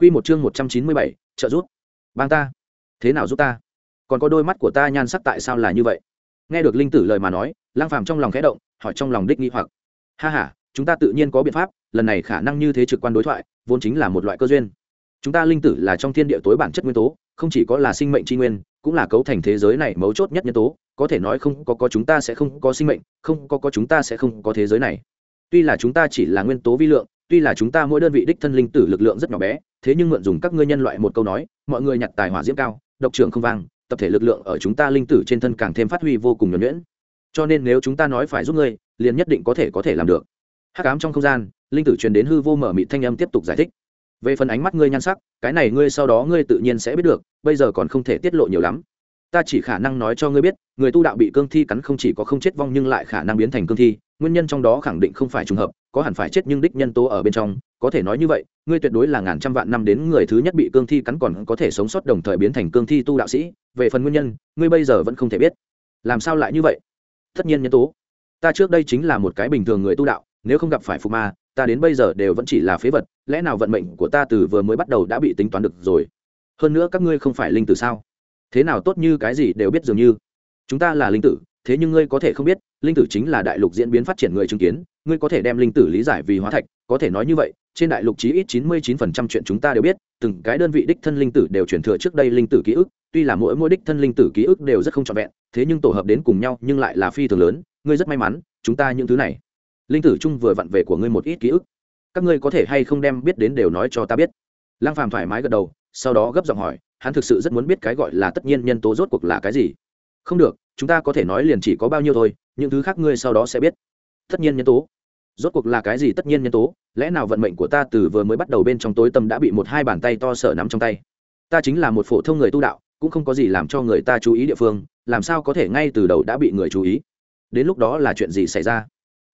Quy một chương 197, trợ giúp. Bang ta. Thế nào giúp ta? Còn có đôi mắt của ta nhan sắc tại sao là như vậy? Nghe được linh tử lời mà nói, Lang Phàm trong lòng khẽ động, hỏi trong lòng đích nghi hoặc. Ha ha, chúng ta tự nhiên có biện pháp, lần này khả năng như thế trực quan đối thoại, vốn chính là một loại cơ duyên. Chúng ta linh tử là trong thiên địa tối bản chất nguyên tố, không chỉ có là sinh mệnh chi nguyên, cũng là cấu thành thế giới này mấu chốt nhất nhân tố, có thể nói không có có chúng ta sẽ không có sinh mệnh, không có có chúng ta sẽ không có thế giới này. Tuy là chúng ta chỉ là nguyên tố vi lượng, tuy là chúng ta mỗi đơn vị đích thân linh tử lực lượng rất nhỏ bé, thế nhưng mượn dùng các ngươi nhân loại một câu nói, mọi người nhặt tài hỏa diễm cao, độc trưởng không vang, tập thể lực lượng ở chúng ta linh tử trên thân càng thêm phát huy vô cùng nhuẩn nhuyễn. Cho nên nếu chúng ta nói phải giúp ngươi, liền nhất định có thể có thể làm được. Hắc ám trong không gian, linh tử truyền đến hư vô mở mị thanh âm tiếp tục giải thích. Về phần ánh mắt ngươi nhan sắc, cái này ngươi sau đó ngươi tự nhiên sẽ biết được, bây giờ còn không thể tiết lộ nhiều lắm. Ta chỉ khả năng nói cho ngươi biết, người tu đạo bị cương thi cắn không chỉ có không chết vong nhưng lại khả năng biến thành cương thi, nguyên nhân trong đó khẳng định không phải trùng hợp, có hẳn phải chết nhưng đích nhân tố ở bên trong có thể nói như vậy, ngươi tuyệt đối là ngàn trăm vạn năm đến người thứ nhất bị cương thi cắn còn có thể sống sót đồng thời biến thành cương thi tu đạo sĩ. Về phần nguyên nhân, ngươi bây giờ vẫn không thể biết. Làm sao lại như vậy? Tất nhiên nhân tố. Ta trước đây chính là một cái bình thường người tu đạo, nếu không gặp phải phù ma, ta đến bây giờ đều vẫn chỉ là phế vật, lẽ nào vận mệnh của ta từ vừa mới bắt đầu đã bị tính toán được rồi? Hơn nữa các ngươi không phải linh tử sao? Thế nào tốt như cái gì đều biết dường như. Chúng ta là linh tử thế nhưng ngươi có thể không biết, linh tử chính là đại lục diễn biến phát triển người chứng kiến, ngươi có thể đem linh tử lý giải vì hóa thạch, có thể nói như vậy, trên đại lục chí ít chín mươi chín phần trăm chuyện chúng ta đều biết, từng cái đơn vị đích thân linh tử đều chuyển thừa trước đây linh tử ký ức, tuy là mỗi mỗi đích thân linh tử ký ức đều rất không trọn vẹn, thế nhưng tổ hợp đến cùng nhau nhưng lại là phi thường lớn, ngươi rất may mắn, chúng ta những thứ này, linh tử chung vừa vặn về của ngươi một ít ký ức, các ngươi có thể hay không đem biết đến đều nói cho ta biết. Lăng phàm thoải mái gật đầu, sau đó gấp giọng hỏi, hắn thực sự rất muốn biết cái gọi là tất nhiên nhân tố rốt cuộc là cái gì? Không được chúng ta có thể nói liền chỉ có bao nhiêu thôi, những thứ khác ngươi sau đó sẽ biết. Tất nhiên nhân tố. Rốt cuộc là cái gì tất nhiên nhân tố? Lẽ nào vận mệnh của ta từ vừa mới bắt đầu bên trong tối tâm đã bị một hai bàn tay to sở nắm trong tay? Ta chính là một phổ thông người tu đạo, cũng không có gì làm cho người ta chú ý địa phương, làm sao có thể ngay từ đầu đã bị người chú ý? Đến lúc đó là chuyện gì xảy ra?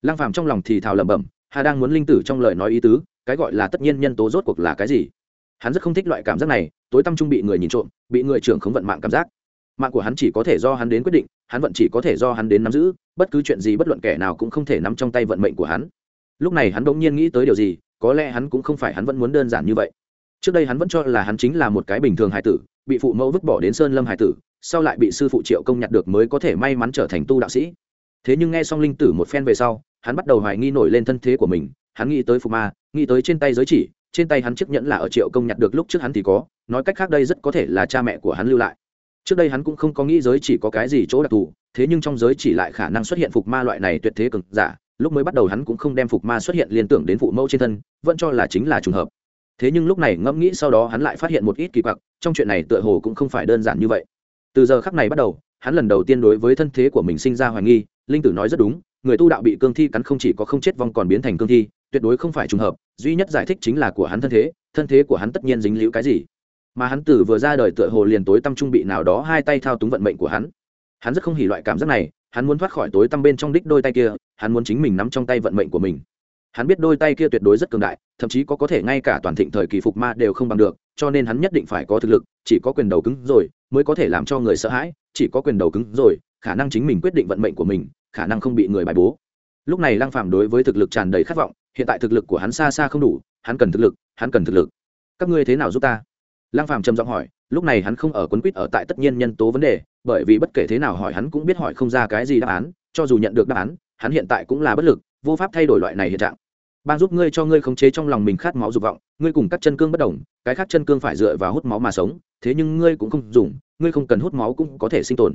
Lăng phàm trong lòng thì thào lẩm bẩm, hà đang muốn linh tử trong lời nói ý tứ, cái gọi là tất nhiên nhân tố rốt cuộc là cái gì? Hắn rất không thích loại cảm giác này, tối tâm trung bị người nhìn trộm, bị người trưởng không vận mạng cảm giác mạng của hắn chỉ có thể do hắn đến quyết định, hắn vận chỉ có thể do hắn đến nắm giữ, bất cứ chuyện gì bất luận kẻ nào cũng không thể nắm trong tay vận mệnh của hắn. Lúc này hắn bỗng nhiên nghĩ tới điều gì, có lẽ hắn cũng không phải hắn vẫn muốn đơn giản như vậy. Trước đây hắn vẫn cho là hắn chính là một cái bình thường hải tử, bị phụ mẫu vứt bỏ đến sơn lâm hải tử, sau lại bị sư phụ triệu công nhặt được mới có thể may mắn trở thành tu đạo sĩ. Thế nhưng nghe xong linh tử một phen về sau, hắn bắt đầu hoài nghi nổi lên thân thế của mình, hắn nghĩ tới phụ ma, nghĩ tới trên tay giới chỉ, trên tay hắn chiếc nhẫn là ở triệu công nhặt được lúc trước hắn thì có, nói cách khác đây rất có thể là cha mẹ của hắn lưu lại trước đây hắn cũng không có nghĩ giới chỉ có cái gì chỗ đặc thù, thế nhưng trong giới chỉ lại khả năng xuất hiện phục ma loại này tuyệt thế cực giả. Lúc mới bắt đầu hắn cũng không đem phục ma xuất hiện liên tưởng đến phụ mẫu trên thân, vẫn cho là chính là trùng hợp. Thế nhưng lúc này ngẫm nghĩ sau đó hắn lại phát hiện một ít kỳ quặc, trong chuyện này tựa hồ cũng không phải đơn giản như vậy. Từ giờ khắc này bắt đầu, hắn lần đầu tiên đối với thân thế của mình sinh ra hoài nghi, linh tử nói rất đúng, người tu đạo bị cương thi cắn không chỉ có không chết vong còn biến thành cương thi, tuyệt đối không phải trùng hợp, duy nhất giải thích chính là của hắn thân thế thân thế của hắn tất nhiên dính liễu cái gì mà hắn tử vừa ra đời tựa hồ liền tối tâm trung bị nào đó hai tay thao túng vận mệnh của hắn. Hắn rất không hỉ loại cảm giác này, hắn muốn thoát khỏi tối tâm bên trong đích đôi tay kia, hắn muốn chính mình nắm trong tay vận mệnh của mình. Hắn biết đôi tay kia tuyệt đối rất cường đại, thậm chí có có thể ngay cả toàn thịnh thời kỳ phục ma đều không bằng được, cho nên hắn nhất định phải có thực lực, chỉ có quyền đầu cứng rồi mới có thể làm cho người sợ hãi, chỉ có quyền đầu cứng rồi, khả năng chính mình quyết định vận mệnh của mình, khả năng không bị người bài bố. Lúc này lăng phàm đối với thực lực tràn đầy khát vọng, hiện tại thực lực của hắn xa xa không đủ, hắn cần thực lực, hắn cần thực lực. Các ngươi thế nào giúp ta? Lăng phàm trầm giọng hỏi, lúc này hắn không ở quấn quýt ở tại tất nhiên nhân tố vấn đề, bởi vì bất kể thế nào hỏi hắn cũng biết hỏi không ra cái gì đáp án, cho dù nhận được đáp án, hắn hiện tại cũng là bất lực, vô pháp thay đổi loại này hiện trạng. Ban giúp ngươi cho ngươi khống chế trong lòng mình khát máu dục vọng, ngươi cùng các chân cương bất đồng, cái khác chân cương phải dựa vào hút máu mà sống, thế nhưng ngươi cũng không dùng, ngươi không cần hút máu cũng có thể sinh tồn.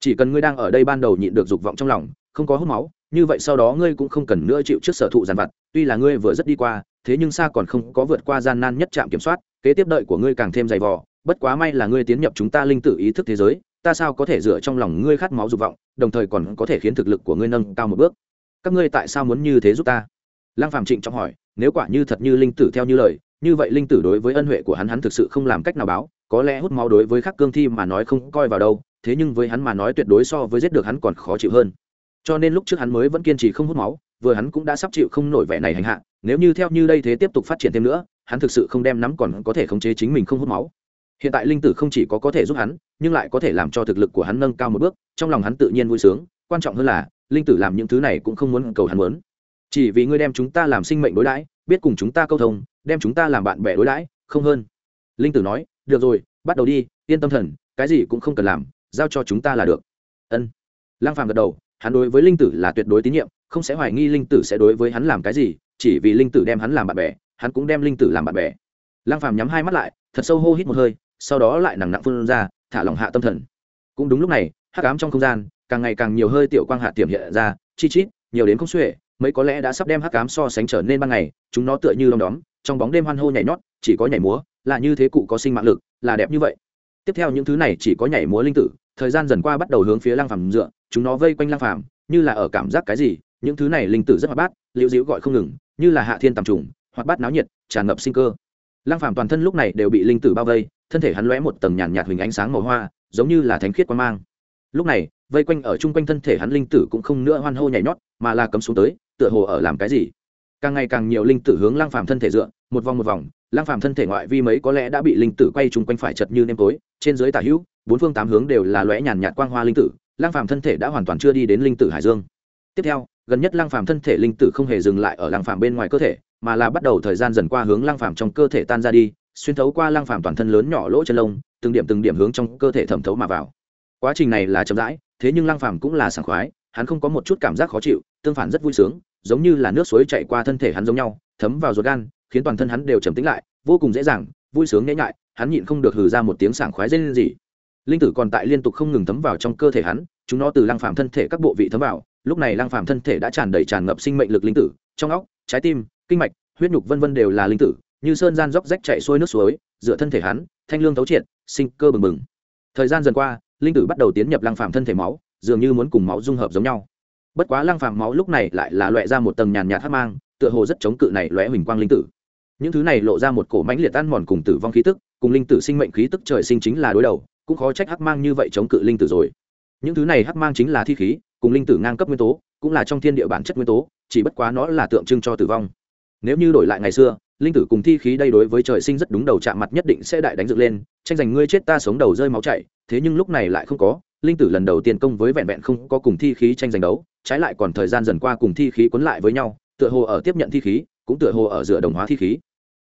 Chỉ cần ngươi đang ở đây ban đầu nhịn được dục vọng trong lòng, không có hút máu, như vậy sau đó ngươi cũng không cần nữa chịu trước sở thụ giàn vặt, tuy là ngươi vừa rất đi qua thế nhưng xa còn không có vượt qua gian nan nhất trạm kiểm soát, kế tiếp đợi của ngươi càng thêm dày vò, bất quá may là ngươi tiến nhập chúng ta linh tử ý thức thế giới, ta sao có thể dựa trong lòng ngươi khát máu dục vọng, đồng thời còn có thể khiến thực lực của ngươi nâng cao một bước. Các ngươi tại sao muốn như thế giúp ta? Lăng phạm trịnh trọng hỏi, nếu quả như thật như linh tử theo như lời, như vậy linh tử đối với ân huệ của hắn hắn thực sự không làm cách nào báo, có lẽ hút máu đối với khắc cương thi mà nói không coi vào đâu, thế nhưng với hắn mà nói tuyệt đối so với giết được hắn còn khó chịu hơn. Cho nên lúc trước hắn mới vẫn kiên trì không hút máu vừa hắn cũng đã sắp chịu không nổi vẻ này hành hạ, nếu như theo như đây thế tiếp tục phát triển thêm nữa, hắn thực sự không đem nắm còn có thể khống chế chính mình không hút máu. Hiện tại linh tử không chỉ có có thể giúp hắn, nhưng lại có thể làm cho thực lực của hắn nâng cao một bước, trong lòng hắn tự nhiên vui sướng, quan trọng hơn là, linh tử làm những thứ này cũng không muốn cầu hắn muốn. Chỉ vì ngươi đem chúng ta làm sinh mệnh đối đãi, biết cùng chúng ta câu thông, đem chúng ta làm bạn bè đối đãi, không hơn. Linh tử nói, được rồi, bắt đầu đi, yên tâm thần, cái gì cũng không cần làm, giao cho chúng ta là được. Ân. Lang phàm gật đầu hắn đối với linh tử là tuyệt đối tín nhiệm, không sẽ hoài nghi linh tử sẽ đối với hắn làm cái gì, chỉ vì linh tử đem hắn làm bạn bè, hắn cũng đem linh tử làm bạn bè. Lang phàm nhắm hai mắt lại, thật sâu hô hít một hơi, sau đó lại nặng nặng phun ra, thả lỏng hạ tâm thần. Cũng đúng lúc này, hắc ám trong không gian, càng ngày càng nhiều hơi tiểu quang hạ tiềm hiện ra, chi chít, nhiều đến không xuể, mấy có lẽ đã sắp đem hắc ám so sánh trở nên ban ngày, chúng nó tựa như đom đóm, trong bóng đêm hoan hô nhảy nhót, chỉ có nhảy múa, là như thế cụ có sinh mạng lực, là đẹp như vậy. Tiếp theo những thứ này chỉ có nhảy múa linh tử, thời gian dần qua bắt đầu hướng phía lang phàm dựa chúng nó vây quanh lang phàm, như là ở cảm giác cái gì, những thứ này linh tử rất hoạt bát, liễu diễu gọi không ngừng, như là hạ thiên tầm trùng, hoạt bát náo nhiệt, tràn ngập sinh cơ. Lang phàm toàn thân lúc này đều bị linh tử bao vây, thân thể hắn lóe một tầng nhàn nhạt hình ánh sáng màu hoa, giống như là thánh khiết quan mang. Lúc này, vây quanh ở chung quanh thân thể hắn linh tử cũng không nữa hoan hô nhảy nhót, mà là cấm xuống tới, tựa hồ ở làm cái gì. Càng ngày càng nhiều linh tử hướng lang phàm thân thể dựa, một vòng một vòng, lang phàm thân thể ngoại vi mấy có lẽ đã bị linh tử quay chung quanh phải chật như nêm tối, trên dưới tả hữu, bốn phương tám hướng đều là lóe nhàn nhạt quang hoa linh tử lang phàm thân thể đã hoàn toàn chưa đi đến linh tử hải dương. Tiếp theo, gần nhất lang phàm thân thể linh tử không hề dừng lại ở lang phàm bên ngoài cơ thể, mà là bắt đầu thời gian dần qua hướng lang phàm trong cơ thể tan ra đi, xuyên thấu qua lang phàm toàn thân lớn nhỏ lỗ chân lông, từng điểm từng điểm hướng trong cơ thể thẩm thấu mà vào. Quá trình này là chậm rãi, thế nhưng lang phàm cũng là sảng khoái, hắn không có một chút cảm giác khó chịu, tương phản rất vui sướng, giống như là nước suối chảy qua thân thể hắn giống nhau, thấm vào ruột gan, khiến toàn thân hắn đều trầm tĩnh lại, vô cùng dễ dàng, vui sướng nhễ nhại, hắn nhịn không được hừ ra một tiếng sảng khoái dây lên gì linh tử còn tại liên tục không ngừng thấm vào trong cơ thể hắn, chúng nó từ lang phàm thân thể các bộ vị thấm vào, lúc này lang phàm thân thể đã tràn đầy tràn ngập sinh mệnh lực linh tử, trong óc, trái tim, kinh mạch, huyết nhục vân vân đều là linh tử, như sơn gian róc rách chạy xuôi nước suối, dựa thân thể hắn, thanh lương thấu triệt, sinh cơ bừng bừng. Thời gian dần qua, linh tử bắt đầu tiến nhập lang phàm thân thể máu, dường như muốn cùng máu dung hợp giống nhau. Bất quá lang phàm máu lúc này lại là loại ra một tầng nhàn nhạt hắc mang, tựa hồ rất chống cự này lóe huỳnh quang linh tử. Những thứ này lộ ra một cổ mãnh liệt tan mòn cùng tử vong khí tức, cùng linh tử sinh mệnh khí tức trời sinh chính là đối đầu cũng khó trách hắc mang như vậy chống cự linh tử rồi. Những thứ này hắc mang chính là thi khí, cùng linh tử ngang cấp nguyên tố, cũng là trong thiên địa bản chất nguyên tố, chỉ bất quá nó là tượng trưng cho tử vong. Nếu như đổi lại ngày xưa, linh tử cùng thi khí đây đối với trời sinh rất đúng đầu chạm mặt nhất định sẽ đại đánh dựng lên, tranh giành ngươi chết ta sống đầu rơi máu chảy, thế nhưng lúc này lại không có, linh tử lần đầu tiên công với vẹn vẹn không có cùng thi khí tranh giành đấu, trái lại còn thời gian dần qua cùng thi khí cuốn lại với nhau, tựa hồ ở tiếp nhận thi khí, cũng tựa hồ ở dựa đồng hóa thi khí.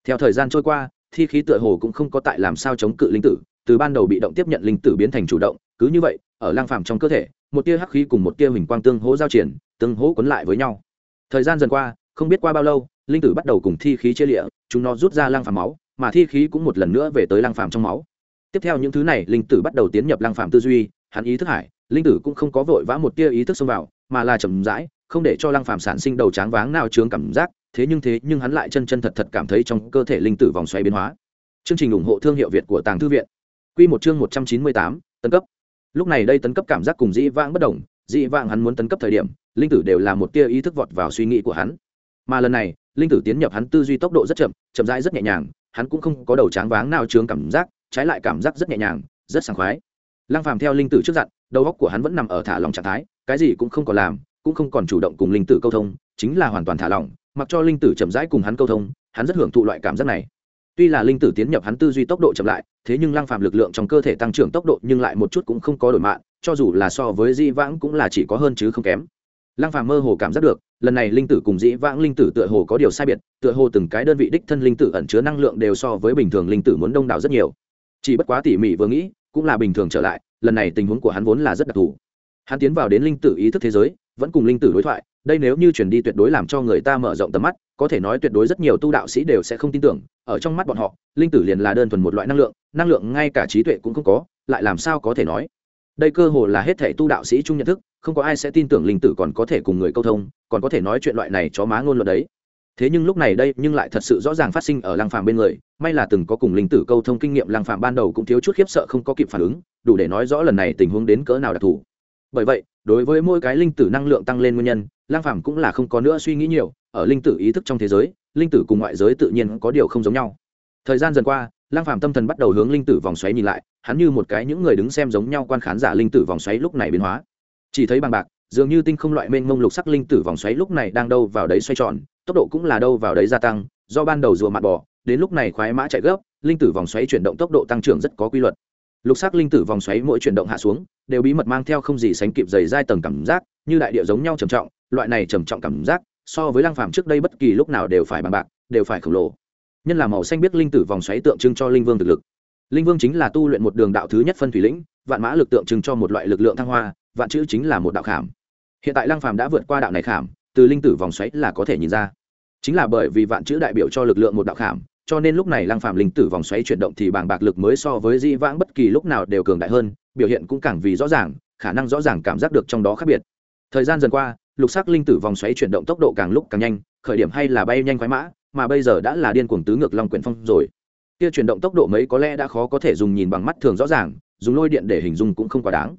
Theo thời gian trôi qua, thi khí tựa hồ cũng không có tại làm sao chống cự linh tử từ ban đầu bị động tiếp nhận linh tử biến thành chủ động, cứ như vậy, ở lang phàm trong cơ thể, một tia hắc khí cùng một tia huỳnh quang tương hỗ giao triển, tương hỗ cuốn lại với nhau. Thời gian dần qua, không biết qua bao lâu, linh tử bắt đầu cùng thi khí chia lịa, chúng nó rút ra lang phàm máu, mà thi khí cũng một lần nữa về tới lang phàm trong máu. Tiếp theo những thứ này, linh tử bắt đầu tiến nhập lang phàm tư duy, hắn ý thức hải linh tử cũng không có vội vã một tia ý thức xông vào, mà là chậm rãi, không để cho lang phàm sản sinh đầu tráng váng nào chướng cảm giác, thế nhưng thế nhưng hắn lại chân chân thật thật cảm thấy trong cơ thể linh tử vòng xoay biến hóa. Chương trình ủng hộ thương hiệu việt của tàng thư viện quy một chương một trăm chín mươi tám, tấn cấp. Lúc này đây tấn cấp cảm giác cùng dĩ vãng bất đồng, dĩ vãng hắn muốn tấn cấp thời điểm, linh tử đều là một tia ý thức vọt vào suy nghĩ của hắn. Mà lần này, linh tử tiến nhập hắn tư duy tốc độ rất chậm chậm rãi rất nhẹ nhàng, hắn cũng không có đầu tráng váng nào chướng cảm giác, trái lại cảm giác rất nhẹ nhàng, rất sảng khoái. Lăng phàm theo linh tử trước dặn, đầu óc của hắn vẫn nằm ở thả lỏng trạng thái, cái gì cũng không còn làm, cũng không còn chủ động cùng linh tử câu thông, chính là hoàn toàn thả lỏng, mặc cho linh tử chậm rãi cùng hắn câu thông, hắn rất hưởng thụ loại cảm giác này tuy là linh tử tiến nhập hắn tư duy tốc độ chậm lại, thế nhưng lăng phàm lực lượng trong cơ thể tăng trưởng tốc độ nhưng lại một chút cũng không có đổi mạng cho dù là so với di vãng cũng là chỉ có hơn chứ không kém. Lăng phàm mơ hồ cảm giác được, lần này linh tử cùng dĩ vãng linh tử tựa hồ có điều sai biệt, tựa hồ từng cái đơn vị đích thân linh tử ẩn chứa năng lượng đều so với bình thường linh tử muốn đông đảo rất nhiều. Chỉ bất quá tỉ mỉ vừa nghĩ, cũng là bình thường trở lại, lần này tình huống của hắn vốn là rất đặc thù. Hắn tiến vào đến linh tử ý thức thế giới, vẫn cùng linh tử đối thoại đây nếu như chuyển đi tuyệt đối làm cho người ta mở rộng tầm mắt, có thể nói tuyệt đối rất nhiều tu đạo sĩ đều sẽ không tin tưởng, ở trong mắt bọn họ, linh tử liền là đơn thuần một loại năng lượng năng lượng ngay cả trí tuệ cũng không có, lại làm sao có thể nói? Đây cơ hồ là hết thể tu đạo sĩ chung nhận thức, không có ai sẽ tin tưởng linh tử còn có thể cùng người câu thông, còn có thể nói chuyện loại này chó má ngôn luận đấy. Thế nhưng lúc này đây, nhưng lại thật sự rõ ràng phát sinh ở lăng phàm bên người, may là từng có cùng linh tử câu thông kinh nghiệm, lăng phàm ban đầu cũng thiếu chút khiếp sợ không có kịp phản ứng, đủ để nói rõ lần này tình huống đến cỡ nào đặc thù. Bởi vậy đối với mỗi cái linh tử năng lượng tăng lên nguyên nhân, Lang phàm cũng là không có nữa suy nghĩ nhiều, ở linh tử ý thức trong thế giới, linh tử cùng ngoại giới tự nhiên có điều không giống nhau. Thời gian dần qua, Lang phàm tâm thần bắt đầu hướng linh tử vòng xoáy nhìn lại, hắn như một cái những người đứng xem giống nhau quan khán giả linh tử vòng xoáy lúc này biến hóa. Chỉ thấy bằng bạc, dường như tinh không loại mênh mông lục sắc linh tử vòng xoáy lúc này đang đâu vào đấy xoay tròn, tốc độ cũng là đâu vào đấy gia tăng, do ban đầu rùa mặt bò, đến lúc này khoái mã chạy gấp, linh tử vòng xoáy chuyển động tốc độ tăng trưởng rất có quy luật lục sắc linh tử vòng xoáy mỗi chuyển động hạ xuống, đều bí mật mang theo không gì sánh kịp dày dai tầng cảm giác, như đại địa giống nhau trầm trọng, loại này trầm trọng cảm giác, so với lăng phàm trước đây bất kỳ lúc nào đều phải bằng bạc, đều phải khổng lồ. Nhân là màu xanh biết linh tử vòng xoáy tượng trưng cho linh vương thực lực. Linh vương chính là tu luyện một đường đạo thứ nhất phân thủy lĩnh, vạn mã lực tượng trưng cho một loại lực lượng thăng hoa, vạn chữ chính là một đạo khảm. Hiện tại lăng phàm đã vượt qua đạo này khảm, từ linh tử vòng xoáy là có thể nhìn ra. Chính là bởi vì vạn chữ đại biểu cho lực lượng một đạo khảm cho nên lúc này lăng Phạm linh tử vòng xoáy chuyển động thì bảng bạc lực mới so với di vãng bất kỳ lúc nào đều cường đại hơn, biểu hiện cũng càng vì rõ ràng, khả năng rõ ràng cảm giác được trong đó khác biệt. Thời gian dần qua, lục sắc linh tử vòng xoáy chuyển động tốc độ càng lúc càng nhanh, khởi điểm hay là bay nhanh khoái mã, mà bây giờ đã là điên cuồng tứ ngược long quyển phong rồi. Kia chuyển động tốc độ mấy có lẽ đã khó có thể dùng nhìn bằng mắt thường rõ ràng, dùng lôi điện để hình dung cũng không quá đáng.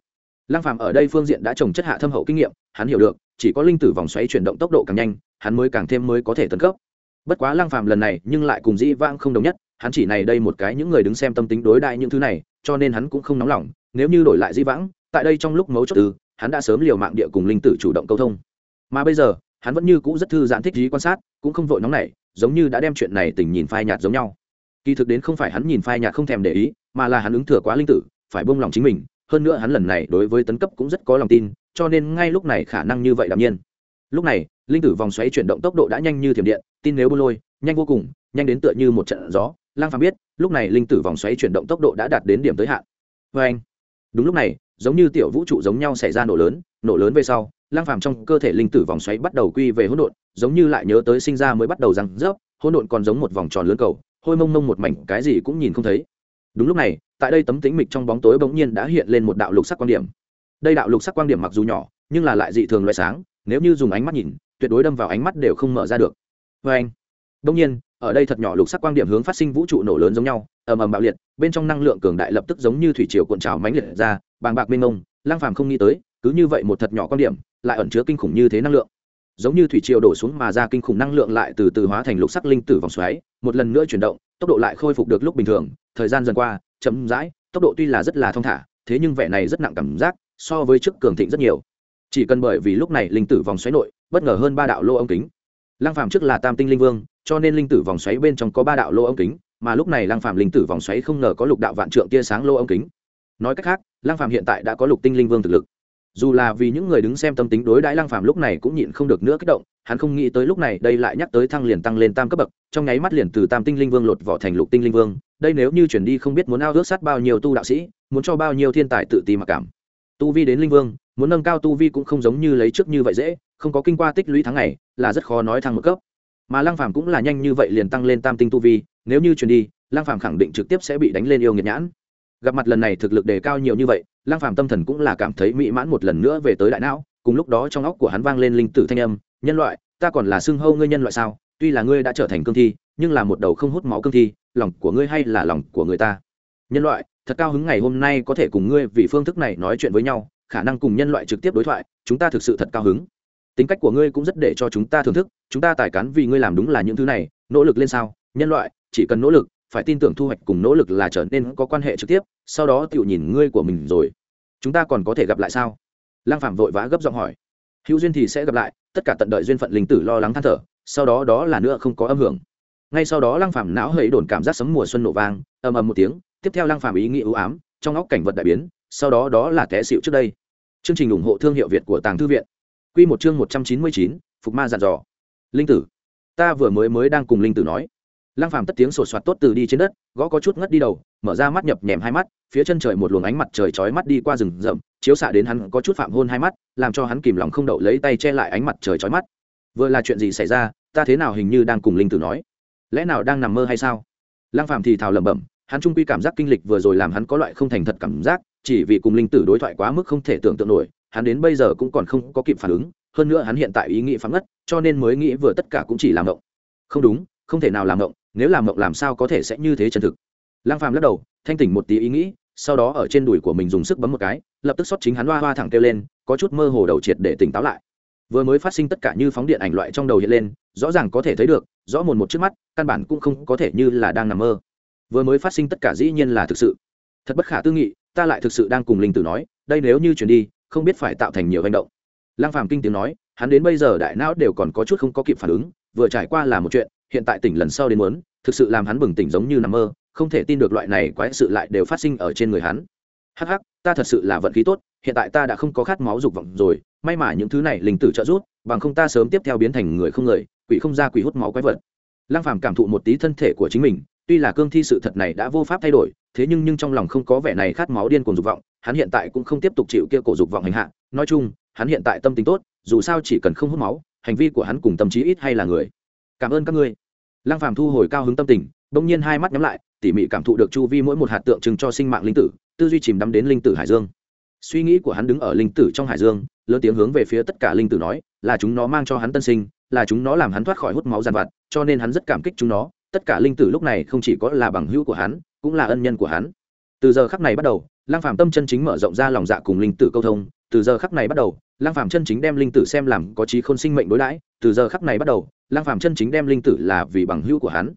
Lăng phàm ở đây phương diện đã trồng chất hạ thâm hậu kinh nghiệm, hắn hiểu được, chỉ có linh tử vòng xoáy chuyển động tốc độ càng nhanh, hắn mới càng thêm mới có thể tấn cấp bất quá lăng phàm lần này nhưng lại cùng dĩ vãng không đồng nhất, hắn chỉ này đây một cái những người đứng xem tâm tính đối đại những thứ này, cho nên hắn cũng không nóng lòng, nếu như đổi lại dĩ vãng, tại đây trong lúc mấu chốt từ, hắn đã sớm liều mạng địa cùng linh tử chủ động câu thông. Mà bây giờ, hắn vẫn như cũ rất thư giãn thích trí quan sát, cũng không vội nóng nảy, giống như đã đem chuyện này tình nhìn phai nhạt giống nhau. Kỳ thực đến không phải hắn nhìn phai nhạt không thèm để ý, mà là hắn ứng thừa quá linh tử, phải buông lòng chính mình, hơn nữa hắn lần này đối với tấn cấp cũng rất có lòng tin, cho nên ngay lúc này khả năng như vậy đạm nhiên. Lúc này, linh tử vòng xoáy chuyển động tốc độ đã nhanh như thiểm điện tin nếu bô lôi, nhanh vô cùng, nhanh đến tựa như một trận gió. Lang phàm biết, lúc này linh tử vòng xoáy chuyển động tốc độ đã đạt đến điểm tới hạn. Vê anh, đúng lúc này, giống như tiểu vũ trụ giống nhau xảy ra nổ lớn nổ lớn về sau, lang phàm trong cơ thể linh tử vòng xoáy bắt đầu quy về hỗn độn, giống như lại nhớ tới sinh ra mới bắt đầu răng rớp, hỗn độn còn giống một vòng tròn lớn cầu, hôi mông mông một mảnh, cái gì cũng nhìn không thấy. Đúng lúc này, tại đây tấm tĩnh mịch trong bóng tối bỗng nhiên đã hiện lên một đạo lục sắc quan điểm. Đây đạo lục sắc quan điểm mặc dù nhỏ, nhưng là lại dị thường loại sáng, nếu như dùng ánh mắt nhìn, tuyệt đối đâm vào ánh mắt đều không mở ra được vê anh. Đông nhiên ở đây thật nhỏ lục sắc quang điểm hướng phát sinh vũ trụ nổ lớn giống nhau ầm ầm bạo liệt bên trong năng lượng cường đại lập tức giống như thủy triều cuộn trào mãnh liệt ra bàng bạc mênh mông lang phàm không nghĩ tới cứ như vậy một thật nhỏ quan điểm lại ẩn chứa kinh khủng như thế năng lượng. Giống như thủy triều đổ xuống mà ra kinh khủng năng lượng lại từ từ hóa thành lục sắc linh tử vòng xoáy một lần nữa chuyển động tốc độ lại khôi phục được lúc bình thường thời gian dần qua chấm rãi, tốc độ tuy là rất là thong thả thế nhưng vẻ này rất nặng cảm giác so với trước cường thịnh rất nhiều. Chỉ cần bởi vì lúc này linh tử vòng xoáy nội bất ngờ hơn ba đạo lô ống kính lăng phàm trước là tam tinh linh vương, cho nên linh tử vòng xoáy bên trong có ba đạo lô ống kính, mà lúc này lăng phàm linh tử vòng xoáy không ngờ có lục đạo vạn trượng tia sáng lô ống kính. Nói cách khác, lăng phàm hiện tại đã có lục tinh linh vương thực lực. Dù là vì những người đứng xem tâm tính đối đãi lăng phàm lúc này cũng nhịn không được nữa kích động, hắn không nghĩ tới lúc này đây lại nhắc tới thăng liền tăng lên tam cấp bậc, trong nháy mắt liền từ tam tinh linh vương lột vỏ thành lục tinh linh vương. Đây nếu như chuyển đi không biết muốn ao ước sát bao nhiêu tu đạo sĩ, muốn cho bao nhiêu thiên tài tự ti mặc cảm. Tu vi đến linh vương, muốn nâng cao tu vi cũng không giống như lấy trước như vậy dễ không có kinh qua tích lũy tháng ngày, là rất khó nói thăng một cấp. Mà lăng phàm cũng là nhanh như vậy liền tăng lên tam tinh tu vi, nếu như truyền đi, lăng phàm khẳng định trực tiếp sẽ bị đánh lên yêu nghiệt nhãn. Gặp mặt lần này thực lực đề cao nhiều như vậy, lăng phàm tâm thần cũng là cảm thấy mỹ mãn một lần nữa về tới đại não, cùng lúc đó trong óc của hắn vang lên linh tử thanh âm, nhân loại, ta còn là xưng hâu ngươi nhân loại sao? Tuy là ngươi đã trở thành cương thi, nhưng là một đầu không hút máu cương thi, lòng của ngươi hay là lòng của người ta? Nhân loại, thật cao hứng ngày hôm nay có thể cùng ngươi vì phương thức này nói chuyện với nhau, khả năng cùng nhân loại trực tiếp đối thoại, chúng ta thực sự thật cao hứng tính cách của ngươi cũng rất để cho chúng ta thưởng thức, chúng ta tài cán vì ngươi làm đúng là những thứ này, nỗ lực lên sao? Nhân loại, chỉ cần nỗ lực, phải tin tưởng thu hoạch cùng nỗ lực là trở nên có quan hệ trực tiếp, sau đó tự nhìn ngươi của mình rồi. Chúng ta còn có thể gặp lại sao? Lang phạm vội vã gấp giọng hỏi. Hữu duyên thì sẽ gặp lại, tất cả tận đợi duyên phận linh tử lo lắng than thở, sau đó đó là nữa không có âm hưởng. Ngay sau đó lang phạm não hẫy đồn cảm giác sấm mùa xuân nổ vang, ầm ầm một tiếng, tiếp theo lang phạm ý nghĩ ưu ám, trong óc cảnh vật đại biến, sau đó đó là té xịu trước đây. Chương trình ủng hộ thương hiệu việt của tàng thư viện. Quy một chương một trăm chín mươi chín, phục ma dặn dò. Linh tử. Ta vừa mới mới đang cùng linh tử nói. Lăng phàm tất tiếng sột soạt tốt từ đi trên đất, gõ có chút ngất đi đầu, mở ra mắt nhập nhèm hai mắt, phía chân trời một luồng ánh mặt trời chói mắt đi qua rừng rậm, chiếu xạ đến hắn có chút phạm hôn hai mắt, làm cho hắn kìm lòng không đậu lấy tay che lại ánh mặt trời chói mắt. Vừa là chuyện gì xảy ra, ta thế nào hình như đang cùng linh tử nói? Lẽ nào đang nằm mơ hay sao? Lăng phàm thì thào lẩm bẩm, hắn trung quy cảm giác kinh lịch vừa rồi làm hắn có loại không thành thật cảm giác, chỉ vì cùng linh tử đối thoại quá mức không thể tưởng tượng nổi hắn đến bây giờ cũng còn không có kịp phản ứng, hơn nữa hắn hiện tại ý nghĩ phán ngất, cho nên mới nghĩ vừa tất cả cũng chỉ làm động không đúng, không thể nào làm động nếu làm động làm sao có thể sẽ như thế chân thực. Lang phàm lắc đầu, thanh tỉnh một tí ý nghĩ, sau đó ở trên đùi của mình dùng sức bấm một cái, lập tức xót chính hắn hoa hoa thẳng kêu lên, có chút mơ hồ đầu triệt để tỉnh táo lại. Vừa mới phát sinh tất cả như phóng điện ảnh loại trong đầu hiện lên, rõ ràng có thể thấy được, rõ mồn một trước mắt, căn bản cũng không có thể như là đang nằm mơ. Vừa mới phát sinh tất cả dĩ nhiên là thực sự. Thật bất khả tư nghị, ta lại thực sự đang cùng linh tử nói, đây nếu như chuyển đi không biết phải tạo thành nhiều hành động. Lăng phàm kinh tiếng nói, hắn đến bây giờ đại não đều còn có chút không có kịp phản ứng, vừa trải qua là một chuyện, hiện tại tỉnh lần sau đến muốn, thực sự làm hắn bừng tỉnh giống như nằm mơ, không thể tin được loại này quái sự lại đều phát sinh ở trên người hắn. Hắc hắc, ta thật sự là vận khí tốt, hiện tại ta đã không có khát máu dục vọng rồi, may mà những thứ này linh tử trợ giúp, bằng không ta sớm tiếp theo biến thành người không người quỷ không ra quỷ hút máu quái vật. Lăng phàm cảm thụ một tí thân thể của chính mình, tuy là cương thi sự thật này đã vô pháp thay đổi, thế nhưng nhưng trong lòng không có vẻ này khát máu điên cuồng dục vọng hắn hiện tại cũng không tiếp tục chịu kia cổ dục vọng hành hạ. Nói chung, hắn hiện tại tâm tính tốt, dù sao chỉ cần không hút máu, hành vi của hắn cùng tâm trí ít hay là người. Cảm ơn các ngươi. Lăng phàm thu hồi cao hứng tâm tình, bỗng nhiên hai mắt nhắm lại, tỉ mỉ cảm thụ được chu vi mỗi một hạt tượng trưng cho sinh mạng linh tử, tư duy chìm đắm đến linh tử hải dương. Suy nghĩ của hắn đứng ở linh tử trong hải dương, lớn tiếng hướng về phía tất cả linh tử nói, là chúng nó mang cho hắn tân sinh, là chúng nó làm hắn thoát khỏi hút máu giàn vặt, cho nên hắn rất cảm kích chúng nó. Tất cả linh tử lúc này không chỉ có là bằng hữu của hắn, cũng là ân nhân của hắn. Từ giờ khắc này bắt đầu lang phàm tâm chân chính mở rộng ra lòng dạ cùng linh tử câu thông, từ giờ khắc này bắt đầu lang phàm chân chính đem linh tử xem làm có trí khôn sinh mệnh đối đãi, từ giờ khắc này bắt đầu lang phàm chân chính đem linh tử là vì bằng hữu của hắn.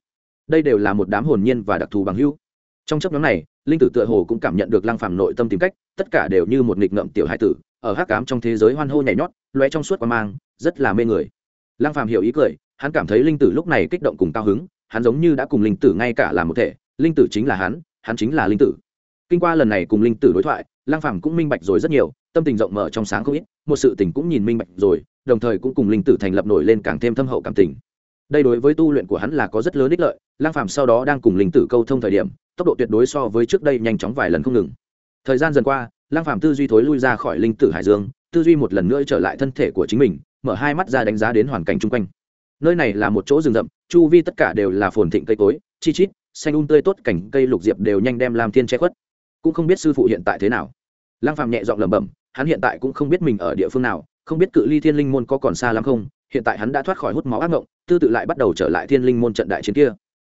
Đây đều là một đám hồn nhiên và đặc thù bằng hữu. Trong chấp nhóm này, linh tử tựa hồ cũng cảm nhận được lang phàm nội tâm tìm cách, tất cả đều như một nghịch ngợm tiểu hải tử, ở hắc cám trong thế giới hoan hô nhảy nhót loe trong suốt qua mang, rất là mê người. Lang phàm hiểu ý cười, hắn cảm thấy linh tử lúc này kích động cùng cao hứng, hắn giống như đã cùng linh tử ngay cả làm một thể, linh tử chính là hắn hắn chính là linh tử kinh qua lần này cùng linh tử đối thoại lang phàm cũng minh bạch rồi rất nhiều, tâm tình rộng mở trong sáng không ít, một sự tình cũng nhìn minh bạch rồi, đồng thời cũng cùng linh tử thành lập nổi lên càng thêm thâm hậu cảm tình. Đây đối với tu luyện của hắn là có rất lớn ích lợi lang phàm sau đó đang cùng linh tử câu thông thời điểm, tốc độ tuyệt đối so với trước đây nhanh chóng vài lần không ngừng. Thời gian dần qua lang phàm tư duy thối lui ra khỏi linh tử hải dương, tư duy một lần nữa trở lại thân thể của chính mình, mở hai mắt ra đánh giá đến hoàn cảnh chung quanh. Nơi này là một chỗ rừng rậm, chu vi tất cả đều là phồn thịnh cây cối, chi chít, xanh un um tươi tốt cảnh cây lục diệp đều nhanh đem làm thiên che khuất cũng không biết sư phụ hiện tại thế nào. Lăng phàm nhẹ giọng lẩm bẩm, hắn hiện tại cũng không biết mình ở địa phương nào, không biết cự ly thiên linh môn có còn xa lắm không, hiện tại hắn đã thoát khỏi hút máu ác ngộng tư tự lại bắt đầu trở lại thiên linh môn trận đại chiến kia.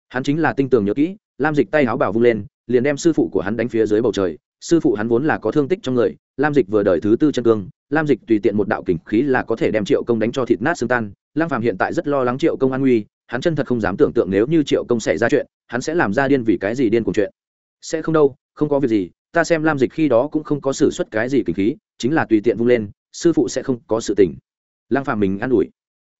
Hắn chính là tinh tường nhớ kỹ, lam dịch tay áo bảo vung lên, liền đem sư phụ của hắn đánh phía dưới bầu trời. Sư phụ hắn vốn là có thương tích trong người, lam dịch vừa đời thứ tư chân cương, lam dịch tùy tiện một đạo kình khí là có thể đem triệu công đánh cho thịt nát xương tan. Lăng phàm hiện tại rất lo lắng triệu công an nguy, hắn chân thật không dám tưởng tượng nếu như triệu công xảy ra chuyện, hắn sẽ làm ra điên vì cái gì điên cùng chuyện. Sẽ không đâu không có việc gì, ta xem lam dịch khi đó cũng không có xử suất cái gì kinh khí, chính là tùy tiện vung lên, sư phụ sẽ không có sự tình. Lăng phàm mình an ủi.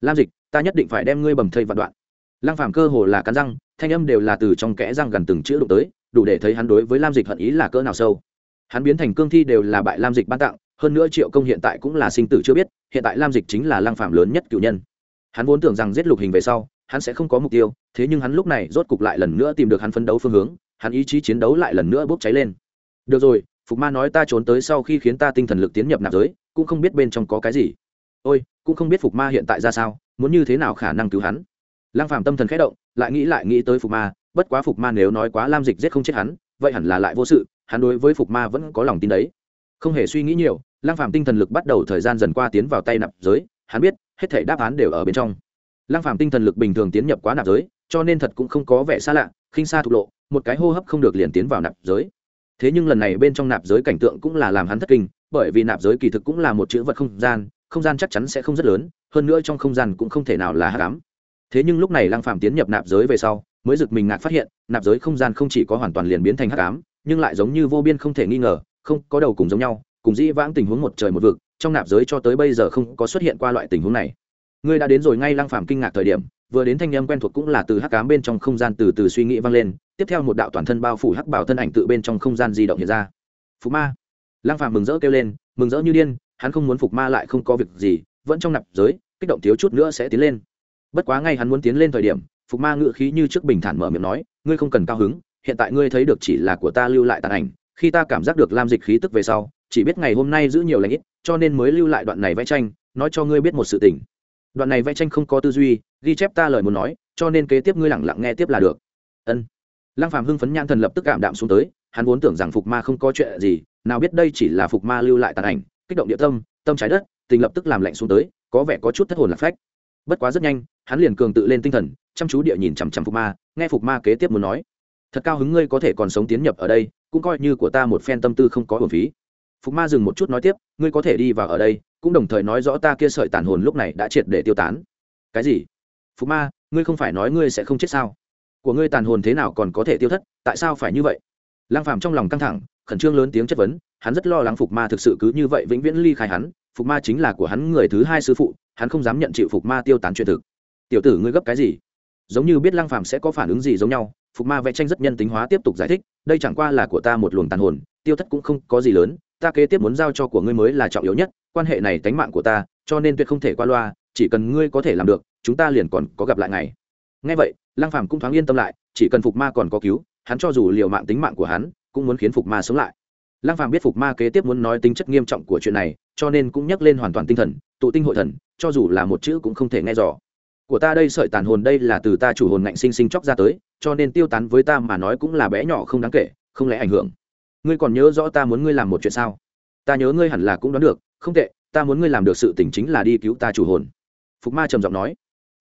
Lam dịch, ta nhất định phải đem ngươi bầm thây vạn đoạn. Lăng phàm cơ hồ là cắn răng, thanh âm đều là từ trong kẽ răng gần từng chữ đụng tới, đủ để thấy hắn đối với lam dịch hận ý là cỡ nào sâu. Hắn biến thành cương thi đều là bại lam dịch ban tặng, hơn nữa triệu công hiện tại cũng là sinh tử chưa biết, hiện tại lam dịch chính là lăng phạm lớn nhất cựu nhân. Hắn vốn tưởng rằng giết lục hình về sau, hắn sẽ không có mục tiêu, thế nhưng hắn lúc này rốt cục lại lần nữa tìm được hắn phấn đấu phương hướng hắn ý chí chiến đấu lại lần nữa bốc cháy lên. Được rồi, phục ma nói ta trốn tới sau khi khiến ta tinh thần lực tiến nhập nạp giới, cũng không biết bên trong có cái gì. Ôi, cũng không biết phục ma hiện tại ra sao, muốn như thế nào khả năng cứu hắn? Lăng phàm tâm thần khẽ động, lại nghĩ lại nghĩ tới phục ma, bất quá phục ma nếu nói quá lam dịch giết không chết hắn, vậy hẳn là lại vô sự, hắn đối với phục ma vẫn có lòng tin đấy. Không hề suy nghĩ nhiều, lăng phàm tinh thần lực bắt đầu thời gian dần qua tiến vào tay nạp giới, hắn biết, hết thể đáp án đều ở bên trong. Lăng phàm tinh thần lực bình thường tiến nhập quá nạp giới, cho nên thật cũng không có vẻ xa lạ, khinh xa thục lộ một cái hô hấp không được liền tiến vào nạp giới. Thế nhưng lần này bên trong nạp giới cảnh tượng cũng là làm hắn thất kinh, bởi vì nạp giới kỳ thực cũng là một chữ vật không gian không gian chắc chắn sẽ không rất lớn, hơn nữa trong không gian cũng không thể nào là hắc ám. Thế nhưng lúc này lăng phàm tiến nhập nạp giới về sau, mới giật mình ngạc phát hiện, nạp giới không gian không chỉ có hoàn toàn liền biến thành hắc ám, nhưng lại giống như vô biên không thể nghi ngờ, không có đầu cùng giống nhau, cùng dĩ vãng tình huống một trời một vực, trong nạp giới cho tới bây giờ không có xuất hiện qua loại tình huống này. Ngươi đã đến rồi ngay lăng phàm kinh ngạc thời điểm vừa đến thanh âm quen thuộc cũng là từ hắc ám bên trong không gian từ từ suy nghĩ vang lên, tiếp theo một đạo toàn thân bao phủ hắc bảo thân ảnh tự bên trong không gian di động hiện ra. Phục ma. Lang phàm mừng rỡ kêu lên, mừng rỡ như điên, hắn không muốn phục ma lại không có việc gì, vẫn trong nạp giới, kích động thiếu chút nữa sẽ tiến lên. Bất quá ngay hắn muốn tiến lên thời điểm, phục ma ngự khí như trước bình thản mở miệng nói, ngươi không cần cao hứng, hiện tại ngươi thấy được chỉ là của ta lưu lại tàn ảnh, khi ta cảm giác được lam dịch khí tức về sau, chỉ biết ngày hôm nay giữ nhiều lãnh ít, cho nên mới lưu lại đoạn này vẽ tranh, nói cho ngươi biết một sự tình đoạn này vẽ tranh không có tư duy, ghi chép ta lời muốn nói, cho nên kế tiếp ngươi lẳng lặng nghe tiếp là được. Ân. Lăng phàm hưng phấn nhãn thần lập tức cảm đạm xuống tới, hắn vốn tưởng rằng phục ma không có chuyện gì, nào biết đây chỉ là phục ma lưu lại tàn ảnh, kích động địa tâm tâm trái đất, tình lập tức làm lạnh xuống tới, có vẻ có chút thất hồn lạc phách. Bất quá rất nhanh, hắn liền cường tự lên tinh thần, chăm chú địa nhìn chằm chằm phục ma, nghe phục ma kế tiếp muốn nói. Thật cao hứng ngươi có thể còn sống tiến nhập ở đây, cũng coi như của ta một phen tâm tư không có hồn phí. Phục ma dừng một chút nói tiếp, ngươi có thể đi vào ở đây cũng đồng thời nói rõ ta kia sợi tàn hồn lúc này đã triệt để tiêu tán. Cái gì? Phú ma, ngươi không phải nói ngươi sẽ không chết sao? Của ngươi tàn hồn thế nào còn có thể tiêu thất, tại sao phải như vậy? Lang phàm trong lòng căng thẳng, khẩn trương lớn tiếng chất vấn, hắn rất lo lắng phục ma thực sự cứ như vậy vĩnh viễn ly khai hắn, phục ma chính là của hắn người thứ hai sư phụ, hắn không dám nhận chịu phục ma tiêu tán chuyện thực. Tiểu tử ngươi gấp cái gì? Giống như biết lang phàm sẽ có phản ứng gì giống nhau, phục ma vẽ tranh rất nhân tính hóa tiếp tục giải thích, đây chẳng qua là của ta một luồng tàn hồn, tiêu thất cũng không có gì lớn ta kế tiếp muốn giao cho của ngươi mới là trọng yếu nhất, quan hệ này tánh mạng của ta, cho nên tuyệt không thể qua loa, chỉ cần ngươi có thể làm được, chúng ta liền còn có gặp lại ngày. Ngay vậy, lăng phàm cũng thoáng yên tâm lại, chỉ cần phục ma còn có cứu, hắn cho dù liều mạng tính mạng của hắn, cũng muốn khiến phục ma sống lại. Lăng phàm biết phục ma kế tiếp muốn nói tính chất nghiêm trọng của chuyện này, cho nên cũng nhắc lên hoàn toàn tinh thần, tụ tinh hội thần, cho dù là một chữ cũng không thể nghe rõ. Của ta đây sợi tàn hồn đây là từ ta chủ hồn ngạnh sinh sinh chóc ra tới, cho nên tiêu tán với ta mà nói cũng là bé nhỏ không đáng kể, không lẽ ảnh hưởng? Ngươi còn nhớ rõ ta muốn ngươi làm một chuyện sao? Ta nhớ ngươi hẳn là cũng đoán được, không tệ, ta muốn ngươi làm được sự tỉnh chính là đi cứu ta chủ hồn. Phục ma trầm giọng nói.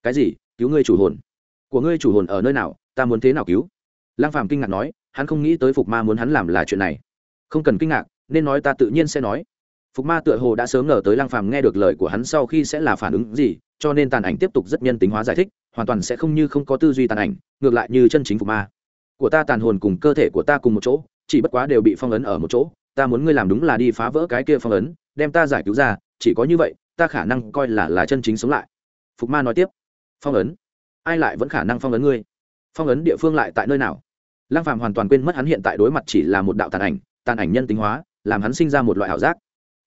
Cái gì? Cứu ngươi chủ hồn? Của ngươi chủ hồn ở nơi nào? Ta muốn thế nào cứu? Lang phàm kinh ngạc nói, hắn không nghĩ tới phục ma muốn hắn làm là chuyện này. Không cần kinh ngạc, nên nói ta tự nhiên sẽ nói. Phục ma tựa hồ đã sớm ngờ tới Lang phàm nghe được lời của hắn sau khi sẽ là phản ứng gì, cho nên tàn ảnh tiếp tục rất nhân tính hóa giải thích, hoàn toàn sẽ không như không có tư duy tàn ảnh, ngược lại như chân chính phục ma của ta tàn hồn cùng cơ thể của ta cùng một chỗ, chỉ bất quá đều bị phong ấn ở một chỗ. Ta muốn ngươi làm đúng là đi phá vỡ cái kia phong ấn, đem ta giải cứu ra, chỉ có như vậy, ta khả năng coi là là chân chính sống lại. Phục ma nói tiếp. Phong ấn? Ai lại vẫn khả năng phong ấn ngươi? Phong ấn địa phương lại tại nơi nào? Lăng phàm hoàn toàn quên mất hắn hiện tại đối mặt chỉ là một đạo tàn ảnh tàn ảnh nhân tính hóa, làm hắn sinh ra một loại ảo giác.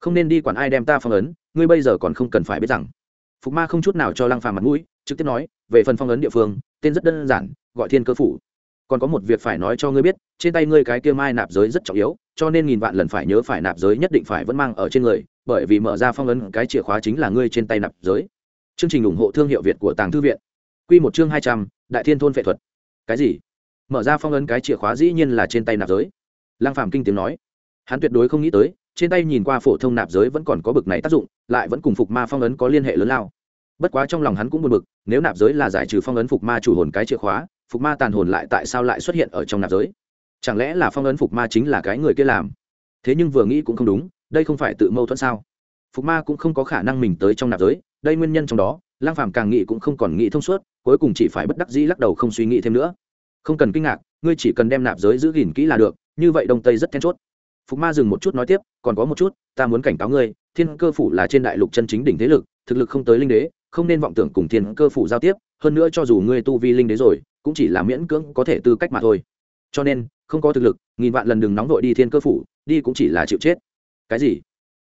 Không nên đi quản ai đem ta phong ấn, ngươi bây giờ còn không cần phải biết rằng. Phục ma không chút nào cho lăng phàm mặt mũi, trực tiếp nói, về phần phong ấn địa phương, tên rất đơn giản, gọi thiên cơ phủ còn có một việc phải nói cho ngươi biết, trên tay ngươi cái kia mai nạp giới rất trọng yếu, cho nên nghìn vạn lần phải nhớ phải nạp giới nhất định phải vẫn mang ở trên người, bởi vì mở ra phong ấn cái chìa khóa chính là ngươi trên tay nạp giới. Chương trình ủng hộ thương hiệu việt của tàng thư viện. Q một chương hai trăm, đại thiên thôn vệ thuật. Cái gì? Mở ra phong ấn cái chìa khóa dĩ nhiên là trên tay nạp giới. Lăng phàm kinh tiếng nói. Hắn tuyệt đối không nghĩ tới, trên tay nhìn qua phổ thông nạp giới vẫn còn có bực này tác dụng, lại vẫn cùng phục ma phong ấn có liên hệ lớn lao. Bất quá trong lòng hắn cũng buồn bực, nếu nạp giới là giải trừ phong ấn phục ma chủ hồn cái chìa khóa phục ma tàn hồn lại tại sao lại xuất hiện ở trong nạp giới? Chẳng lẽ là phong ấn phục ma chính là cái người kia làm? Thế nhưng vừa nghĩ cũng không đúng, đây không phải tự mâu thuẫn sao? Phục ma cũng không có khả năng mình tới trong nạp giới, đây nguyên nhân trong đó, lang phàm càng nghĩ cũng không còn nghĩ thông suốt, cuối cùng chỉ phải bất đắc dĩ lắc đầu không suy nghĩ thêm nữa. Không cần kinh ngạc, ngươi chỉ cần đem nạp giới giữ gìn kỹ là được, như vậy đông tây rất then chốt. Phục ma dừng một chút nói tiếp, còn có một chút, ta muốn cảnh cáo ngươi, thiên cơ phủ là trên đại lục chân chính đỉnh thế lực, thực lực không tới linh đế, không nên vọng tưởng cùng thiên cơ phủ giao tiếp hơn nữa cho dù ngươi tu vi linh đế rồi, cũng chỉ là miễn cưỡng có thể tư cách mà thôi. Cho nên, không có thực lực, nghìn vạn lần đừng nóng vội đi thiên cơ phủ, đi cũng chỉ là chịu chết. Cái gì?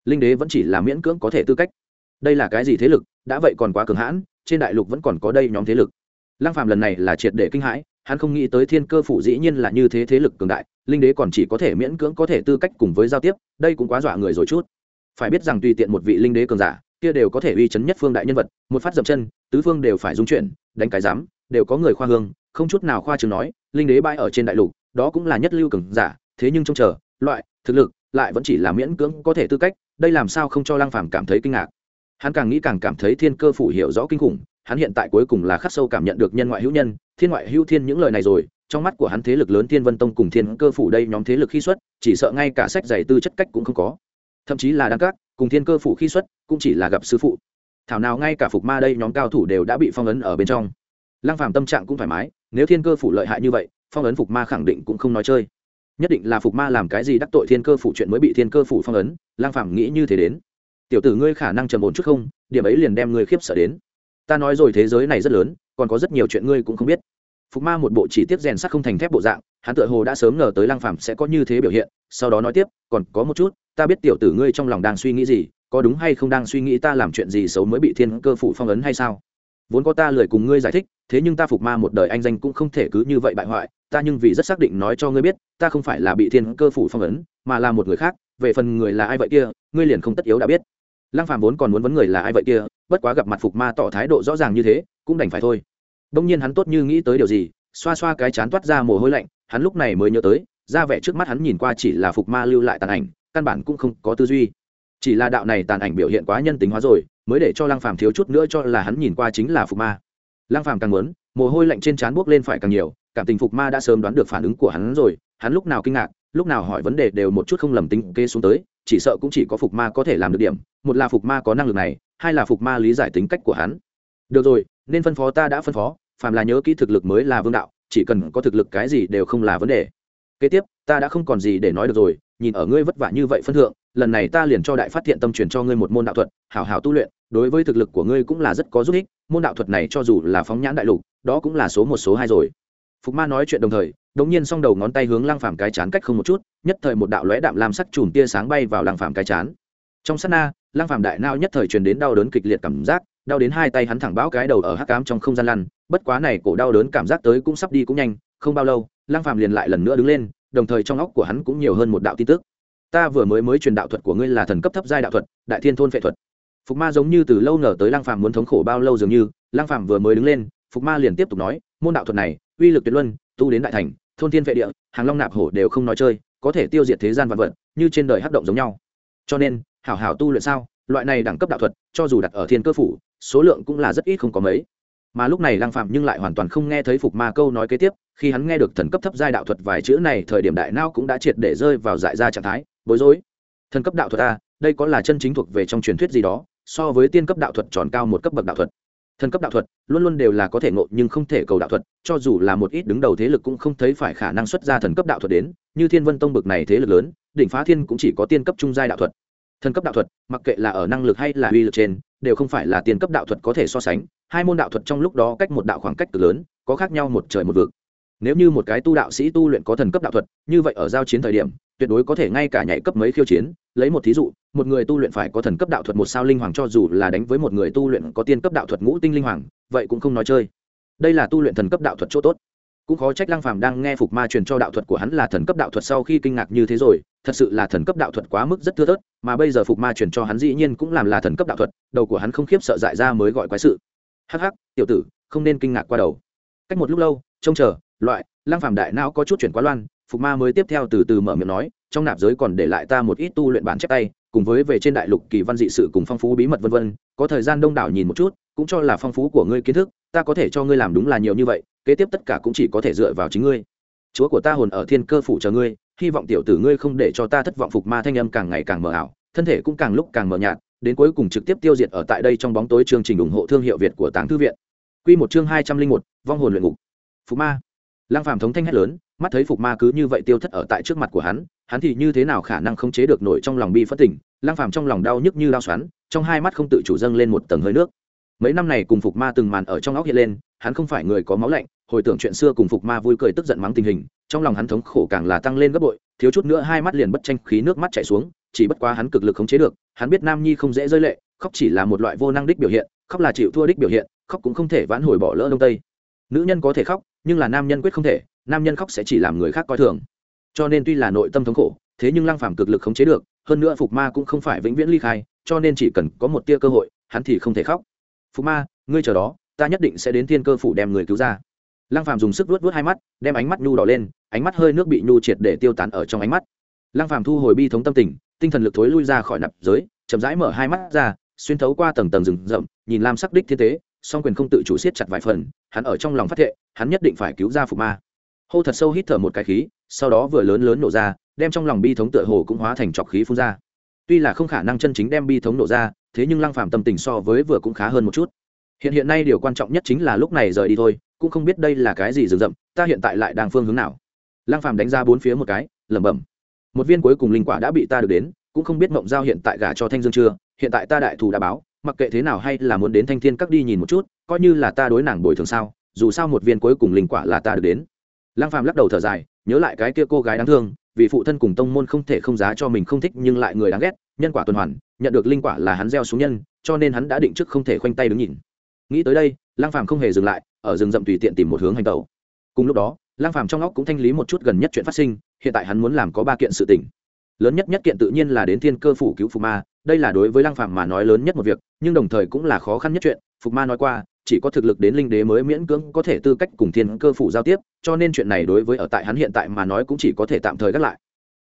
Linh đế vẫn chỉ là miễn cưỡng có thể tư cách. Đây là cái gì thế lực? Đã vậy còn quá cường hãn, trên đại lục vẫn còn có đây nhóm thế lực. Lăng phàm lần này là triệt để kinh hãi, hắn không nghĩ tới thiên cơ phủ dĩ nhiên là như thế thế lực cường đại, linh đế còn chỉ có thể miễn cưỡng có thể tư cách cùng với giao tiếp, đây cũng quá dọa người rồi chút. Phải biết rằng tùy tiện một vị linh đế cường giả, kia đều có thể uy chấn nhất phương đại nhân vật, một phát dậm chân, tứ phương đều phải dung chuyển đánh cái dám đều có người khoa hương, không chút nào khoa trường nói, linh đế bãi ở trên đại lục, đó cũng là nhất lưu cường giả, thế nhưng trông chờ, loại, thực lực, lại vẫn chỉ là miễn cưỡng có thể tư cách, đây làm sao không cho lăng phàm cảm thấy kinh ngạc. Hắn càng nghĩ càng cảm thấy thiên cơ phủ hiểu rõ kinh khủng, hắn hiện tại cuối cùng là khắc sâu cảm nhận được nhân ngoại hữu nhân, thiên ngoại hữu thiên những lời này rồi, trong mắt của hắn thế lực lớn thiên vân tông cùng thiên cơ phủ đây nhóm thế lực khi xuất, chỉ sợ ngay cả sách giày tư chất cách cũng không có. Thậm chí là đăng các, cùng thiên cơ phủ khi xuất, cũng chỉ là gặp sư phụ thảo nào ngay cả phục ma đây nhóm cao thủ đều đã bị phong ấn ở bên trong. Lăng phàm tâm trạng cũng thoải mái, nếu thiên cơ phủ lợi hại như vậy, phong ấn phục ma khẳng định cũng không nói chơi. Nhất định là phục ma làm cái gì đắc tội thiên cơ phủ chuyện mới bị thiên cơ phủ phong ấn, lăng phàm nghĩ như thế đến. Tiểu tử ngươi khả năng trầm ổn chút không, điểm ấy liền đem ngươi khiếp sợ đến. Ta nói rồi thế giới này rất lớn, còn có rất nhiều chuyện ngươi cũng không biết. Phục ma một bộ chỉ tiếp rèn sắt không thành thép bộ dạng, hắn tựa hồ đã sớm ngờ tới lăng phàm sẽ có như thế biểu hiện, sau đó nói tiếp, còn có một chút, ta biết tiểu tử ngươi trong lòng đang suy nghĩ gì có đúng hay không đang suy nghĩ ta làm chuyện gì xấu mới bị thiên cơ phủ phong ấn hay sao? Vốn có ta lười cùng ngươi giải thích, thế nhưng ta phục ma một đời anh danh cũng không thể cứ như vậy bại hoại, ta nhưng vì rất xác định nói cho ngươi biết, ta không phải là bị thiên cơ phủ phong ấn, mà là một người khác, về phần người là ai vậy kia, ngươi liền không tất yếu đã biết. Lăng phàm vốn còn muốn vấn người là ai vậy kia, bất quá gặp mặt phục ma tỏ thái độ rõ ràng như thế, cũng đành phải thôi. Đông nhiên hắn tốt như nghĩ tới điều gì, xoa xoa cái chán toát ra mồ hôi lạnh, hắn lúc này mới nhớ tới, ra vẻ trước mắt hắn nhìn qua chỉ là phục ma lưu lại tàn ảnh, căn bản cũng không có tư duy chỉ là đạo này tàn ảnh biểu hiện quá nhân tính hóa rồi, mới để cho lăng phàm thiếu chút nữa cho là hắn nhìn qua chính là phục ma. Lăng phàm càng muốn, mồ hôi lạnh trên trán buốc lên phải càng nhiều, cảm tình phục ma đã sớm đoán được phản ứng của hắn rồi, hắn lúc nào kinh ngạc, lúc nào hỏi vấn đề đều một chút không lầm tính kê xuống tới, chỉ sợ cũng chỉ có phục ma có thể làm được điểm, một là phục ma có năng lực này, hai là phục ma lý giải tính cách của hắn. Được rồi, nên phân phó ta đã phân phó, phàm là nhớ kỹ thực lực mới là vương đạo, chỉ cần có thực lực cái gì đều không là vấn đề. Kế tiếp, ta đã không còn gì để nói được rồi, nhìn ở ngươi vất vả như vậy phân thượng lần này ta liền cho đại phát thiện tâm truyền cho ngươi một môn đạo thuật, hảo hảo tu luyện, đối với thực lực của ngươi cũng là rất có giúp ích, môn đạo thuật này cho dù là phóng nhãn đại lục, đó cũng là số một số hai rồi. Phục ma nói chuyện đồng thời, đống nhiên song đầu ngón tay hướng Lang phàm cái chán cách không một chút, nhất thời một đạo lóe đạm làm sắc chùm tia sáng bay vào Lang phàm cái chán. Trong sát na Lang phàm đại nao nhất thời truyền đến đau đớn kịch liệt cảm giác, đau đến hai tay hắn thẳng bão cái đầu ở hắc cám trong không gian lăn, bất quá này cổ đau đớn cảm giác tới cũng sắp đi cũng nhanh, không bao lâu Lang phàm liền lại lần nữa đứng lên, đồng thời trong óc của hắn cũng nhiều hơn một đạo tin tức ta vừa mới mới truyền đạo thuật của ngươi là thần cấp thấp giai đạo thuật, đại thiên thôn phệ thuật. Phục ma giống như từ lâu nở tới lang phàm muốn thống khổ bao lâu dường như lang phàm vừa mới đứng lên, phục ma liền tiếp tục nói, môn đạo thuật này, uy lực tuyệt luân, tu đến đại thành, thôn thiên vệ địa, hàng long nạp hổ đều không nói chơi, có thể tiêu diệt thế gian vạn vật, như trên đời hắc động giống nhau. Cho nên, hảo hảo tu luyện sao, loại này đẳng cấp đạo thuật, cho dù đặt ở thiên cơ phủ, số lượng cũng là rất ít không có mấy. Mà lúc này lang phạm nhưng lại hoàn toàn không nghe thấy phục ma câu nói kế tiếp, khi hắn nghe được thần cấp thấp giai đạo thuật vài chữ này, thời điểm đại nao cũng đã triệt để rơi vào dại ra trạng thái bối rối. Thần cấp đạo thuật a, đây có là chân chính thuộc về trong truyền thuyết gì đó, so với tiên cấp đạo thuật tròn cao một cấp bậc đạo thuật. Thần cấp đạo thuật, luôn luôn đều là có thể ngộ nhưng không thể cầu đạo thuật, cho dù là một ít đứng đầu thế lực cũng không thấy phải khả năng xuất ra thần cấp đạo thuật đến, như thiên vân tông bực này thế lực lớn, đỉnh phá thiên cũng chỉ có tiên cấp trung giai đạo thuật. Thần cấp đạo thuật, mặc kệ là ở năng lực hay là uy lực trên, đều không phải là tiên cấp đạo thuật có thể so sánh, hai môn đạo thuật trong lúc đó cách một đạo khoảng cách cực lớn, có khác nhau một trời một vực. Nếu như một cái tu đạo sĩ tu luyện có thần cấp đạo thuật, như vậy ở giao chiến thời điểm tuyệt đối có thể ngay cả nhảy cấp mấy khiêu chiến, lấy một thí dụ, một người tu luyện phải có thần cấp đạo thuật một sao linh hoàng cho dù là đánh với một người tu luyện có tiên cấp đạo thuật ngũ tinh linh hoàng, vậy cũng không nói chơi. Đây là tu luyện thần cấp đạo thuật chỗ tốt. Cũng khó trách lăng phàm đang nghe phục ma truyền cho đạo thuật của hắn là thần cấp đạo thuật sau khi kinh ngạc như thế rồi, thật sự là thần cấp đạo thuật quá mức rất thưa thớt, mà bây giờ phục ma truyền cho hắn dĩ nhiên cũng làm là thần cấp đạo thuật, đầu của hắn không khiếp sợ dại ra mới gọi quái sự. Hắc hắc, tiểu tử, không nên kinh ngạc qua đầu. Cách một lúc lâu, trông chờ, loại, lăng phàm đại não có chút chuyển quá loan phục ma mới tiếp theo từ từ mở miệng nói, trong nạp giới còn để lại ta một ít tu luyện bản chép tay, cùng với về trên đại lục kỳ văn dị sự cùng phong phú bí mật vân vân, có thời gian đông đảo nhìn một chút, cũng cho là phong phú của ngươi kiến thức, ta có thể cho ngươi làm đúng là nhiều như vậy, kế tiếp tất cả cũng chỉ có thể dựa vào chính ngươi. Chúa của ta hồn ở thiên cơ phủ chờ ngươi, hy vọng tiểu tử ngươi không để cho ta thất vọng phục ma thanh âm càng ngày càng mờ ảo, thân thể cũng càng lúc càng mờ nhạt, đến cuối cùng trực tiếp tiêu diệt ở tại đây trong bóng tối chương trình ủng hộ thương hiệu việt của tàng thư viện. Quy một chương hai trăm linh một, vong hồn luyện ngục. Phục ma. Lang phàm thống thanh hét lớn mắt thấy phục ma cứ như vậy tiêu thất ở tại trước mặt của hắn hắn thì như thế nào khả năng không chế được nổi trong lòng bi phất tỉnh lăng phàm trong lòng đau nhức như lao xoắn, trong hai mắt không tự chủ dâng lên một tầng hơi nước. Mấy năm này cùng phục ma từng màn ở trong óc hiện lên, hắn không phải người có máu lạnh, hồi tưởng chuyện xưa cùng phục ma vui cười tức giận mắng tình hình, trong lòng hắn thống khổ càng là tăng lên gấp bội, thiếu chút nữa hai mắt liền bất tranh khí nước mắt chảy xuống, chỉ bất quá hắn cực lực khống chế được, hắn biết nam nhi không dễ rơi lệ, khóc chỉ là một loại vô năng đích biểu hiện, khóc là chịu thua đích biểu hiện, khóc cũng không thể vãn hồi bỏ lỡ đông tây. Nữ nhân có thể khóc, nhưng là nam nhân quyết không thể nam nhân khóc sẽ chỉ làm người khác coi thường. Cho nên tuy là nội tâm thống khổ, thế nhưng lăng phàm cực lực khống chế được, hơn nữa phục ma cũng không phải vĩnh viễn ly khai, cho nên chỉ cần có một tia cơ hội, hắn thì không thể khóc. Phục ma, ngươi chờ đó, ta nhất định sẽ đến thiên cơ phủ đem người cứu ra. Lăng phàm dùng sức vuốt vuốt hai mắt, đem ánh mắt nhu đỏ lên, ánh mắt hơi nước bị nhu triệt để tiêu tán ở trong ánh mắt. Lăng phàm thu hồi bi thống tâm tình, tinh thần lực thối lui ra khỏi nạp giới, chậm rãi mở hai mắt ra, xuyên thấu qua tầng tầng rừng rậm, nhìn lam sắc đích thiên tế, song quyền không tự chủ siết chặt vài phần, hắn ở trong lòng phát thệ, hắn nhất định phải cứu ra phục ma hô thật sâu hít thở một cái khí, sau đó vừa lớn lớn nổ ra, đem trong lòng bi thống tựa hồ cũng hóa thành trọc khí phun ra. Tuy là không khả năng chân chính đem bi thống nổ ra, thế nhưng lăng phàm tâm tình so với vừa cũng khá hơn một chút. Hiện hiện nay điều quan trọng nhất chính là lúc này rời đi thôi, cũng không biết đây là cái gì rừng rậm, ta hiện tại lại đang phương hướng nào. Lăng phàm đánh ra bốn phía một cái, lẩm bẩm. Một viên cuối cùng linh quả đã bị ta được đến, cũng không biết mộng giao hiện tại gả cho thanh dương chưa, hiện tại ta đại thù đã báo, mặc kệ thế nào hay là muốn đến thanh thiên các đi nhìn một chút, coi như là ta đối nàng bồi thường sao, dù sao một viên cuối cùng linh quả là ta được đến lăng phàm lắc đầu thở dài, nhớ lại cái kia cô gái đáng thương, vì phụ thân cùng tông môn không thể không giá cho mình không thích nhưng lại người đáng ghét, nhân quả tuần hoàn, nhận được linh quả là hắn gieo xuống nhân, cho nên hắn đã định trước không thể khoanh tay đứng nhìn. Nghĩ tới đây, lăng phàm không hề dừng lại, ở rừng rậm tùy tiện tìm một hướng hành tẩu. Cùng lúc đó, lăng phàm trong óc cũng thanh lý một chút gần nhất chuyện phát sinh, hiện tại hắn muốn làm có ba kiện sự tình. Lớn nhất nhất kiện tự nhiên là đến thiên cơ phủ cứu phục ma, đây là đối với lăng phàm mà nói lớn nhất một việc, nhưng đồng thời cũng là khó khăn nhất chuyện, phục ma nói qua chỉ có thực lực đến linh đế mới miễn cưỡng có thể tư cách cùng thiên cơ phủ giao tiếp, cho nên chuyện này đối với ở tại hắn hiện tại mà nói cũng chỉ có thể tạm thời gác lại.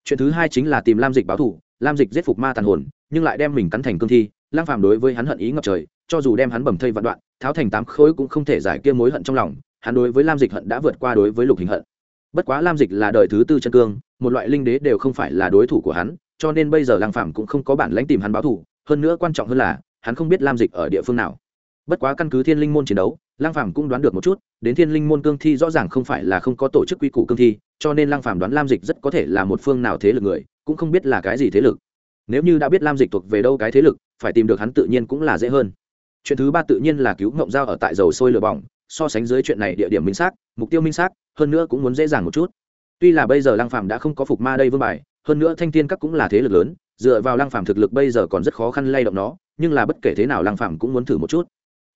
Chuyện thứ hai chính là tìm lam dịch báo thù, lam dịch giết phục ma tàn hồn, nhưng lại đem mình cắn thành cương thi lang phàm đối với hắn hận ý ngập trời, cho dù đem hắn bầm thây vạn đoạn, tháo thành tám khối cũng không thể giải kia mối hận trong lòng, hắn đối với lam dịch hận đã vượt qua đối với lục hình hận. Bất quá lam dịch là đời thứ tư chân cương, một loại linh đế đều không phải là đối thủ của hắn, cho nên bây giờ lang phàm cũng không có bản lãnh tìm hắn báo thù, hơn nữa quan trọng hơn là, hắn không biết lam dịch ở địa phương nào bất quá căn cứ thiên linh môn chiến đấu, lang phàm cũng đoán được một chút, đến thiên linh môn cương thi rõ ràng không phải là không có tổ chức quy củ cương thi, cho nên lang phàm đoán lam dịch rất có thể là một phương nào thế lực người, cũng không biết là cái gì thế lực. Nếu như đã biết lam dịch thuộc về đâu cái thế lực, phải tìm được hắn tự nhiên cũng là dễ hơn. Chuyện thứ ba tự nhiên là cứu ngộng giao ở tại dầu sôi lửa bỏng, so sánh dưới chuyện này địa điểm minh xác, mục tiêu minh xác, hơn nữa cũng muốn dễ dàng một chút. Tuy là bây giờ Lang phàm đã không có phục ma đây vương bài, hơn nữa thanh thiên các cũng là thế lực lớn, dựa vào Lang phàm thực lực bây giờ còn rất khó khăn lay động nó, nhưng là bất kể thế nào Lang phàm cũng muốn thử một chút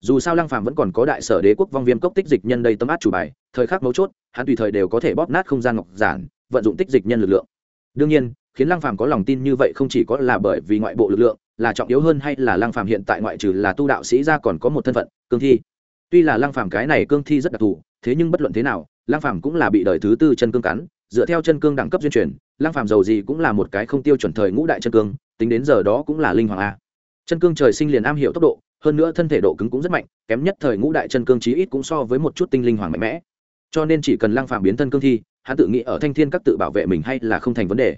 dù sao lăng phàm vẫn còn có đại sở đế quốc vong viêm cốc tích dịch nhân đây tâm át chủ bài, thời khắc mấu chốt, hắn tùy thời đều có thể bóp nát không gian ngọc giản, vận dụng tích dịch nhân lực lượng. Đương nhiên, khiến lăng phàm có lòng tin như vậy không chỉ có là bởi vì ngoại bộ lực lượng là trọng yếu hơn hay là lăng phàm hiện tại ngoại trừ là tu đạo sĩ ra còn có một thân phận, cương thi. Tuy là lăng phàm cái này cương thi rất đặc thù, thế nhưng bất luận thế nào, lăng phàm cũng là bị đời thứ tư chân cương cắn, dựa theo chân cương đẳng cấp duyên truyền, lăng phàm giàu gì cũng là một cái không tiêu chuẩn thời ngũ đại chân cương, tính đến giờ đó cũng là linh hoàng a. Chân cương trời sinh liền am hiểu tốc độ hơn nữa thân thể độ cứng cũng rất mạnh, kém nhất thời ngũ đại chân cương chí ít cũng so với một chút tinh linh hoàng mạnh mẽ. Cho nên chỉ cần lăng phàm biến thân cương thi, hắn tự nghĩ ở thanh thiên các tự bảo vệ mình hay là không thành vấn đề.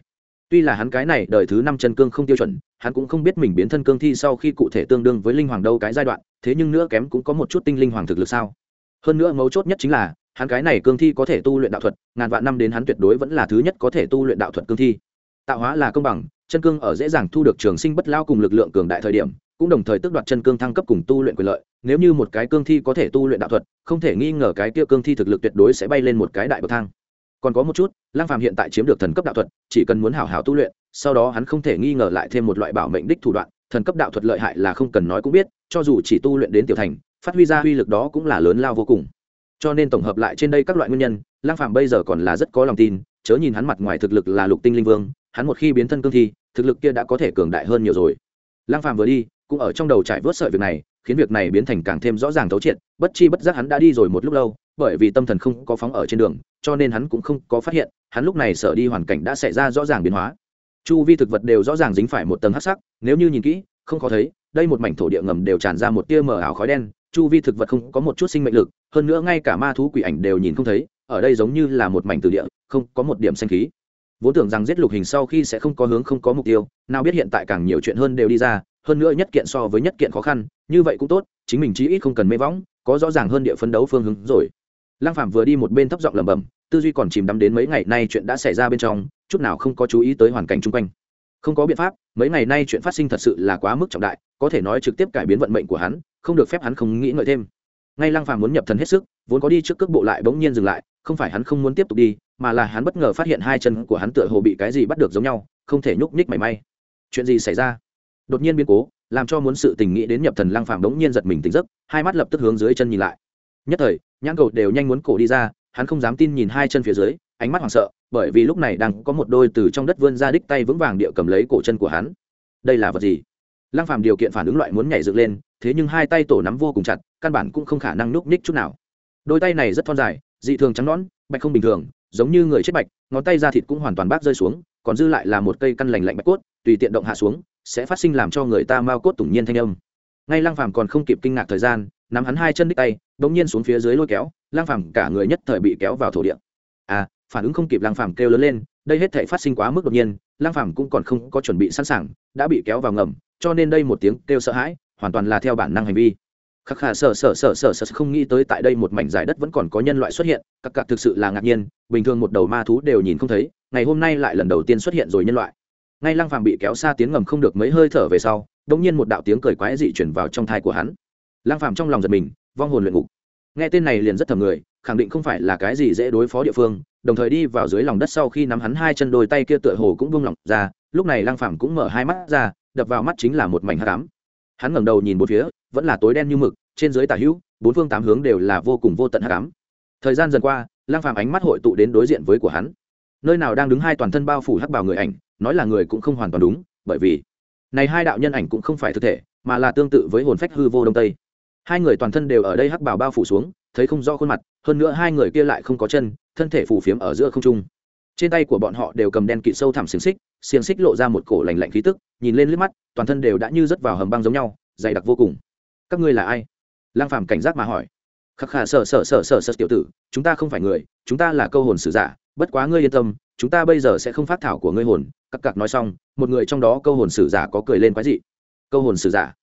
Tuy là hắn cái này đời thứ năm chân cương không tiêu chuẩn, hắn cũng không biết mình biến thân cương thi sau khi cụ thể tương đương với linh hoàng đâu cái giai đoạn, thế nhưng nữa kém cũng có một chút tinh linh hoàng thực lực sao? Hơn nữa mấu chốt nhất chính là, hắn cái này cương thi có thể tu luyện đạo thuật, ngàn vạn năm đến hắn tuyệt đối vẫn là thứ nhất có thể tu luyện đạo thuật cương thi. Tạo hóa là công bằng, chân cương ở dễ dàng thu được trường sinh bất lao cùng lực lượng cường đại thời điểm cũng đồng thời tước đoạt chân cương thăng cấp cùng tu luyện quyền lợi. Nếu như một cái cương thi có thể tu luyện đạo thuật, không thể nghi ngờ cái kia cương thi thực lực tuyệt đối sẽ bay lên một cái đại bậc thang. Còn có một chút lang phàm hiện tại chiếm được thần cấp đạo thuật, chỉ cần muốn hảo hảo tu luyện, sau đó hắn không thể nghi ngờ lại thêm một loại bảo mệnh đích thủ đoạn, thần cấp đạo thuật lợi hại là không cần nói cũng biết, cho dù chỉ tu luyện đến tiểu thành, phát huy ra uy lực đó cũng là lớn lao vô cùng. Cho nên tổng hợp lại trên đây các loại nguyên nhân lang phàm bây giờ còn là rất có lòng tin, chớ nhìn hắn mặt ngoài thực lực là lục tinh linh vương, hắn một khi biến thân cương thi, thực lực kia đã có thể cường đại hơn nhiều rồi. Lang phàm vừa đi cũng ở trong đầu trải vớt sợi việc này, khiến việc này biến thành càng thêm rõ ràng thấu triệt. Bất chi bất giác hắn đã đi rồi một lúc lâu, bởi vì tâm thần không có phóng ở trên đường, cho nên hắn cũng không có phát hiện, hắn lúc này sở đi hoàn cảnh đã xảy ra rõ ràng biến hóa. Chu vi thực vật đều rõ ràng dính phải một tầng hắc sắc, nếu như nhìn kỹ, không khó thấy, đây một mảnh thổ địa ngầm đều tràn ra một tia mờ ảo khói đen, chu vi thực vật không có một chút sinh mệnh lực, hơn nữa ngay cả ma thú quỷ ảnh đều nhìn không thấy, ở đây giống như là một mảnh từ địa, không có một điểm xanh khí. Vốn tưởng rằng giết lục hình sau khi sẽ không có hướng không có mục tiêu, nào biết hiện tại càng nhiều chuyện hơn đều đi ra hơn nữa nhất kiện so với nhất kiện khó khăn, như vậy cũng tốt, chính mình chí ít không cần mê võng, có rõ ràng hơn địa phấn đấu phương hướng rồi. Lăng phạm vừa đi một bên thấp giọng lẩm bẩm, tư duy còn chìm đắm đến mấy ngày nay chuyện đã xảy ra bên trong, chút nào không có chú ý tới hoàn cảnh chung quanh. Không có biện pháp, mấy ngày nay chuyện phát sinh thật sự là quá mức trọng đại, có thể nói trực tiếp cải biến vận mệnh của hắn, không được phép hắn không nghĩ ngợi thêm. Ngay lăng phàm muốn nhập thần hết sức, vốn có đi trước cước bộ lại bỗng nhiên dừng lại, không phải hắn không muốn tiếp tục đi, mà là hắn bất ngờ phát hiện hai chân của hắn tựa hồ bị cái gì bắt được giống nhau, không thể nhúc nhích mảy may. Chuyện gì xảy ra? Đột nhiên biến cố, làm cho muốn sự tình nghĩ đến nhập thần lăng phàm đống nhiên giật mình tỉnh giấc, hai mắt lập tức hướng dưới chân nhìn lại. Nhất thời, nhãn cầu đều nhanh muốn cổ đi ra, hắn không dám tin nhìn hai chân phía dưới, ánh mắt hoảng sợ, bởi vì lúc này đang có một đôi từ trong đất vươn ra đích tay vững vàng địa cầm lấy cổ chân của hắn. Đây là vật gì? Lăng phàm điều kiện phản ứng loại muốn nhảy dựng lên, thế nhưng hai tay tổ nắm vô cùng chặt, căn bản cũng không khả năng núp ních chút nào. Đôi tay này rất thon dài, dị thường trắng nõn, bạch không bình thường, giống như người chết bạch, ngón tay da thịt cũng hoàn toàn bác rơi xuống, còn dư lại là một cây căn lành lạnh bạch cốt, tùy tiện động hạ xuống sẽ phát sinh làm cho người ta mau cốt tủng nhiên thanh âm. Ngay lăng phàm còn không kịp kinh ngạc thời gian, nắm hắn hai chân đích tay bỗng nhiên xuống phía dưới lôi kéo, lăng phàm cả người nhất thời bị kéo vào thổ địa. À phản ứng không kịp lăng phàm kêu lớn lên, đây hết thể phát sinh quá mức đột nhiên, lăng phàm cũng còn không có chuẩn bị sẵn sàng, đã bị kéo vào ngầm, cho nên đây một tiếng kêu sợ hãi, hoàn toàn là theo bản năng hành vi. Khắc khả sợ sợ sợ sợ sợ không nghĩ tới tại đây một mảnh giải đất vẫn còn có nhân loại xuất hiện, các cặp thực sự là ngạc nhiên, bình thường một đầu ma thú đều nhìn không thấy, ngày hôm nay lại lần đầu tiên xuất hiện rồi nhân loại ngay lăng phàm bị kéo xa tiếng ngầm không được mấy hơi thở về sau đống nhiên một đạo tiếng cười quái dị truyền vào trong thai của hắn. Lăng phàm trong lòng giật mình, vong hồn luyện ngục. Nghe tên này liền rất thầm người, khẳng định không phải là cái gì dễ đối phó địa phương, đồng thời đi vào dưới lòng đất sau khi nắm hắn hai chân đôi tay kia tựa hồ cũng buông lỏng ra, lúc này lăng phàm cũng mở hai mắt ra, đập vào mắt chính là một mảnh hắc ám. Hắn ngẩng đầu nhìn bốn phía, vẫn là tối đen như mực, trên dưới tả hữu, bốn phương tám hướng đều là vô cùng vô tận hắc ám. Thời gian dần qua, lăng phàm ánh mắt hội tụ đến đối diện với của hắn nơi nào đang đứng hai toàn thân bao phủ hắc bào người ảnh, nói là người cũng không hoàn toàn đúng, bởi vì này hai đạo nhân ảnh cũng không phải thực thể, mà là tương tự với hồn phách hư vô đông tây. Hai người toàn thân đều ở đây hắc bào bao phủ xuống, thấy không rõ khuôn mặt, hơn nữa hai người kia lại không có chân, thân thể phủ phiếm ở giữa không trung. Trên tay của bọn họ đều cầm đen kịt sâu thẳm xiềng xích xiềng xích lộ ra một cổ lành lạnh khí tức, nhìn lên liếc mắt, toàn thân đều đã như rớt vào hầm băng giống nhau, dày đặc vô cùng. Các ngươi là ai? Lang phàm cảnh giác mà hỏi. Khắc khả sở sở sở sở sở tiểu tử, chúng ta không phải người, chúng ta là câu hồn sử giả, bất quá ngươi yên tâm chúng ta bây giờ sẽ không phát thảo của ngươi hồn, các cặc nói xong, một người trong đó câu hồn sử giả có cười lên quái dị. Câu hồn sử giả.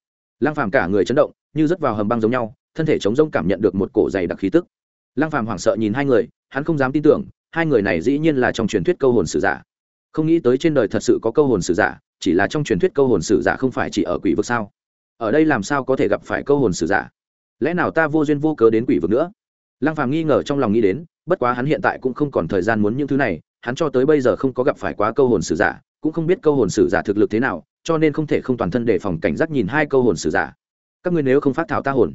Lang phàm cả người chấn động, như rớt vào hầm băng giống nhau, thân thể chống rông cảm nhận được một cổ dày đặc khí tức. Lang phàm hoảng sợ nhìn hai người, hắn không dám tin tưởng, hai người này dĩ nhiên là trong truyền thuyết câu hồn sử giả. Không nghĩ tới trên đời thật sự có câu hồn sử giả, chỉ là trong truyền thuyết câu hồn sử giả không phải chỉ ở quỷ vực sao? Ở đây làm sao có thể gặp phải câu hồn sử giả? Lẽ nào ta vô duyên vô cớ đến quỷ vực nữa? Lăng phàm nghi ngờ trong lòng nghĩ đến, bất quá hắn hiện tại cũng không còn thời gian muốn những thứ này hắn cho tới bây giờ không có gặp phải quá câu hồn sử giả, cũng không biết câu hồn sử giả thực lực thế nào, cho nên không thể không toàn thân đề phòng cảnh giác nhìn hai câu hồn sử giả. Các ngươi nếu không phát thảo ta hồn,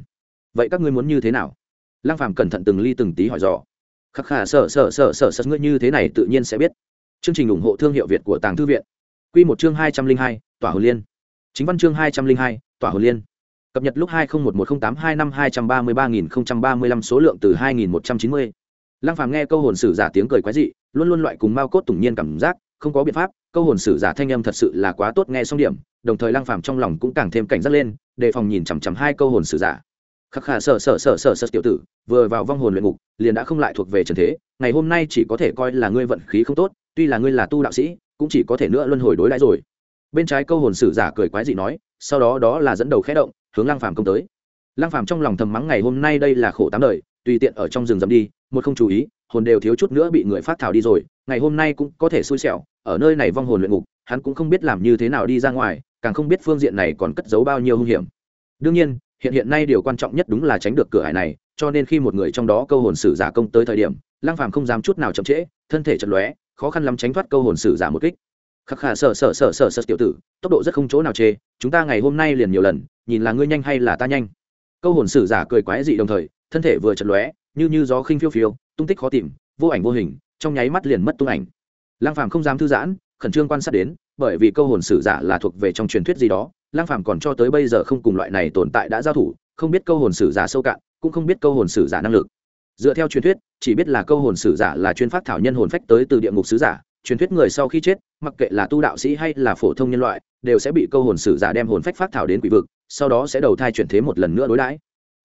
vậy các ngươi muốn như thế nào? Lăng phàm cẩn thận từng ly từng tí hỏi dò. Khắc khả sợ sợ sợ sợ sợ, ngươi như thế này tự nhiên sẽ biết. Chương trình ủng hộ thương hiệu việt của tàng thư viện. Quy một chương hai trăm linh hai tỏa hồn liên. Chính văn chương hai trăm linh hai tỏa hồn liên. Cập nhật lúc hai nghìn một một không tám hai năm hai trăm ba mươi ba nghìn không trăm ba mươi lăm số lượng từ hai nghìn một trăm chín mươi. Lăng phàm nghe câu hồn sử giả tiếng cười quái dị luôn luôn loại cùng mao cốt tủng nhiên cảm giác, không có biện pháp, câu hồn sử giả thanh âm thật sự là quá tốt nghe xong điểm, đồng thời lăng phàm trong lòng cũng càng thêm cảnh giác lên, đề phòng nhìn chằm chằm hai câu hồn sử giả. Khắc khả sở sở sở sở sở tiểu tử, vừa vào vong hồn luyện ngục, liền đã không lại thuộc về trần thế, ngày hôm nay chỉ có thể coi là ngươi vận khí không tốt, tuy là ngươi là tu đạo sĩ, cũng chỉ có thể nữa luân hồi đối đãi rồi. Bên trái câu hồn sử giả cười quái dị nói, sau đó đó là dẫn đầu khẽ động, hướng lăng phàm công tới. Lăng phàm trong lòng thầm mắng ngày hôm nay đây là khổ tám đời, tùy tiện ở trong rừng dầm đi, một không chú ý hồn đều thiếu chút nữa bị người phát thảo đi rồi, ngày hôm nay cũng có thể xui xẻo, ở nơi này vong hồn luyện ngục, hắn cũng không biết làm như thế nào đi ra ngoài, càng không biết phương diện này còn cất giấu bao nhiêu hung hiểm. Đương nhiên, hiện hiện nay điều quan trọng nhất đúng là tránh được cửa hải này, cho nên khi một người trong đó câu hồn sử giả công tới thời điểm, lăng phàm không dám chút nào chậm trễ, thân thể chật lóe, khó khăn lắm tránh thoát câu hồn sử giả một kích. Khắc khả sở sở sở sở sở tiểu tử, tốc độ rất không chỗ nào chê, chúng ta ngày hôm nay liền nhiều lần, nhìn là ngươi nhanh hay là ta nhanh. Câu hồn sử giả cười quái dị đồng thời, thân thể vừa chật lóe như như gió khinh phiêu phiêu, tung tích khó tìm, vô ảnh vô hình, trong nháy mắt liền mất tung ảnh. Lăng phàm không dám thư giãn, khẩn trương quan sát đến, bởi vì câu hồn sử giả là thuộc về trong truyền thuyết gì đó, lăng phàm còn cho tới bây giờ không cùng loại này tồn tại đã giao thủ, không biết câu hồn sử giả sâu cạn, cũng không biết câu hồn sử giả năng lực. Dựa theo truyền thuyết, chỉ biết là câu hồn sử giả là chuyên phát thảo nhân hồn phách tới từ địa ngục sứ giả, truyền thuyết người sau khi chết, mặc kệ là tu đạo sĩ hay là phổ thông nhân loại, đều sẽ bị câu hồn sử giả đem hồn phách phát thảo đến quỷ vực, sau đó sẽ đầu thai chuyển thế một lần nữa đối đãi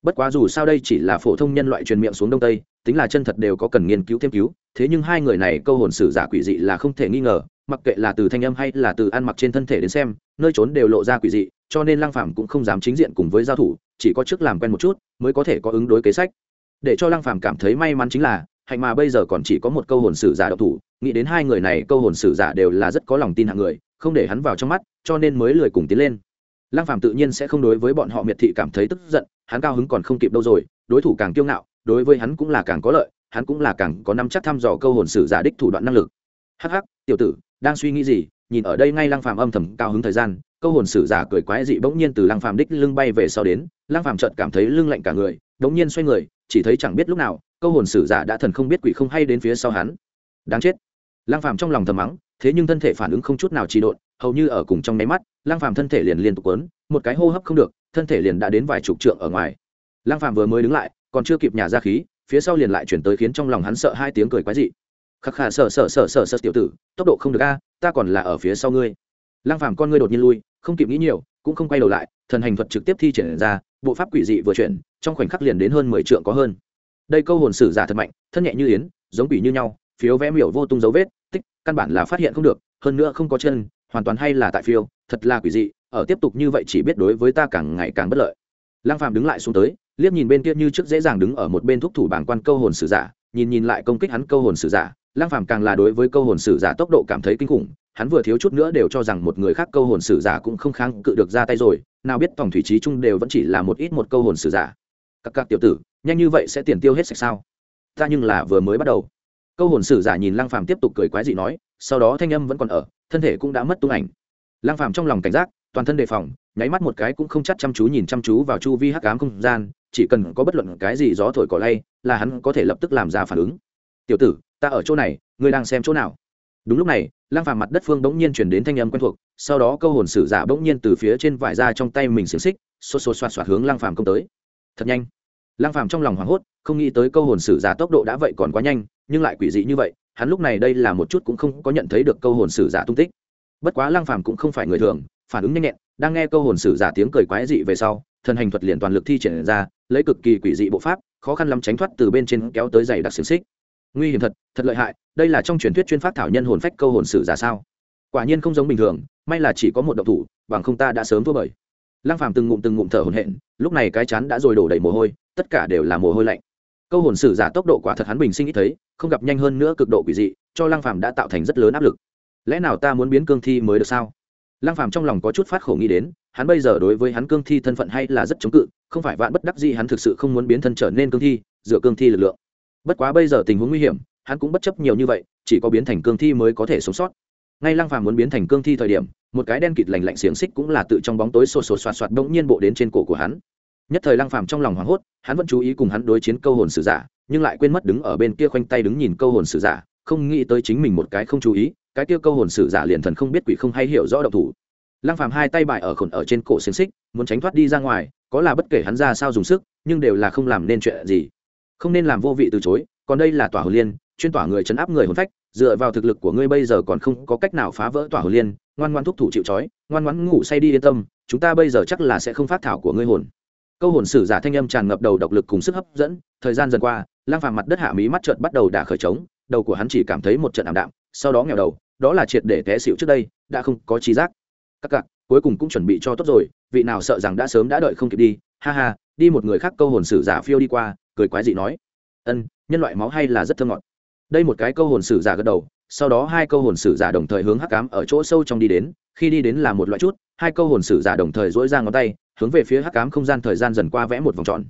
bất quá dù sao đây chỉ là phổ thông nhân loại truyền miệng xuống đông tây, tính là chân thật đều có cần nghiên cứu thêm cứu, thế nhưng hai người này câu hồn sử giả quỷ dị là không thể nghi ngờ, mặc kệ là từ thanh âm hay là từ ăn mặc trên thân thể đến xem, nơi trốn đều lộ ra quỷ dị, cho nên lăng phàm cũng không dám chính diện cùng với giao thủ, chỉ có trước làm quen một chút, mới có thể có ứng đối kế sách. Để cho lăng phàm cảm thấy may mắn chính là, hạnh mà bây giờ còn chỉ có một câu hồn sử giả độc thủ, nghĩ đến hai người này câu hồn sử giả đều là rất có lòng tin hạng người, không để hắn vào trong mắt, cho nên mới lười cùng tiến lên lăng phàm tự nhiên sẽ không đối với bọn họ miệt thị cảm thấy tức giận, hắn cao hứng còn không kịp đâu rồi, đối thủ càng kiêu ngạo, đối với hắn cũng là càng có lợi, hắn cũng là càng có năm chắc thăm dò câu hồn sử giả đích thủ đoạn năng lực. Hắc hắc, tiểu tử, đang suy nghĩ gì? Nhìn ở đây ngay lăng phàm âm thầm cao hứng thời gian, câu hồn sử giả cười quái dị bỗng nhiên từ lăng phàm đích lưng bay về sau đến, lăng phàm chợt cảm thấy lưng lạnh cả người bỗng nhiên xoay người, chỉ thấy chẳng biết lúc nào, câu hồn sử giả đã thần không biết quỷ không hay đến phía sau hắn. Đáng chết. Lăng phàm trong lòng thầm mắng thế nhưng thân thể phản ứng không chút nào trì độn, hầu như ở cùng trong nháy mắt Lang phàm thân thể liền liên tục quấn, một cái hô hấp không được, thân thể liền đã đến vài chục trượng ở ngoài. Lang phàm vừa mới đứng lại, còn chưa kịp nhả ra khí, phía sau liền lại chuyển tới khiến trong lòng hắn sợ hai tiếng cười quái dị. Khắc khả sợ sợ sợ sợ sợ tiểu tử, tốc độ không được a, ta còn là ở phía sau ngươi. Lang phàm con ngươi đột nhiên lui, không kịp nghĩ nhiều, cũng không quay đầu lại, thần hành thuật trực tiếp thi triển ra, bộ pháp quỷ dị vừa chuyển, trong khoảnh khắc liền đến hơn mười trượng có hơn. Đây câu hồn sử giả thật mạnh, thân nhẹ như yến, giống quỷ như nhau, phiếu vẽ miểu vô tung dấu vết tích, căn bản là phát hiện không được, hơn nữa không có chân, hoàn toàn hay là tại phiêu, thật là quỷ dị, ở tiếp tục như vậy chỉ biết đối với ta càng ngày càng bất lợi. Lăng phàm đứng lại xuống tới, liếc nhìn bên kia như trước dễ dàng đứng ở một bên thúc thủ bảng quan câu hồn sử giả, nhìn nhìn lại công kích hắn câu hồn sử giả, lăng phàm càng là đối với câu hồn sử giả tốc độ cảm thấy kinh khủng, hắn vừa thiếu chút nữa đều cho rằng một người khác câu hồn sử giả cũng không kháng cự được ra tay rồi, nào biết tổng thủy trí trung đều vẫn chỉ là một ít một câu hồn sử giả. Các các tiểu tử, nhanh như vậy sẽ tiền tiêu hết sạch sao? Ta nhưng là vừa mới bắt đầu câu hồn sử giả nhìn lăng phàm tiếp tục cười quái dị nói, sau đó thanh âm vẫn còn ở, thân thể cũng đã mất tung ảnh. Lăng phàm trong lòng cảnh giác, toàn thân đề phòng, nháy mắt một cái cũng không chắc chăm chú nhìn chăm chú vào chu vi hắc ám không gian, chỉ cần có bất luận cái gì gió thổi cỏ lay, là hắn có thể lập tức làm ra phản ứng. Tiểu tử, ta ở chỗ này, ngươi đang xem chỗ nào? Đúng lúc này lang phàm mặt đất phương bỗng nhiên chuyển đến thanh âm quen thuộc, sau đó câu hồn sử giả bỗng nhiên từ phía trên vải ra trong tay mình xiềng xích, xô xô xoạt xoạt hướng lang phàm công tới. Thật nhanh. Lang phàm trong lòng hoảng hốt, không nghĩ tới câu hồn sử giả tốc độ đã vậy còn quá nhanh nhưng lại quỷ dị như vậy, hắn lúc này đây là một chút cũng không có nhận thấy được câu hồn sử giả tung tích. Bất quá lang phàm cũng không phải người thường, phản ứng nhanh nhẹn, đang nghe câu hồn sử giả tiếng cười quái dị về sau, thần hành thuật liền toàn lực thi triển ra, lấy cực kỳ quỷ dị bộ pháp, khó khăn lắm tránh thoát từ bên trên kéo tới giày đặc xiềng xích. Nguy hiểm thật thật lợi hại, đây là trong truyền thuyết chuyên phát thảo nhân hồn phách câu hồn sử giả sao? Quả nhiên không giống bình thường, may là chỉ có một động thủ, bằng không ta đã sớm thua bởi lăng phàm từng ngụm từng ngụm thở hổn hển, lúc này cái chán đã rồi đổ đầy mồ hôi, tất cả đều là mồ hôi lạnh câu hồn sử giả tốc độ quả thật hắn bình sinh ít thấy, không gặp nhanh hơn nữa cực độ quỷ dị, cho lăng phàm đã tạo thành rất lớn áp lực. Lẽ nào ta muốn biến cương thi mới được sao? Lăng phàm trong lòng có chút phát khổ nghĩ đến, hắn bây giờ đối với hắn cương thi thân phận hay là rất chống cự, không phải vạn bất đắc gì hắn thực sự không muốn biến thân trở nên cương thi, dựa cương thi lực lượng. Bất quá bây giờ tình huống nguy hiểm, hắn cũng bất chấp nhiều như vậy, chỉ có biến thành cương thi mới có thể sống sót. Ngay lăng phàm muốn biến thành cương thi thời điểm, một cái đen kịt lạnh lạnh xiềng xích cũng là tự trong bóng tối sột sột soạt soạt bỗng nhiên bộ đến trên cổ của hắn nhất thời lăng phàm trong lòng hoảng hốt, hắn vẫn chú ý cùng hắn đối chiến câu hồn sử giả, nhưng lại quên mất đứng ở bên kia khoanh tay đứng nhìn câu hồn sử giả, không nghĩ tới chính mình một cái không chú ý, cái kia câu hồn sử giả liền thần không biết quỷ không hay hiểu rõ động thủ. Lăng phàm hai tay bại ở khổn ở trên cổ xiềng xích, muốn tránh thoát đi ra ngoài, có là bất kể hắn ra sao dùng sức, nhưng đều là không làm nên chuyện gì. Không nên làm vô vị từ chối, còn đây là tỏa hồn liên, chuyên tỏa người chấn áp người hồn phách, dựa vào thực lực của ngươi bây giờ còn không có cách nào phá vỡ tỏa hồn liên, ngoan ngoan thúc thủ chịu trói, ngoan ngoãn ngủ say đi yên tâm, chúng ta bây giờ chắc là sẽ không phát thảo của ngươi hồn câu hồn sử giả thanh âm tràn ngập đầu độc lực cùng sức hấp dẫn, thời gian dần qua, lang phàm mặt đất hạ mí mắt trợn bắt đầu đả khởi trống, đầu của hắn chỉ cảm thấy một trận ảm đạm, sau đó nghèo đầu, đó là triệt để té xịu trước đây, đã không có trí giác. Các cặc, cuối cùng cũng chuẩn bị cho tốt rồi, vị nào sợ rằng đã sớm đã đợi không kịp đi, ha ha, đi một người khác câu hồn sử giả phiêu đi qua, cười quái dị nói. Ân, nhân loại máu hay là rất thơm ngọt. Đây một cái câu hồn sử giả gật đầu, sau đó hai câu hồn sử giả đồng thời hướng hắc cám ở chỗ sâu trong đi đến, khi đi đến là một loại chút, hai câu hồn sử giả đồng thời dỗi ra ngón tay hướng về phía hắc cám không gian thời gian dần qua vẽ một vòng tròn.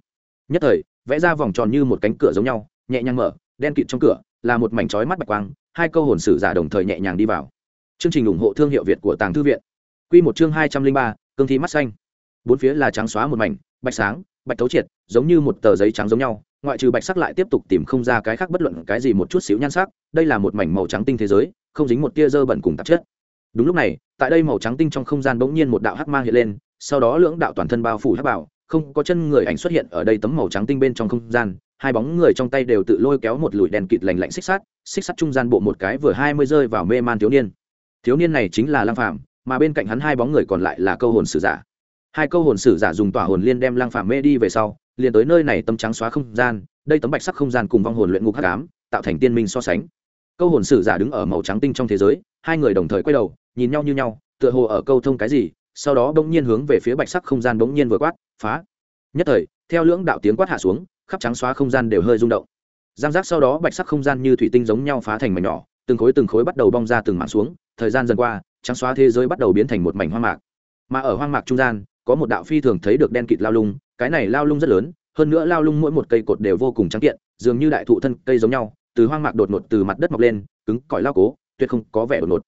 Nhất thời, vẽ ra vòng tròn như một cánh cửa giống nhau, nhẹ nhàng mở, đen kịt trong cửa, là một mảnh trói mắt bạch quang, hai câu hồn sử giả đồng thời nhẹ nhàng đi vào. Chương trình ủng hộ thương hiệu việt của tàng thư viện. Q một chương hai trăm linh ba, cương thi mắt xanh. Bốn phía là trắng xóa một mảnh, bạch sáng, bạch thấu triệt, giống như một tờ giấy trắng giống nhau, ngoại trừ bạch sắc lại tiếp tục tìm không ra cái khác bất luận cái gì một chút xíu nhan sắc, đây là một mảnh màu trắng tinh thế giới, không dính một tia dơ bẩn cùng tạp chất. Đúng lúc này, tại đây màu trắng tinh trong không gian bỗng nhiên một đạo hắc mang hiện lên sau đó lưỡng đạo toàn thân bao phủ hắc bảo không có chân người ảnh xuất hiện ở đây tấm màu trắng tinh bên trong không gian hai bóng người trong tay đều tự lôi kéo một lùi đèn kịt lành lạnh xích sắt xích sắt trung gian bộ một cái vừa hai mươi rơi vào mê man thiếu niên. Thiếu niên này chính là lang phàm, mà bên cạnh hắn hai bóng người còn lại là câu hồn sử giả. Hai câu hồn sử giả dùng tỏa hồn liên đem lang phàm mê đi về sau liền tới nơi này tấm trắng xóa không gian đây tấm bạch sắc không gian cùng vong hồn luyện ngục hắc ám tạo thành tiên minh so sánh. Câu hồn sử giả đứng ở màu trắng tinh trong thế giới hai người đồng thời quay đầu nhìn nhau như nhau tựa hồ ở câu thông cái gì sau đó bỗng nhiên hướng về phía bạch sắc không gian bỗng nhiên vừa quát, phá. Nhất thời, theo lưỡng đạo tiếng quát hạ xuống, khắp trắng xóa không gian đều hơi rung động. Giang giác sau đó bạch sắc không gian như thủy tinh giống nhau phá thành mảnh nhỏ, từng khối từng khối bắt đầu bong ra từng mảng xuống, thời gian dần qua, trắng xóa thế giới bắt đầu biến thành một mảnh hoang mạc. Mà ở hoang mạc trung gian, có một đạo phi thường thấy được đen kịt lao lung, cái này lao lung rất lớn, hơn nữa lao lung mỗi một cây cột đều vô cùng trắng kiện, dường như đại thụ thân cây giống nhau, từ hoang mạc đột ngột từ mặt đất mọc lên, cứng cỏi lao cố, tuyệt không có vẻ đột ngột.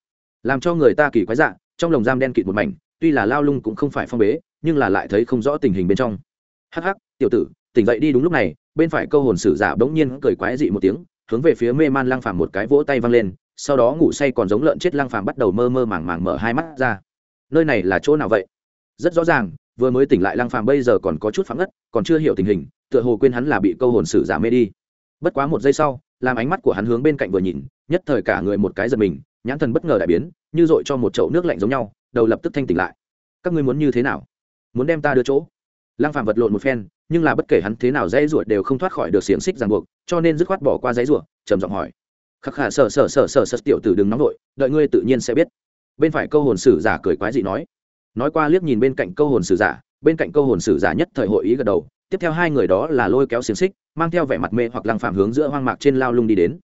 Làm cho người ta kỳ quái dạ trong lồng giam đen kịt một mảnh tuy là lao lung cũng không phải phong bế, nhưng là lại thấy không rõ tình hình bên trong. Hắc hắc, tiểu tử, tỉnh dậy đi đúng lúc này, bên phải câu hồn sử giả bỗng nhiên cười quái dị một tiếng, hướng về phía mê man lang phàm một cái vỗ tay văng lên, sau đó ngủ say còn giống lợn chết lang phàm bắt đầu mơ mơ màng màng mở hai mắt ra. Nơi này là chỗ nào vậy? Rất rõ ràng, vừa mới tỉnh lại lang phàm bây giờ còn có chút phẳng ngất, còn chưa hiểu tình hình, tựa hồ quên hắn là bị câu hồn sử giả mê đi. Bất quá một giây sau, làm ánh mắt của hắn hướng bên cạnh vừa nhìn, nhất thời cả người một cái giật mình, nhãn thần bất ngờ đại biến, như dội cho một chậu nước lạnh giống nhau đầu lập tức thanh tỉnh lại. Các ngươi muốn như thế nào? Muốn đem ta đưa chỗ? Lăng phạm vật lộn một phen, nhưng là bất kể hắn thế nào dãy ruột đều không thoát khỏi được xiềng xích ràng buộc, cho nên dứt khoát bỏ qua dãy ruột trầm giọng hỏi. Khắc khả sợ sợ sợ sợ sợ tiểu tử đừng nóng vội, đợi ngươi tự nhiên sẽ biết. Bên phải câu hồn sử giả cười quái dị nói. Nói qua liếc nhìn bên cạnh câu hồn sử giả, bên cạnh câu hồn sử giả nhất thời hội ý gật đầu, tiếp theo hai người đó là lôi kéo xiềng xích, mang theo vẻ mặt mê hoặc lăng phạm hướng giữa hoang mạc trên lao lung đi đến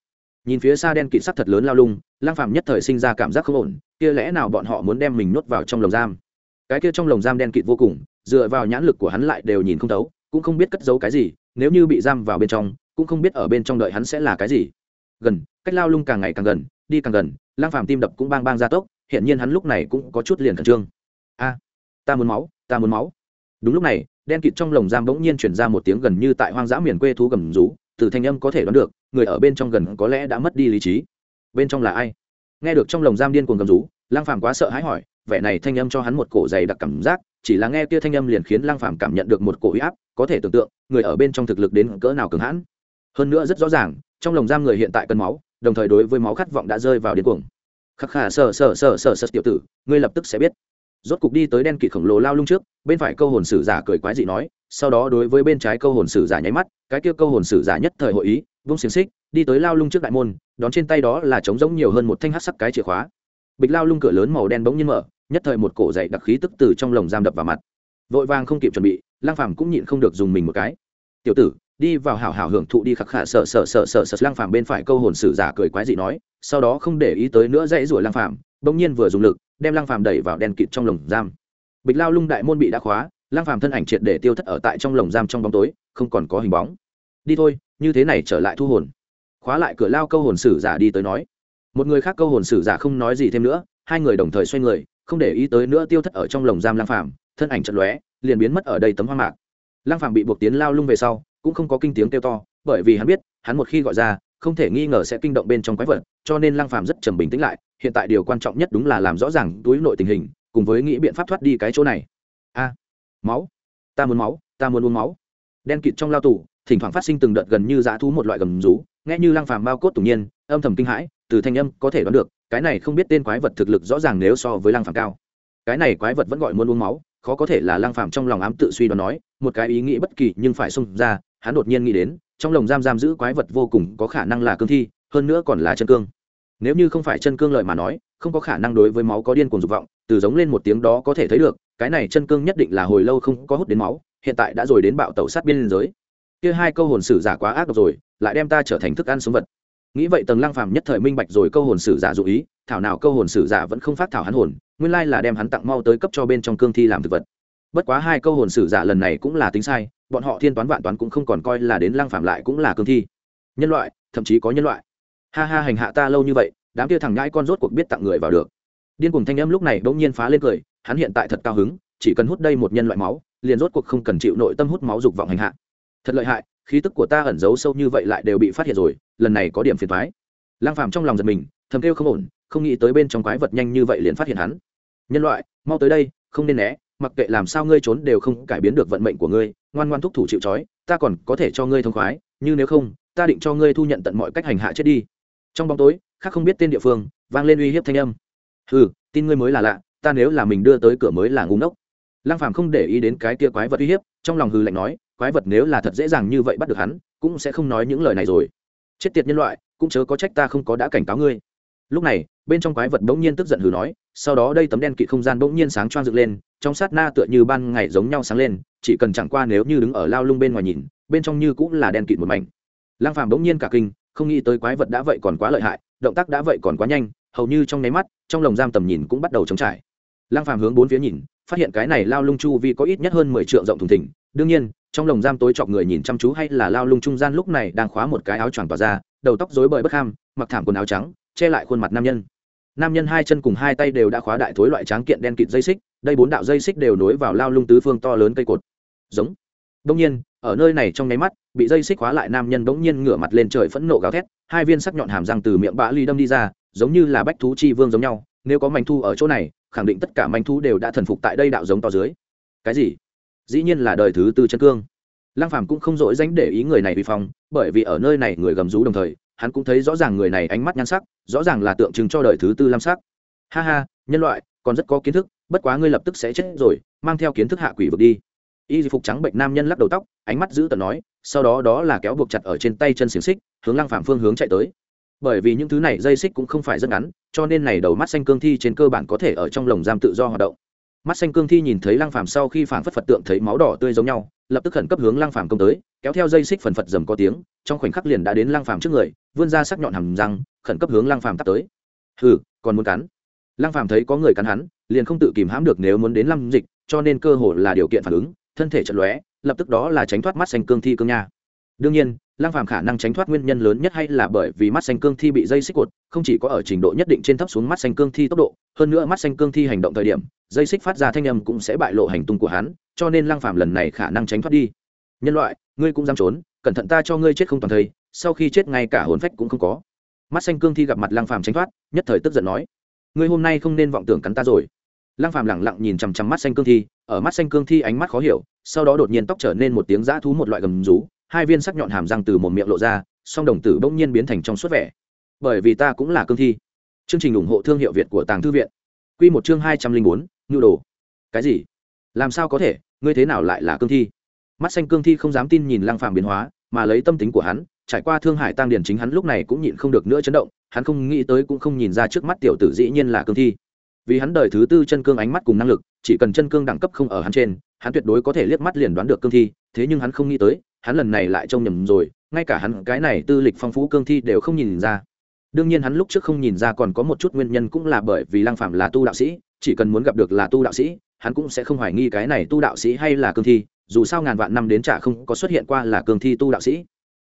nhìn phía xa đen kịt sắc thật lớn lao lung Lang phạm nhất thời sinh ra cảm giác không ổn, kia lẽ nào bọn họ muốn đem mình nuốt vào trong lồng giam? Cái kia trong lồng giam đen kịt vô cùng, dựa vào nhãn lực của hắn lại đều nhìn không thấu, cũng không biết cất giấu cái gì, nếu như bị giam vào bên trong, cũng không biết ở bên trong đợi hắn sẽ là cái gì. Gần, cách lao lung càng ngày càng gần, đi càng gần lang phàm tim đập cũng bang bang ra tốc hiện nhiên hắn lúc này cũng có chút liền khẩn trương. A, ta muốn máu, ta muốn máu. Đúng lúc này, đen kịt trong lồng giam bỗng nhiên chuyển ra một tiếng gần như tại hoang dã miền quê thú gầm rú từ thanh âm có thể đoán được, người ở bên trong gần có lẽ đã mất đi lý trí. Bên trong là ai? Nghe được trong lồng giam điên cuồng gầm rú lang phàm quá sợ hãi hỏi, vẻ này thanh âm cho hắn một cổ dày đặc cảm giác, chỉ là nghe kia thanh âm liền khiến lang phàm cảm nhận được một cổ uy áp, có thể tưởng tượng, người ở bên trong thực lực đến cỡ nào cường hãn. Hơn nữa rất rõ ràng, trong lồng giam người hiện tại cần máu, đồng thời đối với máu khát vọng đã rơi vào điên cuồng. Khắc khả sở sở sở sở sợ tiểu tử, ngươi lập tức sẽ biết rốt cục đi tới đen kịt khổng lồ lao lung trước, bên phải câu hồn sử giả cười quái dị nói, sau đó đối với bên trái câu hồn sử giả nháy mắt, cái kia câu hồn sử giả nhất thời hội ý, vung xiềng xích, đi tới lao lung trước đại môn, đón trên tay đó là trống giống nhiều hơn một thanh hát sắc cái chìa khóa. Bịch lao lung cửa lớn màu đen bỗng nhiên mở, nhất thời một cổ dậy đặc khí tức từ trong lồng giam đập vào mặt. Vội vàng không kịp chuẩn bị lang phàm cũng nhịn không được dùng mình một cái. Tiểu tử, đi vào hảo hảo hưởng thụ đi khắc khả sợ sợ sợ sợ sợ. Lang phàm bên phải câu hồn sử giả cười quái dị nói, sau đó không để ý tới nữa dãy ruổi lang phàm, bỗng nhiên vừa dùng lực đem lang phàm đẩy vào đèn kịt trong lồng giam. Bịch lao lung đại môn bị đã khóa lang phàm thân ảnh triệt để tiêu thất ở tại trong lồng giam trong bóng tối, không còn có hình bóng. Đi thôi, như thế này trở lại thu hồn. Khóa lại cửa lao câu hồn sử giả đi tới nói. Một người khác câu hồn sử giả không nói gì thêm nữa, hai người đồng thời xoay người, không để ý tới nữa tiêu thất ở trong lồng giam lang phàm, thân ảnh chật lóe, liền biến mất ở đây tấm hoa mạc. Lăng phàm bị buộc tiến lao lung về sau, cũng không có kinh tiếng kêu to, bởi vì hắn biết, hắn một khi gọi ra, không thể nghi ngờ sẽ kinh động bên trong quái vật cho nên lăng phàm rất trầm bình tĩnh lại, hiện tại điều quan trọng nhất đúng là làm rõ ràng túi nội tình hình, cùng với nghĩ biện pháp thoát đi cái chỗ này. A à, máu, ta muốn máu, ta muốn uống máu. Đen kịt trong lao tù, thỉnh thoảng phát sinh từng đợt gần như dã thú một loại gầm rú, nghe như lăng phàm bao cốt tủng nhiên, âm thầm kinh hãi, từ thanh âm có thể đoán được, cái này không biết tên quái vật thực lực rõ ràng nếu so với lăng phàm cao. Cái này quái vật vẫn gọi muốn uống máu, khó có thể là lăng phàm trong lòng ám tự suy đoán nói, một cái ý nghĩ bất kỳ nhưng phải xung ra, hắn đột nhiên nghĩ đến, trong lồng giam giam giữ quái vật vô cùng có khả năng là cương thi hơn nữa còn là chân cương. Nếu như không phải chân cương lợi mà nói, không có khả năng đối với máu có điên cuồng dục vọng, từ giống lên một tiếng đó có thể thấy được, cái này chân cương nhất định là hồi lâu không có hút đến máu, hiện tại đã rồi đến bạo tẩu sát biên giới. Kia hai câu hồn sử giả quá ác độc rồi, lại đem ta trở thành thức ăn sống vật. Nghĩ vậy tầng lăng phàm nhất thời minh bạch rồi câu hồn sử giả dụ ý, thảo nào câu hồn sử giả vẫn không phát thảo hắn hồn, nguyên lai là đem hắn tặng mau tới cấp cho bên trong cương thi làm thực vật. Bất quá hai câu hồn sử giả lần này cũng là tính sai, bọn họ thiên toán vạn toán cũng không còn coi là đến lăng phàm lại cũng là cương thi. Nhân loại, thậm chí có nhân loại ha ha hành hạ ta lâu như vậy, đám kia thằng ngãi con rốt cuộc biết tặng người vào được. Điên cùng thanh âm lúc này bỗng nhiên phá lên cười, hắn hiện tại thật cao hứng, chỉ cần hút đây một nhân loại máu, liền rốt cuộc không cần chịu nội tâm hút máu dục vọng hành hạ. Thật lợi hại, khí tức của ta ẩn giấu sâu như vậy lại đều bị phát hiện rồi, lần này có điểm phiền thoái lang phàm trong lòng giật mình, thầm kêu không ổn, không nghĩ tới bên trong quái vật nhanh như vậy liền phát hiện hắn. Nhân loại, mau tới đây, không nên né, mặc kệ làm sao ngươi trốn đều không cải biến được vận mệnh của ngươi, ngoan ngoan thúc thủ chịu trói, ta còn có thể cho ngươi thông khoái nhưng nếu không, ta định cho ngươi thu nhận tận mọi cách hành hạ chết đi trong bóng tối, khác không biết tên địa phương, vang lên uy hiếp thanh âm. Ừ tin ngươi mới là lạ, ta nếu là mình đưa tới cửa mới là ngu ngốc. Lăng phàm không để ý đến cái kia quái vật uy hiếp, trong lòng hư lạnh nói, quái vật nếu là thật dễ dàng như vậy bắt được hắn, cũng sẽ không nói những lời này rồi. Chết tiệt nhân loại, cũng chớ có trách ta không có đã cảnh cáo ngươi. Lúc này, bên trong quái vật bỗng nhiên tức giận hừ nói, sau đó đây tấm đen kỵ không gian bỗng nhiên sáng choang dựng lên, trong sát na tựa như ban ngày giống nhau sáng lên, chỉ cần chẳng qua nếu như đứng ở lao lung bên ngoài nhìn, bên trong như cũng là đen kịt một mảnh. Lang phàm bỗng nhiên cả kinh không nghĩ tới quái vật đã vậy còn quá lợi hại, động tác đã vậy còn quá nhanh, hầu như trong nháy mắt, trong lồng giam tầm nhìn cũng bắt đầu chống trải. Lang phàm hướng bốn phía nhìn, phát hiện cái này lao lung chu vi có ít nhất hơn mười trượng rộng thùng thình. đương nhiên, trong lồng giam tối chọc người nhìn chăm chú hay là lao lung trung gian lúc này đang khóa một cái áo choàng tỏa ra, đầu tóc rối bời bất ham, mặc thảm quần áo trắng, che lại khuôn mặt nam nhân. Nam nhân hai chân cùng hai tay đều đã khóa đại thối loại tráng kiện đen kịt dây xích, đây bốn đạo dây xích đều nối vào lao lung tứ phương to lớn cây cột. Giống. Đông nhiên ở nơi này trong nháy mắt, bị dây xích hóa lại nam nhân bỗng nhiên ngửa mặt lên trời phẫn nộ gào thét, hai viên sắc nhọn hàm răng từ miệng bã ly đâm đi ra, giống như là bách thú chi vương giống nhau, nếu có manh thu ở chỗ này, khẳng định tất cả manh thu đều đã thần phục tại đây đạo giống to dưới. Cái gì? Dĩ nhiên là đời thứ tư chân cương. Lăng phàm cũng không dỗi danh để ý người này vi phong, bởi vì ở nơi này người gầm rú đồng thời, hắn cũng thấy rõ ràng người này ánh mắt nhan sắc, rõ ràng là tượng trưng cho đời thứ tư lam sắc. Ha ha, nhân loại, còn rất có kiến thức, bất quá ngươi lập tức sẽ chết rồi, mang theo kiến thức hạ quỷ vực đi y phục trắng bệnh nam nhân lắc đầu tóc, ánh mắt giữ tận nói, sau đó đó là kéo buộc chặt ở trên tay chân xiềng xích, hướng lăng phạm phương hướng chạy tới. Bởi vì những thứ này dây xích cũng không phải rất ngắn, cho nên này đầu mắt xanh cương thi trên cơ bản có thể ở trong lồng giam tự do hoạt động. Mắt xanh cương thi nhìn thấy lăng phàm sau khi phản phất phật tượng thấy máu đỏ tươi giống nhau, lập tức khẩn cấp hướng lăng phàm công tới, kéo theo dây xích phần phật dầm có tiếng, trong khoảnh khắc liền đã đến lăng phàm trước người, vươn ra sắc nhọn hầm răng, khẩn cấp hướng lăng phàm tắt tới. Hừ, còn muốn cắn. Lăng phàm thấy có người cắn hắn, liền không tự kìm hãm được nếu muốn đến lâm dịch, cho nên cơ hội là điều kiện phản ứng thân thể chật lóe, lập tức đó là tránh thoát mắt xanh cương thi cương nha. Đương nhiên, lăng phàm khả năng tránh thoát nguyên nhân lớn nhất hay là bởi vì mắt xanh cương thi bị dây xích cột, không chỉ có ở trình độ nhất định trên thấp xuống mắt xanh cương thi tốc độ, hơn nữa mắt xanh cương thi hành động thời điểm, dây xích phát ra thanh âm cũng sẽ bại lộ hành tung của hắn, cho nên lăng phàm lần này khả năng tránh thoát đi. Nhân loại, ngươi cũng dám trốn, cẩn thận ta cho ngươi chết không toàn thây, sau khi chết ngay cả hồn phách cũng không có. Mắt xanh cương thi gặp mặt lăng phàm tránh thoát, nhất thời tức giận nói, ngươi hôm nay không nên vọng tưởng cắn ta rồi. Lăng phàm lẳng lặng nhìn chằm chằm mắt xanh cương thi ở mắt xanh cương thi ánh mắt khó hiểu, sau đó đột nhiên tóc trở nên một tiếng dã thú một loại gầm rú, hai viên sắc nhọn hàm răng từ một miệng lộ ra, song đồng tử bỗng nhiên biến thành trong suốt vẻ. Bởi vì ta cũng là cương thi. Chương trình ủng hộ thương hiệu việt của tàng thư viện. Quy một chương hai trăm linh bốn, nhu đồ. Cái gì? Làm sao có thể? Ngươi thế nào lại là cương thi? Mắt xanh cương thi không dám tin nhìn lang phàm biến hóa, mà lấy tâm tính của hắn, trải qua thương hải tăng điển chính hắn lúc này cũng nhịn không được nữa chấn động, hắn không nghĩ tới cũng không nhìn ra trước mắt tiểu tử dĩ nhiên là cương thi. Vì hắn đời thứ tư chân cương ánh mắt cùng năng lực chỉ cần chân cương đẳng cấp không ở hắn trên, hắn tuyệt đối có thể liếc mắt liền đoán được cương thi, thế nhưng hắn không nghĩ tới, hắn lần này lại trông nhầm rồi, ngay cả hắn, cái này tư lịch phong phú cương thi đều không nhìn ra. Đương nhiên hắn lúc trước không nhìn ra còn có một chút nguyên nhân cũng là bởi vì lăng phạm là tu đạo sĩ, chỉ cần muốn gặp được là tu đạo sĩ, hắn cũng sẽ không hoài nghi cái này tu đạo sĩ hay là cương thi, dù sao ngàn vạn năm đến chả không có xuất hiện qua là cương thi tu đạo sĩ.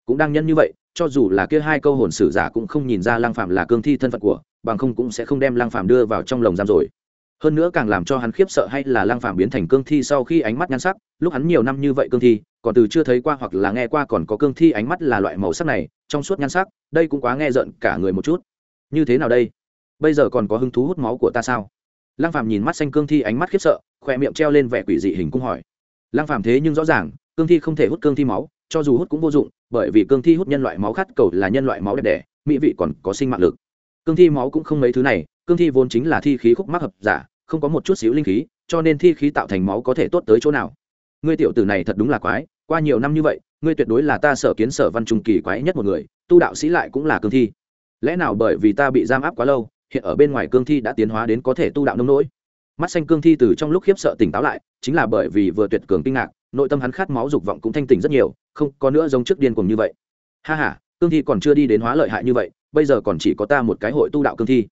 Cũng đang nhân như vậy, cho dù là kia hai câu hồn sử giả cũng không nhìn ra lăng phạm là cương thi thân phận của, bằng không cũng sẽ không đem lăng phạm đưa vào trong lồng giam rồi hơn nữa càng làm cho hắn khiếp sợ hay là lang phạm biến thành cương thi sau khi ánh mắt nhan sắc, lúc hắn nhiều năm như vậy cương thi, còn từ chưa thấy qua hoặc là nghe qua còn có cương thi ánh mắt là loại màu sắc này, trong suốt nhan sắc, đây cũng quá nghe giận cả người một chút. Như thế nào đây? Bây giờ còn có hứng thú hút máu của ta sao? Lang phàm nhìn mắt xanh cương thi ánh mắt khiếp sợ khoe miệng treo lên vẻ quỷ dị hình cung hỏi. Lang phàm thế nhưng rõ ràng, cương thi không thể hút cương thi máu, cho dù hút cũng vô dụng, bởi vì cương thi hút nhân loại máu khát cầu là nhân loại máu đẹp đẽ, mỹ vị còn có sinh mạng lực. Cương thi máu cũng không mấy thứ này, cương thi vốn chính là thi khí khúc mắc hợp giả không có một chút xíu linh khí, cho nên thi khí tạo thành máu có thể tốt tới chỗ nào. Ngươi tiểu tử này thật đúng là quái, qua nhiều năm như vậy, ngươi tuyệt đối là ta sở kiến sở văn trung kỳ quái nhất một người, tu đạo sĩ lại cũng là cương thi. Lẽ nào bởi vì ta bị giam áp quá lâu, hiện ở bên ngoài cương thi đã tiến hóa đến có thể tu đạo nông nỗi? Mắt xanh cương thi từ trong lúc khiếp sợ tỉnh táo lại, chính là bởi vì vừa tuyệt cường kinh ngạc, nội tâm hắn khát máu dục vọng cũng thanh tỉnh rất nhiều, không có nữa giống trước điên cùng như vậy. Ha ha, cương thi còn chưa đi đến hóa lợi hại như vậy, bây giờ còn chỉ có ta một cái hội tu đạo cương thi.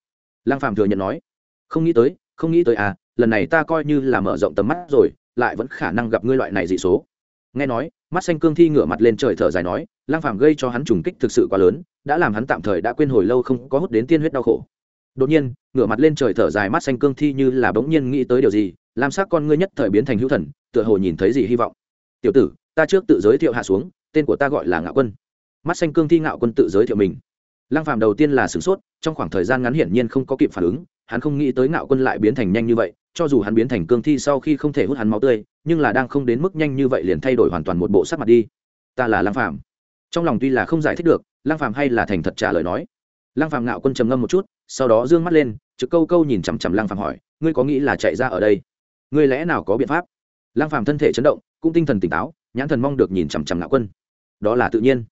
Lang phàm thừa nhận nói. Không nghĩ tới không nghĩ tới à lần này ta coi như là mở rộng tầm mắt rồi, lại vẫn khả năng gặp ngươi loại này dị số. Nghe nói, mắt xanh cương thi ngửa mặt lên trời thở dài nói lang phàm gây cho hắn trùng kích thực sự quá lớn, đã làm hắn tạm thời đã quên hồi lâu không có hút đến tiên huyết đau khổ. Đột nhiên, ngửa mặt lên trời thở dài mắt xanh cương thi như là bỗng nhiên nghĩ tới điều gì, làm sắc con ngươi nhất thời biến thành hữu thần, tựa hồ nhìn thấy gì hy vọng. Tiểu tử, ta trước tự giới thiệu hạ xuống, tên của ta gọi là ngạo quân. Mắt xanh cương thi ngạo quân tự giới thiệu mình. Lang phàm đầu tiên là sửng sốt, trong khoảng thời gian ngắn hiển nhiên không có kịp phản ứng hắn không nghĩ tới ngạo quân lại biến thành nhanh như vậy, cho dù hắn biến thành cương thi sau khi không thể hút hắn máu tươi, nhưng là đang không đến mức nhanh như vậy liền thay đổi hoàn toàn một bộ sắc mặt đi. Ta là lang phàm. Trong lòng tuy là không giải thích được lang phàm hay là thành thật trả lời nói. Lang phàm ngạo quân trầm ngâm một chút, sau đó d ư ơ n g mắt lên, trực câu câu nhìn chằm chằm lang phàm hỏi, ngươi có nghĩ là chạy ra ở đây? Ngươi lẽ nào có biện pháp? Lang phàm thân thể chấn động, cũng tinh thần tỉnh táo, nhãn thần mong được nhìn chằm chằm ngạo quân. Đó là tự nhiên.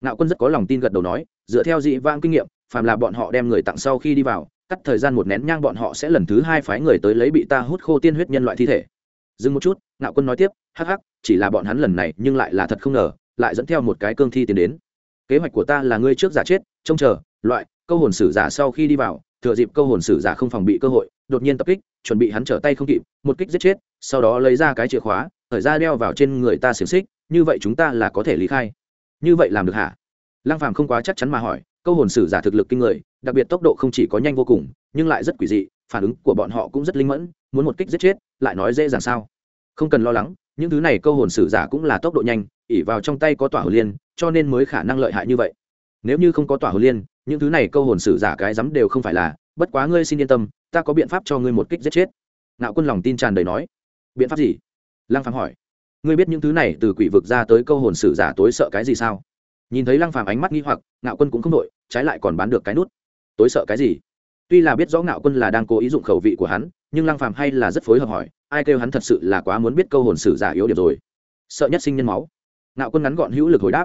Ngạo quân rất có lòng tin gật đầu nói, dựa theo dị vãng kinh nghiệm, phàm là bọn họ đem người tặng sau khi đi vào cắt thời gian một nén nhang bọn họ sẽ lần thứ hai phái người tới lấy bị ta hút khô tiên huyết nhân loại thi thể. Dừng một chút, ngạo quân nói tiếp, hắc hắc, chỉ là bọn hắn lần này, nhưng lại là thật không ngờ, lại dẫn theo một cái cương thi tiến đến. Kế hoạch của ta là ngươi trước giả chết, trông chờ, loại, câu hồn sử giả sau khi đi vào, thừa dịp câu hồn sử giả không phòng bị cơ hội, đột nhiên tập kích, chuẩn bị hắn trở tay không kịp, một kích giết chết, sau đó lấy ra cái chìa khóa, thời ra đeo vào trên người ta xiềng xích, như vậy chúng ta là có thể lý khai. Như vậy làm được hả? Lăng phàm không quá chắc chắn mà hỏi câu hồn sử giả thực lực kinh người, đặc biệt tốc độ không chỉ có nhanh vô cùng, nhưng lại rất quỷ dị, phản ứng của bọn họ cũng rất linh mẫn, muốn một kích giết chết, lại nói dễ dàng sao? Không cần lo lắng, những thứ này câu hồn sử giả cũng là tốc độ nhanh ỉ vào trong tay có tỏa hồn liên, cho nên mới khả năng lợi hại như vậy. Nếu như không có tỏa hồn liên, những thứ này câu hồn sử giả cái rắm đều không phải là, bất quá ngươi xin yên tâm, ta có biện pháp cho ngươi một kích giết chết. Ngạo quân lòng tin tràn đầy nói. Biện pháp gì? Lăng phàm hỏi. Ngươi biết những thứ này từ quỷ vực ra tới câu hồn sử giả tối sợ cái gì sao? Nhìn thấy lăng phàm ánh mắt nghi hoặc, ngạo quân cũng không đội trái lại còn bán được cái nút. Tối sợ cái gì? Tuy là biết rõ ngạo quân là đang cố ý dụng khẩu vị của hắn, nhưng lăng phàm hay là rất phối hợp hỏi, ai kêu hắn thật sự là quá muốn biết câu hồn sử giả yếu điểm rồi. Sợ nhất sinh nhân máu. Ngạo quân ngắn gọn hữu lực hồi đáp.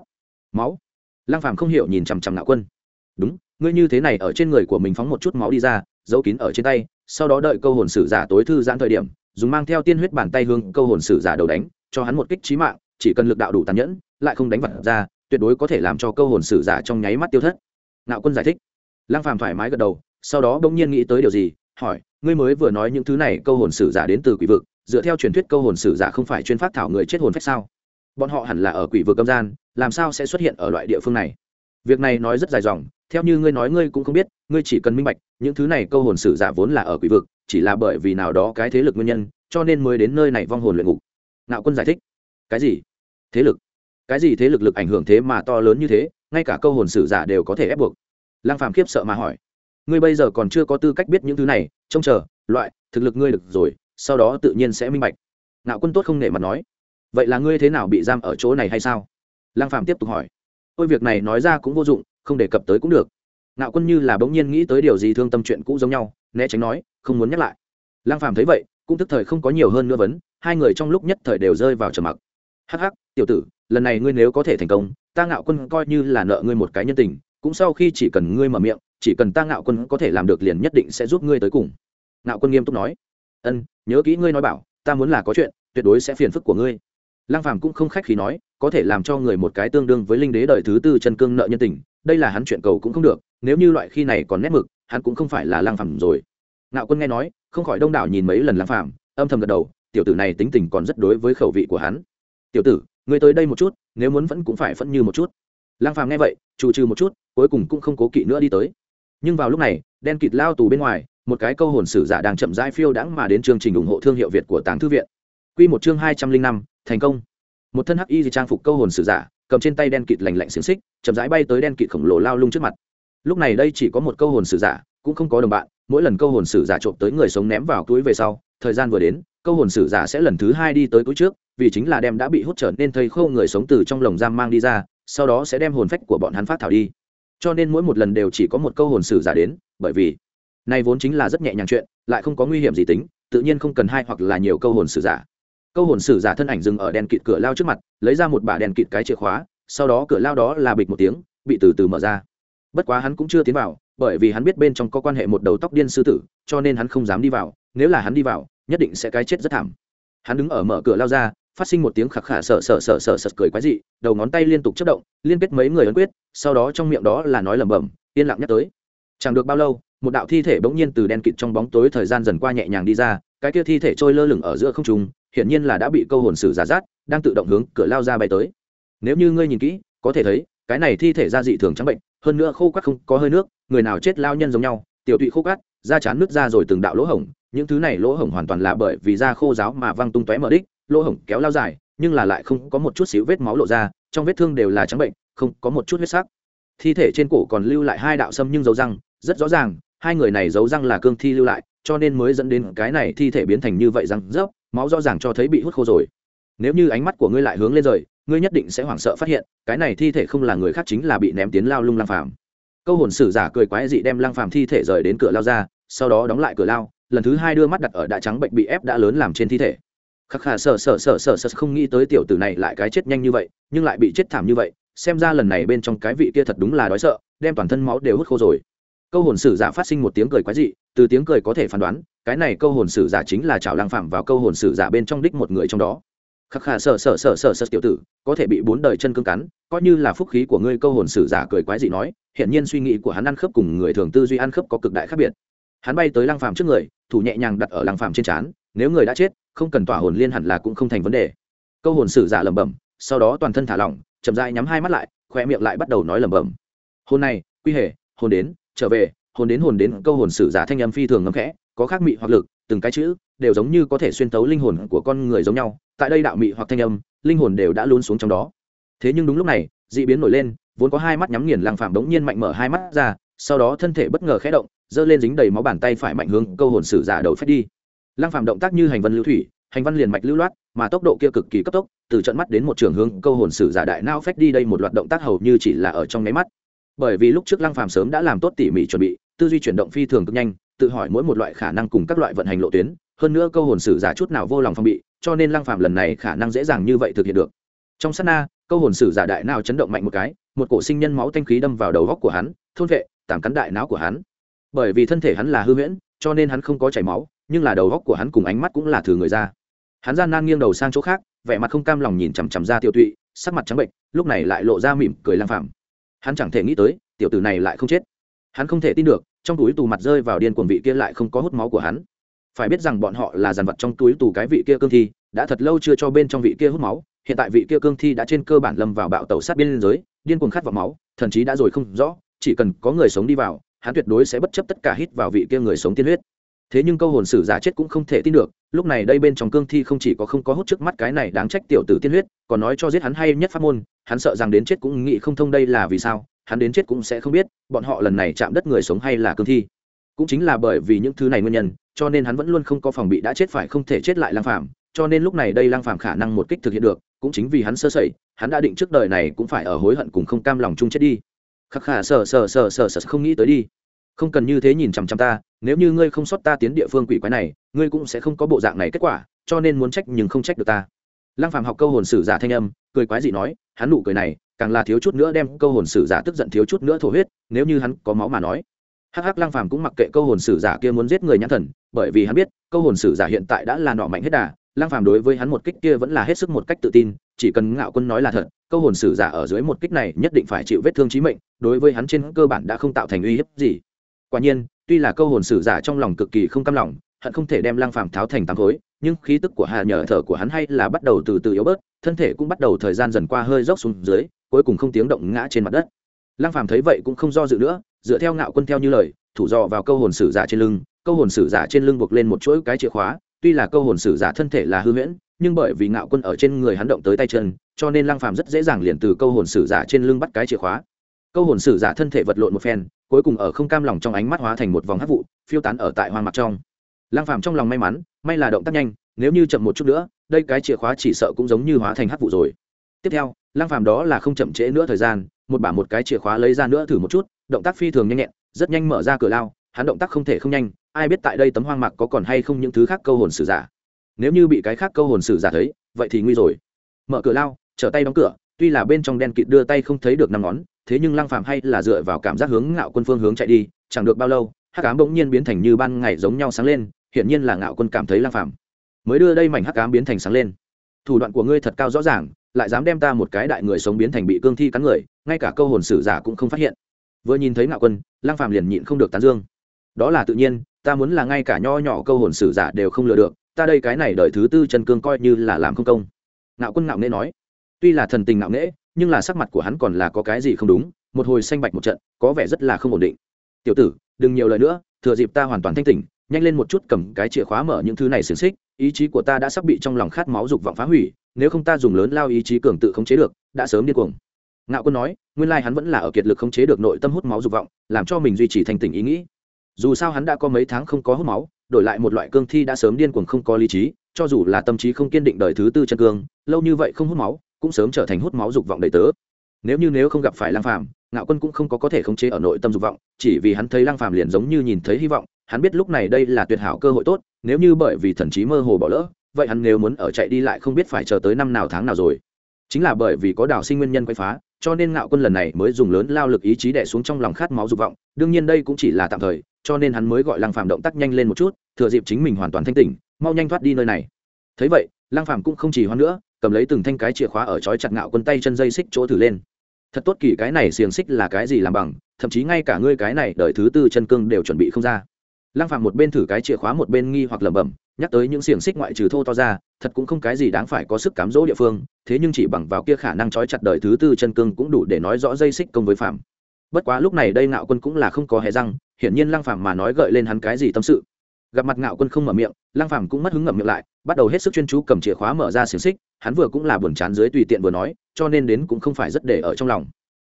Máu? Lăng phàm không hiểu nhìn chằm chằm ngạo quân. Đúng, ngươi như thế này ở trên người của mình phóng một chút máu đi ra, giấu kín ở trên tay, sau đó đợi câu hồn sử giả tối thư giãn thời điểm, dùng mang theo tiên huyết bàn tay hương câu hồn sử giả đầu đánh, cho hắn một kích trí mạng, chỉ cần lực đạo đủ tàn nhẫn, lại không đánh vật ra tuyệt đối có thể làm cho câu hồn sử giả trong nháy mắt tiêu thất. Nạo quân giải thích. Lăng phàm thoải mái gật đầu, sau đó bỗng nhiên nghĩ tới điều gì, hỏi, ngươi mới vừa nói những thứ này câu hồn sử giả đến từ quỷ vực, dựa theo truyền thuyết câu hồn sử giả không phải chuyên phát thảo người chết hồn phách sao? Bọn họ hẳn là ở quỷ vực âm gian, làm sao sẽ xuất hiện ở loại địa phương này? Việc này nói rất dài dòng, theo như ngươi nói ngươi cũng không biết, ngươi chỉ cần minh bạch, những thứ này câu hồn sử giả vốn là ở quỷ vực, chỉ là bởi vì nào đó cái thế lực nguyên nhân, cho nên mới đến nơi này vong hồn luyện ngục. Nạo quân giải thích. Cái gì? Thế lực? Cái gì thế lực lực ảnh hưởng thế mà to lớn như thế, ngay cả câu hồn sử giả đều có thể ép buộc. Lăng phàm khiếp sợ mà hỏi. Ngươi bây giờ còn chưa có tư cách biết những thứ này, trông chờ, loại, thực lực ngươi được rồi, sau đó tự nhiên sẽ minh bạch. Ngạo quân tốt không nể mặt nói. Vậy là ngươi thế nào bị giam ở chỗ này hay sao? Lăng phàm tiếp tục hỏi. Ôi, việc này nói ra cũng vô dụng, không đề cập tới cũng được. Ngạo quân như là bỗng nhiên nghĩ tới điều gì thương tâm chuyện cũ giống nhau, né tránh nói, không muốn nhắc lại. Lăng phàm thấy vậy, cũng tức thời không có nhiều hơn nữa vấn, hai người trong lúc nhất thời đều rơi vào trầm mặc. Hắc hắc, tiểu tử lần này ngươi nếu có thể thành công, ta ngạo quân coi như là nợ ngươi một cái nhân tình, cũng sau khi chỉ cần ngươi mở miệng, chỉ cần ta ngạo quân có thể làm được liền nhất định sẽ giúp ngươi tới cùng. Ngạo quân nghiêm túc nói. Ân, nhớ kỹ ngươi nói bảo, ta muốn là có chuyện, tuyệt đối sẽ phiền phức của ngươi. Lăng phàm cũng không khách khí nói, có thể làm cho người một cái tương đương với linh đế đời thứ tư chân cương nợ nhân tình, đây là hắn chuyện cầu cũng không được, nếu như loại khi này còn nét mực, hắn cũng không phải là lăng phàm rồi. Ngạo quân nghe nói, không khỏi đông đảo nhìn mấy lần lăng phàm, âm thầm gật đầu, tiểu tử này tính tình còn rất đối với khẩu vị của hắn. Tiểu tử Người tới đây một chút, nếu muốn vẫn cũng phải phẫn như một chút. Lang phàm nghe vậy, trù trừ một chút, cuối cùng cũng không cố kỵ nữa đi tới. Nhưng vào lúc này, đen kịt lao tù bên ngoài, một cái câu hồn sử giả đang chậm rãi phiêu đãng mà đến chương trình ủng hộ thương hiệu việt của tàng thư viện. Quy một chương hai trăm linh năm, thành công. Một thân hắc y trang phục câu hồn sử giả, cầm trên tay đen kịt lành lạnh xiềng xích, chậm rãi bay tới đen kịt khổng lồ lao lung trước mặt. Lúc này đây chỉ có một câu hồn sử giả, cũng không có đồng bạn, mỗi lần câu hồn sử giả trộm tới người sống ném vào túi về sau, thời gian vừa đến, câu hồn sử giả sẽ lần thứ hai đi tới túi trước vì chính là đem đã bị hút trở nên thây khô người sống từ trong lồng giam mang đi ra, sau đó sẽ đem hồn phách của bọn hắn phát thảo đi. Cho nên mỗi một lần đều chỉ có một câu hồn sử giả đến, bởi vì này vốn chính là rất nhẹ nhàng chuyện, lại không có nguy hiểm gì tính, tự nhiên không cần hai hoặc là nhiều câu hồn sử giả. Câu hồn sử giả thân ảnh dừng ở đèn kịt cửa lao trước mặt, lấy ra một bả đèn kịt cái chìa khóa, sau đó cửa lao đó là bịch một tiếng, bị từ từ mở ra. Bất quá hắn cũng chưa tiến vào, bởi vì hắn biết bên trong có quan hệ một đầu tóc điên sư tử, cho nên hắn không dám đi vào, nếu là hắn đi vào, nhất định sẽ cái chết rất thảm. Hắn đứng ở mở cửa lao ra phát sinh một tiếng khạc khả sợ sợ sợ sợ sợ cười quái dị, đầu ngón tay liên tục chất động, liên kết mấy người ấn quyết, sau đó trong miệng đó là nói lẩm bẩm, yên lặng nhắc tới. Chẳng được bao lâu, một đạo thi thể bỗng nhiên từ đen kịt trong bóng tối thời gian dần qua nhẹ nhàng đi ra, cái kia thi thể trôi lơ lửng ở giữa không trung, hiển nhiên là đã bị câu hồn sử giả rát đang tự động hướng cửa lao ra bay tới. Nếu như ngươi nhìn kỹ, có thể thấy, cái này thi thể da dị thường trắng bệnh, hơn nữa khô quắt không có hơi nước, người nào chết lao nhân giống nhau, tiểu tụy khô cắt da chán nước ra rồi từng đạo lỗ hổng, những thứ này lỗ hổng hoàn toàn là bởi vì da khô giáo mà văng tung tóe mở đích lỗ hổng kéo lao dài, nhưng là lại không có một chút xíu vết máu lộ ra, trong vết thương đều là trắng bệnh, không có một chút huyết sắc. Thi thể trên cổ còn lưu lại hai đạo sâm nhưng dấu răng, rất rõ ràng, hai người này dấu răng là cương thi lưu lại, cho nên mới dẫn đến cái này thi thể biến thành như vậy răng rớp, máu rõ ràng cho thấy bị hút khô rồi. Nếu như ánh mắt của ngươi lại hướng lên rời, ngươi nhất định sẽ hoảng sợ phát hiện, cái này thi thể không là người khác chính là bị ném tiến lao lung lang phàm. Câu hồn sử giả cười quái dị đem lang phàm thi thể rời đến cửa lao ra, sau đó đóng lại cửa lao, lần thứ hai đưa mắt đặt ở đã trắng bệnh bị ép đã lớn làm trên thi thể khắc khả sợ sợ sợ sợ sợ không nghĩ tới tiểu tử này lại cái chết nhanh như vậy, nhưng lại bị chết thảm như vậy, xem ra lần này bên trong cái vị kia thật đúng là đói sợ, đem toàn thân máu đều hút khô rồi. Câu hồn sử giả phát sinh một tiếng cười quái dị, từ tiếng cười có thể phán đoán, cái này câu hồn sử giả chính là chảo lang phạm vào câu hồn sử giả bên trong đích một người trong đó. Khắc khả sợ sợ sợ sợ sợ tiểu tử, có thể bị bốn đời chân cương cắn, coi như là phúc khí của ngươi câu hồn sử giả cười quái dị nói, hiện nhiên suy nghĩ của hắn ăn khớp cùng người thường tư duy ăn khớp có cực đại khác biệt. Hắn bay tới lang phàm trước người, thủ nhẹ nhàng đặt ở lang phàm trên trán, nếu người đã chết không cần tỏa hồn liên hẳn là cũng không thành vấn đề. Câu hồn sử giả lẩm bẩm, sau đó toàn thân thả lỏng, chậm rãi nhắm hai mắt lại khoe miệng lại bắt đầu nói lẩm bẩm. Hồn này, quy hệ hồn đến, trở về, hồn đến hồn đến, câu hồn sử giả thanh âm phi thường ngấm khẽ, có khác mị hoặc lực, từng cái chữ, đều giống như có thể xuyên tấu linh hồn của con người giống nhau, tại đây đạo mị hoặc thanh âm, linh hồn đều đã luôn xuống trong đó. Thế nhưng đúng lúc này, dị biến nổi lên, vốn có hai mắt nhắm nghiền lăng phạm đống nhiên mạnh mở hai mắt ra, sau đó thân thể bất ngờ khẽ động, giơ lên dính đầy máu bàn tay phải mạnh hướng câu hồn sử giả đầu phép đi lăng phạm động tác như hành vân lưu thủy, hành văn liền mạch lưu loát, mà tốc độ kia cực kỳ cấp tốc, từ trận mắt đến một trường hướng câu hồn sử giả đại nao phách đi đây một loạt động tác hầu như chỉ là ở trong nháy mắt. Bởi vì lúc trước lăng phàm sớm đã làm tốt tỉ mỉ chuẩn bị, tư duy chuyển động phi thường cực nhanh, tự hỏi mỗi một loại khả năng cùng các loại vận hành lộ tuyến, hơn nữa câu hồn sử giả chút nào vô lòng phong bị, cho nên lăng phàm lần này khả năng dễ dàng như vậy thực hiện được. Trong sát na, câu hồn sử giả đại não chấn động mạnh một cái, một cổ sinh nhân máu thanh khí đâm vào đầu góc của hắn, thôn vệ tạm cắn đại não của hắn. Bởi vì thân thể hắn là hư huyễn, cho nên hắn không có chảy máu nhưng là đầu góc của hắn cùng ánh mắt cũng là thử người ra. Hắn gian nan nghiêng đầu sang chỗ khác, vẻ mặt không cam lòng nhìn chằm chằm ra tiêu tụy, sắc mặt trắng bệnh, lúc này lại lộ ra mỉm cười lang phàm. Hắn chẳng thể nghĩ tới, tiểu tử này lại không chết. Hắn không thể tin được, trong túi tù mặt rơi vào điên cuồng vị kia lại không có hút máu của hắn. Phải biết rằng bọn họ là dàn vật trong túi tù cái vị kia cương thi, đã thật lâu chưa cho bên trong vị kia hút máu, hiện tại vị kia cương thi đã trên cơ bản lâm vào bạo tàu sát biên giới, điên cuồng khát vào máu thần chí đã rồi không rõ, chỉ cần có người sống đi vào, hắn tuyệt đối sẽ bất chấp tất cả hít vào vị kia người sống tiên huyết thế nhưng câu hồn sử giả chết cũng không thể tin được, lúc này đây bên trong cương thi không chỉ có không có hút trước mắt cái này đáng trách tiểu tử tiên huyết, còn nói cho giết hắn hay nhất pháp môn, hắn sợ rằng đến chết cũng nghĩ không thông đây là vì sao, hắn đến chết cũng sẽ không biết, bọn họ lần này chạm đất người sống hay là cương thi. Cũng chính là bởi vì những thứ này nguyên nhân, cho nên hắn vẫn luôn không có phòng bị đã chết phải không thể chết lại lang phàm, cho nên lúc này đây lang phàm khả năng một kích thực hiện được, cũng chính vì hắn sơ sẩy, hắn đã định trước đời này cũng phải ở hối hận cùng không cam lòng chung chết đi. Khắc khả sờ sờ sờ sờ sờ không nghĩ tới đi không cần như thế nhìn chằm chằm ta, nếu như ngươi không xót ta tiến địa phương quỷ quái này, ngươi cũng sẽ không có bộ dạng này kết quả, cho nên muốn trách nhưng không trách được ta. Lăng phàm học câu hồn sử giả thanh âm, cười quái dị nói, hắn nụ cười này, càng là thiếu chút nữa đem câu hồn sử giả tức giận thiếu chút nữa thổ huyết, nếu như hắn có máu mà nói. Hắc hắc, lăng phàm cũng mặc kệ câu hồn sử giả kia muốn giết người nhãn thần, bởi vì hắn biết, câu hồn sử giả hiện tại đã là nọ mạnh hết đà, lăng phàm đối với hắn một kích kia vẫn là hết sức một cách tự tin, chỉ cần ngạo quân nói là thật, câu hồn sử giả ở dưới một kích này nhất định phải chịu vết thương chí mệnh, đối với hắn trên cơ bản đã không tạo thành uy hiếp gì quả nhiên, tuy là câu hồn sử giả trong lòng cực kỳ không cam lòng, hận không thể đem Lang phàm tháo thành tám khối, nhưng khí tức của hà nhờ thở của hắn hay là bắt đầu từ từ yếu bớt, thân thể cũng bắt đầu thời gian dần qua hơi dốc xuống dưới, cuối cùng không tiếng động ngã trên mặt đất. Lang phàm thấy vậy cũng không do dự nữa, dựa theo ngạo quân theo như lời, thủ dò vào câu hồn sử giả trên lưng, câu hồn sử giả trên lưng buộc lên một chuỗi cái chìa khóa, tuy là câu hồn sử giả thân thể là hư huyễn, nhưng bởi vì ngạo quân ở trên người hắn động tới tay chân, cho nên Lang phàm rất dễ dàng liền từ câu hồn sử giả trên lưng bắt cái chìa khóa. Câu hồn sử giả thân thể vật lộn một phen cuối cùng ở không cam lòng trong ánh mắt hóa thành một vòng hắc vụ, phiêu tán ở tại hoang mặt trong. Lang phàm trong lòng may mắn, may là động tác nhanh, nếu như chậm một chút nữa, đây cái chìa khóa chỉ sợ cũng giống như hóa thành hắc vụ rồi. Tiếp theo Lang phàm đó là không chậm trễ nữa thời gian, một bả một cái chìa khóa lấy ra nữa thử một chút, động tác phi thường nhanh nhẹn, rất nhanh mở ra cửa lao, hắn động tác không thể không nhanh, ai biết tại đây tấm hoang mạc có còn hay không những thứ khác câu hồn sử giả. Nếu như bị cái khác câu hồn sử giả thấy, vậy thì nguy rồi. Mở cửa lao, trở tay đóng cửa, tuy là bên trong đen kịt đưa tay không thấy được năm ngón thế nhưng lăng phàm hay là dựa vào cảm giác hướng ngạo quân phương hướng chạy đi, chẳng được bao lâu, hắc ám bỗng nhiên biến thành như ban ngày giống nhau sáng lên, hiển nhiên là ngạo quân cảm thấy lăng phàm mới đưa đây mảnh hắc ám biến thành sáng lên. Thủ đoạn của ngươi thật cao rõ ràng, lại dám đem ta một cái đại người sống biến thành bị cương thi cắn người, ngay cả câu hồn sử giả cũng không phát hiện. Vừa nhìn thấy ngạo quân, lăng phàm liền nhịn không được tán dương. Đó là tự nhiên, ta muốn là ngay cả nho nhỏ câu hồn sử giả đều không lừa được, ta đây cái này đợi thứ tư chân cương coi như là làm không công. Ngạo quân ngạo nghễ nói, tuy là thần tình ngạo nghễ nhưng là sắc mặt của hắn còn là có cái gì không đúng, một hồi xanh bạch một trận, có vẻ rất là không ổn định. Tiểu tử, đừng nhiều lời nữa, thừa dịp ta hoàn toàn thanh tỉnh, nhanh lên một chút cầm cái chìa khóa mở những thứ này xiềng xích, ý chí của ta đã sắp bị trong lòng khát máu dục vọng phá hủy, nếu không ta dùng lớn lao ý chí cường tự khống chế được, đã sớm điên cuồng. Ngạo quân nói, nguyên lai hắn vẫn là ở kiệt lực khống chế được nội tâm hút máu dục vọng, làm cho mình duy trì thành tỉnh ý nghĩ. Dù sao hắn đã có mấy tháng không có hút máu, đổi lại một loại cương thi đã sớm điên cuồng không có lý trí, cho dù là tâm trí không kiên định đời thứ tư chân cương, lâu như vậy không hút máu cũng sớm trở thành hút máu dục vọng đầy tớ. Nếu như nếu không gặp phải lang phàm, ngạo quân cũng không có có thể khống chế ở nội tâm dục vọng, chỉ vì hắn thấy lang phàm liền giống như nhìn thấy hy vọng, hắn biết lúc này đây là tuyệt hảo cơ hội tốt, nếu như bởi vì thần trí mơ hồ bỏ lỡ, vậy hắn nếu muốn ở chạy đi lại không biết phải chờ tới năm nào tháng nào rồi. Chính là bởi vì có đảo sinh nguyên nhân quay phá, cho nên ngạo quân lần này mới dùng lớn lao lực ý chí đè xuống trong lòng khát máu dục vọng, đương nhiên đây cũng chỉ là tạm thời, cho nên hắn mới gọi lăng phàm động tác nhanh lên một chút, thừa dịp chính mình hoàn toàn thanh tỉnh, mau nhanh thoát đi nơi này. Thấy vậy, lăng phàm cũng không chỉ hoan nữa cầm lấy từng thanh cái chìa khóa ở chói chặt ngạo quân tay chân dây xích chỗ thử lên. Thật tốt kỳ, cái này xiềng xích là cái gì làm bằng, thậm chí ngay cả ngươi cái này đợi thứ tư chân cương đều chuẩn bị không ra. Lăng phàm một bên thử cái chìa khóa một bên nghi hoặc lẩm bẩm, nhắc tới những xiềng xích ngoại trừ thô to ra, thật cũng không cái gì đáng phải có sức cám dỗ địa phương, thế nhưng chỉ bằng vào kia khả năng trói chặt đợi thứ tư chân cương cũng đủ để nói rõ dây xích công với phạm bất quá lúc này đây ngạo quân cũng là không có hề răng, hiển nhiên lăng phàm mà nói gợi lên hắn cái gì tâm sự gặp mặt ngạo quân không mở miệng, lăng phàm cũng mất hứng ngậm miệng lại, bắt đầu hết sức chuyên chú cầm chìa khóa mở ra xiềng xích, hắn vừa cũng là buồn chán dưới tùy tiện vừa nói, cho nên đến cũng không phải rất để ở trong lòng.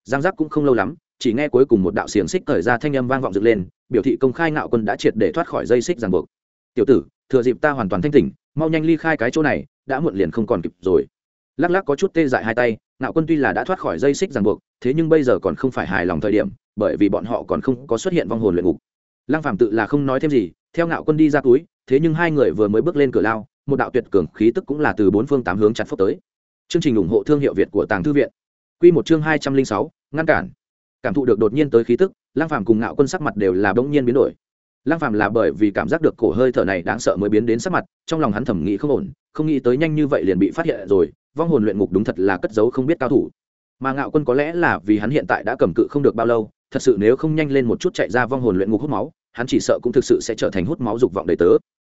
Giang giác cũng không lâu lắm, chỉ nghe cuối cùng một đạo xiềng xích thời ra thanh âm vang vọng dựng lên, biểu thị công khai ngạo quân đã triệt để thoát khỏi dây xích ràng buộc. Tiểu tử, thừa dịp ta hoàn toàn thanh tỉnh, mau nhanh ly khai cái chỗ này, đã muộn liền không còn kịp rồi. Lắc lắc có chút tê dại hai tay, ngạo quân tuy là đã thoát khỏi dây xích ràng buộc, thế nhưng bây giờ còn không phải hài lòng thời điểm, bởi vì bọn họ còn không có xuất hiện vong hồn luyện ngục. Lăng phàm tự là không nói thêm gì theo ngạo quân đi ra túi, thế nhưng hai người vừa mới bước lên cửa lao, một đạo tuyệt cường khí tức cũng là từ bốn phương tám hướng chặt phốc tới. Chương trình ủng hộ thương hiệu việt của tàng thư viện. Q một chương hai trăm linh sáu, ngăn cản. Cảm thụ được đột nhiên tới khí tức, lăng phàm cùng ngạo quân sắc mặt đều là bỗng nhiên biến đổi. Lăng phàm là bởi vì cảm giác được cổ hơi thở này đáng sợ mới biến đến sắc mặt, trong lòng hắn thẩm nghĩ không ổn, không nghĩ tới nhanh như vậy liền bị phát hiện rồi, vong hồn luyện ngục đúng thật là cất giấu không biết cao thủ. Mà ngạo quân có lẽ là vì hắn hiện tại đã cầm cự không được bao lâu, thật sự nếu không nhanh lên một chút chạy ra vong hồn luyện ngục hút máu hắn chỉ sợ cũng thực sự sẽ trở thành hút máu dục vọng đầy tớ.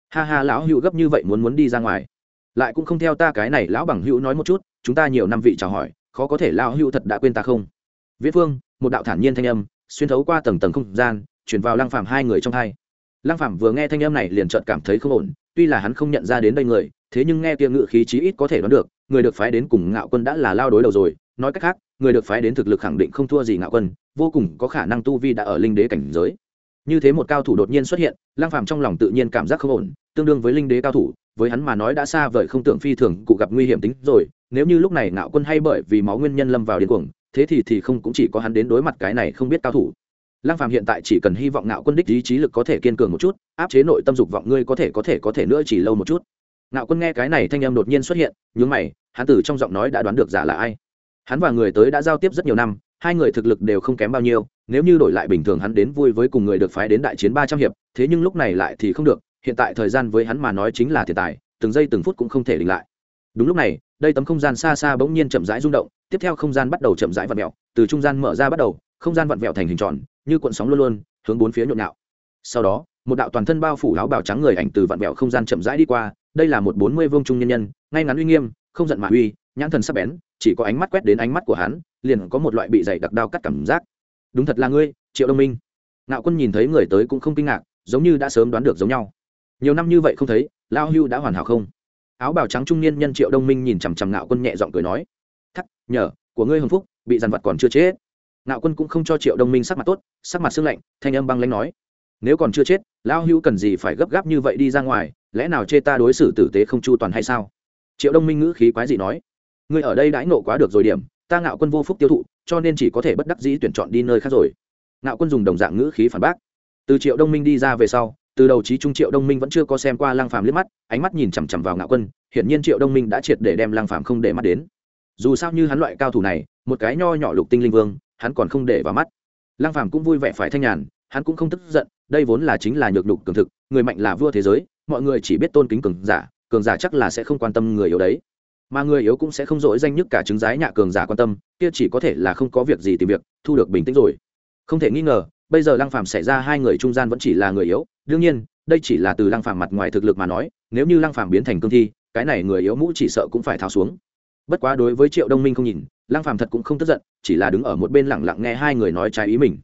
Ha ha, lão hữu gấp như vậy muốn muốn đi ra ngoài. Lại cũng không theo ta cái này, lão bằng hữu nói một chút, chúng ta nhiều năm vị chào hỏi, khó có thể lão hữu thật đã quên ta không? Viễn phương, một đạo thản nhiên thanh âm, xuyên thấu qua tầng tầng không gian chuyển vào lăng phàm hai người trong hai. Lăng phàm vừa nghe thanh âm này liền chợt cảm thấy không ổn, tuy là hắn không nhận ra đến đây người, thế nhưng nghe kia ngự khí chí ít có thể đoán được, người được phái đến cùng ngạo quân đã là lao đối đầu rồi. Nói cách khác, người được phái đến thực lực khẳng định không thua gì ngạo quân, vô cùng có khả năng tu vi đã ở linh đế cảnh giới như thế một cao thủ đột nhiên xuất hiện Lang phàm trong lòng tự nhiên cảm giác không ổn, tương đương với linh đế cao thủ, với hắn mà nói đã xa vời không tưởng phi thường, cụ gặp nguy hiểm tính rồi, nếu như lúc này ngạo quân hay bởi vì máu nguyên nhân lâm vào điên cuồng, thế thì thì không cũng chỉ có hắn đến đối mặt cái này không biết cao thủ. Lang phàm hiện tại chỉ cần hy vọng ngạo quân đích ý chí lực có thể kiên cường một chút, áp chế nội tâm dục vọng ngươi có thể có thể có thể nữa chỉ lâu một chút. Ngạo quân nghe cái này thanh âm đột nhiên xuất hiện, nhướng mày, hắn từ trong giọng nói đã đoán được giả là ai. Hắn và người tới đã giao tiếp rất nhiều năm hai người thực lực đều không kém bao nhiêu, nếu như đổi lại bình thường hắn đến vui với cùng người được phái đến đại chiến ba trăm hiệp, thế nhưng lúc này lại thì không được, hiện tại thời gian với hắn mà nói chính là tiền tài, từng giây từng phút cũng không thể đình lại. Đúng lúc này, đây tấm không gian xa xa bỗng nhiên chậm rãi rung động, tiếp theo không gian bắt đầu chậm rãi vặn vẹo, từ trung gian mở ra bắt đầu, không gian vặn vẹo thành hình tròn, như cuộn sóng luôn luôn, hướng bốn phía nhộn nhạo. Sau đó, một đạo toàn thân bao phủ áo bào trắng người ảnh từ vặn vẹo không gian chậm rãi đi qua, đây là một bốn mươi vương trung nhân nhân, ngay ngắn uy nghiêm, không giận mà uy, nhãn thần sắc bén, chỉ có ánh mắt quét đến ánh mắt của hắn liền có một loại bị dày đặc đao cắt cảm giác. Đúng thật là ngươi, triệu đông minh. Ngạo quân nhìn thấy người tới cũng không kinh ngạc, giống như đã sớm đoán được giống nhau. Nhiều năm như vậy không thấy lao hưu đã hoàn hảo không? Áo bào trắng trung niên nhân triệu đông minh nhìn chằm chằm ngạo quân nhẹ giọng cười nói, thắc, nhờ, của ngươi hưng phúc, bị dằn vặt còn chưa chết. Ngạo quân cũng không cho triệu đông minh sắc mặt tốt, sắc mặt sưng lạnh, thanh âm băng lãnh nói, nếu còn chưa chết, lão hưu cần gì phải gấp gáp như vậy đi ra ngoài, lẽ nào chê ta đối xử tử tế không chu toàn hay sao? Triệu đông minh ngữ khí quái gì nói, ngươi ở đây đãi nộ quá được rồi điểm ta ngạo quân vô phúc tiêu thụ, cho nên chỉ có thể bất đắc dĩ tuyển chọn đi nơi khác rồi. Ngạo quân dùng đồng dạng ngữ khí phản bác. Từ triệu đông minh đi ra về sau, từ đầu trí trung triệu đông minh vẫn chưa có xem qua lang phàm liếc mắt, ánh mắt nhìn chằm chằm vào ngạo quân, hiển nhiên triệu đông minh đã triệt để đem lang phàm không để mắt đến. Dù sao như hắn loại cao thủ này, một cái nho nhỏ lục tinh linh vương, hắn còn không để vào mắt. Lang phàm cũng vui vẻ phải thanh nhàn, hắn cũng không tức giận, đây vốn là chính là nhược đục cường thực, người mạnh là vua thế giới, mọi người chỉ biết tôn kính cường giả cường giả chắc là sẽ không quan tâm người yếu đấy mà người yếu cũng sẽ không dỗi danh nhất cả chứng giái nhạ cường giả quan tâm, kia chỉ có thể là không có việc gì tìm việc, thu được bình tĩnh rồi. Không thể nghi ngờ, bây giờ lăng phàm xảy ra hai người trung gian vẫn chỉ là người yếu, đương nhiên, đây chỉ là từ lăng phàm mặt ngoài thực lực mà nói, nếu như lăng phàm biến thành cương thi, cái này người yếu mũ chỉ sợ cũng phải tháo xuống. Bất quá đối với triệu đông minh không nhìn, lăng phàm thật cũng không tức giận, chỉ là đứng ở một bên lặng lặng nghe hai người nói trái ý mình.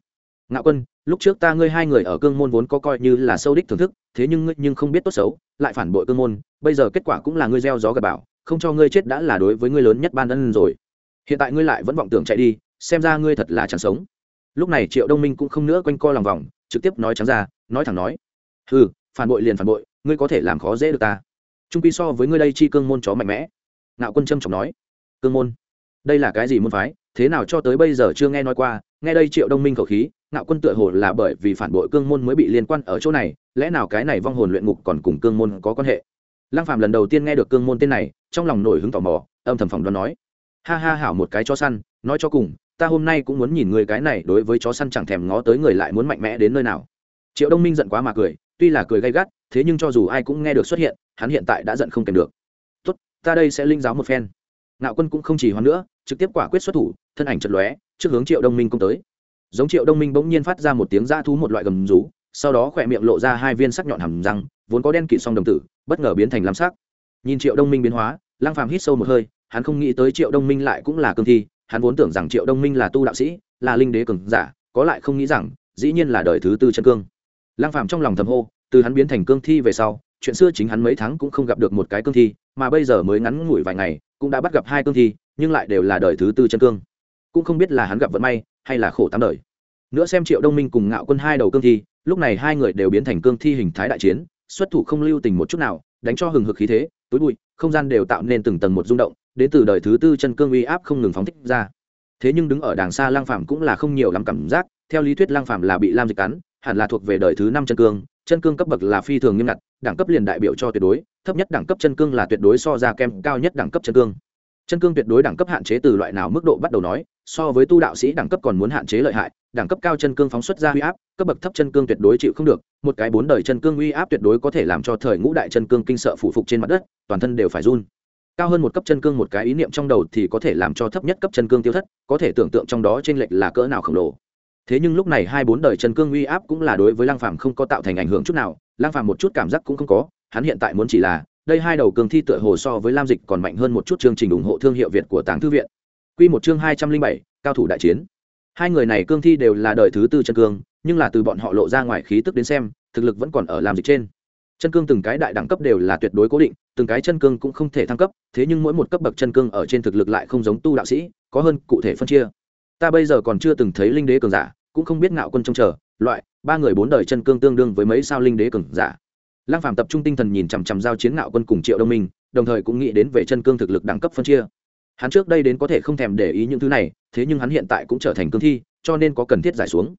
Ngạo quân, lúc trước ta ngươi hai người ở cương môn vốn có coi như là sâu đích thưởng thức, thế nhưng ngươi nhưng không biết tốt xấu, lại phản bội cương môn, bây giờ kết quả cũng là ngươi gieo gió gặp bảo không cho ngươi chết đã là đối với ngươi lớn nhất ban ân rồi. Hiện tại ngươi lại vẫn vọng tưởng chạy đi, xem ra ngươi thật là chẳng sống. Lúc này triệu đông minh cũng không nữa quanh co lòng vòng, trực tiếp nói trắng ra, nói thẳng nói. Ừ phản bội liền phản bội, ngươi có thể làm khó dễ được ta. Trung quy so với ngươi đây chi cương môn chó mạnh mẽ. Ngạo quân trâm trọng nói. Cương môn? Đây là cái gì môn phái? Thế nào cho tới bây giờ chưa nghe nói qua? Nghe đây triệu đông minh khẩu khí, ngạo quân tựa hồ là bởi vì phản bội cương môn mới bị liên quan ở chỗ này, lẽ nào cái này vong hồn luyện ngục còn cùng cương môn có quan hệ? Lăng phạm lần đầu tiên nghe được cương môn tên này, trong lòng nổi hứng tò mò, âm thầm phòng đoán nói, ha ha, hảo một cái chó săn, nói cho cùng, ta hôm nay cũng muốn nhìn người cái này đối với chó săn chẳng thèm ngó tới người lại muốn mạnh mẽ đến nơi nào. Triệu đông minh giận quá mà cười, tuy là cười gay gắt, thế nhưng cho dù ai cũng nghe được xuất hiện, hắn hiện tại đã giận không kèm được. Tốt, ta đây sẽ linh giáo một phen. Ngạo quân cũng không chỉ hoán nữa, trực tiếp quả quyết xuất thủ, thân ảnh chật lóe, trước hướng triệu đông minh công tới. Giống triệu đông minh bỗng nhiên phát ra một tiếng dã thú một loại gầm rú sau đó khỏe miệng lộ ra hai viên sắc nhọn hầm răng, vốn có đen kịt song đồng tử, bất ngờ biến thành lam sắc. Nhìn triệu đông minh biến hóa lang phàm hít sâu một hơi, hắn không nghĩ tới triệu đông minh lại cũng là cương thi, hắn vốn tưởng rằng triệu đông minh là tu đạo sĩ, là linh đế cường giả, có lại không nghĩ rằng, dĩ nhiên là đời thứ tư chân cương. Lang phàm trong lòng thầm hô, từ hắn biến thành cương thi về sau, chuyện xưa chính hắn mấy tháng cũng không gặp được một cái cương thi, mà bây giờ mới ngắn ngủi vài ngày, cũng đã bắt gặp hai cương thi, nhưng lại đều là đời thứ tư chân cương. Cũng không biết là hắn gặp vận may, hay là khổ tám đời. Nữa xem triệu đông minh cùng ngạo quân hai đầu cương thi lúc này hai người đều biến thành cương thi hình thái đại chiến, xuất thủ không lưu tình một chút nào, đánh cho hừng hực khí thế, túi bụi, không gian đều tạo nên từng tầng một rung động, đến từ đời thứ tư chân cương uy áp không ngừng phóng thích ra. Thế nhưng đứng ở đàng xa lang phạm cũng là không nhiều lắm cảm giác, theo lý thuyết lang phạm là bị lam dịch cắn, hẳn là thuộc về đời thứ năm chân cương chân cương cấp bậc là phi thường nghiêm ngặt, đẳng cấp liền đại biểu cho tuyệt đối, thấp nhất đẳng cấp chân cương là tuyệt đối so ra kem cao nhất đẳng cấp chân cương chân cương tuyệt đối đẳng cấp hạn chế từ loại nào mức độ bắt đầu nói, so với tu đạo sĩ đẳng cấp còn muốn hạn chế lợi hại, đẳng cấp cao chân cương phóng xuất ra uy áp, cấp bậc thấp chân cương tuyệt đối chịu không được, một cái bốn đời chân cương uy áp tuyệt đối có thể làm cho thời ngũ đại chân cương kinh sợ phủ phục trên mặt đất, toàn thân đều phải run. Cao hơn một cấp chân cương một cái ý niệm trong đầu thì có thể làm cho thấp nhất cấp chân cương tiêu thất, có thể tưởng tượng trong đó t r ê n lệch là cỡ nào khổng lồ. Thế nhưng lúc này hai bốn đời chân cương uy áp cũng là đối với lang phàm không có tạo thành ảnh hưởng chút nào lang phàm một chút cảm giác cũng không có, hắn hiện tại muốn chỉ là đây hai đầu cương thi tựa hồ so với lam dịch còn mạnh hơn một chút chương trình ủng hộ thương hiệu việt của tàng thư viện. Q một chương hai trăm linh bảy, cao thủ đại chiến. Hai người này cương thi đều là đời thứ tư chân cương, nhưng là từ bọn họ lộ ra ngoài khí tức đến xem, thực lực vẫn còn ở làm dịch trên. Chân cương từng cái đại đẳng cấp đều là tuyệt đối cố định, từng cái chân cương cũng không thể thăng cấp, thế nhưng mỗi một cấp bậc chân cương ở trên thực lực lại không giống tu đạo sĩ, có hơn cụ thể phân chia. Ta bây giờ còn chưa từng thấy linh đế cường giả, cũng không biết ngạo quân trông chờ, loại, ba người bốn đời chân cương tương đương với mấy sao linh đế cường giả lăng phàm tập trung tinh thần nhìn chằm chằm giao chiến ngạo quân cùng triệu đông minh, đồng thời cũng nghĩ đến về chân cương thực lực đẳng cấp phân chia. Hắn trước đây đến có thể không thèm để ý những thứ này, thế nhưng hắn hiện tại cũng trở thành cương thi, cho nên có cần thiết giải xuống.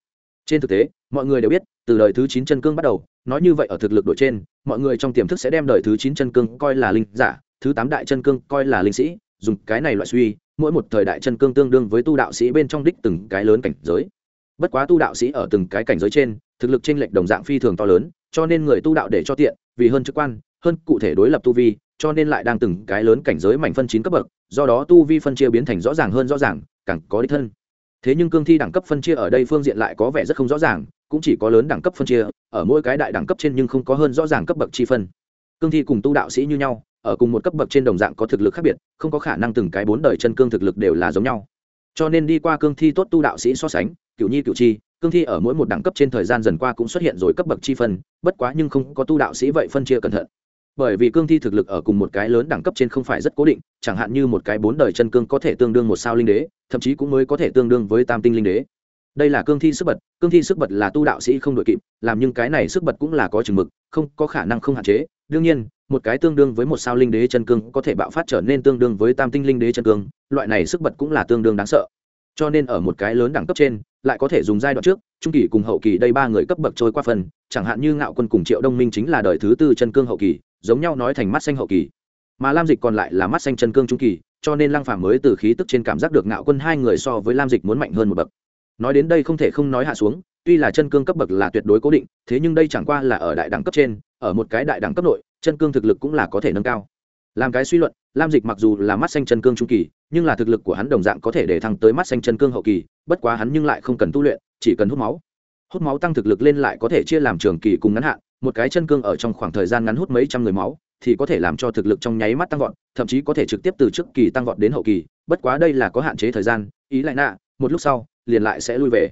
Trên thực tế, mọi người đều biết, từ đời thứ chín chân cương bắt đầu, nói như vậy ở thực lực đội trên, mọi người trong tiềm thức sẽ đem đời thứ chín chân cương coi là linh giả, thứ tám đại chân cương coi là linh sĩ, dùng cái này loại suy, mỗi một thời đại chân cương tương đương với tu đạo sĩ bên trong đích từng cái lớn cảnh giới. Bất quá tu đạo sĩ ở từng cái cảnh giới trên, thực lực trên lệch đồng dạng phi thường to lớn cho nên người tu đạo để cho tiện, vì hơn trực quan, hơn cụ thể đối lập tu vi, cho nên lại đang từng cái lớn cảnh giới mảnh phân chín cấp bậc, do đó tu vi phân chia biến thành rõ ràng hơn rõ ràng, càng có đích thân. Thế nhưng cương thi đẳng cấp phân chia ở đây phương diện lại có vẻ rất không rõ ràng, cũng chỉ có lớn đẳng cấp phân chia, ở mỗi cái đại đẳng cấp trên nhưng không có hơn rõ ràng cấp bậc chi phân. Cương thi cùng tu đạo sĩ như nhau, ở cùng một cấp bậc trên đồng dạng có thực lực khác biệt, không có khả năng từng cái bốn đời chân cương thực lực đều là giống nhau. Cho nên đi qua cương thi tốt tu đạo sĩ so sánh, cựu nhi cựu chi cương thi ở mỗi một đẳng cấp trên thời gian dần qua cũng xuất hiện rồi cấp bậc chi phân, bất quá nhưng không có tu đạo sĩ vậy phân chia cẩn thận. Bởi vì cương thi thực lực ở cùng một cái lớn đẳng cấp trên không phải rất cố định, chẳng hạn như một cái bốn đời chân cương có thể tương đương một sao linh đế, thậm chí cũng mới có thể tương đương với tam tinh linh đế. Đây là cương thi sức bật, cương thi sức bật là tu đạo sĩ không đội kịp, làm nhưng cái này sức bật cũng là có chừng mực, không có khả năng không hạn chế. Đương nhiên, một cái tương đương với một sao linh đế chân cương có thể bạo phát trở nên tương đương với tam tinh linh đế chân cương, loại này sức bật cũng là tương đương đáng sợ. Cho nên ở một cái lớn đẳng cấp trên lại có thể dùng giai đoạn trước, trung kỳ cùng hậu kỳ đây ba người cấp bậc trôi qua phần, chẳng hạn như ngạo quân cùng triệu đông minh chính là đời thứ tư chân cương hậu kỳ, giống nhau nói thành mắt xanh hậu kỳ. Mà lam dịch còn lại là mắt xanh chân cương trung kỳ, cho nên lăng phàm mới từ khí tức trên cảm giác được ngạo quân hai người so với lam dịch muốn mạnh hơn một bậc. Nói đến đây không thể không nói hạ xuống, tuy là chân cương cấp bậc là tuyệt đối cố định, thế nhưng đây chẳng qua là ở đại đẳng cấp trên, ở một cái đại đẳng cấp nội, chân cương thực lực cũng là có thể nâng cao. Làm cái suy luận, lam dịch mặc dù là mắt xanh chân cương trung kỳ nhưng là thực lực của hắn đồng dạng có thể để thăng tới mắt xanh chân cương hậu kỳ, bất quá hắn nhưng lại không cần tu luyện, chỉ cần hút máu. Hút máu tăng thực lực lên lại có thể chia làm trường kỳ cùng ngắn hạn, một cái chân cương ở trong khoảng thời gian ngắn hút mấy trăm người máu, thì có thể làm cho thực lực trong nháy mắt tăng vọt, thậm chí có thể trực tiếp từ trước kỳ tăng vọt đến hậu kỳ, bất quá đây là có hạn chế thời gian, ý lại nạ, một lúc sau, liền lại sẽ lui về.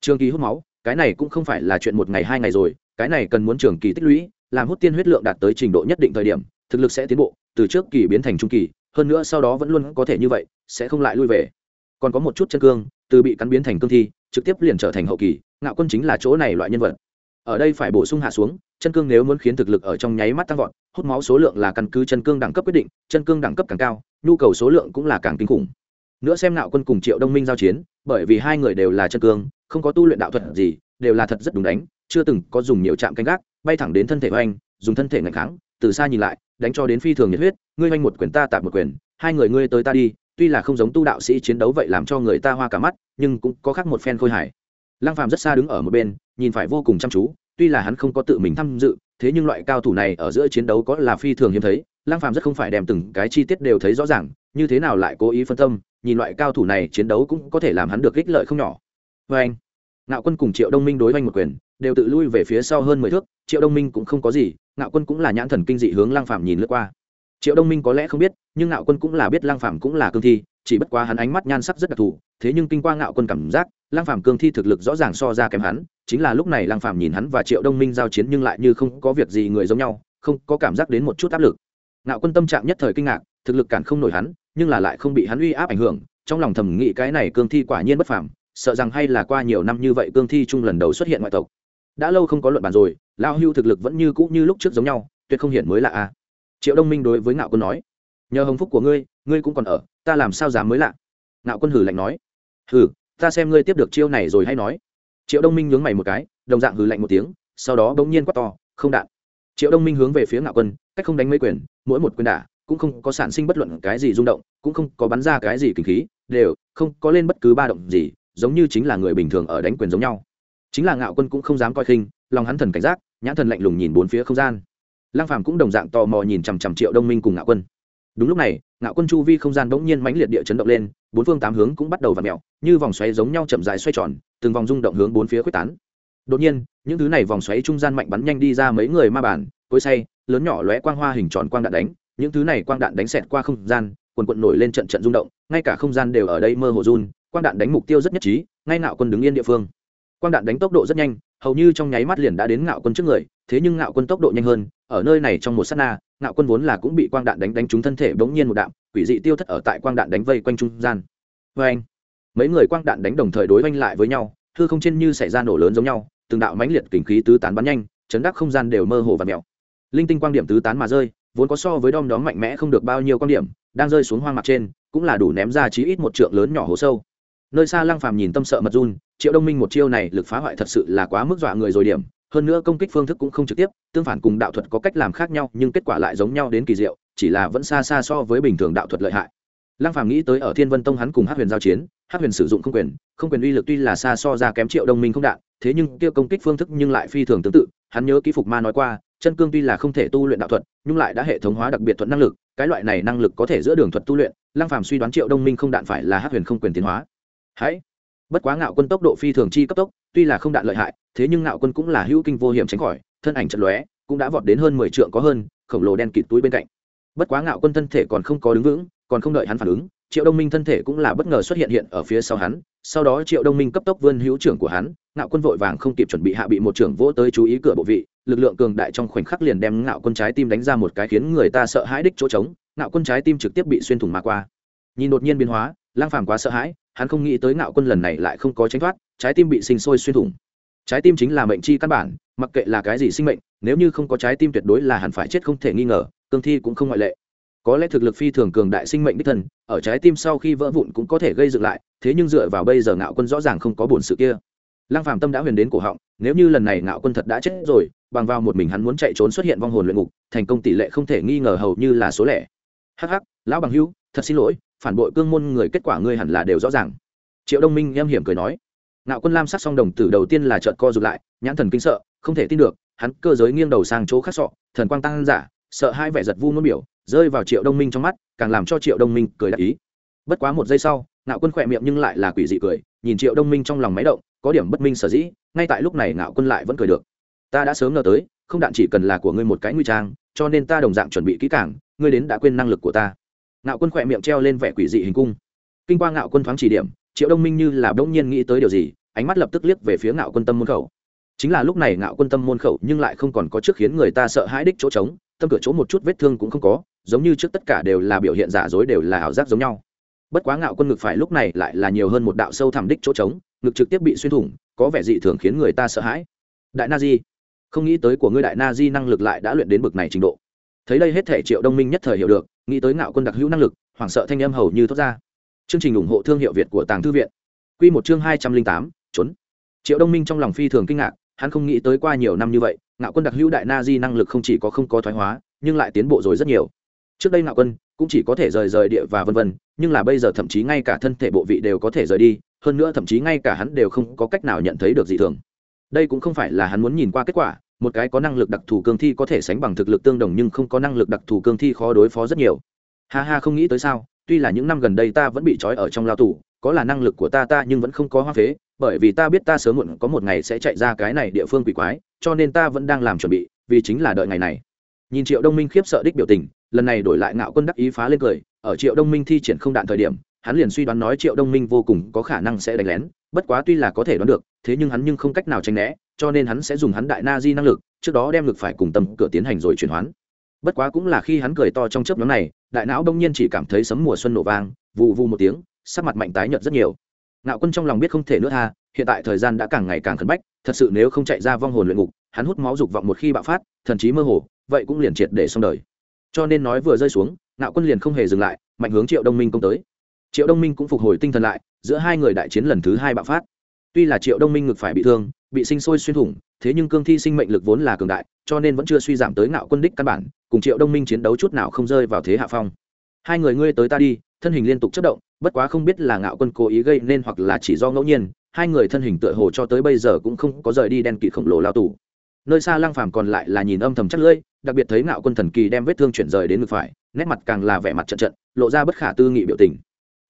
Trường kỳ hút máu, cái này cũng không phải là chuyện một ngày hai ngày rồi, cái này cần muốn trường kỳ tích lũy, làm hút tiên huyết lượng đạt tới trình độ nhất định thời điểm, thực lực sẽ tiến bộ, từ trước kỳ biến thành trung kỳ hơn nữa sau đó vẫn luôn có thể như vậy, sẽ không lại lui về. Còn có một chút chân cương, từ bị cắn biến thành cương thi, trực tiếp liền trở thành hậu kỳ, ngạo quân chính là chỗ này loại nhân vật. Ở đây phải bổ sung hạ xuống, chân cương nếu muốn khiến thực lực ở trong nháy mắt tăng vọt, hút máu số lượng là căn cứ chân cương đẳng cấp quyết định, chân cương đẳng cấp càng cao, nhu cầu số lượng cũng là càng kinh khủng. Nữa xem ngạo quân cùng triệu đông minh giao chiến, bởi vì hai người đều là chân cương, không có tu luyện đạo thuật gì, đều là thật rất đúng đánh, chưa từng có dùng nhiều chạm canh gác, bay thẳng đến thân thể của anh dùng thân thể ngạch kháng từ xa nhìn lại, đánh cho đến phi thường nhiệt huyết, ngươi oanh một quyền ta tạp một quyền, hai người ngươi tới ta đi, tuy là không giống tu đạo sĩ chiến đấu vậy làm cho người ta hoa cả mắt, nhưng cũng có khác một phen khôi hài. Lăng phàm rất xa đứng ở một bên, nhìn phải vô cùng chăm chú, tuy là hắn không có tự mình tham dự, thế nhưng loại cao thủ này ở giữa chiến đấu có là phi thường hiếm thấy, lăng phàm rất không phải đem từng cái chi tiết đều thấy rõ ràng, như thế nào lại cố ý phân tâm, nhìn loại cao thủ này chiến đấu cũng có thể làm hắn được ích lợi không nhỏ. Với anh, ngạo quân cùng triệu đông minh đối với anh một quyền, đều tự lui về phía sau hơn mười thước, triệu đông minh cũng không có gì ngạo quân cũng là nhãn thần kinh dị hướng Lang phàm nhìn lướt qua. Triệu đông minh có lẽ không biết, nhưng ngạo quân cũng là biết Lang phàm cũng là cương thi, chỉ bất quá hắn ánh mắt nhan sắc rất đặc thù, thế nhưng kinh qua ngạo quân cảm giác Lang phàm cương thi thực lực rõ ràng so ra kém hắn, chính là lúc này Lang phàm nhìn hắn và triệu đông minh giao chiến nhưng lại như không có việc gì người giống nhau, không có cảm giác đến một chút áp lực. Ngạo quân tâm trạng nhất thời kinh ngạc, thực lực cản không nổi hắn, nhưng là lại không bị hắn uy áp ảnh hưởng, trong lòng thầm nghĩ cái này cương thi quả nhiên bất phàm, sợ rằng hay là qua nhiều năm như vậy cương thi chung lần đầu xuất hiện ngoại tộc đã lâu không có luận bàn rồi lao hưu thực lực vẫn như cũ như lúc trước giống nhau, tuyệt không hiển mới lạ a triệu đông minh đối với ngạo quân nói, nhờ hồng phúc của ngươi ngươi cũng còn ở, ta làm sao dám mới lạ? Ngạo quân hử lạnh nói, hử, ta xem ngươi tiếp được chiêu này rồi hay nói. Triệu đông minh nhướng mày một cái, đồng dạng hử lạnh một tiếng, sau đó bỗng nhiên quát to, không đạn. Triệu đông minh hướng về phía ngạo quân, cách không đánh mấy quyền, mỗi một quyền đả, cũng không có sản sinh bất luận cái gì rung động, cũng không có bắn ra cái gì kinh khí, đều không có lên bất cứ ba động gì, giống như chính là người bình thường ở đánh quyền giống nhau chính là ngạo quân cũng không dám coi khinh, lòng hắn thần cảnh giác, nhãn thần lạnh lùng nhìn bốn phía không gian. Lăng phàm cũng đồng dạng tò mò nhìn chằm chằm triệu đông minh cùng ngạo quân. Đúng lúc này, ngạo quân chu vi không gian bỗng nhiên mãnh liệt địa chấn động lên, bốn phương tám hướng cũng bắt đầu v ặ mẹo như vòng xoáy giống nhau chậm dài xoay tròn, từng vòng rung động hướng bốn phía quyết tán. Đột nhiên, những thứ này vòng xoáy trung gian mạnh bắn nhanh đi ra mấy người ma bản cối say, lớn nhỏ lóe quang hoa hình tròn quang đạn đánh, những thứ này quang đạn đánh xẹt qua không gian, quần quận nổi lên trận trận rung động, ngay cả không gian đều ở đây mơ hồ run, quang đạn đánh mục tiêu rất nhất trí, ngay ngạo quân đứng yên địa phương quang đạn đánh tốc độ rất nhanh, hầu như trong nháy mắt liền đã đến ngạo quân trước người, thế nhưng ngạo quân tốc độ nhanh hơn, ở nơi này trong một s á t na, ngạo quân vốn là cũng bị quang đạn đánh đánh trúng thân thể bỗng nhiên một đạm, quỷ dị tiêu thất ở tại quang đạn đánh vây quanh trung gian. Vê anh, mấy người quang đạn đánh đồng thời đối oanh lại với nhau thư không trên như xảy ra nổ lớn giống nhau, từng đạo mãnh liệt kình khí tứ tán bắn nhanh, chấn đắc không gian đều mơ hồ và mèo. Linh tinh quang điểm tứ tán mà rơi, vốn có so với đom đóm mạnh mẽ không được bao nhiêu quan điểm, đang rơi xuống hoang mặt trên, cũng là đủ ném ra chí ít một trượng lớn nhỏ hố sâu. Nơi xa lăng phàm nhìn tâm sợ mật run triệu đông minh một chiêu này lực phá hoại thật sự là quá mức dọa người rồi điểm. Hơn nữa công kích phương thức cũng không trực tiếp, tương phản cùng đạo thuật có cách làm khác nhau, nhưng kết quả lại giống nhau đến kỳ diệu, chỉ là vẫn xa xa so với bình thường đạo thuật lợi hại. Lăng phàm nghĩ tới ở thiên vân tông hắn cùng hát huyền giao chiến hát huyền sử dụng không quyền không quyền uy lực tuy là xa so ra kém triệu đông minh không đạn, thế nhưng kia công kích phương thức nhưng lại phi thường tương tự, hắn nhớ ký phục ma nói qua, chân cương tuy là không thể tu luyện đạo thuật, nhưng lại đã hệ thống hóa đặc biệt thuận năng lực, cái loại này năng lực có thể giữa đường thuật tu luyện, lăng phàm suy đoán triệu đông minh không đạn phải là hát huyền không quyền tiến hóa. Hãy! Bất quá ngạo quân tốc độ phi thường chi cấp tốc, tuy là không đạn lợi hại, thế nhưng ngạo quân cũng là hữu kinh vô hiểm tránh khỏi, thân ảnh trận lóe, cũng đã vọt đến hơn mười trượng có hơn, khổng lồ đen kịt túi bên cạnh. Bất quá ngạo quân thân thể còn không có đứng vững, còn không đợi hắn phản ứng, triệu đông minh thân thể cũng là bất ngờ xuất hiện hiện ở phía sau hắn. Sau đó triệu đông minh cấp tốc vươn hữu trưởng của hắn, ngạo quân vội vàng không kịp chuẩn bị hạ bị một trưởng vỗ tới chú ý cửa bộ vị, lực lượng cường đại trong khoảnh khắc liền đem ngạo quân trái tim đánh ra một cái khiến người ta sợ hãi đích chỗ trống, ngạo quân trái tim trực tiếp bị xuyên thủng mà qua. Nhìn đột nhiên biến hóa, lang phàm quá sợ hãi hắn không nghĩ tới ngạo quân lần này lại không có tránh thoát, trái tim bị sinh sôi xuyên thủng. Trái tim chính là mệnh chi căn bản, mặc kệ là cái gì sinh mệnh, nếu như không có trái tim tuyệt đối là hẳn phải chết không thể nghi ngờ, cương thi cũng không ngoại lệ. Có lẽ thực lực phi thường cường đại sinh mệnh đích thần, ở trái tim sau khi vỡ vụn cũng có thể gây dựng lại, thế nhưng dựa vào bây giờ ngạo quân rõ ràng không có bổn sự kia. Lăng phàm tâm đã huyền đến cổ họng, nếu như lần này ngạo quân thật đã chết rồi, bằng vào một mình hắn muốn chạy trốn xuất hiện vong hồn luyện ngục, thành công tỷ lệ không thể nghi ngờ hầu như là số lẻ. Hắc hắc, lão bằng hữu, thật xin lỗi phản bội cương môn người kết quả ngươi hẳn là đều rõ ràng. Triệu đông minh em hiểm cười nói. Ngạo quân lam sắc song đồng tử đầu tiên là trợn co rụt lại, nhãn thần kinh sợ, không thể tin được, hắn cơ giới nghiêng đầu sang chỗ khác sọ, thần quang tăng giả, sợ hai vẻ giật vu nôn biểu, rơi vào triệu đông minh trong mắt, càng làm cho triệu đông minh cười đại ý. Bất quá một giây sau, ngạo quân khỏe miệng nhưng lại là quỷ dị cười, nhìn triệu đông minh trong lòng máy động, có điểm bất minh sở dĩ, ngay tại lúc này ngạo quân lại vẫn cười được. Ta đã sớm ngờ tới, không đạn chỉ cần là của ngươi một cái nguy trang, cho nên ta đồng dạng chuẩn bị kỹ càng, ngươi đến đã quên năng lực của ta ngạo quân khỏe miệng treo lên vẻ quỷ dị hình cung. Kinh qua ngạo quân thoáng chỉ điểm, triệu đông minh như là bỗng nhiên nghĩ tới điều gì, ánh mắt lập tức liếc về phía ngạo quân tâm môn khẩu. Chính là lúc này ngạo quân tâm môn khẩu nhưng lại không còn có trước khiến người ta sợ hãi đích chỗ trống, tâm cửa chỗ một chút vết thương cũng không có, giống như trước tất cả đều là biểu hiện giả dối đều là ảo giác giống nhau. Bất quá ngạo quân ngực phải lúc này lại là nhiều hơn một đạo sâu thẳm đích chỗ trống, ngực trực tiếp bị xuyên thủng, có vẻ dị thường khiến người ta sợ hãi. Đại na di, không nghĩ tới của ngươi đại na di năng lực lại đã luyện đến bực này trình độ. Thấy đây hết thể triệu đông minh nhất thời hiểu được nghĩ tới ngạo quân đặc hữu năng lực, hoảng sợ thanh âm hầu như thoát ra. Chương trình ủng hộ thương hiệu việt của tàng thư viện. Q một chương hai trăm linh tám, trốn. Triệu đông minh trong lòng phi thường kinh ngạc, hắn không nghĩ tới qua nhiều năm như vậy, ngạo quân đặc hữu đại na di năng lực không chỉ có không có thoái hóa, nhưng lại tiến bộ rồi rất nhiều. Trước đây ngạo quân cũng chỉ có thể rời rời địa và vân vân, nhưng là bây giờ thậm chí ngay cả thân thể bộ vị đều có thể rời đi, hơn nữa thậm chí ngay cả hắn đều không có cách nào nhận thấy được gì thường. Đây cũng không phải là hắn muốn nhìn qua kết quả một cái có năng lực đặc thù cương thi có thể sánh bằng thực lực tương đồng nhưng không có năng lực đặc thù cương thi khó đối phó rất nhiều. Ha ha, không nghĩ tới sao? Tuy là những năm gần đây ta vẫn bị trói ở trong lao tù, có là năng lực của ta ta nhưng vẫn không có hoa phế, bởi vì ta biết ta sớm muộn có một ngày sẽ chạy ra cái này địa phương quỷ quái, cho nên ta vẫn đang làm chuẩn bị, vì chính là đợi ngày này. Nhìn triệu đông minh khiếp sợ đích biểu tình, lần này đổi lại ngạo quân đắc ý phá lên cười, ở triệu đông minh thi triển không đạn thời điểm hắn liền suy đoán nói triệu đông minh vô cùng có khả năng sẽ đánh lén, bất quá tuy là có thể đoán được, thế nhưng hắn nhưng không cách nào tránh né, cho nên hắn sẽ dùng hắn đại na di năng lực, trước đó đem lực phải cùng tầm cửa tiến hành rồi chuyển hoán. Bất quá cũng là khi hắn cười to trong chớp nhóm này, đại não đông nhiên chỉ cảm thấy sấm mùa xuân nổ vang vụ vụ một tiếng, sắc mặt mạnh tái nhợt rất nhiều. Ngạo quân trong lòng biết không thể nữa tha, hiện tại thời gian đã càng ngày càng khẩn bách, thật sự nếu không chạy ra vong hồn luyện ngục, hắn hút máu dục vọng một khi bạo phát, thần trí mơ hồ, vậy cũng liền triệt để xong đời. Cho nên nói vừa rơi xuống, ngạo quân liền không hề dừng lại, mạnh hướng triệu đông minh công tới triệu đông minh cũng phục hồi tinh thần lại, giữa hai người đại chiến lần thứ hai bạo phát. Tuy là triệu đông minh ngực phải bị thương, bị sinh sôi xuyên thủng, thế nhưng cương thi sinh mệnh lực vốn là cường đại, cho nên vẫn chưa suy giảm tới ngạo quân đích căn bản, cùng triệu đông minh chiến đấu chút nào không rơi vào thế hạ phong. Hai người ngươi tới ta đi, thân hình liên tục chất động, bất quá không biết là ngạo quân cố ý gây nên hoặc là chỉ do ngẫu nhiên, hai người thân hình tựa hồ cho tới bây giờ cũng không có rời đi đen kịt khổng lồ lao tù. Nơi xa lăng phàm còn lại là nhìn âm thầm chắc lưỡi, đặc biệt thấy ngạo quân thần kỳ đem vết thương chuyển rời đến ngực phải, nét mặt càng là vẻ mặt trận trận, lộ ra bất khả tư nghị biểu tình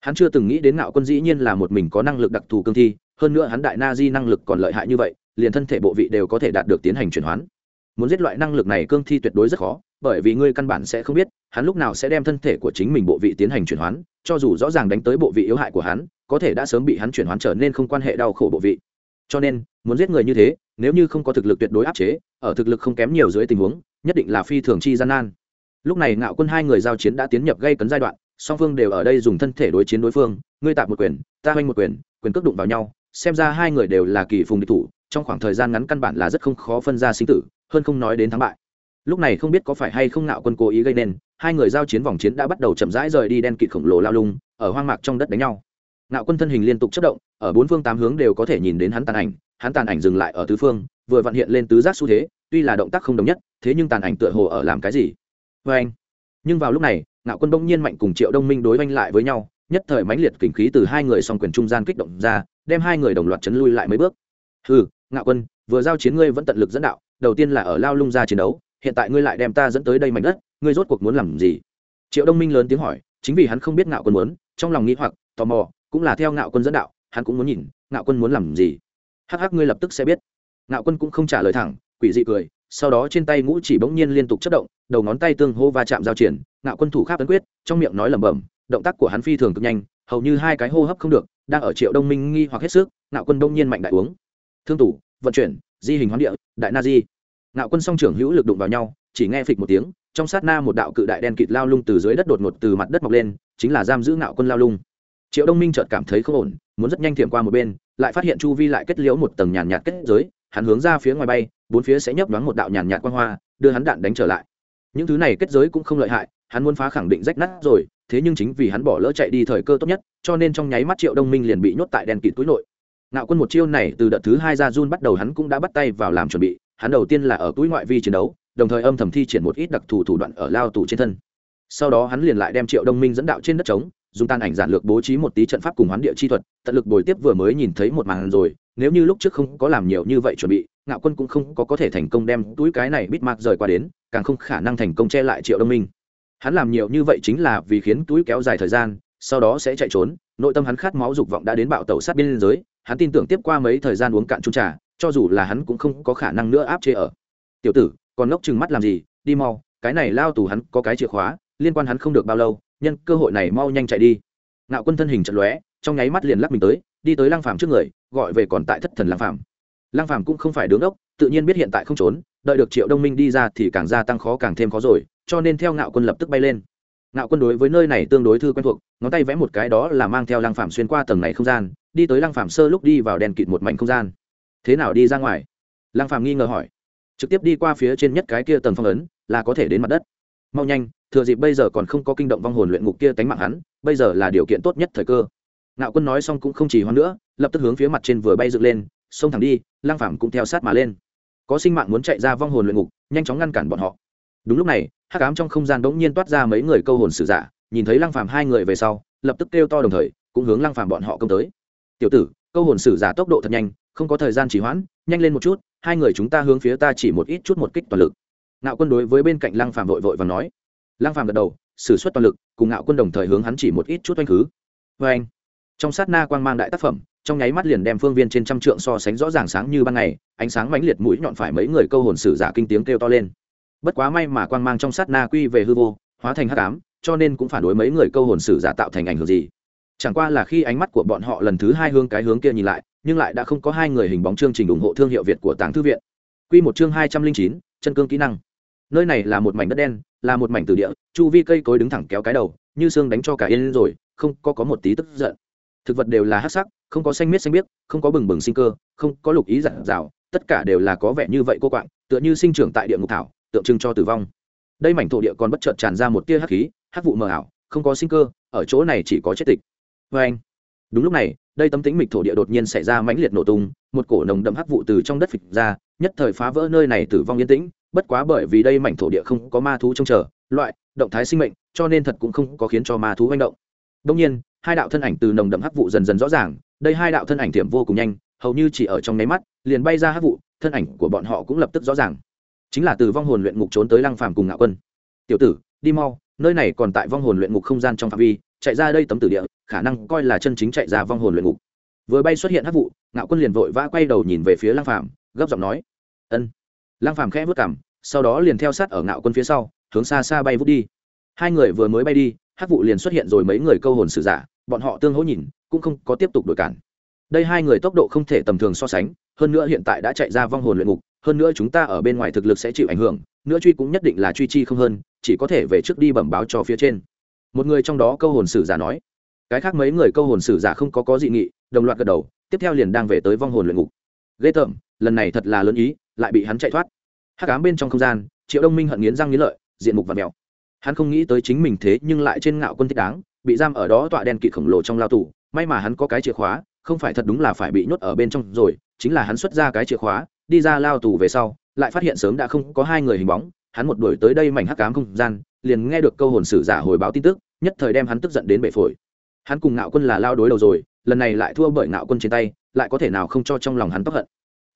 hắn chưa từng nghĩ đến ngạo quân dĩ nhiên là một mình có năng lực đặc thù cương thi, hơn nữa hắn đại na di năng lực còn lợi hại như vậy, liền thân thể bộ vị đều có thể đạt được tiến hành chuyển hoán. Muốn giết loại năng lực này cương thi tuyệt đối rất khó, bởi vì ngươi căn bản sẽ không biết, hắn lúc nào sẽ đem thân thể của chính mình bộ vị tiến hành chuyển hoán, cho dù rõ ràng đánh tới bộ vị yếu hại của hắn, có thể đã sớm bị hắn chuyển hoán trở nên không quan hệ đau khổ bộ vị. Cho nên, muốn giết người như thế, nếu như không có thực lực tuyệt đối áp chế, ở thực lực không kém nhiều dưới tình huống, nhất định là phi thường chi gian nan. Lúc này ngạo quân hai người giao chiến đã tiến nhập gây cấn giai đoạn song phương đều ở đây dùng thân thể đối chiến đối phương, ngươi tạp một quyền, ta oanh một quyền quyền cước đụng vào nhau, xem ra hai người đều là kỳ phùng địch thủ, trong khoảng thời gian ngắn căn bản là rất không khó phân ra sinh tử, hơn không nói đến thắng bại. Lúc này không biết có phải hay không ngạo quân cố ý gây nên, hai người giao chiến vòng chiến đã bắt đầu chậm rãi rời đi đen kịt khổng lồ lao lung, ở hoang mạc trong đất đánh nhau. Ngạo quân thân hình liên tục chất động, ở bốn phương tám hướng đều có thể nhìn đến hắn tàn ảnh, hắn tàn ảnh dừng lại ở tứ phương, vừa vận hiện lên tứ giác xu thế, tuy là động tác không đồng nhất, thế nhưng tàn ảnh tựa hồ ở làm cái gì? Vê anh nhưng vào lúc này ngạo quân bỗng nhiên mạnh cùng triệu đông minh đối oanh lại với nhau, nhất thời mãnh liệt kình khí từ hai người song quyền trung gian kích động ra, đem hai người đồng loạt chấn lui lại mấy bước. Ừ ngạo quân, vừa giao chiến ngươi vẫn tận lực dẫn đạo, đầu tiên là ở lao lung ra chiến đấu, hiện tại ngươi lại đem ta dẫn tới đây mảnh đất, ngươi rốt cuộc muốn làm gì? Triệu đông minh lớn tiếng hỏi, chính vì hắn không biết ngạo quân muốn, trong lòng nghĩ hoặc, tò mò, cũng là theo ngạo quân dẫn đạo, hắn cũng muốn nhìn, ngạo quân muốn làm gì? Hắc hắc, ngươi lập tức sẽ biết. Ngạo quân cũng không trả lời thẳng, quỷ dị cười, sau đó trên tay ngũ chỉ bỗng nhiên liên tục chất động, đầu ngón tay tương hô va chạm giao triển ngạo quân thủ kháp tấn quyết, trong miệng nói lẩm bẩm, động tác của hắn phi thường cực nhanh, hầu như hai cái hô hấp không được, đang ở triệu đông minh nghi hoặc hết sức, ngạo quân đông nhiên mạnh đại uống. Thương tủ vận chuyển, di hình hoán địa, đại na di. Ngạo quân song trưởng hữu lực đụng vào nhau, chỉ nghe phịch một tiếng, trong sát na một đạo cự đại đen kịt lao lung từ dưới đất đột ngột từ mặt đất mọc lên, chính là giam giữ ngạo quân lao lung. Triệu đông minh chợt cảm thấy không ổn, muốn rất nhanh thiểm qua một bên, lại phát hiện chu vi lại kết liễu một tầng nhàn nhạt kết giới, hắn hướng ra phía ngoài bay, bốn phía sẽ nhấp đoán một đạo nhàn nhạt quang hoa, đưa hắn đạn đánh trở lại những thứ này kết giới cũng không lợi hại, hắn muốn phá khẳng định rách nát rồi, thế nhưng chính vì hắn bỏ lỡ chạy đi thời cơ tốt nhất, cho nên trong nháy mắt triệu đông minh liền bị nhốt tại đèn kịt túi nội. Ngạo quân một chiêu này từ đợt thứ hai ra run bắt đầu hắn cũng đã bắt tay vào làm chuẩn bị, hắn đầu tiên là ở túi ngoại vi chiến đấu, đồng thời âm thầm thi triển một ít đặc thù thủ đoạn ở lao tù trên thân. Sau đó hắn liền lại đem triệu đông minh dẫn đạo trên đất trống, dùng tan ảnh giản lược bố trí một tí trận pháp cùng hoán địa chi thuật, tận lực bồi tiếp vừa mới nhìn thấy một màn rồi, nếu như lúc trước không có làm nhiều như vậy chuẩn bị ngạo quân cũng không có có thể thành công đem túi cái này bít mạc rời qua đến, càng không khả năng thành công che lại triệu đông minh. Hắn làm nhiều như vậy chính là vì khiến túi kéo dài thời gian, sau đó sẽ chạy trốn, nội tâm hắn khát máu dục vọng đã đến bạo tẩu sát biên giới, hắn tin tưởng tiếp qua mấy thời gian uống cạn chung trà, cho dù là hắn cũng không có khả năng nữa áp chế ở. Tiểu tử, còn ngốc chừng mắt làm gì, đi mau, cái này lao tù hắn có cái chìa khóa, liên quan hắn không được bao lâu, nhân cơ hội này mau nhanh chạy đi. Ngạo quân thân hình trận lóe, trong nháy mắt liền lắc mình tới, đi tới Lang phàm trước người, gọi về còn tại thất thần Lang phàm lăng phàm cũng không phải đứng ốc tự nhiên biết hiện tại không trốn, đợi được triệu đông minh đi ra thì càng gia tăng khó càng thêm khó rồi, cho nên theo ngạo quân lập tức bay lên. Ngạo quân đối với nơi này tương đối thư quen thuộc, ngón tay vẽ một cái đó là mang theo lăng phàm xuyên qua tầng này không gian, đi tới lăng phàm sơ lúc đi vào đèn kịt một mảnh không gian. Thế nào đi ra ngoài? Lăng phàm nghi ngờ hỏi. Trực tiếp đi qua phía trên nhất cái kia tầng phong ấn, là có thể đến mặt đất. Mau nhanh, thừa dịp bây giờ còn không có kinh động vong hồn luyện ngục kia tánh mạng hắn, bây giờ là điều kiện tốt nhất thời cơ. Ngạo quân nói xong cũng không chỉ hoãn nữa, lập tức hướng phía mặt trên vừa bay dựng lên xông thẳng đi lang phàm cũng theo sát mà lên. Có sinh mạng muốn chạy ra vong hồn luyện ngục, nhanh chóng ngăn cản bọn họ. Đúng lúc này, hắc ám trong không gian đ ỗ n g nhiên toát ra mấy người câu hồn sử giả, nhìn thấy lăng phàm hai người về sau, lập tức kêu to đồng thời, cũng hướng lăng phàm bọn họ công tới. Tiểu tử, câu hồn sử giả tốc độ thật nhanh, không có thời gian trì hoãn, nhanh lên một chút, hai người chúng ta hướng phía ta chỉ một ít chút một kích toàn lực. Ngạo quân đối với bên cạnh lăng phàm vội vội và nói. Lăng phàm gật đầu, sử xuất toàn lực, cùng ngạo quân đồng thời hướng hắn chỉ một ít chút oanh khứ. Vê anh trong sát na quang mang đại tác phẩm trong nháy mắt liền đem phương viên trên trăm trượng so sánh rõ ràng sáng như ban ngày, ánh sáng mãnh liệt mũi nhọn phải mấy người câu hồn sử giả kinh tiếng kêu to lên. Bất quá may mà quang mang trong sát na quy về hư vô, hóa thành hắc ám, cho nên cũng phản đối mấy người câu hồn sử giả tạo thành ảnh hưởng gì. Chẳng qua là khi ánh mắt của bọn họ lần thứ hai hướng cái hướng kia nhìn lại, nhưng lại đã không có hai người hình bóng chương trình ủng hộ thương hiệu việt của tàng thư viện. Quy một chương hai trăm linh chín, chân cương kỹ năng. Nơi này là một mảnh đất đen, là một mảnh từ địa, chu vi cây cối đứng thẳng kéo cái đầu, như xương đánh cho cả yên rồi, không có có một tí tức giận. Thực vật đều là hát sắc không có xanh miết xanh biếc không có bừng bừng sinh cơ không có lục ý giản dào, tất cả đều là có vẻ như vậy cô quạng tựa như sinh trưởng tại địa ngục thảo tượng trưng cho tử vong. Đây mảnh thổ địa còn bất chợt tràn ra một tia hắc khí hắc vụ mờ ảo không có sinh cơ ở chỗ này chỉ có chết tịch. Vê anh đúng lúc này đây tấm tính mịch thổ địa đột nhiên xảy ra mãnh liệt nổ tung một cổ nồng đậm hắc vụ từ trong đất phịch ra nhất thời phá vỡ nơi này tử vong yên tĩnh bất quá bởi vì đây mảnh thổ địa không có ma thú trông chờ loại động thái sinh mệnh cho nên thật cũng không có khiến cho ma thú manh động đông nhiên, hai đạo thân ảnh từ nồng đậm hắc vụ dần dần rõ ràng, đây hai đạo thân ảnh tiệm vô cùng nhanh, hầu như chỉ ở trong nháy mắt, liền bay ra hắc vụ, thân ảnh của bọn họ cũng lập tức rõ ràng. Chính là từ vong hồn luyện ngục trốn tới lăng phàm cùng ngạo quân. Tiểu tử, đi mau, nơi này còn tại vong hồn luyện ngục không gian trong phạm vi, chạy ra đây tấm tử địa, khả năng coi là chân chính chạy ra vong hồn luyện ngục. Vừa bay xuất hiện hắc vụ, ngạo quân liền vội vã quay đầu nhìn về phía lăng phàm, gấp giọng nói, ân. Lăng phàm khẽ vớt cằm, sau đó liền theo sát ở ngạo quân phía sau, hướng xa xa bay vút đi. Hai người vừa mới bay đi hắc vụ liền xuất hiện rồi mấy người câu hồn sử giả, bọn họ tương hỗ nhìn, cũng không có tiếp tục đổi cản. Đây hai người tốc độ không thể tầm thường so sánh, hơn nữa hiện tại đã chạy ra vong hồn luyện ngục, hơn nữa chúng ta ở bên ngoài thực lực sẽ chịu ảnh hưởng, nữa truy cũng nhất định là truy chi không hơn, chỉ có thể về trước đi bẩm báo cho phía trên. Một người trong đó câu hồn sử giả nói, cái khác mấy người câu hồn sử giả không có có dị nghị, đồng loạt gật đầu, tiếp theo liền đang về tới vong hồn luyện ngục. Ghê tởm, lần này thật là lớn ý, lại bị hắn chạy thoát. Hắc ám bên trong không gian, triệu đông minh hận nghiến răng nghiến lợi, diện mục và mèo hắn không nghĩ tới chính mình thế nhưng lại trên ngạo quân thích đáng, bị giam ở đó tọa đen kỵ khổng lồ trong lao tù. May mà hắn có cái chìa khóa, không phải thật đúng là phải bị nhốt ở bên trong rồi, chính là hắn xuất ra cái chìa khóa, đi ra lao tù về sau, lại phát hiện sớm đã không có hai người hình bóng, hắn một đuổi tới đây mảnh hắc cám không gian, liền nghe được câu hồn sử giả hồi báo tin tức, nhất thời đem hắn tức giận đến bể phổi. Hắn cùng ngạo quân là lao đối đầu rồi, lần này lại thua bởi ngạo quân trên tay, lại có thể nào không cho trong lòng hắn tóc hận?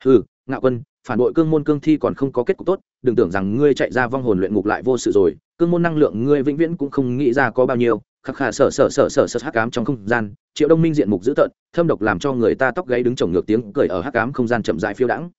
Ừ ngạo quân, phản bội cương môn cương thi còn không có kết cục tốt, đừng tưởng rằng ngươi chạy ra vong hồn luyện ngục lại vô sự rồi, cương môn năng lượng ngươi vĩnh viễn cũng không nghĩ ra có bao nhiêu khắc khả sở sở sở sở sở hắc ám trong không gian, triệu đông minh diện mục dữ tợn, thâm độc làm cho người ta tóc gáy đứng trồng ngược tiếng cười ở hắc ám không gian chậm dại phiêu đãng.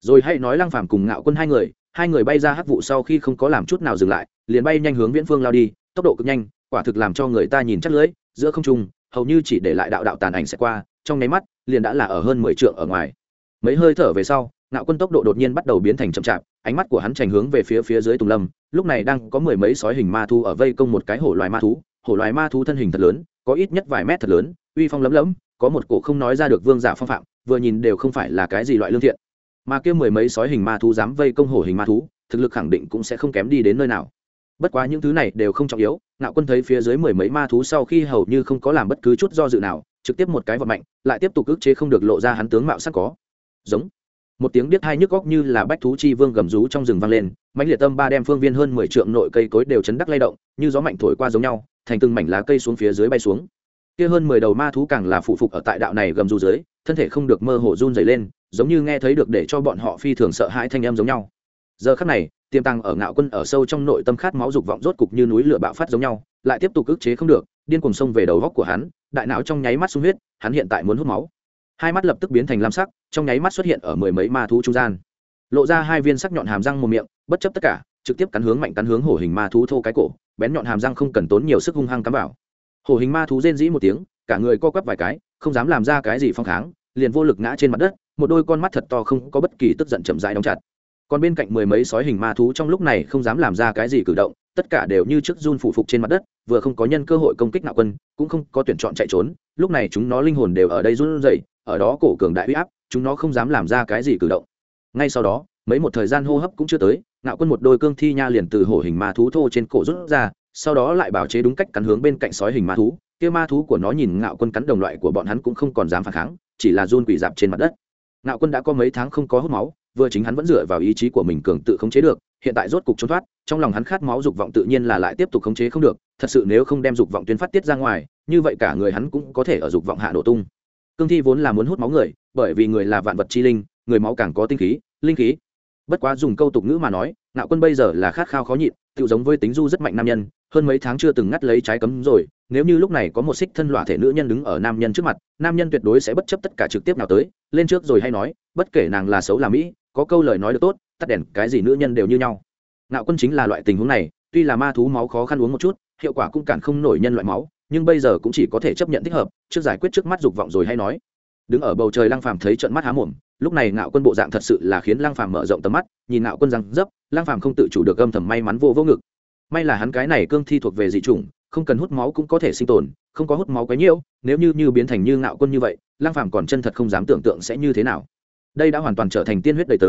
Rồi hãy nói lăng phàm cùng ngạo quân hai người hai người bay ra hắc vụ sau khi không có làm chút nào dừng lại, liền bay nhanh hướng viễn phương lao đi, tốc độ cực nhanh, quả thực làm cho người ta nhìn chắc lưỡi giữa không trung, hầu như chỉ để lại đạo đạo tàn ảnh sẽ qua, trong nháy mắt, liền đã là ở hơn mười trượng ở ngoài. Mấy hơi thở về sau ngạo quân tốc độ đột nhiên bắt đầu biến thành chậm chạp, ánh mắt của hắn trành hướng về phía phía dưới tùng lâm, lúc này đang có mười mấy sói hình ma thu ở vây công một cái hổ loài ma thú, hổ loài ma thú thân hình thật lớn, có ít nhất vài mét thật lớn, uy phong lấm lấm, có một cổ không nói ra được vương giả phong phạm, vừa nhìn đều không phải là cái gì loại lương thiện. Mà kia mười mấy sói hình ma thú dám vây công hổ hình ma thú, thực lực khẳng định cũng sẽ không kém đi đến nơi nào. Bất quá những thứ này đều không trọng yếu, ngạo quân thấy phía dưới mười mấy ma thú sau khi hầu như không có làm bất cứ chút do dự nào, trực tiếp một cái vật mạnh, lại tiếp tục ức chế không được lộ ra hắn tướng mạo sắc có. Giống một tiếng biết hai nhức góc như là bách thú chi vương gầm rú trong rừng vang lên, mãnh liệt tâm ba đem phương viên hơn mười trượng nội cây cối đều chấn đắc lay động, như gió mạnh thổi qua giống nhau, thành từng mảnh lá cây xuống phía dưới bay xuống. Kia hơn mười đầu ma thú càng là phụ phục ở tại đạo này gầm rú dưới, thân thể không được mơ hồ run dày lên, giống như nghe thấy được để cho bọn họ phi thường sợ hãi thanh âm giống nhau. Giờ khắc này, tiềm tàng ở ngạo quân ở sâu trong nội tâm khát máu dục vọng rốt cục như núi lửa bạo phát giống nhau, lại tiếp tục ức chế không được, điên cuồng xông về đầu góc của hắn, đại não trong nháy mắt sung huyết, hắn hiện tại muốn hút máu hai mắt lập tức biến thành lam sắc, trong nháy mắt xuất hiện ở mười mấy ma thú trung gian. Lộ ra hai viên sắc nhọn hàm răng một miệng, bất chấp tất cả, trực tiếp cắn hướng mạnh cắn hướng hổ hình ma thú thô cái cổ, bén nhọn hàm răng không cần tốn nhiều sức hung hăng cắm vào. Hổ hình ma thú rên rĩ một tiếng, cả người co quắp vài cái, không dám làm ra cái gì phong kháng, liền vô lực ngã trên mặt đất, một đôi con mắt thật to không có bất kỳ tức giận chậm rãi đóng chặt. Còn bên cạnh mười mấy sói hình ma thú trong lúc này không dám làm ra cái gì cử động, tất cả đều như trước run phủ phục trên mặt đất, vừa không có nhân cơ hội công kích nạo quân, cũng không có tuyển chọn chạy trốn, lúc này chúng nó linh hồn đều ở đây run rẩy ở đó cổ cường đại uy áp, chúng nó không dám làm ra cái gì cử động. Ngay sau đó, mấy một thời gian hô hấp cũng chưa tới, ngạo quân một đôi cương thi nha liền từ hổ hình ma thú thô trên cổ rút ra, sau đó lại bảo chế đúng cách cắn hướng bên cạnh sói hình ma thú. Kia ma thú của nó nhìn ngạo quân cắn đồng loại của bọn hắn cũng không còn dám phản kháng, chỉ là run quỷ dạp trên mặt đất. Ngạo quân đã có mấy tháng không có hút máu, vừa chính hắn vẫn dựa vào ý chí của mình cường tự khống chế được, hiện tại rốt cục trốn thoát, trong lòng hắn khát máu dục vọng tự nhiên là lại tiếp tục khống chế không được, thật sự nếu không đem dục vọng tuyên phát tiết ra ngoài, như vậy cả người hắn cũng có thể ở dục vọng hạ nổ tung cương thi vốn là muốn hút máu người, bởi vì người là vạn vật chi linh, người máu càng có tinh khí, linh khí. Bất quá dùng câu tục ngữ mà nói nạo quân bây giờ là khát khao khó nhịn tự giống với tính du rất mạnh nam nhân, hơn mấy tháng chưa từng ngắt lấy trái cấm rồi, nếu như lúc này có một xích thân lọa thể nữ nhân đứng ở nam nhân trước mặt, nam nhân tuyệt đối sẽ bất chấp tất cả trực tiếp nào tới, lên trước rồi hay nói, bất kể nàng là xấu là mỹ, có câu lời nói được tốt, tắt đèn, cái gì nữ nhân đều như nhau. Nạo quân chính là loại tình huống này, tuy là ma thú máu khó khăn uống một chút, hiệu quả cũng cản không nổi nhân loại máu nhưng bây giờ cũng chỉ có thể chấp nhận thích hợp, trước giải quyết trước mắt dục vọng rồi hay nói. Đứng ở bầu trời lăng phàm thấy trận mắt há mồm, lúc này ngạo quân bộ dạng thật sự là khiến lăng phàm mở rộng tầm mắt, nhìn ngạo quân răng dấp, lăng phàm không tự chủ được âm thầm may mắn vô vô ngực. May là hắn cái này cương thi thuộc về dị chủng, không cần hút máu cũng có thể sinh tồn, không có hút máu quấy nhiễu nếu như như biến thành như ngạo quân như vậy, lăng phàm còn chân thật không dám tưởng tượng sẽ như thế nào. Đây đã hoàn toàn trở thành tiên huyết đầy tớ.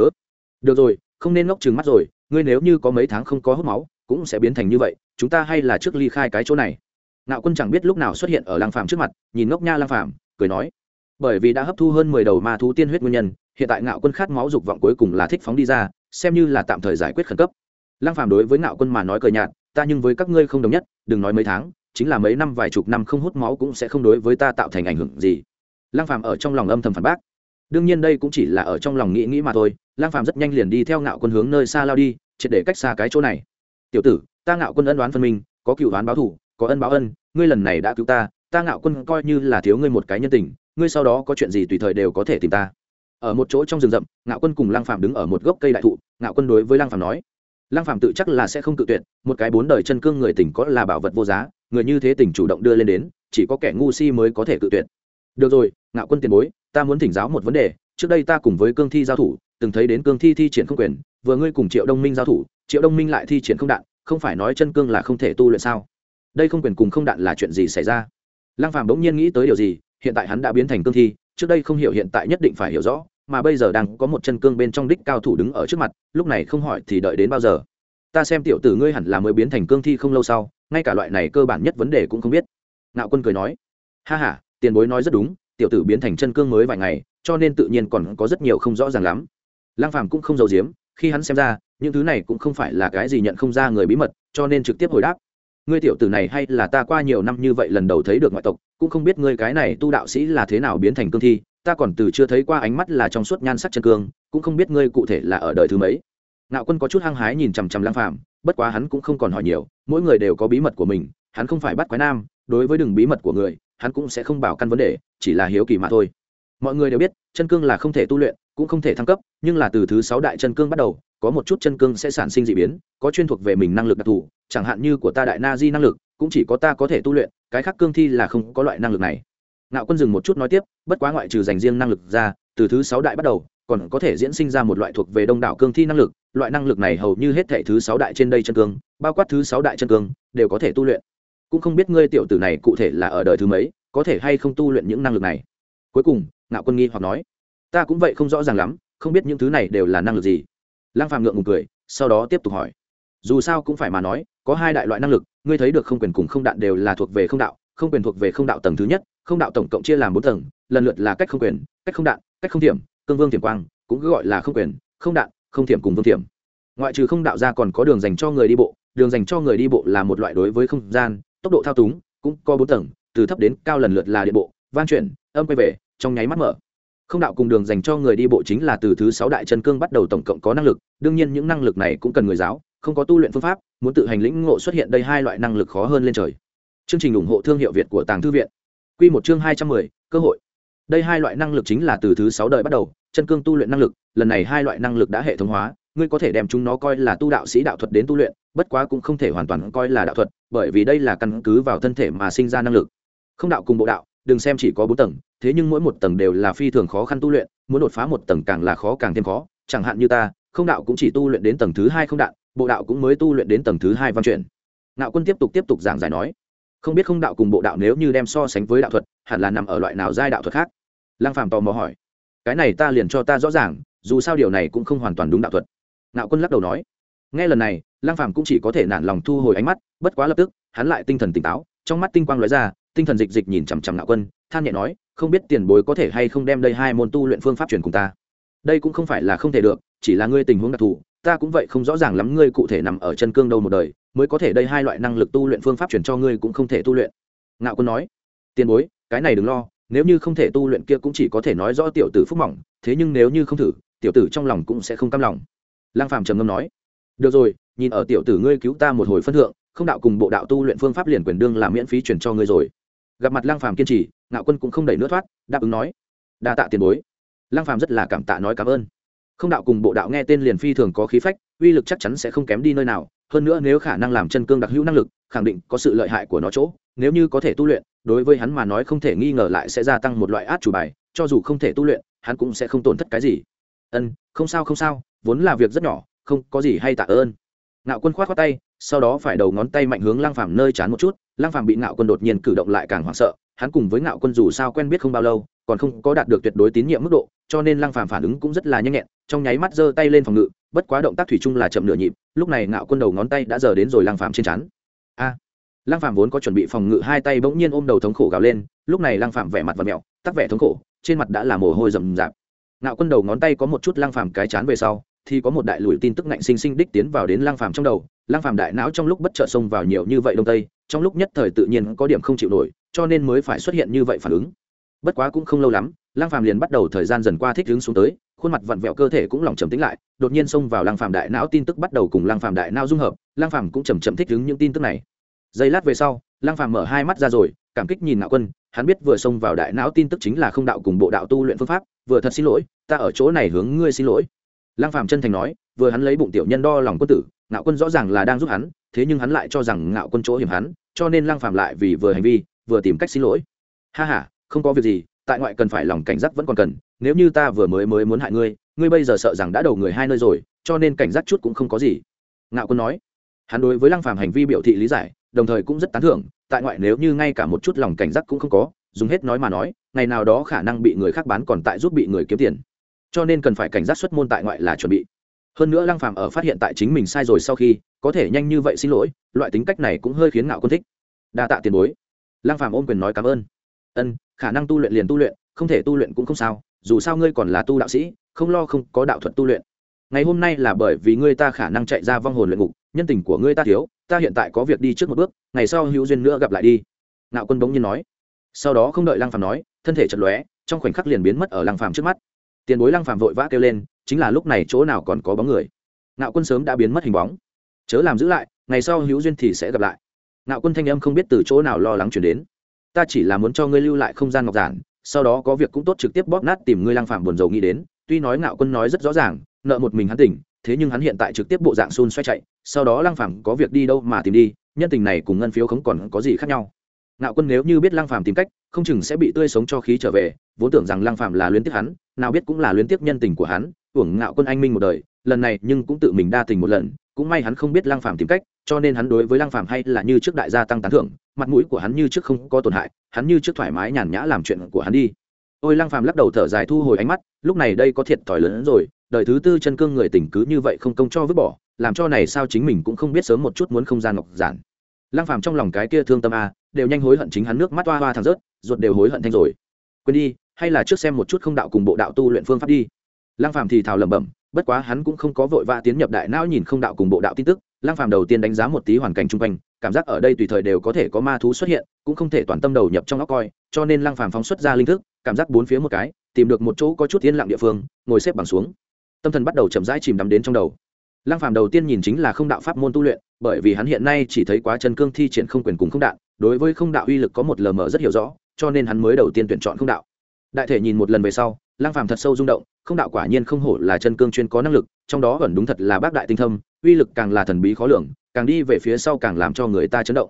Được rồi, không nên ngốc trừng mắt rồi, ngươi nếu như có mấy tháng không có hút máu, cũng sẽ biến thành như vậy, chúng ta hay là trước ly khai cái chỗ này ngạo quân chẳng biết lúc nào xuất hiện ở lăng phàm trước mặt, nhìn ngốc nha lăng phàm, cười nói, bởi vì đã hấp thu hơn mười đầu ma thú tiên huyết nguyên nhân, hiện tại ngạo quân khát máu dục vọng cuối cùng là thích phóng đi ra, xem như là tạm thời giải quyết khẩn cấp. Lăng phàm đối với ngạo quân mà nói cười nhạt, ta nhưng với các ngươi không đồng nhất, đừng nói mấy tháng, chính là mấy năm vài chục năm không hút máu cũng sẽ không đối với ta tạo thành ảnh hưởng gì. Lăng phàm ở trong lòng âm thầm phản bác. Đương nhiên đây cũng chỉ là ở trong lòng nghĩ nghĩ mà thôi lang phàm rất nhanh liền đi theo ngạo quân hướng nơi xa lao đi, triệt để cách xa cái chỗ này. Tiểu tử, ta ngạo quân ân đoán phân minh, có cựu đoán báo thủ, có ân báo ân ngươi lần này đã cứu ta ta ngạo quân coi như là thiếu ngươi một cái nhân tình, ngươi sau đó có chuyện gì tùy thời đều có thể tìm ta. Ở một chỗ trong rừng rậm, ngạo quân cùng lang phàm đứng ở một gốc cây đại thụ, ngạo quân đối với lang phàm nói lang phàm tự chắc là sẽ không tự tuyệt, một cái bốn đời chân cương người tỉnh có là bảo vật vô giá, người như thế tỉnh chủ động đưa lên đến, chỉ có kẻ ngu si mới có thể tự tuyệt. Được rồi, ngạo quân tiền bối, ta muốn thỉnh giáo một vấn đề, trước đây ta cùng với cương thi giao thủ, từng thấy đến cương thi thi triển không quyền, vừa ngươi cùng triệu đông minh giao thủ, triệu đông minh lại thi triển không đạn, không phải nói chân cương là không thể tu luyện sao? Đây không quyền cùng không đạn là chuyện gì xảy ra? Lăng phàm bỗng nhiên nghĩ tới điều gì, hiện tại hắn đã biến thành cương thi, trước đây không hiểu hiện tại nhất định phải hiểu rõ, mà bây giờ đang có một chân cương bên trong đích cao thủ đứng ở trước mặt, lúc này không hỏi thì đợi đến bao giờ? Ta xem tiểu tử ngươi hẳn là mới biến thành cương thi không lâu sau, ngay cả loại này cơ bản nhất vấn đề cũng không biết. Ngạo quân cười nói, ha ha, tiền bối nói rất đúng, tiểu tử biến thành chân cương mới vài ngày, cho nên tự nhiên còn có rất nhiều không rõ ràng lắm. Lang phàm cũng không giấu giếm, khi hắn xem ra, những thứ này cũng không phải là cái gì nhận không ra người bí mật, cho nên trực tiếp hồi đáp ngươi tiểu tử này hay là ta qua nhiều năm như vậy lần đầu thấy được ngoại tộc, cũng không biết ngươi cái này tu đạo sĩ là thế nào biến thành cương thi, ta còn từ chưa thấy qua ánh mắt là trong suốt nhan sắc chân cương, cũng không biết ngươi cụ thể là ở đời thứ mấy. Ngạo quân có chút hăng hái nhìn chằm chằm lang phàm, bất quá hắn cũng không còn hỏi nhiều, mỗi người đều có bí mật của mình, hắn không phải bắt quái nam, đối với đường bí mật của người, hắn cũng sẽ không bảo căn vấn đề, chỉ là hiếu kỳ mà thôi. Mọi người đều biết, chân cương là không thể tu luyện cũng không thể thăng cấp, nhưng là từ thứ sáu đại chân cương bắt đầu, có một chút chân cương sẽ sản sinh d ị biến, có chuyên thuộc về mình năng lực đặc thù, chẳng hạn như của ta đại na di năng lực, cũng chỉ có ta có thể tu luyện, cái khác cương thi là không có loại năng lực này. Ngạo quân dừng một chút nói tiếp, bất quá ngoại trừ dành riêng năng lực ra, từ thứ sáu đại bắt đầu, còn có thể diễn sinh ra một loại thuộc về đông đảo cương thi năng lực, loại năng lực này hầu như hết thể thứ sáu đại trên đây chân cương, bao quát thứ sáu đại chân cương, đều có thể tu luyện. Cũng không biết ngươi tiểu tử này cụ thể là ở đời thứ mấy, có thể hay không tu luyện những năng lực này. Cuối cùng, ngạo quân nghi hoặc nói ta cũng vậy không rõ ràng lắm, không biết những thứ này đều là năng lực gì. Lăng phàm ngượng ngùng cười, sau đó tiếp tục hỏi. Dù sao cũng phải mà nói, có hai đại loại năng lực, ngươi thấy được không quyền cùng không đạn đều là thuộc về không đạo, không quyền thuộc về không đạo tầng thứ nhất, không đạo tổng cộng chia làm bốn tầng, lần lượt là cách không quyền, cách không đạn, cách không thiểm, cương vương thiểm quang, cũng gọi là không quyền, không đạn, không thiểm cùng vương thiểm. Ngoại trừ không đạo ra còn có đường dành cho người đi bộ, đường dành cho người đi bộ là một loại đối với không gian, tốc độ thao túng, cũng có bốn tầng, từ thấp đến cao lần lượt là điện bộ van chuyển, âm quay về, trong nháy mắt mở không đạo cùng đường dành cho người đi bộ chính là từ thứ sáu đại chân cương bắt đầu tổng cộng có năng lực, đương nhiên những năng lực này cũng cần người giáo, không có tu luyện phương pháp, muốn tự hành lĩnh ngộ xuất hiện đây hai loại năng lực khó hơn lên trời. Chương trình ủng hộ thương hiệu việt của tàng thư viện. Q một chương hai trăm mười, cơ hội. Đây hai loại năng lực chính là từ thứ sáu đời bắt đầu, chân cương tu luyện năng lực, lần này hai loại năng lực đã hệ thống hóa, ngươi có thể đem chúng nó coi là tu đạo sĩ đạo thuật đến tu luyện, bất quá cũng không thể hoàn toàn coi là đạo thuật, bởi vì đây là căn cứ vào thân thể mà sinh ra năng lực. Không đạo cùng bộ đạo đừng xem chỉ có bốn tầng, thế nhưng mỗi một tầng đều là phi thường khó khăn tu luyện, muốn đột phá một tầng càng là khó càng thêm khó, chẳng hạn như ta, không đạo cũng chỉ tu luyện đến tầng thứ hai không đạn, bộ đạo cũng mới tu luyện đến tầng thứ hai văn chuyển. Nạo quân tiếp tục tiếp tục giảng giải nói, không biết không đạo cùng bộ đạo nếu như đem so sánh với đạo thuật, hẳn là nằm ở loại nào giai đạo thuật khác? Lăng phàm tò mò hỏi, cái này ta liền cho ta rõ ràng, dù sao điều này cũng không hoàn toàn đúng đạo thuật. Nạo quân lắc đầu nói, nghe lần này, lăng phàm cũng chỉ có thể nản lòng thu hồi ánh mắt, bất quá lập tức, hắn lại tinh thần tỉnh táo, trong mắt tinh quang lóe ra tinh thần dịch dịch nhìn chằm chằm ngạo quân, than nhẹ nói, không biết tiền bối có thể hay không đem đây hai môn tu luyện phương pháp truyền cùng ta. Đây cũng không phải là không thể được, chỉ là ngươi tình huống đặc thù, ta cũng vậy không rõ ràng lắm ngươi cụ thể nằm ở chân cương đâu một đời, mới có thể đây hai loại năng lực tu luyện phương pháp chuyển cho ngươi cũng không thể tu luyện. Ngạo quân nói, tiền bối, cái này đừng lo, nếu như không thể tu luyện kia cũng chỉ có thể nói rõ tiểu tử phúc mỏng, thế nhưng nếu như không thử, tiểu tử trong lòng cũng sẽ không cam lòng. Lang phàm trầm ngâm nói, được rồi, nhìn ở tiểu tử ngươi cứu ta một hồi phân thượng, không đạo cùng bộ đạo tu luyện phương pháp liền quyền đương là miễn phí chuyển cho ngươi rồi gặp mặt lang phàm kiên trì, ngạo quân cũng không đẩy nữa thoát, đáp ứng nói, đa tạ tiền bối. Lang phàm rất là cảm tạ nói cảm ơn. Không đạo cùng bộ đạo nghe tên liền phi thường có khí phách, uy lực chắc chắn sẽ không kém đi nơi nào, hơn nữa nếu khả năng làm chân cương đặc hữu năng lực, khẳng định có sự lợi hại của nó chỗ, nếu như có thể tu luyện, đối với hắn mà nói không thể nghi ngờ lại sẽ gia tăng một loại át chủ bài, cho dù không thể tu luyện, hắn cũng sẽ không tổn thất cái gì. Ân, không sao không sao, vốn là việc rất nhỏ, không có gì hay tạ ơn. Ngạo quân khoát khoát tay sau đó phải đầu ngón tay mạnh hướng lang phàm nơi chán một chút lang phàm bị ngạo quân đột nhiên cử động lại càng hoảng sợ hắn cùng với ngạo quân dù sao quen biết không bao lâu còn không có đạt được tuyệt đối tín nhiệm mức độ cho nên lăng phàm phản ứng cũng rất là nhanh nhẹn trong nháy mắt giơ tay lên phòng ngự bất quá động tác thủy chung là chậm nửa nhịp lúc này ngạo quân đầu ngón tay đã giờ đến rồi lăng phàm trên chán. a à, lăng phàm vốn có chuẩn bị phòng ngự hai tay bỗng nhiên ôm đầu thống khổ gào lên lúc này lăng phàm vẻ mặt vặn mẹo tắc vẻ thống khổ trên mặt đã là mồ hôi rầm rạp ngạo quân đầu ngón tay có một chút lăng phàm cái chán về sau thì có một đại lùi tin tức ngạnh sinh sinh đích tiến vào đến lăng phàm trong đầu Lang phàm đại não trong lúc bất chợt xông vào nhiều như vậy đông tây, trong lúc nhất thời tự nhiên có điểm không chịu nổi, cho nên mới phải xuất hiện như vậy phản ứng. Bất quá cũng không lâu lắm lang phàm liền bắt đầu thời gian dần qua thích ứng xuống tới, khuôn mặt vặn vẹo cơ thể cũng lòng trầm tĩnh lại, đột nhiên xông vào lang phàm đại não tin tức bắt đầu cùng lang phàm đại não dung hợp lang phàm cũng chầm chậm thích ứng những tin tức này. Giây lát về sau lang phàm mở hai mắt ra rồi, cảm kích nhìn ngạo quân, hắn biết vừa xông vào đại não tin tức chính là không đạo cùng bộ đạo tu luyện phương pháp, vừa thật xin lỗi, ta ở chỗ này hướng ngươi xin lỗi. Lang phàm chân thành nói vừa hắn lấy bụng tiểu nhân đo lòng quân tử, ngạo quân rõ ràng là đang giúp hắn, thế nhưng hắn lại cho rằng ngạo quân chỗ hiểm hắn, cho nên lang phàm lại vì vừa hành vi, vừa tìm cách xin lỗi. Ha ha, không có việc gì, tại ngoại cần phải lòng cảnh giác vẫn còn cần, nếu như ta vừa mới mới muốn hại ngươi ngươi bây giờ sợ rằng đã đầu người hai nơi rồi, cho nên cảnh giác chút cũng không có gì. Ngạo quân nói. Hắn đối với lăng phàm hành vi biểu thị lý giải, đồng thời cũng rất tán thưởng, tại ngoại nếu như ngay cả một chút lòng cảnh giác cũng không có, dùng hết nói mà nói, ngày nào đó khả năng bị người khác bán còn tại giúp bị người kiếm tiền. Cho nên cần phải cảnh giác xuất môn tại ngoại là chuẩn bị hơn nữa lăng phàm ở phát hiện tại chính mình sai rồi sau khi, có thể nhanh như vậy xin lỗi, loại tính cách này cũng hơi khiến ngạo quân thích. Đa tạ tiền bối. Lăng phàm ôm quyền nói cảm ơn. Ân, khả năng tu luyện liền tu luyện, không thể tu luyện cũng không sao, dù sao ngươi còn là tu đạo sĩ, không lo không có đạo thuật tu luyện. Ngày hôm nay là bởi vì ngươi ta khả năng chạy ra vong hồn luyện ngục, nhân tình của ngươi ta thiếu, ta hiện tại có việc đi trước một bước, ngày sau hữu duyên nữa gặp lại đi. Ngạo quân bỗng nhiên nói. Sau đó không đợi lăng phàm nói, thân thể chật lóe, trong khoảnh khắc liền biến mất ở lăng phàm trước mắt. Tiền bối lăng phàm vội vã kêu lên chính là lúc này chỗ nào còn có bóng người. Ngạo quân sớm đã biến mất hình bóng. Chớ làm giữ lại, ngày sau hữu duyên thì sẽ gặp lại. Ngạo quân thanh âm không biết từ chỗ nào lo lắng chuyển đến. Ta chỉ là muốn cho ngươi lưu lại không gian ngọc giản, sau đó có việc cũng tốt trực tiếp bóp nát tìm ngươi lang phạm buồn rầu nghĩ đến. Tuy nói ngạo quân nói rất rõ ràng, nợ một mình hắn tỉnh, thế nhưng hắn hiện tại trực tiếp bộ dạng xun xoay chạy, sau đó lang phạm có việc đi đâu mà tìm đi, nhân tình này cùng ngân phiếu không còn có gì khác nhau. Ngạo quân nếu như biết lang phạm tìm cách, không chừng sẽ bị tươi sống cho khí trở về, vốn tưởng rằng lang phạm là luyến tiếc hắn nào biết cũng là luyến tiếc nhân tình của hắn, uổng ngạo quân anh minh một đời, lần này nhưng cũng tự mình đa tình một lần, cũng may hắn không biết lăng phàm tìm cách, cho nên hắn đối với lăng phàm hay là như trước đại gia tăng tán thưởng, mặt mũi của hắn như trước không có tổn hại, hắn như trước thoải mái nhàn nhã làm chuyện của hắn đi. Ôi lăng phàm lắc đầu thở dài thu hồi ánh mắt, lúc này đây có thiệt thòi lớn hơn rồi, đời thứ tư chân cương người tình cứ như vậy không công cho vứt bỏ, làm cho này sao chính mình cũng không biết sớm một chút muốn không gian ngọc giản. Lăng phàm trong lòng cái kia thương tâm a, đều nhanh hối hận chính hắn nước mắt hoa hoa thẳng rớt, ruột đều hối hận thanh rồi. Quên đi hay là trước xem một chút không đạo cùng bộ đạo tu luyện phương pháp đi. Lăng phàm thì thào lẩm bẩm, bất quá hắn cũng không có vội vã tiến nhập đại não nhìn không đạo cùng bộ đạo tin tức. Lăng phàm đầu tiên đánh giá một tí hoàn cảnh chung quanh, cảm giác ở đây tùy thời đều có thể có ma thú xuất hiện, cũng không thể toàn tâm đầu nhập trong óc coi, cho nên lăng phàm phóng xuất ra linh thức, cảm giác bốn phía một cái, tìm được một chỗ có chút yên lặng địa phương, ngồi xếp bằng xuống. Tâm thần bắt đầu chậm rãi chìm đắm đến trong đầu. Lăng phàm đầu tiên nhìn chính là không đạo pháp môn tu luyện, bởi vì hắn hiện nay chỉ thấy quá chân cương thi triển không quyền cùng không đạn, đối với không đạo uy lực có một lờ mờ rất hiểu rõ, cho nên hắn mới đầu tiên tuyển chọn không đạo đại thể nhìn một lần về sau Lang phàm thật sâu rung động, không đạo quả nhiên không hổ là chân cương chuyên có năng lực, trong đó ẩn đúng thật là bác đại tinh thâm, uy lực càng là thần bí khó lường, càng đi về phía sau càng làm cho người ta chấn động.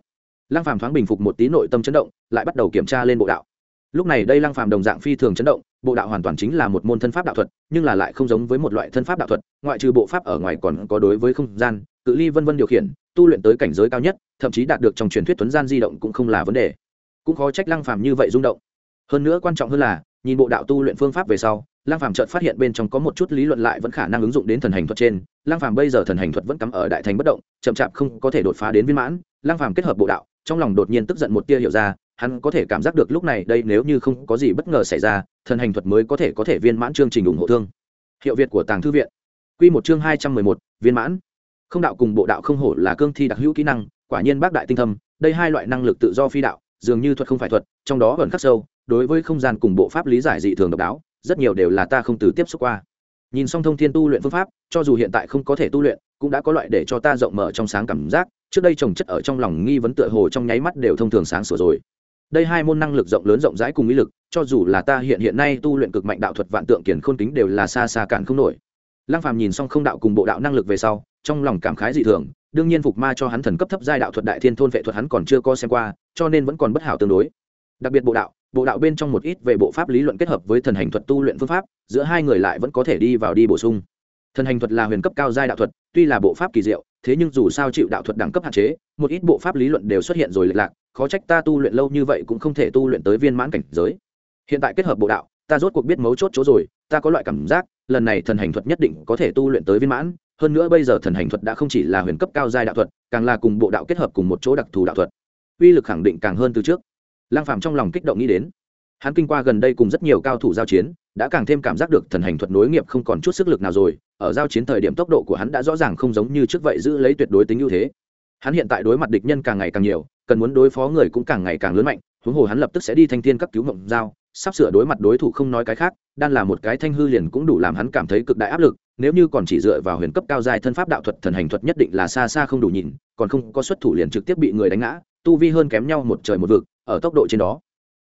Lang phàm thoáng bình phục một tí nội tâm chấn động, lại bắt đầu kiểm tra lên bộ đạo. Lúc này đây Lang phàm đồng dạng phi thường chấn động, bộ đạo hoàn toàn chính là một môn thân pháp đạo thuật, nhưng là lại không giống với một loại thân pháp đạo thuật, ngoại trừ bộ pháp ở ngoài còn có đối với không gian, cự ly vân vân điều khiển, tu luyện tới cảnh giới cao nhất, thậm chí đạt được trong truyền thuyết tuấn gian di động cũng không là vấn đề. Cũng khó trách lăng phàm như vậy rung động hơn nữa quan trọng hơn là, nhìn bộ đạo tu luyện phương pháp về sau lang phàm chợt phát hiện bên trong có một chút lý luận lại vẫn khả năng ứng dụng đến thần hành thuật trên. Lang phàm bây giờ thần hành thuật vẫn cắm ở đại thành bất động, chậm chạp không có thể đột phá đến viên mãn. Lang phàm kết hợp bộ đạo, trong lòng đột nhiên tức giận một tia hiểu ra, hắn có thể cảm giác được lúc này đây nếu như không có gì bất ngờ xảy ra, thần hành thuật mới có thể có thể viên mãn chương trình ủng hộ thương. Hiệu việt của tàng thư viện. Quy một chương hai trăm mười một, viên mãn. Không đạo cùng bộ đạo không hổ là cương thi đặc hữu kỹ năng, quả nhiên bác đại tinh thâm, đây hai loại năng lực tự do phi đạo, dường như thuật không phải thuật, trong đó vẫn khắc sâu đối với không gian cùng bộ pháp lý giải dị thường độc đáo, rất nhiều đều là ta không từ tiếp xúc qua. Nhìn xong thông thiên tu luyện phương pháp, cho dù hiện tại không có thể tu luyện, cũng đã có loại để cho ta rộng mở trong sáng cảm giác, trước đây trồng chất ở trong lòng nghi vấn tựa hồ trong nháy mắt đều thông thường sáng sủa rồi. Đây hai môn năng lực rộng lớn rộng rãi cùng ý lực, cho dù là ta hiện hiện nay tu luyện cực mạnh đạo thuật vạn tượng kiển khôn kính đều là xa xa cản không nổi. Lăng phàm nhìn xong không đạo cùng bộ đạo năng lực về sau, trong lòng cảm khái dị thường, đương nhiên phục ma cho hắn thần cấp thấp giai đạo thuật đại thiên thôn vệ thuật hắn còn chưa có xem qua, cho nên vẫn còn bất hảo tương đối. Đặc biệt bộ đạo bộ đạo bên trong một ít về bộ pháp lý luận kết hợp với thần hành thuật tu luyện phương pháp, giữa hai người lại vẫn có thể đi vào đi bổ sung. Thần hành thuật là huyền cấp cao giai đạo thuật, tuy là bộ pháp kỳ diệu, thế nhưng dù sao chịu đạo thuật đẳng cấp hạn chế, một ít bộ pháp lý luận đều xuất hiện rồi lệch lạc, khó trách ta tu luyện lâu như vậy cũng không thể tu luyện tới viên mãn cảnh giới. Hiện tại kết hợp bộ đạo, ta rốt cuộc biết mấu chốt chỗ rồi, ta có loại cảm giác, lần này thần hành thuật nhất định có thể tu luyện tới viên mãn, hơn nữa bây giờ thần hành thuật đã không chỉ là huyền cấp cao giai đạo thuật, càng là cùng bộ đạo kết hợp cùng một chỗ đặc thù đạo thuật. Uy lực khẳng định càng hơn từ trước lang phàm trong lòng kích động nghĩ đến. Hắn kinh qua gần đây cùng rất nhiều cao thủ giao chiến, đã càng thêm cảm giác được thần hành thuật nối nghiệp không còn chút sức lực nào rồi, ở giao chiến thời điểm tốc độ của hắn đã rõ ràng không giống như trước vậy giữ lấy tuyệt đối tính ưu thế. Hắn hiện tại đối mặt địch nhân càng ngày càng nhiều, cần muốn đối phó người cũng càng ngày càng lớn mạnh, huống hồ hắn lập tức sẽ đi thanh thiên các cứu mộng giao, sắp sửa đối mặt đối thủ không nói cái khác đan là một cái thanh hư liền cũng đủ làm hắn cảm thấy cực đại áp lực, nếu như còn chỉ dựa vào huyền cấp cao dài thân pháp đạo thuật, thần hành thuật nhất định là xa xa không đủ nhìn, còn không có xuất thủ liền trực tiếp bị người đánh ngã, tu vi hơn kém nhau một trời một vực, ở tốc độ trên đó,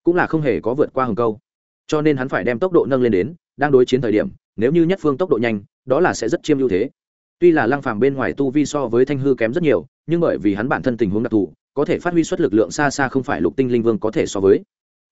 cũng là không hề có vượt qua hừng câu. Cho nên hắn phải đem tốc độ nâng lên đến, đang đối chiến thời điểm, nếu như nhất phương tốc độ nhanh, đó là sẽ rất chiêm ưu thế. Tuy là lăng phàm bên ngoài tu vi so với thanh hư kém rất nhiều, nhưng bởi vì hắn bản thân tình huống đặc thù, có thể phát huy suất lực lượng xa xa không phải lục tinh linh vương có thể so với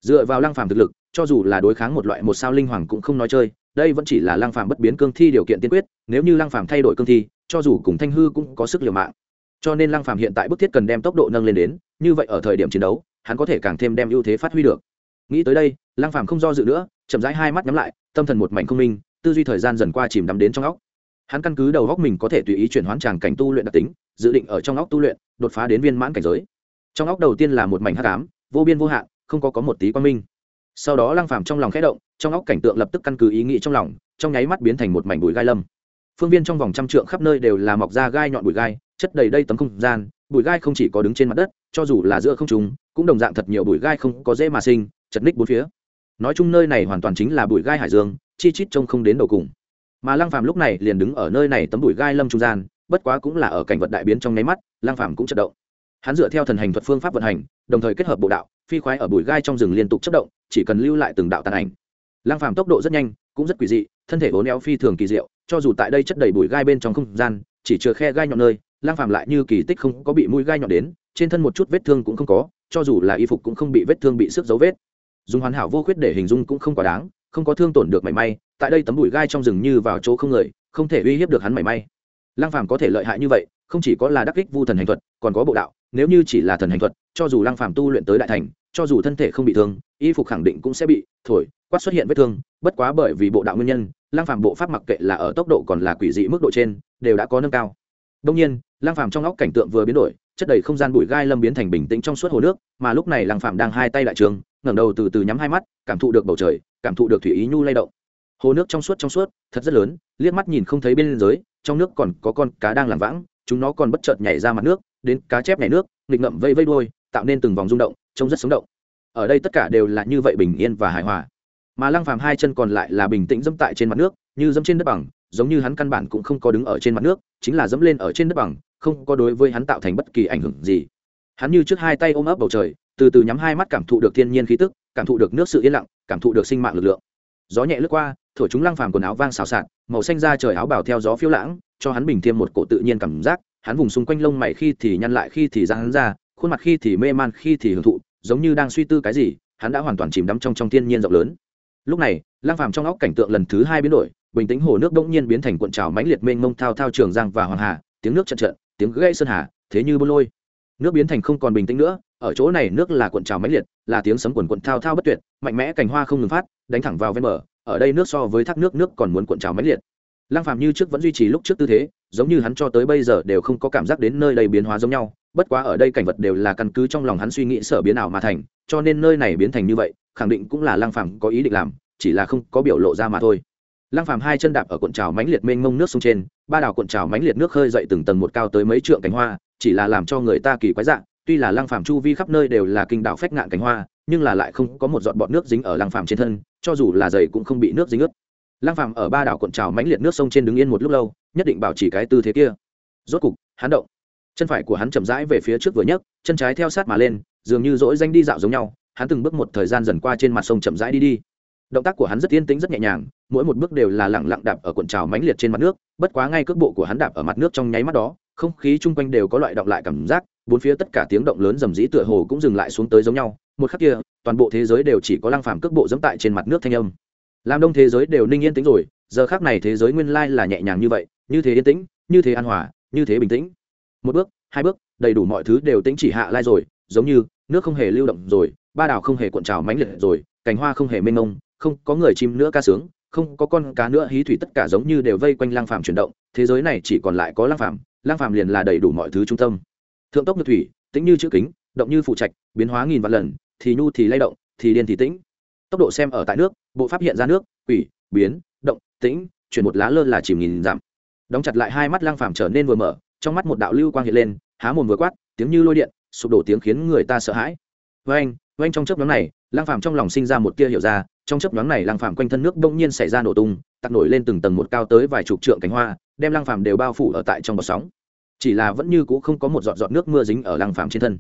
dựa vào lăng phàm thực lực, cho dù là đối kháng một loại một sao linh hoàng cũng không nói chơi, đây vẫn chỉ là lăng phàm bất biến cương thi điều kiện tiên quyết, nếu như lăng phàm thay đổi cương thi, cho dù cùng thanh hư cũng có sức liều mạng. Cho nên lăng phàm hiện tại bức thiết cần đem tốc độ nâng lên đến, như vậy ở thời điểm chiến đấu, hắn có thể càng thêm đem ưu thế phát huy được. Nghĩ tới đây, lăng phàm không do dự nữa, chậm rãi hai mắt nhắm lại, tâm thần một mảnh không minh, tư duy thời gian dần qua chìm đắm đến trong óc. Hắn căn cứ đầu óc mình có thể tùy ý chuyển hoán tràng cảnh tu luyện đặc tính, dự định ở trong óc tu luyện, đột phá đến viên mãn cảnh giới. Trong óc đầu tiên là một mảnh hắc ám, vô biên vô hạn không có có một tí quan minh. Sau đó lăng phàm trong lòng khẽ động, trong óc cảnh tượng lập tức căn cứ ý nghĩ trong lòng, trong nháy mắt biến thành một mảnh bụi gai lâm. Phương viên trong vòng trăm trượng khắp nơi đều là mọc ra gai nhọn bụi gai, chất đầy đây tấm không gian, bụi gai không chỉ có đứng trên mặt đất, cho dù là giữa không trung, cũng đồng dạng thật nhiều bụi gai không có dễ mà sinh, chật ních bốn phía. Nói chung nơi này hoàn toàn chính là bụi gai hải dương, chi chít trông không đến đầu cùng. Mà lăng phàm lúc này liền đứng ở nơi này tấm bụi gai lâm trung gian, bất quá cũng là ở cảnh vật đại biến trong nháy mắt, lăng phàm cũng chật động hắn dựa theo thần hành thuật phương pháp vận hành, đồng thời kết hợp bộ đạo, phi khoái ở bụi gai trong rừng liên tục chất động, chỉ cần lưu lại từng đạo tàn ảnh. Lang phàm tốc độ rất nhanh, cũng rất quỷ dị, thân thể uốn éo phi thường kỳ diệu, cho dù tại đây chất đầy bụi gai bên trong không gian, chỉ chừa khe gai nhọn nơi lang phàm lại như kỳ tích không có bị mũi gai nhọn đến, trên thân một chút vết thương cũng không có, cho dù là y phục cũng không bị vết thương bị sức dấu vết. Dùng hoàn hảo vô khuyết để hình dung cũng không quá đáng, không có thương tổn được mảy may, tại đây tấm bụi gai trong rừng như vào chỗ không người, không thể uy hiếp được hắn mảy may. Lang phàm có thể lợi hại như vậy, không chỉ có là đắc kích vu thần hành thuật, còn có bộ đạo nếu như chỉ là thần hành thuật, cho dù lăng phàm tu luyện tới đại thành, cho dù thân thể không bị thương, y phục khẳng định cũng sẽ bị thổi, quát xuất hiện vết thương. Bất quá bởi vì bộ đạo nguyên nhân, lăng phàm bộ pháp mặc kệ là ở tốc độ còn là quỷ dị mức độ trên, đều đã có nâng cao. Đông nhiên, lăng phàm trong óc cảnh tượng vừa biến đổi, chất đầy không gian bụi gai lâm biến thành bình tĩnh trong suốt hồ nước, mà lúc này lăng phàm đang hai tay đại trường, ngẩng đầu từ từ nhắm hai mắt, cảm thụ được bầu trời, cảm thụ được thủy ý nhu lay động. Hồ nước trong suốt trong suốt, thật rất lớn, liếc mắt nhìn không thấy bên dưới, trong nước còn có con cá đang làm vãng, chúng nó còn bất chợt nhảy ra mặt nước đến cá chép nhảy nước, nghịch ngậm vây vây đuôi, tạo nên từng vòng rung động, trông rất sống động. Ở đây tất cả đều là như vậy bình yên và hài hòa. Mà lăng phàm hai chân còn lại là bình tĩnh dẫm tại trên mặt nước, như dẫm trên đất bằng, giống như hắn căn bản cũng không có đứng ở trên mặt nước, chính là dẫm lên ở trên đất bằng, không có đối với hắn tạo thành bất kỳ ảnh hưởng gì. Hắn như trước hai tay ôm ấp bầu trời, từ từ nhắm hai mắt cảm thụ được thiên nhiên khí tức, cảm thụ được nước sự yên lặng, cảm thụ được sinh mạng lực lượng. Gió nhẹ lướt qua, thổi chúng lăng phàm quần áo vang xào xạc, màu xanh da trời áo bào theo gió phiêu lãng, cho hắn bình thêm một cổ tự nhiên cảm giác hắn vùng xung quanh lông mày khi thì nhăn lại khi thì ra hắn ra, khuôn mặt khi thì mê man khi thì hưởng thụ, giống như đang suy tư cái gì, hắn đã hoàn toàn chìm đắm trong trong thiên nhiên rộng lớn. Lúc này lang phàm trong óc cảnh tượng lần thứ hai biến đổi, bình tĩnh hồ nước bỗng nhiên biến thành cuộn trào mãnh liệt mênh mông thao thao trường giang và hoàng hà, tiếng nước trận trận tiếng gãy sơn hà, thế như bô lôi. Nước biến thành không còn bình tĩnh nữa, ở chỗ này nước là cuộn trào mãnh liệt, là tiếng sấm cuộn cuộn thao thao bất tuyệt, mạnh mẽ cành hoa không ngừng phát, đánh thẳng vào ven bờ, ở đây nước so với thác nước nước còn muốn cuộn trào mãnh liệt lang phàm như trước vẫn duy trì lúc trước tư thế, giống như hắn cho tới bây giờ đều không có cảm giác đến nơi đây biến hóa giống nhau, bất quá ở đây cảnh vật đều là căn cứ trong lòng hắn suy nghĩ sở biến nào mà thành, cho nên nơi này biến thành như vậy, khẳng định cũng là lang phàm có ý định làm, chỉ là không có biểu lộ ra mà thôi. Lang phàm hai chân đạp ở cuộn trào mãnh liệt mênh mông nước sông trên, ba đảo cuộn trào mãnh liệt nước khơi dậy từng tầng một cao tới mấy trượng cánh hoa, chỉ là làm cho người ta kỳ quái dạng tuy là lang phàm chu vi khắp nơi đều là kinh đảo phách ngạn cánh hoa, nhưng là lại không có một giọt bọt nước dính ở lang phàm trên thân, cho dù là dày cũng không bị nước dính ướt lang phàm ở ba đảo cuộn trào mãnh liệt nước sông trên đứng yên một lúc lâu, nhất định bảo trì cái tư thế kia. Rốt cục, hắn động. Chân phải của hắn chậm rãi về phía trước vừa nhấc, chân trái theo sát mà lên, dường như dỗi danh đi dạo giống nhau, hắn từng bước một thời gian dần qua trên mặt sông chậm rãi đi đi. Động tác của hắn rất yên tĩnh rất nhẹ nhàng, mỗi một bước đều là lẳng lặng đạp ở cuộn trào mãnh liệt trên mặt nước, bất quá ngay cước bộ của hắn đạp ở mặt nước trong nháy mắt đó, không khí chung quanh đều có loại động lại cảm giác, bốn phía tất cả tiếng động lớn rầm rĩ tựa hồ cũng dừng lại xuống tới giống nhau. Một khắc kia, toàn bộ thế giới đều chỉ có lăng phàm cước bộ dẫm tại trên mặt nước thanh âm làm đông thế giới đều ninh yên tĩnh rồi, giờ khác này thế giới nguyên lai là nhẹ nhàng như vậy, như thế yên tĩnh, như thế an hòa, như thế bình tĩnh. Một bước, hai bước, đầy đủ mọi thứ đều tĩnh chỉ hạ lai rồi, giống như nước không hề lưu động rồi, ba đảo không hề cuộn trào mãnh liệt rồi, cành hoa không hề mênh mông, không có người chim nữa ca sướng, không có con cá nữa hí thủy tất cả giống như đều vây quanh lang phàm chuyển động, thế giới này chỉ còn lại có lang phàm lang phàm liền là đầy đủ mọi thứ trung tâm. Thượng tốc như thủy, tĩnh như chữ kính, động như phụ trạch, biến hóa nghìn vạn lần, thì nhu thì lay động, thì điên thì tĩnh. Tốc độ xem ở tại nước bộ pháp hiện ra nước, quỷ, biến, động, tĩnh, chuyển một lá lơ là chìm nghìn dặm. Đóng chặt lại hai mắt lang phàm trở nên vừa mở, trong mắt một đạo lưu quang hiện lên, há mồm vừa quát, tiếng như lôi điện, sụp đổ tiếng khiến người ta sợ hãi. Với anh với anh trong chớp nhoáng này, lang phàm trong lòng sinh ra một tia hiểu ra, trong chớp nhoáng này lang phàm quanh thân nước đông nhiên xảy ra nổ tung tạc nổi lên từng tầng một cao tới vài chục trượng cánh hoa, đem lang phàm đều bao phủ ở tại trong bọt sóng. Chỉ là vẫn như cũ không có một giọt giọt nước mưa dính ở lang phàm trên thân.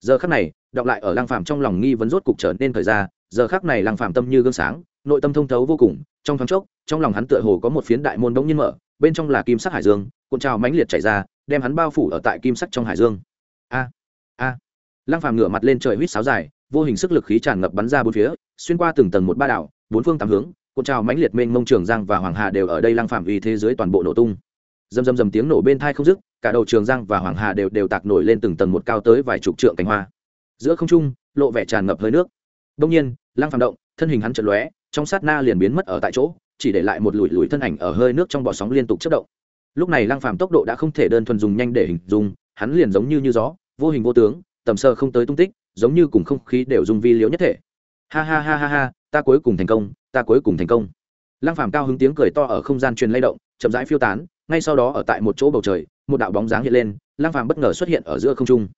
Giờ khắc này, đọc lại ở lang phàm trong lòng nghi vấn rốt cục trở nên thời ra, giờ khắc này lang phàm tâm như gương sáng nội tâm thông thấu vô cùng, trong thoáng chốc, trong lòng hắn tựa hồ có một phiến đại môn đống nhiên mở, bên trong là kim sắc hải dương, cuộn trào mãnh liệt chảy ra, đem hắn bao phủ ở tại kim sắc trong hải dương. A a. Lăng phàm ngửa mặt lên trời huýt sáo dài, vô hình sức lực khí tràn ngập bắn ra bốn phía, xuyên qua từng tầng một ba đảo, bốn phương tám hướng, cuộn trào mãnh liệt mênh mông trường giang và hoàng hà đều ở đây lăng phàm uy thế dưới toàn bộ nổ tung. Dầm dầm dầm tiếng nổ bên thai không dứt, cả đầu trường giang và hoàng hà đều đều tạc nổi lên từng tầng một cao tới vài chục trượng cánh hoa. Giữa không trung, lộ vẻ tràn ngập hơi nước. Đông nhiên, lăng phàm động, thân hình hắn chợt lóe trong sát na liền biến mất ở tại chỗ, chỉ để lại một lùi lùi thân ảnh ở hơi nước trong bọt sóng liên tục chất động. Lúc này lăng phàm tốc độ đã không thể đơn thuần dùng nhanh để hình dung, hắn liền giống như như gió, vô hình vô tướng, tầm sơ không tới tung tích, giống như cùng không khí đều dùng vi liễu nhất thể. Ha ha ha ha ha, ta cuối cùng thành công, ta cuối cùng thành công. Lăng phàm cao hứng tiếng cười to ở không gian truyền lay động, chậm rãi phiêu tán, ngay sau đó ở tại một chỗ bầu trời, một đạo bóng dáng hiện lên, lăng phàm bất ngờ xuất hiện ở giữa không trung.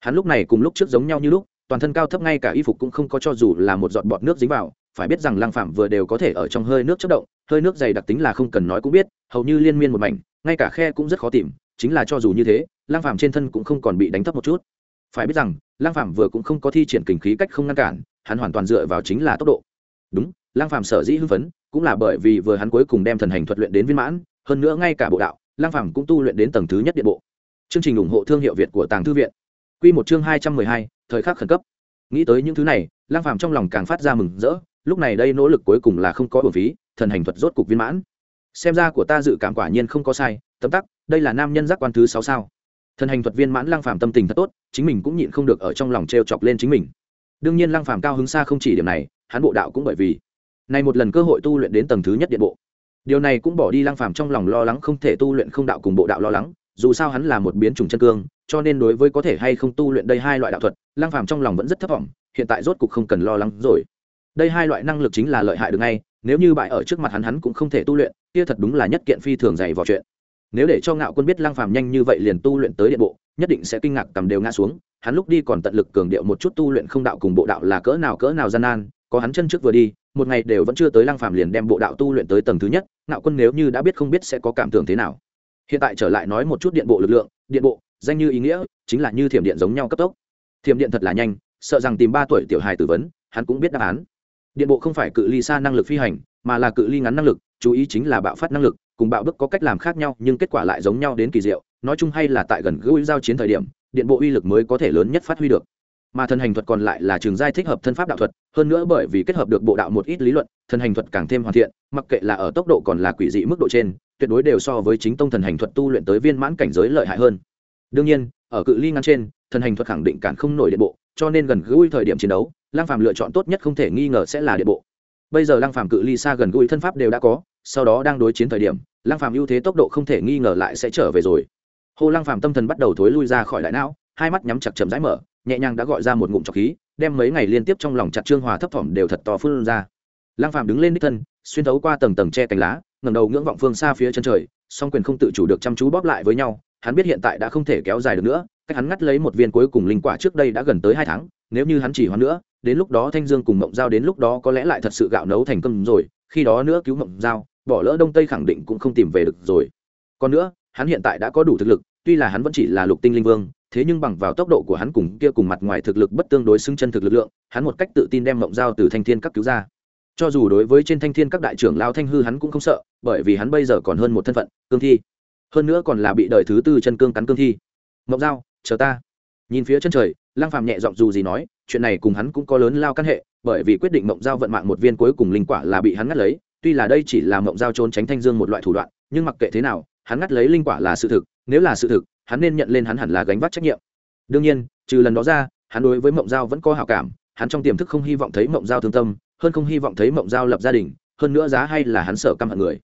Hắn lúc này cùng lúc trước giống nhau như lúc, toàn thân cao thấp ngay cả y phục cũng không có cho dù là một giọt bọt nước dính vào phải biết rằng lăng phạm vừa đều có thể ở trong hơi nước chất động hơi nước dày đặc tính là không cần nói cũng biết hầu như liên miên một mảnh ngay cả khe cũng rất khó tìm chính là cho dù như thế lăng phạm trên thân cũng không còn bị đánh thấp một chút. Phải biết rằng lăng phạm vừa cũng không có thi triển kình khí cách không ngăn cản hắn hoàn toàn dựa vào chính là tốc độ. Đúng lăng phạm sở dĩ hưng phấn cũng là bởi vì vừa hắn cuối cùng đem thần hành thuật luyện đến viên mãn hơn nữa ngay cả bộ đạo lăng phạm cũng tu luyện đến tầng thứ nhất điện bộ. Chương trình ủng hộ thương hiệu việt của tàng thư viện. Quy một chương hai trăm mười hai, thời khắc khẩn cấp. Nghĩ tới những thứ này, Lang Phạm trong lòng càng phát ra mừng rỡ, lúc này đây nỗ lực cuối cùng là không có uổng phí, thần hành thuật rốt cục viên mãn. Xem ra của ta dự cảm quả nhiên không có sai, tấm tắc, đây là nam nhân giác quan thứ sáu sao? Thần hành thuật viên mãn Lang Phàm tâm tình thật tốt, chính mình cũng nhịn không được ở trong lòng trêu chọc lên chính mình. Đương nhiên Lang Phàm cao hứng xa không chỉ điểm này, hắn bộ đạo cũng bởi vì này một lần cơ hội tu luyện đến tầng thứ nhất điện bộ. Điều này cũng bỏ đi Lang Phàm trong lòng lo lắng không thể tu luyện không đạo cùng bộ đạo lo lắng, dù sao hắn là một biến chủng chân cương, cho nên đối với có thể hay không tu luyện đây hai loại đạo thuật lang phàm trong lòng vẫn rất thất vọng hiện tại rốt cục không cần lo lắng rồi đây hai loại năng lực chính là lợi hại được ngay, nếu như bại ở trước mặt hắn hắn cũng không thể tu luyện, kia thật đúng là nhất kiện phi thường dày vào chuyện. Nếu để cho ngạo quân biết lang phàm nhanh như vậy liền tu luyện tới điện bộ, nhất định sẽ kinh ngạc cầm đều ngã xuống, hắn lúc đi còn tận lực cường điệu một chút tu luyện không đạo cùng bộ đạo là cỡ nào cỡ nào gian nan, có hắn chân trước vừa đi, một ngày đều vẫn chưa tới lang phàm liền đem bộ đạo tu luyện tới tầng thứ nhất, ngạo quân nếu như đã biết không biết sẽ có cảm tưởng thế nào. Hiện tại trở lại nói một chút điện bộ lực lượng, điện bộ, danh như ý nghĩa, chính là như thiểm điện giống nhau cấp tốc. Thiểm điện thật là nhanh, sợ rằng tìm ba tuổi tiểu hài tử vấn, hắn cũng biết đáp án điện bộ không phải cự ly xa năng lực phi hành, mà là cự ly ngắn năng lực, chú ý chính là bạo phát năng lực, cùng bạo bức có cách làm khác nhau, nhưng kết quả lại giống nhau đến kỳ diệu, nói chung hay là tại gần gũi giao chiến thời điểm, điện bộ uy lực mới có thể lớn nhất phát huy được. Mà thần hành thuật còn lại là trường giai thích hợp thân pháp đạo thuật, hơn nữa bởi vì kết hợp được bộ đạo một ít lý luận, thần hành thuật càng thêm hoàn thiện, mặc kệ là ở tốc độ còn là quỷ dị mức độ trên, tuyệt đối đều so với chính tông thần hành thuật tu luyện tới viên mãn cảnh giới lợi hại hơn. Đương nhiên, ở cự ly ngắn trên, thần hành thuật khẳng định cản không nổi điện bộ, cho nên gần gũi thời điểm chiến đấu lang phàm lựa chọn tốt nhất không thể nghi ngờ sẽ là điện bộ. Bây giờ lang phàm cự ly xa gần gũi thân pháp đều đã có, sau đó đang đối chiến thời điểm lang phàm ưu thế tốc độ không thể nghi ngờ lại sẽ trở về rồi. Hồ lang phàm tâm thần bắt đầu thối lui ra khỏi đại não, hai mắt nhắm chặt chậm rãi mở, nhẹ nhàng đã gọi ra một ngụm trọc khí, đem mấy ngày liên tiếp trong lòng chặt trương hòa thấp thỏm đều thật to phương ra. Lang phàm đứng lên đích thân, xuyên thấu qua tầng tầng che cánh lá, ngẩng đầu ngưỡng vọng phương xa phía chân trời, song quyền không tự chủ được chăm chú bóp lại với nhau, hắn biết hiện tại đã không thể kéo dài được nữa cách hắn ngắt lấy một viên cuối cùng linh quả trước đây đã gần tới hai tháng, nếu như hắn chỉ hoãn nữa, đến lúc đó thanh dương cùng mộng giao đến lúc đó có lẽ lại thật sự gạo nấu thành cơm rồi, khi đó nữa cứu mộng giao, bỏ lỡ đông tây khẳng định cũng không tìm về được rồi. Còn nữa, hắn hiện tại đã có đủ thực lực, tuy là hắn vẫn chỉ là lục tinh linh vương, thế nhưng bằng vào tốc độ của hắn cùng kia cùng mặt ngoài thực lực bất tương đối xứng chân thực lực lượng, hắn một cách tự tin đem mộng giao từ thanh thiên các cứu ra. Cho dù đối với trên thanh thiên các đại trưởng lao thanh hư hắn cũng không sợ, bởi vì hắn bây giờ còn hơn một thân phận, cương thi. Hơn nữa còn là bị đời thứ tư chân cương cắn cương thi. Mộng dao chờ ta. Nhìn phía chân trời lang phàm nhẹ giọng dù gì nói, chuyện này cùng hắn cũng có lớn lao căn hệ, bởi vì quyết định mộng Giao vận mạng một viên cuối cùng linh quả là bị hắn ngắt lấy, tuy là đây chỉ là mộng Giao trốn tránh thanh dương một loại thủ đoạn, nhưng mặc kệ thế nào, hắn ngắt lấy linh quả là sự thực, nếu là sự thực, hắn nên nhận lên hắn hẳn là gánh vác trách nhiệm. Đương nhiên, trừ lần đó ra, hắn đối với mộng Giao vẫn có hảo cảm, hắn trong tiềm thức không hy vọng thấy mộng Giao thương tâm, hơn không hy vọng thấy mộng Giao lập gia đình, hơn nữa giá hay là hắn sợ căm hận người.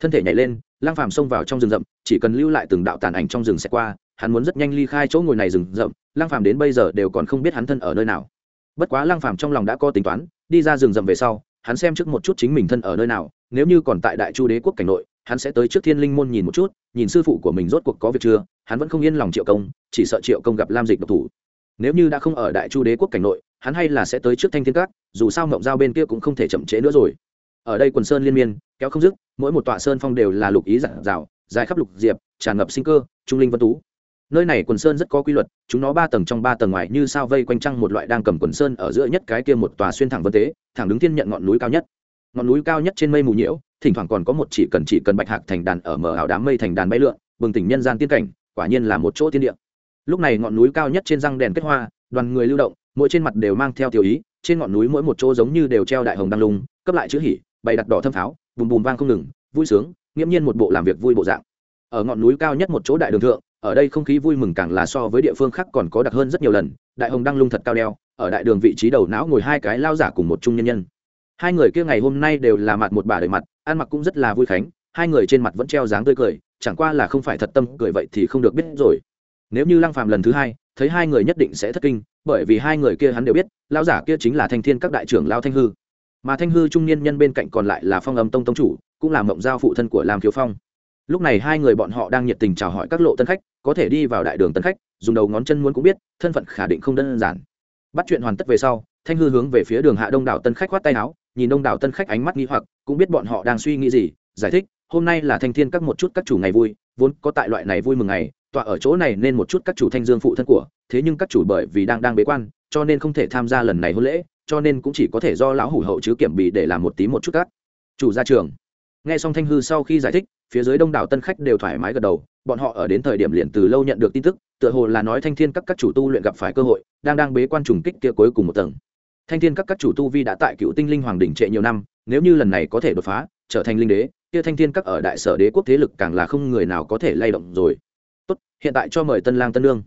Thân thể nhảy lên lang phàm xông vào trong rừng rậm, chỉ cần lưu lại từng đạo tàn ảnh trong rừng sẽ qua hắn muốn rất nhanh ly khai chỗ ngồi này rừng rậm lang phàm đến bây giờ đều còn không biết hắn thân ở nơi nào. Bất quá lang phàm trong lòng đã có tính toán, đi ra rừng rậm về sau, hắn xem trước một chút chính mình thân ở nơi nào, nếu như còn tại đại chu đế quốc cảnh nội, hắn sẽ tới trước thiên linh môn nhìn một chút, nhìn sư phụ của mình rốt cuộc có việc chưa, hắn vẫn không yên lòng triệu công, chỉ sợ triệu công gặp lam dịch độc thủ. Nếu như đã không ở đại chu đế quốc cảnh nội, hắn hay là sẽ tới trước thanh thiên các, dù sao ngọc giao bên kia cũng không thể chậm trễ nữa rồi. Ở đây quần sơn liên miên, kéo không dứt, mỗi một tọa sơn phong đều là lục ý giản dào dài khắp lục diệp, tràn ngập sinh cơ, trung linh vân tú nơi này quần sơn rất có quy luật, chúng nó ba tầng trong ba tầng ngoài như sao vây quanh trăng một loại đang cầm quần sơn ở giữa nhất cái kia một tòa xuyên thẳng vân tế, thẳng đứng thiên nhận ngọn núi cao nhất. Ngọn núi cao nhất trên mây mù nhiễu, thỉnh thoảng còn có một chỉ cần chỉ cần bạch hạc thành đàn ở mở ảo đám mây thành đàn bay lượn, bừng tỉnh nhân gian tiên cảnh, quả nhiên là một chỗ tiên địa. Lúc này ngọn núi cao nhất trên răng đèn kết hoa, đoàn người lưu động, mỗi trên mặt đều mang theo tiểu ý, trên ngọn núi mỗi một chỗ giống như đều treo đại hồng đăng lung, cấp lại chữ hỉ, bày đặt đỏ thâm pháo, bùm bùm vang không ngừng, vui sướng, nghiễm nhiên một bộ làm việc vui bộ dạng. Ở ngọn núi cao nhất một chỗ đại đường thượng ở đây không khí vui mừng càng là so với địa phương khác còn có đặc hơn rất nhiều lần, đại hồng đăng lung thật cao đeo, ở đại đường vị trí đầu não ngồi hai cái lao giả cùng một trung nhân nhân. Hai người kia ngày hôm nay đều là mặt một bà đời mặt, ăn mặc cũng rất là vui khánh, hai người trên mặt vẫn treo dáng tươi cười, chẳng qua là không phải thật tâm cười vậy thì không được biết rồi. Nếu như lăng phàm lần thứ hai, thấy hai người nhất định sẽ thất kinh, bởi vì hai người kia hắn đều biết, lao giả kia chính là thanh thiên các đại trưởng lao thanh hư. Mà thanh hư trung niên nhân bên cạnh còn lại là phong âm tông tông chủ, cũng là mộng giao phụ thân của lam khiếu phong lúc này hai người bọn họ đang nhiệt tình chào hỏi các lộ tân khách, có thể đi vào đại đường tân khách, dùng đầu ngón chân muốn cũng biết, thân phận khả định không đơn giản. Bắt chuyện hoàn tất về sau, thanh hư hướng về phía đường hạ đông đảo tân khách khoát tay áo, nhìn đông đảo tân khách ánh mắt nghi hoặc, cũng biết bọn họ đang suy nghĩ gì, giải thích, hôm nay là thanh thiên các một chút các chủ ngày vui, vốn có tại loại này vui mừng ngày, tọa ở chỗ này nên một chút các chủ thanh dương phụ thân của, thế nhưng các chủ bởi vì đang đang bế quan, cho nên không thể tham gia lần này hôn lễ, cho nên cũng chỉ có thể do lão hủ hậu chứ kiểm bị để làm một tí một chút các chủ ra trường. Nghe xong thanh hư sau khi giải thích phía dưới đông đảo tân khách đều thoải mái gật đầu, bọn họ ở đến thời điểm liền từ lâu nhận được tin tức, tựa hồ là nói thanh thiên các các chủ tu luyện gặp phải cơ hội, đang đang bế quan trùng kích kia cuối cùng một tầng. Thanh thiên các các chủ tu vi đã tại cựu tinh linh hoàng đỉnh trệ nhiều năm, nếu như lần này có thể đột phá, trở thành linh đế, kia thanh thiên các ở đại sở đế quốc thế lực càng là không người nào có thể lay động rồi. Tốt, hiện tại cho mời tân lang tân lương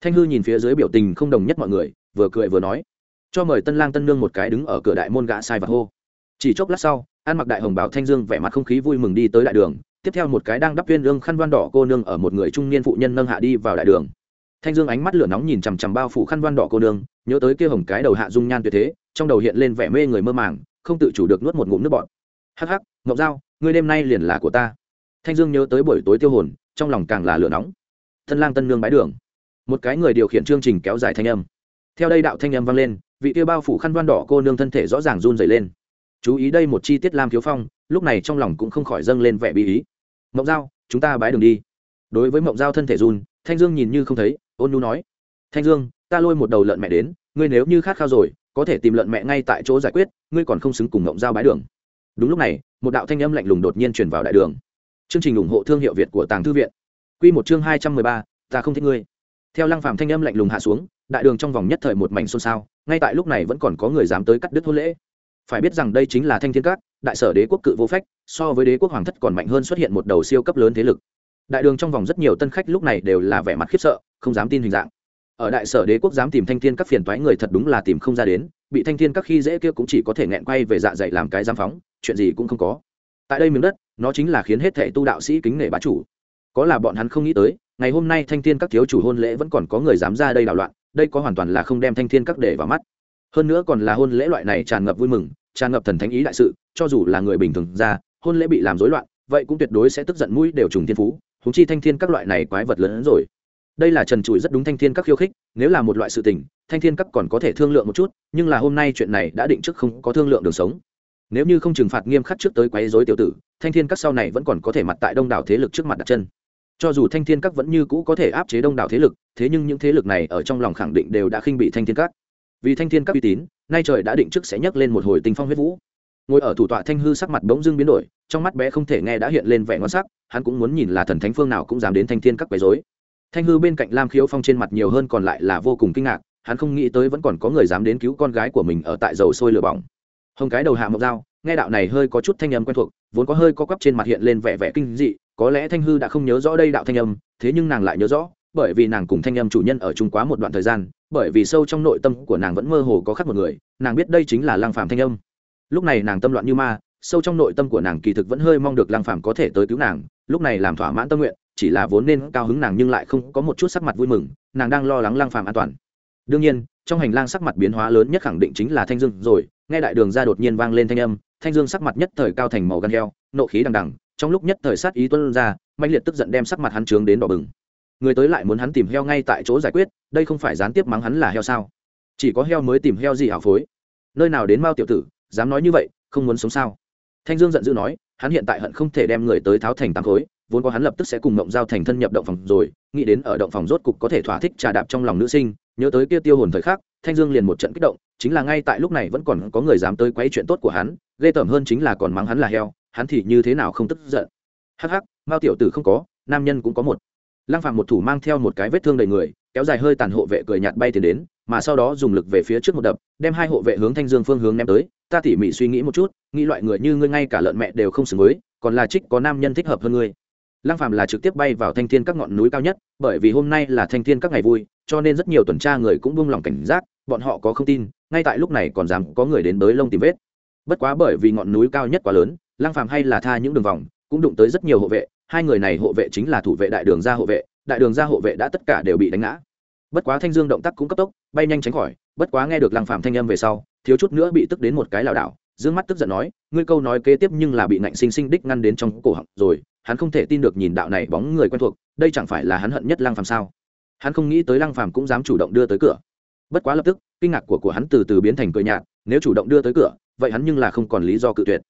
thanh hư nhìn phía dưới biểu tình không đồng nhất mọi người, vừa cười vừa nói. Cho mời tân lang tân nương một cái đứng ở cửa đại môn gã sai và hô. Chỉ chốc lát sau ăn mặc đại hồng bảo thanh dương vẻ mặt không khí vui mừng đi tới đại đường tiếp theo một cái đang đắp viên lương khăn văn đỏ cô nương ở một người trung niên phụ nhân nâng hạ đi vào đại đường. Thanh dương ánh mắt lửa nóng nhìn chằm chằm bao phủ khăn văn đỏ cô nương, nhớ tới kia hồng cái đầu hạ dung nhan tuyệt thế, trong đầu hiện lên vẻ mê người mơ màng, không tự chủ được nuốt một ngụm nước bọt. Hắc hắc, ngọc dao ngươi đêm nay liền là của ta. Thanh dương nhớ tới buổi tối tiêu hồn, trong lòng càng là lửa nóng. Thân lang tân nương bái đường. Một cái người điều khiển chương trình kéo dài thanh âm. Theo đây đạo thanh âm vang lên, vị kia bao phủ khăn văn đỏ cô nương thân thể rõ ràng run dày lên. Chú ý đây một chi tiết lam thiếu phong lúc này trong lòng cũng không khỏi dâng lên vẻ bí ý. Mộng giao, chúng ta bái đường đi. Đối với mộng giao thân thể run, thanh dương nhìn như không thấy, ôn nu nói, thanh dương, ta lôi một đầu lợn mẹ đến, ngươi nếu như khát khao rồi, có thể tìm lợn mẹ ngay tại chỗ giải quyết, ngươi còn không xứng cùng mộng giao bái đường. Đúng lúc này, một đạo thanh âm lạnh lùng đột nhiên truyền vào đại đường. Chương trình ủng hộ thương hiệu việt của tàng thư viện. Q một chương hai trăm mười ba, ta không thích ngươi. Theo lăng phạm thanh âm lạnh lùng hạ xuống, đại đường trong vòng nhất thời một mảnh xôn xao, ngay tại lúc này vẫn còn có người dám tới cắt đứt hôn lễ phải biết rằng đây chính là thanh thiên cát, đại sở đế quốc cự vô phách, so với đế quốc hoàng thất còn mạnh hơn xuất hiện một đầu siêu cấp lớn thế lực. Đại đường trong vòng rất nhiều tân khách lúc này đều là vẻ mặt khiếp sợ, không dám tin hình dạng. Ở đại sở đế quốc dám tìm thanh thiên các phiền toái người thật đúng là tìm không ra đến, bị thanh thiên các khi dễ kia cũng chỉ có thể nghẹn quay về dạ dày làm cái giam phóng, chuyện gì cũng không có. Tại đây miếng đất, nó chính là khiến hết thệ tu đạo sĩ kính nể bá chủ. Có là bọn hắn không nghĩ tới, ngày hôm nay thanh thiên các thiếu chủ hôn lễ vẫn còn có người dám ra đây đảo loạn, đây có hoàn toàn là không đem thanh thiên các để vào mắt. Hơn nữa còn là hôn lễ loại này tràn ngập vui mừng tràn ngập thần thánh ý đại sự, cho dù là người bình thường ra, hôn lễ bị làm rối loạn, vậy cũng tuyệt đối sẽ tức giận mũi đều trùng thiên phú húng chi thanh thiên các loại này quái vật lớn hơn rồi. Đây là trần trụi rất đúng thanh thiên các khiêu khích, nếu là một loại sự tình, thanh thiên các còn có thể thương lượng một chút, nhưng là hôm nay chuyện này đã định trước không có thương lượng đường sống. Nếu như không trừng phạt nghiêm khắc trước tới quấy dối tiểu tử, thanh thiên các sau này vẫn còn có thể mặt tại đông đảo thế lực trước mặt đặt chân. Cho dù thanh thiên các vẫn như cũ có thể áp chế đông đảo thế lực, thế nhưng những thế lực này ở trong lòng khẳng định đều đã khinh bị thanh thiên các. Vì thanh thiên các uy tín nay trời đã định trước sẽ nhấc lên một hồi tinh phong huyết vũ ngồi ở thủ tọa thanh hư sắc mặt bỗng dưng biến đổi, trong mắt bé không thể nghe đã hiện lên vẻ ngon sắc, hắn cũng muốn nhìn là thần thánh phương nào cũng dám đến thanh thiên các quấy rối. thanh hư bên cạnh lam khiếu phong trên mặt nhiều hơn còn lại là vô cùng kinh ngạc, hắn không nghĩ tới vẫn còn có người dám đến cứu con gái của mình ở tại dầu sôi lửa bỏng hồng cái đầu hạ mộc dao, nghe đạo này hơi có chút thanh âm quen thuộc, vốn có hơi có quắp trên mặt hiện lên vẻ vẻ kinh dị, có lẽ thanh hư đã không nhớ rõ đây đạo thanh âm, thế nhưng nàng lại nhớ rõ, bởi vì nàng cùng thanh âm chủ nhân ở chung quá một đoạn thời gian bởi vì sâu trong nội tâm của nàng vẫn mơ hồ có khác một người, nàng biết đây chính là lăng phàm thanh âm. Lúc này nàng tâm loạn như ma, sâu trong nội tâm của nàng kỳ thực vẫn hơi mong được lăng phàm có thể tới cứu nàng, lúc này làm thỏa mãn tâm nguyện, chỉ là vốn nên cao hứng nàng nhưng lại không có một chút sắc mặt vui mừng, nàng đang lo lắng lăng phàm an toàn. Đương nhiên, trong hành lang sắc mặt biến hóa lớn nhất khẳng định chính là thanh dương rồi, nghe đại đường ra đột nhiên vang lên thanh âm, thanh dương sắc mặt nhất thời cao thành màu gan heo, nộ khí đằng đằng, trong lúc nhất thời sát ý tuân ra mạnh liệt tức giận đem sắc mặt hắn trướng đến đỏ bừng người tới lại muốn hắn tìm heo ngay tại chỗ giải quyết, đây không phải gián tiếp mắng hắn là heo sao? Chỉ có heo mới tìm heo gì hảo phối? Nơi nào đến mao tiểu tử, dám nói như vậy, không muốn sống sao? Thanh dương giận dữ nói, hắn hiện tại hận không thể đem người tới tháo thành tám khối, vốn có hắn lập tức sẽ cùng mộng giao thành thân nhập động phòng rồi, nghĩ đến ở động phòng rốt cục có thể thỏa thích trà đạp trong lòng nữ sinh, nhớ tới kia tiêu hồn thời khắc, thanh dương liền một trận kích động, chính là ngay tại lúc này vẫn còn có người dám tới quấy chuyện tốt của hắn, ghê tởm hơn chính là còn mắng hắn là heo, hắn thì như thế nào không tức giận? Hắc hắc, mao tiểu tử không có, nam nhân cũng có một lăng phạm một thủ mang theo một cái vết thương đầy người, kéo dài hơi tàn hộ vệ cười nhạt bay tiền đến, mà sau đó dùng lực về phía trước một đập, đem hai hộ vệ hướng thanh dương phương hướng ném tới. Ta tỉ mỉ suy nghĩ một chút, nghĩ loại người như ngươi ngay cả lợn mẹ đều không xứng với, còn là trích có nam nhân thích hợp hơn ngươi. Lăng phạm là trực tiếp bay vào thanh thiên các ngọn núi cao nhất, bởi vì hôm nay là thanh thiên các ngày vui, cho nên rất nhiều tuần tra người cũng buông lỏng cảnh giác, bọn họ có không tin, ngay tại lúc này còn dám có người đến bới lông tìm vết. Bất quá bởi vì ngọn núi cao nhất quá lớn, lăng phạm hay là tha những đường vòng, cũng đụng tới rất nhiều hộ vệ hai người này hộ vệ chính là thủ vệ đại đường gia hộ vệ, đại đường gia hộ vệ đã tất cả đều bị đánh ngã. Bất quá thanh dương động tác cũng cấp tốc, bay nhanh tránh khỏi, bất quá nghe được lăng phạm thanh âm về sau, thiếu chút nữa bị tức đến một cái lảo đảo, dương mắt tức giận nói, ngươi câu nói kế tiếp nhưng là bị ngạnh sinh sinh đích ngăn đến trong cổ họng rồi, hắn không thể tin được nhìn đạo này bóng người quen thuộc, đây chẳng phải là hắn hận nhất lăng phàm sao? Hắn không nghĩ tới lăng phàm cũng dám chủ động đưa tới cửa. Bất quá lập tức, kinh ngạc của của hắn từ từ biến thành cười nhạt, nếu chủ động đưa tới cửa, vậy hắn nhưng là không còn lý do cự tuyệt.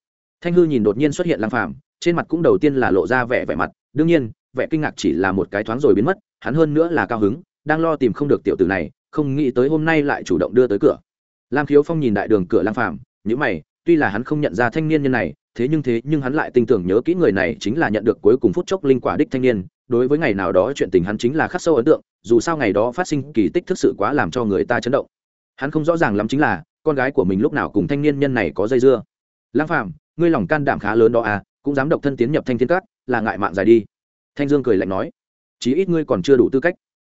Thanh hư nhìn đột nhiên xuất hiện lăng phàm trên mặt cũng đầu tiên là lộ ra vẻ vẻ mặt đương nhiên vẻ kinh ngạc chỉ là một cái thoáng rồi biến mất hắn hơn nữa là cao hứng đang lo tìm không được tiểu tử này không nghĩ tới hôm nay lại chủ động đưa tới cửa. Lam khiếu phong nhìn đại đường cửa Lang phàm nhữ mày tuy là hắn không nhận ra thanh niên nhân này thế nhưng thế nhưng hắn lại tin tưởng nhớ kỹ người này chính là nhận được cuối cùng phút chốc linh quả đích thanh niên đối với ngày nào đó chuyện tình hắn chính là khắc sâu ấn tượng dù sao ngày đó phát sinh kỳ tích thực sự quá làm cho người ta chấn động. Hắn không rõ ràng lắm chính là con gái của mình lúc nào cùng thanh niên nhân này có dây dưa. Lang Phàm, ngươi lòng can đảm khá lớn đó à cũng dám độc thân tiến nhập thanh thiên cát là ngại mạng dài đi. Thanh dương cười lạnh nói. Chí ít ngươi còn chưa đủ tư cách.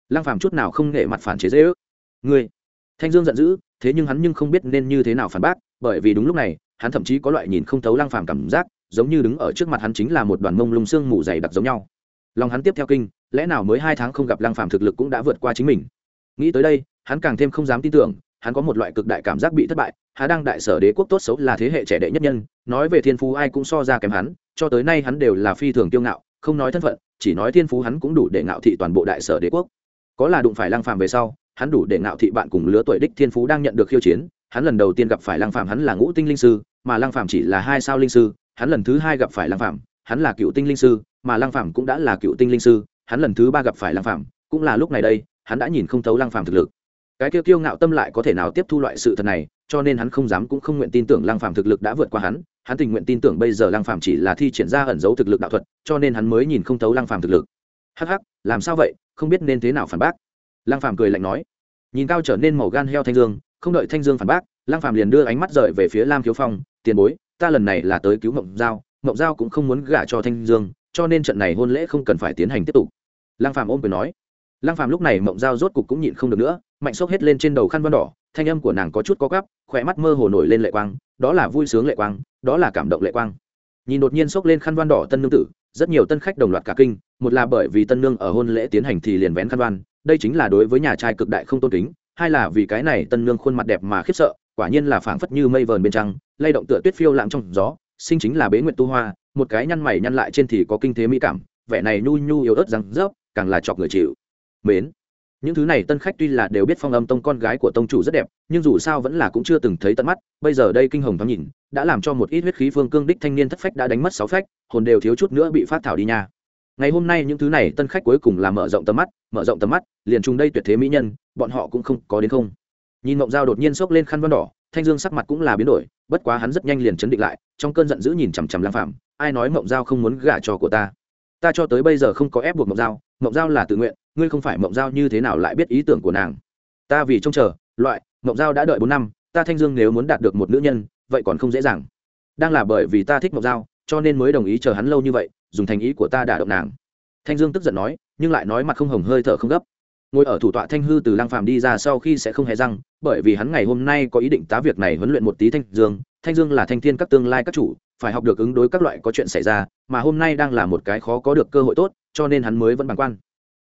Lang phàm chút nào không nể mặt phản chế dễ ước. Ngươi? Thanh dương giận dữ, thế nhưng hắn nhưng không biết nên như thế nào phản bác, bởi vì đúng lúc này, hắn thậm chí có loại nhìn không thấu lang phàm cảm giác, giống như đứng ở trước mặt hắn chính là một đoàn mông lung xương mù dày đặc giống nhau. Lòng hắn tiếp theo kinh, lẽ nào mới hai tháng không gặp lang phàm thực lực cũng đã vượt qua chính mình? Nghĩ tới đây, hắn càng thêm không dám tin tưởng, hắn có một loại cực đại cảm giác bị thất bại, hắn đang đại sở đế quốc tốt xấu là thế hệ trẻ đệ nhất nhân, nói về thiên phú ai cũng so ra kém hắn cho tới nay hắn đều là phi thường kiêu ngạo, không nói thân phận, chỉ nói thiên phú hắn cũng đủ để ngạo thị toàn bộ đại sở đế quốc. Có là đụng phải lang phàm về sau, hắn đủ để ngạo thị bạn cùng lứa tuổi đích thiên phú đang nhận được khiêu chiến. Hắn lần đầu tiên gặp phải lang phàm, hắn là ngũ tinh linh sư, mà lang phàm chỉ là hai sao linh sư. Hắn lần thứ hai gặp phải lang phàm, hắn là cựu tinh linh sư, mà lang phàm cũng đã là cựu tinh linh sư. Hắn lần thứ ba gặp phải lang phàm, cũng là lúc này đây, hắn đã nhìn không thấu lang phàm thực lực. Cái kia kiêu ngạo tâm lại có thể nào tiếp thu loại sự thật này, cho nên hắn không dám cũng không nguyện tin tưởng lang phàm thực lực đã vượt qua hắn hắn tình nguyện tin tưởng bây giờ lang phàm chỉ là thi triển ra ẩn dấu thực lực đạo thuật, cho nên hắn mới nhìn không thấu lang phàm thực lực. Hắc hắc, làm sao vậy? Không biết nên thế nào phản bác. Lang phàm cười lạnh nói. Nhìn cao trở nên màu gan heo thanh dương, không đợi thanh dương phản bác lang phàm liền đưa ánh mắt rời về phía lam thiếu phong, tiền bối, ta lần này là tới cứu mộng giao mộng giao cũng không muốn gả cho thanh dương, cho nên trận này hôn lễ không cần phải tiến hành tiếp tục. Lang phàm ôm quyền nói. Lang phàm lúc này mộng giao rốt cục cũng nhịn không được nữa, mạnh xốc hết lên trên đầu khăn văn đỏ thanh âm của nàng có chút có gắp khỏe mắt mơ hồ nổi lên lệ quang đó là vui sướng lệ quang đó là cảm động lệ quang. Nhìn đột nhiên xốc lên khăn đoan đỏ tân nương tử rất nhiều tân khách đồng loạt cả kinh một là bởi vì tân nương ở hôn lễ tiến hành thì liền vén khăn đoan, đây chính là đối với nhà trai cực đại không tôn kính hai là vì cái này tân nương khuôn mặt đẹp mà khiếp sợ quả nhiên là phảng phất như mây vờn bên trăng lay động tựa tuyết phiêu lặng trong gió sinh chính là bế nguyệt tu hoa một cái nhăn mày nhăn lại trên thì có kinh thế mỹ cảm vẻ này nhu nhu yếu ớt răng rớp càng là chọc người chịu. Mến những thứ này tân khách tuy là đều biết phong âm tông con gái của tông chủ rất đẹp, nhưng dù sao vẫn là cũng chưa từng thấy tận mắt, bây giờ đây kinh hồng thoáng nhìn, đã làm cho một ít huyết khí phương cương đích thanh niên thất phách đã đánh mất sáu phách, hồn đều thiếu chút nữa bị phát thảo đi nha. Ngày hôm nay những thứ này tân khách cuối cùng là mở rộng tầm mắt, mở rộng tầm mắt, liền chung đây tuyệt thế mỹ nhân, bọn họ cũng không có đến không. Nhìn mộng dao đột nhiên xốc lên khăn văn đỏ, thanh dương sắc mặt cũng là biến đổi, bất quá hắn rất nhanh liền chấn định lại, trong cơn giận dữ nhìn chằm chằm lang phạm ai nói mộng dao không muốn gả cho của ta? Ta cho tới bây giờ không có ép buộc mộng dao mộng Giao là tự nguyện ngươi không phải mộng Giao như thế nào lại biết ý tưởng của nàng. Ta vì trông chờ loại mộng Giao đã đợi bốn năm ta thanh dương nếu muốn đạt được một nữ nhân vậy còn không dễ dàng. Đang là bởi vì ta thích mộng Giao, cho nên mới đồng ý chờ hắn lâu như vậy dùng thành ý của ta đả động nàng. Thanh dương tức giận nói nhưng lại nói mặt không hồng hơi thở không gấp ngồi ở thủ tọa thanh hư từ lang phàm đi ra sau khi sẽ không hề răng, bởi vì hắn ngày hôm nay có ý định tá việc này huấn luyện một tí thanh dương. Thanh dương là thanh thiên các tương lai các chủ, phải học được ứng đối các loại có chuyện xảy ra, mà hôm nay đang là một cái khó có được cơ hội tốt, cho nên hắn mới vẫn bàng quan.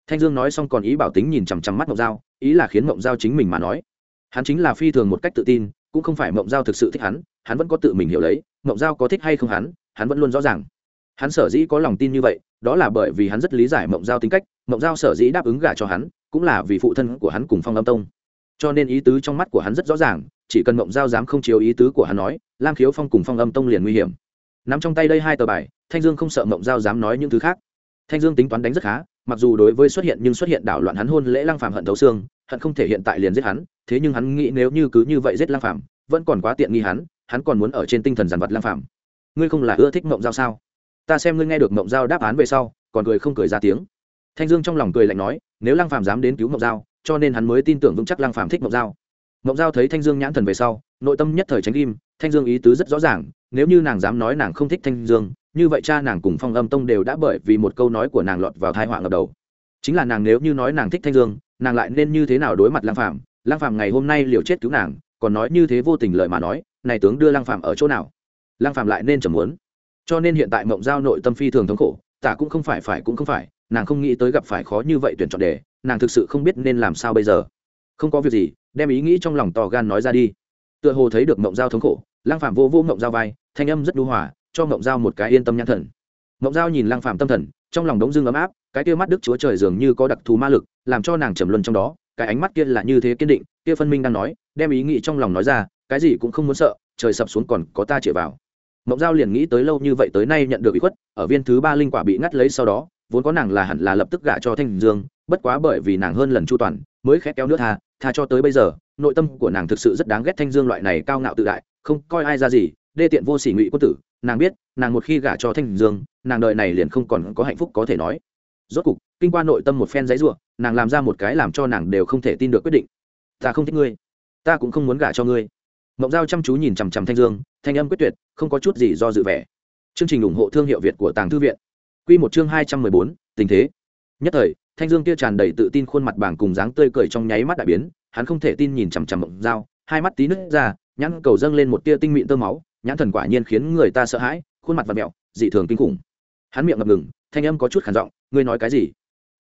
Thanh dương nói xong còn ý bảo tính nhìn chằm chằm mắt mộng dao ý là khiến mộng dao chính mình mà nói. Hắn chính là phi thường một cách tự tin, cũng không phải mộng dao thực sự thích hắn hắn vẫn có tự mình hiểu lấy, mộng dao có thích hay không hắn hắn vẫn luôn rõ ràng. Hắn sở dĩ có lòng tin như vậy đó là bởi vì hắn rất lý giải mộng giao tính cách, mộng giao sở dĩ đáp ứng gả cho hắn, cũng là vì phụ thân của hắn cùng phong âm tông. Cho nên ý tứ trong mắt của hắn rất rõ ràng, chỉ cần mộng giao dám không chiếu ý tứ của hắn nói, lam khiếu phong cùng phong âm tông liền nguy hiểm. N ắ m trong tay đây hai tờ bài, thanh dương không sợ mộng giao dám nói những thứ khác. Thanh dương tính toán đánh rất khá, mặc dù đối với xuất hiện nhưng xuất hiện đảo loạn hắn hôn lễ lang phàm hận thấu xương, hận không thể hiện tại liền giết hắn, thế nhưng hắn nghĩ nếu như cứ như vậy giết lang phàm, vẫn còn quá tiện nghi hắn hắn còn muốn ở trên tinh thần giàn vật lang phàm. Ngươi không là ưa thích mộng giao sao? Ta xem ngươi nghe được mộng giao đáp án về sau, còn cười không cười ra tiếng. Thanh dương trong lòng cười lạnh nói, nếu lăng phàm dám đến cứu mộng giao, cho nên hắn mới tin tưởng vững chắc lăng phàm thích mộng giao. Mộng giao thấy thanh dương nhãn thần về sau, nội tâm nhất thời tránh kim thanh dương ý tứ rất rõ ràng, nếu như nàng dám nói nàng không thích thanh dương, như vậy cha nàng cùng phong âm tông đều đã bởi vì một câu nói của nàng lọt vào thai họa ngập đầu. Chính là nàng nếu như nói nàng thích thanh dương, nàng lại nên như thế nào đối mặt lăng phàm? Lăng phàm ngày hôm nay liều chết cứu nàng, còn nói như thế vô tình lời mà nói, này tướng đưa lăng phàm ở chỗ nào? Lăng phàm lại nên trầm muốn cho nên hiện tại mộng giao nội tâm phi thường thống khổ, tả cũng không phải phải cũng không phải, nàng không nghĩ tới gặp phải khó như vậy tuyển chọn đề, nàng thực sự không biết nên làm sao bây giờ. Không có việc gì, đem ý nghĩ trong lòng to gan nói ra đi. Tựa hồ thấy được mộng giao thống khổ lang phạm vô vô mộng giao vai, thanh âm rất đu hòa, cho mộng giao một cái yên tâm nhãn thần. Mộng giao nhìn lang phạm tâm thần, trong lòng đống dưng ấm áp, cái kia mắt đức chúa trời dường như có đặc thù ma lực, làm cho nàng trầm luân trong đó, cái ánh mắt kia là như thế kiên định, kia phân minh đang nói, đem ý nghĩ trong lòng nói ra, cái gì cũng không muốn sợ, trời sập xuống còn có ta chĩa vào mộng giao liền nghĩ tới lâu như vậy tới nay nhận được bị khuất, ở viên thứ ba linh quả bị ngắt lấy sau đó, vốn có nàng là hẳn là lập tức gả cho thanh dương, bất quá bởi vì nàng hơn lần chu toàn, mới khét kéo nước tha tha cho tới bây giờ, nội tâm của nàng thực sự rất đáng ghét thanh dương loại này cao ngạo tự đại, không coi ai ra gì, đê tiện vô sỉ ngụy quân tử, nàng biết, nàng một khi gả cho thanh dương, nàng đợi này liền không còn có hạnh phúc có thể nói. Rốt cục, kinh qua nội tâm một phen giấy ruộng nàng làm ra một cái làm cho nàng đều không thể tin được quyết định. Ta không thích ngươi. Ta cũng không muốn gả cho ngươi mộng giao chăm chú nhìn chằm chằm thanh dương, thanh âm quyết tuyệt, không có chút gì do dự vẻ. Chương trình ủng hộ thương hiệu việt của tàng thư viện. Q một chương hai trăm mười bốn, tình thế. Nhất thời, thanh dương kia tràn đầy tự tin khuôn mặt bảng cùng dáng tươi cười trong nháy mắt đại biến, hắn không thể tin nhìn chằm chằm mộng dao hai mắt tí nứt ra, nhãn cầu dâng lên một tia tinh mịn tơ máu, nhãn thần quả nhiên khiến người ta sợ hãi, khuôn mặt và mẹo, dị thường kinh khủng. Hắn miệng ngập ngừng, thanh âm có chút khản giọng, ngươi nói cái gì?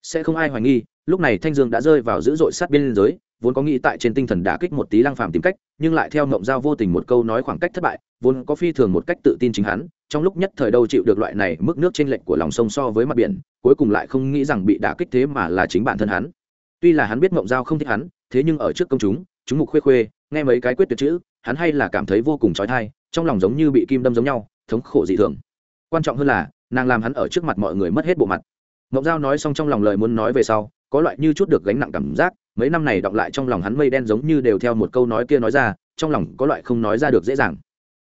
Sẽ không ai hoài nghi, lúc này thanh dương đã rơi vào dữ dội sát biên giới vốn có nghĩ tại trên tinh thần đả kích một tí lăng phàm tìm cách, nhưng lại theo ngộng giao vô tình một câu nói khoảng cách thất bại, vốn có phi thường một cách tự tin chính hắn, trong lúc nhất thời đâu chịu được loại này mức nước trên lệnh của lòng sông so với mặt biển, cuối cùng lại không nghĩ rằng bị đả kích thế mà là chính bản thân hắn. Tuy là hắn biết ngộng giao không thích hắn, thế nhưng ở trước công chúng chúng mục khuê khuê, nghe mấy cái quyết tuyệt chữ, hắn hay là cảm thấy vô cùng trói thai, trong lòng giống như bị kim đâm giống nhau, thống khổ dị thường. Quan trọng hơn là, nàng làm hắn ở trước mặt mọi người mất hết bộ mặt. Ngộng giao nói xong trong lòng lời muốn nói về sau, có loại như chút được gánh nặng cảm giác mấy năm này đọng lại trong lòng hắn mây đen giống như đều theo một câu nói kia nói ra, trong lòng có loại không nói ra được dễ dàng.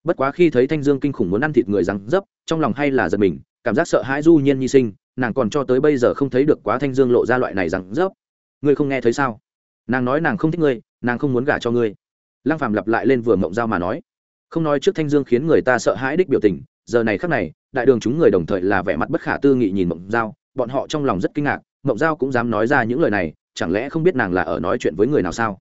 Bất quá khi thấy thanh dương kinh khủng muốn ăn thịt người răng dấp, trong lòng hay là giật mình, cảm giác sợ hãi du nhiên nhi sinh, nàng còn cho tới bây giờ không thấy được quá thanh dương lộ ra loại này răng dấp. Ngươi không nghe thấy sao? Nàng nói nàng không thích ngươi, nàng không muốn gả cho ngươi. Lăng phàm lặp lại lên vừa mộng giao mà nói. Không nói trước thanh dương khiến người ta sợ hãi đích biểu tình, giờ này khắc này, đại đường chúng người đồng thời là vẻ mặt bất khả tư nghị nhìn mộng giao bọn họ trong lòng rất kinh ngạc, mộng giao cũng dám nói ra những lời này chẳng lẽ không biết nàng là ở nói chuyện với người nào sao?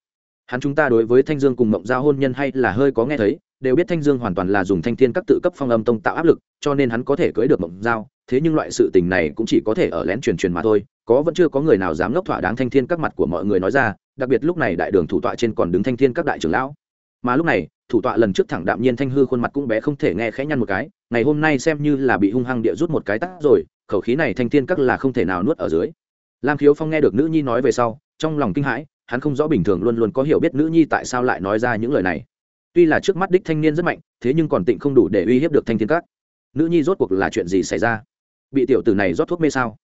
Hắn chúng ta đối với thanh dương cùng mộng giao hôn nhân hay là hơi có nghe thấy, đều biết thanh dương hoàn toàn là dùng thanh thiên các tự cấp phong âm tông tạo áp lực, cho nên hắn có thể cưới được mộng giao, thế nhưng loại sự tình này cũng chỉ có thể ở lén truyền truyền mà thôi, có vẫn chưa có người nào dám ngốc thỏa đáng thanh thiên các mặt của mọi người nói ra, đặc biệt lúc này đại đường thủ tọa trên còn đứng thanh thiên các đại trưởng lão. Mà lúc này, thủ tọa lần trước thẳng đạm nhiên thanh hư khuôn mặt cũng bé không thể nghe khẽ nhăn một cái, ngày hôm nay xem như là bị hung hăng địa rút một cái tắt rồi, khẩu khí này thanh thiên các là không thể nào nuốt ở dưới lam khiếu phong nghe được nữ nhi nói về sau, trong lòng kinh hãi, hắn không rõ bình thường luôn luôn có hiểu biết nữ nhi tại sao lại nói ra những lời này. Tuy là trước mắt đích thanh niên rất mạnh, thế nhưng còn tịnh không đủ để uy hiếp được thanh thiên các. Nữ nhi rốt cuộc là chuyện gì xảy ra? Bị tiểu tử này rót thuốc mê sao?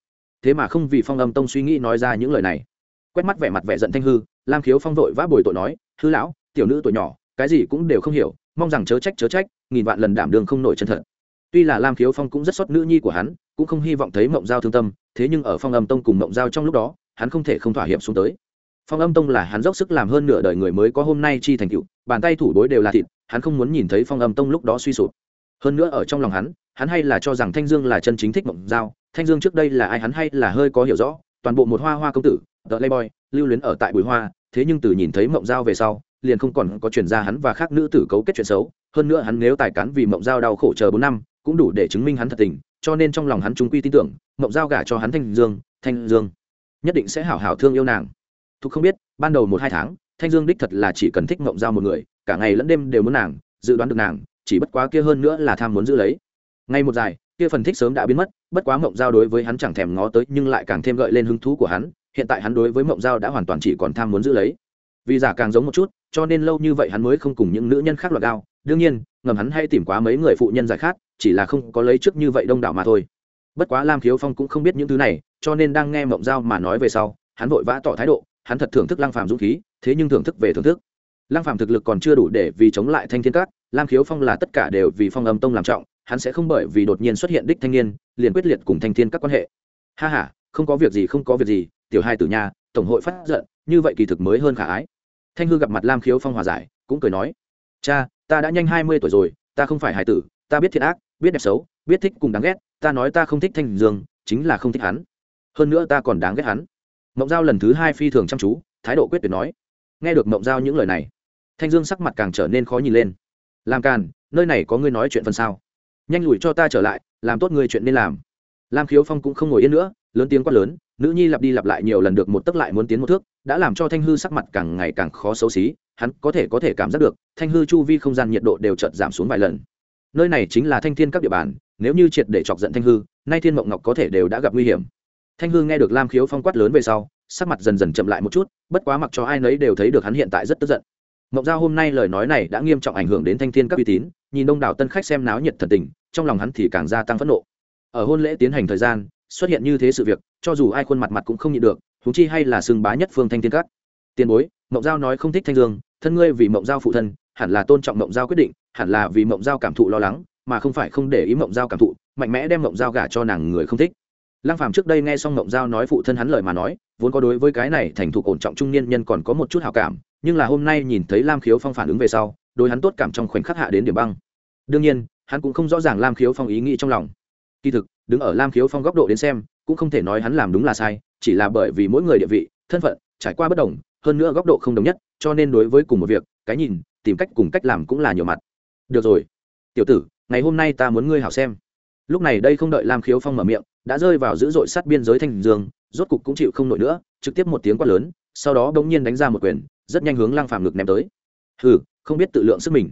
Thế mà không vì phong âm tông suy nghĩ nói ra những lời này. Quét mắt vẻ mặt vẻ giận thanh hư, lam khiếu phong vội vã bồi tội nói, hư lão, tiểu nữ tuổi nhỏ, cái gì cũng đều không hiểu, mong rằng chớ trách chớ trách, nghìn vạn lần đảm đường không nổi chân thật. Tuy là lam khiếu phong cũng rất xót nữ nhi của hắn cũng không hy vọng thấy mộng giao thương tâm, thế nhưng ở phong âm tông cùng mộng giao trong lúc đó, hắn không thể không thỏa hiệp xuống tới. Phong âm tông là hắn dốc sức làm hơn nửa đời người mới có hôm nay chi thành cựu bàn tay thủ đối đều là thịt, hắn không muốn nhìn thấy phong âm tông lúc đó suy sụp. Hơn nữa ở trong lòng hắn hắn hay là cho rằng thanh dương là chân chính thích mộng giao, thanh dương trước đây là ai hắn hay là hơi có hiểu rõ, toàn bộ một hoa hoa công tử tờ boy lưu luyến ở tại bùi hoa, thế nhưng từ nhìn thấy mộng giao về sau, liền không còn có chuyển ra hắn và khác nữ tử cấu kết chuyện xấu, hơn nữa hắn nếu tài cán vì mộng giao đau khổ chờ bốn năm, cũng đủ để chứng minh hắn thật tình cho nên trong lòng hắn trung quy tin tưởng, mộng giao gả cho hắn thanh dương thanh dương nhất định sẽ hảo hảo thương yêu nàng. Thục không biết, ban đầu một hai tháng, thanh dương đích thật là chỉ cần thích mộng giao một người, cả ngày lẫn đêm đều muốn nàng, dự đoán được nàng, chỉ bất quá kia hơn nữa là tham muốn giữ lấy. Ngay một dài, kia phần thích sớm đã biến mất, bất quá mộng giao đối với hắn chẳng thèm ngó tới, nhưng lại càng thêm gợi lên hứng thú của hắn, hiện tại hắn đối với mộng giao đã hoàn toàn chỉ còn tham muốn giữ lấy. Vì giả càng giống một chút, cho nên lâu như vậy hắn mới không cùng những nữ nhân khác loạt cao đương nhiên, ngầm hắn hay tìm quá mấy người phụ nhân giải khát, chỉ là không có lấy trước như vậy đông đảo mà thôi. Bất quá lam khiếu phong cũng không biết những thứ này, cho nên đang nghe mộng giao mà nói về sau, hắn vội vã tỏ thái độ, hắn thật thưởng thức lăng phàm dũng khí, thế nhưng thưởng thức về thưởng thức. Lăng phàm thực lực còn chưa đủ để vì chống lại thanh thiên cát, lam khiếu phong là tất cả đều vì phong âm tông làm trọng, hắn sẽ không bởi vì đột nhiên xuất hiện đích thanh niên, liền quyết liệt cùng thanh thiên các quan hệ. Ha ha, không có việc gì, không có việc gì, tiểu hai tử nhà tổng hội phát giận, như vậy kỳ thực mới hơn khả ái. Thanh hư gặp mặt lam khiếu phong hòa giải, cũng cười nói, cha ta đã nhanh hai mươi tuổi rồi, ta không phải hải tử, ta biết thiện ác, biết đẹp xấu, biết thích cùng đáng ghét, ta nói ta không thích thanh dương, chính là không thích hắn. Hơn nữa ta còn đáng ghét hắn. Mộng giao lần thứ hai phi thường chăm chú, thái độ quyết tuyệt nói. Nghe được mộng giao những lời này, thanh dương sắc mặt càng trở nên khó nhìn lên. Làm càn, nơi này có ngươi nói chuyện phần sao? Nhanh lùi cho ta trở lại, làm tốt người chuyện nên làm. Lam khiếu phong cũng không ngồi yên nữa, lớn tiếng quát lớn nữ nhi lặp đi lặp lại nhiều lần được một tấc lại muốn tiến một thước, đã làm cho thanh hư sắc mặt càng ngày càng khó xấu xí, hắn có thể có thể cảm giác được, thanh hư chu vi không gian nhiệt độ đều chợt giảm xuống vài lần. Nơi này chính là thanh thiên các địa bàn, nếu như triệt để chọc giận thanh hư, nay thiên mộng ngọc có thể đều đã gặp nguy hiểm. Thanh hư nghe được lam khiếu phong quát lớn về sau, sắc mặt dần dần chậm lại một chút, bất quá mặc cho ai nấy đều thấy được hắn hiện tại rất tức giận. Mộng giao hôm nay lời nói này đã nghiêm trọng ảnh hưởng đến thanh thiên các uy tín, nhìn đông đảo tân khách xem náo nhiệt thần tình, trong lòng hắn thì càng gia tăng phẫn nộ. Ở hôn lễ tiến hành thời gian xuất hiện như thế sự việc, cho dù ai khuôn mặt mặt cũng không nhịn được thú chi hay là xương bá nhất phương thanh thiên các. Tiền bối, mộng giao nói không thích thanh dương, thân ngươi vì mộng giao phụ thân, hẳn là tôn trọng mộng giao quyết định, hẳn là vì mộng giao cảm thụ lo lắng, mà không phải không để ý mộng giao cảm thụ, mạnh mẽ đem mộng giao gả cho nàng người không thích. Lăng phàm trước đây nghe xong mộng giao nói phụ thân hắn lời mà nói, vốn có đối với cái này thành thục ổn trọng trung niên nhân còn có một chút hào cảm, nhưng là hôm nay nhìn thấy lam khiếu phong phản ứng về sau, đối hắn tốt cảm trong khoảnh khắc hạ đến điểm băng. Đương nhiên, hắn cũng không rõ ràng lam khiếu phong ý nghĩ trong lòng. Kỳ thực đứng ở lam khiếu phong góc độ đến xem, cũng không thể nói hắn làm đúng là sai, chỉ là bởi vì mỗi người địa vị, thân phận, trải qua bất đồng, hơn nữa góc độ không đồng nhất, cho nên đối với cùng một việc, cái nhìn, tìm cách cùng cách làm cũng là nhiều mặt. Được rồi. Tiểu tử, ngày hôm nay ta muốn ngươi hảo xem. Lúc này đây không đợi lam khiếu phong mở miệng, đã rơi vào dữ dội sát biên giới thanh dương, rốt cục cũng chịu không nổi nữa, trực tiếp một tiếng quát lớn, sau đó bỗng nhiên đánh ra một quyền, rất nhanh hướng Lang phàm ngực ném tới. Hừ, không biết tự lượng sức mình.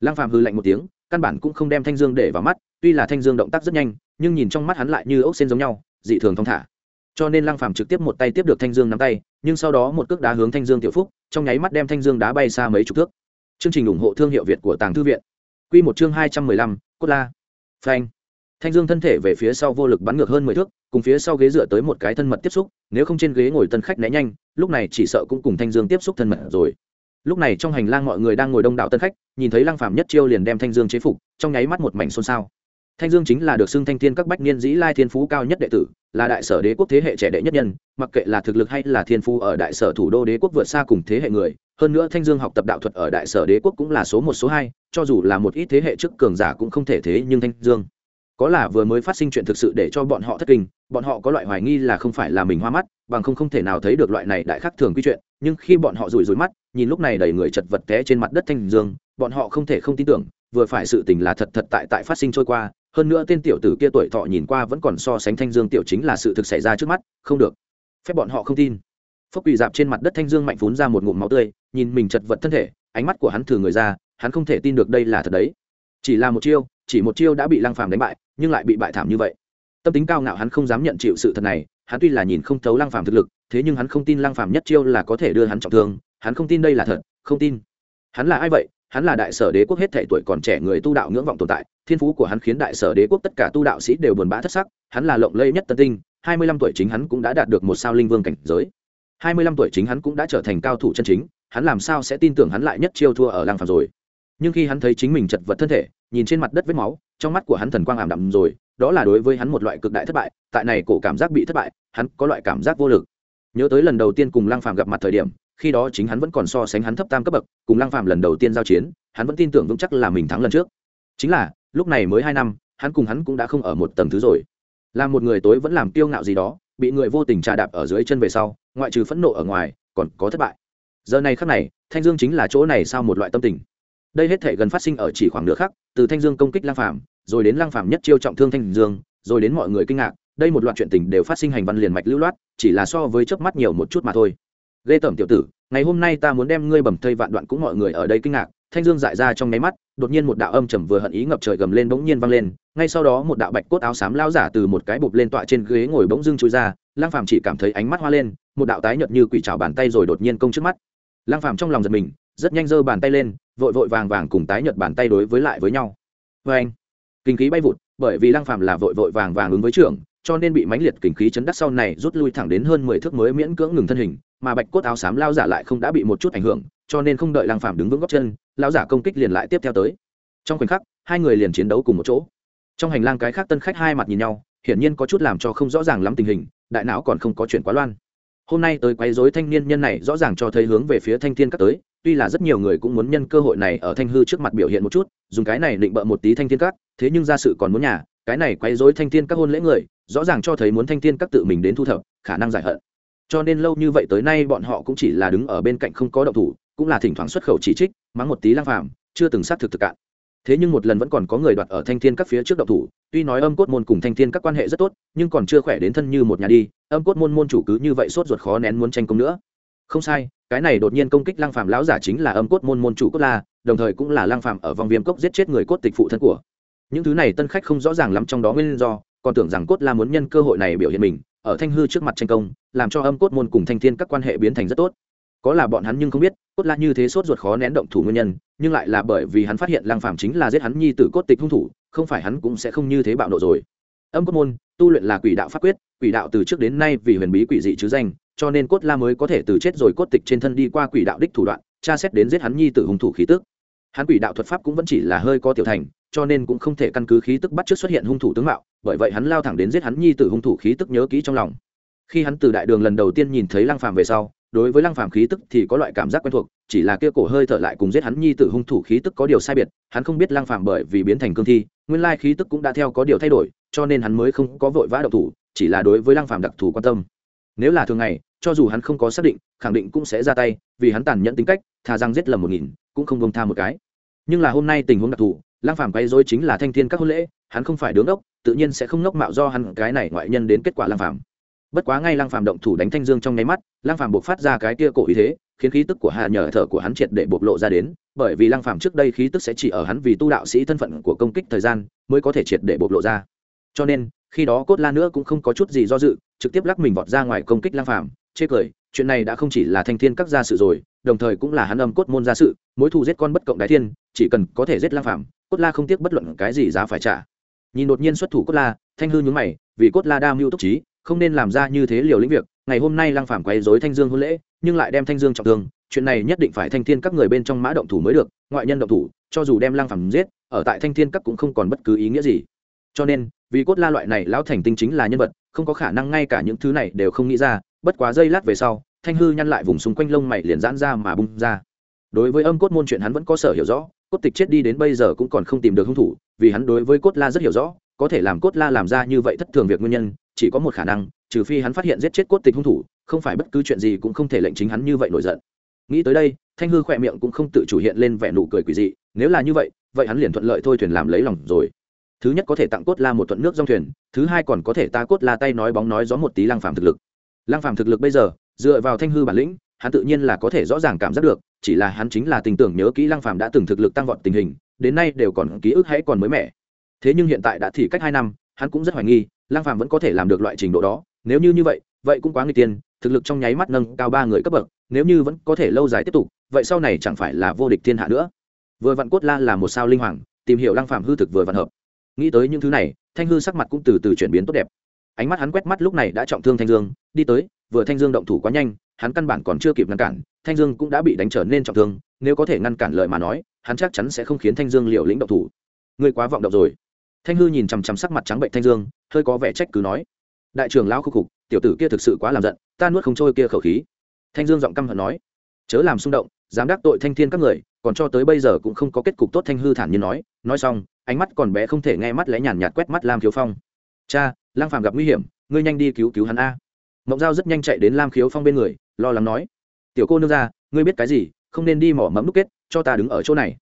Lang phàm hư lạnh một tiếng, căn bản cũng không đem thanh dương để vào mắt, tuy là thanh dương động tác rất nhanh nhưng nhìn trong mắt hắn lại như ốc sen giống nhau, dị thường thong thả. Cho nên lăng phàm trực tiếp một tay tiếp được thanh dương nắm tay, nhưng sau đó một cước đá hướng thanh dương tiểu phúc, trong nháy mắt đem thanh dương đá bay xa mấy chục thước. Chương trình ủng hộ thương hiệu việt của tàng thư viện. Quy một chương hai trăm mười lăm, cốt la. Phanh. Thanh dương thân thể về phía sau vô lực bắn ngược hơn mười thước, cùng phía sau ghế dựa tới một cái thân mật tiếp xúc, nếu không trên ghế ngồi tân khách né nhanh, lúc này chỉ sợ cũng cùng thanh dương tiếp xúc thân mật rồi. Lúc này trong hành lang mọi người đang ngồi đông đảo tân khách, nhìn thấy lăng phàm nhất chiêu liền đem thanh dương chế phục, trong nháy mắt một mảnh xôn xao thanh dương chính là được xưng thanh thiên các bách niên dĩ lai thiên phú cao nhất đệ tử, là đại sở đế quốc thế hệ trẻ đệ nhất nhân, mặc kệ là thực lực hay là thiên phú ở đại sở thủ đô đế quốc vượt xa cùng thế hệ người. Hơn nữa thanh dương học tập đạo thuật ở đại sở đế quốc cũng là số một, số hai, cho dù là một ít thế hệ trước cường giả cũng không thể thế nhưng thanh dương. Có là vừa mới phát sinh chuyện thực sự để cho bọn họ thất kinh, bọn họ có loại hoài nghi là không phải là mình hoa mắt, bằng không không thể nào thấy được loại này đại khắc thường quy chuyện, nhưng khi bọn họ rủi rủi mắt, nhìn lúc này đầy người chật vật té trên mặt đất thanh dương, bọn họ không thể không tin tưởng, vừa phải sự tình là thật thật tại tại phát sinh trôi qua hơn nữa tên tiểu tử kia tuổi thọ nhìn qua vẫn còn so sánh thanh dương tiểu chính là sự thực xảy ra trước mắt, không được. Phép bọn họ không tin. Phúc quỳ dạp trên mặt đất thanh dương mạnh phún ra một ngụm máu tươi, nhìn mình chật vật thân thể, ánh mắt của hắn thử người ra, hắn không thể tin được đây là thật đấy. Chỉ là một chiêu, chỉ một chiêu đã bị lăng phàm đánh bại, nhưng lại bị bại thảm như vậy. Tâm tính cao ngạo hắn không dám nhận chịu sự thật này, hắn tuy là nhìn không thấu lăng phàm thực lực, thế nhưng hắn không tin lăng phàm nhất chiêu là có thể đưa hắn trọng thương, hắn không tin đây là thật, không tin. Hắn là ai vậy? Hắn là đại sở đế quốc hết thể tuổi còn trẻ người tu đạo ngưỡng vọng tồn tại, thiên phú của hắn khiến đại sở đế quốc tất cả tu đạo sĩ đều buồn bã thất sắc, hắn là lộng lây nhất tân tinh, hai mươi lăm tuổi chính hắn cũng đã đạt được một sao linh vương cảnh giới. Hai mươi lăm tuổi chính hắn cũng đã trở thành cao thủ chân chính, hắn làm sao sẽ tin tưởng hắn lại nhất chiêu thua ở lang phàm rồi? Nhưng khi hắn thấy chính mình chật vật thân thể, nhìn trên mặt đất vết máu, trong mắt của hắn thần quang ảm đạm rồi, đó là đối với hắn một loại cực đại thất bại, tại này cổ cảm giác bị thất bại, hắn có loại cảm giác vô lực. Nhớ tới lần đầu tiên cùng lang phàm gặp mặt thời điểm khi đó chính hắn vẫn còn so sánh hắn thấp tam cấp bậc, cùng lăng phàm lần đầu tiên giao chiến, hắn vẫn tin tưởng vững chắc là mình thắng lần trước. Chính là, lúc này mới hai năm, hắn cùng hắn cũng đã không ở một tầng thứ rồi. Là một người tối vẫn làm kiêu ngạo gì đó, bị người vô tình trà đạp ở dưới chân về sau, ngoại trừ phẫn nộ ở ngoài, còn có thất bại. Giờ này khắc này, thanh dương chính là chỗ này sao một loại tâm tình. Đây hết thể gần phát sinh ở chỉ khoảng nửa khắc, từ thanh dương công kích lang phàm, rồi đến lang phàm nhất chiêu trọng thương thanh dương, rồi đến mọi người kinh ngạc, đây một loạt chuyện tình đều phát sinh hành văn liền mạch lưu loát, chỉ là so với chớp mắt nhiều một chút mà thôi ghê tởm tiểu tử, ngày hôm nay ta muốn đem ngươi bầm thây vạn đoạn cũng mọi người ở đây kinh ngạc. Thanh dương dại ra trong nháy mắt, đột nhiên một đạo âm trầm vừa hận ý ngập trời gầm lên bỗng nhiên vang lên, ngay sau đó một đạo bạch cốt áo xám lao giả từ một cái bụp lên tọa trên ghế ngồi bỗng dưng chui ra lang phàm chỉ cảm thấy ánh mắt hoa lên, một đạo tái nhợt như quỷ trào bàn tay rồi đột nhiên công trước mắt. Lang phàm trong lòng giật mình, rất nhanh giơ bàn tay lên, vội vội vàng vàng cùng tái nhợt bàn tay đối với lại với nhau. Vê anh kinh khí bay vụt, bởi vì lang phàm là vội vội vàng vàng ứng với trưởng cho nên bị mãnh liệt kinh khí chấn đắc sau này rút lui thẳng đến hơn mười thước mới miễn cưỡng ngừng thân hình, mà bạch cốt áo xám lao giả lại không đã bị một chút ảnh hưởng, cho nên không đợi lang phàm đứng vững gót chân lão giả công kích liền lại tiếp theo tới. Trong khoảnh khắc, hai người liền chiến đấu cùng một chỗ. Trong hành lang cái khác tân khách hai mặt nhìn nhau, hiển nhiên có chút làm cho không rõ ràng lắm tình hình, đại não còn không có chuyện quá loan. Hôm nay tới quấy rối thanh niên nhân này rõ ràng cho thấy hướng về phía thanh thiên các tới, tuy là rất nhiều người cũng muốn nhân cơ hội này ở thanh hư trước mặt biểu hiện một chút, dùng cái này định bợ một tí thanh thiên các, thế nhưng ra sự còn muốn nhà, cái này quấy rối thanh thiên các hôn lễ người rõ ràng cho thấy muốn thanh thiên các tự mình đến thu thập, khả năng giải hận. Cho nên lâu như vậy tới nay bọn họ cũng chỉ là đứng ở bên cạnh không có động thủ, cũng là thỉnh thoảng xuất khẩu chỉ trích, mắng một tí lang phàm, chưa từng xác thực thực cạn. Thế nhưng một lần vẫn còn có người đoạt ở thanh thiên các phía trước động thủ, tuy nói âm cốt môn cùng thanh thiên các quan hệ rất tốt, nhưng còn chưa khỏe đến thân như một nhà đi, âm cốt môn môn chủ cứ như vậy sốt ruột khó nén muốn tranh công nữa. Không sai, cái này đột nhiên công kích lang phàm lão giả chính là âm cốt môn môn chủ cốt la, đồng thời cũng là lang phàm ở vòng viêm cốc giết chết người cốt tịch phụ thân của. Những thứ này tân khách không rõ ràng lắm trong đó nguyên do còn tưởng rằng cốt la muốn nhân cơ hội này biểu hiện mình, ở thanh hư trước mặt tranh công, làm cho âm cốt môn cùng thanh thiên các quan hệ biến thành rất tốt. Có là bọn hắn nhưng không biết, cốt la như thế sốt ruột khó nén động thủ nguyên nhân, nhưng lại là bởi vì hắn phát hiện lang phàm chính là giết hắn nhi tử cốt tịch hung thủ, không phải hắn cũng sẽ không như thế bạo nộ rồi. Âm cốt môn, tu luyện là quỷ đạo pháp quyết, quỷ đạo từ trước đến nay vì huyền bí quỷ dị chứ danh, cho nên cốt la mới có thể từ chết rồi cốt tịch trên thân đi qua quỷ đạo đích thủ đoạn, tra xét đến giết hắn nhi tử hung thủ khí tức. Hắn quỷ đạo thuật pháp cũng vẫn chỉ là hơi có tiểu thành cho nên cũng không thể căn cứ khí tức bắt trước xuất hiện hung thủ tướng mạo, bởi vậy hắn lao thẳng đến giết hắn nhi tử hung thủ khí tức nhớ kỹ trong lòng. Khi hắn từ đại đường lần đầu tiên nhìn thấy lăng phàm về sau, đối với lăng phàm khí tức thì có loại cảm giác quen thuộc, chỉ là kia cổ hơi thở lại cùng giết hắn nhi tử hung thủ khí tức có điều sai biệt, hắn không biết lăng phàm bởi vì biến thành cương thi, nguyên lai khí tức cũng đã theo có điều thay đổi, cho nên hắn mới không có vội vã động thủ, chỉ là đối với lăng phàm đặc thù quan tâm. Nếu là thường ngày, cho dù hắn không có xác định, khẳng định cũng sẽ ra tay, vì hắn tàn nhẫn tính cách, thà rằng giết lầm một nghìn, cũng không bông tha một cái. Nhưng là hôm nay tình huống đặc thù Lang phàm quay dối chính là thanh thiên các hôn lễ, hắn không phải đứng ốc tự nhiên sẽ không nốc mạo do hắn cái này ngoại nhân đến kết quả Lang phàm. Bất quá ngay Lang phàm động thủ đánh thanh dương trong nháy mắt, Lang phàm buộc phát ra cái kia cổ ý thế, khiến khí tức của Hà nhờ thở của hắn triệt để bộc lộ ra đến, bởi vì Lang phàm trước đây khí tức sẽ chỉ ở hắn vì tu đạo sĩ thân phận của công kích thời gian, mới có thể triệt để bộc lộ ra. Cho nên, khi đó cốt la nữa cũng không có chút gì do dự, trực tiếp lắc mình vọt ra ngoài công kích Lang phàm, chê cười, chuyện này đã không chỉ là thanh thiên các gia sự rồi, đồng thời cũng là hắn âm cốt môn gia sự, mối thù giết con bất cộng đại thiên, chỉ cần có thể giết Lang phàm cốt la không tiếc bất luận cái gì giá phải trả. Nhìn đột nhiên xuất thủ cốt la, thanh hư nhướng mày, vì cốt la đa mưu túc trí, không nên làm ra như thế liều lĩnh việc, ngày hôm nay lăng phàm quấy rối thanh dương hôn lễ, nhưng lại đem thanh dương trọng thương, chuyện này nhất định phải thanh thiên các người bên trong mã động thủ mới được, ngoại nhân động thủ, cho dù đem lăng phàm giết, ở tại thanh thiên các cũng không còn bất cứ ý nghĩa gì. Cho nên, vì cốt la loại này lão thành tinh chính là nhân vật, không có khả năng ngay cả những thứ này đều không nghĩ ra, bất quá giây lát về sau, thanh hư nhăn lại vùng xung quanh lông mày liền giãn ra mà bung ra. Đối với âm cốt môn chuyện hắn vẫn có sở hiểu rõ cốt tịch chết đi đến bây giờ cũng còn không tìm được hung thủ, vì hắn đối với cốt la rất hiểu rõ, có thể làm cốt la làm ra như vậy thất thường việc nguyên nhân, chỉ có một khả năng, trừ phi hắn phát hiện giết chết cốt tịch hung thủ, không phải bất cứ chuyện gì cũng không thể lệnh chính hắn như vậy nổi giận. Nghĩ tới đây, thanh hư khỏe miệng cũng không tự chủ hiện lên vẻ nụ cười quỷ dị, nếu là như vậy vậy hắn liền thuận lợi thôi thuyền làm lấy lòng rồi. Thứ nhất có thể tặng cốt la một thuận nước dòng thuyền, thứ hai còn có thể ta cốt la tay nói bóng nói gió một tí lăng phàm thực lực. Lăng phàm thực lực bây giờ, dựa vào thanh hư bản lĩnh hắn tự nhiên là có thể rõ ràng cảm giác được, chỉ là hắn chính là tình tưởng nhớ kỹ lăng phàm đã từng thực lực tăng vọt tình hình, đến nay đều còn ký ức hãy còn mới mẻ. Thế nhưng hiện tại đã thì cách hai năm, hắn cũng rất hoài nghi, lăng phàm vẫn có thể làm được loại trình độ đó. Nếu như như vậy vậy cũng quá nguy tiên, thực lực trong nháy mắt nâng cao ba người cấp bậc, nếu như vẫn có thể lâu dài tiếp tục, vậy sau này chẳng phải là vô địch thiên hạ nữa. Vừa vặn cốt la là một sao linh hoàng, tìm hiểu lăng phàm hư thực vừa vặn hợp. Nghĩ tới những thứ này, thanh hư sắc mặt cũng từ từ chuyển biến tốt đẹp ánh mắt hắn quét mắt lúc này đã trọng thương thanh dương, đi tới, vừa thanh dương động thủ quá nhanh, hắn căn bản còn chưa kịp ngăn cản, thanh dương cũng đã bị đánh trở nên trọng thương, nếu có thể ngăn cản lời mà nói, hắn chắc chắn sẽ không khiến thanh dương liều lĩnh động thủ. Ngươi quá vọng động rồi. Thanh hư nhìn chằm chằm sắc mặt trắng bệnh thanh dương, hơi có vẻ trách cứ nói. Đại trưởng lao khúc khục, tiểu tử kia thực sự quá làm giận, ta nuốt không trôi kia khẩu khí. Thanh dương giọng căm hận nói. Chớ làm xung động, dám đắc tội thanh thiên các người, còn cho tới bây giờ cũng không có kết cục tốt thanh hư thản nhiên nói. Nói xong, ánh mắt còn bé không thể nghe mắt lẽ nhàn nhạt quét mắt lam khiếu phong cha, lang phàm gặp nguy hiểm, ngươi nhanh đi cứu cứu hắn a. Mộng giao rất nhanh chạy đến lam khiếu phong bên người, lo lắng nói. Tiểu cô nương ra, ngươi biết cái gì, không nên đi mỏ mẫm đúc kết, cho ta đứng ở chỗ này.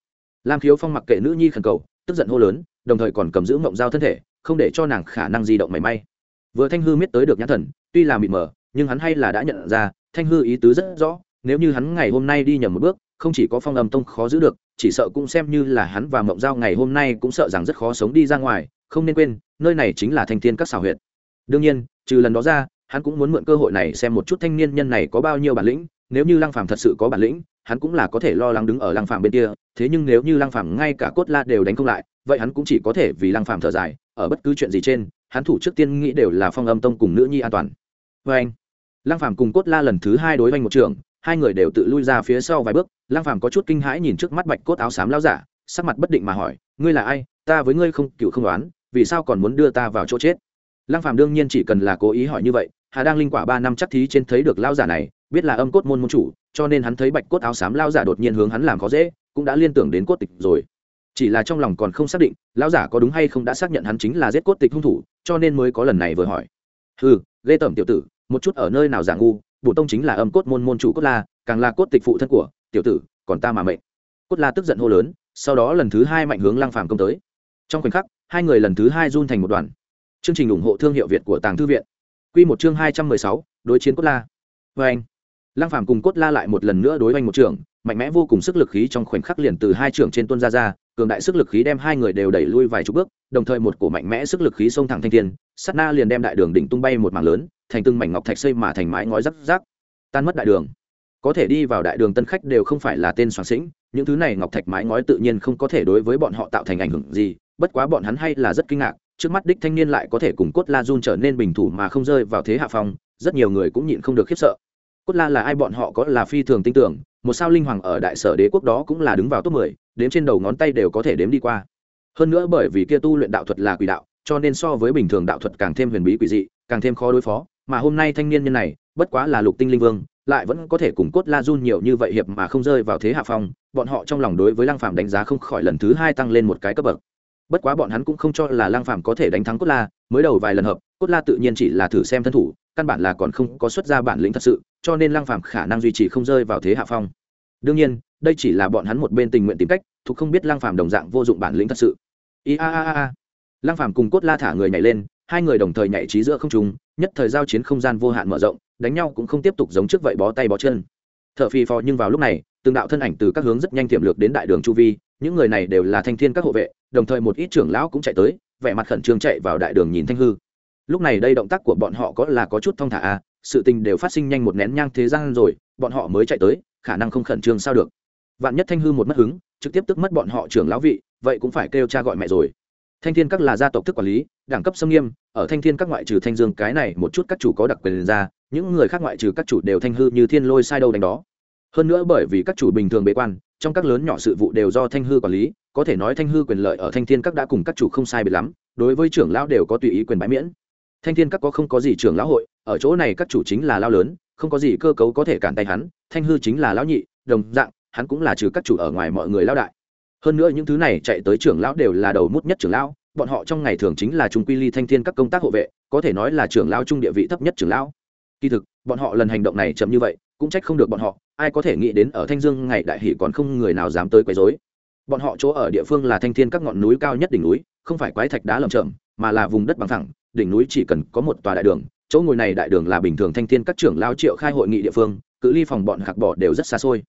Lam khiếu phong mặc kệ nữ nhi khẩn cầu, tức giận hô lớn, đồng thời còn cầm giữ mộng giao thân thể, không để cho nàng khả năng di động mảy may. Vừa thanh hư miết tới được nhãn thần, tuy là mịt mờ, nhưng hắn hay là đã nhận ra, thanh hư ý tứ rất rõ, nếu như hắn ngày hôm nay đi nhầm một bước, không chỉ có phong âm tông khó giữ được, chỉ sợ cũng xem như là hắn và mộng giao ngày hôm nay cũng sợ rằng rất khó sống đi ra ngoài không nên quên, nơi này chính là thanh thiên các xảo huyệt. Đương nhiên, trừ lần đó ra, hắn cũng muốn mượn cơ hội này xem một chút thanh niên nhân này có bao nhiêu bản lĩnh, nếu như lăng phàm thật sự có bản lĩnh, hắn cũng là có thể lo lắng đứng ở lăng phàm bên kia, thế nhưng nếu như lăng phàm ngay cả cốt la đều đánh không lại, vậy hắn cũng chỉ có thể vì lăng phàm thở dài, ở bất cứ chuyện gì trên, hắn thủ trước tiên nghĩ đều là phong âm tông cùng nữ nhi an toàn. Với anh, lăng phàm cùng cốt la lần thứ hai đối với một trường, hai người đều tự lui ra phía sau vài bước, lăng phàm có chút kinh hãi nhìn trước mắt bạch cốt áo xám lão giả, sắc mặt bất định mà hỏi, ngươi là ai? Ta với ngươi không, cựu không đoán vì sao còn muốn đưa ta vào chỗ chết? Lăng phàm đương nhiên chỉ cần là cố ý hỏi như vậy, hà đang linh quả ba năm chắc thí trên thấy được lao giả này, biết là âm cốt môn môn chủ, cho nên hắn thấy bạch cốt áo xám lao giả đột nhiên hướng hắn làm khó dễ, cũng đã liên tưởng đến cốt tịch rồi. Chỉ là trong lòng còn không xác định lao giả có đúng hay không đã xác nhận hắn chính là giết cốt tịch hung thủ, cho nên mới có lần này vừa hỏi. Ừ lê tẩm tiểu tử, một chút ở nơi nào giả ngu, bổ tông chính là âm cốt môn môn chủ cốt la, càng là cốt tịch phụ thân của, tiểu tử, còn ta mà mệnh. Cốt la tức giận hô lớn, sau đó lần thứ hai mạnh hướng Lang phàm công tới. Trong khoảnh khắc hai người lần thứ hai run thành một đoàn. Chương trình ủng hộ thương hiệu việt của tàng thư viện. Q một chương hai trăm mười sáu, đối chiến cốt la. Vê anh, lăng phàm cùng cốt la lại một lần nữa đối với một trường, mạnh mẽ vô cùng sức lực khí trong khoảnh khắc liền từ hai trường trên tuân ra ra, cường đại sức lực khí đem hai người đều đẩy lui vài chục bước, đồng thời một cổ mạnh mẽ sức lực khí xông thẳng thanh thiên sắt na liền đem đại đường đỉnh tung bay một mảng lớn, thành từng mảnh ngọc thạch xây mà thành mái ngói rắc rác tan mất đại đường. Có thể đi vào đại đường tân khách đều không phải là tên soạn sĩnh, những thứ này ngọc thạch mái ngói tự nhiên không có thể đối với bọn họ tạo thành ảnh hưởng gì bất quá bọn hắn hay là rất kinh ngạc, trước mắt đích thanh niên lại có thể cùng cốt la run trở nên bình thủ mà không rơi vào thế hạ phong, rất nhiều người cũng nhịn không được khiếp sợ. Cốt la là ai bọn họ có là phi thường tin tưởng, một sao linh hoàng ở đại sở đế quốc đó cũng là đứng vào top mười, đếm trên đầu ngón tay đều có thể đếm đi qua. Hơn nữa bởi vì kia tu luyện đạo thuật là quỷ đạo, cho nên so với bình thường đạo thuật càng thêm huyền bí quỷ dị, càng thêm khó đối phó, mà hôm nay thanh niên nhân này, bất quá là lục tinh linh vương, lại vẫn có thể cùng cốt la run nhiều như vậy hiệp mà không rơi vào thế hạ phong, bọn họ trong lòng đối với lăng phạm đánh giá không khỏi lần thứ hai tăng lên một cái cấp bậc bất quá bọn hắn cũng không cho là Lang phạm có thể đánh thắng cốt la, mới đầu vài lần hợp, cốt la tự nhiên chỉ là thử xem thân thủ, căn bản là còn không có xuất ra bản lĩnh thật sự, cho nên Lang phạm khả năng duy trì không rơi vào thế hạ phong. Đương nhiên, đây chỉ là bọn hắn một bên tình nguyện tìm cách, thuộc không biết Lang phạm đồng dạng vô dụng bản lĩnh thật sự. I a a a lang phạm cùng cốt la thả người nhảy lên, hai người đồng thời nhảy trí giữa không trung, nhất thời giao chiến không gian vô hạn mở rộng, đánh nhau cũng không tiếp tục giống trước vậy bó tay bó chân t h ở phì phò nhưng vào lúc này, từng đạo thân ảnh từ các hướng rất nhanh tiềm lược đến đại đường chu vi, những người này đều là thanh thiên các hộ vệ, đồng thời một ít trưởng lão cũng chạy tới, vẻ mặt khẩn trương chạy vào đại đường nhìn thanh hư. Lúc này đây động tác của bọn họ có là có chút thong thả à sự tình đều phát sinh nhanh một nén nhang thế gian rồi, bọn họ mới chạy tới, khả năng không khẩn trương sao được. Vạn nhất thanh hư một mất hứng, trực tiếp tức mất bọn họ trưởng lão vị, vậy cũng phải kêu cha gọi mẹ rồi. Thanh thiên các là gia tộc thức quản lý, đẳng cấp xâm nghiêm, ở thanh thiên các ngoại trừ thanh dương cái này một chút các chủ có đặc quyền ra những người khác ngoại trừ các chủ đều thanh hư như thiên lôi sai đâu đánh đó. Hơn nữa bởi vì các chủ bình thường bế quan, trong các lớn nhỏ sự vụ đều do thanh hư quản lý, có thể nói thanh hư quyền lợi ở thanh thiên các đã cùng các chủ không sai biệt lắm, đối với trưởng lão đều có tùy ý quyền bãi miễn. Thanh thiên các có không có gì trưởng lão hội, ở chỗ này các chủ chính là lao lớn, không có gì cơ cấu có thể cản tay hắn, thanh hư chính là lão nhị, đồng dạng, hắn cũng là trừ các chủ ở ngoài mọi người lao đại. Hơn nữa những thứ này chạy tới trưởng lão đều là đầu mút nhất trưởng lão, bọn họ trong ngày thường chính là trung quy ly thanh thiên các công tác hộ vệ, có thể nói là trưởng lão trung địa vị thấp nhất trưởng lão kỳ thực, bọn họ lần hành động này chậm như vậy, cũng trách không được bọn họ, ai có thể nghĩ đến ở thanh dương ngày đại hỷ còn không người nào dám tới quấy rối. Bọn họ chỗ ở địa phương là thanh thiên các ngọn núi cao nhất đỉnh núi, không phải quái thạch đá lầm chậm mà là vùng đất bằng thẳng đỉnh núi chỉ cần có một tòa đại đường, chỗ ngồi này đại đường là bình thường thanh thiên các trưởng lao triệu khai hội nghị địa phương, cự ly phòng bọn khạc bỏ đều rất xa xôi.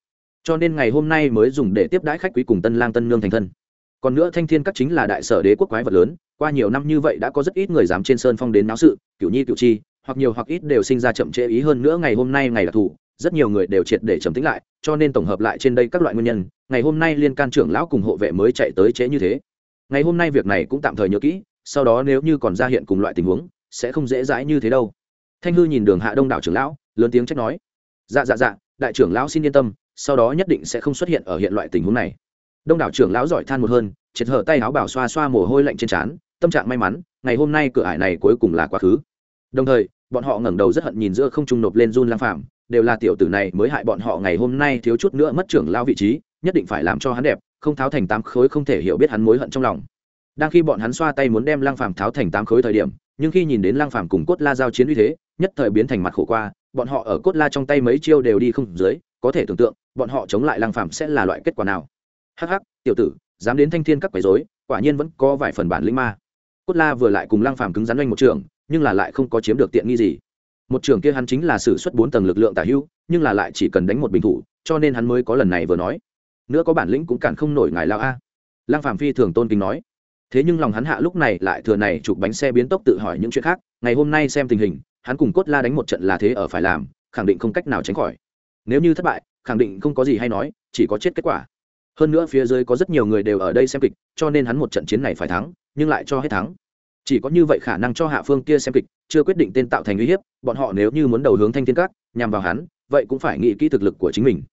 Cho nên ngày hôm nay mới dùng để tiếp đãi khách quý cùng tân lang tân nương thành thân. Còn nữa thanh thiên các chính là đại sở đế quốc quái vật lớn, qua nhiều năm như vậy đã có rất ít người dám trên sơn phong đến náo sự cựu nhi cựu chi hoặc nhiều hoặc ít đều sinh ra chậm trễ ý hơn nữa ngày hôm nay ngày đặc thù, rất nhiều người đều triệt để trầm tính lại, cho nên tổng hợp lại trên đây các loại nguyên nhân, ngày hôm nay liên can trưởng lão cùng hộ vệ mới chạy tới trễ như thế. Ngày hôm nay việc này cũng tạm thời nhớ kỹ, sau đó nếu như còn ra hiện cùng loại tình huống, sẽ không dễ dãi như thế đâu. Thanh hư nhìn đường hạ đông đảo trưởng lão, lớn tiếng trách nói dạ dạ dạ đại trưởng lão xin yên tâm, sau đó nhất định sẽ không xuất hiện ở hiện loại tình huống này. Đông đảo trưởng lão giỏi than một hơn triệt hở tay áo bảo xoa xoa mồ hôi lạnh trên trán, tâm trạng may mắn, ngày hôm nay cửa ải này cuối cùng là quá khứ đồng thời, bọn họ ngẩng đầu rất hận nhìn giữa không trung nộp lên run lang phạm đều là tiểu tử này mới hại bọn họ ngày hôm nay thiếu chút nữa mất trưởng lao vị trí, nhất định phải làm cho hắn đẹp, không tháo thành tám khối không thể hiểu biết hắn mối hận trong lòng. Đang khi bọn hắn xoa tay muốn đem lang phàm tháo thành tám khối thời điểm, nhưng khi nhìn đến lang phàm cùng cốt la giao chiến uy thế, nhất thời biến thành mặt khổ qua, bọn họ ở cốt la trong tay mấy chiêu đều đi không dưới, có thể tưởng tượng, bọn họ chống lại lang phàm sẽ là loại kết quả nào. Hắc hắc, tiểu tử, dám đến thanh thiên các quấy rối, quả nhiên vẫn có vài phần bản lĩnh ma cốt la vừa lại cùng lang phàm cứng rắn oanh một trường, nhưng là lại không có chiếm được tiện nghi gì. Một trường kia hắn chính là sử xuất bốn tầng lực lượng tả hữu, nhưng là lại chỉ cần đánh một bình thủ, cho nên hắn mới có lần này vừa nói. Nữa có bản lĩnh cũng cản không nổi ngài lao a. Lang phàm phi thường tôn kính nói. Thế nhưng lòng hắn hạ lúc này lại thừa này chụp bánh xe biến tốc tự hỏi những chuyện khác, ngày hôm nay xem tình hình, hắn cùng cốt la đánh một trận là thế ở phải làm, khẳng định không cách nào tránh khỏi. Nếu như thất bại, khẳng định không có gì hay nói, chỉ có chết kết quả. Hơn nữa phía dưới có rất nhiều người đều ở đây xem kịch, cho nên hắn một trận chiến này phải thắng nhưng lại cho hết thắng. Chỉ có như vậy khả năng cho hạ phương kia xem kịch, chưa quyết định tên tạo thành uy hiếp, bọn họ nếu như muốn đầu hướng thanh thiên các, nhằm vào hắn, vậy cũng phải nghĩ kỹ thực lực của chính mình.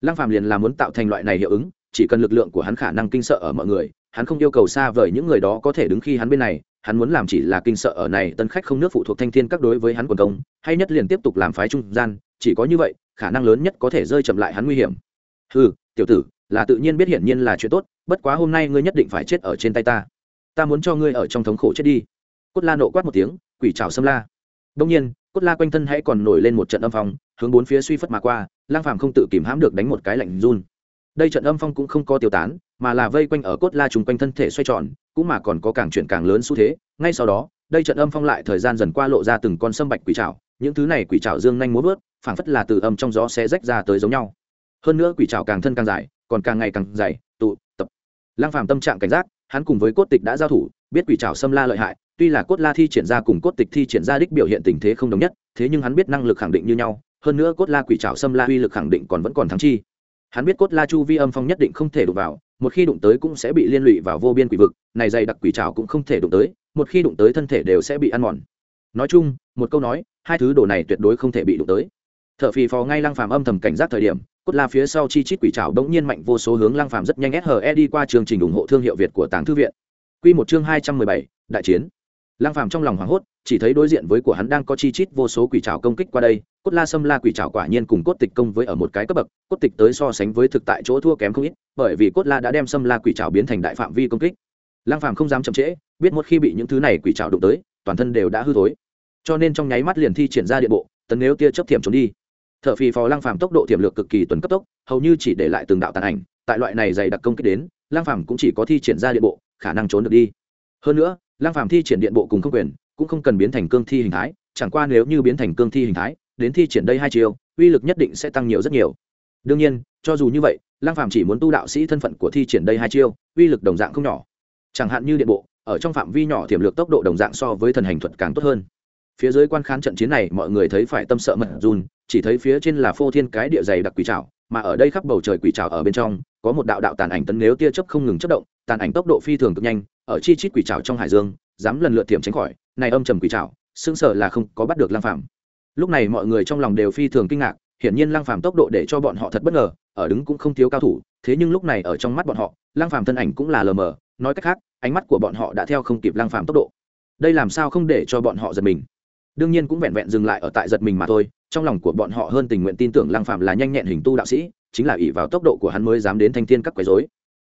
Lăng phàm liền là muốn tạo thành loại này hiệu ứng, chỉ cần lực lượng của hắn khả năng kinh sợ ở mọi người, hắn không yêu cầu xa vời những người đó có thể đứng khi hắn bên này, hắn muốn làm chỉ là kinh sợ ở này, tân khách không nước phụ thuộc thanh thiên các đối với hắn quần công, hay nhất liền tiếp tục làm phái trung gian, chỉ có như vậy, khả năng lớn nhất có thể rơi chậm lại hắn nguy hiểm. Hừ, tiểu tử, là tự nhiên biết hiển nhiên là chuyện tốt, bất quá hôm nay ngươi nhất định phải chết ở trên tay ta ta muốn cho ngươi ở trong thống khổ chết đi. Cốt la nộ quát một tiếng, quỷ trào xâm la. Đông nhiên, cốt la quanh thân hãy còn nổi lên một trận âm phong, hướng bốn phía suy phất mà qua, lang phàm không tự kìm hãm được đánh một cái lạnh run. Đây trận âm phong cũng không có tiêu tán, mà là vây quanh ở cốt la chung quanh thân thể xoay tròn, cũng mà còn có càng chuyển càng lớn xu thế. Ngay sau đó, đây trận âm phong lại thời gian dần qua lộ ra từng con sâm bạch quỷ trào những thứ này quỷ trào dương nhanh múa vớt, phảng phất là từ âm trong gió sẽ rách ra tới giống nhau. Hơn nữa quỷ trào càng thân càng dài, còn càng ngày càng dày, tụ, tập. Lang phàm tâm trạng cảnh giác hắn cùng với cốt tịch đã giao thủ, biết quỷ trào xâm la lợi hại, tuy là cốt la thi triển ra cùng cốt tịch thi triển ra đích biểu hiện tình thế không đồng nhất, thế nhưng hắn biết năng lực khẳng định như nhau, hơn nữa cốt la quỷ trào xâm la uy lực khẳng định còn vẫn còn thắng chi. Hắn biết cốt la chu vi âm phong nhất định không thể đụng vào, một khi đụng tới cũng sẽ bị liên lụy vào vô biên quỷ vực, này dày đặc quỷ trào cũng không thể đụng tới, một khi đụng tới thân thể đều sẽ bị ăn mòn. Nói chung, một câu nói, hai thứ đồ này tuyệt đối không thể bị đụng tới thợ phì phò ngay lăng phàm âm thầm cảnh giác thời điểm, cốt la phía sau chi chít quỷ chảo đống nhiên mạnh vô số hướng lăng phàm rất nhanh SHE đi qua chương trình ủng hộ thương hiệu Việt của Tàng thư viện. Quy một chương hai trăm mười bảy, đại chiến. Lăng phàm trong lòng hoảng hốt, chỉ thấy đối diện với của hắn đang có chi chít vô số quỷ trảo công kích qua đây, cốt la sâm la quỷ trảo quả nhiên cùng cốt tịch công với ở một cái cấp bậc, cốt tịch tới so sánh với thực tại chỗ thua kém không ít, bởi vì cốt la đã đem sâm la quỷ trảo biến thành đại phạm vi công kích. Lăng phàm không dám chậm trễ, biết một khi bị những thứ này quỷ trảo đụng tới, toàn thân đều đã hư thối. Cho nên trong nháy mắt liền thi triển ra điện bộ, tấn nếu tia chớp thiểm trốn đi thợ phì phò lang phàm tốc độ tiềm lực cực kỳ tuần cấp tốc, hầu như chỉ để lại từng đạo tàn ảnh, tại loại này dày đặc công kích đến lang phàm cũng chỉ có thi triển ra điện bộ, khả năng trốn được đi. Hơn nữa lang phàm thi triển điện bộ cùng không quyền, cũng không cần biến thành cương thi hình thái, chẳng qua nếu như biến thành cương thi hình thái, đến thi triển đây hai chiều uy lực nhất định sẽ tăng nhiều rất nhiều. Đương nhiên, cho dù như vậy lang phàm chỉ muốn tu đạo sĩ thân phận của thi triển đây hai chiêu, uy lực đồng dạng không nhỏ. Chẳng hạn như điện bộ, ở trong phạm vi nhỏ tiềm lực tốc độ đồng dạng so với thần hành thuật càng tốt hơn phía dưới quan khán trận chiến này mọi người thấy phải tâm sợ mật run, chỉ thấy phía trên là phô thiên cái địa dày đặc quỷ trào mà ở đây khắp bầu trời quỷ trào ở bên trong, có một đạo đạo tàn ảnh tấn nếu tia chớp không ngừng chất động, tàn ảnh tốc độ phi thường cực nhanh, ở chi chít quỷ trào trong hải dương, dám lần lượt tiệm tránh khỏi, này âm trầm quỷ trào xương sở là không có bắt được lang phàm. Lúc này mọi người trong lòng đều phi thường kinh ngạc, hiển nhiên lang phàm tốc độ để cho bọn họ thật bất ngờ, ở đứng cũng không thiếu cao thủ, thế nhưng lúc này ở trong mắt bọn họ lang phàm thân ảnh cũng là lờ mờ, nói cách khác, ánh mắt của bọn họ đã theo không kịp lang phàm tốc độ. Đây làm sao không để cho bọn họ giật mình? Đương nhiên cũng vẹn vẹn dừng lại ở tại giật mình mà thôi, trong lòng của bọn họ hơn tình nguyện tin tưởng lang Phạm là nhanh nhẹn hình tu đạo sĩ, chính là ỷ vào tốc độ của hắn mới dám đến thanh thiên các quấy rối.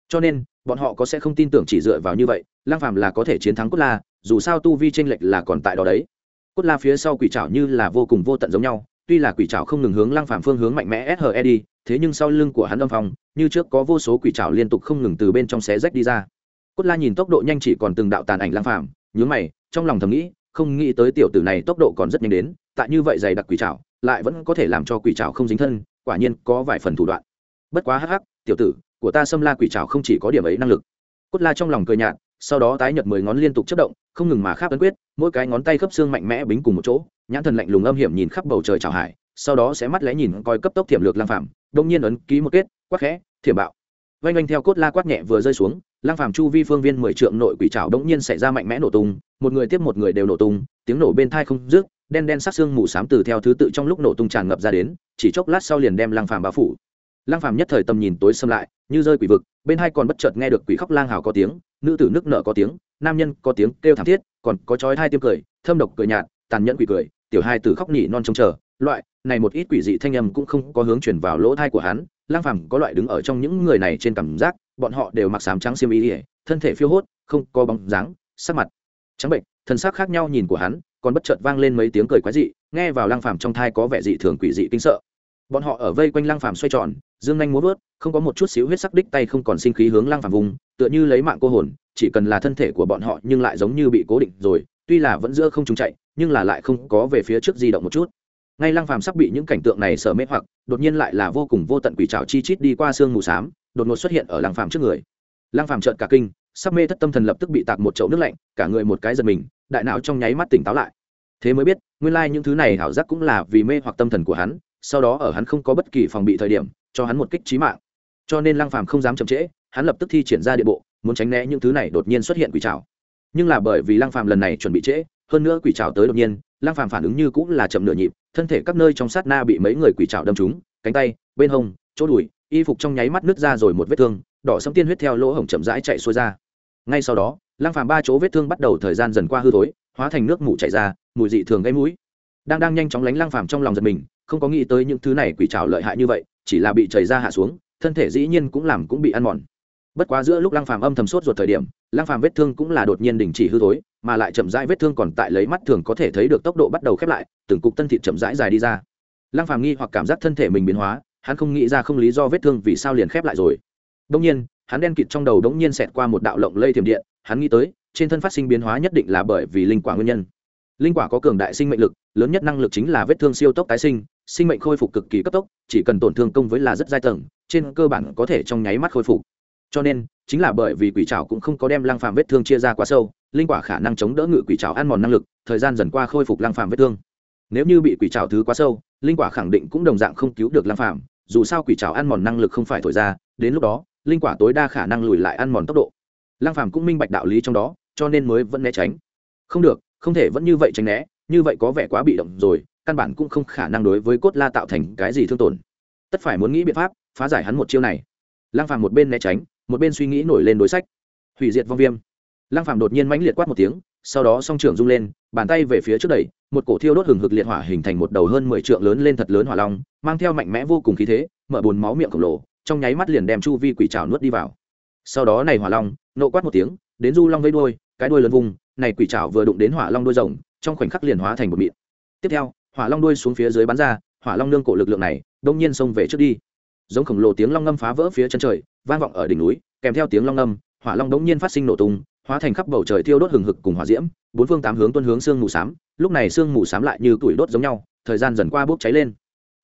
Cho nên, bọn họ có sẽ không tin tưởng chỉ dựa vào như vậy lang Phạm là có thể chiến thắng cốt la, dù sao tu vi tranh lệch là còn tại đó đấy. Cốt la phía sau quỷ trảo như là vô cùng vô tận giống nhau, tuy là quỷ trảo không ngừng hướng lang Phạm phương hướng mạnh mẽ SHE đi thế nhưng sau lưng của hắn âm phong, như trước có vô số quỷ trảo liên tục không ngừng từ bên trong xé rách đi ra. Cốt la nhìn tốc độ nhanh chỉ còn từng đạo tàn ảnh lang Phạm nhướng mày, trong lòng thầm nghĩ không nghĩ tới tiểu tử này tốc độ còn rất nhanh đến, tại như vậy dày đặc quỷ trảo, lại vẫn có thể làm cho quỷ trảo không dính thân, quả nhiên có vài phần thủ đoạn. Bất quá hắc hắc, tiểu tử, của ta xâm la quỷ trảo không chỉ có điểm ấy năng lực. Cốt la trong lòng cười nhạt, sau đó tái nhật mười ngón liên tục chất động, không ngừng mà khắp ấn quyết, mỗi cái ngón tay khớp xương mạnh mẽ bính cùng một chỗ, nhãn thần lạnh lùng âm hiểm nhìn khắp bầu trời trào hải, sau đó sẽ mắt lẽ nhìn coi cấp tốc thiểm lược lang phạm đông nhiên ấn ký một kết, quắc khẽ, thiểm bạo. Vanh vanh theo cốt la quát nhẹ vừa rơi xuống lang phàm chu vi phương viên mười trượng nội quỷ trảo đống nhiên xảy ra mạnh mẽ nổ tung, một người tiếp một người đều nổ tung, tiếng nổ bên thai không dứt, đen đen sắc xương mù sám từ theo thứ tự trong lúc nổ tung tràn ngập ra đến, chỉ chốc lát sau liền đem lang phàm bao phủ. Lang phàm nhất thời tầm nhìn tối xâm lại, như rơi quỷ vực, bên hai còn bất chợt nghe được quỷ khóc lang hào có tiếng, nữ tử nước nợ có tiếng, nam nhân có tiếng kêu thảm thiết, còn có chói hai tiếng cười, thâm độc cười nhạt, tàn nhẫn quỷ cười, tiểu hai tử khóc nỉ non trông chờ, loại này một ít quỷ dị thanh âm cũng không có hướng chuyển vào lỗ thai của hắn lang phàm có loại đứng ở trong những người này trên cảm giác bọn họ đều mặc sám trắng xiêm y ỉa thân thể phiêu hốt, không có bóng dáng, sắc mặt trắng bệnh thân xác khác nhau nhìn của hắn, còn bất chợt vang lên mấy tiếng cười quái dị, nghe vào lăng phàm trong thai có vẻ dị thường quỷ dị kinh sợ. Bọn họ ở vây quanh lăng phàm xoay tròn, dương nhanh muốn vớt, không có một chút xíu huyết sắc đích tay không còn sinh khí hướng lăng phàm vùng, tựa như lấy mạng cô hồn, chỉ cần là thân thể của bọn họ nhưng lại giống như bị cố định rồi, tuy là vẫn giữa không trung chạy, nhưng là lại không có về phía trước di động một chút ngay lăng phàm sắp bị những cảnh tượng này sợ mê hoặc đột nhiên lại là vô cùng vô tận quỷ trào chi chít đi qua xương mù sám, đột ngột xuất hiện ở lăng phàm trước người. Lăng phàm trợn cả kinh sắp mê thất tâm thần lập tức bị tạt một chậu nước lạnh cả người một cái giật mình đại não trong nháy mắt tỉnh táo lại. Thế mới biết nguyên lai like những thứ này hảo giác cũng là vì mê hoặc tâm thần của hắn sau đó ở hắn không có bất kỳ phòng bị thời điểm cho hắn một kích trí mạng. Cho nên lăng phàm không dám chậm trễ hắn lập tức thi triển ra địa bộ muốn tránh né những thứ này đột nhiên xuất hiện quỷ trào nhưng là bởi vì lăng phàm lần này chuẩn bị trễ hơn nữa quỷ trào tới đột nhiên lăng phàm phản ứng như cũng là chậm nửa nhịp thân thể các nơi trong sát na bị mấy người quỷ trảo đâm trúng, cánh tay, bên hông, chỗ đùi, y phục trong nháy mắt nứt ra rồi một vết thương, đỏ sẫm tiên huyết theo lỗ hổng chậm rãi chạy xuôi ra. Ngay sau đó, lăng phàm ba chỗ vết thương bắt đầu thời gian dần qua hư thối, hóa thành nước mủ chảy ra, mùi dị thường gây mũi. Đang đang nhanh chóng lánh lăng phàm trong lòng giật mình, không có nghĩ tới những thứ này quỷ trảo lợi hại như vậy, chỉ là bị chảy ra hạ xuống, thân thể dĩ nhiên cũng làm cũng bị ăn mòn. Bất quá giữa lúc lăng phàm âm thầm sốt ruột thời điểm, lăng phàm vết thương cũng là đột nhiên đình chỉ hư thối mà lại chậm rãi vết thương còn tại lấy mắt thường có thể thấy được tốc độ bắt đầu khép lại, từng cục tân thịt chậm rãi dài đi ra. Lăng phàm nghi hoặc cảm giác thân thể mình biến hóa, hắn không nghĩ ra không lý do vết thương vì sao liền khép lại rồi. Đông nhiên, hắn đen kịt trong đầu đống nhiên xẹt qua một đạo lộng lây thiểm điện, hắn nghĩ tới, trên thân phát sinh biến hóa nhất định là bởi vì linh quả nguyên nhân. Linh quả có cường đại sinh mệnh lực, lớn nhất năng lực chính là vết thương siêu tốc tái sinh sinh mệnh khôi phục cực kỳ cấp tốc, chỉ cần tổn thương công với là rất giai tầng, trên cơ bản có thể trong nháy mắt khôi phục. Cho nên, chính là bởi vì quỷ trảo cũng không có đem lăng phàm vết thương chia ra quá sâu linh quả khả năng chống đỡ ngự quỷ trào ăn mòn năng lực, thời gian dần qua khôi phục Lang phàm vết thương. Nếu như bị quỷ trào thứ quá sâu, linh quả khẳng định cũng đồng dạng không cứu được Lang phàm, dù sao quỷ trào ăn mòn năng lực không phải thổi ra, đến lúc đó, linh quả tối đa khả năng lùi lại ăn mòn tốc độ. Lang phàm cũng minh bạch đạo lý trong đó, cho nên mới vẫn né tránh. Không được, không thể vẫn như vậy tránh né, như vậy có vẻ quá bị động rồi, căn bản cũng không khả năng đối với cốt la tạo thành cái gì thương tổn. Tất phải muốn nghĩ biện pháp, phá giải hắn một chiêu này. Lang phàm một bên né tránh, một bên suy nghĩ nổi lên đối sách. Hủy diệt vong viêm lăng phạm đột nhiên mãnh liệt quát một tiếng, sau đó song trưởng rung lên, bàn tay về phía trước đẩy, một cổ thiêu đốt hừng hực liệt hỏa hình thành một đầu hơn mười trượng lớn lên thật lớn hỏa long, mang theo mạnh mẽ vô cùng khí thế, mở bùn máu miệng khổng lồ, trong nháy mắt liền đem chu vi quỷ trào nuốt đi vào. Sau đó này hỏa long, nộ quát một tiếng, đến du long vây đuôi, cái đuôi lớn vùng, này quỷ trào vừa đụng đến hỏa long đuôi rồng, trong khoảnh khắc liền hóa thành một mịn. Tiếp theo, hỏa long đuôi xuống phía dưới bắn ra, hỏa long nương cổ lực lượng này, đông nhiên xông về trước đi. Giống khổng lồ tiếng long ngâm phá vỡ phía chân trời, vang vọng ở đỉnh núi, kèm theo tiếng long ngâm, hỏa long đống nhiên phát sinh nổ tung hóa thành khắp bầu trời thiêu đốt hừng hực cùng hỏa diễm, bốn phương tám hướng tuân hướng sương mù xám, lúc này sương mù xám lại như tuổi đốt giống nhau, thời gian dần qua bốc cháy lên.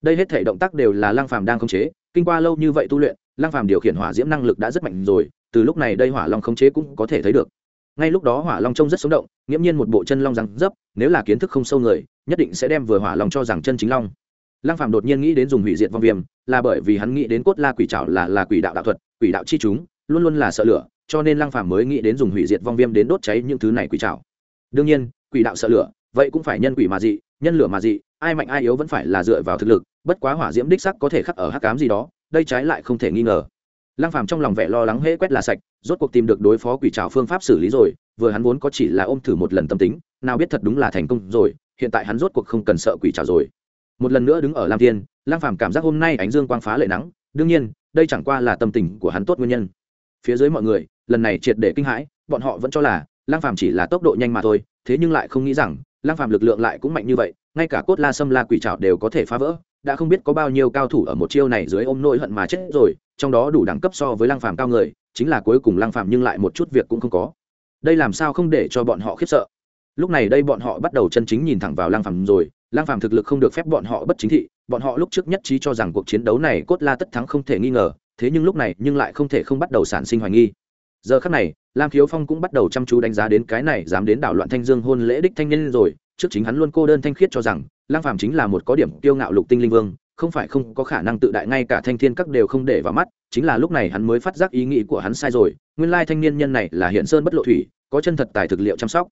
Đây hết thể động tác đều là lang phàm đang khống chế, kinh qua lâu như vậy tu luyện lang phàm điều khiển hỏa diễm năng lực đã rất mạnh rồi, từ lúc này đây hỏa long khống chế cũng có thể thấy được. Ngay lúc đó hỏa long trông rất sống động, nghiễm nhiên một bộ chân long răng dấp, nếu là kiến thức không sâu người, nhất định sẽ đem vừa hỏa long cho rằng chân chính long. Lang phàm đột nhiên nghĩ đến dùng hủy diệt vong viêm, là bởi vì hắn nghĩ đến cốt la quỷ trảo là là quỷ đạo đạo thuật, quỷ đạo chi chúng, luôn luôn là sợ lửa cho nên lăng phàm mới nghĩ đến dùng hủy diệt vong viêm đến đốt cháy những thứ này quỷ trảo. Đương nhiên, quỷ đạo sợ lửa, vậy cũng phải nhân quỷ mà dị, nhân lửa mà dị, ai mạnh ai yếu vẫn phải là dựa vào thực lực, bất quá hỏa diễm đích sắc có thể khắc ở hắc cám gì đó, đây trái lại không thể nghi ngờ. Lăng phàm trong lòng vẻ lo lắng hễ quét là sạch, rốt cuộc tìm được đối phó quỷ trảo phương pháp xử lý rồi, vừa hắn vốn có chỉ là ôm thử một lần tâm tính, nào biết thật đúng là thành công rồi, hiện tại hắn rốt cuộc không cần sợ quỷ trảo rồi. Một lần nữa đứng ở lam thiên, lăng phàm cảm giác hôm nay ánh dương quang phá lệ nắng, đương nhiên, đây chẳng qua là tâm tình của hắn tốt nguyên nhân. Phía dưới mọi người lần này triệt để kinh hãi, bọn họ vẫn cho là lang phàm chỉ là tốc độ nhanh mà thôi, thế nhưng lại không nghĩ rằng lang phàm lực lượng lại cũng mạnh như vậy, ngay cả cốt la sâm la quỷ trảo đều có thể phá vỡ, đã không biết có bao nhiêu cao thủ ở một chiêu này dưới ôm nỗi hận mà chết rồi, trong đó đủ đẳng cấp so với lang phàm cao người, chính là cuối cùng lang phàm nhưng lại một chút việc cũng không có. Đây làm sao không để cho bọn họ khiếp sợ? Lúc này đây bọn họ bắt đầu chân chính nhìn thẳng vào lang phàm rồi lang phàm thực lực không được phép bọn họ bất chính thị, bọn họ lúc trước nhất trí cho rằng cuộc chiến đấu này cốt la tất thắng không thể nghi ngờ, thế nhưng lúc này nhưng lại không thể không bắt đầu sản sinh hoài nghi giờ khắc này, lam khiếu phong cũng bắt đầu chăm chú đánh giá đến cái này dám đến đảo loạn thanh dương hôn lễ đích thanh niên rồi. Trước chính hắn luôn cô đơn thanh khiết cho rằng lang phàm chính là một có điểm tiêu ngạo lục tinh linh vương, không phải không có khả năng tự đại ngay cả thanh thiên các đều không để vào mắt, chính là lúc này hắn mới phát giác ý nghĩ của hắn sai rồi. Nguyên lai thanh niên nhân này là hiện sơn bất lộ thủy, có chân thật tài thực liệu chăm sóc.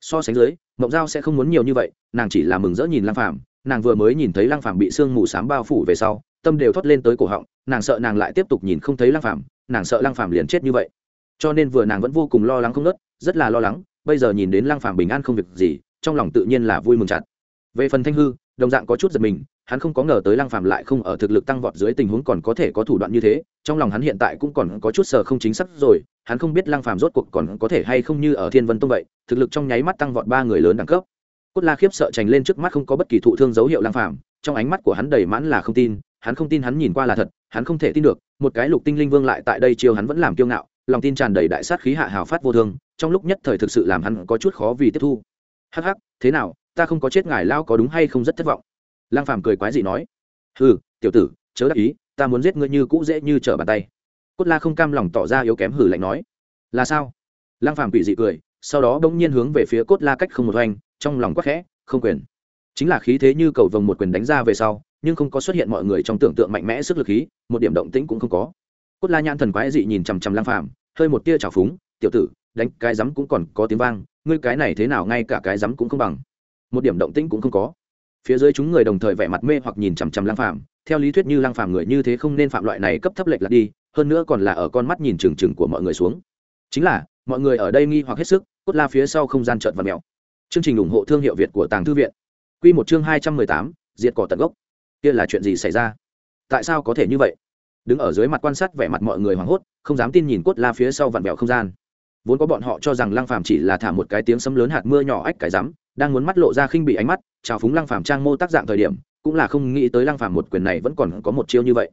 So sánh dưới, mộng giao sẽ không muốn nhiều như vậy, nàng chỉ là mừng rỡ nhìn lang phàm. Nàng vừa mới nhìn thấy lang phàm bị sương mù sám bao phủ về sau, tâm đều thoát lên tới cổ họng, nàng sợ nàng lại tiếp tục nhìn không thấy lang phàm, nàng sợ lang phàm liền chết như vậy cho nên vừa nàng vẫn vô cùng lo lắng không nớt, rất là lo lắng, bây giờ nhìn đến lang phàm bình an không việc gì, trong lòng tự nhiên là vui mừng chặt. Về phần thanh hư, đồng dạng có chút giật mình, hắn không có ngờ tới lang phàm lại không ở thực lực tăng vọt dưới tình huống còn có thể có thủ đoạn như thế, trong lòng hắn hiện tại cũng còn có chút sợ không chính xác rồi, hắn không biết lang phàm rốt cuộc còn có thể hay không như ở thiên vân tông vậy, thực lực trong nháy mắt tăng vọt ba người lớn đẳng cấp. Cốt la khiếp sợ trành lên trước mắt không có bất kỳ thụ thương dấu hiệu lang phàm, trong ánh mắt của hắn đầy mãn là không tin, hắn không tin hắn nhìn qua là thật, hắn không thể tin được, một cái lục tinh linh vương lại tại đây chiều hắn vẫn làm kiêu ngạo lòng tin tràn đầy đại sát khí hạ hào phát vô thương, trong lúc nhất thời thực sự làm hắn có chút khó vì tiếp thu. Hắc hắc, thế nào, ta không có chết ngài lao có đúng hay không rất thất vọng. Lang phàm cười quái dị nói, hừ, tiểu tử, chớ đắc ý, ta muốn giết ngươi như cũ dễ như trở bàn tay. Cốt la không cam lòng tỏ ra yếu kém hử lạnh nói, là sao? Lang phàm quỷ dị cười, sau đó bỗng nhiên hướng về phía cốt la cách không một hoành, trong lòng quắc khẽ, không quyền. Chính là khí thế như cầu vồng một quyền đánh ra về sau, nhưng không có xuất hiện mọi người trong tưởng tượng mạnh mẽ sức lực khí, một điểm động tĩnh cũng không có cốt la nhãn thần quái dị nhìn chằm chằm lang phàm, hơi một tia trào phúng, tiểu tử, đánh cái rắm cũng còn có tiếng vang, ngươi cái này thế nào ngay cả cái rắm cũng không bằng. Một điểm động tĩnh cũng không có. Phía dưới chúng người đồng thời vẻ mặt mê hoặc nhìn chằm chằm lang phàm, theo lý thuyết như lang phàm người như thế không nên phạm loại này cấp thấp lệch lạc đi, hơn nữa còn là ở con mắt nhìn trừng trừng của mọi người xuống. Chính là, mọi người ở đây nghi hoặc hết sức, cốt la phía sau không gian trợn và mèo. Chương trình ủng hộ thương hiệu việt của tàng thư viện. Q một chương hai trăm mười tám, diệt cỏ tận gốc. Kia là chuyện gì xảy ra? Tại sao có thể như vậy? Đứng ở dưới mặt quan sát vẻ mặt mọi người hoảng hốt, không dám tin nhìn cốt la phía sau vặn vẹo không gian. Vốn có bọn họ cho rằng lăng phàm chỉ là thả một cái tiếng sấm lớn hạt mưa nhỏ ách cái rắm, đang muốn mắt lộ ra khinh bị ánh mắt, chào phúng lăng phàm trang mô tác dạng thời điểm, cũng là không nghĩ tới lăng phàm một quyền này vẫn còn có một chiêu như vậy.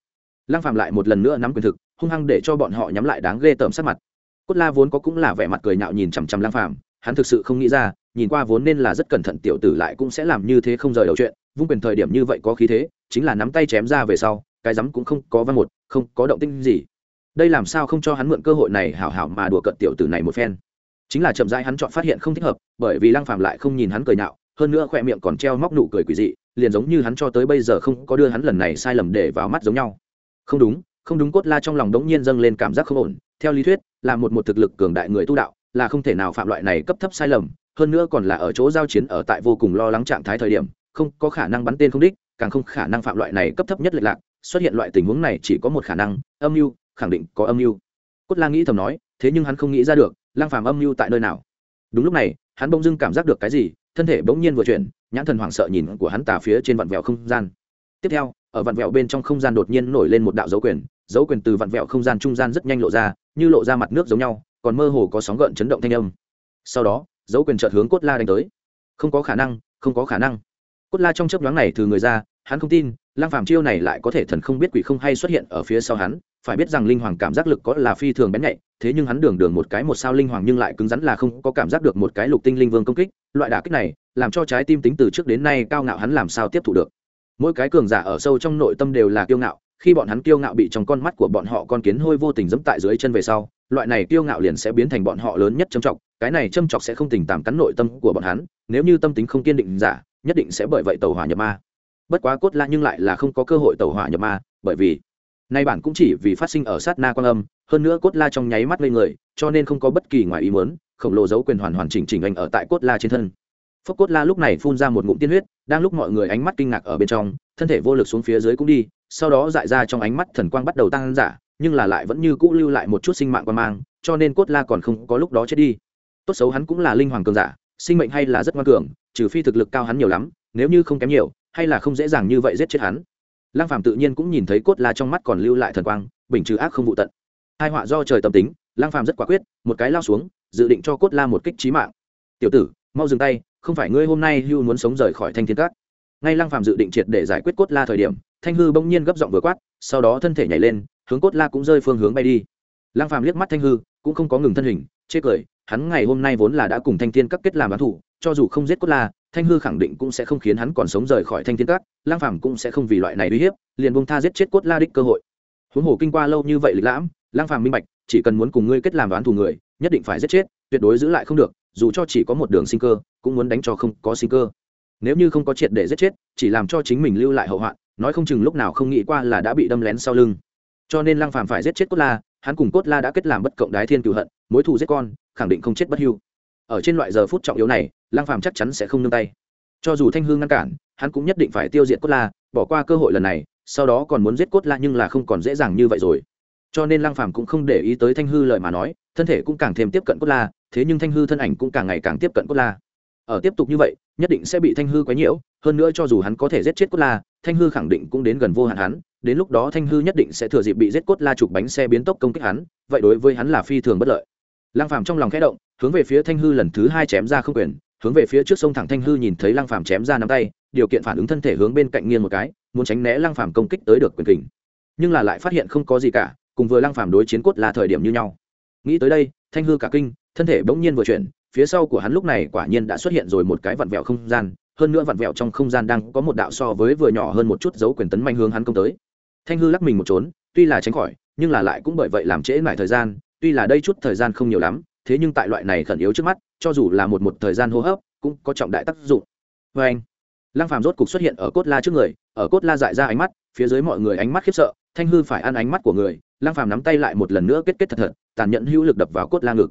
Lăng phàm lại một lần nữa nắm quyền thực, hung hăng để cho bọn họ nhắm lại đáng ghê tởm sát mặt. Cốt la vốn có cũng là vẻ mặt cười nhạo nhìn chằm chằm lăng phàm, hắn thực sự không nghĩ ra, nhìn qua vốn nên là rất cẩn thận tiểu tử lại cũng sẽ làm như thế không rời đầu chuyện, vung quyền thời điểm như vậy có khí thế, chính là nắm tay chém ra về sau cái rắm cũng không có văn một, không có động tinh gì. Đây làm sao không cho hắn mượn cơ hội này hảo hảo mà đùa cận tiểu tử này một phen. Chính là chậm rãi hắn chọn phát hiện không thích hợp, bởi vì lăng phàm lại không nhìn hắn cười nhạo, hơn nữa khoe miệng còn treo móc nụ cười quỷ dị, liền giống như hắn cho tới bây giờ không có đưa hắn lần này sai lầm để vào mắt giống nhau. Không đúng không đúng cốt la trong lòng đống nhiên dâng lên cảm giác không ổn. Theo lý thuyết, là một một thực lực cường đại người tu đạo, là không thể nào phạm loại này cấp thấp sai lầm, hơn nữa còn là ở chỗ giao chiến ở tại vô cùng lo lắng trạng thái thời điểm, không có khả năng bắn tên không đích, càng không khả năng phạm loại này cấp thấp nhất lệch lạc xuất hiện loại tình huống này chỉ có một khả năng, âm mưu, khẳng định có âm mưu. Cốt la nghĩ thầm nói, thế nhưng hắn không nghĩ ra được, lang phàm âm mưu tại nơi nào. Đúng lúc này, hắn bỗng dưng cảm giác được cái gì, thân thể bỗng nhiên vừa chuyển, nhãn thần hoảng sợ nhìn của hắn tà phía trên vặn vẹo không gian. Tiếp theo, ở vặn vẹo bên trong không gian đột nhiên nổi lên một đạo dấu quyền dấu quyền từ vặn vẹo không gian trung gian rất nhanh lộ ra, như lộ ra mặt nước giống nhau, còn mơ hồ có sóng gợn chấn động thanh âm. Sau đó, dấu quyền chợt hướng cốt la đánh tới. Không có khả năng, không có khả năng. Cốt la trong chớp nhoáng này từ người ra hắn không tin lang phàm chiêu này lại có thể thần không biết quỷ không hay xuất hiện ở phía sau hắn, phải biết rằng linh hoàng cảm giác lực có là phi thường bén nhạy, thế nhưng hắn đường đường một cái một sao linh hoàng nhưng lại cứng rắn là không có cảm giác được một cái lục tinh linh vương công kích, loại đả kích này, làm cho trái tim tính từ trước đến nay cao ngạo hắn làm sao tiếp thu được. Mỗi cái cường giả ở sâu trong nội tâm đều là kiêu ngạo, khi bọn hắn kiêu ngạo bị trong con mắt của bọn họ con kiến hôi vô tình dẫm tại dưới chân về sau, loại này kiêu ngạo liền sẽ biến thành bọn họ lớn nhất châm trọng, cái này châm trọng sẽ không tình tàm cắn nội tâm của bọn hắn, nếu như tâm tính không kiên định giả, nhất định sẽ bởi vậy tàu hỏa nhập ma bất quá cốt la nhưng lại là không có cơ hội tẩu hỏa nhập ma, bởi vì nay bản cũng chỉ vì phát sinh ở sát na quan âm, hơn nữa cốt la trong nháy mắt lên người, cho nên không có bất kỳ ngoài ý muốn, khổng lồ dấu quyền hoàn hoàn chỉnh chỉnh anh ở tại cốt la trên thân. Phốc cốt la lúc này phun ra một ngụm tiên huyết, đang lúc mọi người ánh mắt kinh ngạc ở bên trong, thân thể vô lực xuống phía dưới cũng đi, sau đó dại ra trong ánh mắt thần quang bắt đầu tăng giả, nhưng là lại vẫn như cũ lưu lại một chút sinh mạng quan mang, cho nên cốt la còn không có lúc đó chết đi. Tốt xấu hắn cũng là linh hoàng cường giả, sinh mệnh hay là rất ngoan cường, trừ phi thực lực cao hắn nhiều lắm, nếu như không kém nhiều hay là không dễ dàng như vậy giết chết hắn. Lăng phàm tự nhiên cũng nhìn thấy cốt la trong mắt còn lưu lại thần quang, bình trừ ác không vụ tận. Hai họa do trời tâm tính, lăng phàm rất quả quyết, một cái lao xuống, dự định cho cốt la một kích trí mạng. Tiểu tử, mau dừng tay, không phải ngươi hôm nay hưu muốn sống rời khỏi thanh thiên cát ngay lăng phàm dự định triệt để giải quyết cốt la thời điểm, thanh hư bỗng nhiên gấp giọng vừa quát, sau đó thân thể nhảy lên, hướng cốt la cũng rơi phương hướng bay đi. Lăng phàm liếc mắt thanh hư, cũng không có ngừng thân hình, chê cười, hắn ngày hôm nay vốn là đã cùng thanh thiên các kết làm bán thủ, cho dù không giết cốt la thanh hư khẳng định cũng sẽ không khiến hắn còn sống rời khỏi thanh thiên các lang phàm cũng sẽ không vì loại này uy hiếp, liền bông tha giết chết cốt la đích cơ hội. Huống hồ kinh qua lâu như vậy lịch lãm lang phàm minh bạch, chỉ cần muốn cùng ngươi kết làm đoán thù người, nhất định phải giết chết, tuyệt đối giữ lại không được, dù cho chỉ có một đường sinh cơ, cũng muốn đánh cho không có sinh cơ. Nếu như không có triệt để giết chết, chỉ làm cho chính mình lưu lại hậu hoạn, nói không chừng lúc nào không nghĩ qua là đã bị đâm lén sau lưng. Cho nên lăng phàm phải giết chết cốt la, hắn cùng cốt la đã kết làm bất cộng đái thiên cửu hận, mối thù giết con, khẳng định không chết bất hưu. Ở trên loại giờ phút trọng yếu này lăng phàm chắc chắn sẽ không nương tay. Cho dù thanh hương ngăn cản, hắn cũng nhất định phải tiêu diệt cốt la, bỏ qua cơ hội lần này, sau đó còn muốn giết cốt la nhưng là không còn dễ dàng như vậy rồi. Cho nên lăng phàm cũng không để ý tới thanh hư lời mà nói, thân thể cũng càng thêm tiếp cận cốt la, thế nhưng thanh hư thân ảnh cũng càng ngày càng tiếp cận cốt la. Ở tiếp tục như vậy, nhất định sẽ bị thanh hư quấy nhiễu, hơn nữa cho dù hắn có thể giết chết cốt la, thanh hư khẳng định cũng đến gần vô hạn hắn, đến lúc đó thanh hư nhất định sẽ thừa dịp bị giết cốt la chụp bánh xe biến tốc công kích hắn, vậy đối với hắn là phi thường bất lợi. Lăng phàm trong lòng khẽ động, hướng về phía thanh hư lần thứ hai chém ra không quyền hướng về phía trước sông thẳng thanh hư nhìn thấy lăng phàm chém ra nắm tay, điều kiện phản ứng thân thể hướng bên cạnh nghiêng một cái, muốn tránh né lăng phàm công kích tới được quyền kình. Nhưng là lại phát hiện không có gì cả, cùng vừa lăng phàm đối chiến cốt là thời điểm như nhau. Nghĩ tới đây, thanh hư cả kinh, thân thể bỗng nhiên vừa chuyển, phía sau của hắn lúc này quả nhiên đã xuất hiện rồi một cái vặn vẹo không gian, hơn nữa vặn vẹo trong không gian đang có một đạo so với vừa nhỏ hơn một chút dấu quyền tấn manh hướng hắn công tới. Thanh hư lắc mình một trốn, tuy là tránh khỏi, nhưng là lại cũng bởi vậy làm trễ lại thời gian, tuy là đây chút thời gian không nhiều lắm, thế nhưng tại loại này khẩn yếu trước mắt cho dù là một một thời gian hô hấp, cũng có trọng đại tác dụng. Vê anh, lăng phàm rốt cục xuất hiện ở cốt la trước người, ở cốt la dại ra ánh mắt, phía dưới mọi người ánh mắt khiếp sợ, thanh hư phải ăn ánh mắt của người, lăng phàm nắm tay lại một lần nữa kết kết thật thật, tàn nhẫn hữu lực đập vào cốt la ngực.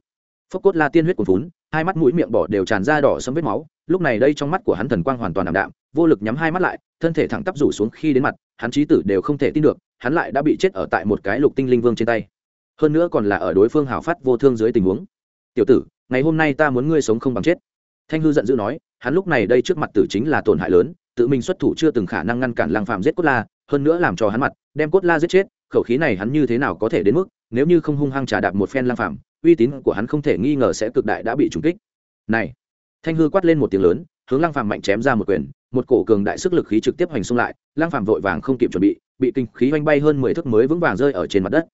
Phốc cốt la tiên huyết cuồn vốn hai mắt mũi miệng bỏ đều tràn ra đỏ sẫm vết máu, lúc này đây trong mắt của hắn thần quang hoàn toàn ảm đạm, vô lực nhắm hai mắt lại, thân thể thẳng tắp rủ xuống khi đến mặt, hắn trí tử đều không thể tin được, hắn lại đã bị chết ở tại một cái lục tinh linh vương trên tay. Hơn nữa còn là ở đối phương hào phát vô thương dưới tình huống. Tiểu tử ngày hôm nay ta muốn ngươi sống không bằng chết. Thanh hư giận dữ nói, hắn lúc này đây trước mặt tử chính là tổn hại lớn, tự mình xuất thủ chưa từng khả năng ngăn cản lang phàm giết cốt la, hơn nữa làm cho hắn mặt, đem cốt la giết chết, khẩu khí này hắn như thế nào có thể đến mức, nếu như không hung hăng trà đạp một phen lang phàm, uy tín của hắn không thể nghi ngờ sẽ cực đại đã bị trúng kích. Này! Thanh hư quát lên một tiếng lớn, hướng lang phàm mạnh chém ra một quyền, một cổ cường đại sức lực khí trực tiếp hành xung lại lang phàm vội vàng không kịp chuẩn bị bị kinh khí oanh bay hơn mười thước mới vững vàng rơi ở trên mặt đất.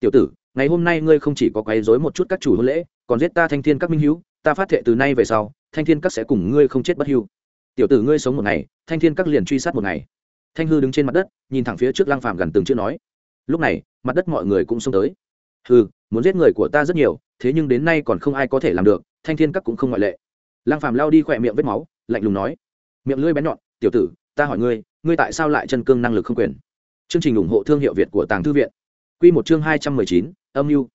Tiểu tử ngày hôm nay ngươi không chỉ có quấy rối một chút các chủ hôn lễ, còn giết ta thanh thiên các minh hữu ta phát thệ từ nay về sau, thanh thiên các sẽ cùng ngươi không chết bất hưu. Tiểu tử ngươi sống một ngày, thanh thiên các liền truy sát một ngày. Thanh hư đứng trên mặt đất, nhìn thẳng phía trước lang phàm gần từng chữ nói. Lúc này, mặt đất mọi người cũng xông tới. Hư muốn giết người của ta rất nhiều, thế nhưng đến nay còn không ai có thể làm được, thanh thiên các cũng không ngoại lệ. Lang phàm lao đi khỏe miệng vết máu, lạnh lùng nói. Miệng lưỡi bén nhọn, tiểu tử, ta hỏi ngươi ngươi tại sao lại chân cương năng lực không quyền? Chương trình ủng hộ thương hiệu việt của tàng thư viện. Quy một chương hai trăm mười chín, âm mưu.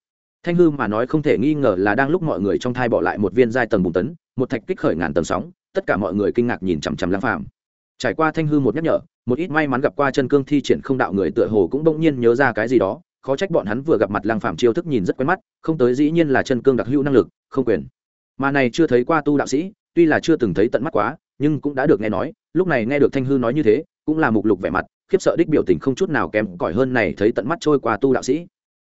Thanh hư mà nói không thể nghi ngờ là đang lúc mọi người trong thai bỏ lại một viên giai tầng bùng tấn, một thạch kích khởi ngàn tầng sóng, tất cả mọi người kinh ngạc nhìn chằm chằm lang phàm. Trải qua thanh hư một nhắc nhở, một ít may mắn gặp qua chân cương thi triển không đạo người tựa hồ cũng bỗng nhiên nhớ ra cái gì đó, khó trách bọn hắn vừa gặp mặt lăng phạm chiêu thức nhìn rất quen mắt, không tới dĩ nhiên là chân cương đặc hữu năng lực, không quyền. Mà này chưa thấy qua tu đạo sĩ, tuy là chưa từng thấy tận mắt quá, nhưng cũng đã được nghe nói, lúc này nghe được thanh hư nói như thế, cũng là mục lục vẻ mặt khiếp sợ đích biểu tình không chút nào kém cỏi hơn này thấy tận mắt trôi qua tu đạo sĩ.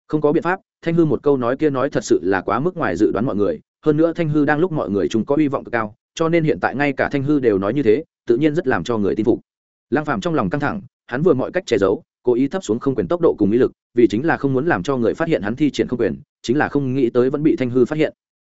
Không có biện pháp, thanh hư một câu nói kia nói thật sự là quá mức ngoài dự đoán mọi người. Hơn nữa thanh hư đang lúc mọi người chúng có hy vọng cực cao, cho nên hiện tại ngay cả thanh hư đều nói như thế, tự nhiên rất làm cho người tin phục. Lang phàm trong lòng căng thẳng, hắn vừa mọi cách che giấu, cố ý thấp xuống không quyền tốc độ cùng ý lực, vì chính là không muốn làm cho người phát hiện hắn thi triển không quyền, chính là không nghĩ tới vẫn bị thanh hư phát hiện.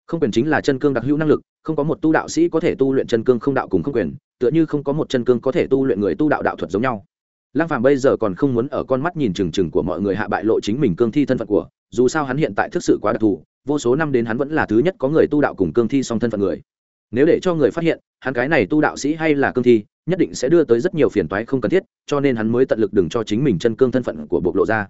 Không quyền chính là chân cương đặc hữu năng lực, không có một tu đạo sĩ có thể tu luyện chân cương không đạo cùng không quyền, tựa như không có một chân cương có thể tu luyện người tu đạo đạo thuật giống nhau lăng phàm bây giờ còn không muốn ở con mắt nhìn chừng chừng của mọi người hạ bại lộ chính mình cương thi thân phận của, dù sao hắn hiện tại thực sự quá đặc thù, vô số năm đến hắn vẫn là thứ nhất có người tu đạo cùng cương thi song thân phận người. Nếu để cho người phát hiện, hắn cái này tu đạo sĩ hay là cương thi, nhất định sẽ đưa tới rất nhiều phiền toái không cần thiết, cho nên hắn mới tận lực đừng cho chính mình chân cương thân phận của bộc lộ ra.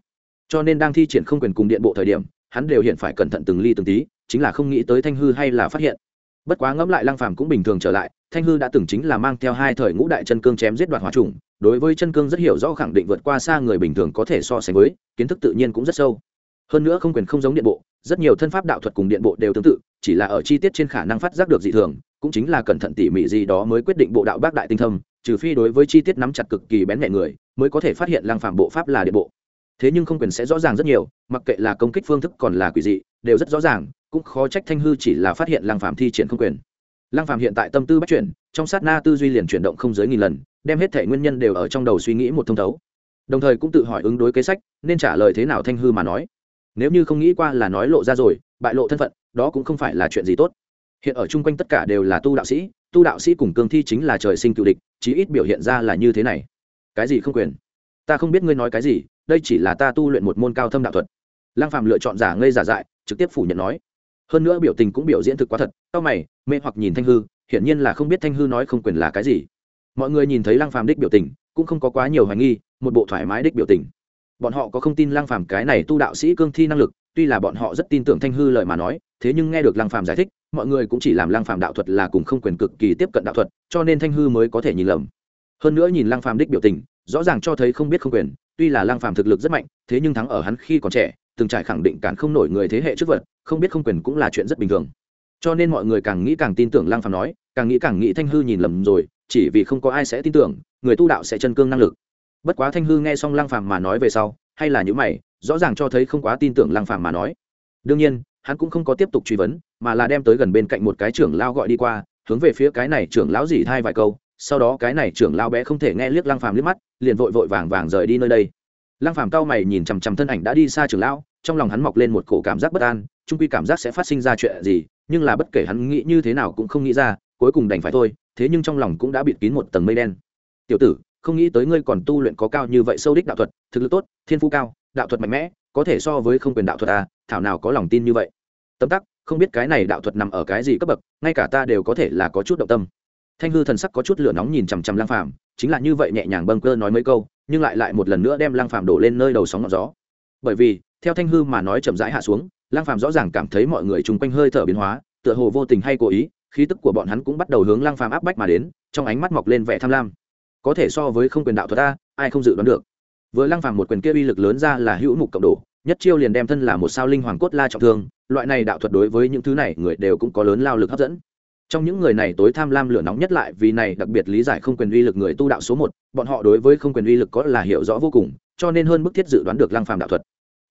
Cho nên đang thi triển không quyền cùng điện bộ thời điểm, hắn đều hiện phải cẩn thận từng ly từng tí, chính là không nghĩ tới thanh hư hay là phát hiện bất quá ngẫm lại lăng phàm cũng bình thường trở lại, thanh hư đã từng chính là mang theo hai thời ngũ đại chân cương chém giết đoạt hỏa trùng đối với chân cương rất hiểu rõ khẳng định vượt qua xa người bình thường có thể so sánh với, kiến thức tự nhiên cũng rất sâu. Hơn nữa không quyền không giống điện bộ, rất nhiều thân pháp đạo thuật cùng điện bộ đều tương tự, chỉ là ở chi tiết trên khả năng phát giác được dị thường, cũng chính là cẩn thận tỉ mỉ gì đó mới quyết định bộ đạo bác đại tinh thâm, trừ phi đối với chi tiết nắm chặt cực kỳ bén mẹ người, mới có thể phát hiện lăng phạm bộ pháp là điện bộ. Thế nhưng không quyền sẽ rõ ràng rất nhiều, mặc kệ là công kích phương thức còn là quỷ dị, đều rất rõ ràng cũng khó trách thanh hư chỉ là phát hiện lăng phạm thi triển không quyền. Lăng phạm hiện tại tâm tư bắt chuyển, trong sát na tư duy liền chuyển động không dưới nghìn lần, đem hết thể nguyên nhân đều ở trong đầu suy nghĩ một thông thấu. Đồng thời cũng tự hỏi ứng đối kế sách, nên trả lời thế nào thanh hư mà nói. Nếu như không nghĩ qua là nói lộ ra rồi, bại lộ thân phận, đó cũng không phải là chuyện gì tốt. Hiện ở chung quanh tất cả đều là tu đạo sĩ, tu đạo sĩ cùng cương thi chính là trời sinh cựu địch, chí ít biểu hiện ra là như thế này. Cái gì không quyền? Ta không biết ngươi nói cái gì, đây chỉ là ta tu luyện một môn cao thâm đạo thuật. Lăng phạm lựa chọn giả ngây giả dại, trực tiếp phủ nhận nói hơn nữa biểu tình cũng biểu diễn thực quá thật, tao mày, mê hoặc nhìn thanh hư, hiển nhiên là không biết thanh hư nói không quyền là cái gì. Mọi người nhìn thấy lăng phàm đích biểu tình, cũng không có quá nhiều hoài nghi, một bộ thoải mái đích biểu tình. Bọn họ có không tin lăng phàm cái này tu đạo sĩ cương thi năng lực, tuy là bọn họ rất tin tưởng thanh hư lời mà nói, thế nhưng nghe được lăng phàm giải thích, mọi người cũng chỉ làm lăng phàm đạo thuật là cùng không quyền cực kỳ tiếp cận đạo thuật, cho nên thanh hư mới có thể nhìn lầm. Hơn nữa nhìn lăng phàm đích biểu tình, rõ ràng cho thấy không biết không quyền, tuy là lăng phàm thực lực rất mạnh, thế nhưng thắng ở hắn khi còn trẻ từng trải khẳng định cản không nổi người thế hệ trước vật, không biết không quyền cũng là chuyện rất bình thường. Cho nên mọi người càng nghĩ càng tin tưởng lăng phàm nói, càng nghĩ càng nghĩ thanh hư nhìn lầm rồi, chỉ vì không có ai sẽ tin tưởng, người tu đạo sẽ chân cương năng lực. Bất quá thanh hư nghe xong lăng phàm mà nói về sau, hay là những mày, rõ ràng cho thấy không quá tin tưởng lăng phàm mà nói. Đương nhiên, hắn cũng không có tiếp tục truy vấn, mà là đem tới gần bên cạnh một cái trưởng lao gọi đi qua, hướng về phía cái này trưởng lão dỉ thai vài câu, sau đó cái này trưởng lao bé không thể nghe liếc lăng phàm liếc mắt, liền vội vội vàng vàng rời đi nơi đây lăng phàm cao mày nhìn chằm chằm thân ảnh đã đi xa trường lão, trong lòng hắn mọc lên một cổ cảm giác bất an trung quy cảm giác sẽ phát sinh ra chuyện gì, nhưng là bất kể hắn nghĩ như thế nào cũng không nghĩ ra, cuối cùng đành phải thôi, thế nhưng trong lòng cũng đã bịt kín một tầng mây đen. Tiểu tử, không nghĩ tới ngươi còn tu luyện có cao như vậy sâu đích đạo thuật, thực lực tốt, thiên phú cao, đạo thuật mạnh mẽ, có thể so với không quyền đạo thuật à thảo nào có lòng tin như vậy. Tấm tắc, không biết cái này đạo thuật nằm ở cái gì cấp bậc, ngay cả ta đều có thể là có chút động tâm. Thanh hư thần sắc có chút lửa nóng nhìn chằm chằm lang phàm, chính là như vậy nhẹ nhàng bâng cơ nói mấy câu nhưng lại lại một lần nữa đem lang phàm đổ lên nơi đầu sóng ngọn gió. Bởi vì, theo thanh hư mà nói chậm rãi hạ xuống lang phàm rõ ràng cảm thấy mọi người chung quanh hơi thở biến hóa, tựa hồ vô tình hay cố ý, khí tức của bọn hắn cũng bắt đầu hướng lang phàm áp bách mà đến, trong ánh mắt mọc lên vẻ tham lam. Có thể so với không quyền đạo thuật ta ai không dự đoán được. Vừa lang phàm một quyền kia uy lực lớn ra là hữu mục cộng đồ nhất chiêu liền đem thân là một sao linh hoàng cốt la trọng thương, loại này đạo thuật đối với những thứ này người đều cũng có lớn lao lực hấp dẫn trong những người này tối tham lam lửa nóng nhất lại vì này đặc biệt lý giải không quyền uy lực người tu đạo số một, bọn họ đối với không quyền uy lực có là hiểu rõ vô cùng, cho nên hơn bức thiết dự đoán được lăng phàm đạo thuật.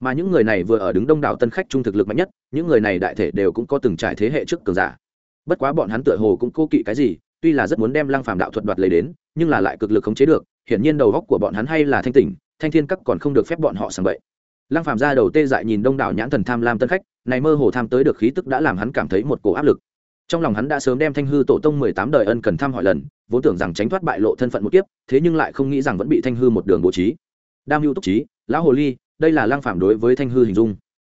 Mà những người này vừa ở đứng đông đảo tân khách trung thực lực mạnh nhất, những người này đại thể đều cũng có từng trải thế hệ trước cường giả. Bất quá bọn hắn tựa hồ cũng cố kỵ cái gì, tuy là rất muốn đem lăng phàm đạo thuật đoạt lấy đến, nhưng là lại cực lực khống chế được, hiển nhiên đầu góc của bọn hắn hay là thanh tỉnh, thanh thiên các còn không được phép bọn họ sảng bậy. Lăng phàm ra đầu tê dại nhìn đông đảo nhãn thần tham lam tân khách, này mơ hồ tham tới được khí tức đã làm hắn cảm thấy một cổ áp lực trong lòng hắn đã sớm đem thanh hư tổ tông mười tám đời ân cần thăm hỏi lần, vốn tưởng rằng tránh thoát bại lộ thân phận một kiếp, thế nhưng lại không nghĩ rằng vẫn bị thanh hư một đường bố trí. Đam hưu túc trí, lão hồ ly, đây là lang phàm đối với thanh hư hình dung.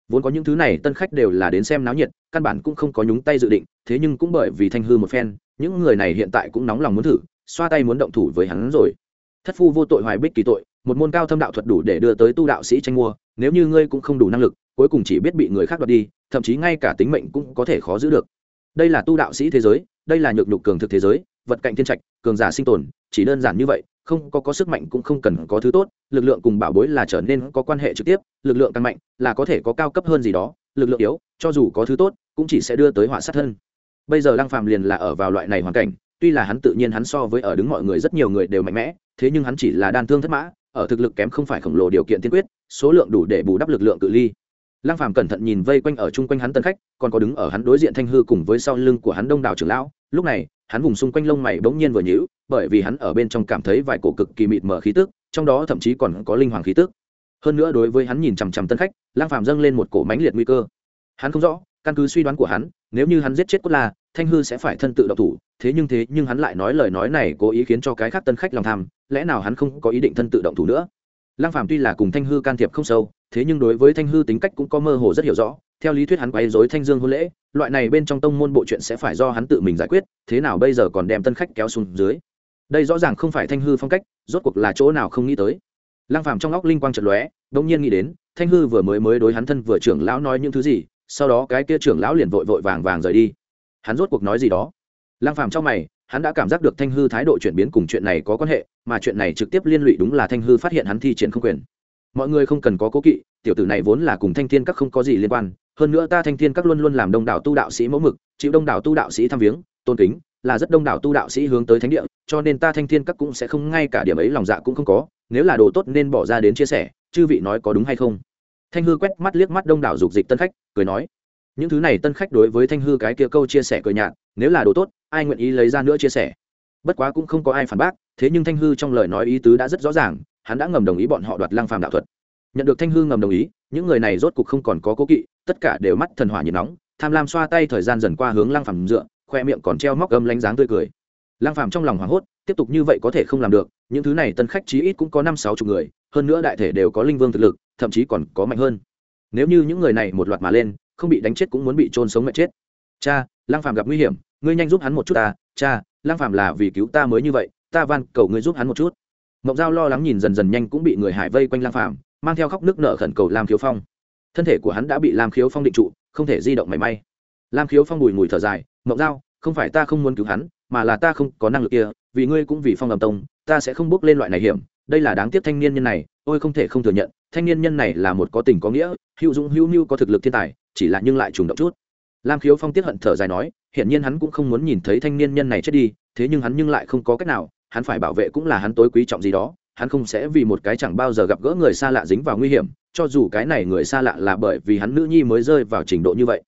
Vốn có những thứ này, tân khách đều là đến xem náo nhiệt, căn bản cũng không có nhúng tay dự định, thế nhưng cũng bởi vì thanh hư một phen, những người này hiện tại cũng nóng lòng muốn thử, xoa tay muốn động thủ với hắn rồi. Thất phu vô tội hoài bích kỳ tội, một môn cao thâm đạo thuật đủ để đưa tới tu đạo sĩ tranh mua, nếu như ngươi cũng không đủ năng lực, cuối cùng chỉ biết bị người khác đoạt đi, thậm chí ngay cả tính mệnh cũng có thể khó giữ được đây là tu đạo sĩ thế giới, đây là nhược nhục cường thực thế giới, vật cạnh thiên trạch, cường giả sinh tồn, chỉ đơn giản như vậy, không có có sức mạnh cũng không cần có thứ tốt, lực lượng cùng bảo bối là trở nên có quan hệ trực tiếp, lực lượng càng mạnh là có thể có cao cấp hơn gì đó, lực lượng yếu, cho dù có thứ tốt, cũng chỉ sẽ đưa tới họa sát thân. Bây giờ lăng phàm liền là ở vào loại này hoàn cảnh, tuy là hắn tự nhiên hắn so với ở đứng mọi người rất nhiều người đều mạnh mẽ, thế nhưng hắn chỉ là đan thương thất mã, ở thực lực kém không phải khổng lồ điều kiện tiên quyết, số lượng đủ để bù đắp lực lượng cự ly lăng phàm cẩn thận nhìn vây quanh ở chung quanh hắn tân khách, còn có đứng ở hắn đối diện thanh hư cùng với sau lưng của hắn đông đảo trưởng lão. Lúc này, hắn vùng xung quanh lông mày bỗng nhiên vừa nhíu, bởi vì hắn ở bên trong cảm thấy vài cổ cực kỳ mịt mờ khí tức, trong đó thậm chí còn có linh hoàng khí tức. Hơn nữa đối với hắn nhìn chằm chằm tân khách lang phàm dâng lên một cổ mãnh liệt nguy cơ. Hắn không rõ, căn cứ suy đoán của hắn, nếu như hắn giết chết cốt la, thanh hư sẽ phải thân tự động thủ, thế nhưng thế nhưng hắn lại nói lời nói này cố ý khiến cho cái khác tân khách lòng tham, lẽ nào hắn không có ý định thân tự động thủ nữa? Lang phàm tuy là cùng thanh hư can thiệp không sâu thế nhưng đối với thanh hư tính cách cũng có mơ hồ rất hiểu rõ, theo lý thuyết hắn quấy dối thanh dương hôn lễ, loại này bên trong tông môn bộ chuyện sẽ phải do hắn tự mình giải quyết, thế nào bây giờ còn đem tân khách kéo xuống dưới. Đây rõ ràng không phải thanh hư phong cách, rốt cuộc là chỗ nào không nghĩ tới. Lăng phàm trong óc linh quang chợt lóe, đột nhiên nghĩ đến, thanh hư vừa mới mới đối hắn thân vừa trưởng lão nói những thứ gì, sau đó cái kia trưởng lão liền vội vội vàng vàng rời đi. Hắn rốt cuộc nói gì đó. Lăng phàm trong mày, hắn đã cảm giác được thanh hư thái độ chuyển biến cùng chuyện này có quan hệ, mà chuyện này trực tiếp liên lụy đúng là thanh hư phát hiện hắn thi triển không quyền mọi người không cần có cố kỵ, tiểu tử này vốn là cùng thanh thiên các không có gì liên quan, hơn nữa ta thanh thiên các luôn luôn làm đông đảo tu đạo sĩ mẫu mực, chịu đông đảo tu đạo sĩ tham viếng, tôn kính, là rất đông đảo tu đạo sĩ hướng tới thánh địa, cho nên ta thanh thiên các cũng sẽ không ngay cả điểm ấy lòng dạ cũng không có, nếu là đồ tốt nên bỏ ra đến chia sẻ, chư vị nói có đúng hay không? Thanh hư quét mắt liếc mắt đông đảo dục dịch tân khách, cười nói, những thứ này tân khách đối với thanh hư cái kia câu chia sẻ cười nhạt, nếu là đồ tốt, ai nguyện ý lấy ra nữa chia sẻ? Bất quá cũng không có ai phản bác, thế nhưng thanh hư trong lời nói ý tứ đã rất rõ ràng hắn đã ngầm đồng ý bọn họ đoạt Lang phàm đạo thuật. Nhận được thanh hư ngầm đồng ý, những người này rốt cục không còn có cố kỵ, tất cả đều mắt thần hỏa nhiệt nóng. Tham lam xoa tay thời gian dần qua hướng Lang phàm dựa, khoe miệng còn treo móc gầm lánh dáng tươi cười. Lang phàm trong lòng hoảng hốt, tiếp tục như vậy có thể không làm được, những thứ này tân khách chí ít cũng có năm sáu chục người, hơn nữa đại thể đều có linh vương thực lực, thậm chí còn có mạnh hơn. Nếu như những người này một loạt mà lên, không bị đánh chết cũng muốn bị trôn sống mẹ chết. Cha Lang phàm gặp nguy hiểm, ngươi nhanh giúp hắn một chút ta. Cha Lang phàm là vì cứu ta mới như vậy, ta van cầu ngươi giúp hắn một chút mộng giao lo lắng nhìn dần dần nhanh cũng bị người hải vây quanh lam phàm, mang theo khóc nước nợ khẩn cầu lam khiếu phong. Thân thể của hắn đã bị lam khiếu phong định trụ, không thể di động mảy may. Lam khiếu phong bùi mùi thở dài mộng giao, không phải ta không muốn cứu hắn, mà là ta không có năng lực kia, vì ngươi cũng vì phong ầm tông, ta sẽ không bước lên loại này hiểm. Đây là đáng tiếc thanh niên nhân này tôi không thể không thừa nhận, thanh niên nhân này là một có tình có nghĩa, hữu dũng hữu mưu có thực lực thiên tài, chỉ là nhưng lại trùng động chút. Lam khiếu phong tiết hận thở dài nói, hiển nhiên hắn cũng không muốn nhìn thấy thanh niên nhân này chết đi, thế nhưng hắn nhưng lại không có cách nào hắn phải bảo vệ cũng là hắn tối quý trọng gì đó, hắn không sẽ vì một cái chẳng bao giờ gặp gỡ người xa lạ dính vào nguy hiểm, cho dù cái này người xa lạ là bởi vì hắn nữ nhi mới rơi vào trình độ như vậy.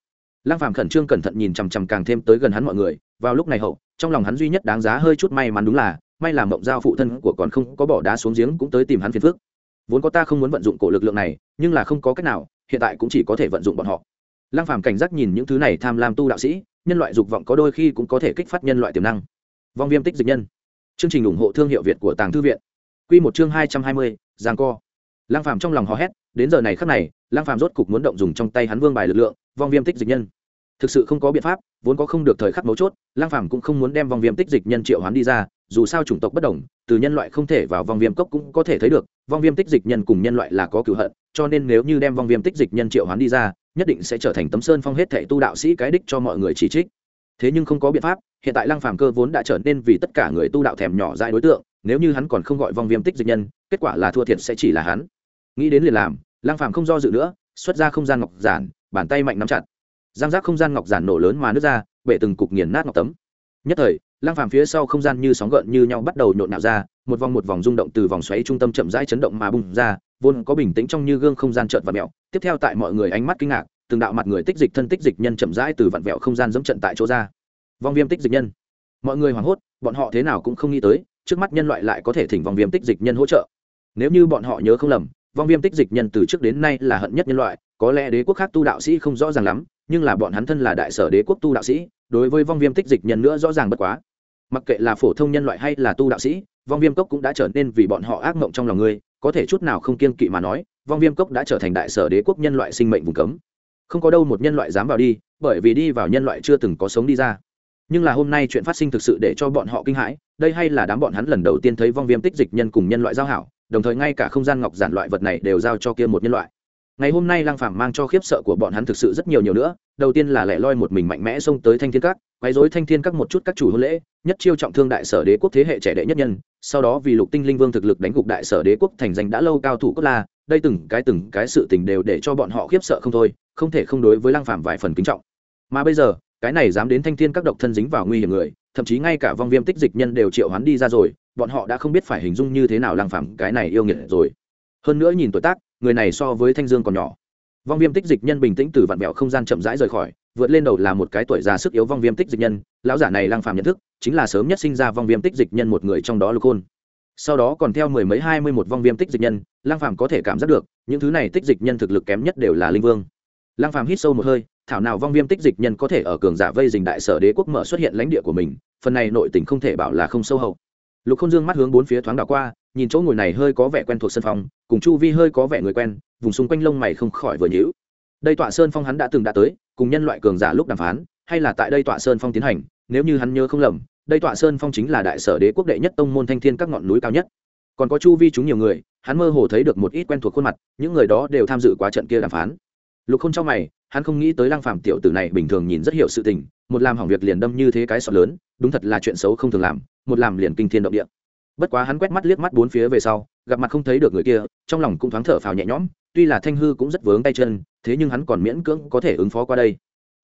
Lăng phàm khẩn trương cẩn thận nhìn chằm chằm càng thêm tới gần hắn mọi người, vào lúc này hậu, trong lòng hắn duy nhất đáng giá hơi chút may mắn đúng là, may là mộng giao phụ thân của còn không có bỏ đá xuống giếng cũng tới tìm hắn phiền phức. Vốn có ta không muốn vận dụng cổ lực lượng này, nhưng là không có cách nào, hiện tại cũng chỉ có thể vận dụng bọn họ. Lăng phàm cảnh giác nhìn những thứ này tham lam tu đạo sĩ, nhân loại dục vọng có đôi khi cũng có thể kích phát nhân loại tiềm năng. Vong viêm tích dịch nhân chương trình ủng hộ thương hiệu việt của tàng thư viện. Quy một chương hai trăm hai mươi, giang co. Lăng phàm trong lòng hò hét, đến giờ này khắc này, lăng phàm rốt cục muốn động dùng trong tay hắn vương bài lực lượng, vong viêm tích dịch nhân. Thực sự không có biện pháp, vốn có không được thời khắc mấu chốt, lăng phàm cũng không muốn đem vong viêm tích dịch nhân triệu hoán đi ra, dù sao chủng tộc bất đồng, từ nhân loại không thể vào vong viêm cốc cũng có thể thấy được, vong viêm tích dịch nhân cùng nhân loại là có cựu hận, cho nên nếu như đem vong viêm tích dịch nhân triệu hoán đi ra, nhất định sẽ trở thành tấm sơn phong hết thệ tu đạo sĩ cái đích cho mọi người chỉ trích thế nhưng không có biện pháp, hiện tại lăng phàm cơ vốn đã trở nên vì tất cả người tu đạo thèm nhỏ dại đối tượng, nếu như hắn còn không gọi vong viêm tích dịch nhân, kết quả là thua thiệt sẽ chỉ là hắn. Nghĩ đến liền làm, lăng phàm không do dự nữa, xuất ra không gian ngọc giản, bàn tay mạnh nắm chặt. Giang giác không gian ngọc giản nổ lớn mà nước ra, bể từng cục nghiền nát ngọc tấm. Nhất thời, lăng phàm phía sau không gian như sóng gợn như nhau bắt đầu nhộn nhạo ra, một vòng một vòng rung động từ vòng xoáy trung tâm chậm rãi chấn động mà bùng ra, vốn có bình tĩnh trong như gương không gian chợt và mẹo tiếp theo tại mọi người ánh mắt kinh ngạc từng đạo mặt người tích dịch thân tích dịch nhân chậm rãi từ vặn vẹo không gian dẫm trận tại chỗ ra. Vong viêm tích dịch nhân. Mọi người hoảng hốt, bọn họ thế nào cũng không nghĩ tới, trước mắt nhân loại lại có thể thỉnh vong viêm tích dịch nhân hỗ trợ. Nếu như bọn họ nhớ không lầm, vong viêm tích dịch nhân từ trước đến nay là hận nhất nhân loại, có lẽ đế quốc khác tu đạo sĩ không rõ ràng lắm, nhưng là bọn hắn thân là đại sở đế quốc tu đạo sĩ, đối với vong viêm tích dịch nhân nữa rõ ràng bất quá. Mặc kệ là phổ thông nhân loại hay là tu đạo sĩ, vong viêm cốc cũng đã trở nên vì bọn họ ác mộng trong lòng người, có thể chút nào không kiên kỵ mà nói, vong viêm cốc đã trở thành đại sở đế quốc nhân loại sinh mệnh vùng cấm không có đâu một nhân loại dám vào đi, bởi vì đi vào nhân loại chưa từng có sống đi ra. Nhưng là hôm nay chuyện phát sinh thực sự để cho bọn họ kinh hãi, đây hay là đám bọn hắn lần đầu tiên thấy vong viêm tích dịch nhân cùng nhân loại giao hảo, đồng thời ngay cả không gian ngọc giản loại vật này đều giao cho kia một nhân loại. Ngày hôm nay lang phàm mang cho khiếp sợ của bọn hắn thực sự rất nhiều nhiều nữa, đầu tiên là lẻ loi một mình mạnh mẽ xông tới thanh thiên các, quấy rối thanh thiên các một chút các chủ hôn lễ, nhất chiêu trọng thương đại sở đế quốc thế hệ trẻ đệ nhất nhân, sau đó vì lục tinh linh vương thực lực đánh gục đại sở đế quốc thành danh đã lâu cao thủ cốt la đây từng cái từng cái sự tình đều để cho bọn họ khiếp sợ không thôi, không thể không đối với lăng phàm vài phần kính trọng. Mà bây giờ, cái này dám đến thanh thiên các độc thân dính vào nguy hiểm người, thậm chí ngay cả vong viêm tích dịch nhân đều triệu hoán đi ra rồi, bọn họ đã không biết phải hình dung như thế nào lăng phàm cái này yêu nghiệt rồi. Hơn nữa nhìn tuổi tác, người này so với thanh dương còn nhỏ. Vong viêm tích dịch nhân bình tĩnh từ vạn mẹo không gian chậm rãi rời khỏi, vượt lên đầu là một cái tuổi già sức yếu vong viêm tích dịch nhân, lão giả này lang phàm nhận thức, chính là sớm nhất sinh ra vong viêm tích dịch nhân một người trong đó lục hôn sau đó còn theo mười mấy hai mươi một vong viêm tích dịch nhân lang phàm có thể cảm giác được, những thứ này tích dịch nhân thực lực kém nhất đều là linh vương. Lang phàm hít sâu một hơi, thảo nào vong viêm tích dịch nhân có thể ở cường giả vây dình đại sở đế quốc mở xuất hiện lãnh địa của mình, phần này nội tình không thể bảo là không sâu hậu. Lục không dương mắt hướng bốn phía thoáng đảo qua, nhìn chỗ ngồi này hơi có vẻ quen thuộc sân phòng, cùng chu vi hơi có vẻ người quen, vùng xung quanh lông mày không khỏi vừa nhữ đây tọa sơn phong hắn đã từng đã tới, cùng nhân loại cường giả lúc đàm phán, hay là tại đây tọa sơn phong tiến hành, nếu như hắn nhớ không lầm đây tọa sơn phong chính là đại sở đế quốc đệ nhất tông môn thanh thiên các ngọn núi cao nhất. Còn có chu vi chúng nhiều người, hắn mơ hồ thấy được một ít quen thuộc khuôn mặt, những người đó đều tham dự quá trận kia đàm phán. Lục không trong mày, hắn không nghĩ tới lăng phàm tiểu tử này bình thường nhìn rất hiểu sự tình, một làm hỏng việc liền đâm như thế cái sọt lớn, đúng thật là chuyện xấu không thường làm, một làm liền kinh thiên động địa. Bất quá hắn quét mắt liếc mắt bốn phía về sau, gặp mặt không thấy được người kia, trong lòng cũng thoáng thở phào nhẹ nhõm, tuy là thanh hư cũng rất vướng tay chân, thế nhưng hắn còn miễn cưỡng có thể ứng phó qua đây.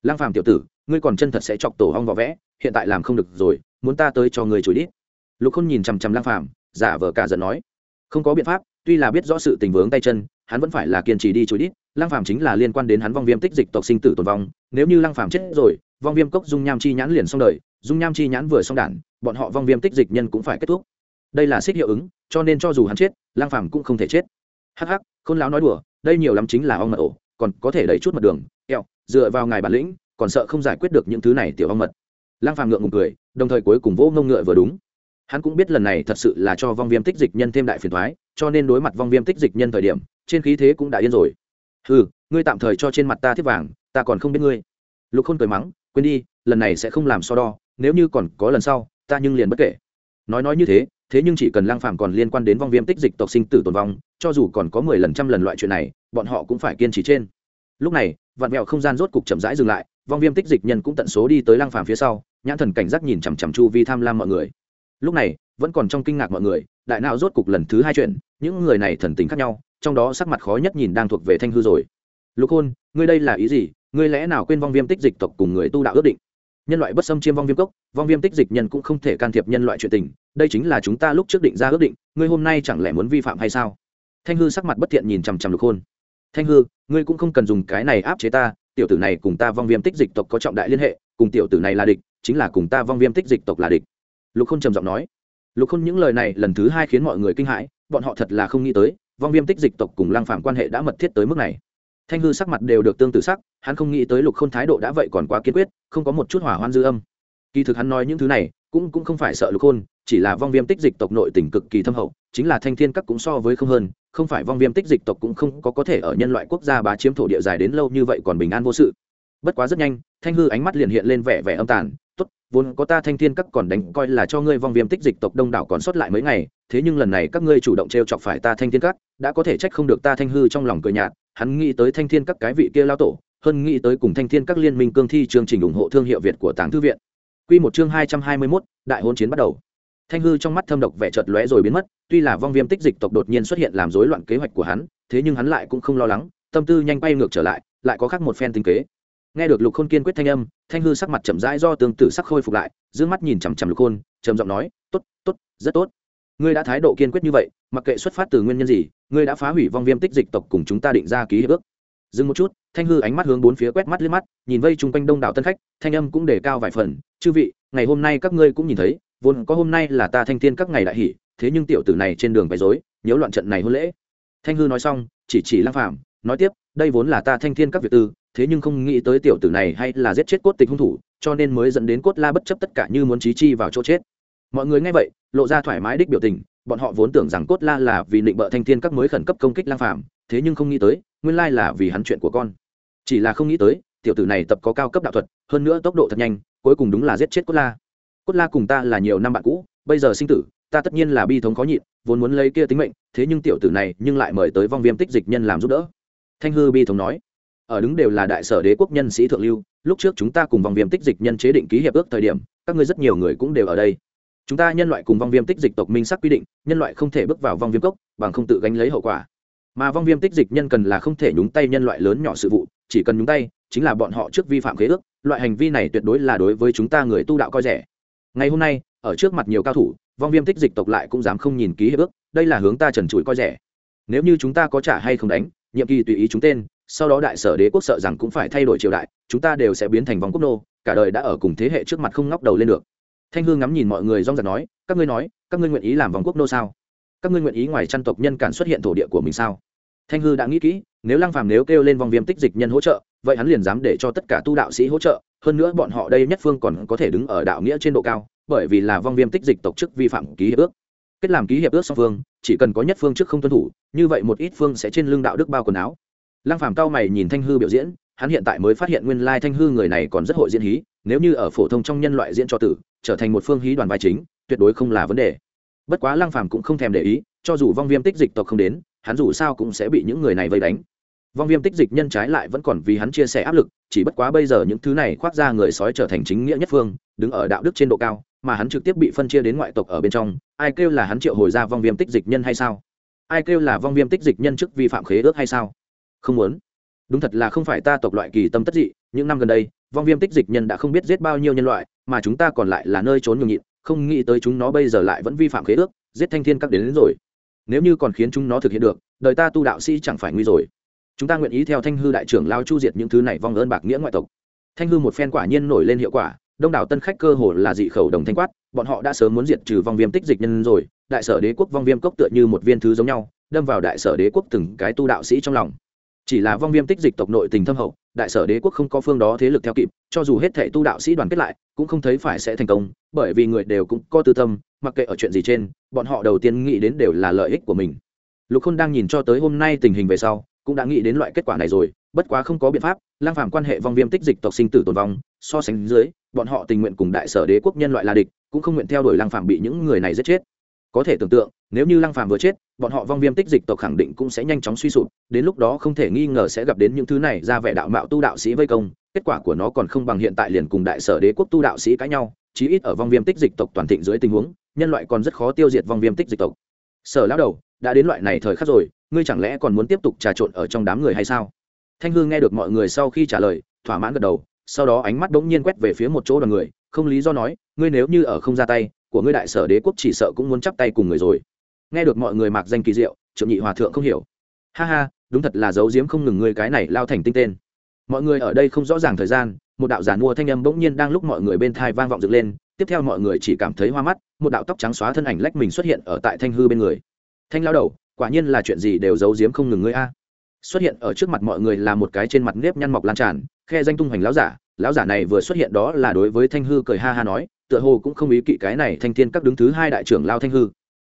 Lang phàm tiểu tử ngươi còn chân thật sẽ chọc tổ hong vỏ vẽ hiện tại làm không được rồi muốn ta tới cho người chửi đít. Lục khôn nhìn chằm chằm lang phàm giả vờ cả giận nói. Không có biện pháp tuy là biết rõ sự tình vướng tay chân hắn vẫn phải là kiên trì đi chửi đít. Lang phàm chính là liên quan đến hắn vong viêm tích dịch tộc sinh tử tồn vong. Nếu như lang phàm chết rồi vong viêm cốc dung nham chi nhãn liền xong đời dung nham chi nhãn vừa xong đản bọn họ vong viêm tích dịch nhân cũng phải kết thúc. Đây là xích hiệu ứng cho nên cho dù hắn chết lang phàm cũng không thể chết. Hắc hắc khôn lão nói đùa đây nhiều lắm chính là ong mật ổ còn có thể đẩy chút mật đường Kẹo, dựa vào ngài bản lĩnh còn sợ không giải quyết được những thứ này tiểu vong mật. Lang phàm ngượng ngùng cười, đồng thời cuối cùng vỗ ngông ngựa vừa đúng. Hắn cũng biết lần này thật sự là cho vong viêm tích dịch nhân thêm đại phiền thoái cho nên đối mặt vong viêm tích dịch nhân thời điểm, trên khí thế cũng đã yên rồi. Ừ ngươi tạm thời cho trên mặt ta thiết vàng, ta còn không biết ngươi. Lục khôn cười mắng, quên đi, lần này sẽ không làm so đo, nếu như còn có lần sau, ta nhưng liền bất kể. Nói nói như thế thế nhưng chỉ cần lang phàm còn liên quan đến vong viêm tích dịch tộc sinh tử tồn vong, cho dù còn có mười lần, trăm lần loại chuyện này, bọn họ cũng phải kiên trì trên. Lúc này, vạn mẹo không gian rốt cục chậm rãi dừng lại vong viêm tích dịch nhân cũng tận số đi tới lang phàm phía sau, nhãn thần cảnh giác nhìn chằm chằm chu vi tham lam mọi người. Lúc này, vẫn còn trong kinh ngạc mọi người, đại não rốt cục lần thứ hai chuyện những người này thần tình khác nhau, trong đó sắc mặt khó nhất nhìn đang thuộc về thanh hư rồi. Lục hôn, ngươi đây là ý gì? Ngươi lẽ nào quên vong viêm tích dịch tộc cùng người tu đạo ước định? Nhân loại bất xâm chiêm vong viêm cốc, vong viêm tích dịch nhân cũng không thể can thiệp nhân loại chuyện tình, đây chính là chúng ta lúc trước định ra ước định, ngươi hôm nay chẳng lẽ muốn vi phạm hay sao? Thanh hư sắc mặt bất thiện nhìn chằm chằm lục hôn. Thanh hư, ngươi cũng không cần dùng cái này áp chế ta tiểu tử này cùng ta vong viêm tích dịch tộc có trọng đại liên hệ, cùng tiểu tử này là địch, chính là cùng ta vong viêm tích dịch tộc là địch. Lục khôn trầm giọng nói. Lục khôn những lời này lần thứ hai khiến mọi người kinh hãi, bọn họ thật là không nghĩ tới, vong viêm tích dịch tộc cùng Lang phạm quan hệ đã mật thiết tới mức này. Thanh hư sắc mặt đều được tương tự sắc, hắn không nghĩ tới lục khôn thái độ đã vậy còn quá kiên quyết, không có một chút hỏa hoan dư âm. Kỳ thực hắn nói những thứ này, cũng cũng không phải sợ lục khôn, chỉ là vong viêm tích dịch tộc nội tỉnh cực kỳ thâm hậu, chính là thanh thiên các cũng so với không hơn không phải vong viêm tích dịch tộc cũng không có có thể ở nhân loại quốc gia bá chiếm thổ địa dài đến lâu như vậy còn bình an vô sự. Bất quá rất nhanh, thanh hư ánh mắt liền hiện lên vẻ vẻ âm tàn, tốt, vốn có ta thanh thiên các còn đánh coi là cho ngươi vong viêm tích dịch tộc đông đảo còn sót lại mấy ngày, thế nhưng lần này các ngươi chủ động t r e o chọc phải ta thanh thiên các, đã có thể trách không được ta thanh hư trong lòng cười nhạt. Hắn nghĩ tới thanh thiên các cái vị kia lao tổ, hơn nghĩ tới cùng thanh thiên các liên minh cương thi chương trình ủng hộ thương hiệu việt của tàng thư viện. Q một chương hai trăm hai mươi mốt, đại hôn chiến bắt đầu thanh hư trong mắt thâm độc vẻ chợt lóe rồi biến mất, tuy là vong viêm tích dịch tộc đột nhiên xuất hiện làm rối loạn kế hoạch của hắn, thế nhưng hắn lại cũng không lo lắng, tâm tư nhanh bay ngược trở lại lại có khác một phen tinh kế. Nghe được lục khôn kiên quyết thanh âm, thanh hư sắc mặt chậm rãi do tương tự sắc khôi phục lại giữ mắt nhìn chằm chằm lục khôn, trầm giọng nói, tốt tốt, rất tốt. Ngươi đã thái độ kiên quyết như vậy, mặc kệ xuất phát từ nguyên nhân gì, ngươi đã phá hủy vong viêm tích dịch tộc cùng chúng ta định ra ký hiệp ước. Dừng một chút, thanh hư ánh mắt hướng bốn phía quét mắt liếc mắt, nhìn vây chung quanh đông đảo tân khách, thanh âm cũng để cao vài phần, chư vị, ngày hôm nay các ngươi cũng nhìn thấy vốn có hôm nay là ta thanh thiên các ngày đại hỷ, thế nhưng tiểu tử này trên đường bày dối nhớ loạn trận này hôn lễ. Thanh hư nói xong, chỉ chỉ lang phạm nói tiếp, đây vốn là ta thanh thiên các việc tư, thế nhưng không nghĩ tới tiểu tử này hay là giết chết cốt tịch hung thủ, cho nên mới dẫn đến cốt la bất chấp tất cả như muốn trí chi vào chỗ chết. Mọi người nghe vậy, lộ ra thoải mái đích biểu tình, bọn họ vốn tưởng rằng cốt la là vì định bợ thanh thiên các mới khẩn cấp công kích lang phạm thế nhưng không nghĩ tới, nguyên lai là vì hắn chuyện của con. Chỉ là không nghĩ tới, tiểu tử này tập có cao cấp đạo thuật, hơn nữa tốc độ thật nhanh, cuối cùng đúng là giết chết cốt la cốt la cùng ta là nhiều năm bạn cũ, bây giờ sinh tử, ta tất nhiên là bi thống khó nhịn, vốn muốn lấy kia tính mệnh, thế nhưng tiểu tử này nhưng lại mời tới vong viêm tích dịch nhân làm giúp đỡ. Thanh hư bi thống nói. Ở đứng đều là đại sở đế quốc nhân sĩ thượng lưu, lúc trước chúng ta cùng vong viêm tích dịch nhân chế định ký hiệp ước thời điểm, các ngươi rất nhiều người cũng đều ở đây. Chúng ta nhân loại cùng vong viêm tích dịch tộc minh sắc quy định, nhân loại không thể bước vào vong viêm cốc, bằng không tự gánh lấy hậu quả. Mà vong viêm tích dịch nhân cần là không thể nhúng tay nhân loại lớn nhỏ sự vụ, chỉ cần nhúng tay, chính là bọn họ trước vi phạm khế ước, loại hành vi này tuyệt đối là đối với chúng ta người tu đạo coi rẻ ngày hôm nay, ở trước mặt nhiều cao thủ, vong viêm tích dịch tộc lại cũng dám không nhìn ký hiệp ước, đây là hướng ta trần trụi coi rẻ. Nếu như chúng ta có trả hay không đánh, nhiệm kỳ tùy ý chúng tên, sau đó đại sở đế quốc sợ rằng cũng phải thay đổi triều đại, chúng ta đều sẽ biến thành vòng quốc nô, cả đời đã ở cùng thế hệ trước mặt không ngóc đầu lên được. Thanh hương ngắm nhìn mọi người rong giật nói, các ngươi nói, các ngươi nguyện ý làm vòng quốc nô sao? Các ngươi nguyện ý ngoài chăn tộc nhân cản xuất hiện thổ địa của mình sao? Thanh hư đã nghĩ kỹ, nếu lăng phàm nếu kêu lên vòng viêm tích dịch nhân hỗ trợ, vậy hắn liền dám để cho tất cả tu đạo sĩ hỗ trợ hơn nữa bọn họ đây nhất phương còn có thể đứng ở đạo nghĩa trên độ cao, bởi vì là vong viêm tích dịch tộc chức vi phạm ký hiệp ước. Kết làm ký hiệp ước song phương, chỉ cần có nhất phương trước không tuân thủ, như vậy một ít phương sẽ trên lưng đạo đức bao quần áo. Lăng phàm cao mày nhìn thanh hư biểu diễn, hắn hiện tại mới phát hiện nguyên lai thanh hư người này còn rất hội diễn hí, nếu như ở phổ thông trong nhân loại diễn cho tử, trở thành một phương hí đoàn vai chính, tuyệt đối không là vấn đề. Bất quá lăng phàm cũng không thèm để ý, cho dù vong viêm tích dịch tộc không đến, hắn dù sao cũng sẽ bị những người này vây đánh vong viêm tích dịch nhân trái lại vẫn còn vì hắn chia sẻ áp lực chỉ bất quá bây giờ những thứ này khoác ra người sói trở thành chính nghĩa nhất phương đứng ở đạo đức trên độ cao mà hắn trực tiếp bị phân chia đến ngoại tộc ở bên trong ai kêu là hắn triệu hồi ra vong viêm tích dịch nhân hay sao? Ai kêu là vong viêm tích dịch nhân chức vi phạm khế ước hay sao? Không muốn. Đúng thật là không phải ta tộc loại kỳ tâm tất dị những năm gần đây vong viêm tích dịch nhân đã không biết giết bao nhiêu nhân loại mà chúng ta còn lại là nơi trốn nhường nhịn không nghĩ tới chúng nó bây giờ lại vẫn vi phạm khế ước giết thanh thiên các đến, đến rồi. Nếu như còn khiến chúng nó thực hiện được đời ta tu đạo sĩ chẳng phải nguy rồi chúng ta nguyện ý theo thanh hư đại trưởng lao chu diệt những thứ này vong ơn bạc nghĩa ngoại tộc. Thanh hư một phen quả nhiên nổi lên hiệu quả, đông đảo tân khách cơ hồ là dị khẩu đồng thanh quát, bọn họ đã sớm muốn diệt trừ vong viêm tích dịch nhân rồi, đại sở đế quốc vong viêm cốc tựa như một viên thứ giống nhau, đâm vào đại sở đế quốc từng cái tu đạo sĩ trong lòng. Chỉ là vong viêm tích dịch tộc nội tình thâm hậu, đại sở đế quốc không có phương đó thế lực theo kịp, cho dù hết thệ tu đạo sĩ đoàn kết lại, cũng không thấy phải sẽ thành công, bởi vì người đều cũng có tư tâm, mặc kệ ở chuyện gì trên, bọn họ đầu tiên nghĩ đến đều là lợi ích của mình. Lục khôn đang nhìn cho tới hôm nay tình hình về sau cũng đã nghĩ đến loại kết quả này rồi, bất quá không có biện pháp lang phàm quan hệ vong viêm tích dịch tộc sinh tử tồn vong, so sánh dưới, bọn họ tình nguyện cùng đại sở đế quốc nhân loại là địch, cũng không nguyện theo đuổi lang phàm bị những người này giết chết. Có thể tưởng tượng, nếu như lang phàm vừa chết, bọn họ vong viêm tích dịch tộc khẳng định cũng sẽ nhanh chóng suy sụp, đến lúc đó không thể nghi ngờ sẽ gặp đến những thứ này ra vẻ đạo mạo tu đạo sĩ vây công, kết quả của nó còn không bằng hiện tại liền cùng đại sở đế quốc tu đạo sĩ cãi nhau, chí ít ở vong viêm tích dịch tộc toàn thịnh dưới tình huống, nhân loại còn rất khó tiêu diệt vong viêm tích dịch tộc. Sở lão đầu đã đến loại này thời khắc rồi, ngươi chẳng lẽ còn muốn tiếp tục trà trộn ở trong đám người hay sao? Thanh hương nghe được mọi người sau khi trả lời, thỏa mãn gật đầu, sau đó ánh mắt bỗng nhiên quét về phía một chỗ đoàn người, không lý do nói, ngươi nếu như ở không ra tay, của ngươi đại sở đế quốc chỉ sợ cũng muốn chắp tay cùng người rồi. Nghe được mọi người mạc danh kỳ diệu, trượng nhị hòa thượng không hiểu. Ha ha, đúng thật là giấu giếm không ngừng ngươi cái này lao thành tinh tên. Mọi người ở đây không rõ ràng thời gian, một đạo giàn mua thanh âm bỗng nhiên đang lúc mọi người bên thai vang vọng dựng lên, tiếp theo mọi người chỉ cảm thấy hoa mắt, một đạo tóc trắng xóa thân ảnh lách mình xuất hiện ở tại thanh hư bên người thanh lao đầu, quả nhiên là chuyện gì đều giấu giếm không ngừng ngươi a. Xuất hiện ở trước mặt mọi người là một cái trên mặt nếp nhăn mọc lan tràn, khe danh tung hoành lão giả lão giả này vừa xuất hiện đó là đối với thanh hư cười ha ha nói, tựa hồ cũng không ý kỵ cái này thanh thiên các đứng thứ hai đại trưởng lao thanh hư.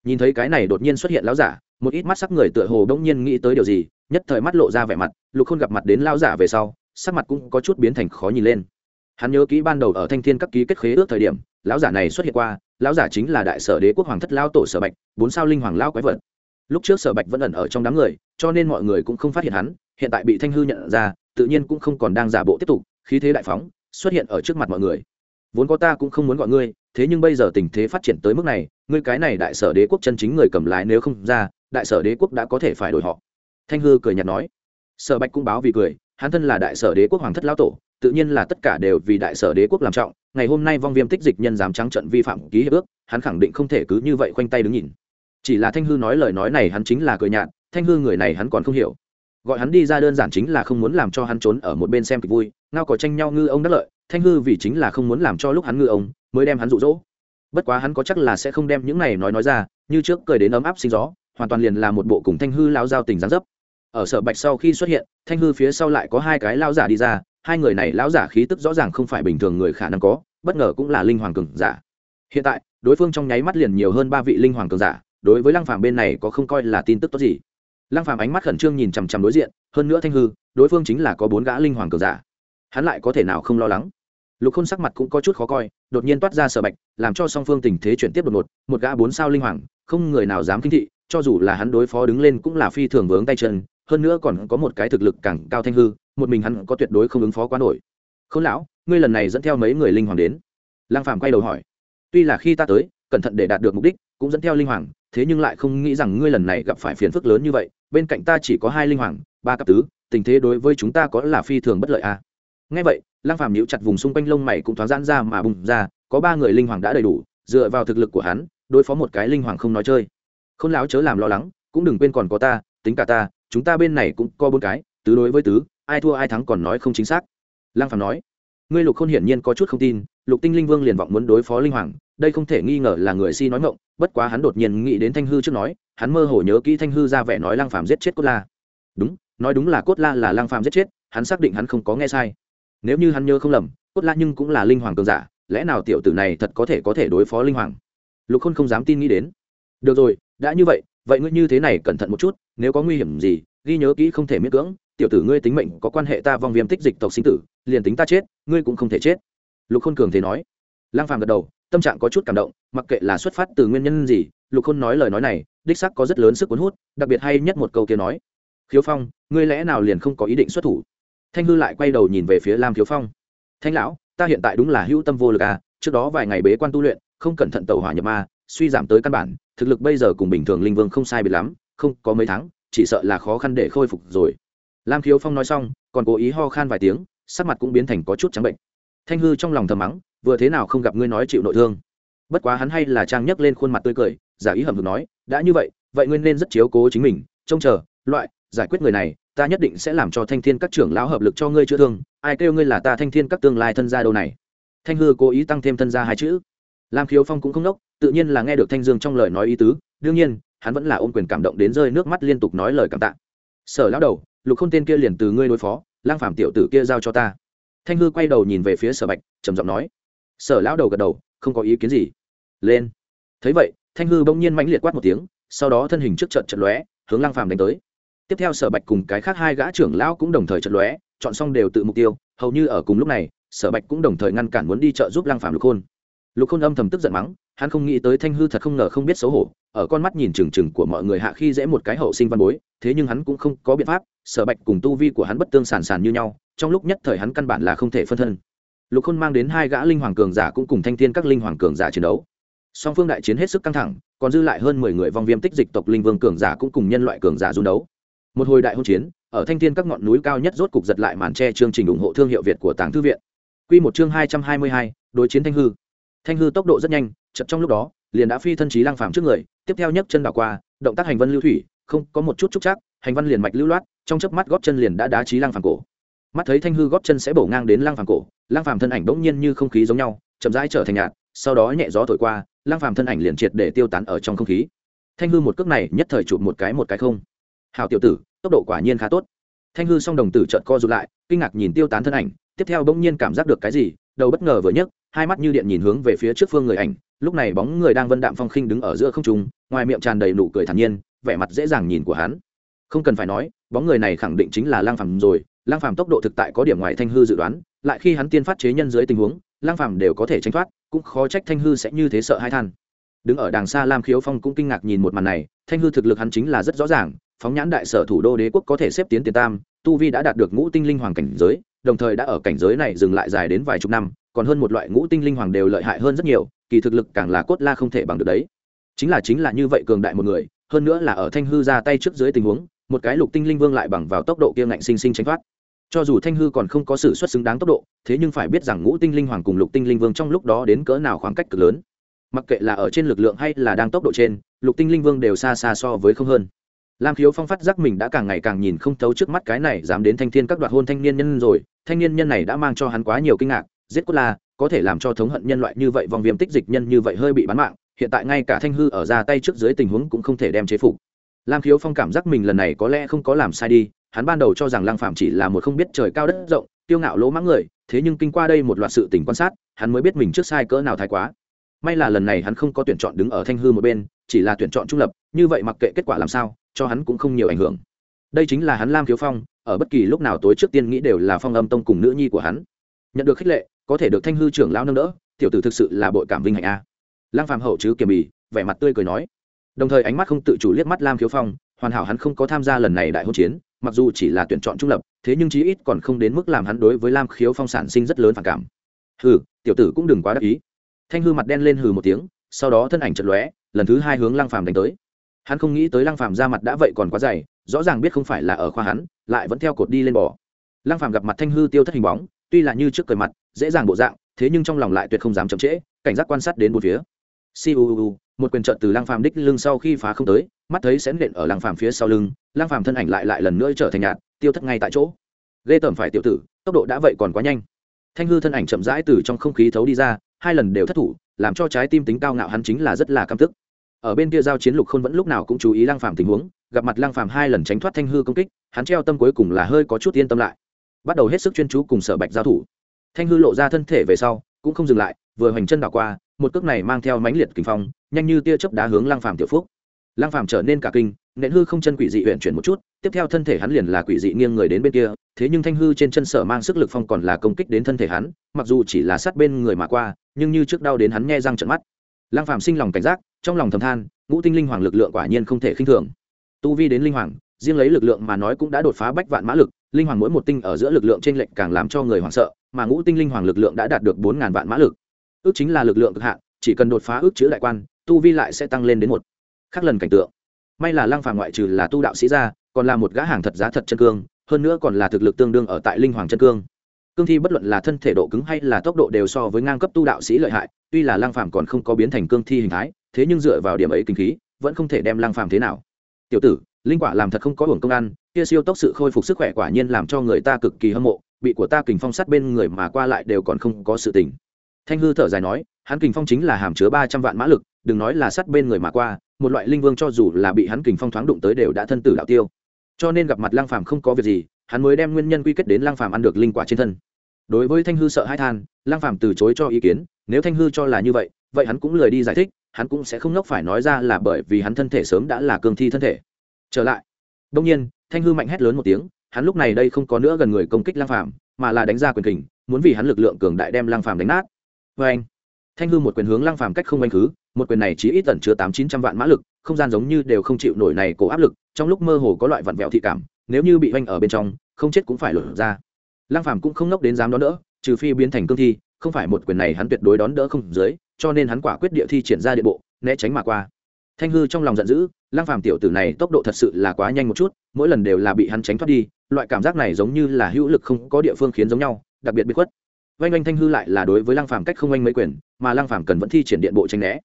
Nhìn thấy cái này đột nhiên xuất hiện lão giả, một ít mắt sắc người tựa hồ đông nhiên nghĩ tới điều gì, nhất thời mắt lộ ra vẻ mặt, lục khôn gặp mặt đến lão giả về sau, sắc mặt cũng có chút biến thành khó nhìn lên. Hắn nhớ kỹ ban đầu ở thanh thiên các ký kết khế ước thời điểm, lão giả này xuất hiện qua lão giả chính là đại sở đế quốc hoàng thất lao tổ sở bạch, bốn sao linh hoàng lao quái vật. Lúc trước sở bạch vẫn ẩn ở trong đám người, cho nên mọi người cũng không phát hiện hắn, hiện tại bị thanh hư nhận ra, tự nhiên cũng không còn đang giả bộ tiếp tục, khí thế đại phóng, xuất hiện ở trước mặt mọi người. Vốn có ta cũng không muốn gọi ngươi, thế nhưng bây giờ tình thế phát triển tới mức này, ngươi cái này đại sở đế quốc chân chính người cầm lái nếu không ra, đại sở đế quốc đã có thể phải đổi họ. Thanh hư cười nhạt nói. Sở bạch cũng báo vì cười, hắn thân là đại sở đế quốc hoàng thất lao tổ tự nhiên là tất cả đều vì đại sở đế quốc làm trọng, ngày hôm nay vong viêm tích dịch nhân dám trắng trận vi phạm ký hiệp ước, hắn khẳng định không thể cứ như vậy khoanh tay đứng nhìn. Chỉ là thanh hư nói lời nói này hắn chính là cười nhạt, thanh hư người này hắn còn không hiểu. Gọi hắn đi ra đơn giản chính là không muốn làm cho hắn trốn ở một bên xem kịch vui, ngao có tranh nhau ngư ông đắc lợi, thanh hư vì chính là không muốn làm cho lúc hắn ngư ông, mới đem hắn rụ rỗ bất quá hắn có chắc là sẽ không đem những này nói nói ra, như trước cười đến ấm áp sinh gió, hoàn toàn liền là một bộ cùng thanh hư lao giao tình gián dấp. Ở sở bạch sau khi xuất hiện, thanh hư phía sau lại có hai cái lao giả đi ra hai người này lão giả khí tức rõ ràng không phải bình thường người khả năng có, bất ngờ cũng là linh hoàng cường giả. Hiện tại, đối phương trong nháy mắt liền nhiều hơn ba vị linh hoàng cường giả, đối với lăng phàm bên này có không coi là tin tức tốt gì. Lăng phàm ánh mắt khẩn trương nhìn chằm chằm đối diện, hơn nữa thanh hư, đối phương chính là có bốn gã linh hoàng cường giả. Hắn lại có thể nào không lo lắng? Lục khôn sắc mặt cũng có chút khó coi, đột nhiên toát ra sở bạch, làm cho song phương tình thế chuyển tiếp đột ngột, một gã bốn sao linh hoàng, không người nào dám kinh thị, cho dù là hắn đối phó đứng lên cũng là phi thường vướng tay chân, hơn nữa còn có một cái thực lực càng cao thanh hư một mình hắn có tuyệt đối không ứng phó quá nổi. Không lão, ngươi lần này dẫn theo mấy người linh hoàng đến? Lang phàm quay đầu hỏi. Tuy là khi ta tới, cẩn thận để đạt được mục đích, cũng dẫn theo linh hoàng, thế nhưng lại không nghĩ rằng ngươi lần này gặp phải phiền phức lớn như vậy, bên cạnh ta chỉ có hai linh hoàng, ba cấp tứ, tình thế đối với chúng ta có là phi thường bất lợi à. ngay vậy lang phàm nhíu chặt vùng xung quanh lông mày cũng thoáng giãn ra mà bùng ra, có ba người linh hoàng đã đầy đủ, dựa vào thực lực của hắn, đối phó một cái linh hoàng không nói chơi. Khôn lão chớ làm lo lắng, cũng đừng quên còn có ta, tính cả ta, chúng ta bên này cũng có bốn cái, tứ đối với tứ ai thua ai thắng còn nói không chính xác. Lang phàm nói, ngươi lục khôn hiển nhiên có chút không tin, lục tinh linh vương liền vọng muốn đối phó linh hoàng, đây không thể nghi ngờ là người si nói mộng. bất quá hắn đột nhiên nghĩ đến thanh hư trước nói, hắn mơ hồ nhớ kỹ thanh hư ra vẻ nói lang phàm giết chết cốt la. Đúng, nói đúng là cốt la là lang phàm giết chết, hắn xác định hắn không có nghe sai. Nếu như hắn nhớ không lầm, cốt la nhưng cũng là linh hoàng cường giả, lẽ nào tiểu tử này thật có thể có thể đối phó linh hoàng? Lục khôn không dám tin nghĩ đến. Được rồi, đã như vậy vậy ngươi như thế này cẩn thận một chút, nếu có nguy hiểm gì, ghi nhớ kỹ không thể miễn cưỡng tiểu tử ngươi tính mệnh có quan hệ ta vong viêm tích dịch tộc sinh tử, liền tính ta chết, ngươi cũng không thể chết. Lục khôn cường thế nói. Lang phàm gật đầu, tâm trạng có chút cảm động, mặc kệ là xuất phát từ nguyên nhân gì, lục khôn nói lời nói này, đích sắc có rất lớn sức cuốn hút, đặc biệt hay nhất một câu kia nói. Khiếu phong, ngươi lẽ nào liền không có ý định xuất thủ? Thanh hư lại quay đầu nhìn về phía lam khiếu phong. Thanh lão, ta hiện tại đúng là hữu tâm vô lực à trước đó vài ngày bế quan tu luyện, không cẩn thận tàu hỏa nhập ma, suy giảm tới căn bản, thực lực bây giờ cùng bình thường linh vương không sai biệt lắm, không có mấy tháng, chỉ sợ là khó khăn để khôi phục rồi lam khiếu phong nói xong, còn cố ý ho khan vài tiếng, sắc mặt cũng biến thành có chút trắng bệnh. Thanh hư trong lòng thầm mắng, vừa thế nào không gặp ngươi nói chịu nội thương. Bất quá hắn hay là trang nhấc lên khuôn mặt tươi cười, giả ý hầm hực nói, đã như vậy vậy ngươi nên rất chiếu cố chính mình, trông chờ, loại, giải quyết người này, ta nhất định sẽ làm cho thanh thiên các trưởng lão hợp lực cho ngươi chữa thương, ai kêu ngươi là ta thanh thiên các tương lai thân gia đâu này. Thanh hư cố ý tăng thêm thân gia hai chữ. Lam khiếu phong cũng không nốc, tự nhiên là nghe được thanh dương trong lời nói ý tứ, đương nhiên, hắn vẫn là ôm quyền cảm động đến rơi nước mắt liên tục nói lời cảm tạ. Sở lão đầu lục khôn tên kia liền từ ngươi đối phó, lang phàm tiểu tử kia giao cho ta. Thanh hư quay đầu nhìn về phía sở bạch, trầm giọng nói. Sở lão đầu gật đầu, không có ý kiến gì. Lên. Thấy vậy, thanh hư bỗng nhiên mãnh liệt quát một tiếng, sau đó thân hình trước trận trận lóe, hướng lang phàm đánh tới. Tiếp theo sở bạch cùng cái khác hai gã trưởng lão cũng đồng thời trận lóe, chọn xong đều tự mục tiêu. Hầu như ở cùng lúc này, sở bạch cũng đồng thời ngăn cản muốn đi chợ giúp lang phàm lục khôn. Lục khôn âm thầm tức giận mắng, hắn không nghĩ tới thanh hư thật không ngờ không biết xấu hổ ở con mắt nhìn trừng trừng của mọi người hạ khi dễ một cái hậu sinh văn bối, thế nhưng hắn cũng không có biện pháp, sở bạch cùng tu vi của hắn bất tương sàn sàn như nhau, trong lúc nhất thời hắn căn bản là không thể phân thân. Lục khôn mang đến hai gã linh hoàng cường giả cũng cùng thanh thiên các linh hoàng cường giả chiến đấu. Song phương đại chiến hết sức căng thẳng, còn dư lại hơn mười người vong viêm tích dịch tộc linh vương cường giả cũng cùng nhân loại cường giả dung đấu. Một hồi đại hôn chiến, ở thanh thiên các ngọn núi cao nhất rốt cục giật lại màn tre chương trình ủng hộ thương hiệu việt của tàng thư viện. Q một chương hai trăm hai mươi hai, đối chiến thanh hư. Thanh hư tốc độ rất nhanh chật trong lúc đó, liền đã phi thân trí lang phàm trước người tiếp theo nhấc chân đảo qua, động tác hành vân lưu thủy, không có một chút trúc chắc hành văn liền mạch lưu loát, trong chớp mắt góp chân liền đã đá trí lang phàm cổ. Mắt thấy thanh hư góp chân sẽ bổ ngang đến lang phàm cổ lang phàm thân ảnh bỗng nhiên như không khí giống nhau, chậm rãi trở thành nhạt, sau đó nhẹ gió thổi qua lang phàm thân ảnh liền triệt để tiêu tán ở trong không khí. Thanh hư một cước này nhất thời chụp một cái một cái không. Hào tiểu tử, tốc độ quả nhiên khá tốt. Thanh hư song đồng tử trợn co rụt lại, kinh ngạc nhìn tiêu tán thân ảnh, tiếp theo bỗng nhiên cảm giác được cái gì, đầu bất ngờ vừa nhấc hai mắt như điện nhìn hướng về phía trước phương người ảnh, lúc này bóng người đang vân đạm phong khinh đứng ở giữa không trung, ngoài miệng tràn đầy nụ cười thản nhiên, vẻ mặt dễ dàng nhìn của hắn. Không cần phải nói, bóng người này khẳng định chính là lang phàm rồi, lang phàm tốc độ thực tại có điểm ngoài thanh hư dự đoán, lại khi hắn tiên phát chế nhân dưới tình huống, lang phàm đều có thể tránh thoát, cũng khó trách thanh hư sẽ như thế sợ hai than. Đứng ở đàng xa lam khiếu phong cũng kinh ngạc nhìn một màn này, thanh hư thực lực hắn chính là rất rõ ràng, phóng nhãn đại sở thủ đô đế quốc có thể xếp tiến tiền tam, tu vi đã đạt được ngũ tinh linh hoàng cảnh giới, đồng thời đã ở cảnh giới này dừng lại dài đến vài chục năm còn hơn một loại ngũ tinh linh hoàng đều lợi hại hơn rất nhiều, kỳ thực lực càng là cốt la không thể bằng được đấy. Chính là chính là như vậy cường đại một người, hơn nữa là ở thanh hư ra tay trước dưới tình huống, một cái lục tinh linh vương lại bằng vào tốc độ kia ngạnh sinh sinh tránh thoát. Cho dù thanh hư còn không có sự xuất xứng đáng tốc độ, thế nhưng phải biết rằng ngũ tinh linh hoàng cùng lục tinh linh vương trong lúc đó đến cỡ nào khoảng cách cực lớn. Mặc kệ là ở trên lực lượng hay là đang tốc độ trên, lục tinh linh vương đều xa xa so với không hơn. Lam khiếu phong phát giác mình đã càng ngày càng nhìn không thấu trước mắt cái này, dám đến thanh thiên các đoạt hôn thanh niên nhân rồi, thanh niên nhân này đã mang cho hắn quá nhiều kinh ngạc giết cốt la, có thể làm cho thống hận nhân loại như vậy vòng viêm tích dịch nhân như vậy hơi bị bán mạng, hiện tại ngay cả thanh hư ở ra tay trước dưới tình huống cũng không thể đem chế phục. Lam khiếu phong cảm giác mình lần này có lẽ không có làm sai đi, hắn ban đầu cho rằng lăng phạm chỉ là một không biết trời cao đất rộng tiêu ngạo lỗ mãng người, thế nhưng kinh qua đây một loạt sự tình quan sát, hắn mới biết mình trước sai cỡ nào thái quá. May là lần này hắn không có tuyển chọn đứng ở thanh hư một bên, chỉ là tuyển chọn trung lập, như vậy mặc kệ kết quả làm sao, cho hắn cũng không nhiều ảnh hưởng. Đây chính là hắn lam khiếu phong, ở bất kỳ lúc nào tối trước tiên nghĩ đều là phong âm tông cùng nữ nhi của hắn. Nhận được khích lệ có thể được thanh hư trưởng lão nâng đỡ, tiểu tử thực sự là bội cảm vinh hạnh a. Lăng phàm hậu chứ kiềm bì, vẻ mặt tươi cười nói. Đồng thời ánh mắt không tự chủ liếc mắt lam khiếu phong, hoàn hảo hắn không có tham gia lần này đại hôn chiến, mặc dù chỉ là tuyển chọn trung lập, thế nhưng chí ít còn không đến mức làm hắn đối với lam khiếu phong sản sinh rất lớn phản cảm. Hừ, tiểu tử cũng đừng quá đắc ý. Thanh hư mặt đen lên hừ một tiếng, sau đó thân ảnh chật lóe, lần thứ hai hướng lăng phàm đánh tới. Hắn không nghĩ tới lăng phàm ra mặt đã vậy còn quá dày, rõ ràng biết không phải là ở khoa hắn, lại vẫn theo cột đi lên bò. Lăng phàm gặp mặt thanh hư tiêu thất hình bóng tuy là như trước cười mặt, dễ dàng bộ dạng, thế nhưng trong lòng lại tuyệt không dám chậm trễ, cảnh giác quan sát đến một phía. Siêu một quyền trận từ Lang phàm đích lưng sau khi phá không tới, mắt thấy sẽ nện ở Lang phàm phía sau lưng Lang phàm thân ảnh lại lại lần nữa trở thành nhạt, tiêu thất ngay tại chỗ. Ghê tởm phải tiểu tử, tốc độ đã vậy còn quá nhanh. Thanh hư thân ảnh chậm rãi từ trong không khí thấu đi ra, hai lần đều thất thủ, làm cho trái tim tính cao ngạo hắn chính là rất là căm tức. Ở bên kia giao chiến lục khôn vẫn lúc nào cũng chú ý Lang phàm tình huống, gặp mặt Lang phàm hai lần tránh thoát thanh hư công kích, hắn treo tâm cuối cùng là hơi có chút yên tâm lại bắt đầu hết sức chuyên chú cùng sở bạch giao thủ. Thanh hư lộ ra thân thể về sau, cũng không dừng lại, vừa hoành chân đảo qua, một cước này mang theo mãnh liệt kinh phong, nhanh như tia chớp đá hướng lang phàm tiểu phúc. Lang phàm trở nên cả kinh, nện hư không chân quỷ dị huyện chuyển một chút, tiếp theo thân thể hắn liền là quỷ dị nghiêng người đến bên kia, thế nhưng thanh hư trên chân sở mang sức lực phong còn là công kích đến thân thể hắn, mặc dù chỉ là sát bên người mà qua, nhưng như trước đau đến hắn nghe răng trận mắt. Lang phàm sinh lòng cảnh giác, trong lòng thầm than, ngũ tinh linh hoàng lực lượng quả nhiên không thể khinh thường. Tu vi đến linh hoàng, riêng lấy lực lượng mà nói cũng đã đột phá bách vạn mã lực linh hoàng mỗi một tinh ở giữa lực lượng trên lệnh càng làm cho người hoảng sợ, mà ngũ tinh linh hoàng lực lượng đã đạt được bốn ngàn vạn mã lực. Ước chính là lực lượng cực hạn, chỉ cần đột phá ước chữ đại quan, tu vi lại sẽ tăng lên đến một. Khác lần cảnh tượng. May là lăng phàm ngoại trừ là tu đạo sĩ ra, còn là một gã hàng thật giá thật chân cương, hơn nữa còn là thực lực tương đương ở tại linh hoàng chân cương. Cương thi bất luận là thân thể độ cứng hay là tốc độ đều so với ngang cấp tu đạo sĩ lợi hại, tuy là lăng phàm còn không có biến thành cương thi hình thái, thế nhưng dựa vào điểm ấy kinh khí, vẫn không thể đem lăng phàm thế nào. Tiểu tử linh quả làm thật không có hưởng công ăn, kia siêu tốc sự khôi phục sức khỏe quả nhiên làm cho người ta cực kỳ hâm mộ, bị của ta kình phong sát bên người mà qua lại đều còn không có sự tình thanh hư thở dài nói, hắn kình phong chính là hàm chứa ba trăm vạn mã lực, đừng nói là sát bên người mà qua, một loại linh vương cho dù là bị hắn kình phong thoáng đụng tới đều đã thân tử đạo tiêu. Cho nên gặp mặt lang phàm không có việc gì, hắn mới đem nguyên nhân quy kết đến lang phàm ăn được linh quả trên thân. Đối với thanh hư sợ hai than lang phàm từ chối cho ý kiến, nếu thanh hư cho là như vậy vậy hắn cũng lười đi giải thích, hắn cũng sẽ không ngốc phải nói ra là bởi vì hắn thân thể sớm đã là cường thi thân thể trở lại. Đông nhiên, thanh hư mạnh hét lớn một tiếng, hắn lúc này đây không có nữa gần người công kích lang phàm, mà là đánh ra quyền kình, muốn vì hắn lực lượng cường đại đem lang phàm đánh nát. Vê anh, thanh hư một quyền hướng lang phàm cách không anh khứ, một quyền này chỉ ít tận chứa tám chín trăm vạn mã lực, không gian giống như đều không chịu nổi này cổ áp lực, trong lúc mơ hồ có loại vặn vẹo thị cảm, nếu như bị oanh ở bên trong, không chết cũng phải lột ra. Lang phàm cũng không nốc đến dám đón đỡ, trừ phi biến thành cương thi, không phải một quyền này hắn tuyệt đối đón đỡ không dưới, cho nên hắn quả quyết địa thi triển ra địa bộ, né tránh mà qua thanh hư trong lòng giận dữ lang phàm tiểu tử này tốc độ thật sự là quá nhanh một chút, mỗi lần đều là bị hắn tránh thoát đi, loại cảm giác này giống như là hữu lực không có địa phương khiến giống nhau, đặc biệt bị khuất. Oanh oanh thanh hư lại là đối với lang phàm cách không oanh mấy quyền, mà lang phàm cần vẫn thi triển điện bộ tranh né.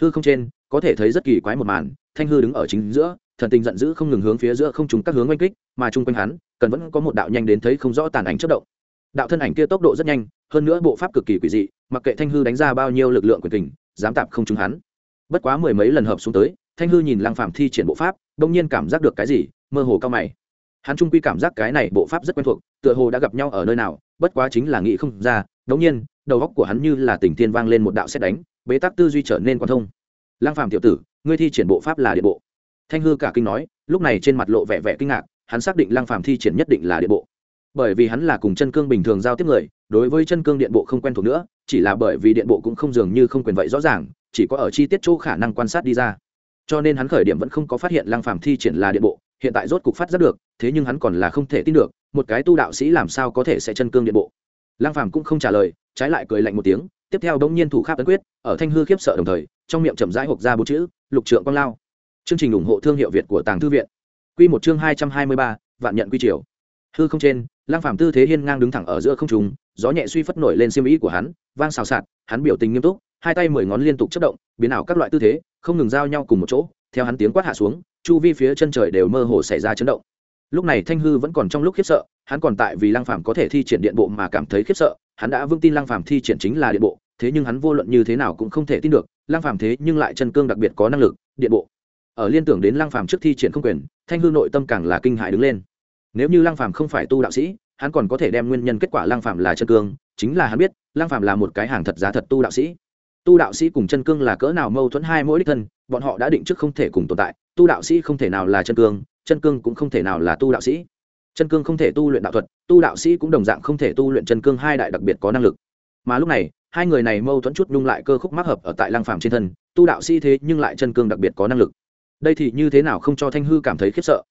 Hư không trên, có thể thấy rất kỳ quái một màn, thanh hư đứng ở chính giữa, thần tình giận dữ không ngừng hướng phía giữa không trùng các hướng oanh kích, mà chung quanh hắn, cần vẫn có một đạo nhanh đến thấy không rõ tàn ảnh chất động. Đạo thân ảnh kia tốc độ rất nhanh, hơn nữa bộ pháp cực kỳ quỷ dị, mặc kệ thanh hư đánh ra bao nhiêu lực lượng quyền tình dám tạp không trúng hắn bất quá mười mấy lần hợp xuống tới, thanh hư nhìn lang phàm thi triển bộ pháp đông nhiên cảm giác được cái gì, mơ hồ cao mày. Hắn trung quy cảm giác cái này bộ pháp rất quen thuộc, tựa hồ đã gặp nhau ở nơi nào, bất quá chính là nghĩ không ra đống nhiên, đầu góc của hắn như là tỉnh thiên vang lên một đạo xét đánh, bế tắc tư duy trở nên quan thông. Lang phàm tiểu tử, ngươi thi triển bộ pháp là điện bộ. Thanh hư cả kinh nói, lúc này trên mặt lộ vẻ vẻ kinh ngạc, hắn xác định lang phàm thi triển nhất định là điện bộ. Bởi vì hắn là cùng chân cương bình thường giao tiếp người đối với chân cương điện bộ không quen thuộc nữa, chỉ là bởi vì điện bộ cũng không dường như không quyền vậy rõ ràng, chỉ có ở chi tiết chỗ khả năng quan sát đi ra. Cho nên hắn khởi điểm vẫn không có phát hiện lang phàm thi triển là điện bộ, hiện tại rốt cục phát giác được, thế nhưng hắn còn là không thể tin được, một cái tu đạo sĩ làm sao có thể sẽ chân cương điện bộ. Lang phàm cũng không trả lời, trái lại cười lạnh một tiếng, tiếp theo đống nhiên thủ khắp tấn quyết, ở thanh hư khiếp sợ đồng thời, trong miệng chậm rãi hộc ra bốn chữ, lục trượng quang lao. Chương trình ủng hộ thương hiệu việt của tàng thư viện. Quy một chương hai trăm hai mươi ba, vạn nhận quy triều. Hư không trên lang phàm tư thế hiên ngang đứng thẳng ở giữa không trung, gió nhẹ suy phất nổi lên xiêm ý của hắn, vang xào xạc, hắn biểu tình nghiêm túc, hai tay mười ngón liên tục chất động, biến ảo các loại tư thế, không ngừng giao nhau cùng một chỗ, theo hắn tiếng quát hạ xuống, chu vi phía chân trời đều mơ hồ xảy ra chấn động. Lúc này thanh hư vẫn còn trong lúc khiếp sợ, hắn còn tại vì lang phàm có thể thi triển điện bộ mà cảm thấy khiếp sợ, hắn đã vững tin lang phàm thi triển chính là điện bộ, thế nhưng hắn vô luận như thế nào cũng không thể tin được lang phàm thế nhưng lại chân cương đặc biệt có năng lực, điện bộ. Ở liên tưởng đến lang phàm trước thi triển không quyền, thanh hư nội tâm càng là kinh hại đứng lên nếu như lang phàm không phải tu đạo sĩ, hắn còn có thể đem nguyên nhân kết quả lang phàm là chân cương, chính là hắn biết lang phàm là một cái hàng thật giá thật tu đạo sĩ. Tu đạo sĩ cùng chân cương là cỡ nào mâu thuẫn hai mỗi đích thân, bọn họ đã định trước không thể cùng tồn tại, tu đạo sĩ không thể nào là chân cương chân cương cũng không thể nào là tu đạo sĩ. Chân cương không thể tu luyện đạo thuật, tu đạo sĩ cũng đồng dạng không thể tu luyện chân cương hai đại đặc biệt có năng lực. Mà lúc này, hai người này mâu thuẫn chút nhung lại cơ khúc mắc hợp ở tại lang phàm trên thân, tu đạo sĩ thế nhưng lại chân cương đặc biệt có năng lực. Đây thì như thế nào không cho thanh hư cảm thấy khiếp sợ.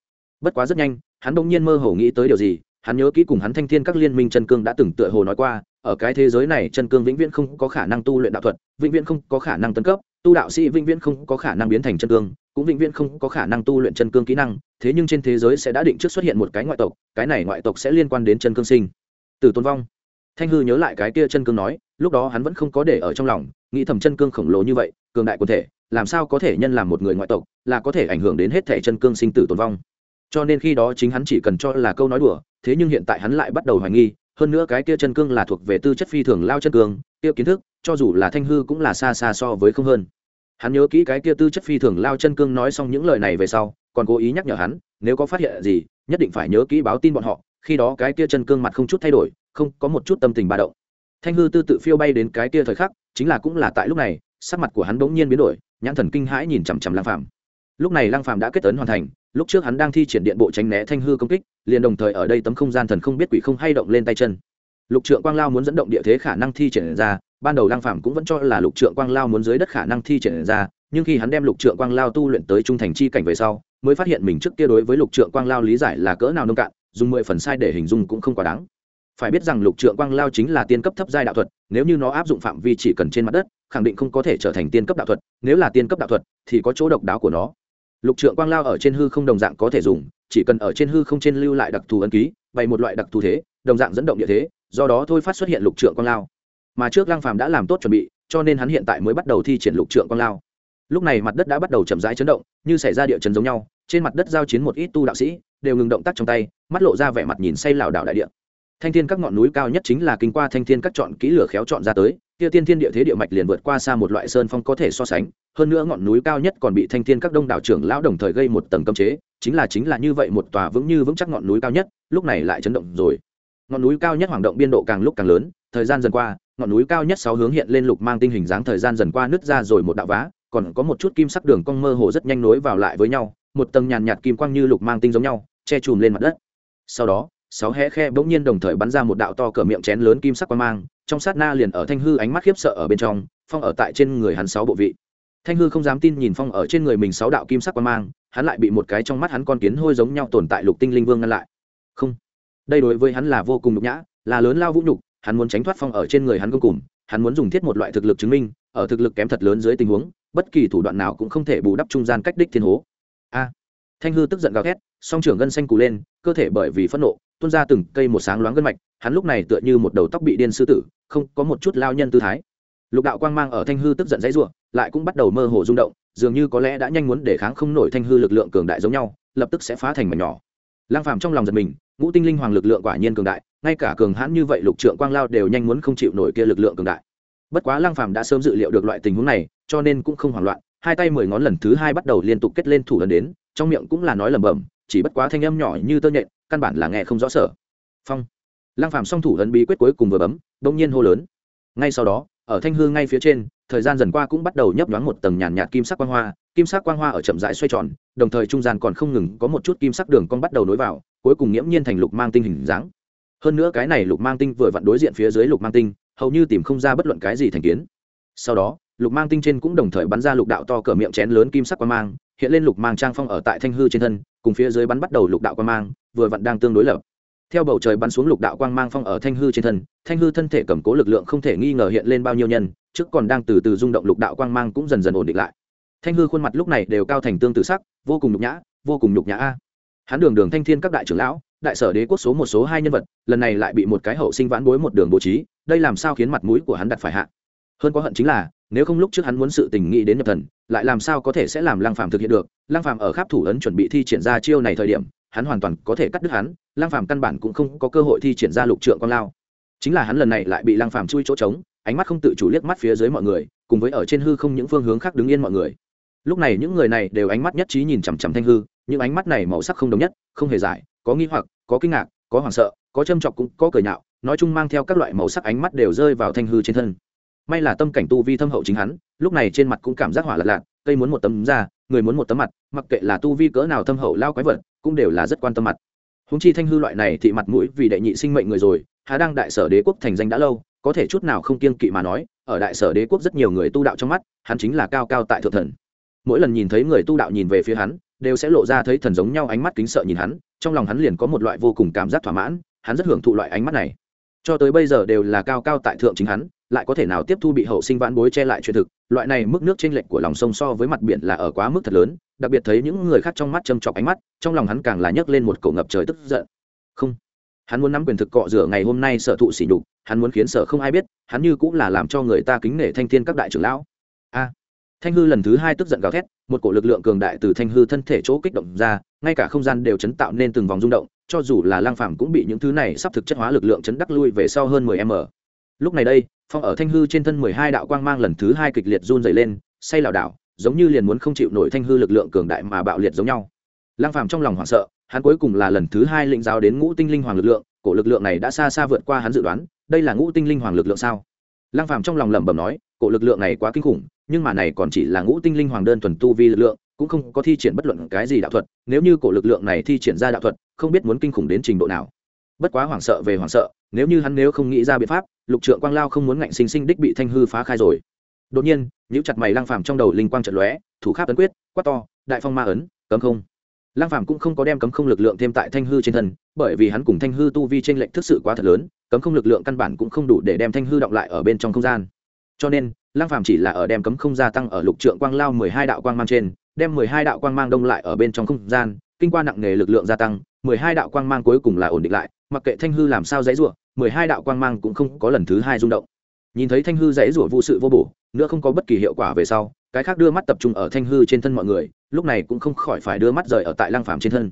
Bất quá rất nhanh hắn bỗng nhiên mơ hồ nghĩ tới điều gì, hắn nhớ kỹ cùng hắn thanh thiên các liên minh chân cương đã từng tựa hồ nói qua, ở cái thế giới này chân cương vĩnh viễn không có khả năng tu luyện đạo thuật, vĩnh viễn không có khả năng tấn cấp, tu đạo sĩ vĩnh viễn không có khả năng biến thành chân cương, cũng vĩnh viễn không có khả năng tu luyện chân cương kỹ năng, thế nhưng trên thế giới sẽ đã định trước xuất hiện một cái ngoại tộc, cái này ngoại tộc sẽ liên quan đến chân cương sinh. Từ tôn vong. Thanh hư nhớ lại cái kia chân cương nói, lúc đó hắn vẫn không có để ở trong lòng, nghĩ thầm chân cương khổng lồ như vậy, cường đại quần thể, làm sao có thể nhân làm một người ngoại tộc, là có thể ảnh hưởng đến hết thể chân cương sinh tử tồn vong cho nên khi đó chính hắn chỉ cần cho là câu nói đùa, thế nhưng hiện tại hắn lại bắt đầu hoài nghi, hơn nữa cái kia chân cương là thuộc về tư chất phi thường lao chân cương, kia kiến thức, cho dù là thanh hư cũng là xa xa so với không hơn. Hắn nhớ kỹ cái kia tư chất phi thường lao chân cương nói xong những lời này về sau, còn cố ý nhắc nhở hắn, nếu có phát hiện gì, nhất định phải nhớ kỹ báo tin bọn họ, khi đó cái kia chân cương mặt không chút thay đổi, không có một chút tâm tình ba động. Thanh hư tư tự phiêu bay đến cái kia thời khắc, chính là cũng là tại lúc này, sắc mặt của hắn bỗng nhiên biến đổi, nhãn thần kinh hãi nhìn chằm chằm lang phàm. Lúc này lang phàm đã kết tấn hoàn thành lúc trước hắn đang thi triển điện bộ tránh né thanh hư công kích, liền đồng thời ở đây tấm không gian thần không biết quỷ không hay động lên tay chân. Lục trượng quang lao muốn dẫn động địa thế khả năng thi triển ra, ban đầu lang phàm cũng vẫn cho là lục trượng quang lao muốn dưới đất khả năng thi triển ra, nhưng khi hắn đem lục trượng quang lao tu luyện tới trung thành chi cảnh về sau, mới phát hiện mình trước kia đối với lục trượng quang lao lý giải là cỡ nào nông cạn, dùng mười phần sai để hình dung cũng không quá đáng. Phải biết rằng lục trượng quang lao chính là tiên cấp thấp giai đạo thuật, nếu như nó áp dụng phạm vi chỉ cần trên mặt đất, khẳng định không có thể trở thành tiên cấp đạo thuật, nếu là tiên cấp đạo thuật, thì có chỗ độc đáo của nó lục trượng quang lao ở trên hư không đồng dạng có thể dùng, chỉ cần ở trên hư không trên lưu lại đặc thù ấn ký, bày một loại đặc thù thế, đồng dạng dẫn động địa thế, do đó thôi phát xuất hiện lục trượng quang lao. Mà trước lăng phàm đã làm tốt chuẩn bị, cho nên hắn hiện tại mới bắt đầu thi triển lục trượng quang lao. Lúc này mặt đất đã bắt đầu chậm rãi chấn động, như xảy ra địa chấn giống nhau, trên mặt đất giao chiến một ít tu đạo sĩ, đều ngừng động tác trong tay, mắt lộ ra vẻ mặt nhìn say lảo đảo đại địa. Thanh thiên các ngọn núi cao nhất chính là kinh qua thanh thiên các chọn kỹ lửa khéo chọn ra tới, kia tiên thiên địa thế địa mạch liền vượt qua xa một loại sơn phong có thể so sánh hơn nữa ngọn núi cao nhất còn bị thanh thiên các đông đảo trưởng lão đồng thời gây một tầng cấm chế, chính là chính là như vậy một tòa vững như vững chắc ngọn núi cao nhất, lúc này lại chấn động rồi. Ngọn núi cao nhất hoảng động biên độ càng lúc càng lớn, thời gian dần qua, ngọn núi cao nhất sáu hướng hiện lên lục mang tinh hình dáng thời gian dần qua nứt ra rồi một đạo vá, còn có một chút kim sắc đường cong mơ hồ rất nhanh nối vào lại với nhau, một tầng nhàn nhạt kim quang như lục mang tinh giống nhau, che chùm lên mặt đất. Sau đó, sáu hé khe bỗng nhiên đồng thời bắn ra một đạo to cỡ miệng chén lớn kim sắc quang mang, trong sát na liền ở thanh hư ánh mắt khiếp sợ ở bên trong, phong ở tại trên người hắn sáu bộ vị thanh hư không dám tin nhìn phong ở trên người mình sáu đạo kim sắc quang mang, hắn lại bị một cái trong mắt hắn con kiến hôi giống nhau tồn tại lục tinh linh vương ngăn lại. Không, đây đối với hắn là vô cùng nhục nhã, là lớn lao vũ nhục, hắn muốn tránh thoát phong ở trên người hắn công cùng hắn muốn dùng thiết một loại thực lực chứng minh, ở thực lực kém thật lớn dưới tình huống, bất kỳ thủ đoạn nào cũng không thể bù đắp trung gian cách đích thiên hố. A, thanh hư tức giận gào thét, song trưởng gân xanh cù lên, cơ thể bởi vì phẫn nộ, tuôn ra từng cây một sáng loáng gân mạch, hắn lúc này tựa như một đầu tóc bị điên sư tử, không có một chút lao nhân tư thái. Lục đạo quang mang ở thanh hư tức giận dãy ruộng lại cũng bắt đầu mơ hồ rung động, dường như có lẽ đã nhanh muốn để kháng không nổi thanh hư lực lượng cường đại giống nhau, lập tức sẽ phá thành mảnh nhỏ. Lang phàm trong lòng giật mình, ngũ tinh linh hoàng lực lượng quả nhiên cường đại, ngay cả cường hãn như vậy lục trượng quang lao đều nhanh muốn không chịu nổi kia lực lượng cường đại. Bất quá lang phàm đã sớm dự liệu được loại tình huống này, cho nên cũng không hoảng loạn, hai tay mười ngón lần thứ hai bắt đầu liên tục kết lên thủ lần đến, trong miệng cũng là nói lẩm bẩm, chỉ bất quá thanh âm nhỏ như tơ nhện, căn bản là nghe không rõ sở. Phong. Lang phàm song thủ ấn bí quyết cuối cùng vừa bấm đung nhiên hô lớn. Ngay sau đó, ở thanh hương ngay phía trên thời gian dần qua cũng bắt đầu nhấp nhoáng một tầng nhàn nhạt kim sắc quang hoa, kim sắc quang hoa ở chậm rãi xoay tròn, đồng thời trung gian còn không ngừng có một chút kim sắc đường cong bắt đầu nối vào, cuối cùng nghiễm nhiên thành lục mang tinh hình dáng. Hơn nữa cái này lục mang tinh vừa vặn đối diện phía dưới lục mang tinh, hầu như tìm không ra bất luận cái gì thành kiến. Sau đó, lục mang tinh trên cũng đồng thời bắn ra lục đạo to cỡ miệng chén lớn kim sắc quang mang, hiện lên lục mang trang phong ở tại thanh hư trên thân, cùng phía dưới bắn bắt đầu lục đạo quang mang, vừa vặn đang tương đối lập theo bầu trời bắn xuống lục đạo quang mang phong ở thanh hư trên thân, thanh hư thân thể cầm cố lực lượng không thể nghi ngờ hiện lên bao nhiêu nhân, trước còn đang từ từ rung động lục đạo quang mang cũng dần dần ổn định lại. Thanh hư khuôn mặt lúc này đều cao thành tương tự sắc, vô cùng nhục nhã, vô cùng nhục nhã a. Hắn đường đường thanh thiên các đại trưởng lão, đại sở đế quốc số một số hai nhân vật, lần này lại bị một cái hậu sinh vãn bối một đường bố trí, đây làm sao khiến mặt mũi của hắn đặt phải hạ? Hơn có hận chính là, nếu không lúc trước hắn muốn sự tình nghĩ đến nhập thần, lại làm sao có thể sẽ làm lang phàm thực hiện được? Lang phàm ở khắp thủ ấn chuẩn bị thi triển ra chiêu này thời điểm hắn hoàn toàn có thể cắt đứt hắn, lang phàm căn bản cũng không có cơ hội thi triển ra lục trượng con lao. Chính là hắn lần này lại bị lang phàm chui chỗ trống, ánh mắt không tự chủ liếc mắt phía dưới mọi người, cùng với ở trên hư không những phương hướng khác đứng yên mọi người. Lúc này những người này đều ánh mắt nhất trí nhìn chằm chằm thanh hư, những ánh mắt này màu sắc không đồng nhất, không hề giải có nghi hoặc, có kinh ngạc, có hoảng sợ, có châm chọc cũng có cười nhạo, nói chung mang theo các loại màu sắc ánh mắt đều rơi vào thanh hư trên thân. May là tâm cảnh tu vi thâm hậu chính hắn, lúc này trên mặt cũng cảm giác hỏa lật lạc cây muốn một tấm da người muốn một tấm mặt, mặc kệ là tu vi cỡ nào thâm hậu lao quái vật cũng đều là rất quan tâm mặt. Húng chi thanh hư loại này thị mặt mũi vì đệ nhị sinh mệnh người rồi, hà đang đại sở đế quốc thành danh đã lâu, có thể chút nào không kiên kỵ mà nói, ở đại sở đế quốc rất nhiều người tu đạo trong mắt, hắn chính là cao cao tại thượng thần. Mỗi lần nhìn thấy người tu đạo nhìn về phía hắn, đều sẽ lộ ra thấy thần giống nhau ánh mắt kính sợ nhìn hắn, trong lòng hắn liền có một loại vô cùng cảm giác thỏa mãn, hắn rất hưởng thụ loại ánh mắt này. Cho tới bây giờ đều là cao cao tại thượng chính hắn, lại có thể nào tiếp thu bị hậu sinh vãn bối che lại chuyện thực, loại này mức nước trên lệch của lòng sông so với mặt biển là ở quá mức thật lớn đặc biệt thấy những người khác trong mắt châm chọc ánh mắt, trong lòng hắn càng là nhấc lên một cổ ngập trời tức giận. Không, hắn muốn nắm quyền thực cọ rửa ngày hôm nay sở thụ sỉ nhục, hắn muốn khiến sở không ai biết, hắn như cũng là làm cho người ta kính nể thanh thiên các đại trưởng lão. A, thanh hư lần thứ hai tức giận gào thét, một cổ lực lượng cường đại từ thanh hư thân thể chỗ kích động ra, ngay cả không gian đều chấn tạo nên từng vòng rung động, cho dù là lang phàm cũng bị những thứ này sắp thực chất hóa lực lượng chấn đắc lui về sau hơn mười m. Lúc này đây, phong ở thanh hư trên thân mười hai đạo quang mang lần thứ hai kịch liệt run dày lên, say lảo đảo giống như liền muốn không chịu nổi thanh hư lực lượng cường đại mà bạo liệt giống nhau. Lang phàm trong lòng hoảng sợ, hắn cuối cùng là lần thứ hai lĩnh giáo đến ngũ tinh linh hoàng lực lượng, cổ lực lượng này đã xa xa vượt qua hắn dự đoán, đây là ngũ tinh linh hoàng lực lượng sao? Lang phàm trong lòng lẩm bẩm nói, cổ lực lượng này quá kinh khủng, nhưng mà này còn chỉ là ngũ tinh linh hoàng đơn thuần tu vi lực lượng, cũng không có thi triển bất luận cái gì đạo thuật, nếu như cổ lực lượng này thi triển ra đạo thuật, không biết muốn kinh khủng đến trình độ nào. Bất quá hoảng sợ về hoảng sợ, nếu như hắn nếu không nghĩ ra biện pháp, lục trượng quang lao không muốn ngạnh sinh sinh đích bị thanh hư phá khai rồi đột nhiên nhữ chặt mày lang phàm trong đầu linh quang trận lóe, thủ kháp ấn quyết, quát to, đại phong ma ấn, cấm không? Lang phàm cũng không có đem cấm không lực lượng thêm tại thanh hư trên thân, bởi vì hắn cùng thanh hư tu vi trên lệnh thức sự quá thật lớn, cấm không lực lượng căn bản cũng không đủ để đem thanh hư động lại ở bên trong không gian. Cho nên lang phàm chỉ là ở đem cấm không gia tăng ở lục trượng quang lao mười hai đạo quang mang trên, đem mười hai đạo quang mang đông lại ở bên trong không gian, kinh qua nặng nghề lực lượng gia tăng, mười hai đạo quang mang cuối cùng là ổn định lại, mặc kệ thanh hư làm sao dãy rủa, mười hai đạo quang mang cũng không có lần thứ hai rung động nhìn thấy thanh hư dãy rủa vụ sự vô bổ, nữa không có bất kỳ hiệu quả về sau, cái khác đưa mắt tập trung ở thanh hư trên thân mọi người, lúc này cũng không khỏi phải đưa mắt rời ở tại lang phàm trên thân.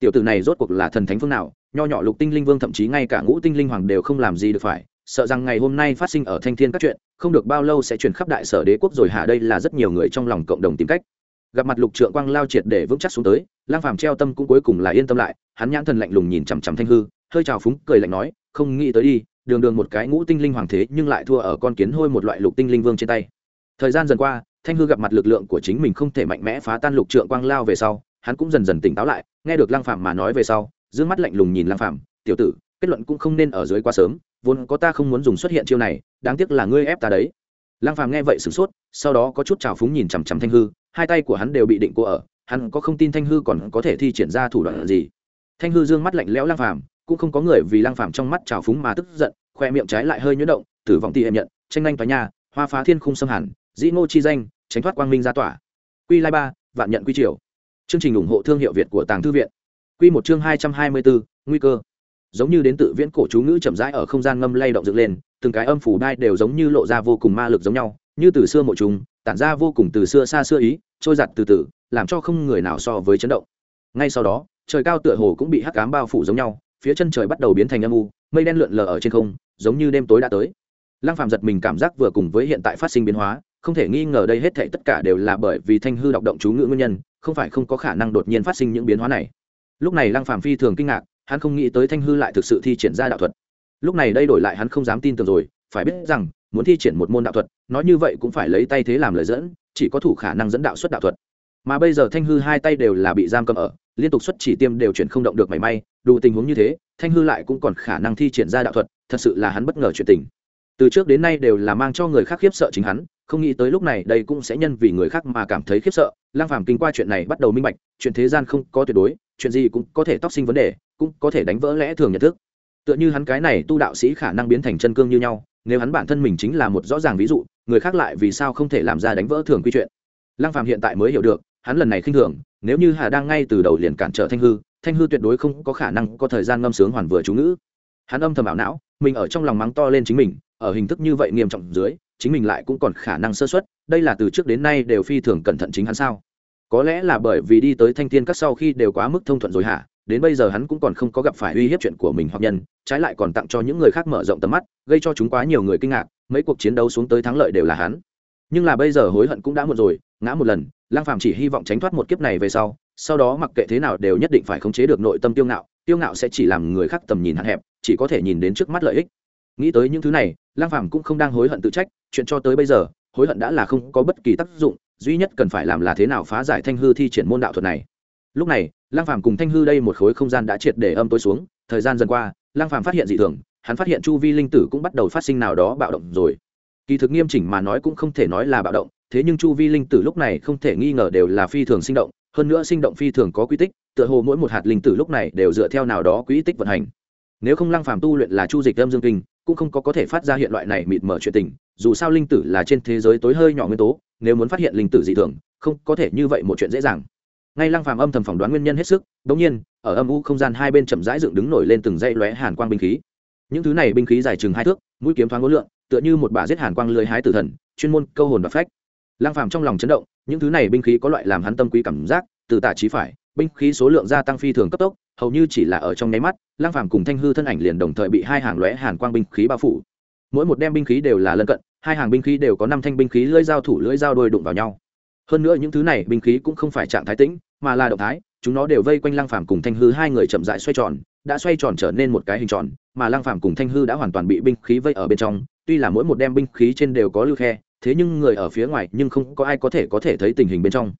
Tiểu tử này rốt cuộc là thần thánh phương nào, nho nhỏ lục tinh linh vương thậm chí ngay cả ngũ tinh linh hoàng đều không làm gì được phải, sợ rằng ngày hôm nay phát sinh ở thanh thiên các chuyện, không được bao lâu sẽ chuyển khắp đại sở đế quốc rồi hả, đây là rất nhiều người trong lòng cộng đồng tìm cách. Gặp mặt lục trượng quang lao triệt để vững chắc xuống tới lang phàm treo tâm cũng cuối cùng là yên tâm lại, hắn nhãn thần lạnh lùng nhìn chằm chằm thanh hư, hơi trào phúng, cười lạnh nói, không nghĩ tới đi đường đường một cái ngũ tinh linh hoàng thế nhưng lại thua ở con kiến hôi một loại lục tinh linh vương trên tay. Thời gian dần qua, thanh hư gặp mặt lực lượng của chính mình không thể mạnh mẽ phá tan lục trượng quang lao về sau, hắn cũng dần dần tỉnh táo lại, nghe được lăng phàm mà nói về sau, dương mắt lạnh lùng nhìn lăng phàm, tiểu tử, kết luận cũng không nên ở dưới quá sớm, vốn có ta không muốn dùng xuất hiện chiêu này, đáng tiếc là ngươi ép ta đấy. Lăng phàm nghe vậy sửng sốt, sau đó có chút trào phúng nhìn chằm chằm thanh hư, hai tay của hắn đều bị định cô ở, hắn có không tin thanh hư còn có thể thi triển ra thủ đoạn gì. Thanh hư dương mắt lạnh lẽo lăng phàm cũng không có người vì lăng phàm trong mắt trào phúng mà tức giận, khoe miệng trái lại hơi nhuyễn động, tử vọng tỷ em nhận, tranh nhanh tòa nhà, hoa phá thiên khung xâm hẳn dĩ ngô chi danh, tránh thoát quang minh ra tỏa quy lai ba, vạn nhận quy triều. Chương trình ủng hộ thương hiệu việt của tàng thư viện. Quy một chương hai trăm hai mươi bốn nguy cơ. Giống như đến tự viễn cổ chú ngữ chậm rãi ở không gian ngâm lay động dựng lên, từng cái âm phủ đai đều giống như lộ ra vô cùng ma lực giống nhau, như từ xưa mộ trùng, tản ra vô cùng từ xưa xa xưa ý, trôi giặt từ từ, làm cho không người nào so với chấn động. Ngay sau đó, trời cao tựa hồ cũng bị hắc cám bao phủ giống nhau phía chân trời bắt đầu biến thành âm u, mây đen lượn lờ ở trên không, giống như đêm tối đã tới. Lăng phạm giật mình cảm giác vừa cùng với hiện tại phát sinh biến hóa, không thể nghi ngờ đây hết thảy tất cả đều là bởi vì thanh hư đọc động chú ngữ nguyên nhân, không phải không có khả năng đột nhiên phát sinh những biến hóa này. Lúc này lăng Phạm phi thường kinh ngạc, hắn không nghĩ tới thanh hư lại thực sự thi triển ra đạo thuật. Lúc này đây đổi lại hắn không dám tin tưởng rồi, phải biết rằng, muốn thi triển một môn đạo thuật, nói như vậy cũng phải lấy tay thế làm lời dẫn, chỉ có thủ khả năng dẫn đạo xuất đạo thuật. Mà bây giờ thanh hư hai tay đều là bị giam cầm ở, liên tục xuất chỉ tiêm đều chuyển không động được mảy may đủ tình huống như thế, thanh hư lại cũng còn khả năng thi triển ra đạo thuật, thật sự là hắn bất ngờ chuyện tình. Từ trước đến nay đều là mang cho người khác khiếp sợ chính hắn, không nghĩ tới lúc này đây cũng sẽ nhân vì người khác mà cảm thấy khiếp sợ. Lang phàm kinh qua chuyện này bắt đầu minh bạch, chuyện thế gian không có tuyệt đối, chuyện gì cũng có thể tóc sinh vấn đề, cũng có thể đánh vỡ lẽ thường nhận thức. Tựa như hắn cái này tu đạo sĩ khả năng biến thành chân cương như nhau, nếu hắn bản thân mình chính là một rõ ràng ví dụ, người khác lại vì sao không thể làm ra đánh vỡ thường quy chuyện? Lang phàm hiện tại mới hiểu được, hắn lần này khinh thường, nếu như hà đang ngay từ đầu liền cản trở thanh hư thanh hư tuyệt đối không có khả năng có thời gian ngâm sướng hoàn vừa chú ngữ. Hắn âm thầm ảo não, mình ở trong lòng mắng to lên chính mình, ở hình thức như vậy nghiêm trọng dưới, chính mình lại cũng còn khả năng sơ xuất đây là từ trước đến nay đều phi thường cẩn thận chính hắn sao? Có lẽ là bởi vì đi tới thanh thiên các sau khi đều quá mức thông thuận rồi hả? Đến bây giờ hắn cũng còn không có gặp phải uy hiếp chuyện của mình hoặc nhân, trái lại còn tặng cho những người khác mở rộng tầm mắt, gây cho chúng quá nhiều người kinh ngạc, mấy cuộc chiến đấu xuống tới thắng lợi đều là hắn. Nhưng là bây giờ hối hận cũng đã một rồi, ngã một lần lang phàm chỉ hy vọng tránh thoát một kiếp này về sau sau đó mặc kệ thế nào đều nhất định phải khống chế được nội tâm tiêu ngạo tiêu ngạo sẽ chỉ làm người khác tầm nhìn hạn hẹp, chỉ có thể nhìn đến trước mắt lợi ích. Nghĩ tới những thứ này lang phàm cũng không đang hối hận tự trách, chuyện cho tới bây giờ, hối hận đã là không có bất kỳ tác dụng, duy nhất cần phải làm là thế nào phá giải thanh hư thi triển môn đạo thuật này. Lúc này lang phàm cùng thanh hư đây một khối không gian đã triệt để âm tối xuống, thời gian dần qua lang phàm phát hiện dị thường, hắn phát hiện chu vi linh tử cũng bắt đầu phát sinh nào đó bạo động rồi. Kỳ thực nghiêm chỉnh mà nói cũng không thể nói là bạo động, thế nhưng chu vi linh tử lúc này không thể nghi ngờ đều là phi thường sinh động hơn nữa sinh động phi thường có quy tích, tựa hồ mỗi một hạt linh tử lúc này đều dựa theo nào đó quy tích vận hành. Nếu không lăng phàm tu luyện là chu dịch âm dương kinh, cũng không có có thể phát ra hiện loại này mịt mở chuyện tình, dù sao linh tử là trên thế giới tối hơi nhỏ nguyên tố, nếu muốn phát hiện linh tử dị thường, không có thể như vậy một chuyện dễ dàng. Ngay lăng phàm âm thầm phỏng đoán nguyên nhân hết sức, đống nhiên, ở âm u không gian hai bên chậm rãi dựng đứng nổi lên từng dây lóe hàn quang binh khí. Những thứ này binh khí dài chừng hai thước, mũi kiếm thoáng ngũ lượng, tựa như một bà giết hàn quang lưới hái tử thần, chuyên môn câu hồn và phách lăng phàm trong lòng chấn động, những thứ này binh khí có loại làm hắn tâm quý cảm giác, từ tả trí phải, binh khí số lượng gia tăng phi thường cấp tốc, hầu như chỉ là ở trong nháy mắt, lăng phàm cùng thanh hư thân ảnh liền đồng thời bị hai hàng lóe hàn quang binh khí bao phủ. Mỗi một đem binh khí đều là lân cận, hai hàng binh khí đều có năm thanh binh khí lưỡi dao thủ lưỡi dao đôi đụng vào nhau. Hơn nữa những thứ này binh khí cũng không phải trạng thái tĩnh, mà là động thái, chúng nó đều vây quanh lăng phàm cùng thanh hư hai người chậm rãi xoay tròn, đã xoay tròn trở nên một cái hình tròn, mà lăng phàm cùng thanh hư đã hoàn toàn bị binh khí vây ở bên trong, tuy là mỗi một đem binh khí trên đều có lưu khe thế nhưng người ở phía ngoài nhưng không có ai có thể có thể thấy tình hình bên trong.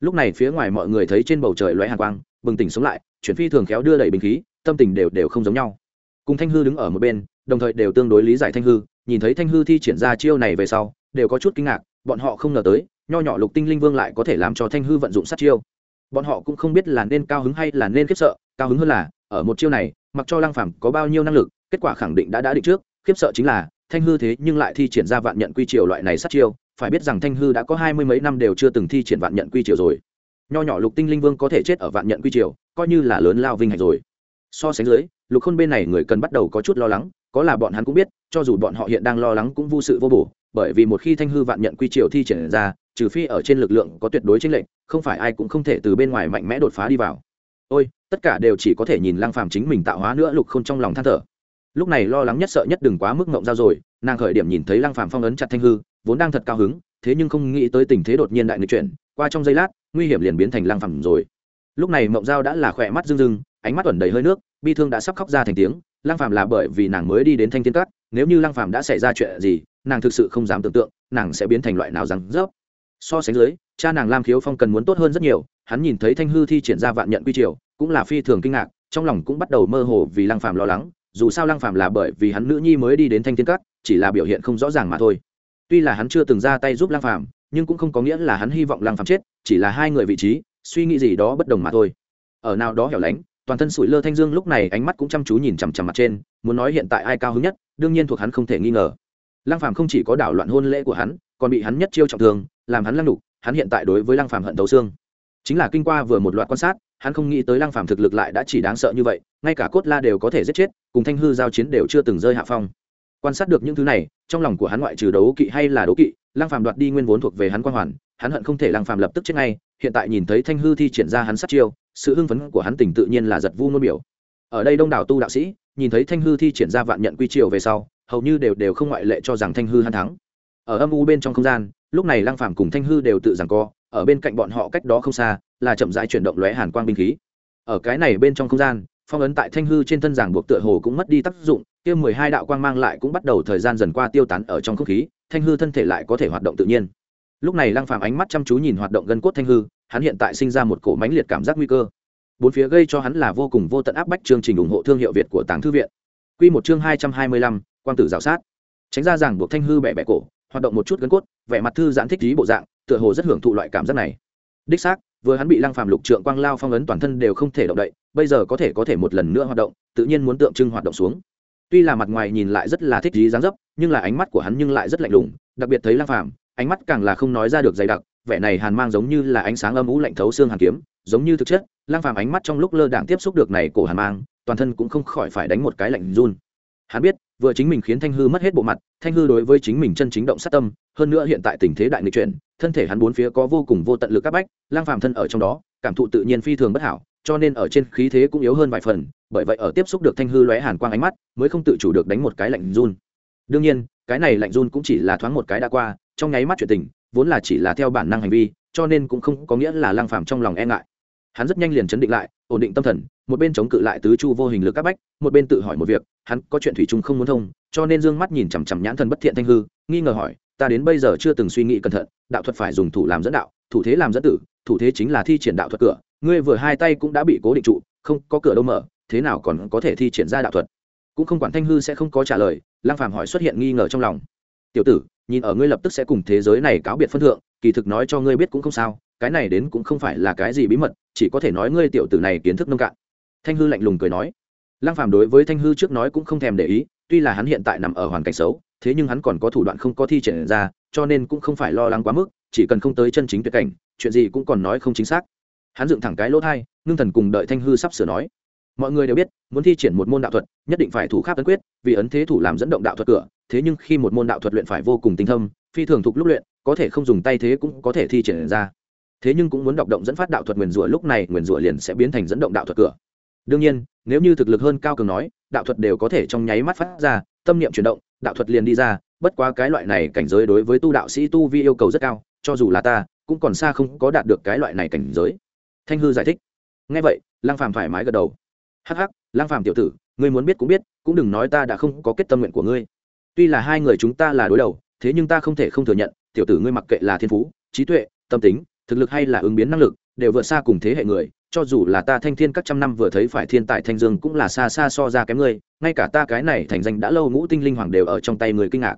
Lúc này phía ngoài mọi người thấy trên bầu trời loé hàn quang, bừng tỉnh sống lại, chuyển phi thường khéo đưa đẩy bình khí, tâm tình đều đều không giống nhau. Cùng thanh hư đứng ở một bên, đồng thời đều tương đối lý giải thanh hư, nhìn thấy thanh hư thi triển ra chiêu này về sau, đều có chút kinh ngạc, bọn họ không ngờ tới, nho nhỏ lục tinh linh vương lại có thể làm cho thanh hư vận dụng sát chiêu. Bọn họ cũng không biết là nên cao hứng hay là nên khiếp sợ, cao hứng hơn là, ở một chiêu này, mặc cho lăng phàm có bao nhiêu năng lực, kết quả khẳng định đã đã định trước, khiếp sợ chính là thanh hư thế nhưng lại thi triển ra vạn nhận quy triều loại này sát chiêu, phải biết rằng thanh hư đã có hai mươi mấy năm đều chưa từng thi triển vạn nhận quy triều rồi. Nho nhỏ lục tinh linh vương có thể chết ở vạn nhận quy triều, coi như là lớn lao vinh hạnh rồi. So sánh dưới, lục khôn bên này người cần bắt đầu có chút lo lắng, có là bọn hắn cũng biết, cho dù bọn họ hiện đang lo lắng cũng vô sự vô bổ, bởi vì một khi thanh hư vạn nhận quy triều thi triển ra, trừ phi ở trên lực lượng có tuyệt đối chính lệnh không phải ai cũng không thể từ bên ngoài mạnh mẽ đột phá đi vào. Ôi, tất cả đều chỉ có thể nhìn lang phàm chính mình tạo hóa nữa, lục khôn trong lòng than thở lúc này lo lắng nhất sợ nhất đừng quá mức ngộng giao rồi, nàng khởi điểm nhìn thấy lăng phàm phong ấn chặt thanh hư, vốn đang thật cao hứng, thế nhưng không nghĩ tới tình thế đột nhiên đại nghịch chuyển, qua trong giây lát, nguy hiểm liền biến thành lăng phàm rồi. Lúc này mộng giao đã là khỏe mắt rưng rưng, ánh mắt ẩn đầy hơi nước, bi thương đã sắp khóc ra thành tiếng, lăng phàm là bởi vì nàng mới đi đến thanh thiên cát, nếu như lăng phàm đã xảy ra chuyện gì, nàng thực sự không dám tưởng tượng, nàng sẽ biến thành loại nào răng rớp. So sánh dưới, cha nàng lam khiếu phong cần muốn tốt hơn rất nhiều, hắn nhìn thấy thanh hư thi triển ra vạn nhận quy triều cũng là phi thường kinh ngạc, trong lòng cũng bắt đầu mơ hồ vì lăng phàm lo lắng dù sao lăng phàm là bởi vì hắn nữ nhi mới đi đến thanh thiên cát, chỉ là biểu hiện không rõ ràng mà thôi. Tuy là hắn chưa từng ra tay giúp lăng phàm, nhưng cũng không có nghĩa là hắn hy vọng lăng phàm chết, chỉ là hai người vị trí, suy nghĩ gì đó bất đồng mà thôi. Ở nào đó hẻo lánh, toàn thân sủi lơ thanh dương lúc này ánh mắt cũng chăm chú nhìn chằm chằm mặt trên, muốn nói hiện tại ai cao hứng nhất, đương nhiên thuộc hắn không thể nghi ngờ. Lăng phàm không chỉ có đảo loạn hôn lễ của hắn, còn bị hắn nhất chiêu trọng thương, làm hắn lăng đục, hắn hiện tại đối với lăng phàm hận thấu xương. Chính là kinh qua vừa một loạt quan sát hắn không nghĩ tới lăng phàm thực lực lại đã chỉ đáng sợ như vậy, ngay cả cốt la đều có thể giết chết, cùng thanh hư giao chiến đều chưa từng rơi hạ phong. Quan sát được những thứ này, trong lòng của hắn ngoại trừ đấu kỵ hay là đấu kỵ, lăng phàm đoạt đi nguyên vốn thuộc về hắn quan hoàn, hắn hận không thể lăng phàm lập tức chết ngay, hiện tại nhìn thấy thanh hư thi triển ra hắn sát chiêu, sự hưng phấn của hắn tình tự nhiên là giật vu nôn biểu. Ở đây đông đảo tu đạo sĩ, nhìn thấy thanh hư thi triển ra vạn nhận quy triều về sau, hầu như đều đều không ngoại lệ cho rằng thanh hư hắn thắng. Ở âm u bên trong không gian lúc này lăng phàm cùng thanh hư đều tự giằng co, ở bên cạnh bọn họ cách đó không xa, là chậm rãi chuyển động lóe hàn quang binh khí. Ở cái này bên trong không gian, phong ấn tại thanh hư trên thân giảng buộc tựa hồ cũng mất đi tác dụng, kia mười hai đạo quang mang lại cũng bắt đầu thời gian dần qua tiêu tán ở trong không khí, thanh hư thân thể lại có thể hoạt động tự nhiên. Lúc này lăng phàm ánh mắt chăm chú nhìn hoạt động gân cốt thanh hư, hắn hiện tại sinh ra một cổ mãnh liệt cảm giác nguy cơ. Bốn phía gây cho hắn là vô cùng vô tận áp bách chương trình ủng hộ thương hiệu việt của tàng thư viện. Quy một chương hai trăm hai mươi lăm, quang tử rào sát. Tránh ra giảng buộc thanh hư bẻ bẻ cổ hoạt động một chút gân cốt, vẻ mặt thư giãn thích trí bộ dạng, tựa hồ rất hưởng thụ loại cảm giác này. Đích xác, vừa hắn bị lăng phàm lục trượng quang lao phong ấn toàn thân đều không thể động đậy, bây giờ có thể có thể một lần nữa hoạt động, tự nhiên muốn tượng trưng hoạt động xuống. Tuy là mặt ngoài nhìn lại rất là thích trí dáng dấp, nhưng là ánh mắt của hắn nhưng lại rất lạnh lùng, đặc biệt thấy lăng phàm, ánh mắt càng là không nói ra được dày đặc, vẻ này hàn mang giống như là ánh sáng âm u lạnh thấu xương hàn kiếm, giống như thực chất, lăng phàm ánh mắt trong lúc lơ đảng tiếp xúc được này cổ hàn mang, toàn thân cũng không khỏi phải đánh một cái lạnh run hắn biết, vừa chính mình khiến thanh hư mất hết bộ mặt, thanh hư đối với chính mình chân chính động sát tâm, hơn nữa hiện tại tình thế đại nghịch chuyển, thân thể hắn bốn phía có vô cùng vô tận lực các bách, lang phàm thân ở trong đó, cảm thụ tự nhiên phi thường bất hảo, cho nên ở trên khí thế cũng yếu hơn vài phần, bởi vậy ở tiếp xúc được thanh hư lóe hàn quang ánh mắt, mới không tự chủ được đánh một cái lạnh run. Đương nhiên, cái này lạnh run cũng chỉ là thoáng một cái đã qua, trong nháy mắt chuyện tình, vốn là chỉ là theo bản năng hành vi, cho nên cũng không có nghĩa là lang phàm trong lòng e ngại hắn rất nhanh liền chấn định lại, ổn định tâm thần, một bên chống cự lại tứ chu vô hình lực các bách, một bên tự hỏi một việc, hắn có chuyện thủy chung không muốn thông, cho nên d ư ơ n g mắt nhìn chằm chằm nhãn thần bất thiện thanh hư, nghi ngờ hỏi, ta đến bây giờ chưa từng suy nghĩ cẩn thận, đạo thuật phải dùng thủ làm dẫn đạo, thủ thế làm dẫn tử, thủ thế chính là thi triển đạo thuật cửa, ngươi vừa hai tay cũng đã bị cố định trụ, không có cửa đâu mở, thế nào còn có thể thi triển ra đạo thuật? Cũng không quản thanh hư sẽ không có trả lời lang phàm hỏi xuất hiện nghi ngờ trong lòng. Tiểu tử, nhìn ở ngươi lập tức sẽ cùng thế giới này cáo biệt phân thượng, kỳ thực nói cho ngươi biết cũng không sao cái này đến cũng không phải là cái gì bí mật, chỉ có thể nói ngươi tiểu tử này kiến thức nông cạn. Thanh hư lạnh lùng cười nói. Lăng phàm đối với thanh hư trước nói cũng không thèm để ý, tuy là hắn hiện tại nằm ở hoàn cảnh xấu, thế nhưng hắn còn có thủ đoạn không có thi triển ra, cho nên cũng không phải lo lắng quá mức, chỉ cần không tới chân chính tuyệt cảnh, chuyện gì cũng còn nói không chính xác. Hắn dựng thẳng cái lỗ thai, ngưng thần cùng đợi thanh hư sắp sửa nói. Mọi người đều biết, muốn thi triển một môn đạo thuật, nhất định phải thủ kháp ấn quyết, vì ấn thế thủ làm dẫn động đạo thuật cửa, thế nhưng khi một môn đạo thuật luyện phải vô cùng tinh thâm phi thường thục lúc luyện, có thể không dùng tay thế cũng có thể thi triển ra thế nhưng cũng muốn đọc động dẫn phát đạo thuật nguyền rủa, lúc này nguyền rủa liền sẽ biến thành dẫn động đạo thuật cửa. Đương nhiên, nếu như thực lực hơn cao cường nói, đạo thuật đều có thể trong nháy mắt phát ra, tâm niệm chuyển động, đạo thuật liền đi ra, bất quá cái loại này cảnh giới đối với tu đạo sĩ tu vi yêu cầu rất cao, cho dù là ta, cũng còn xa không có đạt được cái loại này cảnh giới. Thanh hư giải thích. Ngay vậy lang phàm thoải mái gật đầu. Hắc hắc lang phàm tiểu tử, ngươi muốn biết cũng biết, cũng đừng nói ta đã không có kết tâm nguyện của ngươi. Tuy là hai người chúng ta là đối đầu, thế nhưng ta không thể không thừa nhận, tiểu tử ngươi mặc kệ là thiên phú, trí tuệ, tâm tính thực lực hay là ứng biến năng lực, đều vượt xa cùng thế hệ người, cho dù là ta thanh thiên các trăm năm vừa thấy phải thiên tài thanh dương cũng là xa xa so ra kém ngươi, ngay cả ta cái này thành danh đã lâu ngũ tinh linh hoàng đều ở trong tay người kinh ngạc.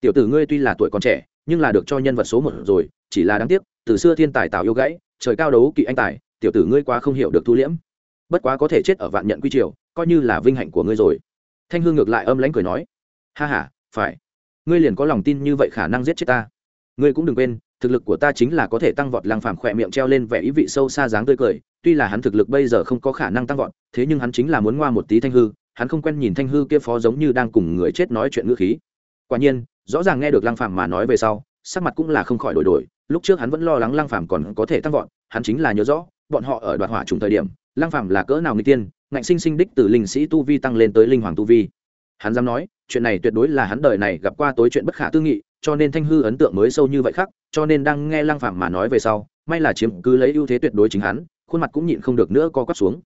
Tiểu tử ngươi tuy là tuổi còn trẻ, nhưng là được cho nhân vật số một rồi, chỉ là đáng tiếc, từ xưa thiên tài tạo yêu gãy, trời cao đấu kỵ anh tài, tiểu tử ngươi quá không hiểu được thu liễm. Bất quá có thể chết ở vạn nhận quy triều, coi như là vinh hạnh của ngươi rồi. Thanh hương ngược lại âm lãnh cười nói, ha h a phải. Ngươi liền có lòng tin như vậy khả năng giết chết ta ngươi cũng đừng quên, thực lực của ta chính là có thể tăng vọt lang phàm khỏe miệng treo lên vẻ ý vị sâu xa dáng tươi cười, tuy là hắn thực lực bây giờ không có khả năng tăng vọt, thế nhưng hắn chính là muốn ngoa một tí thanh hư, hắn không quen nhìn thanh hư kia phó giống như đang cùng người chết nói chuyện ngữ khí. Quả nhiên, rõ ràng nghe được lang phàm mà nói về sau, sắc mặt cũng là không khỏi đổi đổi, lúc trước hắn vẫn lo lắng lang phàm còn có thể tăng vọt, hắn chính là nhớ rõ, bọn họ ở đoạt hỏa trùng thời điểm lang phàm là cỡ nào người tiên, ngạnh sinh sinh đích từ linh sĩ tu vi tăng lên tới linh hoàng tu vi. Hắn dám nói, chuyện này tuyệt đối là hắn đời này gặp qua tối chuyện bất khả tư nghị cho nên thanh hư ấn tượng mới sâu như vậy khác, cho nên đang nghe lăng phạm mà nói về sau, may là chiếm cứ lấy ưu thế tuyệt đối chính hắn, khuôn mặt cũng nhịn không được nữa co quắp xuống.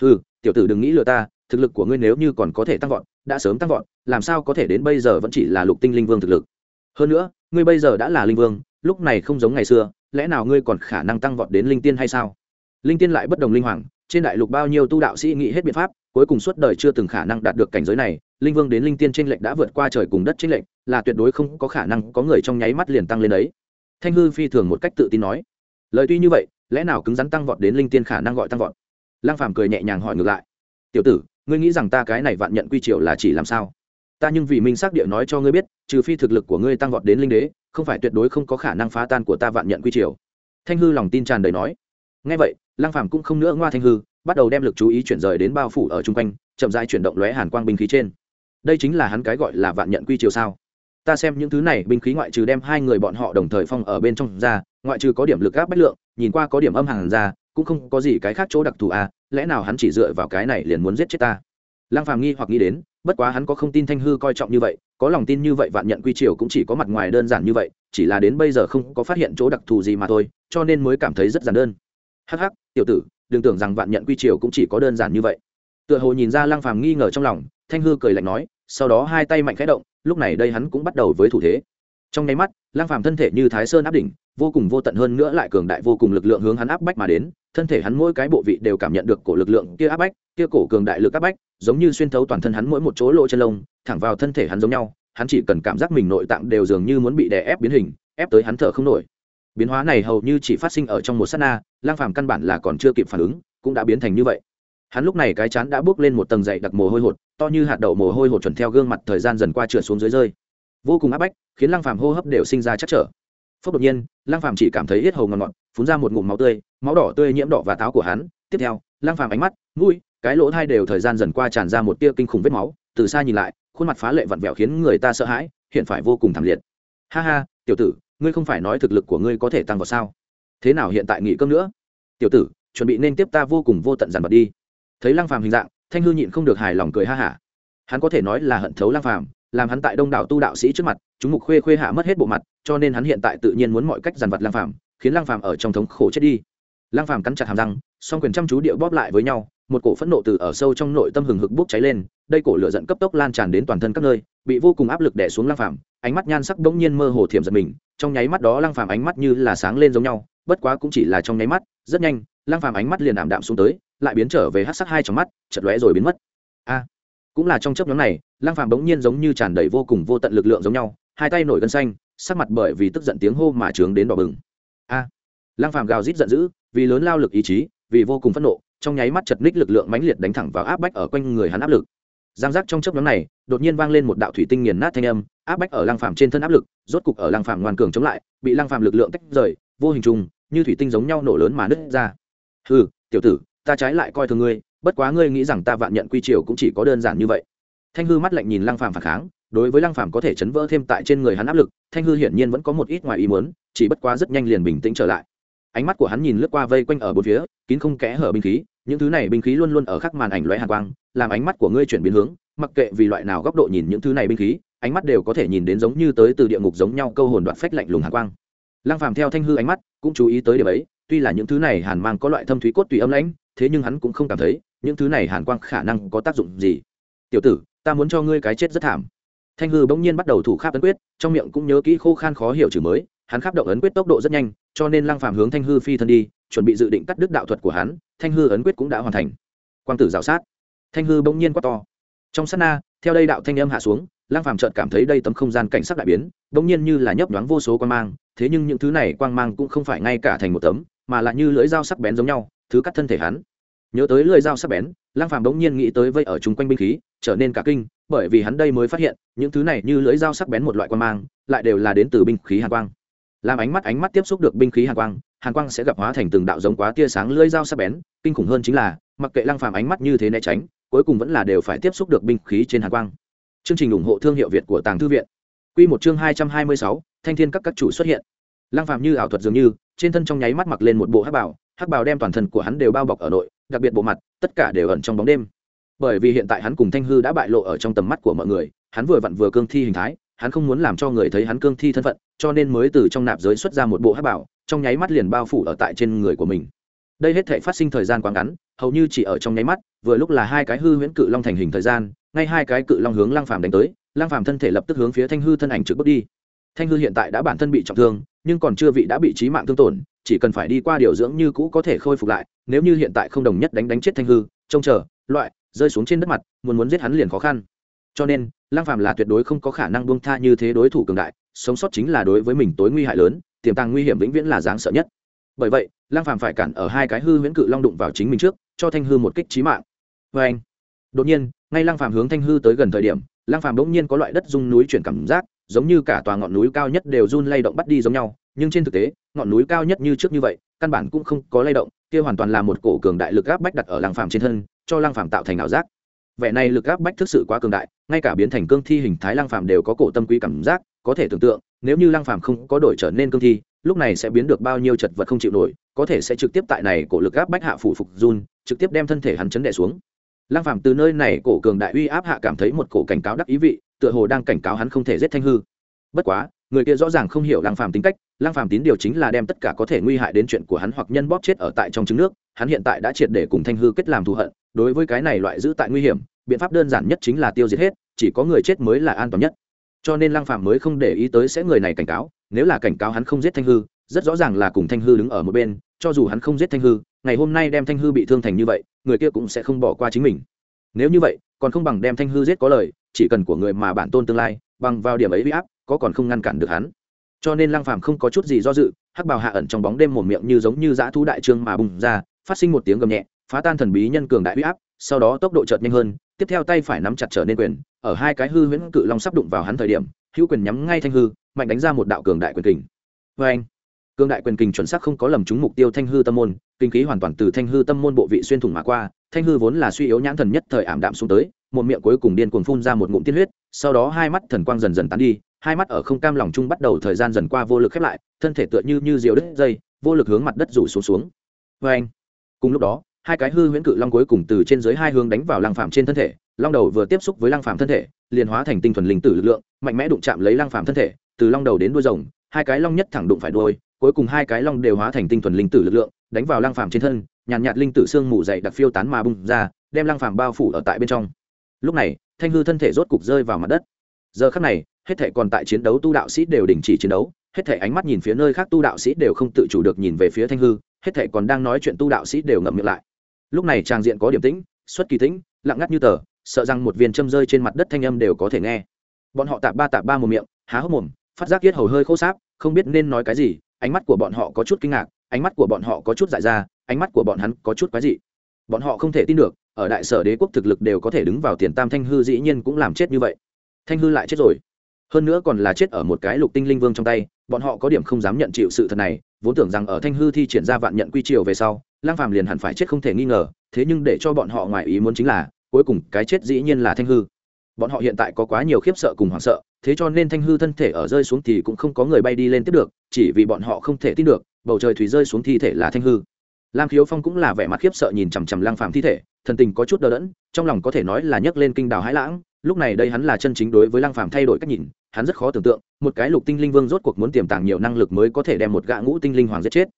Hư tiểu tử đừng nghĩ lừa ta, thực lực của ngươi nếu như còn có thể tăng vọt, đã sớm tăng vọt, làm sao có thể đến bây giờ vẫn chỉ là lục tinh linh vương thực lực? Hơn nữa, ngươi bây giờ đã là linh vương, lúc này không giống ngày xưa, lẽ nào ngươi còn khả năng tăng vọt đến linh tiên hay sao? Linh tiên lại bất đồng linh hoàng, trên đại lục bao nhiêu tu đạo sĩ nghĩ hết biện pháp, cuối cùng suốt đời chưa từng khả năng đạt được cảnh giới này linh vương đến linh tiên tranh lệch đã vượt qua trời cùng đất tranh lệch, là tuyệt đối không có khả năng có người trong nháy mắt liền tăng lên đấy. Thanh hư phi thường một cách tự tin nói. Lời tuy như vậy, lẽ nào cứng rắn tăng vọt đến linh tiên khả năng gọi tăng vọt? Lăng phàm cười nhẹ nhàng hỏi ngược lại. Tiểu tử, ngươi nghĩ rằng ta cái này vạn nhận quy triều là chỉ làm sao? Ta nhưng vì minh xác địa nói cho ngươi biết, trừ phi thực lực của ngươi tăng vọt đến linh đế, không phải tuyệt đối không có khả năng phá tan của ta vạn nhận quy triều. Thanh hư lòng tin tràn đầy nói. Ngay vậy, lăng phàm cũng không nữa ngoa thanh hư, bắt đầu đem lực chú ý chuyển rời đến bao phủ ở chung quanh, chậm rãi chuyển động lóe hàn quang binh khí trên đây chính là hắn cái gọi là vạn nhận quy chiều sao? Ta xem những thứ này, binh khí ngoại trừ đem hai người bọn họ đồng thời phong ở bên trong ra, ngoại trừ có điểm lực áp bách lượng, nhìn qua có điểm âm hàng ra, cũng không có gì cái khác chỗ đặc thù à lẽ nào hắn chỉ dựa vào cái này liền muốn giết chết ta? Lăng phàm nghi hoặc nghĩ đến, bất quá hắn có không tin thanh hư coi trọng như vậy, có lòng tin như vậy vạn nhận quy triều cũng chỉ có mặt ngoài đơn giản như vậy, chỉ là đến bây giờ không có phát hiện chỗ đặc thù gì mà thôi, cho nên mới cảm thấy rất giản đơn. Hắc hắc, tiểu tử, đừng tưởng rằng vạn nhận quy triều cũng chỉ có đơn giản như vậy. Tựa hồ nhìn ra lăng phàm nghi ngờ trong lòng, thanh hư cười lạnh nói sau đó hai tay mạnh khẽ động, lúc này đây hắn cũng bắt đầu với thủ thế. Trong nháy mắt, lăng phàm thân thể như thái sơn áp đỉnh, vô cùng vô tận hơn nữa lại cường đại vô cùng lực lượng hướng hắn áp bách mà đến, thân thể hắn mỗi cái bộ vị đều cảm nhận được cổ lực lượng kia áp bách, kia cổ cường đại lực áp bách, giống như xuyên thấu toàn thân hắn mỗi một chỗ lỗ chân lông, thẳng vào thân thể hắn giống nhau, hắn chỉ cần cảm giác mình nội tạng đều dường như muốn bị đè ép biến hình, ép tới hắn thở không nổi. Biến hóa này hầu như chỉ phát sinh ở trong một sát na lang phàm căn bản là còn chưa kịp phản ứng, cũng đã biến thành như vậy. Hắn lúc này cái chán đã bước lên một tầng dày đặc mồ hôi hột to như hạt đậu mồ hôi hột chuẩn theo gương mặt thời gian dần qua trượt xuống dưới rơi. Vô cùng áp bách, khiến lăng phàm hô hấp đều sinh ra chắc trở. Phốc đột nhiên, lăng phàm chỉ cảm thấy hết hầu ngọt ngọt, phun ra một ngụm máu tươi, máu đỏ tươi nhiễm đỏ và táo của hắn. Tiếp theo, lăng phàm ánh mắt, mũi, cái lỗ thai đều thời gian dần qua tràn ra một tia kinh khủng vết máu. Từ xa nhìn lại, khuôn mặt phá lệ vặn vẹo khiến người ta sợ hãi, hiện phải vô cùng thảm liệt. Ha ha, tiểu tử, ngươi không phải nói thực lực của ngươi có thể tăng vào sao? Thế nào hiện tại nghỉ cơm nữa? Tiểu tử, chuẩn bị nên tiếp ta vô cùng vô tận dàn vật đi. Thấy lăng phàm hình dạng thanh hư nhịn không được hài lòng cười ha hả. Hắn có thể nói là hận thấu Lang phàm, làm hắn tại đông đảo tu đạo sĩ trước mặt, chúng mục khuê khuê hạ mất hết bộ mặt, cho nên hắn hiện tại tự nhiên muốn mọi cách dằn vật Lang phàm, khiến Lang phàm ở trong thống khổ chết đi. Lang phàm cắn chặt hàm răng, song quyền chăm chú điệu bóp lại với nhau, một cổ phẫn nộ từ ở sâu trong nội tâm hừng hực bốc cháy lên, đây cổ lửa giận cấp tốc lan tràn đến toàn thân các nơi, bị vô cùng áp lực đè xuống Lang phàm, ánh mắt nhan sắc bỗng nhiên mơ hồ thiểm giật mình, trong nháy mắt đó Lang phàm ánh mắt như là sáng lên giống nhau, bất quá cũng chỉ là trong nháy mắt, rất nhanh, Lang phàm ánh mắt liền ảm đạm xuống tới lại biến trở về hắc sắc hai trong mắt chật lóe rồi biến mất. A, cũng là trong chớp nhóm này, lăng phàm bỗng nhiên giống như tràn đầy vô cùng vô tận lực lượng giống nhau, hai tay nổi gân xanh, sắc mặt bởi vì tức giận tiếng hô mà trướng đến đỏ bừng. A, lăng phàm gào rít giận dữ, vì lớn lao lực ý chí, vì vô cùng phẫn nộ, trong nháy mắt chật ních lực lượng mãnh liệt đánh thẳng vào áp bách ở quanh người hắn áp lực. Giang giác trong chớp nhóm này, đột nhiên vang lên một đạo thủy tinh nghiền nát thanh âm, áp bách ở lăng phàm trên thân áp lực, rốt cục ở lăng phàm ngoan cường chống lại, bị lăng phàm lực lượng tách rời, vô hình trùng, như thủy tinh giống nhau nổ lớn mà nứt ra. Hừ, tiểu tử ta trái lại coi thường ngươi, bất quá ngươi nghĩ rằng ta vạn nhận quy triều cũng chỉ có đơn giản như vậy. Thanh hư mắt lạnh nhìn lăng phàm phản kháng, đối với lăng phàm có thể chấn vỡ thêm tại trên người hắn áp lực, thanh hư hiển nhiên vẫn có một ít ngoài ý muốn, chỉ bất quá rất nhanh liền bình tĩnh trở lại. Ánh mắt của hắn nhìn lướt qua vây quanh ở bốn phía, kín không kẽ hở binh khí, những thứ này binh khí luôn luôn ở khắc màn ảnh lóe hàn quang, làm ánh mắt của ngươi chuyển biến hướng, mặc kệ vì loại nào góc độ nhìn những thứ này binh khí, ánh mắt đều có thể nhìn đến giống như tới từ địa ngục giống nhau câu hồn đoạn phách lạnh lùng hàn quang. Lăng phàm theo thanh hư ánh mắt, cũng chú ý tới điểm ấy, tuy là những thứ này hàn mang có loại thâm thúy cốt tùy âm lãnh thế nhưng hắn cũng không cảm thấy những thứ này hàn quang khả năng có tác dụng gì. Tiểu tử, ta muốn cho ngươi cái chết rất thảm. Thanh hư bỗng nhiên bắt đầu thủ kháp ấn quyết, trong miệng cũng nhớ kỹ khô khan khó hiểu chữ mới, hắn kháp động ấn quyết tốc độ rất nhanh, cho nên lăng phàm hướng thanh hư phi thân đi, chuẩn bị dự định cắt đứt đạo thuật của hắn, thanh hư ấn quyết cũng đã hoàn thành. Quang tử rào sát. Thanh hư bỗng nhiên quát to. Trong sát na, theo đây đạo thanh âm hạ xuống, lăng phàm chợt cảm thấy đây tấm không gian cảnh sắc đại biến, bỗng nhiên như là nhấp nhoáng vô số quang mang, thế nhưng những thứ này quang mang cũng không phải ngay cả thành một tấm, mà là như lưỡi dao sắc bén giống nhau thứ cắt thân thể hắn. Nhớ tới lưỡi dao sắc bén lang phàm bỗng nhiên nghĩ tới vây ở chung quanh binh khí, trở nên cả kinh, bởi vì hắn đây mới phát hiện, những thứ này như lưỡi dao sắc bén một loại quan mang, lại đều là đến từ binh khí hàn quang. Làm ánh mắt ánh mắt tiếp xúc được binh khí hàn quang hàn quang sẽ gặp hóa thành từng đạo giống quá tia sáng lưỡi dao sắc bén, kinh khủng hơn chính là, mặc kệ lăng phàm ánh mắt như thế né tránh, cuối cùng vẫn là đều phải tiếp xúc được binh khí trên hàn quang. Chương trình ủng hộ thương hiệu việt của tàng thư viện. Quy một chương hai trăm hai mươi sáu, thanh thiên các các chủ xuất hiện. Lăng phàm như ảo thuật dường như, trên thân trong nháy mắt mặc lên một bộ hắc bảo hắc bào đem toàn thân của hắn đều bao bọc ở nội, đặc biệt bộ mặt, tất cả đều ẩn trong bóng đêm. Bởi vì hiện tại hắn cùng thanh hư đã bại lộ ở trong tầm mắt của mọi người, hắn vừa vặn vừa cương thi hình thái, hắn không muốn làm cho người thấy hắn cương thi thân phận, cho nên mới từ trong nạp giới xuất ra một bộ hắc bảo trong nháy mắt liền bao phủ ở tại trên người của mình. Đây hết thể phát sinh thời gian quá ngắn, hầu như chỉ ở trong nháy mắt, vừa lúc là hai cái hư huyễn cự long thành hình thời gian, ngay hai cái cự long hướng lang phàm đánh tới lang phàm thân thể lập tức hướng phía thanh hư thân ảnh trực bước đi. Thanh hư hiện tại đã bản thân bị trọng thương, nhưng còn chưa vị đã bị trí mạng thương tổn chỉ cần phải đi qua điều dưỡng như cũ có thể khôi phục lại, nếu như hiện tại không đồng nhất đánh đánh chết thanh hư, trông chờ, loại, rơi xuống trên đất mặt, muốn muốn giết hắn liền khó khăn. Cho nên lang phàm là tuyệt đối không có khả năng buông tha như thế đối thủ cường đại, sống sót chính là đối với mình tối nguy hại lớn, tiềm tàng nguy hiểm vĩnh viễn là dáng sợ nhất. Bởi vậy lang phàm phải cản ở hai cái hư huyễn cự long đụng vào chính mình trước, cho thanh hư một kích chí mạng. Vê anh đột nhiên, ngay lang phàm hướng thanh hư tới gần thời điểm lang phàm bỗng nhiên có loại đất rung núi chuyển cảm giác, giống như cả tòa ngọn núi cao nhất đều run lay động bắt đi giống nhau nhưng trên thực tế, ngọn núi cao nhất như trước như vậy, căn bản cũng không có lay động, kia hoàn toàn là một cổ cường đại lực áp bách đặt ở lăng phàm trên thân, cho lăng phàm tạo thành ảo giác. Vẻ này lực áp bách thực sự quá cường đại, ngay cả biến thành cương thi hình thái lăng phàm đều có cổ tâm quý cảm giác, có thể tưởng tượng, nếu như lăng phàm không có đổi trở nên cương thi, lúc này sẽ biến được bao nhiêu chật vật không chịu nổi, có thể sẽ trực tiếp tại này cổ lực áp bách hạ phủ phục run, trực tiếp đem thân thể hắn chấn đè xuống. Lăng phàm từ nơi này cổ cường đại uy áp hạ cảm thấy một cổ cảnh cáo đắc ý vị, tựa hồ đang cảnh cáo hắn không thể giết thanh hư bất quá, người kia rõ ràng không hiểu lang phàm tính cách lang phàm tín điều chính là đem tất cả có thể nguy hại đến chuyện của hắn hoặc nhân bóp chết ở tại trong trứng nước, hắn hiện tại đã triệt để cùng thanh hư kết làm thù hận, đối với cái này loại giữ tại nguy hiểm, biện pháp đơn giản nhất chính là tiêu diệt hết, chỉ có người chết mới là an toàn nhất. Cho nên lang phàm mới không để ý tới sẽ người này cảnh cáo, nếu là cảnh cáo hắn không giết thanh hư, rất rõ ràng là cùng thanh hư đứng ở một bên, cho dù hắn không giết thanh hư, ngày hôm nay đem thanh hư bị thương thành như vậy, người kia cũng sẽ không bỏ qua chính mình. Nếu như vậy, còn không bằng đem thanh hư giết có lời, chỉ cần của người mà bản tôn tương lai, bằng vào điểm ấy bị áp có còn không ngăn cản được hắn. Cho nên lăng phàm không có chút gì do dự, hắc bào hạ ẩn trong bóng đêm một miệng như giống như dã thú đại trương mà bùng ra, phát sinh một tiếng gầm nhẹ, phá tan thần bí nhân cường đại uy áp, sau đó tốc độ chợt nhanh hơn, tiếp theo tay phải nắm chặt trở nên quyền, ở hai cái hư huyễn cự long sắp đụng vào hắn thời điểm, hữu quyền nhắm ngay thanh hư, mạnh đánh ra một đạo cường đại quyền kình. Với anh cường đại quyền kình chuẩn xác không có lầm trúng mục tiêu thanh hư tâm môn, kinh khí hoàn toàn từ thanh hư tâm môn bộ vị xuyên thủng mà qua, thanh hư vốn là suy yếu nhãn thần nhất thời ảm đạm xuống tới, một miệng cuối cùng điên cuồng phun ra một ngụm tiên huyết, sau đó hai mắt thần quang dần dần tán đi hai mắt ở không cam lòng chung bắt đầu thời gian dần qua vô lực khép lại thân thể tựa như như diều đứt dây vô lực hướng mặt đất rủ xuống xuống. Vê anh cùng lúc đó hai cái hư huyễn cự long cuối cùng từ trên dưới hai hướng đánh vào lăng phạm trên thân thể long đầu vừa tiếp xúc với lăng phạm thân thể liền hóa thành tinh thuần linh tử lực lượng mạnh mẽ đụng chạm lấy lăng phạm thân thể từ long đầu đến đuôi rồng hai cái long nhất thẳng đụng phải đuôi cuối cùng hai cái long đều hóa thành tinh thuần linh tử lực lượng đánh vào lăng phạm trên thân nhàn nhạt, nhạt linh tử xương mù dày đặc phiêu tán mà bung ra đem lăng phạm bao phủ ở tại bên trong. Lúc này thanh hư thân thể rốt cục rơi vào mặt đất giờ khắc này, hết thể còn tại chiến đấu tu đạo sĩ đều đình chỉ chiến đấu, hết thể ánh mắt nhìn phía nơi khác tu đạo sĩ đều không tự chủ được nhìn về phía thanh hư, hết thể còn đang nói chuyện tu đạo sĩ đều ngậm miệng lại. Lúc này tràng diện có điểm tĩnh, xuất kỳ tĩnh, lặng ngắt như tờ, sợ rằng một viên châm rơi trên mặt đất thanh âm đều có thể nghe. Bọn họ tạp ba tạp ba một miệng, há hốc mồm, phát giác yết hầu hơi khô sáp, không biết nên nói cái gì, ánh mắt của bọn họ có chút kinh ngạc, ánh mắt của bọn họ có chút dại ra, ánh mắt của bọn hắn có chút quái dị. Bọn họ không thể tin được, ở đại sở đế quốc thực lực đều có thể đứng vào tiền tam thanh hư dĩ nhiên cũng làm chết như vậy thanh hư lại chết rồi. Hơn nữa còn là chết ở một cái lục tinh linh vương trong tay, bọn họ có điểm không dám nhận chịu sự thật này, vốn tưởng rằng ở thanh hư thi triển ra vạn nhận quy triều về sau lang phàm liền hẳn phải chết không thể nghi ngờ, thế nhưng để cho bọn họ ngoài ý muốn chính là, cuối cùng cái chết dĩ nhiên là thanh hư. Bọn họ hiện tại có quá nhiều khiếp sợ cùng hoảng sợ, thế cho nên thanh hư thân thể ở rơi xuống thì cũng không có người bay đi lên tiếp được, chỉ vì bọn họ không thể tin được, bầu trời thủy rơi xuống thi thể là thanh hư. Lam khiếu phong cũng là vẻ mặt khiếp sợ nhìn chằm chằm lang phàm thi thể, thần tình có chút đờ đẫn, trong lòng có thể nói là nhấc lên kinh đào hãi lãng lúc này đây hắn là chân chính đối với lang phàm thay đổi cách nhìn, hắn rất khó tưởng tượng, một cái lục tinh linh vương rốt cuộc muốn tiềm tàng nhiều năng lực mới có thể đem một gã ngũ tinh linh hoàng giết chết.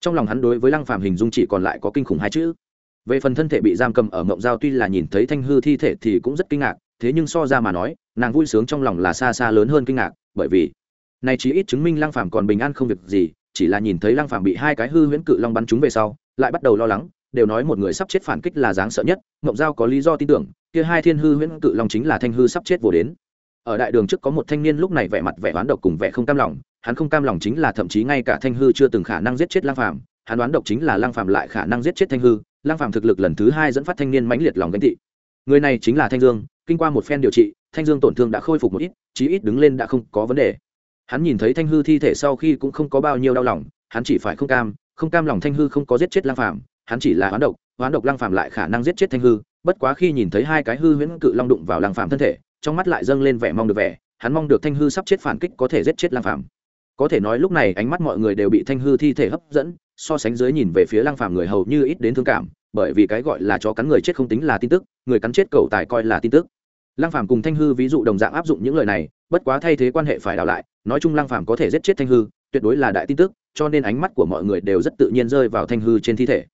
Trong lòng hắn đối với lăng phàm hình dung chỉ còn lại có kinh khủng hai chữ. Về phần thân thể bị giam cầm ở ngộng giao tuy là nhìn thấy thanh hư thi thể thì cũng rất kinh ngạc, thế nhưng so ra mà nói, nàng vui sướng trong lòng là xa xa lớn hơn kinh ngạc, bởi vì này chỉ ít chứng minh lăng phàm còn bình an không việc gì, chỉ là nhìn thấy lăng phàm bị hai cái hư huyễn cự long bắn trúng về sau, lại bắt đầu lo lắng, đều nói một người sắp chết phản kích là dáng sợ nhất ngộng giao có lý do tin tưởng kia hai thiên hư huyễn cự long chính là thanh hư sắp chết vô đến. Ở đại đường trước có một thanh niên lúc này vẻ mặt vẻ oán độc cùng vẻ không cam lòng, hắn không cam lòng chính là thậm chí ngay cả thanh hư chưa từng khả năng giết chết lang phàm, hắn đoán độc chính là lang phàm lại khả năng giết chết thanh hư lang phàm thực lực lần thứ hai dẫn phát thanh niên mãnh liệt lòng ganh tị. Người này chính là thanh dương, kinh qua một phen điều trị, thanh dương tổn thương đã khôi phục một ít, chí ít đứng lên đã không có vấn đề. Hắn nhìn thấy thanh hư thi thể sau khi cũng không có bao nhiêu đau lòng, hắn chỉ phải không cam không cam lòng thanh hư không có giết chết lang phàm, hắn chỉ là hoán độc hoán độc lang phàm lại khả năng giết chết thanh hư bất quá khi nhìn thấy hai cái hư huyễn cự long đụng vào lang phàm thân thể, trong mắt lại dâng lên vẻ mong được vẻ, hắn mong được thanh hư sắp chết phản kích có thể giết chết lang phàm. Có thể nói lúc này ánh mắt mọi người đều bị thanh hư thi thể hấp dẫn, so sánh dưới nhìn về phía lang phàm người hầu như ít đến thương cảm, bởi vì cái gọi là chó cắn người chết không tính là tin tức, người cắn chết cầu tài coi là tin tức. Lang phàm cùng thanh hư ví dụ đồng dạng áp dụng những lời này, bất quá thay thế quan hệ phải đảo lại, nói chung lang phàm có thể giết chết thanh hư, tuyệt đối là đại tin tức, cho nên ánh mắt của mọi người đều rất tự nhiên rơi vào thanh hư trên thi thể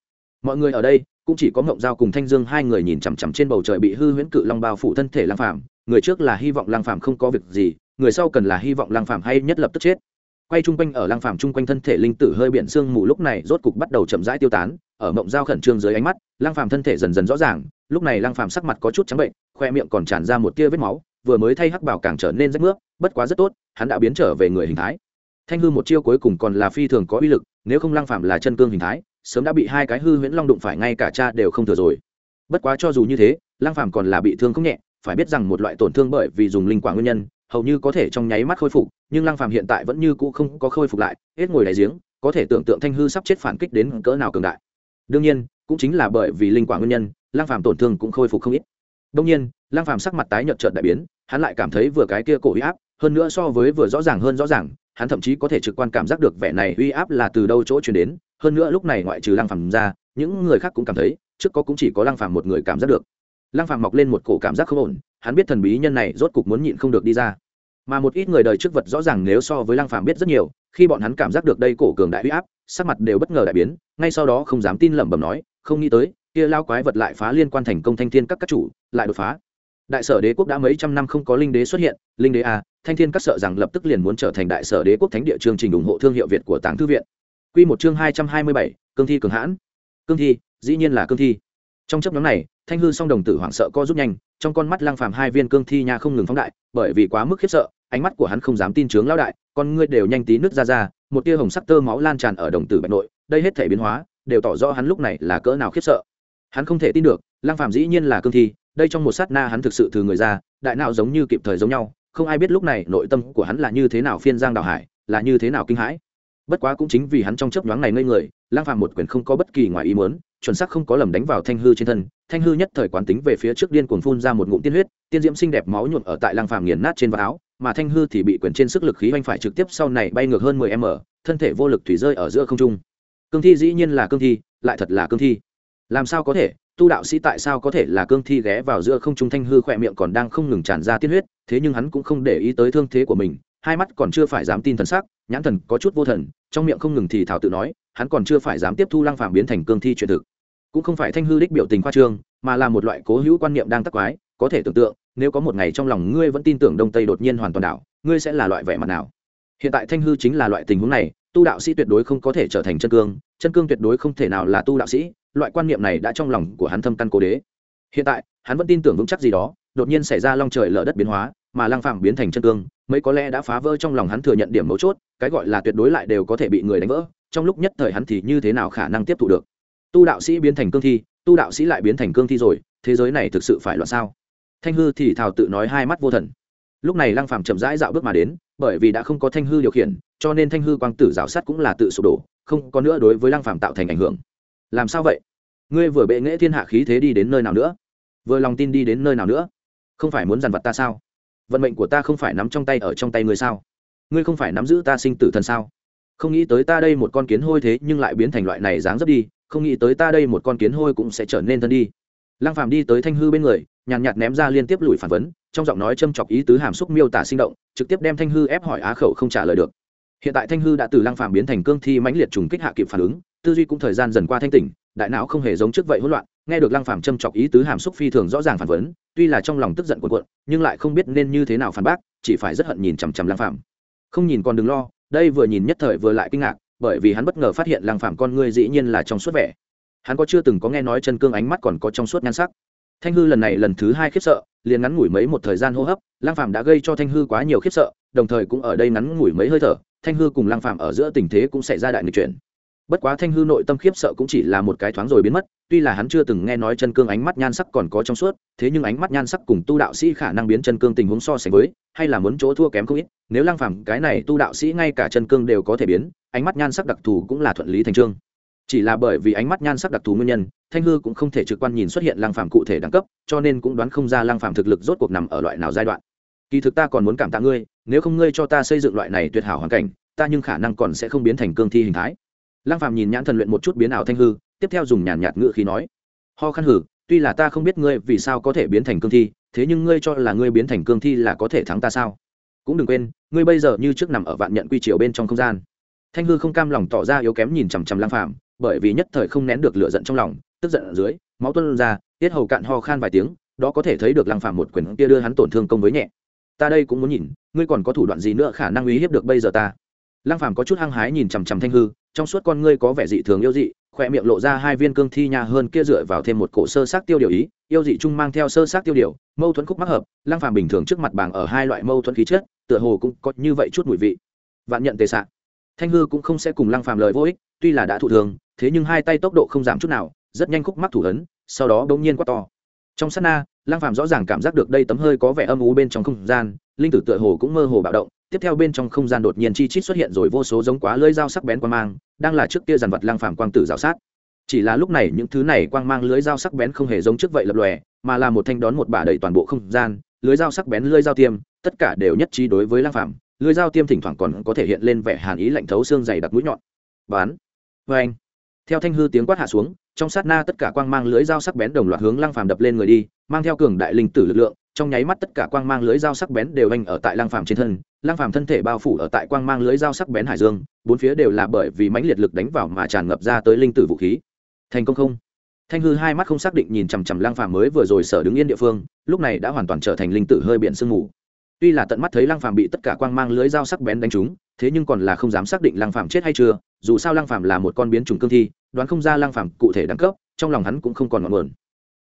mọi người ở đây, cũng chỉ có mộng giao cùng thanh dương hai người nhìn chằm chằm trên bầu trời bị hư huyễn cự long bao phủ thân thể lang phàm. Người trước là hy vọng lang phàm không có việc gì, người sau cần là hy vọng lang phàm hay nhất lập tức chết. Quay chung quanh ở lang phàm chung quanh thân thể linh tử hơi biển sương mù lúc này rốt cục bắt đầu chậm rãi tiêu tán, ở mộng giao khẩn trương dưới ánh mắt lang phàm thân thể dần dần rõ ràng, lúc này lang phàm sắc mặt có chút trắng bệnh, khoe miệng còn tràn ra một tia vết máu, vừa mới thay hắc bảo càng trở nên rách nước, bất quá rất tốt, hắn đã biến trở về người hình thái. Thanh hư một chiêu cuối cùng còn là phi thường có uy lực, nếu không lang phàm là chân cương hình thái sớm đã bị hai cái hư huyễn long đụng phải ngay cả cha đều không thừa rồi. Bất quá cho dù như thế lang phàm còn là bị thương không nhẹ, phải biết rằng một loại tổn thương bởi vì dùng linh quả nguyên nhân, hầu như có thể trong nháy mắt khôi phục, nhưng lăng phàm hiện tại vẫn như cũ không có khôi phục lại, hết ngồi đáy giếng, có thể tưởng tượng thanh hư sắp chết phản kích đến cỡ nào cường đại. Đương nhiên, cũng chính là bởi vì linh quả nguyên nhân, lăng phàm tổn thương cũng khôi phục không ít. Đương nhiên, lăng phàm sắc mặt tái nhợt trợn đại biến, hắn lại cảm thấy vừa cái kia cổ uy áp, hơn nữa so với vừa rõ ràng hơn rõ ràng, hắn thậm chí có thể trực quan cảm giác được vẻ này uy áp là từ đâu chỗ truyền đến hơn nữa lúc này ngoại trừ lăng phàm ra, những người khác cũng cảm thấy, trước có cũng chỉ có lăng phàm một người cảm giác được. Lăng phàm mọc lên một cổ cảm giác không ổn, hắn biết thần bí nhân này rốt cục muốn nhịn không được đi ra. Mà một ít người đời trước vật rõ ràng nếu so với lăng phàm biết rất nhiều, khi bọn hắn cảm giác được đây cổ cường đại uy áp, sắc mặt đều bất ngờ đại biến, ngay sau đó không dám tin lẩm bẩm nói, không nghĩ tới, kia lao quái vật lại phá liên quan thành công thanh thiên các các chủ, lại đột phá. Đại sở đế quốc đã mấy trăm năm không có linh đế xuất hiện, linh đế a thanh thiên các sợ rằng lập tức liền muốn trở thành đại sở đế quốc thánh địa chương trình ủng hộ thương hiệu việt của tàng thư viện quy một chương hai trăm hai mươi bảy, cương thi cường hãn. Cương thi, dĩ nhiên là cương thi. Trong chốc ngắn này, thanh hư song đồng tử hoảng sợ co rút nhanh, trong con mắt lăng phàm hai viên cương thi nha không ngừng phóng đại, bởi vì quá mức khiếp sợ, ánh mắt của hắn không dám tin chướng lão đại, con ngươi đều nhanh tí nứt ra ra, một tia hồng sắc tơ máu lan tràn ở đồng tử bạch nội, đây hết thể biến hóa, đều tỏ rõ hắn lúc này là cỡ nào khiếp sợ. Hắn không thể tin được lăng phàm dĩ nhiên là cương thi, đây trong một sát na hắn thực sự từ người ra, đại não giống như kịp thời giống nhau, không ai biết lúc này nội tâm của hắn là như thế nào phiên giang đảo hải, là như thế nào kinh hãi bất quá cũng chính vì hắn trong chớp nhoáng này ngây người, lang phàm một quyền không có bất kỳ ngoài ý muốn, chuẩn xác không có lầm đánh vào thanh hư trên thân. Thanh hư nhất thời quán tính về phía trước điên cuồng phun ra một ngụm tiên huyết, tiên diễm xinh đẹp máu nhuộm ở tại lang phàm nghiền nát trên vạt áo, mà thanh hư thì bị quyền trên sức lực khí oanh phải trực tiếp sau này bay ngược hơn mười m, thân thể vô lực thủy rơi ở giữa không trung. Cương thi dĩ nhiên là cương thi, lại thật là cương thi. Làm sao có thể? Tu đạo sĩ tại sao có thể là cương thi ghé vào giữa không trung? Thanh hư khỏe miệng còn đang không ngừng tràn ra tiên huyết, thế nhưng hắn cũng không để ý tới thương thế của mình hai mắt còn chưa phải dám tin thần sắc, nhãn thần có chút vô thần, trong miệng không ngừng thì thảo tự nói, hắn còn chưa phải dám tiếp thu lăng phàm biến thành cương thi truyền thực. Cũng không phải thanh hư đích biểu tình khoa trương, mà là một loại cố hữu quan niệm đang tắc quái, có thể tưởng tượng, nếu có một ngày trong lòng ngươi vẫn tin tưởng đông tây đột nhiên hoàn toàn đảo, ngươi sẽ là loại vẻ mặt nào? Hiện tại thanh hư chính là loại tình huống này, tu đạo sĩ tuyệt đối không có thể trở thành chân cương chân cương tuyệt đối không thể nào là tu đạo sĩ, loại quan niệm này đã trong lòng của hắn thâm căn cố đế. Hiện tại, hắn vẫn tin tưởng vững chắc gì đó, đột nhiên xảy ra long trời lở đất biến hóa mà lăng phàm biến thành chân cương, mấy có lẽ đã phá vỡ trong lòng hắn thừa nhận điểm mấu chốt, cái gọi là tuyệt đối lại đều có thể bị người đánh vỡ, trong lúc nhất thời hắn thì như thế nào khả năng tiếp thu được? Tu đạo sĩ biến thành cương thi, tu đạo sĩ lại biến thành cương thi rồi, thế giới này thực sự phải loạn sao? Thanh hư thì thào tự nói hai mắt vô thần. Lúc này lăng phàm chậm rãi dạo bước mà đến, bởi vì đã không có thanh hư điều khiển, cho nên thanh hư quang tử rào sát cũng là tự sụp đổ, không có nữa đối với lăng phàm tạo thành ảnh hưởng. Làm sao vậy? Ngươi vừa bệ nghệ thiên hạ khí thế đi đến nơi nào nữa? Vừa lòng tin đi đến nơi nào nữa? Không phải muốn dằn vặt ta sao? Vận mệnh của ta không phải nắm trong tay ở trong tay ngươi sao? Ngươi không phải nắm giữ ta sinh tử thần sao? Không nghĩ tới ta đây một con kiến hôi thế nhưng lại biến thành loại này dáng dấp đi, không nghĩ tới ta đây một con kiến hôi cũng sẽ trở nên thân đi. Lăng phàm đi tới thanh hư bên người, nhàn nhạt ném ra liên tiếp lùi phản vấn, trong giọng nói châm chọc ý tứ hàm xúc miêu tả sinh động, trực tiếp đem thanh hư ép hỏi á khẩu không trả lời được. Hiện tại thanh hư đã từ lăng phàm biến thành cương thi mãnh liệt trùng kích hạ kịp phản ứng, tư duy cũng thời gian dần qua thanh tỉnh, đại não không hề giống trước vậy hỗn loạn, nghe được lăng phàm châm chọc ý tứ hàm xúc phi thường rõ ràng phản vấn tuy là trong lòng tức giận cuộn cuộn, nhưng lại không biết nên như thế nào phản bác, chỉ phải rất hận nhìn chằm chằm Lang phàm. Không nhìn còn đừng lo, đây vừa nhìn nhất thời vừa lại kinh ngạc, bởi vì hắn bất ngờ phát hiện Lang phàm con ngươi dĩ nhiên là trong suốt vẻ. Hắn có chưa từng có nghe nói chân cương ánh mắt còn có trong suốt nhan sắc. Thanh hư lần này lần thứ hai khiếp sợ, liền ngắn ngủi mấy một thời gian hô hấp lang phạm đã gây cho thanh hư quá nhiều khiếp sợ, đồng thời cũng ở đây ngắn ngủi mấy hơi thở, thanh hư cùng lang phạm ở giữa tình thế cũng xảy ra đại nghịch chuyển bất quá thanh hư nội tâm khiếp sợ cũng chỉ là một cái thoáng rồi biến mất, tuy là hắn chưa từng nghe nói chân cương ánh mắt nhan sắc còn có trong suốt, thế nhưng ánh mắt nhan sắc cùng tu đạo sĩ khả năng biến chân cương tình huống so sánh với, hay là muốn chỗ thua kém không ít, nếu lang phàm, cái này tu đạo sĩ ngay cả chân cương đều có thể biến, ánh mắt nhan sắc đặc thù cũng là thuận lý thành trương chỉ là bởi vì ánh mắt nhan sắc đặc thù nguyên nhân, thanh hư cũng không thể trực quan nhìn xuất hiện lang phàm cụ thể đẳng cấp, cho nên cũng đoán không ra lang phàm thực lực rốt cuộc nằm ở loại nào giai đoạn. Kỳ thực ta còn muốn cảm tạ ngươi, nếu không ngươi cho ta xây dựng loại này tuyệt hảo hoàn cảnh, ta nhưng khả năng còn sẽ không biến thành cương thi hình thái lang phàm nhìn nhãn thần luyện một chút biến ảo thanh hư, tiếp theo dùng nhàn nhạt ngữ khí nói, ho khăn hử, tuy là ta không biết ngươi vì sao có thể biến thành cương thi, thế nhưng ngươi cho là ngươi biến thành cương thi là có thể thắng ta sao? Cũng đừng quên, ngươi bây giờ như trước nằm ở vạn nhận quy triều bên trong không gian. Thanh hư không cam lòng tỏ ra yếu kém nhìn chằm chằm lang phàm, bởi vì nhất thời không nén được lửa giận trong lòng, tức giận ở dưới, máu tuôn ra, tiết hầu cạn ho khan vài tiếng, đó có thể thấy được lăng phàm một quyền kia đưa hắn tổn thương công với nhẹ. Ta đây cũng muốn nhìn, ngươi còn có thủ đoạn gì nữa khả năng uy hiếp được bây giờ ta? Lăng phàm có chút hăng hái nhìn chằm chằm thanh hư trong suốt con ngươi có vẻ dị thường yêu dị, khỏe miệng lộ ra hai viên cương thi nhà hơn kia dựa vào thêm một cổ sơ sát tiêu điều ý, yêu dị chung mang theo sơ sát tiêu điều, mâu thuẫn khúc mắc hợp lang phàm bình thường trước mặt bảng ở hai loại mâu thuẫn khí chất, tựa hồ cũng có như vậy chút mùi vị. Vạn nhận tề sạc thanh hư cũng không sẽ cùng lang phàm lời vô ích, tuy là đã thụ thường thế nhưng hai tay tốc độ không giảm chút nào, rất nhanh khúc mắc thủ ấn, sau đó bỗng nhiên quát to. Trong sát na lang phàm rõ ràng cảm giác được đây tấm hơi có vẻ âm u bên trong không gian, linh tử tựa hồ cũng mơ hồ bạo động tiếp theo bên trong không gian đột nhiên chi chít xuất hiện rồi vô số giống quá lưỡi dao sắc bén quang mang, đang là trước kia dàn vật lang phàm quang tử rào sát. Chỉ là lúc này những thứ này quang mang lưới dao sắc bén không hề giống trước vậy lập lòe, mà là một thanh đón một bả đầy toàn bộ không gian lưới dao sắc bén lưới dao tiêm, tất cả đều nhất trí đối với lang phàm. Lưới dao tiêm thỉnh thoảng còn có thể hiện lên vẻ hàn ý lạnh thấu xương dày đặc mũi nhọn. Bán. Vê anh theo thanh hư tiếng quát hạ xuống, trong sát na tất cả quang mang lưới dao sắc bén đồng loạt hướng lăng phàm đập lên người đi, mang theo cường đại linh tử lực lượng trong nháy mắt tất cả quang mang lưới dao sắc bén đều anh ở tại lang phàm trên thân lang phàm thân thể bao phủ ở tại quang mang lưới dao sắc bén hải dương, bốn phía đều là bởi vì mãnh liệt lực đánh vào mà tràn ngập ra tới linh tử vũ khí. Thành công không? Thanh hư hai mắt không xác định nhìn chằm chằm lang phàm mới vừa rồi sở đứng yên địa phương, lúc này đã hoàn toàn trở thành linh tử hơi biển sương mù. Tuy là tận mắt thấy lang phàm bị tất cả quang mang lưới dao sắc bén đánh trúng, thế nhưng còn là không dám xác định lang phàm chết hay chưa, dù sao lang phàm là một con biến trùng cương thi, đoán không ra lang phàm cụ thể đẳng cấp, trong lòng hắn cũng không còn ngọn nguồn.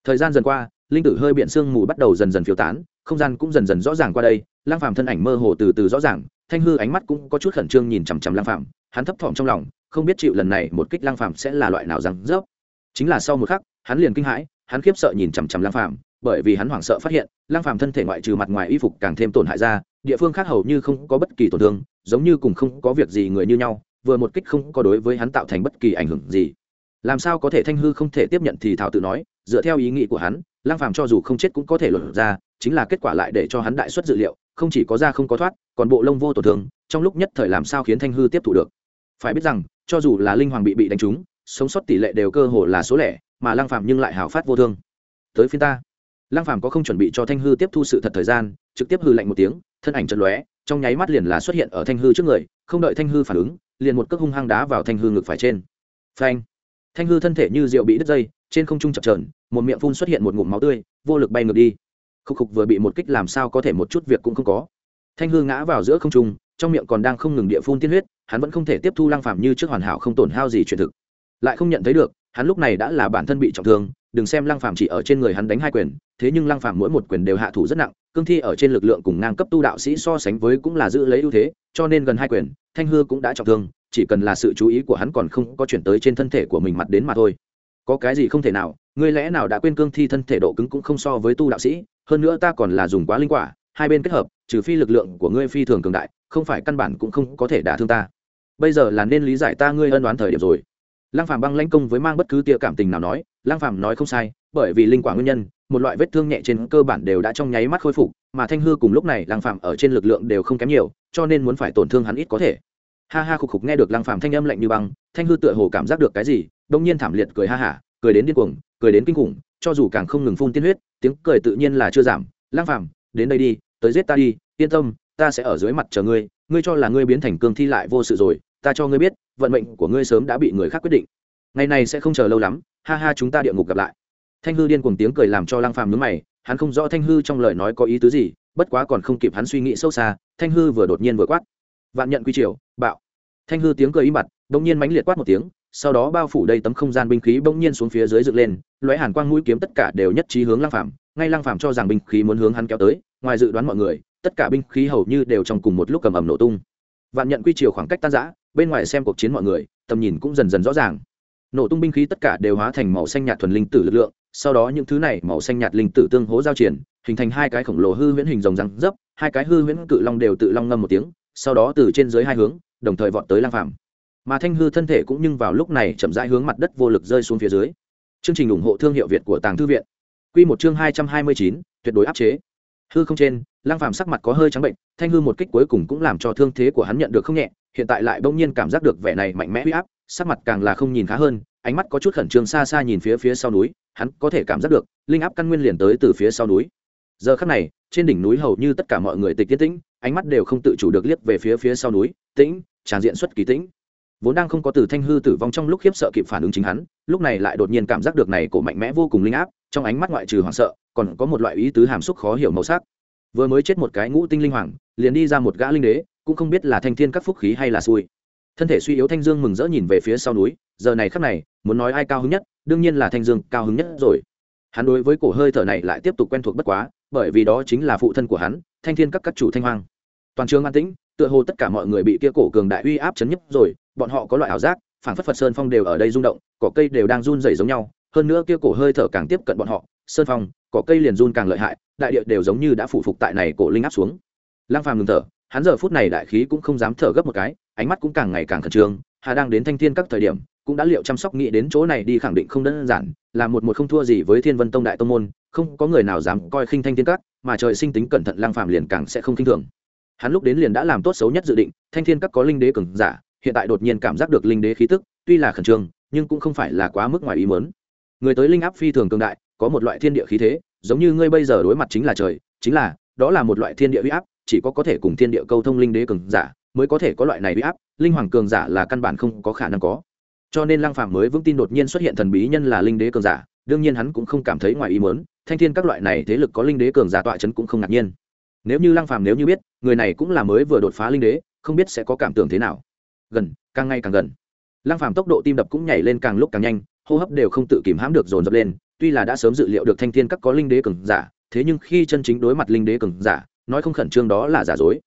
Thời gian dần qua linh tử hơi biện sương mù bắt đầu dần dần phiêu tán, không gian cũng dần dần rõ ràng qua đây Lang phàm thân ảnh mơ hồ từ từ rõ ràng, thanh hư ánh mắt cũng có chút khẩn trương nhìn chằm chằm Lang phàm, hắn thấp thỏm trong lòng, không biết chịu lần này một kích Lang phàm sẽ là loại nào răng rớp chính là sau một khắc, hắn liền kinh hãi, hắn khiếp sợ nhìn chằm chằm Lang phàm, bởi vì hắn hoảng sợ phát hiện Lang phàm thân thể ngoại trừ mặt ngoài y phục càng thêm tổn hại ra, địa phương khác hầu như không có bất kỳ tổn thương, giống như cùng không có việc gì người như nhau, vừa một kích không có đối với hắn tạo thành bất kỳ ảnh hưởng gì. Làm sao có thể thanh hư không thể tiếp nhận thì thảo tự nói, dựa theo ý nghĩ của hắn lang phàm cho dù không chết cũng có thể luận ra, chính là kết quả lại để cho hắn đại xuất dự liệu, không chỉ có ra không có thoát, còn bộ lông vô tổn thương, trong lúc nhất thời làm sao khiến thanh hư tiếp thụ được. Phải biết rằng, cho dù là linh hoàng bị bị đánh trúng, sống sót tỷ lệ đều cơ hồ là số lẻ, mà lang phàm nhưng lại hào phát vô thương. Tới phiên ta. Lang phàm có không chuẩn bị cho thanh hư tiếp thu sự thật thời gian, trực tiếp hư lạnh một tiếng, thân ảnh chật lóe, trong nháy mắt liền là xuất hiện ở thanh hư trước người, không đợi thanh hư phản ứng, liền một cước hung hăng đá vào thanh hư ngực phải trên. Phanh. Thanh hư thân thể như rượu bị đứt dây trên không trung chập trờn một miệng phun xuất hiện một ngụm máu tươi, vô lực bay ngược đi. Khúc khục vừa bị một kích làm sao có thể một chút việc cũng không có. Thanh hư ngã vào giữa không trung, trong miệng còn đang không ngừng địa phun tiên huyết, hắn vẫn không thể tiếp thu lăng phạm như trước hoàn hảo không tổn hao gì truyền thực. Lại không nhận thấy được, hắn lúc này đã là bản thân bị trọng thương, đừng xem lăng phạm chỉ ở trên người hắn đánh hai quyền, thế nhưng lăng phạm mỗi một quyền đều hạ thủ rất nặng, cương thi ở trên lực lượng cùng ngang cấp tu đạo sĩ so sánh với cũng là giữ lấy ưu thế, cho nên gần hai quyền, thanh hư cũng đã trọng thương, chỉ cần là sự chú ý của hắn còn không có chuyển tới trên thân thể của mình mặt đến mà thôi có cái gì không thể nào, ngươi lẽ nào đã quên cương thi thân thể độ cứng cũng không so với tu đạo sĩ, hơn nữa ta còn là dùng quá linh quả, hai bên kết hợp, trừ phi lực lượng của ngươi phi thường cường đại, không phải căn bản cũng không có thể đả thương ta. Bây giờ là nên lý giải ta ngươi ân đoán thời điểm rồi. Lăng phàm băng lãnh công với mang bất cứ tia cảm tình nào nói, lăng phàm nói không sai, bởi vì linh quả nguyên nhân, một loại vết thương nhẹ trên cơ bản đều đã trong nháy mắt khôi phục, mà thanh hư cùng lúc này lăng phàm ở trên lực lượng đều không kém nhiều, cho nên muốn phải tổn thương hắn ít có thể. Ha ha khục khục nghe được lăng phàm thanh âm lạnh như băng, thanh hư tựa hồ cảm giác được cái gì đông nhiên thảm liệt cười ha hả, cười đến điên cuồng, cười đến kinh khủng, cho dù càng không ngừng phun tiên huyết, tiếng cười tự nhiên là chưa giảm. Lăng phàm, đến đây đi, tới giết ta đi, yên tâm, ta sẽ ở dưới mặt chờ ngươi ngươi cho là ngươi biến thành cương thi lại vô sự rồi, ta cho ngươi biết, vận mệnh của ngươi sớm đã bị người khác quyết định. Ngày này sẽ không chờ lâu lắm, ha ha chúng ta địa ngục gặp lại. Thanh hư điên cuồng tiếng cười làm cho lăng phàm nhướng mày, hắn không rõ thanh hư trong lời nói có ý tứ gì, bất quá còn không kịp hắn suy nghĩ sâu xa, thanh hư vừa đột nhiên vừa quát. Vạn nhận quy triều, bạo. Thanh hư tiếng cười im bặt đông nhiên mãnh liệt quát một tiếng sau đó bao phủ đầy tấm không gian binh khí bỗng nhiên xuống phía dưới dựng lên loé hàn quang mũi kiếm tất cả đều nhất trí hướng lăng phạm ngay lăng phạm cho rằng binh khí muốn hướng hắn kéo tới, ngoài dự đoán mọi người, tất cả binh khí hầu như đều trong cùng một lúc cầm ầm nổ tung. Vạn nhận quy chiều khoảng cách tan giã bên ngoài xem cuộc chiến mọi người, tầm nhìn cũng dần dần rõ ràng. Nổ tung binh khí tất cả đều hóa thành màu xanh nhạt thuần linh tử lực lượng, sau đó những thứ này màu xanh nhạt linh tử tương hố giao triển, hình thành hai cái khổng lồ hư huyễn hình rồng răng dấp hai cái hư huyễn cự long đều tự long ngâm một tiếng, sau đó từ trên dưới hai hướng, đồng thời vọt tới lang phàm mà thanh hư thân thể cũng nhưng vào lúc này chậm rãi hướng mặt đất vô lực rơi xuống phía dưới. Chương trình ủng hộ thương hiệu việt của tàng thư viện. Q một chương hai trăm hai mươi chín, tuyệt đối áp chế. Hư không trên lang phàm sắc mặt có hơi trắng bệnh, thanh hư một kích cuối cùng cũng làm cho thương thế của hắn nhận được không nhẹ, hiện tại lại bỗng nhiên cảm giác được vẻ này mạnh mẽ huy áp, sắc mặt càng là không nhìn khá hơn, ánh mắt có chút khẩn trương xa xa nhìn phía phía sau núi, hắn có thể cảm giác được, linh áp căn nguyên liền tới từ phía sau núi. Giờ khắc này, trên đỉnh núi hầu như tất cả mọi người tịch tiết tĩnh, ánh mắt đều không tự chủ được liếc về phía phía sau núi, tĩnh, tràn diện xuất kỳ tĩnh vốn đang không có từ thanh hư tử vong trong lúc khiếp sợ kịp phản ứng chính hắn, lúc này lại đột nhiên cảm giác được này cổ mạnh mẽ vô cùng linh áp, trong ánh mắt ngoại trừ hoảng sợ, còn có một loại ý tứ hàm xúc khó hiểu màu sắc. Vừa mới chết một cái ngũ tinh linh hoàng, liền đi ra một gã linh đế, cũng không biết là thanh thiên các phúc khí hay là xui. Thân thể suy yếu thanh dương mừng rỡ nhìn về phía sau núi, giờ này khắc này, muốn nói ai cao hứng nhất, đương nhiên là thanh dương cao hứng nhất rồi. Hắn đối với cổ hơi thở này lại tiếp tục quen thuộc bất quá, bởi vì đó chính là phụ thân của hắn, thanh thiên các các chủ thanh hoàng. toàn trường an tĩnh, tựa hồ tất cả mọi người bị kia cổ cường đại uy áp chấn nhấp rồi bọn họ có loại ảo giác, phảng phất phật sơn phong đều ở đây rung động, cỏ cây đều đang run rẩy giống nhau, hơn nữa kia cổ hơi thở càng tiếp cận bọn họ, sơn phong, cỏ cây liền run càng lợi hại, đại địa đều giống như đã phụ phục tại này cổ linh áp xuống. Lang phàm ngừng thở, hắn giờ phút này đại khí cũng không dám thở gấp một cái, ánh mắt cũng càng ngày càng khẩn trương, hà đang đến thanh thiên các thời điểm, cũng đã liệu chăm sóc nghĩ đến chỗ này đi khẳng định không đơn giản, là một một không thua gì với thiên vân tông đại tông môn, không có người nào dám coi khinh thanh thiên các, mà trời sinh tính cẩn thận lang phàm liền càng sẽ không khinh thường. Hắn lúc đến liền đã làm tốt xấu nhất dự định, thanh thiên các có linh đế cường giả hiện tại đột nhiên cảm giác được linh đế khí tức, tuy là khẩn trương, nhưng cũng không phải là quá mức ngoài ý mớn người tới linh áp phi thường cường đại, có một loại thiên địa khí thế, giống như ngươi bây giờ đối mặt chính là trời, chính là, đó là một loại thiên địa huy áp, chỉ có có thể cùng thiên địa câu thông linh đế cường giả, mới có thể có loại này huy áp, linh hoàng cường giả là căn bản không có khả năng có. Cho nên lăng phàm mới vững tin đột nhiên xuất hiện thần bí nhân là linh đế cường giả, đương nhiên hắn cũng không cảm thấy ngoài ý muốn. thanh thiên các loại này thế lực có linh đế cường giả tọa chấn cũng không ngạc nhiên. Nếu như lăng phàm nếu như biết, người này cũng là mới vừa đột phá linh đế, không biết sẽ có cảm tưởng thế nào gần, càng ngày càng gần. Lăng phàm tốc độ tim đập cũng nhảy lên càng lúc càng nhanh, hô hấp đều không tự kìm hãm được dồn dập lên, tuy là đã sớm dự liệu được thanh thiên các có linh đế cường giả, thế nhưng khi chân chính đối mặt linh đế cường giả, nói không khẩn trương đó là giả dối.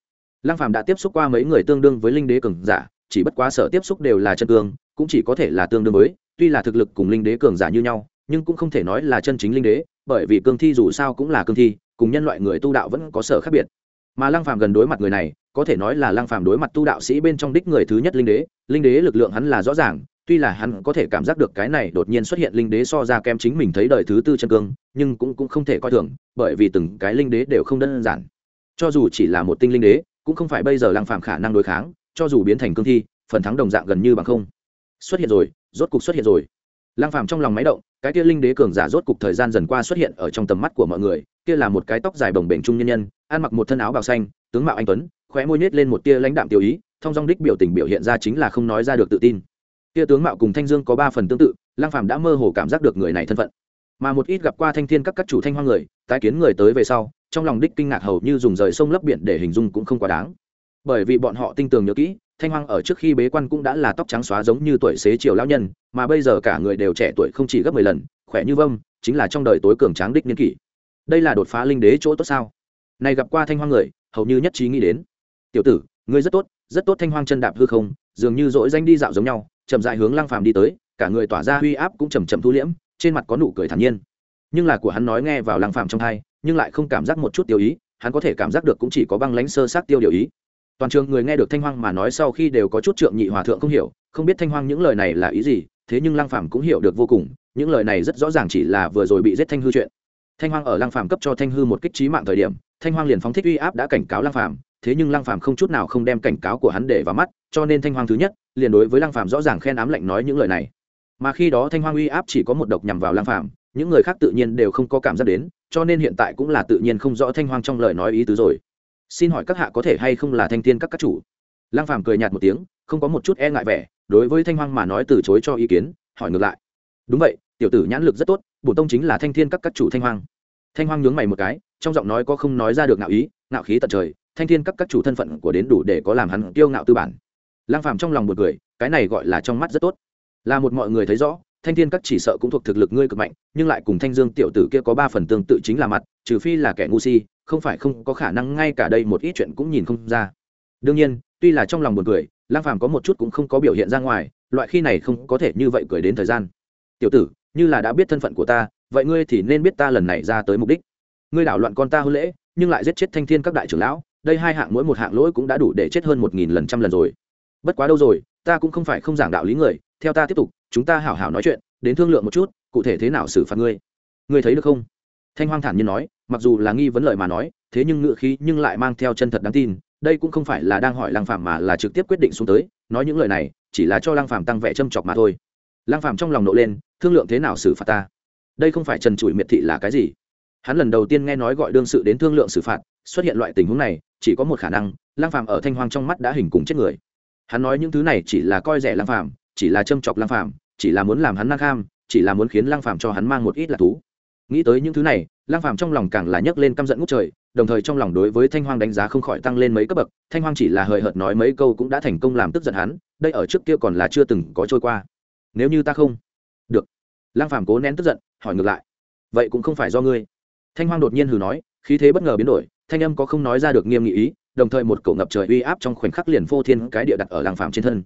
Lăng phàm đã tiếp xúc qua mấy người tương đương với linh đế cường giả, chỉ bất quá sở tiếp xúc đều là chân cương, cũng chỉ có thể là tương đương với, tuy là thực lực cùng linh đế cường giả như nhau, nhưng cũng không thể nói là chân chính linh đế, bởi vì cương thi dù sao cũng là cương thi, cùng nhân loại người tu đạo vẫn có sở khác biệt. Mà lăng phàm gần đối mặt người này có thể nói là lăng phàm đối mặt tu đạo sĩ bên trong đích người thứ nhất linh đế linh đế lực lượng hắn là rõ ràng, tuy là hắn có thể cảm giác được cái này đột nhiên xuất hiện linh đế so ra kém chính mình thấy đời thứ tư chân cương, nhưng cũng cũng không thể coi thường, bởi vì từng cái linh đế đều không đơn giản. Cho dù chỉ là một tinh linh đế, cũng không phải bây giờ lăng phàm khả năng đối kháng, cho dù biến thành cương thi, phần thắng đồng dạng gần như bằng không. Xuất hiện rồi, rốt cục xuất hiện rồi. Lăng phàm trong lòng máy động, cái kia linh đế cường giả rốt cục thời gian dần qua xuất hiện ở trong tầm mắt của mọi người, kia là một cái tóc dài bồng bềnh trung nhân nhân, ăn mặc một thân áo bào xanh, tướng mạo anh tuấn khóe môi nhếch lên một tia lãnh đạm tiêu ý thông dong đích biểu tình biểu hiện ra chính là không nói ra được tự tin. Kia tướng mạo cùng thanh dương có ba phần tương tự lang phàm đã mơ hồ cảm giác được người này thân phận. Mà một ít gặp qua thanh thiên các các chủ thanh hoa người tái kiến người tới về sau trong lòng đích kinh ngạc hầu như dùng rời sông lấp biển để hình dung cũng không quá đáng. Bởi vì bọn họ tinh tường nhớ kỹ thanh hoang ở trước khi bế quan cũng đã là tóc trắng xóa giống như tuổi xế chiều lão nhân mà bây giờ cả người đều trẻ tuổi không chỉ gấp mười lần khỏe như vâm, chính là trong đời tối cường tráng đích niên kỷ. Đây là đột phá linh đế chỗ tốt sao? Này gặp qua thanh hoang người hầu như nhất trí nghĩ đến tiểu tử, ngươi rất tốt rất tốt thanh hoang chân đạp hư không, dường như dỗi danh đi dạo giống nhau, chậm dại hướng lăng phàm đi tới, cả người tỏa ra huy áp cũng chầm chậm thu liễm, trên mặt có nụ cười thản nhiên. Nhưng là của hắn nói nghe vào lăng phàm trong thai nhưng lại không cảm giác một chút tiêu ý, hắn có thể cảm giác được cũng chỉ có băng lãnh sơ sát tiêu điều ý. Toàn trường người nghe được thanh hoang mà nói sau khi đều có chút trượng nhị hòa thượng không hiểu, không biết thanh hoang những lời này là ý gì, thế nhưng lăng phàm cũng hiểu được vô cùng, những lời này rất rõ ràng chỉ là vừa rồi bị giết thanh hư chuyện. Thanh hoang ở lăng phàm cấp cho thanh hư một kích trí mạng thời điểm, thanh hoang liền phóng thích uy áp đã cảnh cáo lăng phàm thế nhưng lăng phàm không chút nào không đem cảnh cáo của hắn để vào mắt, cho nên thanh hoang thứ nhất, liền đối với lăng phàm rõ ràng khen ám lệnh nói những lời này. Mà khi đó thanh hoang uy áp chỉ có một độc nhằm vào lăng phàm, những người khác tự nhiên đều không có cảm giác đến, cho nên hiện tại cũng là tự nhiên không rõ thanh hoang trong lời nói ý tứ rồi. Xin hỏi các hạ có thể hay không là thanh thiên các các chủ? Lăng phàm cười nhạt một tiếng, không có một chút e ngại vẻ, đối với thanh hoang mà nói từ chối cho ý kiến, hỏi ngược lại. Đúng vậy, tiểu tử nhãn lực rất tốt, bổ tông chính là thanh thiên các các chủ thanh hoang. Thanh hoang nhướng mày một cái, trong giọng nói có không nói ra được ngạo ý, ngạo khí tận trời thanh thiên các các chủ thân phận của đến đủ để có làm hắn kiêu ngạo tư bản. Lang phàm trong lòng một người cái này gọi là trong mắt rất tốt. Là một mọi người thấy rõ thanh thiên các chỉ sợ cũng thuộc thực lực ngươi cực mạnh nhưng lại cùng thanh dương tiểu tử kia có ba phần tương tự chính là mặt trừ phi là kẻ ngu si không phải không có khả năng ngay cả đây một ít chuyện cũng nhìn không ra. Đương nhiên tuy là trong lòng một người, lang phàm có một chút cũng không có biểu hiện ra ngoài loại khi này không có thể như vậy cười đến thời gian. Tiểu tử như là đã biết thân phận của ta vậy ngươi thì nên biết ta lần này ra tới mục đích. Ngươi đảo loạn con ta hôn lễ nhưng lại giết chết thanh thiên các đại trưởng lão đây hai hạng mỗi một hạng lỗi cũng đã đủ để chết hơn một nghìn lần trăm lần rồi. Bất quá đâu rồi, ta cũng không phải không giảng đạo lý người, theo ta tiếp tục, chúng ta hảo hảo nói chuyện, đến thương lượng một chút, cụ thể thế nào xử phạt ngươi. Ngươi thấy được không? Thanh hoang thản nhiên nói, mặc dù là nghi vấn lời mà nói, thế nhưng ngựa khí nhưng lại mang theo chân thật đáng tin, đây cũng không phải là đang hỏi lăng phàm mà là trực tiếp quyết định xuống tới, nói những lời này, chỉ là cho lăng phàm tăng vẻ châm chọc mà thôi. Lăng phàm trong lòng nộ lên, thương lượng thế nào xử phạt ta? Đây không phải trần trụi miệt thị là cái gì? Hắn lần đầu tiên nghe nói gọi đương sự đến thương lượng xử phạt, xuất hiện loại tình huống này, chỉ có một khả năng Lang phàm ở thanh hoang trong mắt đã hình cùng chết người. Hắn nói những thứ này chỉ là coi rẻ Lang phàm, chỉ là châm chọc Lang phàm, chỉ là muốn làm hắn năng kham, chỉ là muốn khiến Lang phàm cho hắn mang một ít là thú. Nghĩ tới những thứ này Lang phàm trong lòng càng là nhấc lên căm giận ngút trời, đồng thời trong lòng đối với thanh hoang đánh giá không khỏi tăng lên mấy cấp bậc, thanh hoang chỉ là hời hợt nói mấy câu cũng đã thành công làm tức giận hắn, đây ở trước kia còn là chưa từng có trôi qua. Nếu như ta không được Lang phàm cố nén tức giận, hỏi ngược lại, vậy cũng không phải do ngươi thanh hoang đột nhiên hừ nói, khí thế bất ngờ biến đổi, thanh âm có không nói ra được nghiêm nghị ý, đồng thời một cổ ngập trời uy áp trong khoảnh khắc liền vô thiên cái địa đặt ở lăng phàm trên thân.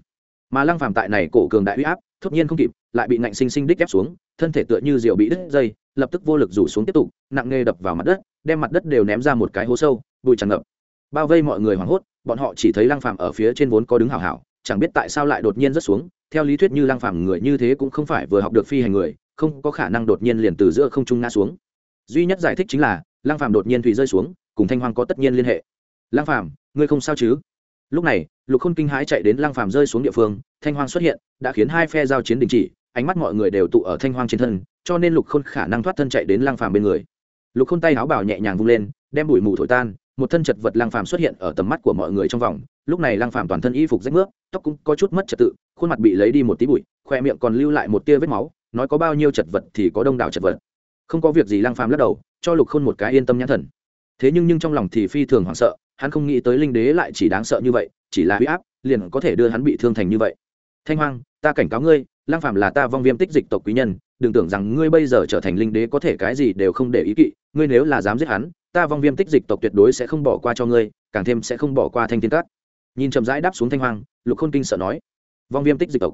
Mà lăng phàm tại này cổ cường đại uy áp, thốt nhiên không kịp, lại bị nạnh sinh sinh đích ép xuống, thân thể tựa như rượu bị đứt dây, lập tức vô lực rủ xuống tiếp tục, nặng nề đập vào mặt đất, đem mặt đất đều ném ra một cái hố sâu, bụi tràn ngập. Bao vây mọi người hoảng hốt, bọn họ chỉ thấy lăng phàm ở phía trên vốn có đứng hảo hảo, chẳng biết tại sao lại đột nhiên rất xuống, theo lý thuyết như lăng phàm người như thế cũng không phải vừa học được phi hành người, không có khả năng đột nhiên liền từ giữa không trung ngã xuống duy nhất giải thích chính là, lăng phàm đột nhiên thủy rơi xuống, cùng thanh hoàng có tất nhiên liên hệ. Lăng phàm, ngươi không sao chứ? Lúc này, lục khôn kinh hãi chạy đến lăng phàm rơi xuống địa phương, thanh hoàng xuất hiện, đã khiến hai phe giao chiến đình chỉ, ánh mắt mọi người đều tụ ở thanh hoàng trên thân, cho nên lục khôn khả năng thoát thân chạy đến lăng phàm bên người. Lục khôn tay áo bảo nhẹ nhàng vung lên, đem bụi mù thổi tan, một thân chật vật lăng phàm xuất hiện ở tầm mắt của mọi người trong vòng. Lúc này lăng phàm toàn thân y phục rách nước, tóc cũng có chút mất trật tự, khuôn mặt bị lấy đi một tí bụi, khoe miệng còn lưu lại một tia vết máu, nói có bao nhiêu chật vật thì có đông đảo chật vật không có việc gì lăng phàm lắc đầu, cho lục khôn một cái yên tâm nhãn thần. Thế nhưng nhưng trong lòng thì phi thường hoảng sợ, hắn không nghĩ tới linh đế lại chỉ đáng sợ như vậy, chỉ là huy áp, liền có thể đưa hắn bị thương thành như vậy. Thanh hoang, ta cảnh cáo ngươi lang phàm là ta vong viêm tích dịch tộc quý nhân, đừng tưởng rằng ngươi bây giờ trở thành linh đế có thể cái gì đều không để ý kỵ, ngươi nếu là dám giết hắn, ta vong viêm tích dịch tộc tuyệt đối sẽ không bỏ qua cho ngươi, càng thêm sẽ không bỏ qua thanh thiên cát. Nhìn chậm rãi đáp xuống thanh hoang, lục khôn kinh sợ nói, vong viêm tích dịch tộc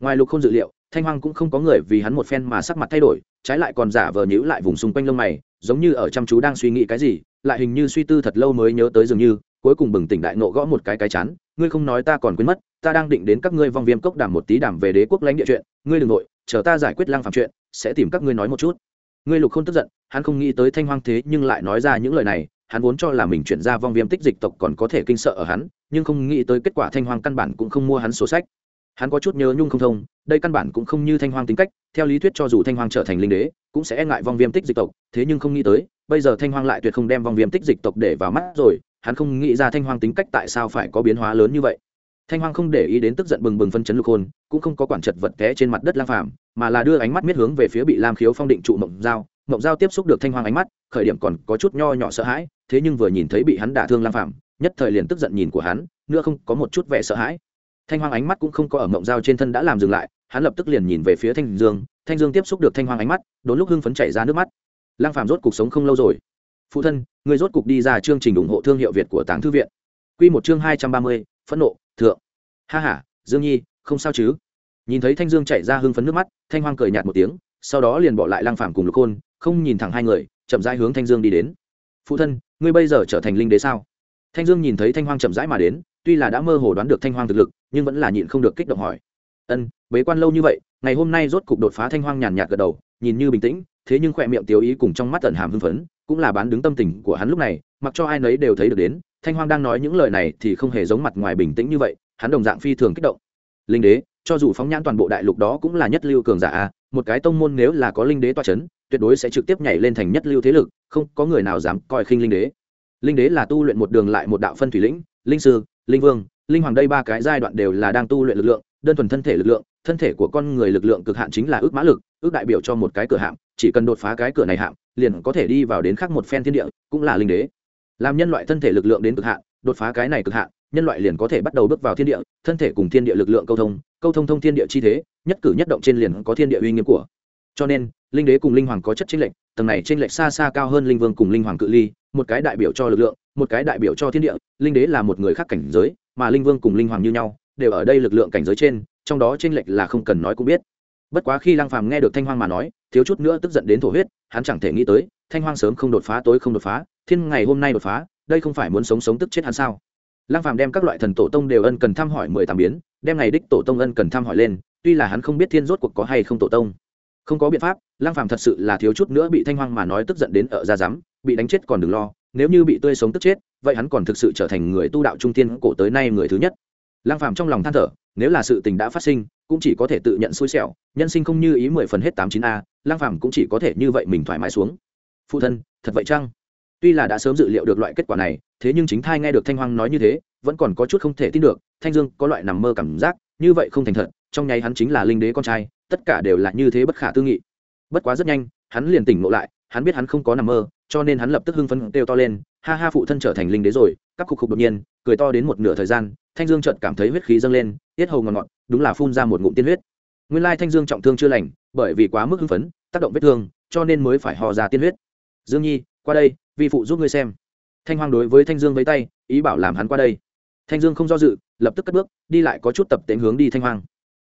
ngoài lục không dự liệu, thanh hoang cũng không có người vì hắn một phen mà sắc mặt thay đổi, trái lại còn giả vờ nhữ lại vùng xung quanh lông mày, giống như ở chăm chú đang suy nghĩ cái gì, lại hình như suy tư thật lâu mới nhớ tới dường như, cuối cùng bừng tỉnh đại nộ gõ một cái cái chán, ngươi không nói ta còn quên mất, ta đang định đến các ngươi vong viêm cốc đàm một tí đàm về đế quốc lãnh địa chuyện, ngươi đừng nội, chờ ta giải quyết lang phạm chuyện, sẽ tìm các ngươi nói một chút. Ngươi lục không tức giận, hắn không nghĩ tới thanh hoang thế nhưng lại nói ra những lời này, hắn vốn cho là mình chuyển ra vong viêm tích dịch tộc còn có thể kinh sợ ở hắn, nhưng không nghĩ tới kết quả thanh hoang căn bản cũng không mua hắn số sách hắn có chút nhớ nhung không thông, đây căn bản cũng không như thanh hoang tính cách, theo lý thuyết cho dù thanh hoang trở thành linh đế, cũng sẽ e ngại vong viêm tích dịch tộc, thế nhưng không nghĩ tới, bây giờ thanh hoang lại tuyệt không đem vong viêm tích dịch tộc để vào mắt rồi, hắn không nghĩ ra thanh hoang tính cách tại sao phải có biến hóa lớn như vậy. Thanh hoang không để ý đến tức giận bừng bừng phân chấn lục hồn, cũng không có quản chật vật té trên mặt đất lang phàm, mà là đưa ánh mắt miết hướng về phía bị lam khiếu phong định trụ mộng dao mộng dao tiếp xúc được thanh hoang ánh mắt, khởi điểm còn có chút nho nhỏ sợ hãi, thế nhưng vừa nhìn thấy bị hắn đả thương lang phàm, nhất thời liền tức giận nhìn của hắn, nữa không có một chút vẻ sợ hãi thanh hoang ánh mắt cũng không có ở mộng dao trên thân đã làm dừng lại, hắn lập tức liền nhìn về phía thanh dương. Thanh dương tiếp xúc được thanh hoang ánh mắt, đốn lúc hưng phấn chảy ra nước mắt. Lang phàm rốt cuộc sống không lâu rồi. Phụ thân, người rốt cuộc đi ra chương trình ủng hộ thương hiệu việt của tàng thư viện. Q một chương hai trăm ba mươi, phẫn nộ, thượng. Ha h a dương nhi, không sao chứ? Nhìn thấy thanh dương chảy ra hưng phấn nước mắt, thanh hoang cười nhạt một tiếng, sau đó liền bỏ lại lang phàm cùng lục khôn không nhìn thẳng hai người, chậm rãi hướng thanh dương đi đến. Phụ thân, ngươi bây giờ trở thành linh đế sao? Thanh dương nhìn thấy thanh hoang chậm rãi mà đến, tuy là đã mơ hồ đoán được thanh hoang thực lực nhưng vẫn là nhịn không được kích động hỏi. Ân, bế quan lâu như vậy, ngày hôm nay rốt cục đột phá thanh hoang nhàn nhạt gật đầu, nhìn như bình tĩnh, thế nhưng khỏe miệng tiêu ý cùng trong mắt tận hàm hưng phấn, cũng là bán đứng tâm tình của hắn lúc này, mặc cho ai nấy đều thấy được đến, thanh hoang đang nói những lời này thì không hề giống mặt ngoài bình tĩnh như vậy, hắn đồng dạng phi thường kích động. Linh đế, cho dù phóng nhãn toàn bộ đại lục đó cũng là nhất lưu cường giả a, một cái tông môn nếu là có linh đế toa c h ấ n tuyệt đối sẽ trực tiếp nhảy lên thành nhất lưu thế lực, không có người nào dám coi khinh linh đế. Linh đế là tu luyện một đường lại một đạo phân thủy lĩnh, linh sư, linh vương linh hoàng đây ba cái giai đoạn đều là đang tu luyện lực lượng, đơn thuần thân thể lực lượng, thân thể của con người lực lượng cực hạn chính là ước mã lực, ước đại biểu cho một cái cửa hạm, chỉ cần đột phá cái cửa này hạm, liền có thể đi vào đến khác một phen thiên địa, cũng là linh đế. Làm nhân loại thân thể lực lượng đến cực hạn, đột phá cái này cực hạn, nhân loại liền có thể bắt đầu bước vào thiên địa, thân thể cùng thiên địa lực lượng câu thông câu thông thông thiên địa chi thế, nhất cử nhất động trên liền có thiên địa uy nghiêm của. Cho nên, linh đế cùng linh hoàng có chất chênh lệch, tầng này chênh lệch xa xa cao hơn linh vương cùng linh hoàng cự ly, một cái đại biểu cho lực lượng, một cái đại biểu cho thiên địa, linh đế là một người khác cảnh giới mà linh vương cùng linh hoàng như nhau, đều ở đây lực lượng cảnh giới trên, trong đó chênh lệch là không cần nói cũng biết. Bất quá khi lăng phàm nghe được thanh hoang mà nói, thiếu chút nữa tức giận đến thổ huyết, hắn chẳng thể nghĩ tới, thanh hoang sớm không đột phá, tối không đột phá, thiên ngày hôm nay đột phá, đây không phải muốn sống sống tức chết hắn sao? Lăng phàm đem các loại thần tổ tông đều ân cần thăm hỏi mười tám biến, đem ngày đích tổ tông ân cần thăm hỏi lên, tuy là hắn không biết thiên rốt cuộc có hay không tổ tông. Không có biện pháp, lăng phàm thật sự là thiếu chút nữa bị thanh hoang mà nói tức giận đến ở ra rắm bị đánh chết còn đừng lo, nếu như bị tươi sống tức chết vậy hắn còn thực sự trở thành người tu đạo trung tiên cổ tới nay người thứ nhất. Lang phàm trong lòng than thở, nếu là sự tình đã phát sinh, cũng chỉ có thể tự nhận xui xẻo, nhân sinh không như ý mười phần hết tám chín a lang phàm cũng chỉ có thể như vậy mình thoải mái xuống. Phụ thân, thật vậy chăng? Tuy là đã sớm dự liệu được loại kết quả này, thế nhưng chính thai nghe được thanh hoang nói như thế, vẫn còn có chút không thể tin được, thanh dương có loại nằm mơ cảm giác, như vậy không thành thật, trong nháy hắn chính là linh đế con trai, tất cả đều là như thế bất khả tư nghị. Bất quá rất nhanh, hắn liền tỉnh ngộ lại, hắn biết hắn không có nằm mơ cho nên hắn lập tức hưng phấn kêu to lên, ha ha, phụ thân trở thành linh đế rồi. Các khục khục đột nhiên, cười to đến một nửa thời gian, thanh dương chợt cảm thấy huyết khí dâng lên, tiết hầu ngọt ngọt, đúng là phun ra một ngụm tiên huyết. Nguyên lai thanh dương trọng thương chưa lành, bởi vì quá mức hưng phấn, tác động vết thương, cho nên mới phải hò ra tiên huyết. Dương nhi, qua đây, vi phụ giúp ngươi xem. Thanh hoang đối với thanh dương với tay, ý bảo làm hắn qua đây. Thanh dương không do dự, lập tức cất bước, đi lại có chút tập tễnh hướng đi thanh hoang.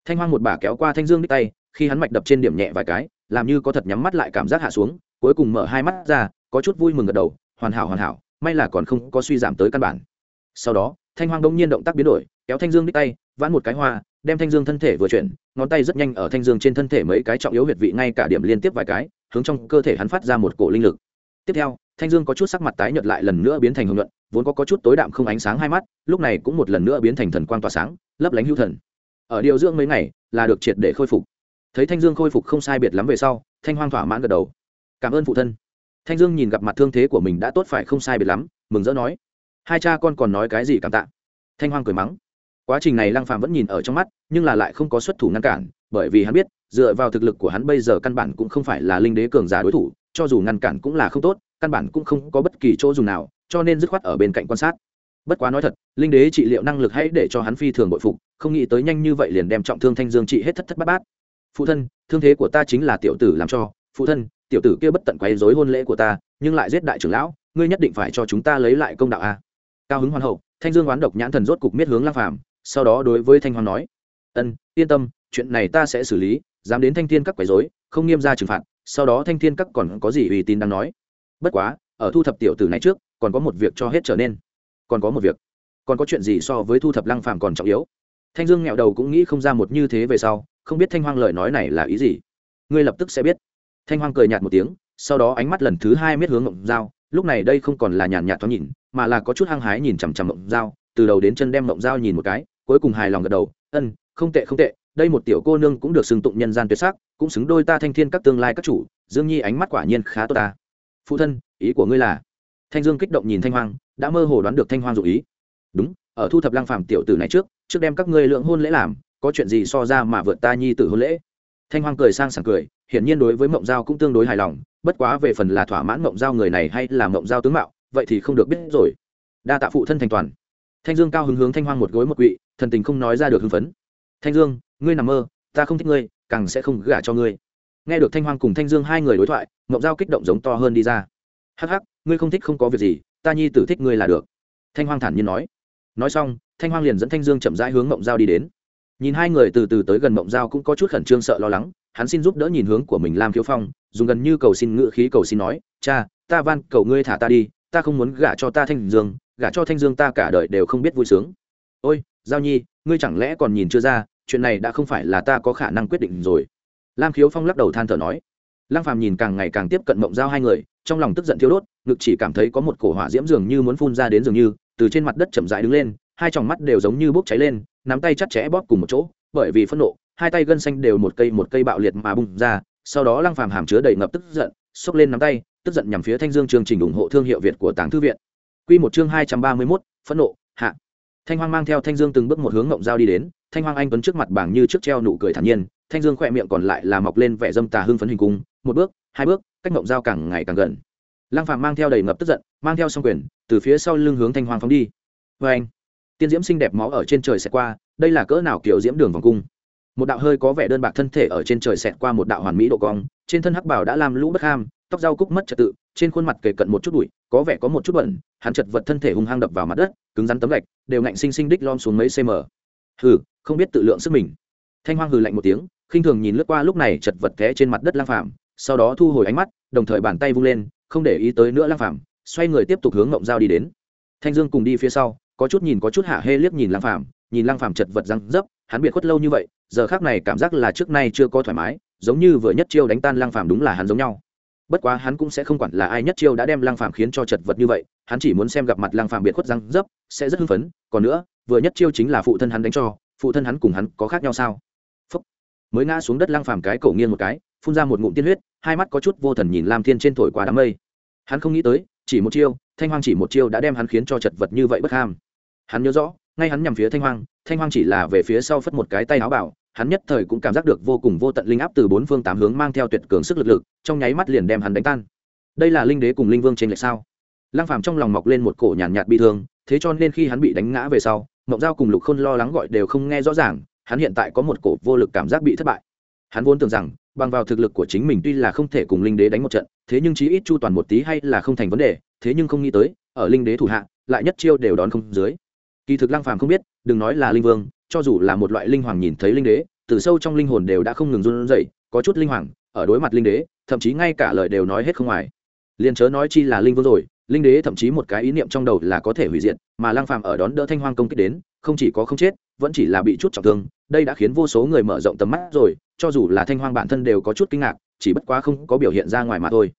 Thanh hoang một bà kéo qua thanh dương đích tay, khi hắn mạch đập trên điểm nhẹ vài cái, làm như có thật nhắm mắt lại cảm giác hạ xuống, cuối cùng mở hai mắt ra có chút vui mừng gật đầu hoàn hảo hoàn hảo may là còn không có suy giảm tới căn bản. Sau đó thanh hoang đông nhiên động tác biến đổi kéo thanh dương đích tay vãn một cái hoa đem thanh dương thân thể vừa chuyển ngón tay rất nhanh ở thanh dương trên thân thể mấy cái trọng yếu huyệt vị ngay cả điểm liên tiếp vài cái hướng trong cơ thể hắn phát ra một cổ linh lực. Tiếp theo thanh dương có chút sắc mặt tái nhợt lại lần nữa biến thành hồng nhuận vốn có, có chút tối đạm không ánh sáng hai mắt lúc này cũng một lần nữa biến thành thần quang tỏa sáng lấp lánh hữu thần. Ở điều dưỡng mấy ngày là được triệt để khôi phục. Thấy thanh dương khôi phục không sai biệt lắm về sau thanh hoang thỏa mãn gật đầu. Cảm ơn phụ thân thanh dương nhìn gặp mặt thương thế của mình đã tốt phải không sai biệt lắm, mừng rỡ nói. Hai cha con còn nói cái gì cảm tạ? Thanh hoang cười mắng. Quá trình này lăng phàm vẫn nhìn ở trong mắt, nhưng là lại không có xuất thủ ngăn cản, bởi vì hắn biết, dựa vào thực lực của hắn bây giờ căn bản cũng không phải là linh đế cường giả đối thủ, cho dù ngăn cản cũng là không tốt, căn bản cũng không có bất kỳ chỗ dùng nào, cho nên dứt khoát ở bên cạnh quan sát. Bất quá nói thật, linh đế trị liệu năng lực hãy để cho hắn phi thường bội phục, không nghĩ tới nhanh như vậy liền đem trọng thương thanh dương trị hết thất thất bát bát. Phụ thân, thương thế của ta chính là tiểu tử làm cho, phụ thân tiểu tử kia bất tận quấy rối hôn lễ của ta, nhưng lại giết đại trưởng lão, ngươi nhất định phải cho chúng ta lấy lại công đạo a. Cao hứng hoàn hậu, thanh dương oán độc nhãn thần rốt cục miết hướng lang phàm, sau đó đối với thanh hoàng nói, ân, yên tâm, chuyện này ta sẽ xử lý, dám đến thanh thiên các quấy rối, không nghiêm ra trừng phạt. Sau đó thanh thiên các còn có gì uy tín đang nói? Bất quá, ở thu thập tiểu tử này trước, còn có một việc cho hết trở nên. Còn có một việc? Còn có chuyện gì so với thu thập lăng phàm còn trọng yếu? Thanh dương nghẹo đầu cũng nghĩ không ra một như thế về sau, không biết thanh hoang lời nói này là ý gì. Ngươi lập tức sẽ biết thanh hoang cười nhạt một tiếng, sau đó ánh mắt lần thứ hai miết hướng mộng dao lúc này đây không còn là nhàn nhạt thoáng nhìn, mà là có chút hăng hái nhìn chằm chằm mộng dao từ đầu đến chân đem mộng dao nhìn một cái, cuối cùng hài lòng gật đầu, ân, không tệ không tệ, đây một tiểu cô nương cũng được xưng tụng nhân gian tuyệt sắc, cũng xứng đôi ta thanh thiên các tương lai các chủ, dương nhi ánh mắt quả nhiên khá tốt ta. Phụ thân, ý của ngươi là? Thanh dương kích động nhìn thanh hoang, đã mơ hồ đoán được thanh hoang dụ ý. Đúng, ở thu thập lang phàm tiểu tử này trước trước đem các ngươi lượng hôn lễ làm, có chuyện gì so ra mà vượt ta nhi tử hôn lễ thanh hoang cười sang sảng cười, hiển nhiên đối với mộng giao cũng tương đối hài lòng, bất quá về phần là thỏa mãn mộng giao người này hay là mộng giao tướng mạo, vậy thì không được biết rồi. Đa tạ phụ thân thành toàn. Thanh dương cao hứng hướng thanh hoang một gối một quỵ, thần tình không nói ra được hưng phấn. Thanh dương, ngươi nằm mơ, ta không thích ngươi, càng sẽ không gả cho ngươi. Nghe được thanh hoang cùng thanh dương hai người đối thoại, mộng giao kích động giống to hơn đi ra. Hắc hắc, ngươi không thích không có việc gì, ta nhi tử thích ngươi là được. Thanh hoang thản nhiên nói. Nói xong, thanh hoang liền dẫn thanh dương chậm rãi hướng mộng giao đi đến nhìn hai người từ từ tới gần mộng giao cũng có chút khẩn trương sợ lo lắng, hắn xin giúp đỡ nhìn hướng của mình lam khiếu phong, dùng gần như cầu xin ngự khí cầu xin nói, cha, ta van, cầu ngươi thả ta đi, ta không muốn gả cho ta thanh dương, gả cho thanh dương ta cả đời đều không biết vui sướng. Ôi, giao nhi, ngươi chẳng lẽ còn nhìn chưa ra, chuyện này đã không phải là ta có khả năng quyết định rồi. Lam khiếu phong lắc đầu than thở nói. Lăng phàm nhìn càng ngày càng tiếp cận mộng giao hai người, trong lòng tức giận thiếu đốt, ngực chỉ cảm thấy có một cổ hỏa diễm dường như muốn phun ra đến dường như, từ trên mặt đất chậm rãi đứng lên, hai tròng mắt đều giống như bốc cháy lên nắm tay chặt chẽ bóp cùng một chỗ bởi vì phẫn nộ hai tay gân xanh đều một cây một cây bạo liệt mà bung ra sau đó lăng phàm hàm chứa đầy ngập tức giận xốc lên nắm tay tức giận nhằm phía thanh dương chương trình ủng hộ thương hiệu việt của tàng thư viện. Quy một chương hai trăm ba mươi 231, phẫn nộ hạ. Thanh hoang mang theo thanh dương từng bước một hướng ngộng giao đi đến thanh hoang anh tuấn trước mặt bảng như trước treo nụ cười thản nhiên thanh dương khỏe miệng còn lại là mọc lên vẻ dâm tà hưng phấn hình cung một bước hai bước cách ngộng giao càng ngày càng gần. Lăng phàm mang theo đầy ngập tức giận mang theo song quyền từ phía sau lưng hướng thanh hoang phóng đi. Với anh tiên diễm xinh đẹp máu ở trên trời xẹt qua, đây là cỡ nào kiểu diễm đường vòng cung? Một đạo hơi có vẻ đơn bạc thân thể ở trên trời xẹt qua một đạo hoàn mỹ độ cong, trên thân hắc bảo đã làm lũ bất ham, tóc dao cúc mất trật tự, trên khuôn mặt kề cận một chút bụi, có vẻ có một chút bẩn, hắn chật vật thân thể hung hăng đập vào mặt đất, cứng rắn tấm gạch, đều ngạnh sinh sinh đích lom xuống mấy cm hừ, không biết tự lượng sức mình. Thanh hoang hừ lạnh một tiếng, khinh thường nhìn lướt qua lúc này chật vật té trên mặt đất lang phàm, sau đó thu hồi ánh mắt, đồng thời bàn tay vung lên, không để ý tới nữa lang phàm, xoay người tiếp tục hướng ngộng dao đi đến. Thanh dương cùng đi phía sau có chút nhìn có chút hạ hê liếc nhìn lang phàm, nhìn lang phàm chật vật răng dấp, hắn biệt khuất lâu như vậy, giờ khác này cảm giác là trước nay chưa có thoải mái, giống như vừa nhất chiêu đánh tan lang phàm đúng là hắn giống nhau. Bất quá hắn cũng sẽ không quản là ai nhất chiêu đã đem lang phàm khiến cho chật vật như vậy, hắn chỉ muốn xem gặp mặt lang phàm biệt khuất răng dấp, sẽ rất hưng phấn, còn nữa, vừa nhất chiêu chính là phụ thân hắn đánh cho, phụ thân hắn cùng hắn có khác nhau sao? Phúc. mới ngã xuống đất lang phàm cái cổ nghiêng một cái, phun ra một ngụm tiên huyết, hai mắt có chút vô thần nhìn lam thiên trên thổi qua đám mây. Hắn không nghĩ tới, chỉ một chiêu, thanh hoang chỉ một chiêu đã đem hắn khiến cho chật vật như vậy bất ham hắn nhớ rõ ngay hắn nhằm phía thanh hoang thanh hoang chỉ là về phía sau phất một cái tay áo bảo hắn nhất thời cũng cảm giác được vô cùng vô tận linh áp từ bốn phương tám hướng mang theo tuyệt cường sức lực lực trong nháy mắt liền đem hắn đánh tan. Đây là linh đế cùng linh vương trên lệch sao? Lăng phàm trong lòng mọc lên một cổ nhàn nhạt, nhạt bi thương thế cho nên khi hắn bị đánh ngã về sau mộng giao cùng lục khôn lo lắng gọi đều không nghe rõ ràng hắn hiện tại có một cổ vô lực cảm giác bị thất bại. Hắn vốn tưởng rằng bằng vào thực lực của chính mình tuy là không thể cùng linh đế đánh một trận thế nhưng chí ít chu toàn một tí hay là không thành vấn đề thế nhưng không nghĩ tới ở linh đế thủ hạ lại nhất chiêu đều đón không dưới kỳ thực lăng phàm không biết, đừng nói là linh vương, cho dù là một loại linh hoàng nhìn thấy linh đế, từ sâu trong linh hồn đều đã không ngừng run rẩy, có chút linh hoàng ở đối mặt linh đế, thậm chí ngay cả lời đều nói hết không ngoài. Liền chớ nói chi là linh vương rồi, linh đế thậm chí một cái ý niệm trong đầu là có thể hủy diệt, mà lang phàm ở đón đỡ thanh hoang công kích đến, không chỉ có không chết, vẫn chỉ là bị chút trọng thương, đây đã khiến vô số người mở rộng tầm mắt rồi, cho dù là thanh hoang bản thân đều có chút kinh ngạc, chỉ bất quá không có biểu hiện ra ngoài mà thôi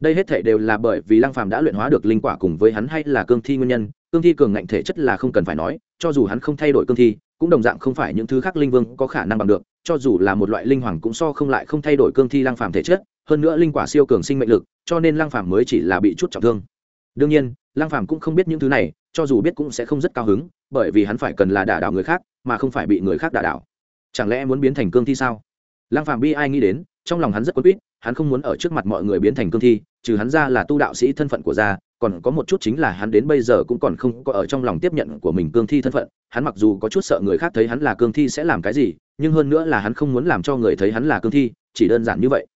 đây hết thể đều là bởi vì lang phàm đã luyện hóa được linh quả cùng với hắn hay là cương thi nguyên nhân, cương thi cường ngạnh thể chất là không cần phải nói, cho dù hắn không thay đổi cương thi, cũng đồng dạng không phải những thứ khác linh vương có khả năng bằng được, cho dù là một loại linh hoàng cũng so không lại không thay đổi cương thi lang phàm thể chất, hơn nữa linh quả siêu cường sinh mệnh lực, cho nên lang phàm mới chỉ là bị chút trọng thương. Đương nhiên lang phàm cũng không biết những thứ này, cho dù biết cũng sẽ không rất cao hứng, bởi vì hắn phải cần là đả đảo người khác, mà không phải bị người khác đả đảo. Chẳng lẽ muốn biến thành cương thi sao? Lang phàm bi ai nghĩ đến trong lòng hắn rất quấn quýt, hắn không muốn ở trước mặt mọi người biến thành cương thi, trừ hắn ra là tu đạo sĩ thân phận của gia, còn có một chút chính là hắn đến bây giờ cũng còn không có ở trong lòng tiếp nhận của mình cương thi thân phận. Hắn mặc dù có chút sợ người khác thấy hắn là cương thi sẽ làm cái gì, nhưng hơn nữa là hắn không muốn làm cho người thấy hắn là cương thi, chỉ đơn giản như vậy.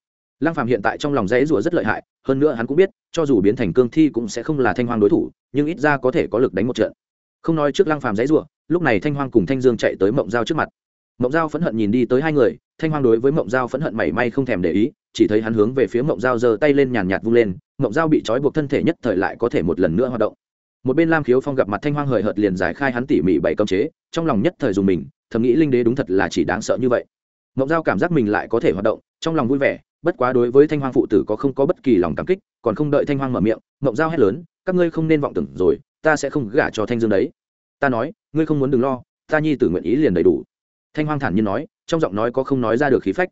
Lăng phàm hiện tại trong lòng dễ rủa rất lợi hại, hơn nữa hắn cũng biết, cho dù biến thành cương thi cũng sẽ không là thanh hoang đối thủ, nhưng ít ra có thể có lực đánh một trận. Không nói trước lăng phàm dễ rủa, lúc này thanh hoang cùng thanh dương chạy tới mộng giao trước mặt mộng giao phẫn hận nhìn đi tới hai người, thanh hoang đối với mộng giao phẫn hận mảy may không thèm để ý, chỉ thấy hắn hướng về phía mộng giao giơ tay lên nhàn nhạt vung lên, mộng giao bị trói buộc thân thể nhất thời lại có thể một lần nữa hoạt động. Một bên lam khiếu phong gặp mặt thanh hoang hời hợt liền giải khai hắn tỉ mỉ bảy cấm chế, trong lòng nhất thời dùng mình, thầm nghĩ linh đế đúng thật là chỉ đáng sợ như vậy. Mộng giao cảm giác mình lại có thể hoạt động, trong lòng vui vẻ, bất quá đối với thanh hoang phụ tử có không có bất kỳ lòng cảm kích, còn không đợi thanh hoang mở miệng, mộng giao hét lớn, các ngươi không nên vọng tưởng rồi, ta sẽ không gả cho thanh dương đấy. Ta nói, ngươi không muốn đừng lo, ta nhi tử nguyện ý liền đầy đủ thanh hoang thản nhiên nói, trong giọng nói có không nói ra được khí phách.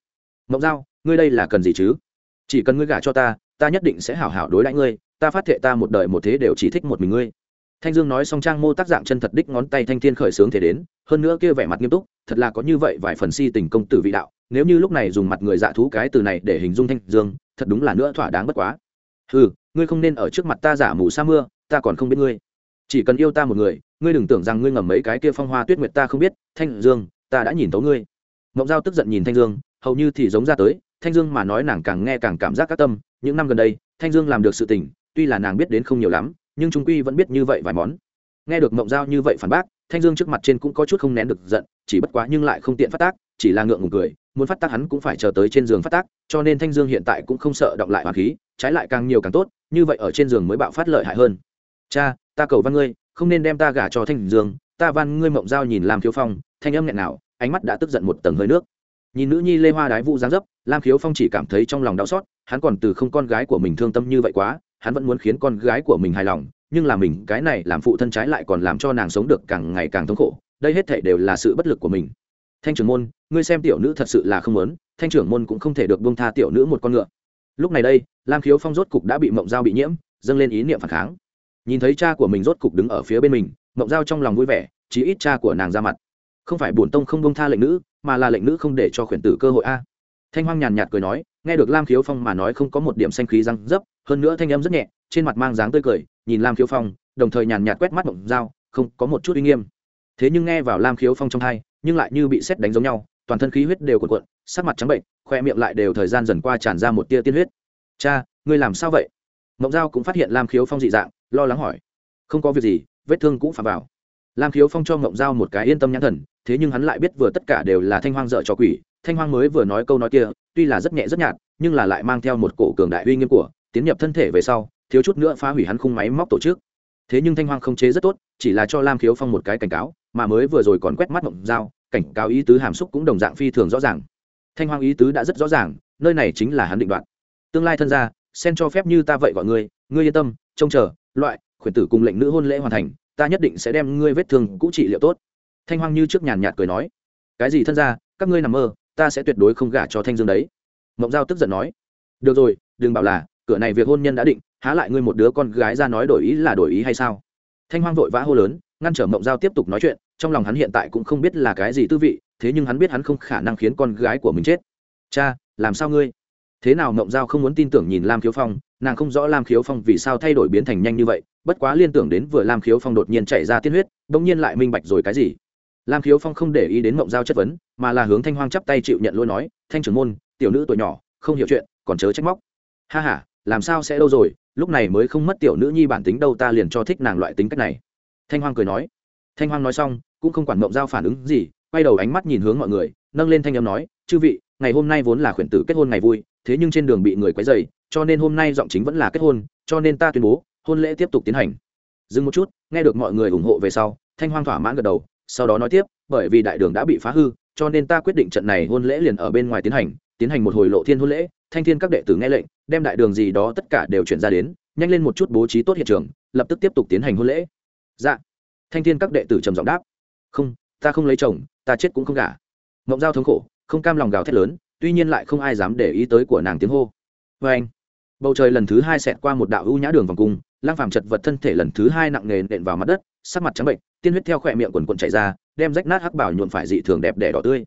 Mộng giao, ngươi đây là cần gì chứ? Chỉ cần ngươi gả cho ta ta nhất định sẽ hảo hảo đối đãi ngươi, ta phát thệ ta một đời một thế đều chỉ thích một mình ngươi. Thanh dương nói xong trang mô tác dạng chân thật đích ngón tay thanh thiên khởi sướng thể đến, hơn nữa kia vẻ mặt nghiêm túc, thật là có như vậy vài phần si tình công tử vị đạo, nếu như lúc này dùng mặt người dạ thú cái từ này để hình dung thanh dương, thật đúng là nữa thỏa đáng bất quá. Ừ ngươi không nên ở trước mặt ta giả mù sa mưa, ta còn không biết ngươi. Chỉ cần yêu ta một người, ngươi đừng tưởng rằng ngươi ngầm mấy cái kia phong hoa tuyết nguyệt ta không biết, thanh dương ta đã nhìn tấu ngươi. Mộng giao tức giận nhìn thanh dương, hầu như thì giống ra tới, thanh dương mà nói nàng càng nghe càng cảm giác các tâm. Những năm gần đây, thanh dương làm được sự tình, tuy là nàng biết đến không nhiều lắm, nhưng trung quy vẫn biết như vậy vài món. Nghe được mộng giao như vậy phản bác, thanh dương trước mặt trên cũng có chút không nén được giận, chỉ bất quá nhưng lại không tiện phát tác, chỉ là ngượng ngùng cười, muốn phát tác hắn cũng phải chờ tới trên giường phát tác, cho nên thanh dương hiện tại cũng không sợ động lại hoàng khí, trái lại càng nhiều càng tốt, như vậy ở trên giường mới bạo phát lợi hại hơn. Cha, ta cầu văn ngươi, không nên đem ta gả cho thanh dương, ta van ngươi mộng giao nhìn làm khiếu phong thanh âm nghẹn nào, ánh mắt đã tức giận một tầng hơi nước. Nhìn nữ nhi lê hoa đái vũ giáng dấp, lam khiếu phong chỉ cảm thấy trong lòng đau xót, hắn còn từ không con gái của mình thương tâm như vậy quá, hắn vẫn muốn khiến con gái của mình hài lòng, nhưng là mình, cái này làm phụ thân trái lại còn làm cho nàng sống được càng ngày càng thống khổ, đây hết thể đều là sự bất lực của mình. Thanh trưởng môn, ngươi xem tiểu nữ thật sự là không lớn. thanh trưởng môn cũng không thể được bông tha tiểu nữ một con ngựa. Lúc này đây, lam khiếu phong rốt cục đã bị mộng giao bị nhiễm, dâng lên ý niệm phản kháng. Nhìn thấy cha của mình rốt cục đứng ở phía bên mình, mộng giao trong lòng vui vẻ, chí ít cha của nàng ra mặt không phải bổn tông không bông tha lệnh nữ, mà là lệnh nữ không để cho khuyển tử cơ hội a. Thanh hoang nhàn nhạt cười nói, nghe được lam khiếu phong mà nói không có một điểm xanh khí răng dấp, hơn nữa thanh âm rất nhẹ, trên mặt mang dáng tươi cười, nhìn lam khiếu phong, đồng thời nhàn nhạt quét mắt mộng dao, không có một chút uy nghiêm. Thế nhưng nghe vào lam khiếu phong trong hai, nhưng lại như bị xét đánh giống nhau, toàn thân khí huyết đều cuộn cuộn, sắc mặt trắng bệnh, khoe miệng lại đều thời gian dần qua tràn ra một tia tiên huyết. Cha, ngươi làm sao vậy? Mộng dao cũng phát hiện lam khiếu phong dị dạng, lo lắng hỏi. Không có việc gì, vết thương cũng phạm vào. Lam khiếu phong cho mộng dao một cái yên tâm nhãn thần thế nhưng hắn lại biết vừa tất cả đều là thanh hoang dợ cho quỷ, thanh hoang mới vừa nói câu nói kia, tuy là rất nhẹ rất nhạt, nhưng là lại mang theo một cổ cường đại uy nghiêm của, tiến nhập thân thể về sau, thiếu chút nữa phá hủy hắn khung máy móc tổ chức. Thế nhưng thanh hoang không chế rất tốt, chỉ là cho lam khiếu phong một cái cảnh cáo, mà mới vừa rồi còn quét mắt mộng dao, cảnh cáo ý tứ hàm xúc cũng đồng dạng phi thường rõ ràng. Thanh hoang ý tứ đã rất rõ ràng, nơi này chính là hắn định đoạn tương lai thân gia, xen cho phép như ta vậy gọi ngươi ngươi yên tâm, trông chờ, loại, khuyển tử cùng lệnh nữ hôn lễ hoàn thành, ta nhất định sẽ đem ngươi vết thương cũ trị liệu tốt thanh hoang như trước nhàn nhạt cười nói, cái gì thân gia, các ngươi nằm mơ, ta sẽ tuyệt đối không gả cho thanh dương đấy. Mộng giao tức giận nói, được rồi, đừng bảo là, cửa này việc hôn nhân đã định, há lại ngươi một đứa con gái ra nói đổi ý là đổi ý hay sao? Thanh hoang vội vã hô lớn, ngăn trở mộng giao tiếp tục nói chuyện, trong lòng hắn hiện tại cũng không biết là cái gì tư vị, thế nhưng hắn biết hắn không khả năng khiến con gái của mình chết. Cha, làm sao ngươi? Thế nào mộng giao không muốn tin tưởng nhìn lam khiếu phong, nàng không rõ lam khiếu phong vì sao thay đổi biến thành nhanh như vậy, bất quá liên tưởng đến vừa lam khiếu phong đột nhiên chạy ra tiên huyết, bỗng nhiên lại minh bạch rồi cái gì lam khiếu phong không để ý đến mộng giao chất vấn, mà là hướng thanh hoang chắp tay chịu nhận lỗi nói, thanh trưởng môn, tiểu nữ tuổi nhỏ, không hiểu chuyện, còn chớ trách móc. Ha h a làm sao sẽ đâu rồi, lúc này mới không mất tiểu nữ nhi bản tính đâu, ta liền cho thích nàng loại tính cách này. Thanh hoang cười nói. Thanh hoang nói xong, cũng không quản mộng giao phản ứng gì, quay đầu ánh mắt nhìn hướng mọi người, nâng lên thanh âm nói, chư vị, ngày hôm nay vốn là khuyển tử kết hôn ngày vui, thế nhưng trên đường bị người quấy dày cho nên hôm nay giọng chính vẫn là kết hôn, cho nên ta tuyên bố, hôn lễ tiếp tục tiến hành. Dừng một chút, nghe được mọi người ủng hộ về sau, thanh hoang thỏa mãn gật đầu sau đó nói tiếp, bởi vì đại đường đã bị phá hư, cho nên ta quyết định trận này hôn lễ liền ở bên ngoài tiến hành tiến hành một hồi lộ thiên hôn lễ, thanh thiên các đệ tử nghe lệnh, đem đại đường gì đó tất cả đều chuyển ra đến, nhanh lên một chút bố trí tốt hiện trường, lập tức tiếp tục tiến hành hôn lễ. Dạ. Thanh thiên các đệ tử trầm giọng đáp. Không, ta không lấy chồng, ta chết cũng không gả. Mộng giao thống khổ, không cam lòng gào thét lớn, tuy nhiên lại không ai dám để ý tới của nàng tiếng hô. Vê anh, bầu trời lần thứ hai xẹt qua một đạo ưu nhã đường vòng cung, lang phàm chật vật thân thể lần thứ hai nặng nề nện vào mặt đất, sắc mặt trắng bệnh tiên huyết theo khỏe miệng quần quần chảy ra, đem rách nát hắc bảo nhuộm phải dị thường đẹp đẽ đỏ tươi.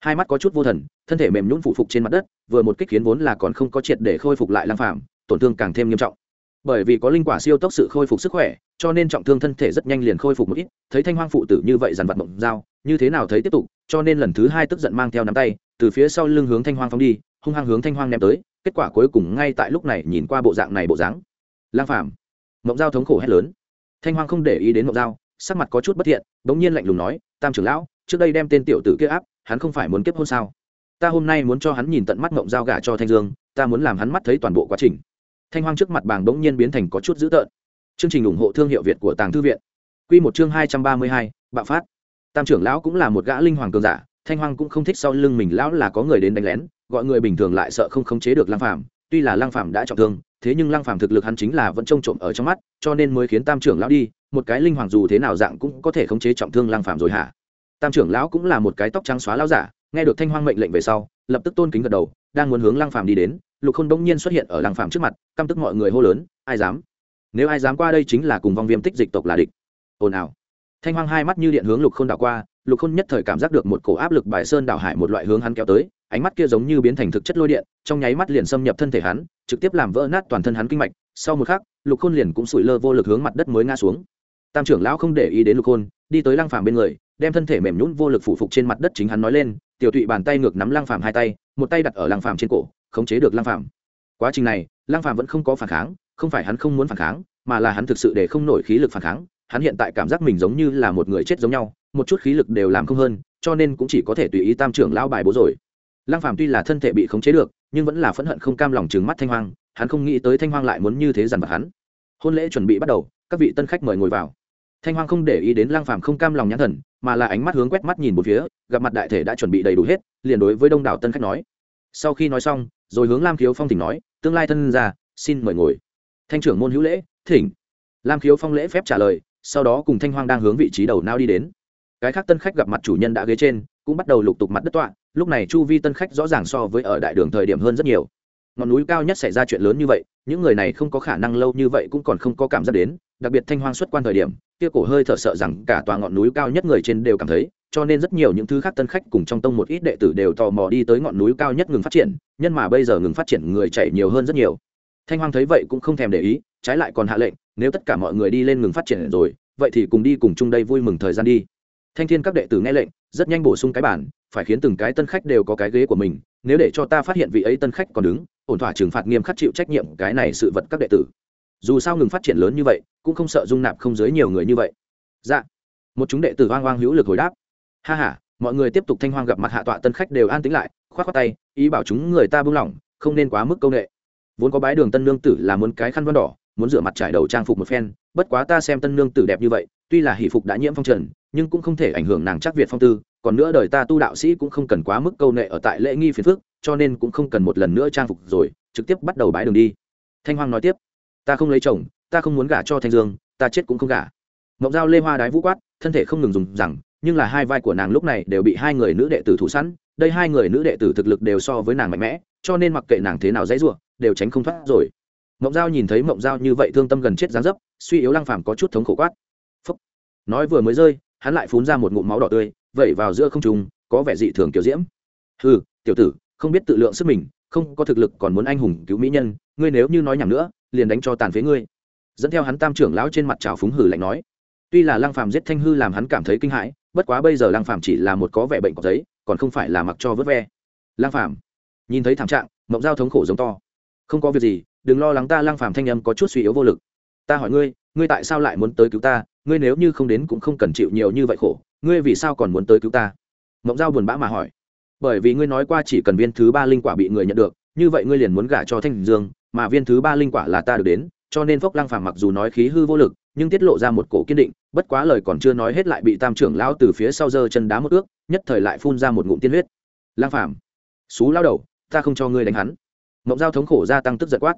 Hai mắt có chút vô thần, thân thể mềm nhũn phụ phục trên mặt đất, vừa một kích khiến vốn là còn không có triệt để khôi phục lại lang phàm, tổn thương càng thêm nghiêm trọng. Bởi vì có linh quả siêu tốc sự khôi phục sức khỏe, cho nên trọng thương thân thể rất nhanh liền khôi phục một ít, thấy thanh hoang phụ tử như vậy dằn vặt mộng dao như thế nào thấy tiếp tục, cho nên lần thứ hai tức giận mang theo nắm tay, từ phía sau lưng hướng thanh hoang phóng đi, hung hăng hướng thanh hoang ném tới, kết quả cuối cùng ngay tại lúc này nhìn qua bộ dạng này bộ dáng. Lang phàm, mộng dao thống khổ hét lớn. Thanh hoang không để ý đến mộng dao sắc mặt có chút bất thiện, bỗng nhiên lạnh lùng nói, tam trưởng lão, trước đây đem tên tiểu tử kia áp, hắn không phải muốn kiếp hôn sao? Ta hôm nay muốn cho hắn nhìn tận mắt mộng giao gả cho thanh dương, ta muốn làm hắn mắt thấy toàn bộ quá trình. Thanh hoang trước mặt bàng bỗng nhiên biến thành có chút dữ tợn. Chương trình ủng hộ thương hiệu việt của tàng thư viện. Quy một chương hai trăm ba mươi hai, bạo phát. Tam trưởng lão cũng là một gã linh hoàng cường giả, thanh hoang cũng không thích sau lưng mình lão là có người đến đánh lén, gọi người bình thường lại sợ không khống chế được lang phàm. Tuy là lang phàm đã trọng thương, thế nhưng lang phàm thực lực hắn chính là vẫn trông trộm ở trong mắt, cho nên mới khiến tam trưởng lão đi một cái linh hoàng dù thế nào dạng cũng có thể khống chế trọng thương lang phàm rồi hả? Tam trưởng lão cũng là một cái tóc trắng xóa lão giả, nghe được thanh hoang mệnh lệnh về sau, lập tức tôn kính gật đầu, đang muốn hướng lang phàm đi đến, lục khôn bỗng nhiên xuất hiện ở lang phàm trước mặt, căm tức mọi người hô lớn, ai dám? Nếu ai dám qua đây chính là cùng vong viêm tích dịch tộc là địch. Ồn ào. Thanh hoang hai mắt như điện hướng lục khôn đảo qua, lục khôn nhất thời cảm giác được một cổ áp lực bài sơn đảo hải một loại hướng hắn kéo tới, ánh mắt kia giống như biến thành thực chất lôi điện, trong nháy mắt liền xâm nhập thân thể hắn, trực tiếp làm vỡ nát toàn thân hắn kinh mạch. Sau một khắc, lục khôn liền cũng sủi lơ vô lực hướng mặt đất mới ngã xuống tam trưởng lão không để ý đến lục khôn đi tới lăng phàm bên người, đem thân thể mềm nhũn vô lực phủ phục trên mặt đất chính hắn nói lên, tiểu tụy bàn tay ngược nắm lăng phàm hai tay, một tay đặt ở lăng phàm trên cổ, khống chế được lăng phàm. Quá trình này, lăng phàm vẫn không có phản kháng, không phải hắn không muốn phản kháng, mà là hắn thực sự để không nổi khí lực phản kháng, hắn hiện tại cảm giác mình giống như là một người chết giống nhau, một chút khí lực đều làm không hơn, cho nên cũng chỉ có thể tùy ý tam trưởng lão bài bố rồi. Lăng phàm tuy là thân thể bị khống chế được, nhưng vẫn là phẫn hận không cam lòng trừng mắt thanh hoang, hắn không nghĩ tới thanh hoang lại muốn như thế dằn vặt hắn. Hôn lễ chuẩn bị bắt đầu, các vị tân khách mời ngồi vào thanh hoang không để ý đến lăng phàm không cam lòng nhãn thần mà là ánh mắt hướng quét mắt nhìn một phía gặp mặt đại thể đã chuẩn bị đầy đủ hết liền đối với đông đảo tân khách nói. Sau khi nói xong rồi hướng lam khiếu phong thỉnh nói tương lai thân gia, xin mời ngồi. Thanh trưởng môn hữu lễ thỉnh. Lam khiếu phong lễ phép trả lời sau đó cùng thanh hoang đang hướng vị trí đầu nao đi đến. Cái khác tân khách gặp mặt chủ nhân đã ghế trên cũng bắt đầu lục tục mặt đất tọa lúc này chu vi tân khách rõ ràng so với ở đại đường thời điểm hơn rất nhiều. Ngọn núi cao nhất xảy ra chuyện lớn như vậy những người này không có khả năng lâu như vậy cũng còn không có cảm giác đến đặc biệt thanh hoang xuất quan thời điểm kia cổ hơi thở sợ rằng cả tòa ngọn núi cao nhất người trên đều cảm thấy, cho nên rất nhiều những thứ khác tân khách cùng trong tông một ít đệ tử đều tò mò đi tới ngọn núi cao nhất ngừng phát triển, nhân mà bây giờ ngừng phát triển người chạy nhiều hơn rất nhiều. Thanh hoang thấy vậy cũng không thèm để ý, trái lại còn hạ lệnh, nếu tất cả mọi người đi lên ngừng phát triển rồi, vậy thì cùng đi cùng chung đây vui mừng thời gian đi. Thanh thiên các đệ tử nghe lệnh, rất nhanh bổ sung cái bản, phải khiến từng cái tân khách đều có cái ghế của mình, nếu để cho ta phát hiện vị ấy tân khách còn đứng, ổn thỏa trừng phạt nghiêm khắc chịu trách nhiệm cái này sự vật các đệ tử dù sao ngừng phát triển lớn như vậy, cũng không sợ dung nạp không dưới nhiều người như vậy. Dạ. Một chúng đệ tử hoang hoang hữu lực hồi đáp. Ha ha, mọi người tiếp tục thanh hoang gặp mặt hạ tọa tân khách đều an tính lại, khoát khoát tay, ý bảo chúng người ta buông lỏng, không nên quá mức công nghệ. Vốn có bái đường tân nương tử là muốn cái khăn văn đỏ, muốn rửa mặt trải đầu trang phục một phen, bất quá ta xem tân nương tử đẹp như vậy, tuy là hỷ phục đã nhiễm phong trần, nhưng cũng không thể ảnh hưởng nàng chắc việt phong tư, còn nữa đời ta tu đạo sĩ cũng không cần quá mức câu nệ ở tại lễ nghi phiền phức, cho nên cũng không cần một lần nữa trang phục rồi, trực tiếp bắt đầu bái đường đi. Thanh hoang nói tiếp ta không lấy chồng, ta không muốn gả cho thanh dương, ta chết cũng không gả. Mộng Dao lê hoa đái vũ quát, thân thể không ngừng dùng rằng, nhưng là hai vai của nàng lúc này đều bị hai người nữ đệ tử thủ sẵn, đây hai người nữ đệ tử thực lực đều so với nàng mạnh mẽ, cho nên mặc kệ nàng thế nào dãy ruộng đều tránh không thoát rồi. Mộng Dao nhìn thấy mộng Dao như vậy thương tâm gần chết dáng dấp, suy yếu lăng phàm có chút thống khổ quát. Phúc. nói vừa mới rơi, hắn lại phun ra một ngụm máu đỏ tươi, vẩy vào giữa không trung, có vẻ dị thường kiểu diễm. Hừ, tiểu tử, không biết tự lượng sức mình, không có thực lực còn muốn anh hùng cứu mỹ nhân, ngươi nếu như nói nhảm nữa liền đánh cho tàn phế ngươi. Dẫn theo hắn tam trưởng lão trên mặt trào phúng hử lạnh nói, tuy là lăng phàm giết thanh hư làm hắn cảm thấy kinh hãi, bất quá bây giờ lăng phàm chỉ là một có vẻ bệnh có giấy, còn không phải là mặc cho vớt ve. Lăng phàm, nhìn thấy thảm trạng, mộng giao thống khổ giống to. Không có việc gì, đừng lo lắng ta, lăng phàm thanh âm có chút suy yếu vô lực. Ta hỏi ngươi ngươi tại sao lại muốn tới cứu ta? Ngươi nếu như không đến cũng không cần chịu nhiều như vậy khổ, ngươi vì sao còn muốn tới cứu ta? Mộng giao buồn bã mà hỏi. Bởi vì ngươi nói qua chỉ cần viên thứ ba linh quả bị người nhận được, như vậy ngươi liền muốn gả cho thanh dương mà viên thứ ba linh quả là ta được đến, cho nên phốc lăng phàm mặc dù nói khí hư vô lực, nhưng tiết lộ ra một cổ kiên định, bất quá lời còn chưa nói hết lại bị tam trưởng lão từ phía sau giơ chân đá một ước, nhất thời lại phun ra một ngụm tiên huyết. Lăng phàm, xú lao đầu, ta không cho ngươi đánh hắn. Mộng giao thống khổ gia tăng tức giật quát.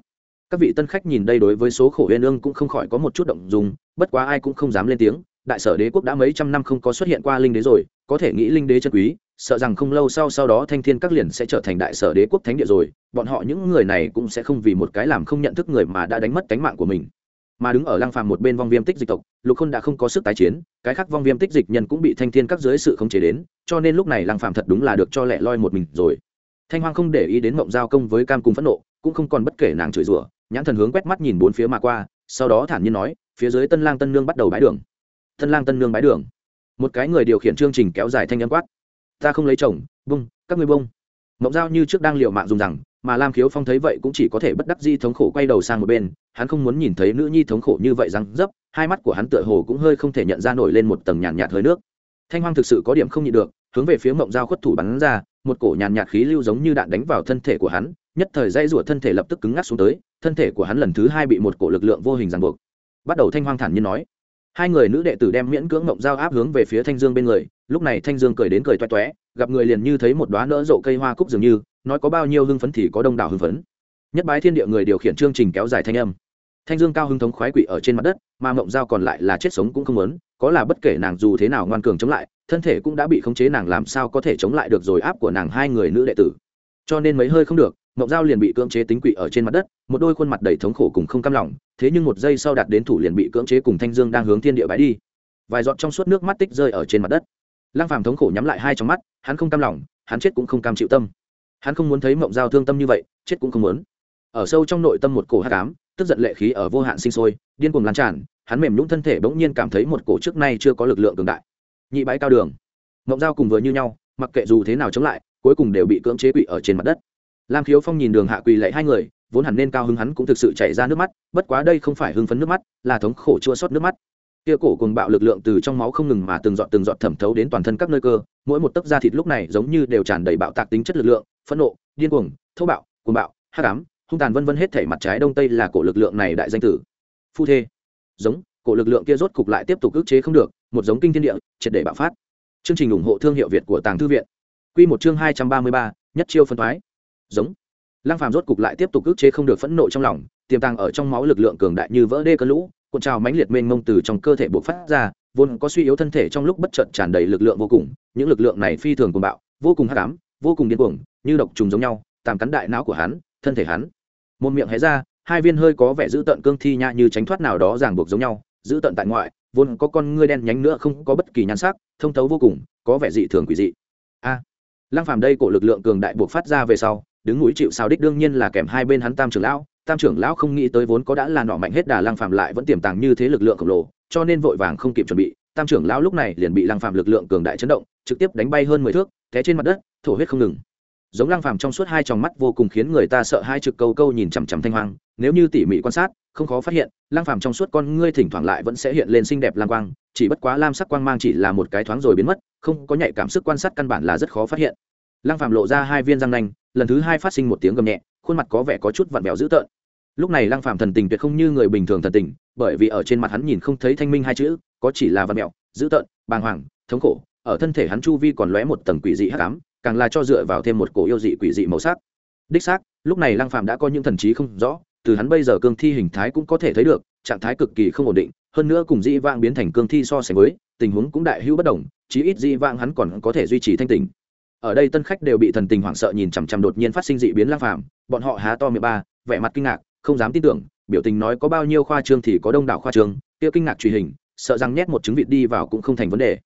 Các vị tân khách nhìn đây đối với số khổ huyên ương cũng không khỏi có một chút động dùng bất quá ai cũng không dám lên tiếng, đại sở đế quốc đã mấy trăm năm không có xuất hiện qua linh đế rồi, có thể nghĩ linh đế chân quý sợ rằng không lâu sau sau đó thanh thiên các liền sẽ trở thành đại sở đế quốc thánh địa rồi, bọn họ những người này cũng sẽ không vì một cái làm không nhận thức người mà đã đánh mất cánh mạng của mình. Mà đứng ở lăng phàm một bên vong viêm tích dịch tộc, lục khôn đã không có sức tái chiến, cái khác vong viêm tích dịch nhân cũng bị thanh thiên các dưới sự không chế đến, cho nên lúc này lăng phàm thật đúng là được cho lẻ loi một mình rồi. Thanh hoang không để ý đến mộng giao công với cam cùng phẫn nộ, cũng không còn bất kể nàng chửi rủa, nhãn thần hướng quét mắt nhìn bốn phía mà qua, sau đó thản nhiên nói, phía dưới tân lang tân nương bắt đầu bái đường. Tân lang tân nương bái đường. Một cái người điều khiển chương trình kéo dài thanh âm quát ta không lấy chồng bông các ngươi bông mộng giao như trước đang liệu mạng dùng rằng mà lam khiếu phong thấy vậy cũng chỉ có thể bất đắc di thống khổ quay đầu sang một bên hắn không muốn nhìn thấy nữ nhi thống khổ như vậy răng dấp hai mắt của hắn tựa hồ cũng hơi không thể nhận ra nổi lên một tầng nhàn nhạt, nhạt hơi nước. Thanh hoang thực sự có điểm không nhịn được hướng về phía mộng giao khuất thủ bắn ra một cổ nhàn nhạt khí lưu giống như đạn đánh vào thân thể của hắn nhất thời dây rủa thân thể lập tức cứng ngắc xuống tới thân thể của hắn lần thứ hai bị một cổ lực lượng vô hình ràng buộc. Bắt đầu thanh hoang thản nhiên nói hai người nữ đệ tử đem miễn cưỡng ngộng giao áp hướng về phía thanh dương bên người, lúc này thanh dương cười đến cười toe toé gặp người liền như thấy một đoá nỡ rộ cây hoa cúc dường như, nói có bao nhiêu hưng phấn thì có đông đảo hưng phấn. Nhất bái thiên địa người điều khiển chương trình kéo dài thanh âm. Thanh dương cao hưng thống khoái quỷ ở trên mặt đất, mà ngộng giao còn lại là chết sống cũng không muốn, có là bất kể nàng dù thế nào ngoan cường chống lại, thân thể cũng đã bị khống chế nàng làm sao có thể chống lại được rồi áp của nàng hai người nữ đệ tử. Cho nên mấy hơi không được mộng giao liền bị cưỡng chế tính quỷ ở trên mặt đất, một đôi khuôn mặt đầy thống khổ cùng không cam lòng, thế nhưng một giây sau đạt đến thủ liền bị cưỡng chế cùng thanh dương đang hướng thiên địa bãi đi. Vài giọt trong suốt nước mắt tích rơi ở trên mặt đất. Lăng phàm thống khổ nhắm lại hai trong mắt, hắn không cam lòng, hắn chết cũng không cam chịu tâm. Hắn không muốn thấy mộng giao thương tâm như vậy, chết cũng không muốn. Ở sâu trong nội tâm một cổ hát cám tức giận lệ khí ở vô hạn sinh sôi, điên cuồng lan tràn, hắn mềm nhũn thân thể bỗng nhiên cảm thấy một cổ trước nay chưa có lực lượng cường đại. Nhị bãi cao đường. Mộng giao cùng vừa như nhau, mặc kệ dù thế nào chống lại, cuối cùng đều bị cưỡng chế quỵ ở trên mặt đất lam khiếu phong nhìn đường hạ quỳ lệ hai người, vốn hẳn nên cao hứng hắn cũng thực sự chảy ra nước mắt, bất quá đây không phải hưng phấn nước mắt, là thống khổ chua xót nước mắt. Kia cổ cùng bạo lực lượng từ trong máu không ngừng mà từng giọt từng giọt thẩm thấu đến toàn thân các nơi cơ, mỗi một tấc da thịt lúc này giống như đều tràn đầy bạo tạc tính chất lực lượng, phẫn nộ, điên cuồng, thô bạo, cuồng bạo, hắc ám, hung tàn vân vân hết thể mặt trái đông tây là cổ lực lượng này đại danh tử. Phu thê. Giống, cổ lực lượng kia rốt cục lại tiếp tục ức chế không được, một giống kinh thiên địa, triệt để bạo phát. Chương trình ủng hộ thương hiệu việt của tàng thư viện. Quy một chương hai trăm ba mươi ba, nhất chiêu phân thoái giống. Lăng phàm rốt cục lại tiếp tục ức chế không được phẫn nộ trong lòng tiềm tàng ở trong máu lực lượng cường đại như vỡ đê cơn lũ cuộn trào mãnh liệt mênh mông từ trong cơ thể bộc phát ra vốn có suy yếu thân thể trong lúc bất chợt tràn đầy lực lượng vô cùng những lực lượng này phi thường cuồng bạo vô cùng hắc ám vô cùng điên cuồng như độc trùng giống nhau tạm cắn đại não của hắn thân thể hắn. Một miệng hé ra hai viên hơi có vẻ giữ tận cương thi nha như tránh thoát nào đó ràng buộc giống nhau giữ tận tại ngoại vốn có con ngươi đen nhánh nữa không có bất kỳ nhan sắc thông thấu vô cùng có vẻ dị thường quỷ dị. A. À, lăng phàm đây cổ lực lượng cường đại buộc phát ra về sau đứng núi chịu sao đích đương nhiên là kèm hai bên hắn tam trưởng lão, tam trưởng lão không nghĩ tới vốn có đã là nọ mạnh hết đà lăng phàm lại vẫn tiềm tàng như thế lực lượng khổng lồ, cho nên vội vàng không kịp chuẩn bị, tam trưởng lão lúc này liền bị lăng phàm lực lượng cường đại chấn động, trực tiếp đánh bay hơn mười thước, té trên mặt đất, thổ huyết không ngừng. Giống lăng phàm trong suốt hai tròng mắt vô cùng khiến người ta sợ hai trực câu câu nhìn chằm chằm thanh hoang, nếu như tỉ mỉ quan sát, không khó phát hiện, lăng phàm trong suốt con ngươi thỉnh thoảng lại vẫn sẽ hiện lên xinh đẹp lam quang, chỉ bất quá lam sắc quang mang chỉ là một cái thoáng rồi biến mất, không có nhạy cảm sức quan sát căn bản là rất khó phát hiện lăng phàm lộ ra hai viên răng nanh, lần thứ hai phát sinh một tiếng gầm nhẹ, khuôn mặt có vẻ có chút vặn vẹo dữ tợn. Lúc này lăng phàm thần tình tuyệt không như người bình thường thần tình, bởi vì ở trên mặt hắn nhìn không thấy thanh minh hai chữ, có chỉ là vặn vẹo, dữ tợn, bàng hoàng, thống khổ. Ở thân thể hắn chu vi còn lóe một tầng quỷ dị hắc ám, càng là cho dựa vào thêm một cổ yêu dị quỷ dị màu sắc. Đích xác, lúc này lăng phàm đã có những thần trí không rõ, từ hắn bây giờ cương thi hình thái cũng có thể thấy được, trạng thái cực kỳ không ổn định, hơn nữa cùng dĩ vãng biến thành cương thi so sánh với, tình huống cũng đại hữu bất đồng, chí ít dĩ vãng hắn còn có thể duy trì thanh tình ở đây tân khách đều bị thần tình hoảng sợ nhìn chằm chằm đột nhiên phát sinh dị biến lang phàm, bọn họ há to miệng ba, vẻ mặt kinh ngạc, không dám tin tưởng, biểu tình nói có bao nhiêu khoa trương thì có đông đảo khoa trương, kia kinh ngạc truy hình, sợ rằng nhét một trứng vịt đi vào cũng không thành vấn đề.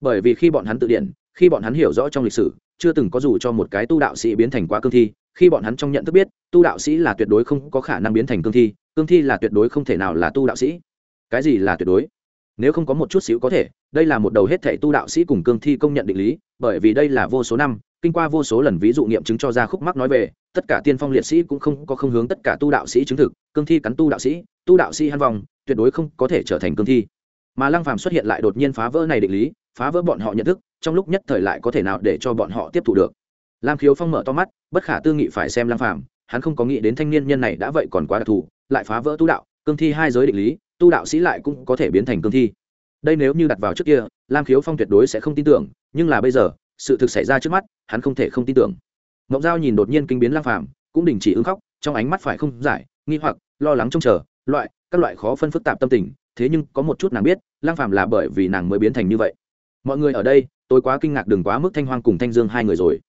Bởi vì khi bọn hắn tự điện khi bọn hắn hiểu rõ trong lịch sử, chưa từng có dù cho một cái tu đạo sĩ biến thành quá cương thi, khi bọn hắn trong nhận thức biết, tu đạo sĩ là tuyệt đối không có khả năng biến thành cương thi cương thi là tuyệt đối không thể nào là tu đạo sĩ. Cái gì là tuyệt đối? Nếu không có một chút xíu có thể, đây là một đầu hết thể tu đạo sĩ cùng cương thi công nhận định lý bởi vì đây là vô số năm, kinh qua vô số lần ví dụ nghiệm chứng cho ra khúc mắc nói về, tất cả tiên phong liệt sĩ cũng không có không hướng tất cả tu đạo sĩ chứng thực, cương thi cắn tu đạo sĩ, tu đạo sĩ hăn vòng, tuyệt đối không có thể trở thành cương thi. Mà lăng phàm xuất hiện lại đột nhiên phá vỡ này định lý, phá vỡ bọn họ nhận thức, trong lúc nhất thời lại có thể nào để cho bọn họ tiếp thu được. Lam khiếu phong mở to mắt, bất khả tư nghị phải xem lăng phàm, hắn không có nghĩ đến thanh niên nhân này đã vậy còn quá đặc thù, lại phá vỡ tu đạo, cương thi hai giới định lý, tu đạo sĩ lại cũng có thể biến thành cương thi đây nếu như đặt vào trước kia, lam khiếu phong tuyệt đối sẽ không tin tưởng, nhưng là bây giờ, sự thực xảy ra trước mắt, hắn không thể không tin tưởng. Ngọc giao nhìn đột nhiên kinh biến lang phàm, cũng đình chỉ ứng khóc, trong ánh mắt phải không giải, nghi hoặc, lo lắng trông chờ, loại, các loại khó phân phức tạp tâm tình, thế nhưng có một chút nàng biết lang phàm là bởi vì nàng mới biến thành như vậy. Mọi người ở đây, tôi quá kinh ngạc đừng quá mức thanh hoang cùng thanh dương hai người rồi.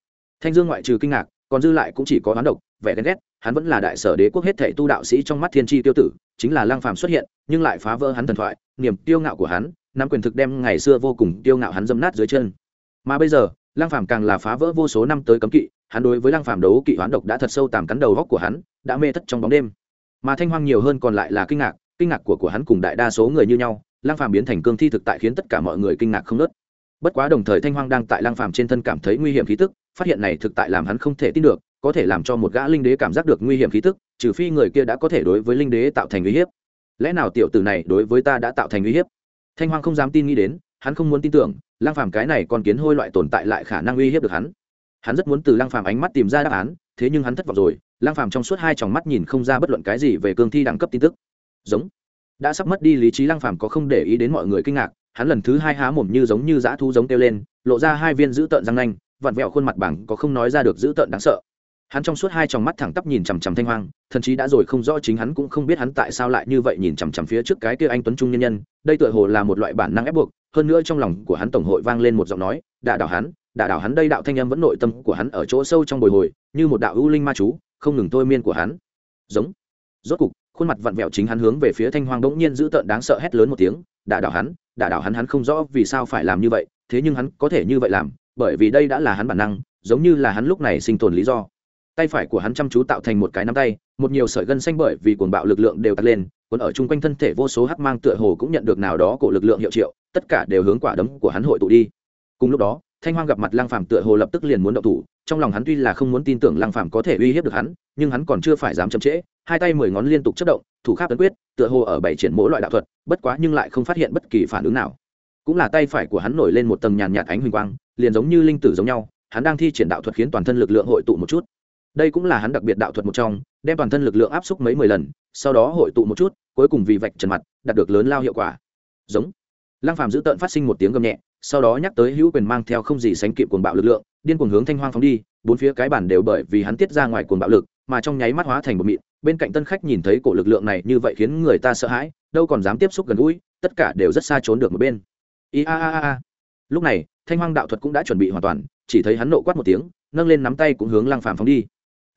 Thanh dương ngoại trừ kinh ngạc, còn dư lại cũng chỉ có hoán độc, vẻ ghen ghét, hắn vẫn là đại sở đế quốc hết thể tu đạo sĩ trong mắt thiên tri tiêu tử, chính là lang phàm xuất hiện, nhưng lại phá vỡ hắn thần thoại, niềm tiêu ngạo của hắn nắm quyền thực đem ngày xưa vô cùng tiêu ngạo hắn dâm nát dưới chân. Mà bây giờ lang phàm càng là phá vỡ vô số năm tới cấm kỵ, hắn đối với lang phàm đấu kỵ hoán độc đã thật sâu tàm cắn đầu góc của hắn, đã mê thất trong bóng đêm. Mà thanh hoang nhiều hơn còn lại là kinh ngạc kinh ngạc của của hắn cùng đại đa số người như nhau lang phàm biến thành cương thi thực tại khiến tất cả mọi người kinh ngạc không nớt bất quá đồng thời thanh hoang đang tại lang phàm trên thân cảm thấy nguy hiểm khí tức, phát hiện này thực tại làm hắn không thể tin được, có thể làm cho một gã linh đế cảm giác được nguy hiểm khí tức, trừ phi người kia đã có thể đối với linh đế tạo thành uy hiếp. Lẽ nào tiểu tử này đối với ta đã tạo thành uy hiếp? Thanh hoang không dám tin nghĩ đến, hắn không muốn tin tưởng lang phàm cái này còn kiến hôi loại tồn tại lại khả năng uy hiếp được hắn. Hắn rất muốn từ lang phàm ánh mắt tìm ra đáp án, thế nhưng hắn thất vọng rồi lang phàm trong suốt hai tròng mắt nhìn không ra bất luận cái gì về cương thi đẳng cấp tin tức. Giống. Đã sắp mất đi lý trí lang phàm có không để ý đến mọi người kinh ngạc, hắn lần thứ hai há mồm như giống như dã thu giống kêu lên, lộ ra hai viên dữ tợn răng nanh, vặn vẹo khuôn mặt bằng có không nói ra được dữ tợn đáng sợ hắn trong suốt hai tròng mắt thẳng tắp nhìn chằm chằm thanh hoang thậm chí đã rồi không rõ chính hắn cũng không biết hắn tại sao lại như vậy nhìn chằm chằm phía trước cái kia anh tuấn trung nhân nhân, đây tựa hồ là một loại bản năng ép buộc, hơn nữa trong lòng của hắn tổng hội vang lên một giọng nói, đả đảo hắn, đả đảo hắn đây đạo thanh âm vẫn nội tâm của hắn ở chỗ sâu trong bồi hồi, như một đạo ưu linh ma chú, không ngừng thôi miên của hắn. Giống. Rốt cục, khuôn mặt vặn vẹo chính hắn hướng về phía thanh hoang đống nhiên dữ tợn đáng sợ hét lớn một tiếng, đả đảo hắn, đả đảo hắn hắn không rõ vì sao phải làm như vậy, thế nhưng hắn có thể như vậy làm, bởi vì đây đã là hắn bản năng, giống như là hắn lúc này sinh tồn lý do tay phải của hắn chăm chú tạo thành một cái nắm tay, một nhiều sợi gân xanh bởi vì cuồng bạo lực lượng đều tắt lên còn ở chung quanh thân thể vô số hắc mang tựa hồ cũng nhận được nào đó của lực lượng hiệu triệu, tất cả đều hướng quả đấm của hắn hội tụ đi. Cùng lúc đó, thanh hoang gặp mặt lang phàm tựa hồ lập tức liền muốn động thủ, trong lòng hắn tuy là không muốn tin tưởng lang phàm có thể uy hiếp được hắn, nhưng hắn còn chưa phải dám chậm trễ, hai tay mười ngón liên tục chất động, thủ khắc tấn quyết, tựa hồ ở bảy triển mỗi loại đạo thuật, bất quá nhưng lại không phát hiện bất kỳ phản ứng nào. Cũng là tay phải của hắn nổi lên một tầng nhàn nhạt ánh huỳnh quang, liền giống như linh tử giống nhau, hắn đang thi triển đạo thuật khiến toàn thân lực lượng hội tụ một chút đây cũng là hắn đặc biệt đạo thuật một trong, đem toàn thân lực lượng áp xúc mấy mười lần, sau đó hội tụ một chút, cuối cùng vì vạch trần mặt, đạt được lớn lao hiệu quả. Giống. Lăng phàm giữ tợn phát sinh một tiếng gầm nhẹ, sau đó nhắc tới hữu quyền mang theo không gì sánh kịp cuồng bạo lực lượng, điên cuồng hướng thanh hoang phóng đi, bốn phía cái bản đều bởi vì hắn tiết ra ngoài cuồng bạo lực, mà trong nháy mắt hóa thành một mịn, bên cạnh tân khách nhìn thấy cổ lực lượng này như vậy khiến người ta sợ hãi, đâu còn dám tiếp xúc gần gũi, tất cả đều rất xa trốn được một bên. I a a a. Lúc này, thanh hoang đạo thuật cũng đã chuẩn bị hoàn toàn, chỉ thấy hắn nộ quát một tiếng, nâng lên nắm tay cũng hướng lăng phàm phóng đi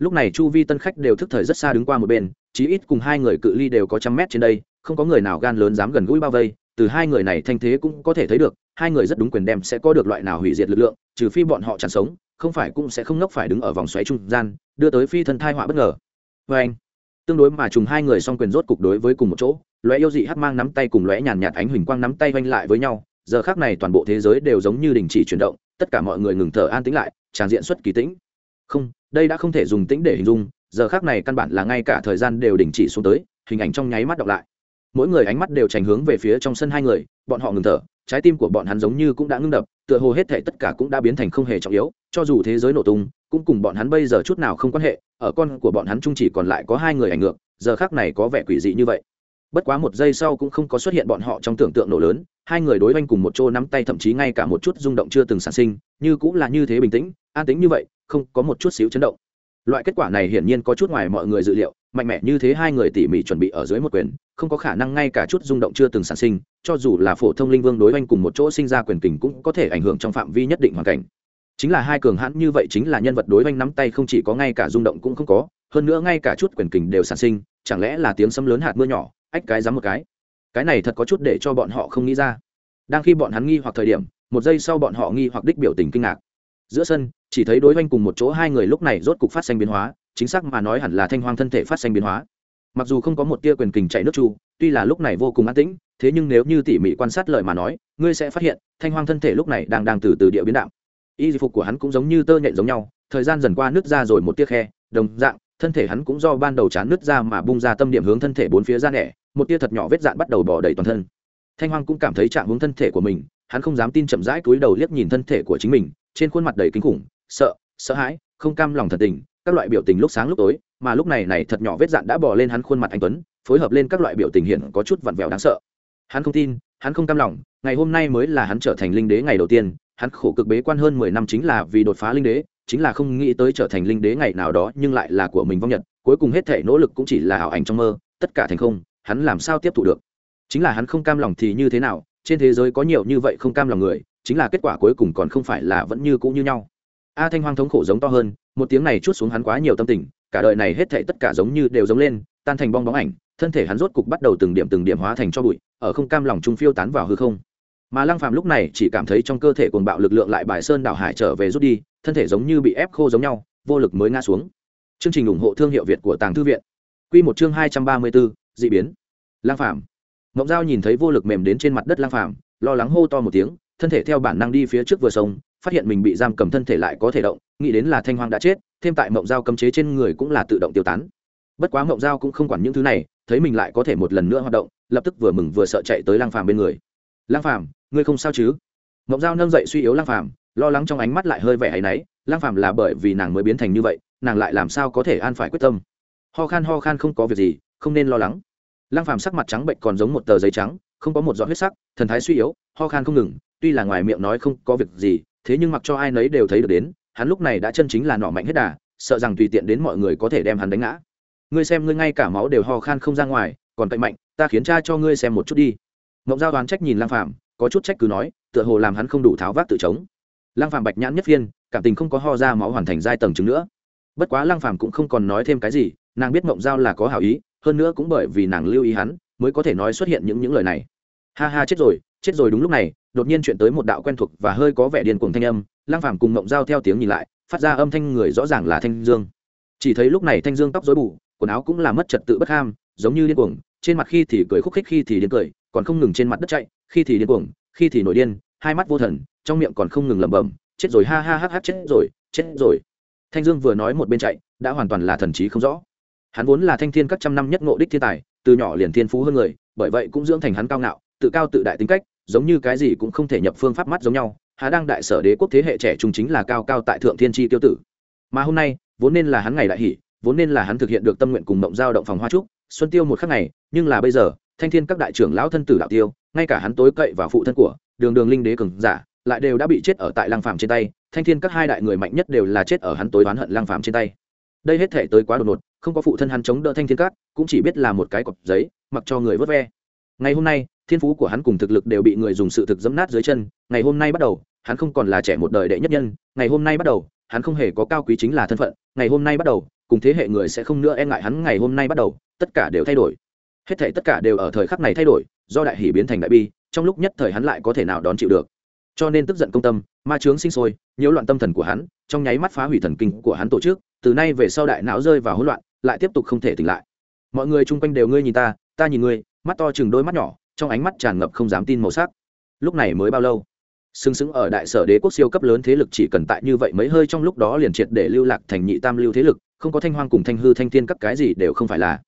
lúc này chu vi tân khách đều thức thời rất xa đứng qua một bên, chí ít cùng hai người cự ly đều có trăm mét trên đây, không có người nào gan lớn dám gần gũi bao vây. Từ hai người này thanh thế cũng có thể thấy được, hai người rất đúng quyền đem sẽ có được loại nào hủy diệt lực lượng, trừ phi bọn họ chẳng sống, không phải cũng sẽ không ngốc phải đứng ở vòng xoáy trung gian, đưa tới phi thân thai họa bất ngờ. Vê anh, tương đối mà trùng hai người song quyền rốt cục đối với cùng một chỗ, lóe yêu dị hắc mang nắm tay cùng lóe nhàn nhạt ánh huỳnh quang nắm tay vanh lại với nhau, giờ khác này toàn bộ thế giới đều giống như đình chỉ chuyển động, tất cả mọi người ngừng thở an tĩnh lại, tràn diện xuất kỳ tĩnh. Không đây đã không thể dùng tĩnh để hình dung, giờ khác này căn bản là ngay cả thời gian đều đình chỉ xuống tới, hình ảnh trong nháy mắt đọc lại. Mỗi người ánh mắt đều trành hướng về phía trong sân hai người, bọn họ ngừng thở, trái tim của bọn hắn giống như cũng đã ngưng đập, tựa hồ hết thể tất cả cũng đã biến thành không hề trọng yếu, cho dù thế giới nổ tung, cũng cùng bọn hắn bây giờ chút nào không quan hệ, ở con của bọn hắn chung chỉ còn lại có hai người ảnh ngược, giờ khác này có vẻ quỷ dị như vậy. Bất quá một giây sau cũng không có xuất hiện bọn họ trong tưởng tượng nổ lớn, hai người đối oanh cùng một chỗ nắm tay thậm chí ngay cả một chút rung động chưa từng sản sinh, như cũng là như thế bình tĩnh, an tĩnh như vậy không có một chút xíu chấn động. Loại kết quả này hiển nhiên có chút ngoài mọi người dự liệu, mạnh mẽ như thế hai người tỉ mỉ chuẩn bị ở dưới một quyền, không có khả năng ngay cả chút rung động chưa từng sản sinh, cho dù là phổ thông linh vương đối oanh cùng một chỗ sinh ra quyền kình cũng có thể ảnh hưởng trong phạm vi nhất định hoàn cảnh. Chính là hai cường hãn như vậy chính là nhân vật đối oanh nắm tay không chỉ có ngay cả rung động cũng không có, hơn nữa ngay cả chút quyền kình đều sản sinh, chẳng lẽ là tiếng sấm lớn hạt mưa nhỏ, ách cái dám một cái. Cái này thật có chút để cho bọn họ không nghĩ ra. Đang khi bọn hắn nghi hoặc thời điểm, một giây sau bọn họ nghi hoặc đích biểu tình kinh ngạc giữa sân, chỉ thấy đối oanh cùng một chỗ hai người lúc này rốt cục phát sinh biến hóa, chính xác mà nói hẳn là thanh hoang thân thể phát sinh biến hóa. Mặc dù không có một tia quyền kình chạy nước chu, tuy là lúc này vô cùng an tĩnh, thế nhưng nếu như tỉ mỉ quan sát lời mà nói, ngươi sẽ phát hiện, thanh hoang thân thể lúc này đang đang từ từ địa biến đạo y phục của hắn cũng giống như tơ nhện giống nhau, thời gian dần qua nước ra rồi một tia khe, đồng dạng, thân thể hắn cũng do ban đầu chán nước ra mà bung ra tâm điểm hướng thân thể bốn phía ra nẻ, một tia thật nhỏ vết dạn bắt đầu bỏ đầy toàn thân. Thanh hoang cũng cảm thấy trạng hướng thân thể của mình, hắn không dám tin chậm rãi cúi đầu liếc nhìn thân thể của chính mình trên khuôn mặt đầy kinh khủng, sợ sợ hãi, không cam lòng thật tình, các loại biểu tình lúc sáng lúc tối, mà lúc này này thật nhỏ vết dạn đã bỏ lên hắn khuôn mặt anh tuấn, phối hợp lên các loại biểu tình hiện có chút vặn vẹo đáng sợ. Hắn không tin, hắn không cam lòng, ngày hôm nay mới là hắn trở thành linh đế ngày đầu tiên, hắn khổ cực bế quan hơn mười năm chính là vì đột phá linh đế, chính là không nghĩ tới trở thành linh đế ngày nào đó nhưng lại là của mình vong nhật, cuối cùng hết thể nỗ lực cũng chỉ là ảo ảnh trong mơ, tất cả thành không, hắn làm sao tiếp thu được? Chính là hắn không cam lòng thì như thế nào, trên thế giới có nhiều như vậy không cam lòng người chính là kết quả cuối cùng còn không phải là vẫn như cũ như nhau. A thanh hoang thống khổ giống to hơn một tiếng này chút xuống hắn quá nhiều tâm tình cả đời này hết thảy tất cả giống như đều giống lên tan thành bong bóng ảnh thân thể hắn rốt cục bắt đầu từng điểm từng điểm hóa thành cho bụi ở không cam lòng trung phiêu tán vào hư không. Mà lăng phàm lúc này chỉ cảm thấy trong cơ thể cuồng bạo lực lượng lại bài sơn đảo hải trở về rút đi thân thể giống như bị ép khô giống nhau vô lực mới ngã xuống. Chương trình ủng hộ thương hiệu việt của tàng thư viện. Quy một chương hai trăm ba mươi 234, dị biến. Lăng phàm. Ngọc giao nhìn thấy vô lực mềm đến trên mặt đất lăng phàm lo lắng hô to một tiếng thân thể theo bản năng đi phía trước vừa sông, phát hiện mình bị giam cầm thân thể lại có thể động, nghĩ đến là thanh hoang đã chết, thêm tại mộng dao cấm chế trên người cũng là tự động tiêu tán. Bất quá mộng dao cũng không quản những thứ này, thấy mình lại có thể một lần nữa hoạt động, lập tức vừa mừng vừa sợ chạy tới lang phàm bên người. Lang phàm, ngươi không sao chứ? Mộng dao nâng dậy suy yếu lang phàm, lo lắng trong ánh mắt lại hơi vẻ hay náy lang phàm là bởi vì nàng mới biến thành như vậy, nàng lại làm sao có thể an phải quyết tâm? Ho khan ho khan không có việc gì, không nên lo lắng. Lang phàm sắc mặt trắng bệnh còn giống một tờ giấy trắng, không có một giọt huyết sắc, thần thái suy yếu, ho khan không ngừng tuy là ngoài miệng nói không có việc gì, thế nhưng mặc cho ai nấy đều thấy được đến, hắn lúc này đã chân chính là nọ mạnh hết đà, sợ rằng tùy tiện đến mọi người có thể đem hắn đánh ngã. Ngươi xem, ngươi ngay cả máu đều ho khan không ra ngoài, còn cậy mạnh, ta khiến cha cho ngươi xem một chút đi. Mộng giao đoán trách nhìn lang phạm có chút trách cứ nói, tựa hồ làm hắn không đủ tháo vác tự chống. Lang phạm bạch nhãn nhất phiên, cảm tình không có ho ra máu hoàn thành giai tầng chứng nữa. Bất quá lang phạm cũng không còn nói thêm cái gì, nàng biết mộng giao là có hảo ý, hơn nữa cũng bởi vì nàng lưu ý hắn, mới có thể nói xuất hiện những những lời này. Ha ha, chết rồi chết rồi đúng lúc này, đột nhiên chuyện tới một đạo quen thuộc và hơi có vẻ điên cuồng thanh âm lang phàm cùng mộng giao theo tiếng nhìn lại, phát ra âm thanh người rõ ràng là thanh dương. Chỉ thấy lúc này thanh dương tóc rối bù, quần áo cũng là mất trật tự bất ham, giống như điên cuồng, trên mặt khi thì cười khúc khích, khi thì điên cười, còn không ngừng trên mặt đất chạy, khi thì điên cuồng, khi thì nổi điên, hai mắt vô thần, trong miệng còn không ngừng lẩm bẩm, chết rồi, ha ha ha ha, chết rồi chết rồi. Thanh dương vừa nói một bên chạy, đã hoàn toàn là thần trí không rõ. Hắn vốn là thanh thiên các trăm năm nhất ngộ đích thiên tài, từ nhỏ liền thiên phú hơn người, bởi vậy cũng dưỡng thành hắn cao ngạo, tự cao tự đại tính cách giống như cái gì cũng không thể nhập phương pháp mắt giống nhau, hà đang đại sở đế quốc thế hệ trẻ trung chính là cao cao tại thượng thiên tri tiêu tử. Mà hôm nay, vốn nên là hắn ngày đại hỷ, vốn nên là hắn thực hiện được tâm nguyện cùng mộng giao động phòng hoa trúc, xuân tiêu một khắc ngày nhưng là bây giờ, thanh thiên các đại trưởng lão thân tử đạo tiêu, ngay cả hắn tối cậy và phụ thân của, đường đường linh đế cường giả, lại đều đã bị chết ở tại lang phàm trên tay, thanh thiên các hai đại người mạnh nhất đều là chết ở hắn tối đoán hận lang phàm trên tay. Đây hết thể tới quá đột ngột, không có phụ thân hắn chống đỡ thanh thiên các, cũng chỉ biết là một cái cọc giấy, mặc cho người vớt ve. Ngày hôm nay thiên phú của hắn cùng thực lực đều bị người dùng sự thực dẫm nát dưới chân, ngày hôm nay bắt đầu, hắn không còn là trẻ một đời đệ nhất nhân, ngày hôm nay bắt đầu, hắn không hề có cao quý chính là thân phận, ngày hôm nay bắt đầu, cùng thế hệ người sẽ không nữa e ngại hắn, ngày hôm nay bắt đầu, tất cả đều thay đổi. Hết thể tất cả đều ở thời khắc này thay đổi, do đại hỷ biến thành đại bi, trong lúc nhất thời hắn lại có thể nào đón chịu được. Cho nên tức giận công tâm, ma chướng sinh sôi, nhiễu loạn tâm thần của hắn, trong nháy mắt phá hủy thần kinh của hắn tổ chức, từ nay về sau đại não rơi vào hỗn loạn, lại tiếp tục không thể tỉnh lại. Mọi người chung quanh đều ngươi nhìn ta ta nhìn ngươi, mắt to chừng đôi mắt nhỏ trong ánh mắt tràn ngập không dám tin màu sắc. Lúc này mới bao lâu? Xứng sững ở đại sở đế quốc siêu cấp lớn thế lực chỉ cần tại như vậy mấy hơi trong lúc đó liền triệt để lưu lạc thành nhị tam lưu thế lực, không có thanh hoang cùng thanh hư thanh thiên các cái gì đều không phải là.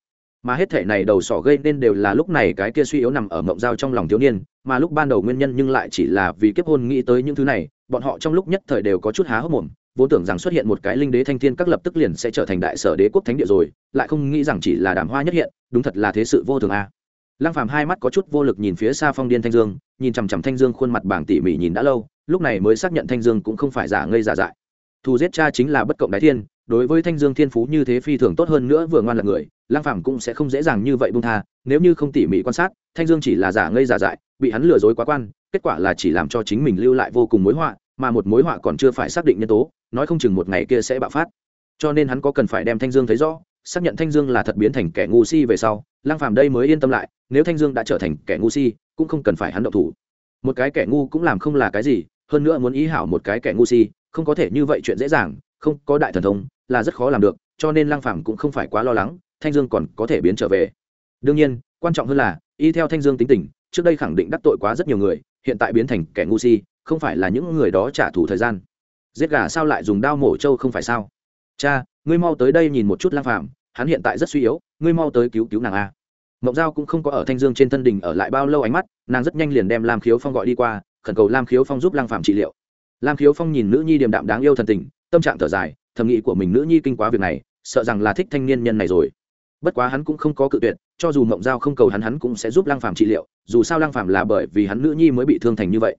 Mà hết thể này đầu sỏ gây nên đều là lúc này cái kia suy yếu nằm ở mộng dao trong lòng thiếu niên, mà lúc ban đầu nguyên nhân nhưng lại chỉ là vì kiếp hôn nghĩ tới những thứ này, bọn họ trong lúc nhất thời đều có chút há hốc mồm, vốn tưởng rằng xuất hiện một cái linh đế thanh thiên các lập tức liền sẽ trở thành đại sở đế quốc thánh địa rồi, lại không nghĩ rằng chỉ là đàm hoa nhất hiện, đúng thật là thế sự vô thường a lăng phàm hai mắt có chút vô lực nhìn phía xa phong điên thanh dương, nhìn chằm chằm thanh dương khuôn mặt bảng tỉ mỉ nhìn đã lâu, lúc này mới xác nhận thanh dương cũng không phải giả ngây giả dại. Thù giết cha chính là bất cộng đái thiên, đối với thanh dương thiên phú như thế phi thường tốt hơn nữa vừa ngoan là người lang phàm cũng sẽ không dễ dàng như vậy buông tha, nếu như không tỉ mỉ quan sát, thanh dương chỉ là giả ngây giả dại, bị hắn lừa dối quá quan, kết quả là chỉ làm cho chính mình lưu lại vô cùng mối họa, mà một mối họa còn chưa phải xác định nhân tố, nói không chừng một ngày kia sẽ bạo phát. Cho nên hắn có cần phải đem thanh dương thấy rõ, xác nhận thanh dương là thật biến thành kẻ ngu si về sau lang phàm đây mới yên tâm lại, nếu thanh dương đã trở thành kẻ ngu si, cũng không cần phải hắn động thủ. Một cái kẻ ngu cũng làm không là cái gì, hơn nữa muốn ý hảo một cái kẻ ngu si, không có thể như vậy chuyện dễ dàng, không có đại thần thông, là rất khó làm được, cho nên lang phàm cũng không phải quá lo lắng, thanh dương còn có thể biến trở về. Đương nhiên, quan trọng hơn là, y theo thanh dương tính tình, trước đây khẳng định đắc tội quá rất nhiều người, hiện tại biến thành kẻ ngu si, không phải là những người đó trả thù thời gian. Giết gà sao lại dùng đao mổ trâu không phải sao? Cha, ngươi mau tới đây nhìn một chút lang phàm, hắn hiện tại rất suy yếu ngươi mau tới cứu cứu nàng a. Mộng giao cũng không có ở thanh dương trên thân đình ở lại bao lâu ánh mắt, nàng rất nhanh liền đem lam khiếu phong gọi đi qua, khẩn cầu lam khiếu phong giúp lang phạm trị liệu. Lam khiếu phong nhìn nữ nhi điềm đạm đáng yêu thần tình, tâm trạng thở dài, thầm nghĩ của mình nữ nhi kinh quá việc này, sợ rằng là thích thanh niên nhân này rồi. Bất quá hắn cũng không có cự tuyệt, cho dù mộng giao không cầu hắn hắn cũng sẽ giúp lang phạm trị liệu, dù sao lang phạm là bởi vì hắn nữ nhi mới bị thương thành như vậy.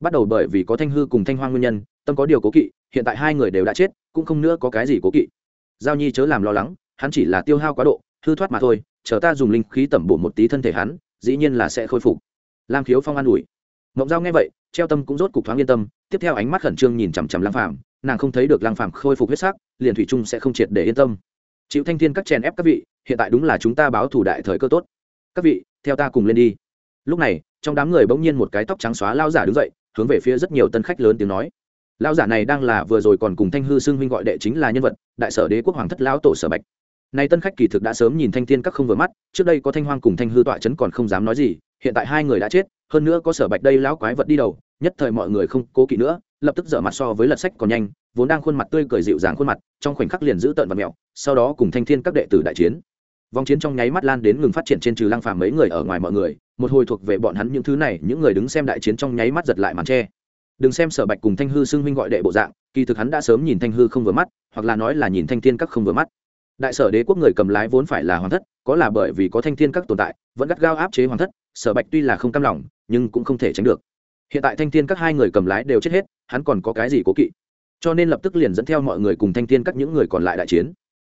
Bắt đầu bởi vì có thanh hư cùng thanh hoang nguyên nhân, tâm có điều cố kỵ, hiện tại hai người đều đã chết, cũng không nữa có cái gì cố kỵ. Giao nhi chớ làm lo lắng, hắn chỉ là tiêu hao quá độ hư thoát mà thôi, chờ ta dùng linh khí tẩm bổ một tí thân thể hắn, dĩ nhiên là sẽ khôi phục. Lam khiếu phong an ủi. Mộng giao nghe vậy, treo tâm cũng rốt cục thoáng yên tâm, tiếp theo ánh mắt khẩn trương nhìn chằm chằm lang phàm, nàng không thấy được lang phàm khôi phục huyết sắc, liền thủy trung sẽ không triệt để yên tâm. Chịu thanh thiên các chèn ép các vị, hiện tại đúng là chúng ta báo thủ đại thời cơ tốt. Các vị, theo ta cùng lên đi. Lúc này, trong đám người bỗng nhiên một cái tóc trắng xóa lao giả đứng dậy, hướng về phía rất nhiều tân khách lớn tiếng nói. Lao giả này đang là vừa rồi còn cùng thanh hư xưng huynh gọi đệ chính là nhân vật, đại sở đế quốc hoàng thất lão tổ sở bạch nay tân khách kỳ thực đã sớm nhìn thanh thiên các không vừa mắt trước đây có thanh hoang cùng thanh hư tọa chấn còn không dám nói gì hiện tại hai người đã chết hơn nữa có sở bạch đây lão quái vật đi đầu nhất thời mọi người không cố kỵ nữa lập tức dở mặt so với lật sách còn nhanh vốn đang khuôn mặt tươi cười dịu dàng khuôn mặt trong khoảnh khắc liền giữ tợn và mẹo sau đó cùng thanh thiên các đệ tử đại chiến. Vòng chiến trong nháy mắt lan đến ngừng phát triển trên trừ lăng phàm mấy người ở ngoài mọi người một hồi thuộc về bọn hắn những thứ này những người đứng xem đại chiến trong nháy mắt giật lại màn che, đừng xem sở bạch cùng thanh hư xưng huynh gọi đệ bộ dạng kỳ thực hắn đã sớm nhìn thanh hư không vừa mắt hoặc là nói là nhìn thanh thiên các không vừa mắt đại sở đế quốc người cầm lái vốn phải là hoàng thất, có là bởi vì có thanh thiên các tồn tại, vẫn gắt gao áp chế hoàng thất, sở bạch tuy là không cam lòng, nhưng cũng không thể tránh được. Hiện tại thanh thiên các hai người cầm lái đều chết hết, hắn còn có cái gì cố kỵ? Cho nên lập tức liền dẫn theo mọi người cùng thanh thiên các những người còn lại đại chiến.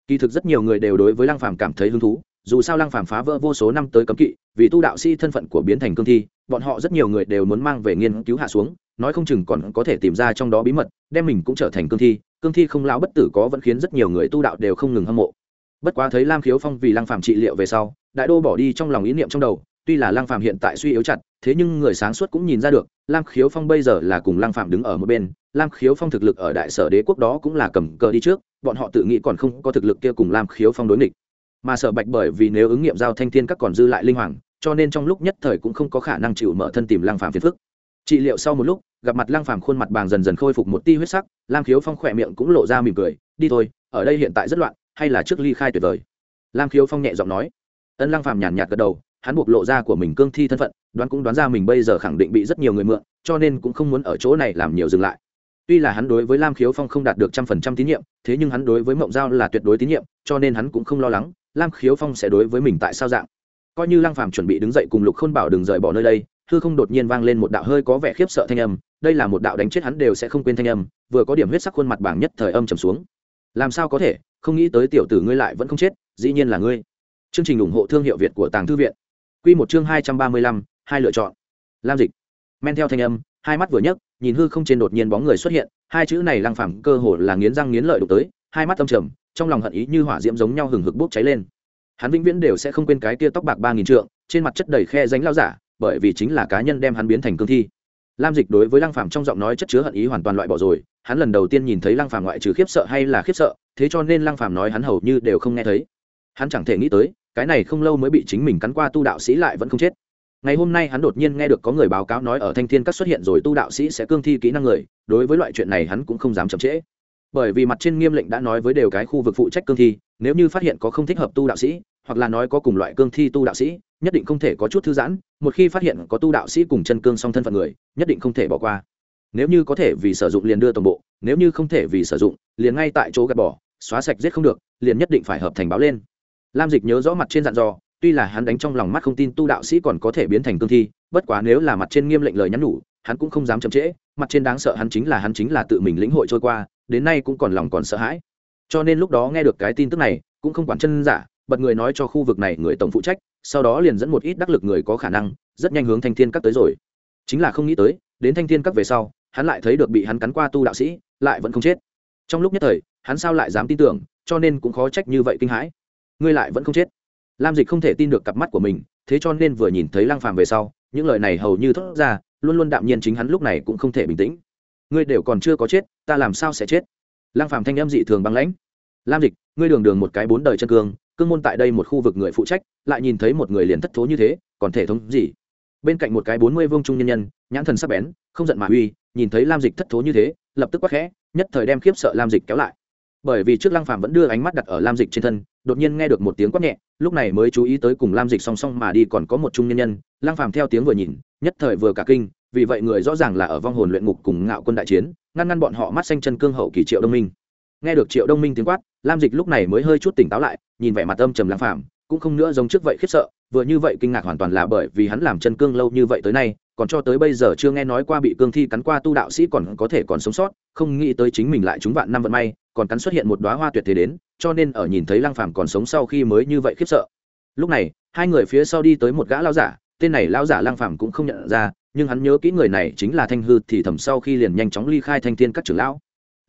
Kỳ thực rất nhiều người đều đối với lăng phàm cảm thấy hứng thú, dù sao lăng phàm phá vỡ vô số năm tới cấm kỵ, vì tu đạo sĩ thân phận của biến thành cương thi, bọn họ rất nhiều người đều muốn mang về nghiên cứu hạ xuống, nói không chừng còn có thể tìm ra trong đó bí mật, đem mình cũng trở thành cương thi cương thi không lão bất tử có vẫn khiến rất nhiều người tu đạo đều không ngừng hâm mộ. Bất quá thấy lam khiếu phong vì lăng phàm trị liệu về sau, đại đô bỏ đi trong lòng ý niệm trong đầu, tuy là lăng phàm hiện tại suy yếu chặt, thế nhưng người sáng suốt cũng nhìn ra được, lam khiếu phong bây giờ là cùng lăng phàm đứng ở một bên, lam khiếu phong thực lực ở đại sở đế quốc đó cũng là cầm cờ đi trước, bọn họ tự nghĩ còn không có thực lực kia cùng lam khiếu phong đối nghịch. Mà sở bạch bởi vì nếu ứng nghiệm giao thanh thiên các còn dư lại linh hoàng, cho nên trong lúc nhất thời cũng không có khả năng chịu mở thân tìm lăng phàm phiền phức. Trị liệu sau một lúc gặp mặt lăng phàm khuôn mặt bàng dần dần khôi phục một ti huyết sắc, lam khiếu phong khỏe miệng cũng lộ ra mỉm cười, đi thôi, ở đây hiện tại rất loạn, hay là trước ly khai tuyệt vời? Lam khiếu phong nhẹ giọng nói. Ân lăng phàm nhàn nhạt gật đầu, hắn buộc lộ ra của mình cương thi thân phận, đoán cũng đoán ra mình bây giờ khẳng định bị rất nhiều người mượn, cho nên cũng không muốn ở chỗ này làm nhiều dừng lại. Tuy là hắn đối với lam khiếu phong không đạt được trăm phần trăm tín nhiệm, thế nhưng hắn đối với mộng giao là tuyệt đối tín nhiệm, cho nên hắn cũng không lo lắng lam khiếu phong sẽ đối với mình tại sao dạng. Coi như lăng phàm chuẩn bị đứng dậy cùng lục khôn bảo đừng rời bỏ nơi đây, hư không đột nhiên vang lên một đạo hơi có vẻ khiếp sợ thanh âm đây là một đạo đánh chết hắn đều sẽ không quên thanh âm, vừa có điểm huyết sắc khuôn mặt bảng nhất thời âm trầm xuống. Làm sao có thể? Không nghĩ tới tiểu tử ngươi lại vẫn không chết, dĩ nhiên là ngươi. Chương trình ủng hộ thương hiệu việt của tàng thư viện. Quy một chương hai trăm ba mươi lăm, hai lựa chọn. Lam dịch. Men theo thanh âm, hai mắt vừa nhấc, nhìn hư không trên đột nhiên bóng người xuất hiện, hai chữ này lăng phẳng cơ hồ là nghiến răng nghiến lợi đụng tới, hai mắt âm trầm, trong lòng hận ý như hỏa diễm giống nhau hừng hực bốc cháy lên. Hắn vĩnh viễn đều sẽ không quên cái tia tóc bạc ba nghìn trượng, trên mặt chất đầy khe ránh lao giả, bởi vì chính là cá nhân đem hắn biến thành cương thi lam dịch đối với lăng phàm trong giọng nói chất chứa hận ý hoàn toàn loại bỏ rồi. Hắn lần đầu tiên nhìn thấy lăng phàm ngoại trừ khiếp sợ hay là khiếp sợ, thế cho nên lăng phàm nói hắn hầu như đều không nghe thấy. Hắn chẳng thể nghĩ tới, cái này không lâu mới bị chính mình cắn qua tu đạo sĩ lại vẫn không chết. Ngày hôm nay hắn đột nhiên nghe được có người báo cáo nói ở thanh thiên các xuất hiện rồi tu đạo sĩ sẽ cương thi kỹ năng người, đối với loại chuyện này hắn cũng không dám chậm trễ. Bởi vì mặt trên nghiêm lệnh đã nói với đều cái khu vực phụ trách cương thi, nếu như phát hiện có không thích hợp tu đạo sĩ hoặc là nói có cùng loại cương thi tu đạo sĩ, nhất định không thể có chút thư giãn, một khi phát hiện có tu đạo sĩ cùng chân cương song thân phận người, nhất định không thể bỏ qua. Nếu như có thể vì sử dụng liền đưa toàn bộ, nếu như không thể vì sử dụng, liền ngay tại chỗ gạt bỏ, xóa sạch giết không được, liền nhất định phải hợp thành báo lên. Lam dịch nhớ rõ mặt trên dặn dò, tuy là hắn đánh trong lòng mắt không tin tu đạo sĩ còn có thể biến thành cương thi, bất quá nếu là mặt trên nghiêm lệnh lời nhắn nhủ, hắn cũng không dám chậm trễ, mặt trên đáng sợ hắn chính là hắn chính là tự mình lĩnh hội trôi qua, đến nay cũng còn lòng còn sợ hãi. Cho nên lúc đó nghe được cái tin tức này, cũng không quản chân giả bật người nói cho khu vực này người tổng phụ trách, sau đó liền dẫn một ít đắc lực người có khả năng, rất nhanh hướng thanh thiên các tới rồi. Chính là không nghĩ tới, đến thanh thiên các về sau, hắn lại thấy được bị hắn cắn qua tu đạo sĩ, lại vẫn không chết. Trong lúc nhất thời, hắn sao lại dám tin tưởng, cho nên cũng khó trách như vậy kinh hãi. Ngươi lại vẫn không chết. Lam dịch không thể tin được cặp mắt của mình, thế cho nên vừa nhìn thấy lang phàm về sau, những lời này hầu như thốt ra, luôn luôn đạm nhiên chính hắn lúc này cũng không thể bình tĩnh. Ngươi đều còn chưa có chết, ta làm sao sẽ chết? Lang phàm thanh âm dị thường băng lãnh. Lam dịch, ngươi đường đường một cái bốn đời chân cương cương môn tại đây một khu vực người phụ trách, lại nhìn thấy một người liền thất thố như thế, còn thể thống gì? Bên cạnh một cái bốn mươi vương trung nhân nhân, nhãn thần sắc bén, không giận mà uy, nhìn thấy lam dịch thất thố như thế, lập tức quắc khẽ, nhất thời đem khiếp sợ lam dịch kéo lại. Bởi vì trước lăng phàm vẫn đưa ánh mắt đặt ở lam dịch trên thân, đột nhiên nghe được một tiếng quát nhẹ, lúc này mới chú ý tới cùng lam dịch song song mà đi còn có một trung nhân nhân, lăng phàm theo tiếng vừa nhìn, nhất thời vừa cả kinh, vì vậy người rõ ràng là ở vong hồn luyện ngục cùng ngạo quân đại chiến, ngăn ngăn bọn họ mắt xanh chân cương hậu kỳ triệu đông minh nghe được triệu đông minh tiếng quát, lam dịch lúc này mới hơi chút tỉnh táo lại, nhìn vẻ mặt âm trầm lãng phàm, cũng không nữa giống trước vậy khiếp sợ, vừa như vậy kinh ngạc hoàn toàn là bởi vì hắn làm chân cương lâu như vậy tới nay, còn cho tới bây giờ chưa nghe nói qua bị cương thi cắn qua tu đạo sĩ còn có thể còn sống sót, không nghĩ tới chính mình lại chúng vạn năm vận may, còn cắn xuất hiện một đóa hoa tuyệt thế đến, cho nên ở nhìn thấy lăng phàm còn sống sau khi mới như vậy khiếp sợ. Lúc này, hai người phía sau đi tới một gã lão giả, tên này lão giả lăng phàm cũng không nhận ra, nhưng hắn nhớ kỹ người này chính là thanh hư thì thầm sau khi liền nhanh chóng ly khai thanh thiên các trưởng lão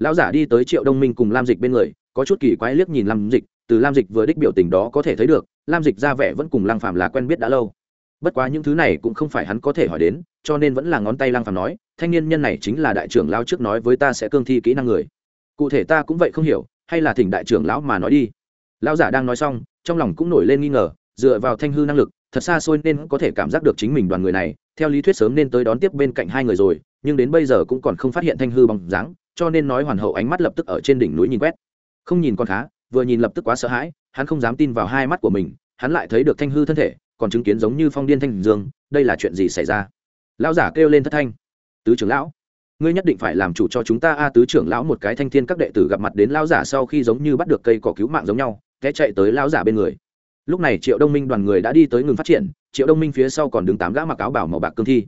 lão giả đi tới triệu đông minh cùng lam dịch bên người, có chút kỳ quái liếc nhìn lam dịch, từ lam dịch vừa đích biểu tình đó có thể thấy được, lam dịch ra vẻ vẫn cùng lăng phàm là quen biết đã lâu. Bất quá những thứ này cũng không phải hắn có thể hỏi đến, cho nên vẫn là ngón tay lăng phàm nói, thanh niên nhân này chính là đại trưởng lão trước nói với ta sẽ cương thi kỹ năng người. Cụ thể ta cũng vậy không hiểu, hay là thỉnh đại trưởng lão mà nói đi. Lão giả đang nói xong, trong lòng cũng nổi lên nghi ngờ, dựa vào thanh hư năng lực, thật xa xôi nên có thể cảm giác được chính mình đoàn người này, theo lý thuyết sớm nên tới đón tiếp bên cạnh hai người rồi, nhưng đến bây giờ cũng còn không phát hiện thanh hư bằng dáng cho nên nói hoàn hậu ánh mắt lập tức ở trên đỉnh núi nhìn quét. Không nhìn con khá, vừa nhìn lập tức quá sợ hãi, hắn không dám tin vào hai mắt của mình, hắn lại thấy được thanh hư thân thể, còn chứng kiến giống như phong điên thanh dương, đây là chuyện gì xảy ra? Lão giả kêu lên thất thanh. Tứ trưởng lão, ngươi nhất định phải làm chủ cho chúng ta. A, tứ trưởng lão một cái thanh thiên các đệ tử gặp mặt đến lão giả sau khi giống như bắt được cây cỏ cứu mạng giống nhau, té chạy tới lão giả bên người. Lúc này triệu đông minh đoàn người đã đi tới ngừng phát triển, triệu đông minh phía sau còn đứng tám gã mặc áo bảo màu bạc cương thi.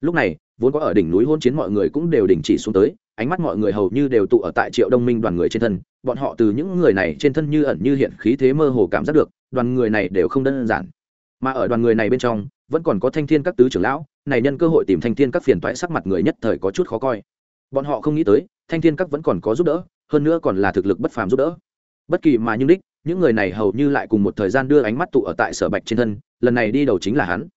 Lúc này vốn có ở đỉnh núi hôn chiến mọi người cũng đều đình chỉ xuống tới, ánh mắt mọi người hầu như đều tụ ở tại triệu đông minh đoàn người trên thân, bọn họ từ những người này trên thân như ẩn như hiện khí thế mơ hồ cảm giác được, đoàn người này đều không đơn giản. Mà ở đoàn người này bên trong, vẫn còn có thanh thiên các tứ trưởng lão, này nhân cơ hội tìm thanh thiên các phiền toái sắc mặt người nhất thời có chút khó coi. Bọn họ không nghĩ tới, thanh thiên các vẫn còn có giúp đỡ, hơn nữa còn là thực lực bất phàm giúp đỡ. Bất kỳ mà nhưng đích, những người này hầu như lại cùng một thời gian đưa ánh mắt tụ ở tại sở bạch trên thân, lần này đi đầu chính là hắn.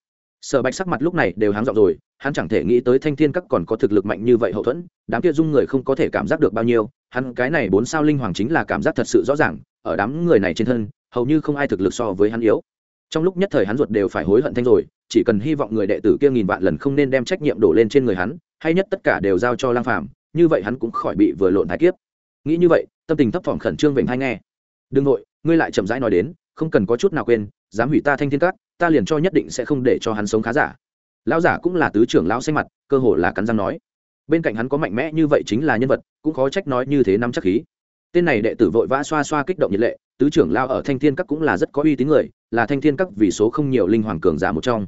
Sở bạch sắc mặt lúc này đều háng dọn rồi hắn chẳng thể nghĩ tới thanh thiên các còn có thực lực mạnh như vậy hậu thuẫn, đám kia dung người không có thể cảm giác được bao nhiêu, hắn cái này bốn sao linh hoàng chính là cảm giác thật sự rõ ràng, ở đám người này trên thân, hầu như không ai thực lực so với hắn yếu. Trong lúc nhất thời hắn ruột đều phải hối hận thanh rồi, chỉ cần hy vọng người đệ tử kia nghìn vạn lần không nên đem trách nhiệm đổ lên trên người hắn, hay nhất tất cả đều giao cho lang phàm, như vậy hắn cũng khỏi bị vừa lộn thái kiếp. Nghĩ như vậy, tâm tình thấp thỏm khẩn trương vịnh hay nghe. Đừng nội ngươi lại chậm rãi nói đến, không cần có chút nào quên, dám hủy ta thanh thiên cát ta liền cho nhất định sẽ không để cho hắn sống khá giả lão giả cũng là tứ trưởng lão xanh mặt, cơ hồ là cắn răng nói. Bên cạnh hắn có mạnh mẽ như vậy chính là nhân vật, cũng khó trách nói như thế năm chắc khí. Tên này đệ tử vội vã xoa xoa kích động nhiệt lệ, tứ trưởng lao ở thanh thiên các cũng là rất có uy tín người, là thanh thiên các vì số không nhiều linh hoàng cường giả một trong.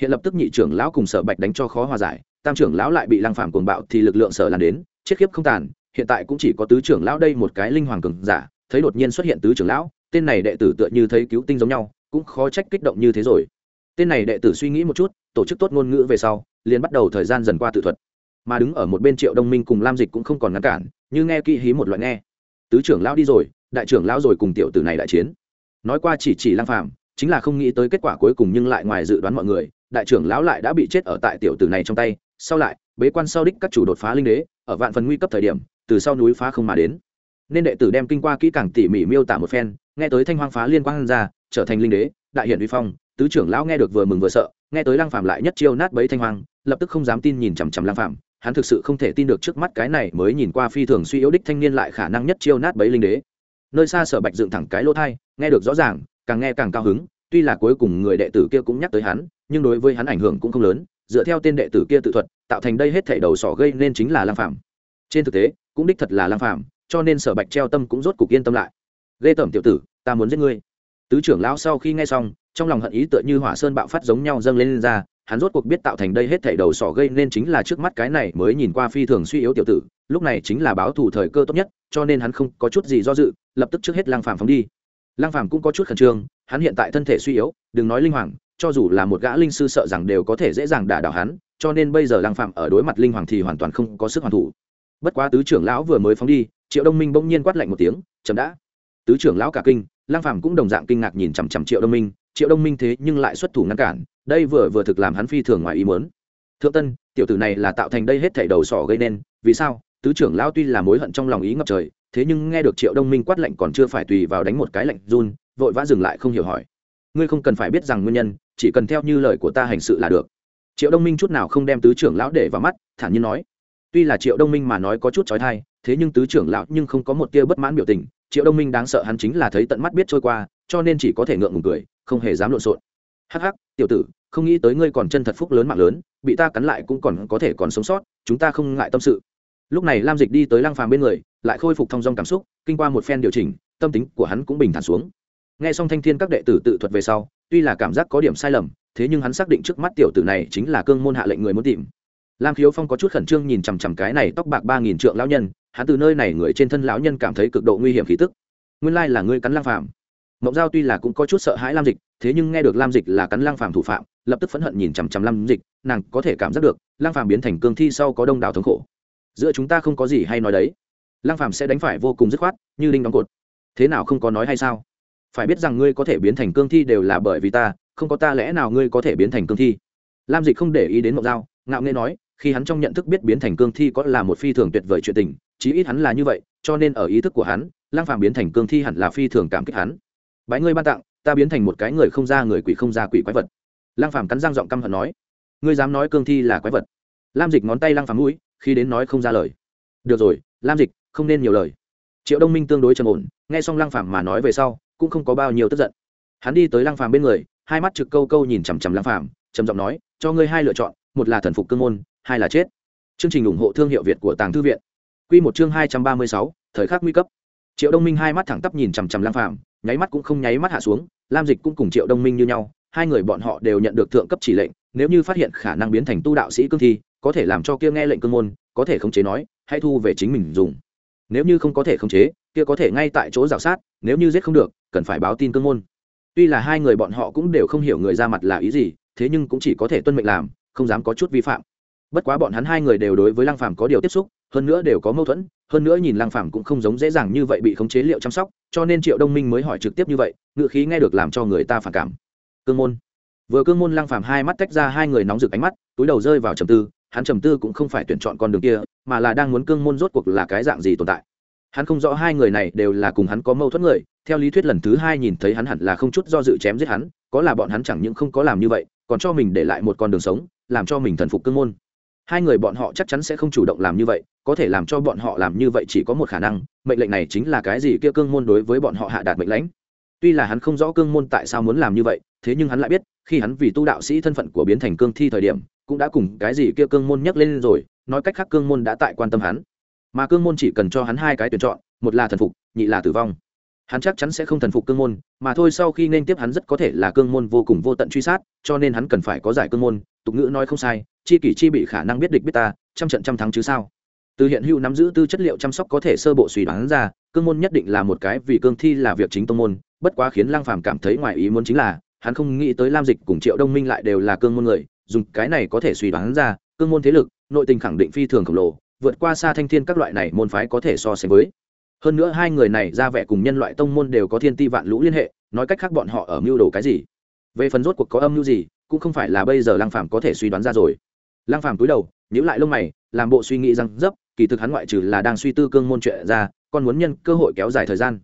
Hiện lập tức nhị trưởng lão cùng sở bạch đánh cho khó hòa giải, tam trưởng lão lại bị lăng phạm cuồng bạo thì lực lượng sở lan đến, chết khiếp không tàn, hiện tại cũng chỉ có tứ trưởng lão đây một cái linh hoàng cường giả, thấy đột nhiên xuất hiện tứ trưởng lão, tên này đệ tử tựa như thấy cứu tinh giống nhau, cũng khó trách kích động như thế rồi tên này đệ tử suy nghĩ một chút, tổ chức tốt ngôn ngữ về sau, liền bắt đầu thời gian dần qua tự thuật. Mà đứng ở một bên triệu đông minh cùng lam dịch cũng không còn ngăn cản, như nghe kỹ hí một loại nghe. Tứ trưởng lão đi rồi, đại trưởng lão rồi cùng tiểu tử này đại chiến. Nói qua chỉ chỉ lang phàm, chính là không nghĩ tới kết quả cuối cùng nhưng lại ngoài dự đoán mọi người, đại trưởng lão lại đã bị chết ở tại tiểu tử này trong tay. Sau lại, bế quan sau đích các chủ đột phá linh đế, ở vạn phần nguy cấp thời điểm, từ sau núi phá không mà đến. Nên đệ tử đem kinh qua kỹ càng tỉ mỉ miêu tả một phen, nghe tới thanh hoang phá liên quan ra, trở thành linh đế, đại hiển uy phong tứ trưởng lão nghe được vừa mừng vừa sợ, nghe tới lang phàm lại nhất chiêu nát bấy thanh hoang, lập tức không dám tin nhìn chằm chằm lang phàm, hắn thực sự không thể tin được trước mắt cái này mới nhìn qua phi thường suy yếu đích thanh niên lại khả năng nhất chiêu nát bấy linh đế. Nơi xa sở bạch dựng thẳng cái lỗ thai, nghe được rõ ràng, càng nghe càng cao hứng, tuy là cuối cùng người đệ tử kia cũng nhắc tới hắn, nhưng đối với hắn ảnh hưởng cũng không lớn, dựa theo tên đệ tử kia tự thuật, tạo thành đây hết thảy đầu sỏ gây nên chính là lang phạm trên thực tế, cũng đích thật là lang phạm cho nên sở bạch treo tâm cũng rốt cục yên tâm lại. Ghê tởm tiểu tử, ta muốn giết ngươi. Tứ trưởng lão sau khi nghe xong trong lòng hận ý tựa như hỏa sơn bạo phát giống nhau dâng lên, lên ra hắn rốt cuộc biết tạo thành đây hết thảy đầu sỏ gây nên chính là trước mắt cái này mới nhìn qua phi thường suy yếu tiểu tử lúc này chính là báo thù thời cơ tốt nhất cho nên hắn không có chút gì do dự lập tức trước hết lang phàm phóng đi. Lang phàm cũng có chút khẩn trương hắn hiện tại thân thể suy yếu đừng nói linh hoàng cho dù là một gã linh sư sợ rằng đều có thể dễ dàng đả đảo hắn cho nên bây giờ lang phàm ở đối mặt linh hoàng thì hoàn toàn không có sức hoàn thủ. Bất quá tứ trưởng lão vừa mới phóng đi triệu đông minh bỗng nhiên quát lạnh một tiếng chậm đã. Tứ trưởng lão cả kinh lang phàm cũng đồng dạng kinh ngạc nhìn chằm chằm triệu đông minh triệu đông minh thế nhưng lại xuất thủ ngăn cản, đây vừa vừa thực làm hắn phi thường ngoài ý muốn. Thượng tân, tiểu tử này là tạo thành đây hết thảy đầu sỏ gây nên, vì sao? Tứ trưởng lão tuy là mối hận trong lòng ý ngập trời, thế nhưng nghe được triệu đông minh quát lệnh còn chưa phải tùy vào đánh một cái lệnh run, vội vã dừng lại không hiểu hỏi. Ngươi không cần phải biết rằng nguyên nhân, chỉ cần theo như lời của ta hành sự là được. Triệu đông minh chút nào không đem tứ trưởng lão để vào mắt, thản nhiên nói. Tuy là triệu đông minh mà nói có chút trói thai thế nhưng tứ trưởng lão nhưng không có một tia bất mãn biểu tình. Triệu đông minh đáng sợ hắn chính là thấy tận mắt biết trôi qua, cho nên chỉ có thể ngượng ngùng cười không hề dám lộn xộn. Hắc hắc, tiểu tử, không nghĩ tới ngươi còn chân thật phúc lớn mạng lớn, bị ta cắn lại cũng còn có thể còn sống sót, chúng ta không ngại tâm sự. Lúc này lam dịch đi tới lăng phàm bên người, lại khôi phục thông dong cảm xúc, kinh qua một phen điều chỉnh, tâm tính của hắn cũng bình thản xuống. Nghe xong thanh thiên các đệ tử tự thuật về sau, tuy là cảm giác có điểm sai lầm, thế nhưng hắn xác định trước mắt tiểu tử này chính là cương môn hạ lệnh người muốn tìm. Lam khiếu phong có chút khẩn trương nhìn chằm chằm cái này tóc bạc ba nghìn trượng lão nhân, hắn từ nơi này người trên thân lão nhân cảm thấy cực độ nguy hiểm khí tức. Nguyên lai là ngươi cắn lang phàm mộng giao tuy là cũng có chút sợ hãi lam dịch, thế nhưng nghe được lam dịch là cắn lang phàm thủ phạm, lập tức phẫn hận nhìn chằm chằm lam dịch, nàng có thể cảm giác được lang phàm biến thành cương thi sau có đông đảo thống khổ. Giữa chúng ta không có gì hay nói đấy. Lang phàm sẽ đánh phải vô cùng dứt khoát, như đinh đóng cột. Thế nào không có nói hay sao? Phải biết rằng ngươi có thể biến thành cương thi đều là bởi vì ta, không có ta lẽ nào ngươi có thể biến thành cương thi. Lam dịch không để ý đến mộng giao, ngạo nghê nói, khi hắn trong nhận thức biết biến thành cương thi có là một phi thường tuyệt vời chuyện tình, chí ít hắn là như vậy, cho nên ở ý thức của hắn lang phàm biến thành cương thi hẳn là phi thường cảm kích hắn bái ngươi ban tặng, ta biến thành một cái người không ra người quỷ không ra quỷ quái vật. Lang phàm cắn răng giọng căm hận nói, ngươi dám nói cương thi là quái vật. Lam dịch ngón tay lang phàm mũi, khi đến nói không ra lời. Được rồi, lam dịch, không nên nhiều lời. Triệu đông minh tương đối trầm ổn, nghe xong lang phàm mà nói về sau, cũng không có bao nhiêu tức giận. Hắn đi tới lang phàm bên người, hai mắt trực câu câu nhìn chằm chằm lang phàm, trầm giọng nói, cho ngươi hai lựa chọn, một là thần phục cương môn, hai là chết. Chương trình ủng hộ thương hiệu việt của tàng thư viện. Quy một chương hai trăm ba mươi sáu, thời khắc nguy cấp. Triệu đông minh hai mắt thẳng tắp nhìn chằm chằm lang phàm nháy mắt cũng không nháy mắt hạ xuống, lam dịch cũng cùng triệu đông minh như nhau, hai người bọn họ đều nhận được thượng cấp chỉ lệnh, nếu như phát hiện khả năng biến thành tu đạo sĩ cương thi, có thể làm cho kia nghe lệnh cương môn, có thể khống chế nói, hãy thu về chính mình dùng. Nếu như không có thể khống chế, kia có thể ngay tại chỗ rào sát, nếu như giết không được, cần phải báo tin cương môn. Tuy là hai người bọn họ cũng đều không hiểu người ra mặt là ý gì, thế nhưng cũng chỉ có thể tuân mệnh làm, không dám có chút vi phạm. Bất quá bọn hắn hai người đều đối với lăng phàm có điều tiếp xúc hơn nữa đều có mâu thuẫn, hơn nữa nhìn lăng phàm cũng không giống dễ dàng như vậy bị khống chế liệu chăm sóc, cho nên triệu đông minh mới hỏi trực tiếp như vậy ngựa khí nghe được làm cho người ta phản cảm. Cương môn. Vừa cương môn, lăng phàm hai mắt tách ra hai người nóng rực ánh mắt, túi đầu rơi vào trầm tư, hắn trầm tư cũng không phải tuyển chọn con đường kia, mà là đang muốn cương môn rốt cuộc là cái dạng gì tồn tại. Hắn không rõ hai người này đều là cùng hắn có mâu thuẫn người, theo lý thuyết lần thứ hai nhìn thấy hắn hẳn là không chút do dự chém giết hắn, có là bọn hắn chẳng những không có làm như vậy, còn cho mình để lại một con đường sống, làm cho mình thần phục cương môn hai người bọn họ chắc chắn sẽ không chủ động làm như vậy, có thể làm cho bọn họ làm như vậy chỉ có một khả năng, mệnh lệnh này chính là cái gì kia cương môn đối với bọn họ hạ đạt mệnh lãnh. Tuy là hắn không rõ cương môn tại sao muốn làm như vậy, thế nhưng hắn lại biết, khi hắn vì tu đạo sĩ thân phận của biến thành cương thi thời điểm, cũng đã cùng cái gì kia cương môn nhắc lên rồi, nói cách khác cương môn đã tại quan tâm hắn. Mà cương môn chỉ cần cho hắn hai cái tuyển chọn, một là thần phục, nhị là tử vong. Hắn chắc chắn sẽ không thần phục cương môn, mà thôi sau khi nên tiếp hắn rất có thể là cương môn vô cùng vô tận truy sát, cho nên hắn cần phải có giải cương môn, tục ngữ nói không sai chi kỷ chi bị khả năng biết địch biết ta, trăm trận trăm thắng chứ sao? Từ hiện hữu nắm giữ tư chất liệu chăm sóc có thể sơ bộ suy đoán ra, cương môn nhất định là một cái vì cương thi là việc chính tông môn, bất quá khiến Lang phàm cảm thấy ngoài ý muốn chính là, hắn không nghĩ tới lam dịch cùng triệu đông minh lại đều là cương môn người, dùng cái này có thể suy đoán ra, cương môn thế lực, nội tình khẳng định phi thường khổng lồ, vượt qua xa thanh thiên các loại này môn phái có thể so sánh với. Hơn nữa hai người này ra vẻ cùng nhân loại tông môn đều có thiên ti vạn lũ liên hệ, nói cách khác bọn họ ở mưu đồ cái gì? Về phần rốt cuộc có âm mưu gì, cũng không phải là bây giờ Lang phàm có thể suy đoán ra rồi. Lang phàm cúi đầu, nhíu lại lông mày, làm bộ suy nghĩ rằng dấp, kỳ thực hắn ngoại trừ là đang suy tư cương môn chuyện ra, còn muốn nhân cơ hội kéo dài thời gian.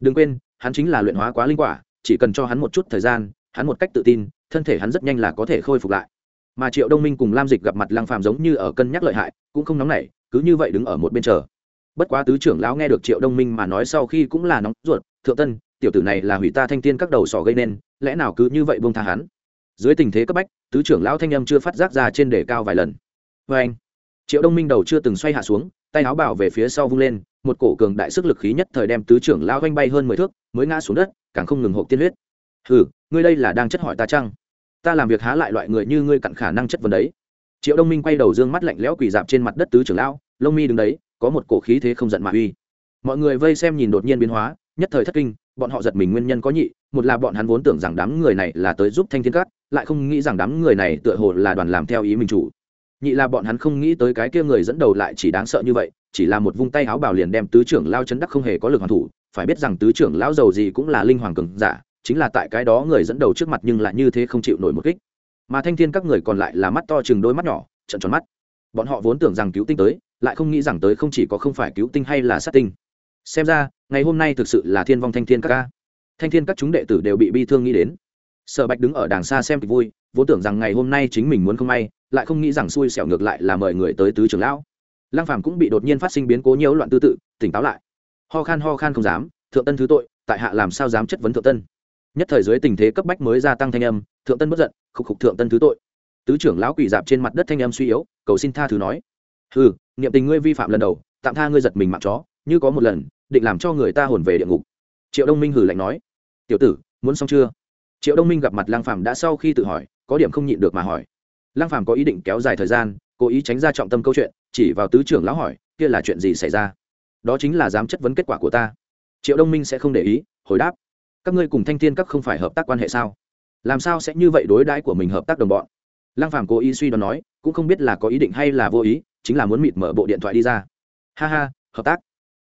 Đừng quên, hắn chính là luyện hóa quá linh quả, chỉ cần cho hắn một chút thời gian, hắn một cách tự tin, thân thể hắn rất nhanh là có thể khôi phục lại. Mà triệu đông minh cùng lam dịch gặp mặt Lang phàm giống như ở cân nhắc lợi hại, cũng không nóng nảy, cứ như vậy đứng ở một bên chờ. Bất quá tứ trưởng lão nghe được triệu đông minh mà nói sau khi cũng là nóng ruột, thượng tân, tiểu tử này là hủy ta thanh tiên các đầu sỏ gây nên, lẽ nào cứ như vậy buông tha hắn? Dưới tình thế cấp bách tứ trưởng lão thanh âm chưa phát giác ra trên đề cao vài lần. Vê anh, triệu đông minh đầu chưa từng xoay hạ xuống, tay áo bảo về phía sau vung lên, một cổ cường đại sức lực khí nhất thời đem tứ trưởng lão oanh bay hơn mười thước, mới ngã xuống đất, càng không ngừng hộp tiên huyết. Hừ, ngươi đây là đang chất hỏi ta chăng? Ta làm việc há lại loại người như ngươi cặn khả năng chất vấn đấy. Triệu đông minh quay đầu dương mắt lạnh lẽo quỳ dạp trên mặt đất tứ trưởng lão, lông mi đứng đấy, có một cổ khí thế không giận mà uy. Mọi người vây xem nhìn đột nhiên biến hóa, nhất thời thất kinh, bọn họ giật mình nguyên nhân có nhị, một là bọn hắn vốn tưởng rằng đám người này là tới giúp thanh thiên cát lại không nghĩ rằng đám người này tựa hồ là đoàn làm theo ý mình chủ. Nhị là bọn hắn không nghĩ tới cái kia người dẫn đầu lại chỉ đáng sợ như vậy, chỉ là một vung tay áo bảo liền đem tứ trưởng lao chấn đắc không hề có lực hoàn thủ. Phải biết rằng tứ trưởng lão giàu gì cũng là linh hoàng cường giả, chính là tại cái đó người dẫn đầu trước mặt nhưng lại như thế không chịu nổi một kích. Mà thanh thiên các người còn lại là mắt to chừng đôi mắt nhỏ trận tròn mắt. Bọn họ vốn tưởng rằng cứu tinh tới, lại không nghĩ rằng tới không chỉ có không phải cứu tinh hay là sát tinh. Xem ra, ngày hôm nay thực sự là thiên vong thanh thiên các ca. Thanh thiên các chúng đệ tử đều bị bi thương nghĩ đến sở bạch đứng ở đàng xa xem kịch vui vốn tưởng rằng ngày hôm nay chính mình muốn không may lại không nghĩ rằng xui xẻo ngược lại là mời người tới tứ trưởng lão. Lăng phàm cũng bị đột nhiên phát sinh biến cố nhiễu loạn tư tự tỉnh táo lại. Ho khan ho khan không dám thượng tân thứ tội tại hạ làm sao dám chất vấn thượng tân? Nhất thời dưới tình thế cấp bách mới gia tăng thanh âm thượng tân bất giận khục khục thượng tân thứ tội. Tứ trưởng lão quỷ dạp trên mặt đất thanh âm suy yếu cầu xin tha thứ nói. Hừ, niệm tình ngươi vi phạm lần đầu tạm tha ngươi giật mình mạng chó như có một lần định làm cho người ta hồn về địa ngục. Triệu đông minh hử lạnh nói. Tiểu tử muốn xong chưa? Triệu đông minh gặp mặt lang phàm đã sau khi tự hỏi, có điểm không nhịn được mà hỏi. Lang phàm có ý định kéo dài thời gian, cố ý tránh ra trọng tâm câu chuyện, chỉ vào tứ trưởng lão hỏi, kia là chuyện gì xảy ra? Đó chính là dám chất vấn kết quả của ta. Triệu đông minh sẽ không để ý, hồi đáp, các ngươi cùng thanh thiên các không phải hợp tác quan hệ sao? Làm sao sẽ như vậy đối đãi của mình hợp tác đồng bọn? Lăng phàm cố ý suy đoán nói, cũng không biết là có ý định hay là vô ý, chính là muốn mịt mở bộ điện thoại đi ra. Ha ha, hợp tác.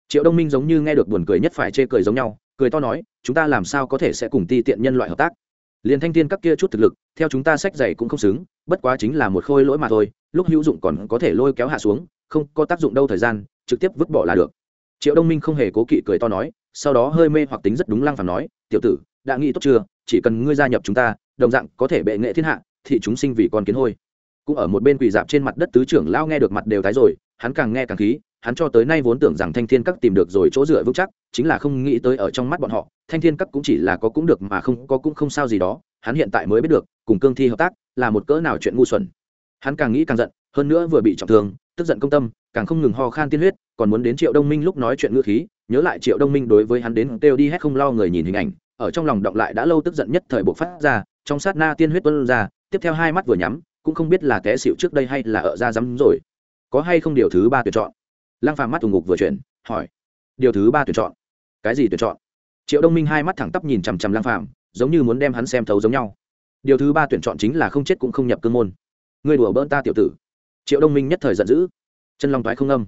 Triệu đông minh giống như nghe được buồn cười nhất phải chê cười giống nhau, cười to nói, chúng ta làm sao có thể sẽ cùng ti tiện nhân loại hợp tác? Liền thanh thiên các kia chút thực lực, theo chúng ta sách dày cũng không xứng, bất quá chính là một khôi lỗi mà thôi, lúc hữu dụng còn có thể lôi kéo hạ xuống, không có tác dụng đâu thời gian, trực tiếp vứt bỏ là được. Triệu đông minh không hề cố kỵ cười to nói, sau đó hơi mê hoặc tính rất đúng lăng phàm nói, tiểu tử, đã nghĩ tốt chưa? Chỉ cần ngươi gia nhập chúng ta, đồng dạng có thể bệ nghệ thiên hạ thì chúng sinh vì con kiến hôi. Cũng ở một bên quỳ dạp trên mặt đất tứ trưởng lao nghe được mặt đều tái rồi, hắn càng nghe càng khí hắn cho tới nay vốn tưởng rằng thanh thiên các tìm được rồi chỗ dựa vững chắc, chính là không nghĩ tới ở trong mắt bọn họ, thanh thiên các cũng chỉ là có cũng được mà không có cũng không sao gì đó, hắn hiện tại mới biết được, cùng cương thi hợp tác là một cỡ nào chuyện ngu xuẩn. Hắn càng nghĩ càng giận, hơn nữa vừa bị trọng thương, tức giận công tâm, càng không ngừng ho khan tiên huyết, còn muốn đến triệu đông minh lúc nói chuyện ngữ khí, nhớ lại triệu đông minh đối với hắn đến kêu đi hết không lo người nhìn hình ảnh, ở trong lòng động lại đã lâu tức giận nhất thời buộc phát ra, trong sát na tiên huyết tuân ra, tiếp theo hai mắt vừa nhắm, cũng không biết là té xịu trước đây hay là ở ra rắm rồi. Có hay không điều thứ ba tuyển chọn? Lăng phàm mắt tù ngục vừa chuyển, hỏi, điều thứ ba tuyển chọn. Cái gì tuyển chọn? Triệu đông minh hai mắt thẳng tắp nhìn chằm chằm lăng phàm, giống như muốn đem hắn xem thấu giống nhau. Điều thứ ba tuyển chọn chính là không chết cũng không nhập cương môn. Ngươi đùa bỡn ta tiểu tử. Triệu đông minh nhất thời giận dữ, chân long toái không âm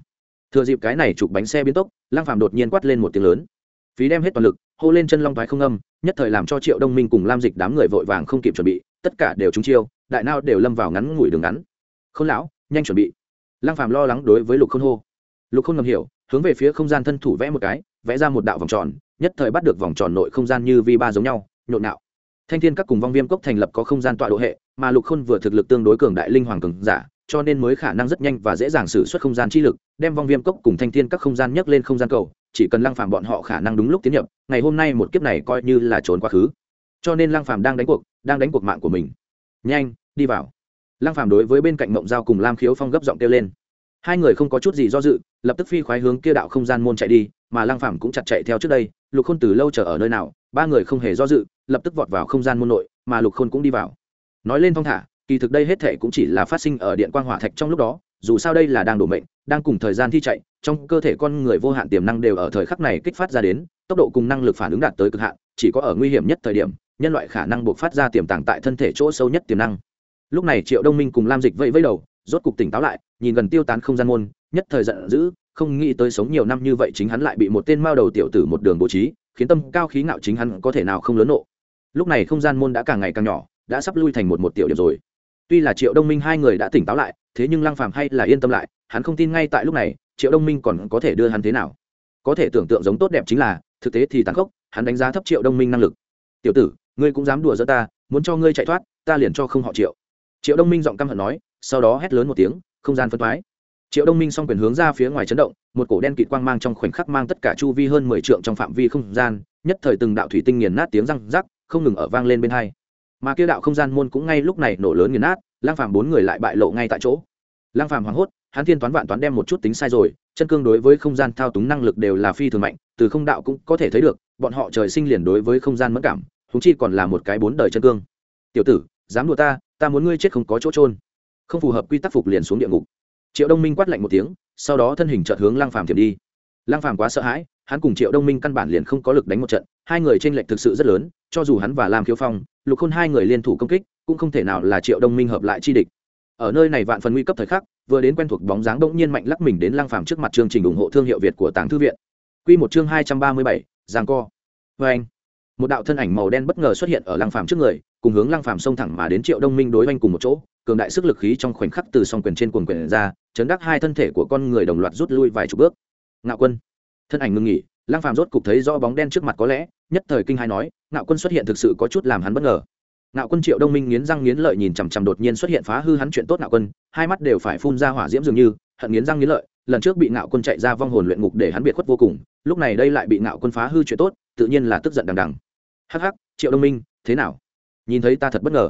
thừa dịp cái này chụp bánh xe biến tốc, lăng phàm đột nhiên quát lên một tiếng lớn. Phí đem hết toàn lực, hô lên chân long toái không âm nhất thời làm cho triệu đông minh cùng lam dịch đám người vội vàng không kịp chuẩn bị, tất cả đều trúng chiêu, đại nao đều lâm vào ngắn ngủi đường ngắn. Khôn lão, nhanh chuẩn bị. Lăng phàm lo lắng đối với lục khôn hô lục khôn ngầm hiểu, hướng về phía không gian thân thủ vẽ một cái, vẽ ra một đạo vòng tròn, nhất thời bắt được vòng tròn nội không gian như vi ba giống nhau, nhộn nạo thanh thiên các cùng vong viêm cốc thành lập có không gian tọa độ hệ, mà lục khôn vừa thực lực tương đối cường đại linh hoàng cường giả, cho nên mới khả năng rất nhanh và dễ dàng xử suất không gian chi lực, đem vong viêm cốc cùng thanh thiên các không gian nhấc lên không gian cầu, chỉ cần lăng phàm bọn họ khả năng đúng lúc tiến nhập, ngày hôm nay một kiếp này coi như là trốn quá khứ. Cho nên lăng phàm đang đánh cuộc, đang đánh cuộc mạng của mình. Nhanh, đi vào. Lăng phàm đối với bên cạnh mộng giao cùng lam khiếu phong gấp giọng kêu lên hai người không có chút gì do dự, lập tức phi khoái hướng kia đạo không gian môn chạy đi, mà lăng phàm cũng chặt chạy theo trước đây, lục khôn từ lâu chờ ở nơi nào, ba người không hề do dự, lập tức vọt vào không gian môn nội, mà lục khôn cũng đi vào. Nói lên thong thả, kỳ thực đây hết thể cũng chỉ là phát sinh ở điện quang hỏa thạch trong lúc đó, dù sao đây là đang đổ mệnh, đang cùng thời gian thi chạy, trong cơ thể con người vô hạn tiềm năng đều ở thời khắc này kích phát ra đến, tốc độ cùng năng lực phản ứng đạt tới cực hạn, chỉ có ở nguy hiểm nhất thời điểm, nhân loại khả năng buộc phát ra tiềm tàng tại thân thể chỗ sâu nhất tiềm năng. Lúc này triệu đông minh cùng lam dịch vẫy vẫy đầu rốt cục tỉnh táo lại, nhìn gần tiêu tán không gian môn, nhất thời giận dữ, không nghĩ tới sống nhiều năm như vậy chính hắn lại bị một tên mao đầu tiểu tử một đường bố trí, khiến tâm cao khí ngạo chính hắn có thể nào không lớn nộ. Lúc này không gian môn đã càng ngày càng nhỏ, đã sắp lui thành một một tiểu điểm rồi. Tuy là triệu đông minh hai người đã tỉnh táo lại, thế nhưng lăng phàm hay là yên tâm lại, hắn không tin ngay tại lúc này, triệu đông minh còn có thể đưa hắn thế nào? Có thể tưởng tượng giống tốt đẹp chính là, thực tế thì tàn khốc, hắn đánh giá thấp triệu đông minh năng lực. Tiểu tử, ngươi cũng dám đùa giỡn ta, muốn cho ngươi chạy thoát, ta liền cho không họ triệu triệu đông minh giọng căm hận nói, sau đó hét lớn một tiếng, không gian phân thoái. Triệu đông minh s o n g quyền hướng ra phía ngoài chấn động, một cổ đen kịt quang mang trong khoảnh khắc mang tất cả chu vi hơn mười trượng trong phạm vi không gian, nhất thời từng đạo thủy tinh nghiền nát tiếng răng rắc, không ngừng ở vang lên bên hai. Mà kia đạo không gian môn cũng ngay lúc này nổ lớn nghiền nát lang phàm bốn người lại bại lộ ngay tại chỗ. Lang phàm hoảng hốt, hắn thiên toán vạn toán đem một chút tính sai rồi, chân cương đối với không gian thao túng năng lực đều là phi thường mạnh, từ không đạo cũng có thể thấy được, bọn họ trời sinh liền đối với không gian mất cảm thúng chi còn là một cái bốn đời chân cương. Tiểu tử, dám đùa ta ta muốn ngươi chết không có chỗ trôn không phù hợp quy tắc phục liền xuống địa ngục. Triệu đông minh quát lạnh một tiếng, sau đó thân hình chợt hướng lang phàm thiểm đi. Lang phàm quá sợ hãi, hắn cùng triệu đông minh căn bản liền không có lực đánh một trận, hai người trên lệch thực sự rất lớn, cho dù hắn và lam khiếu phong, lục khôn hai người liên thủ công kích, cũng không thể nào là triệu đông minh hợp lại chi địch. Ở nơi này vạn phần nguy cấp thời khắc, vừa đến quen thuộc bóng dáng bỗng nhiên mạnh lắc mình đến lang phàm trước mặt chương trình ủng hộ thương hiệu việt của tàng thư viện. Q một chương hai trăm ba mươi bảy, giang co. Vê anh một đạo thân ảnh màu đen bất ngờ xuất hiện ở lang phàm trước người cùng hướng lăng phàm xông thẳng mà đến triệu đông minh đối oanh cùng một chỗ, cường đại sức lực khí trong khoảnh khắc từ song quyền trên cuồng quyền ra, chấn đắc hai thân thể của con người đồng loạt rút lui vài chục bước. Ngạo quân. Thân ảnh ngưng nghỉ, lăng phàm rốt cục thấy rõ bóng đen trước mặt có lẽ, nhất thời kinh hai nói, ngạo quân xuất hiện thực sự có chút làm hắn bất ngờ. Ngạo quân triệu đông minh nghiến răng nghiến lợi nhìn chằm chằm đột nhiên xuất hiện phá hư hắn chuyện tốt ngạo quân, hai mắt đều phải phun ra hỏa diễm dường như, hận nghiến răng nghiến lợi, lần trước bị ngạo quân chạy ra vong hồn luyện ngục để hắn biệt khuất vô cùng, lúc này đây lại bị ngạo quân phá hư chuyện tốt, tự nhiên là tức giận đằng đằng. Hắc hắc, triệu đông minh, thế nào? Nhìn thấy ta thật bất ngờ.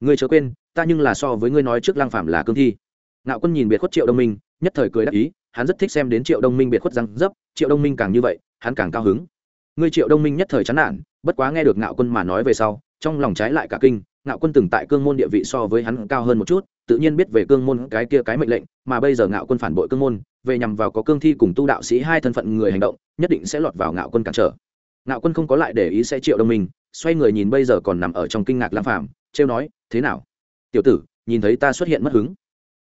Ngươi chớ quên, ta nhưng là so với ngươi nói trước lang phạm là cương thi. Ngạo quân nhìn biệt khuất triệu đông minh, nhất thời cười đắc ý, hắn rất thích xem đến triệu đông minh biệt khuất răng dấp, triệu đông minh càng như vậy, hắn càng cao hứng. Ngươi triệu đông minh nhất thời chán nản, bất quá nghe được ngạo quân mà nói về sau, trong lòng trái lại cả kinh, ngạo quân từng tại cương môn địa vị so với hắn cao hơn một chút, tự nhiên biết về cương môn cái kia cái mệnh lệnh, mà bây giờ ngạo quân phản bội cương môn, về nhằm vào có cương thi cùng tu đạo sĩ hai thân phận người hành động, nhất định sẽ lọt vào ngạo quân cản trở. Ngạo quân không có lại để ý sẽ triệu đông minh xoay người nhìn bây giờ còn nằm ở trong kinh ngạc lam phàm, trêu nói, thế nào? Tiểu tử, nhìn thấy ta xuất hiện mất hứng.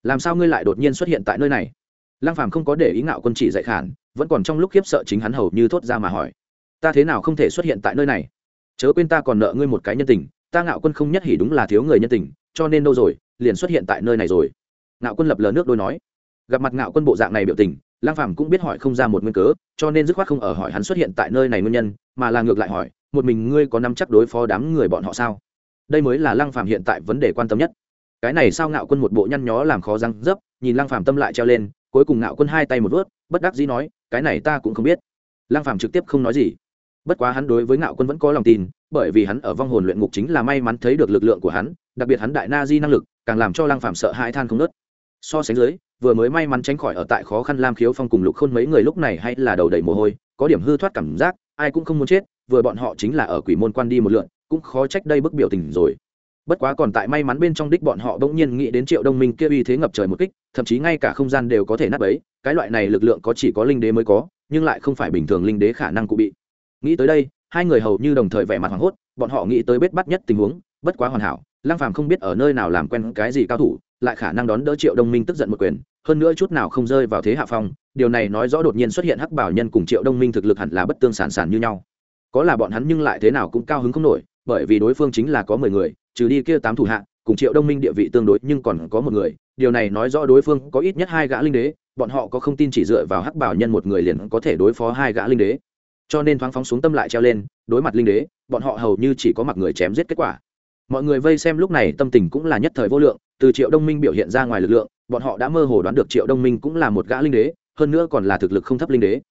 Làm sao ngươi lại đột nhiên xuất hiện tại nơi này? Lăng phàm không có để ý ngạo quân chỉ dạy khản, vẫn còn trong lúc khiếp sợ chính hắn hầu như thốt ra mà hỏi, ta thế nào không thể xuất hiện tại nơi này? Chớ quên ta còn nợ ngươi một cái nhân tình, ta ngạo quân không nhất hỉ đúng là thiếu người nhân tình, cho nên đâu rồi, liền xuất hiện tại nơi này rồi. Ngạo quân lập lờ nước đôi nói. Gặp mặt ngạo quân bộ dạng này biểu tình lang phàm cũng biết hỏi không ra một nguyên cớ, cho nên dứt khoát không ở hỏi hắn xuất hiện tại nơi này nguyên nhân, mà là ngược lại hỏi một mình ngươi có nắm chắc đối phó đám người bọn họ sao? Đây mới là lang phàm hiện tại vấn đề quan tâm nhất. Cái này sao ngạo quân một bộ nhăn nhó làm khó răng dấp, nhìn lang phàm tâm lại treo lên, cuối cùng ngạo quân hai tay một vớt bất đắc dĩ nói, cái này ta cũng không biết. Lang phàm trực tiếp không nói gì. Bất quá hắn đối với ngạo quân vẫn có lòng tin, bởi vì hắn ở vong hồn luyện ngục chính là may mắn thấy được lực lượng của hắn, đặc biệt hắn đại na di năng lực, càng làm cho lang phàm sợ hãi than không nớt so sánh dưới, vừa mới may mắn tránh khỏi ở tại khó khăn lam khiếu phong cùng lục khôn mấy người lúc này hay là đầu đầy mồ hôi, có điểm hư thoát cảm giác, ai cũng không muốn chết vừa bọn họ chính là ở quỷ môn quan đi một lượn, cũng khó trách đây bức biểu tình rồi. Bất quá còn tại may mắn bên trong đích bọn họ bỗng nhiên nghĩ đến triệu đông minh kia uy thế ngập trời một kích, thậm chí ngay cả không gian đều có thể nát bấy, cái loại này lực lượng có chỉ có linh đế mới có, nhưng lại không phải bình thường linh đế khả năng cụ bị. Nghĩ tới đây, hai người hầu như đồng thời vẻ mặt hoảng hốt, bọn họ nghĩ tới bết bắt nhất tình huống, bất quá hoàn hảo lang phàm không biết ở nơi nào làm quen cái gì cao thủ, lại khả năng đón đỡ triệu đông minh tức giận một quyền, hơn nữa chút nào không rơi vào thế hạ phong, điều này nói rõ đột nhiên xuất hiện hắc bảo nhân cùng triệu đông minh thực lực hẳn là bất tương sản sản như nhau có là bọn hắn nhưng lại thế nào cũng cao hứng không nổi, bởi vì đối phương chính là có mười người, trừ đi kia tám thủ hạ, cùng triệu đông minh địa vị tương đối nhưng còn có một người. Điều này nói rõ đối phương có ít nhất hai gã linh đế, bọn họ có không tin chỉ dựa vào hắc bảo nhân một người liền có thể đối phó hai gã linh đế. Cho nên thoáng phóng xuống tâm lại treo lên, đối mặt linh đế, bọn họ hầu như chỉ có mặc người chém giết kết quả. Mọi người vây xem lúc này tâm tình cũng là nhất thời vô lượng, từ triệu đông minh biểu hiện ra ngoài lực lượng, bọn họ đã mơ hồ đoán được triệu đông minh cũng là một gã linh đế, hơn nữa còn là thực lực không thấp linh đế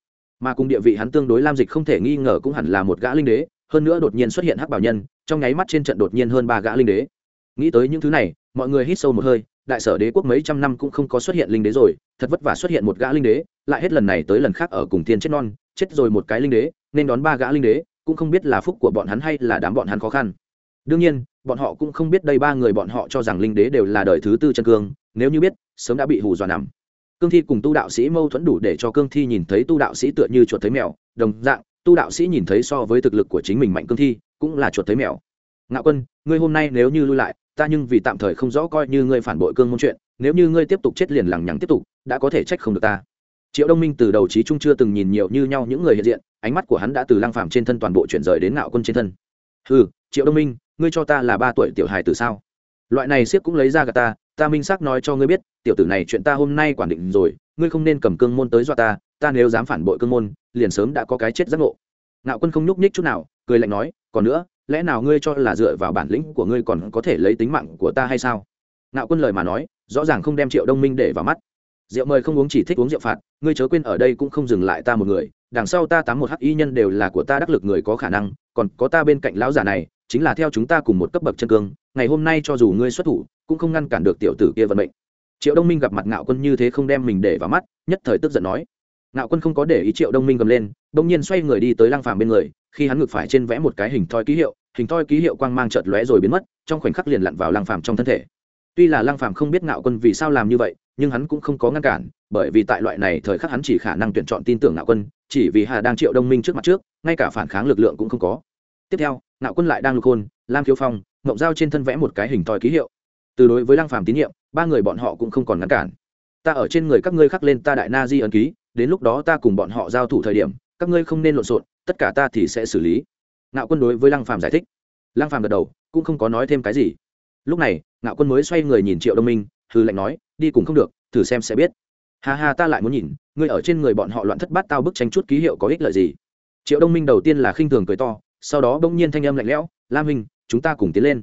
mà cùng địa vị hắn tương đối lam dịch không thể nghi ngờ cũng hẳn là một gã linh đế, hơn nữa đột nhiên xuất hiện hắc bảo nhân, trong nháy mắt trên trận đột nhiên hơn ba gã linh đế. Nghĩ tới những thứ này, mọi người hít sâu một hơi, đại sở đế quốc mấy trăm năm cũng không có xuất hiện linh đế rồi, thật vất vả xuất hiện một gã linh đế, lại hết lần này tới lần khác ở cùng thiên chết non, chết rồi một cái linh đế, nên đón ba gã linh đế, cũng không biết là phúc của bọn hắn hay là đám bọn hắn khó khăn. Đương nhiên, bọn họ cũng không biết đây ba người bọn họ cho rằng linh đế đều là đời thứ tư chân cương, nếu như biết, sớm đã bị hù dọa nằm cương thi cùng tu đạo sĩ mâu thuẫn đủ để cho cương thi nhìn thấy tu đạo sĩ tựa như chuột thấy mèo, đồng dạng, tu đạo sĩ nhìn thấy so với thực lực của chính mình mạnh cương thi, cũng là chuột thấy mèo. Ngạo quân, ngươi hôm nay nếu như lui lại, ta nhưng vì tạm thời không rõ coi như ngươi phản bội cương môn chuyện, nếu như ngươi tiếp tục chết liền lằng nhằng tiếp tục, đã có thể trách không được ta. Triệu đông minh từ đầu trí trung chưa từng nhìn nhiều như nhau những người hiện diện, ánh mắt của hắn đã từ lang phàm trên thân toàn bộ chuyển rời đến ngạo quân trên thân. Ừ triệu đông minh, ngươi cho ta là ba tuổi tiểu hài từ sao? Loại này siết cũng lấy ra gà ta ta minh xác nói cho ngươi biết, tiểu tử này chuyện ta hôm nay quản định rồi, ngươi không nên cầm cương môn tới dọa ta ta nếu dám phản bội cương môn, liền sớm đã có cái chết giác ngộ. Ngạo quân không nhúc nhích chút nào, cười lạnh nói, còn nữa, lẽ nào ngươi cho là dựa vào bản lĩnh của ngươi còn có thể lấy tính mạng của ta hay sao? Ngạo quân lời mà nói, rõ ràng không đem triệu đông minh để vào mắt. Rượu mời không uống chỉ thích uống rượu phạt, ngươi chớ quên ở đây cũng không dừng lại ta một người, đằng sau ta tám một hắc y nhân đều là của ta đắc lực người có khả năng, còn có ta bên cạnh lão giả này chính là theo chúng ta cùng một cấp bậc chân cương, ngày hôm nay cho dù ngươi xuất thủ, cũng không ngăn cản được tiểu tử kia vận mệnh. Triệu đông minh gặp mặt ngạo quân như thế không đem mình để vào mắt, nhất thời tức giận nói. Ngạo quân không có để ý triệu đông minh cầm lên đông nhiên xoay người đi tới lăng phàm bên người, khi hắn ngược phải trên vẽ một cái hình thoi ký hiệu, hình thoi ký hiệu quang mang chợt lóe rồi biến mất, trong khoảnh khắc liền lặn vào lăng phàm trong thân thể. Tuy là lăng phàm không biết ngạo quân vì sao làm như vậy, nhưng hắn cũng không có ngăn cản, bởi vì tại loại này thời khắc hắn chỉ khả năng tuyển chọn tin tưởng ngạo quân, chỉ vì hà đang triệu đông minh trước mặt trước, ngay cả phản kháng lực lượng cũng không có tiếp theo ngạo quân lại đang lục hôn lam khiếu phong mộng dao trên thân vẽ một cái hình thòi ký hiệu. Từ đối với lăng phàm tín nhiệm ba người bọn họ cũng không còn ngăn cản. Ta ở trên người các ngươi khắc lên ta đại na di ấn ký đến lúc đó ta cùng bọn họ giao thủ thời điểm các ngươi không nên lộn xộn tất cả ta thì sẽ xử lý. Ngạo quân đối với lăng phàm giải thích. Lăng phàm gật đầu cũng không có nói thêm cái gì. Lúc này ngạo quân mới xoay người nhìn triệu đông minh hư lệnh nói đi cùng không được thử xem sẽ biết. Ha ha, ta lại muốn nhìn ngươi ở trên người bọn họ loạn thất bát tao bức tranh chút ký hiệu có ích lợi gì? Triệu đông minh đầu tiên là khinh thường cười to sau đó bỗng nhiên thanh âm lạnh lẽo, lam hình chúng ta cùng tiến lên.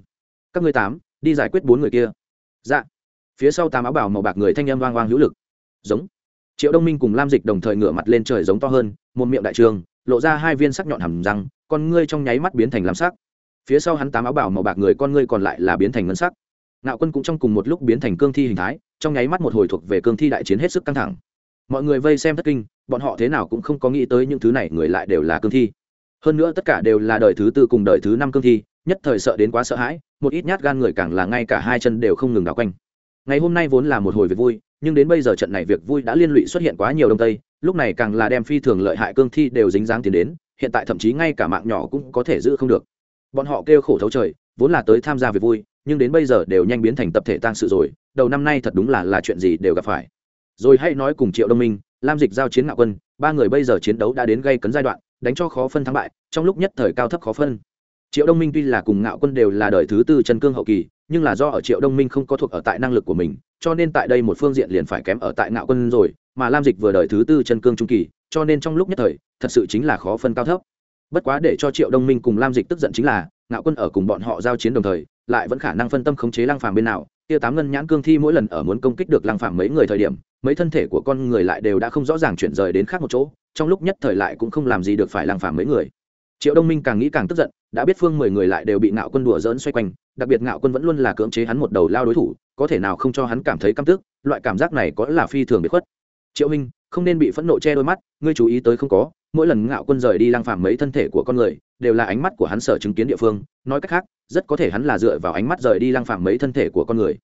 Các ngươi tám, đi giải quyết bốn người kia. Dạ. Phía sau tám áo bảo màu bạc người thanh âm vang vang hữu lực. Giống. Triệu đông minh cùng lam dịch đồng thời ngửa mặt lên trời giống to hơn, một miệng đại trường, lộ ra hai viên sắc nhọn hầm răng, con ngươi trong nháy mắt biến thành lam sắc. Phía sau hắn tám áo bảo màu bạc người con ngươi còn lại là biến thành ngân sắc. Nạo quân cũng trong cùng một lúc biến thành cương thi hình thái, trong nháy mắt một hồi thuộc về cương thi đại chiến hết sức căng thẳng. Mọi người vây xem thất kinh, bọn họ thế nào cũng không có nghĩ tới những thứ này người lại đều là cương thi hơn nữa tất cả đều là đời thứ tư cùng đời thứ năm cương thi, nhất thời sợ đến quá sợ hãi, một ít nhát gan người càng là ngay cả hai chân đều không ngừng đảo quanh. Ngày hôm nay vốn là một hồi việc vui, nhưng đến bây giờ trận này việc vui đã liên lụy xuất hiện quá nhiều đông tây, lúc này càng là đem phi thường lợi hại cương thi đều dính dáng tiến đến, hiện tại thậm chí ngay cả mạng nhỏ cũng có thể giữ không được. Bọn họ kêu khổ thấu trời, vốn là tới tham gia việc vui, nhưng đến bây giờ đều nhanh biến thành tập thể tang sự rồi, đầu năm nay thật đúng là là chuyện gì đều gặp phải. Rồi hãy nói cùng triệu đông minh, lam dịch giao chiến ngạo quân, ba người bây giờ chiến đấu đã đến gây cấn giai đoạn đánh cho khó phân thắng bại, trong lúc nhất thời cao thấp khó phân. Triệu đông minh tuy là cùng ngạo quân đều là đời thứ tư chân cương hậu kỳ, nhưng là do ở triệu đông minh không có thuộc ở tại năng lực của mình, cho nên tại đây một phương diện liền phải kém ở tại ngạo quân rồi, mà lam dịch vừa đời thứ tư chân cương trung kỳ, cho nên trong lúc nhất thời, thật sự chính là khó phân cao thấp. Bất quá để cho triệu đông minh cùng lam dịch tức giận chính là, ngạo quân ở cùng bọn họ giao chiến đồng thời, lại vẫn khả năng phân tâm khống chế lăng phàm bên nào. Tiêu tám ngân nhãn cương thi mỗi lần ở muốn công kích được lăng phàm mấy người thời điểm, mấy thân thể của con người lại đều đã không rõ ràng chuyển rời đến khác một chỗ trong lúc nhất thời lại cũng không làm gì được phải lăng phàm mấy người. Triệu đông minh càng nghĩ càng tức giận, đã biết phương mười người lại đều bị ngạo quân đùa dỡn xoay quanh, đặc biệt ngạo quân vẫn luôn là cưỡng chế hắn một đầu lao đối thủ, có thể nào không cho hắn cảm thấy căm tức, loại cảm giác này có là phi thường bị khuất. Triệu minh, không nên bị phẫn nộ che đôi mắt, ngươi chú ý tới không có, mỗi lần ngạo quân rời đi lang phàm mấy thân thể của con người, đều là ánh mắt của hắn sở chứng kiến địa phương, nói cách khác, rất có thể hắn là dựa vào ánh mắt rời đi lang phàm mấy thân thể của con người.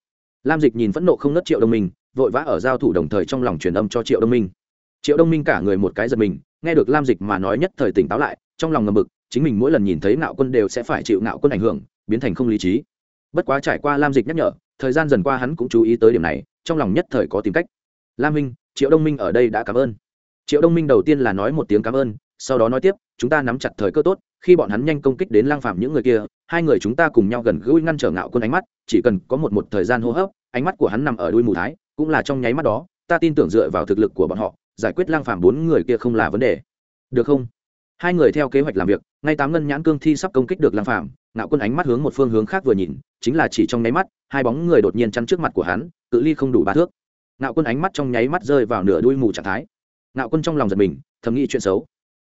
Lam dịch nhìn phẫn nộ không nớt triệu đông minh, vội vã ở giao thủ đồng thời trong lòng truyền âm cho triệu đông minh triệu đông minh cả người một cái giật mình, nghe được lam dịch mà nói nhất thời tỉnh táo lại, trong lòng ngầm mực chính mình mỗi lần nhìn thấy ngạo quân đều sẽ phải chịu ngạo quân ảnh hưởng, biến thành không lý trí. Bất quá trải qua lam dịch nhắc nhở, thời gian dần qua hắn cũng chú ý tới điểm này, trong lòng nhất thời có tìm cách. Lam minh, triệu đông minh ở đây đã cảm ơn. Triệu đông minh đầu tiên là nói một tiếng cảm ơn, sau đó nói tiếp, chúng ta nắm chặt thời cơ tốt, khi bọn hắn nhanh công kích đến lang phạm những người kia, hai người chúng ta cùng nhau gần gũi ngăn trở ngạo quân ánh mắt, chỉ cần có một một thời gian hô hấp, ánh mắt của hắn nằm ở đuôi mù thái, cũng là trong nháy mắt đó, ta tin tưởng dựa vào thực lực của bọn họ giải quyết lang phạm bốn người kia không là vấn đề. Được không? Hai người theo kế hoạch làm việc, ngay tám ngân nhãn cương thi sắp công kích được lang phạm ngạo quân ánh mắt hướng một phương hướng khác vừa nhìn, chính là chỉ trong nháy mắt, hai bóng người đột nhiên chắn trước mặt của hắn, cự ly không đủ ba thước. Ngạo quân ánh mắt trong nháy mắt rơi vào nửa đuôi mù trạng thái. Ngạo quân trong lòng giật mình, thầm nghĩ chuyện xấu.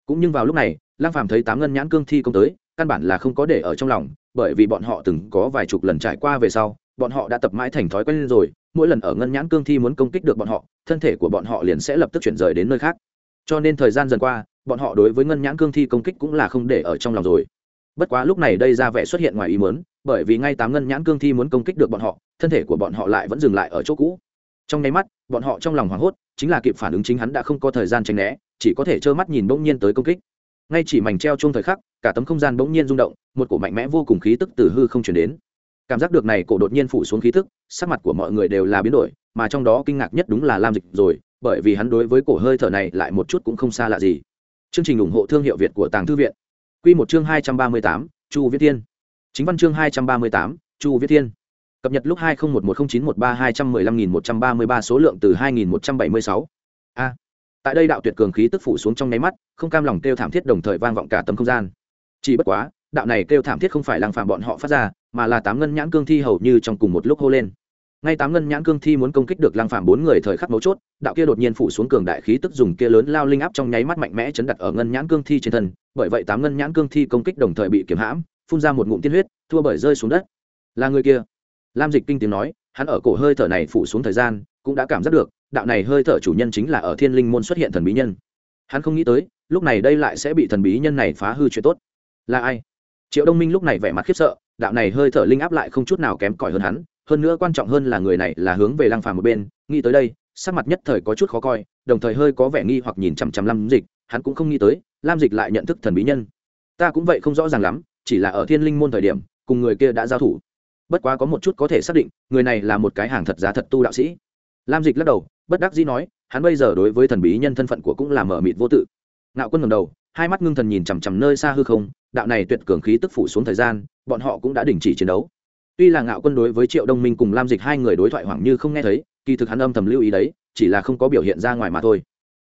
Cũng nhưng vào lúc này, lang phàm thấy tám ngân nhãn cương thi công tới, căn bản là không có để ở trong lòng, bởi vì bọn họ từng có vài chục lần trải qua về sau bọn họ đã tập mãi thành thói quen rồi, mỗi lần ở ngân nhãn cương thi muốn công kích được bọn họ, thân thể của bọn họ liền sẽ lập tức chuyển rời đến nơi khác. Cho nên thời gian dần qua, bọn họ đối với ngân nhãn cương thi công kích cũng là không để ở trong lòng rồi. Bất quá lúc này đây ra vẻ xuất hiện ngoài ý muốn, bởi vì ngay tám ngân nhãn cương thi muốn công kích được bọn họ, thân thể của bọn họ lại vẫn dừng lại ở chỗ cũ. Trong nháy mắt, bọn họ trong lòng hoảng hốt, chính là kịp phản ứng chính hắn đã không có thời gian tránh né, chỉ có thể trơ mắt nhìn bỗng nhiên tới công kích. Ngay chỉ mảnh treo chung thời khắc, cả tấm không gian bỗng nhiên rung động, một cổ mạnh mẽ vô cùng khí tức từ hư không chuyển đến cảm giác được này cổ đột nhiên phủ xuống khí tức, sắc mặt của mọi người đều là biến đổi, mà trong đó kinh ngạc nhất đúng là lam dịch rồi, bởi vì hắn đối với cổ hơi thở này lại một chút cũng không xa lạ gì. Chương trình ủng hộ thương hiệu việt của tàng thư viện. Q một chương hai trăm ba mươi tám, chu viết thiên. Chính văn chương hai trăm ba mươi tám, chu viết thiên. Cập nhật lúc hai nghìn một một chín một ba hai trăm mười lăm nghìn một trăm ba mươi ba số lượng từ hai nghìn một trăm bảy mươi sáu. A. Tại đây đạo tuyệt cường khí tức phủ xuống trong nháy mắt, không cam lòng kêu thảm thiết đồng thời vang vọng cả tấm không gian. Chỉ bất quá, đạo này kêu thảm thiết không phải lăng phạm bọn họ phát ra mà là tám ngân nhãn cương thi hầu như trong cùng một lúc hô lên. Ngay tám ngân nhãn cương thi muốn công kích được lăng phạm bốn người thời khắc mấu chốt, đạo kia đột nhiên phủ xuống cường đại khí tức dùng kia lớn lao linh áp trong nháy mắt mạnh mẽ chấn đặt ở ngân nhãn cương thi trên thân, bởi vậy tám ngân nhãn cương thi công kích đồng thời bị kiểm hãm, phun ra một ngụm tiên huyết, thua bởi rơi xuống đất. Là người kia. Lam dịch kinh tiếng nói, hắn ở cổ hơi thở này phủ xuống thời gian, cũng đã cảm giác được, đạo này hơi thở chủ nhân chính là ở thiên linh môn xuất hiện thần bí nhân. Hắn không nghĩ tới, lúc này đây lại sẽ bị thần bí nhân này phá hư chuyện tốt. Là ai? Triệu đông minh lúc này vẻ mặt khiếp sợ đạo này hơi thở linh áp lại không chút nào kém cỏi hơn hắn, hơn nữa quan trọng hơn là người này là hướng về lăng phàm một bên, nghĩ tới đây, sắc mặt nhất thời có chút khó coi, đồng thời hơi có vẻ nghi hoặc nhìn chằm chằm lam dịch, hắn cũng không nghĩ tới, lam dịch lại nhận thức thần bí nhân. Ta cũng vậy không rõ ràng lắm, chỉ là ở thiên linh môn thời điểm, cùng người kia đã giao thủ. Bất quá có một chút có thể xác định, người này là một cái hàng thật giá thật tu đạo sĩ. Lam dịch lắc đầu, bất đắc dĩ nói, hắn bây giờ đối với thần bí nhân thân phận của cũng là mở mịt vô tự. Ngạo quân ngầm đầu, hai mắt ngưng thần nhìn chằm chằm nơi xa hư không đạo này tuyệt cường khí tức phủ xuống thời gian, bọn họ cũng đã đình chỉ chiến đấu. Tuy là ngạo quân đối với triệu đông minh cùng lam dịch hai người đối thoại hoảng như không nghe thấy, kỳ thực hắn âm thầm lưu ý đấy, chỉ là không có biểu hiện ra ngoài mà thôi.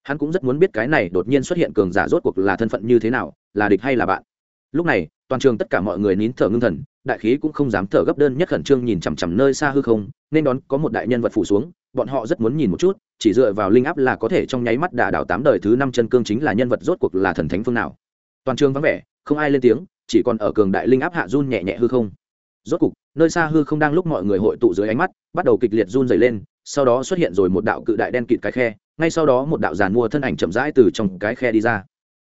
Hắn cũng rất muốn biết cái này đột nhiên xuất hiện cường giả rốt cuộc là thân phận như thế nào, là địch hay là bạn. Lúc này, toàn trường tất cả mọi người nín thở ngưng thần, đại khí cũng không dám thở gấp đơn nhất khẩn trương nhìn chằm chằm nơi xa hư không, nên đón có một đại nhân vật phủ xuống, bọn họ rất muốn nhìn một chút, chỉ dựa vào linh áp là có thể trong nháy mắt đả đảo tám đời thứ năm chân cương chính là nhân vật rốt cuộc là thần thánh phương nào. Toàn trường vắng vẻ không ai lên tiếng, chỉ còn ở cường đại linh áp hạ run nhẹ nhẹ hư không. Rốt cục, nơi xa hư không đang lúc mọi người hội tụ dưới ánh mắt, bắt đầu kịch liệt run dày lên, sau đó xuất hiện rồi một đạo cự đại đen kịt cái khe, ngay sau đó một đạo giàn mua thân ảnh chậm rãi từ trong cái khe đi ra.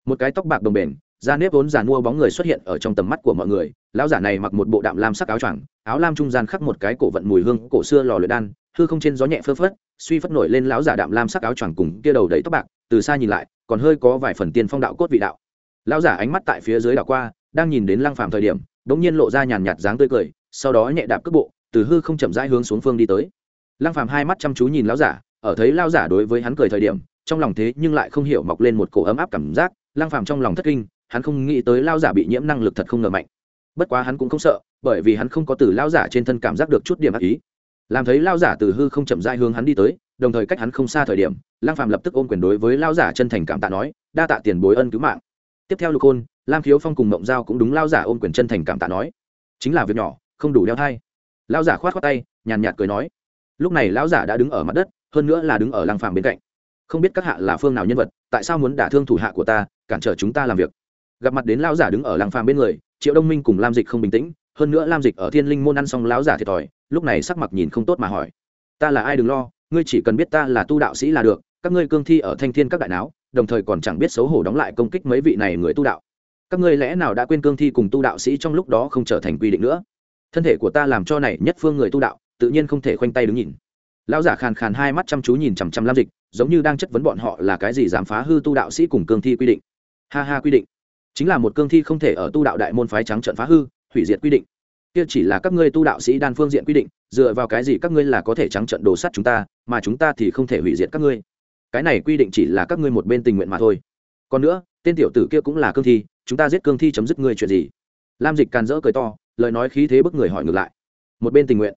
Một cái tóc bạc đồng bền, da nếp vốn giàn mua bóng người xuất hiện ở trong tầm mắt của mọi người, lão giả này mặc một bộ đạm lam sắc áo choàng, áo lam trung gian khắc một cái cổ vận mùi hương, cổ xưa lò luyện đan, hư không trên gió nhẹ phơ phất, suy phất nổi lên lão giả đạm lam sắc áo choàng cùng kia đầu đầy tóc bạc, từ xa nhìn lại, còn hơi có vài phần tiên phong đạo cốt vị đạo lão giả ánh mắt tại phía dưới đảo qua, đang nhìn đến lăng phàm thời điểm, đống nhiên lộ ra nhàn nhạt dáng tươi cười, sau đó nhẹ đạp cước bộ, từ hư không chậm rãi hướng xuống phương đi tới. Lăng phàm hai mắt chăm chú nhìn lão giả, ở thấy lão giả đối với hắn cười thời điểm, trong lòng thế nhưng lại không hiểu mọc lên một cổ ấm áp cảm giác, lăng phàm trong lòng thất kinh, hắn không nghĩ tới lão giả bị nhiễm năng lực thật không ngờ mạnh. Bất quá hắn cũng không sợ, bởi vì hắn không có từ lão giả trên thân cảm giác được chút điểm ác ý. Làm thấy lão giả từ hư không chậm rãi hướng hắn đi tới, đồng thời cách hắn không xa thời điểm, lăng phàm lập tức ôm quyền đối với lão giả chân thành cảm tạ nói, đa tạ tiền bối ân cứu mạng tiếp theo lục hôn, lam khiếu phong cùng mộng giao cũng đúng lao giả ôm quyền chân thành cảm tạ nói, chính là việc nhỏ, không đủ đeo thai. Lao giả khoát khoát tay, nhàn nhạt cười nói, lúc này lão giả đã đứng ở mặt đất, hơn nữa là đứng ở lăng phàm bên cạnh. Không biết các hạ là phương nào nhân vật, tại sao muốn đả thương thủ hạ của ta, cản trở chúng ta làm việc? Gặp mặt đến lão giả đứng ở lăng phàm bên người, triệu đông minh cùng lam dịch không bình tĩnh, hơn nữa lam dịch ở thiên linh môn ăn xong lão giả thiệt thòi, lúc này sắc mặt nhìn không tốt mà hỏi, ta là ai đừng lo, ngươi chỉ cần biết ta là tu đạo sĩ là được, các ngươi cương thi ở thanh thiên các đại não đồng thời còn chẳng biết xấu hổ đóng lại công kích mấy vị này người tu đạo. Các ngươi lẽ nào đã quên cương thi cùng tu đạo sĩ trong lúc đó không trở thành quy định nữa? Thân thể của ta làm cho này nhất phương người tu đạo, tự nhiên không thể khoanh tay đứng nhìn. Lão giả khàn khàn hai mắt chăm chú nhìn chằm chằm lam dịch, giống như đang chất vấn bọn họ là cái gì dám phá hư tu đạo sĩ cùng cương thi quy định. Ha ha quy định. Chính là một cương thi không thể ở tu đạo đại môn phái trắng trận phá hư, hủy diệt quy định. Kia chỉ là các ngươi tu đạo sĩ đan phương diện quy định, dựa vào cái gì các ngươi là có thể trắng trận đồ sắt chúng ta, mà chúng ta thì không thể hủy diệt các ngươi? Cái này quy định chỉ là các ngươi một bên tình nguyện mà thôi. Còn nữa, tên tiểu tử kia cũng là cương thi, chúng ta giết cương thi chấm dứt ngươi chuyện gì? Lam dịch càn rỡ cười to, lời nói khí thế bức người hỏi ngược lại. Một bên tình nguyện.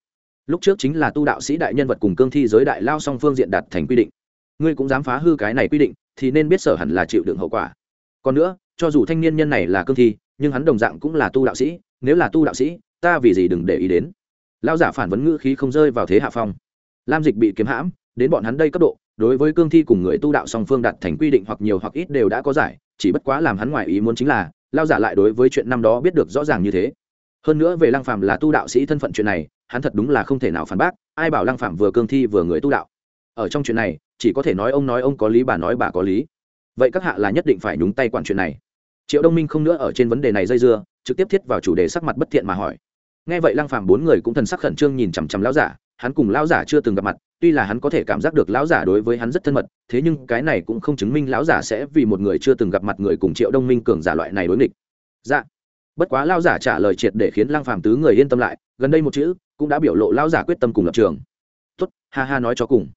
Lúc trước chính là tu đạo sĩ đại nhân vật cùng cương thi giới đại lao song phương diện đặt thành quy định. Ngươi cũng dám phá hư cái này quy định, thì nên biết sở hẳn là chịu đựng hậu quả. Còn nữa, cho dù thanh niên nhân này là cương thi, nhưng hắn đồng dạng cũng là tu đạo sĩ, nếu là tu đạo sĩ, ta vì gì đừng để ý đến? Lao giả phản vấn ngữ khí không rơi vào thế hạ phong. Lam dịch bị kiếm hãm, đến bọn hắn đây cấp độ đối với cương thi cùng người tu đạo song phương đặt thành quy định hoặc nhiều hoặc ít đều đã có giải, chỉ bất quá làm hắn ngoài ý muốn chính là, lao giả lại đối với chuyện năm đó biết được rõ ràng như thế. Hơn nữa về lăng phàm là tu đạo sĩ thân phận chuyện này, hắn thật đúng là không thể nào phản bác, ai bảo lăng phàm vừa cương thi vừa người tu đạo. Ở trong chuyện này, chỉ có thể nói ông nói ông có lý bà nói bà có lý. Vậy các hạ là nhất định phải nhúng tay quản chuyện này. Triệu đông minh không nữa ở trên vấn đề này dây dưa, trực tiếp thiết vào chủ đề sắc mặt bất thiện mà hỏi. Nghe vậy lăng phàm bốn người cũng thần sắc khẩn trương nhìn chằm chằm lão giả hắn cùng lão giả chưa từng gặp mặt, tuy là hắn có thể cảm giác được lão giả đối với hắn rất thân mật, thế nhưng cái này cũng không chứng minh lão giả sẽ vì một người chưa từng gặp mặt người cùng triệu đông minh cường giả loại này đối nghịch. Dạ. Bất quá lão giả trả lời triệt để khiến lăng phàm tứ người yên tâm lại, gần đây một chữ cũng đã biểu lộ lão giả quyết tâm cùng lập trường. Tốt, ha ha nói cho cùng.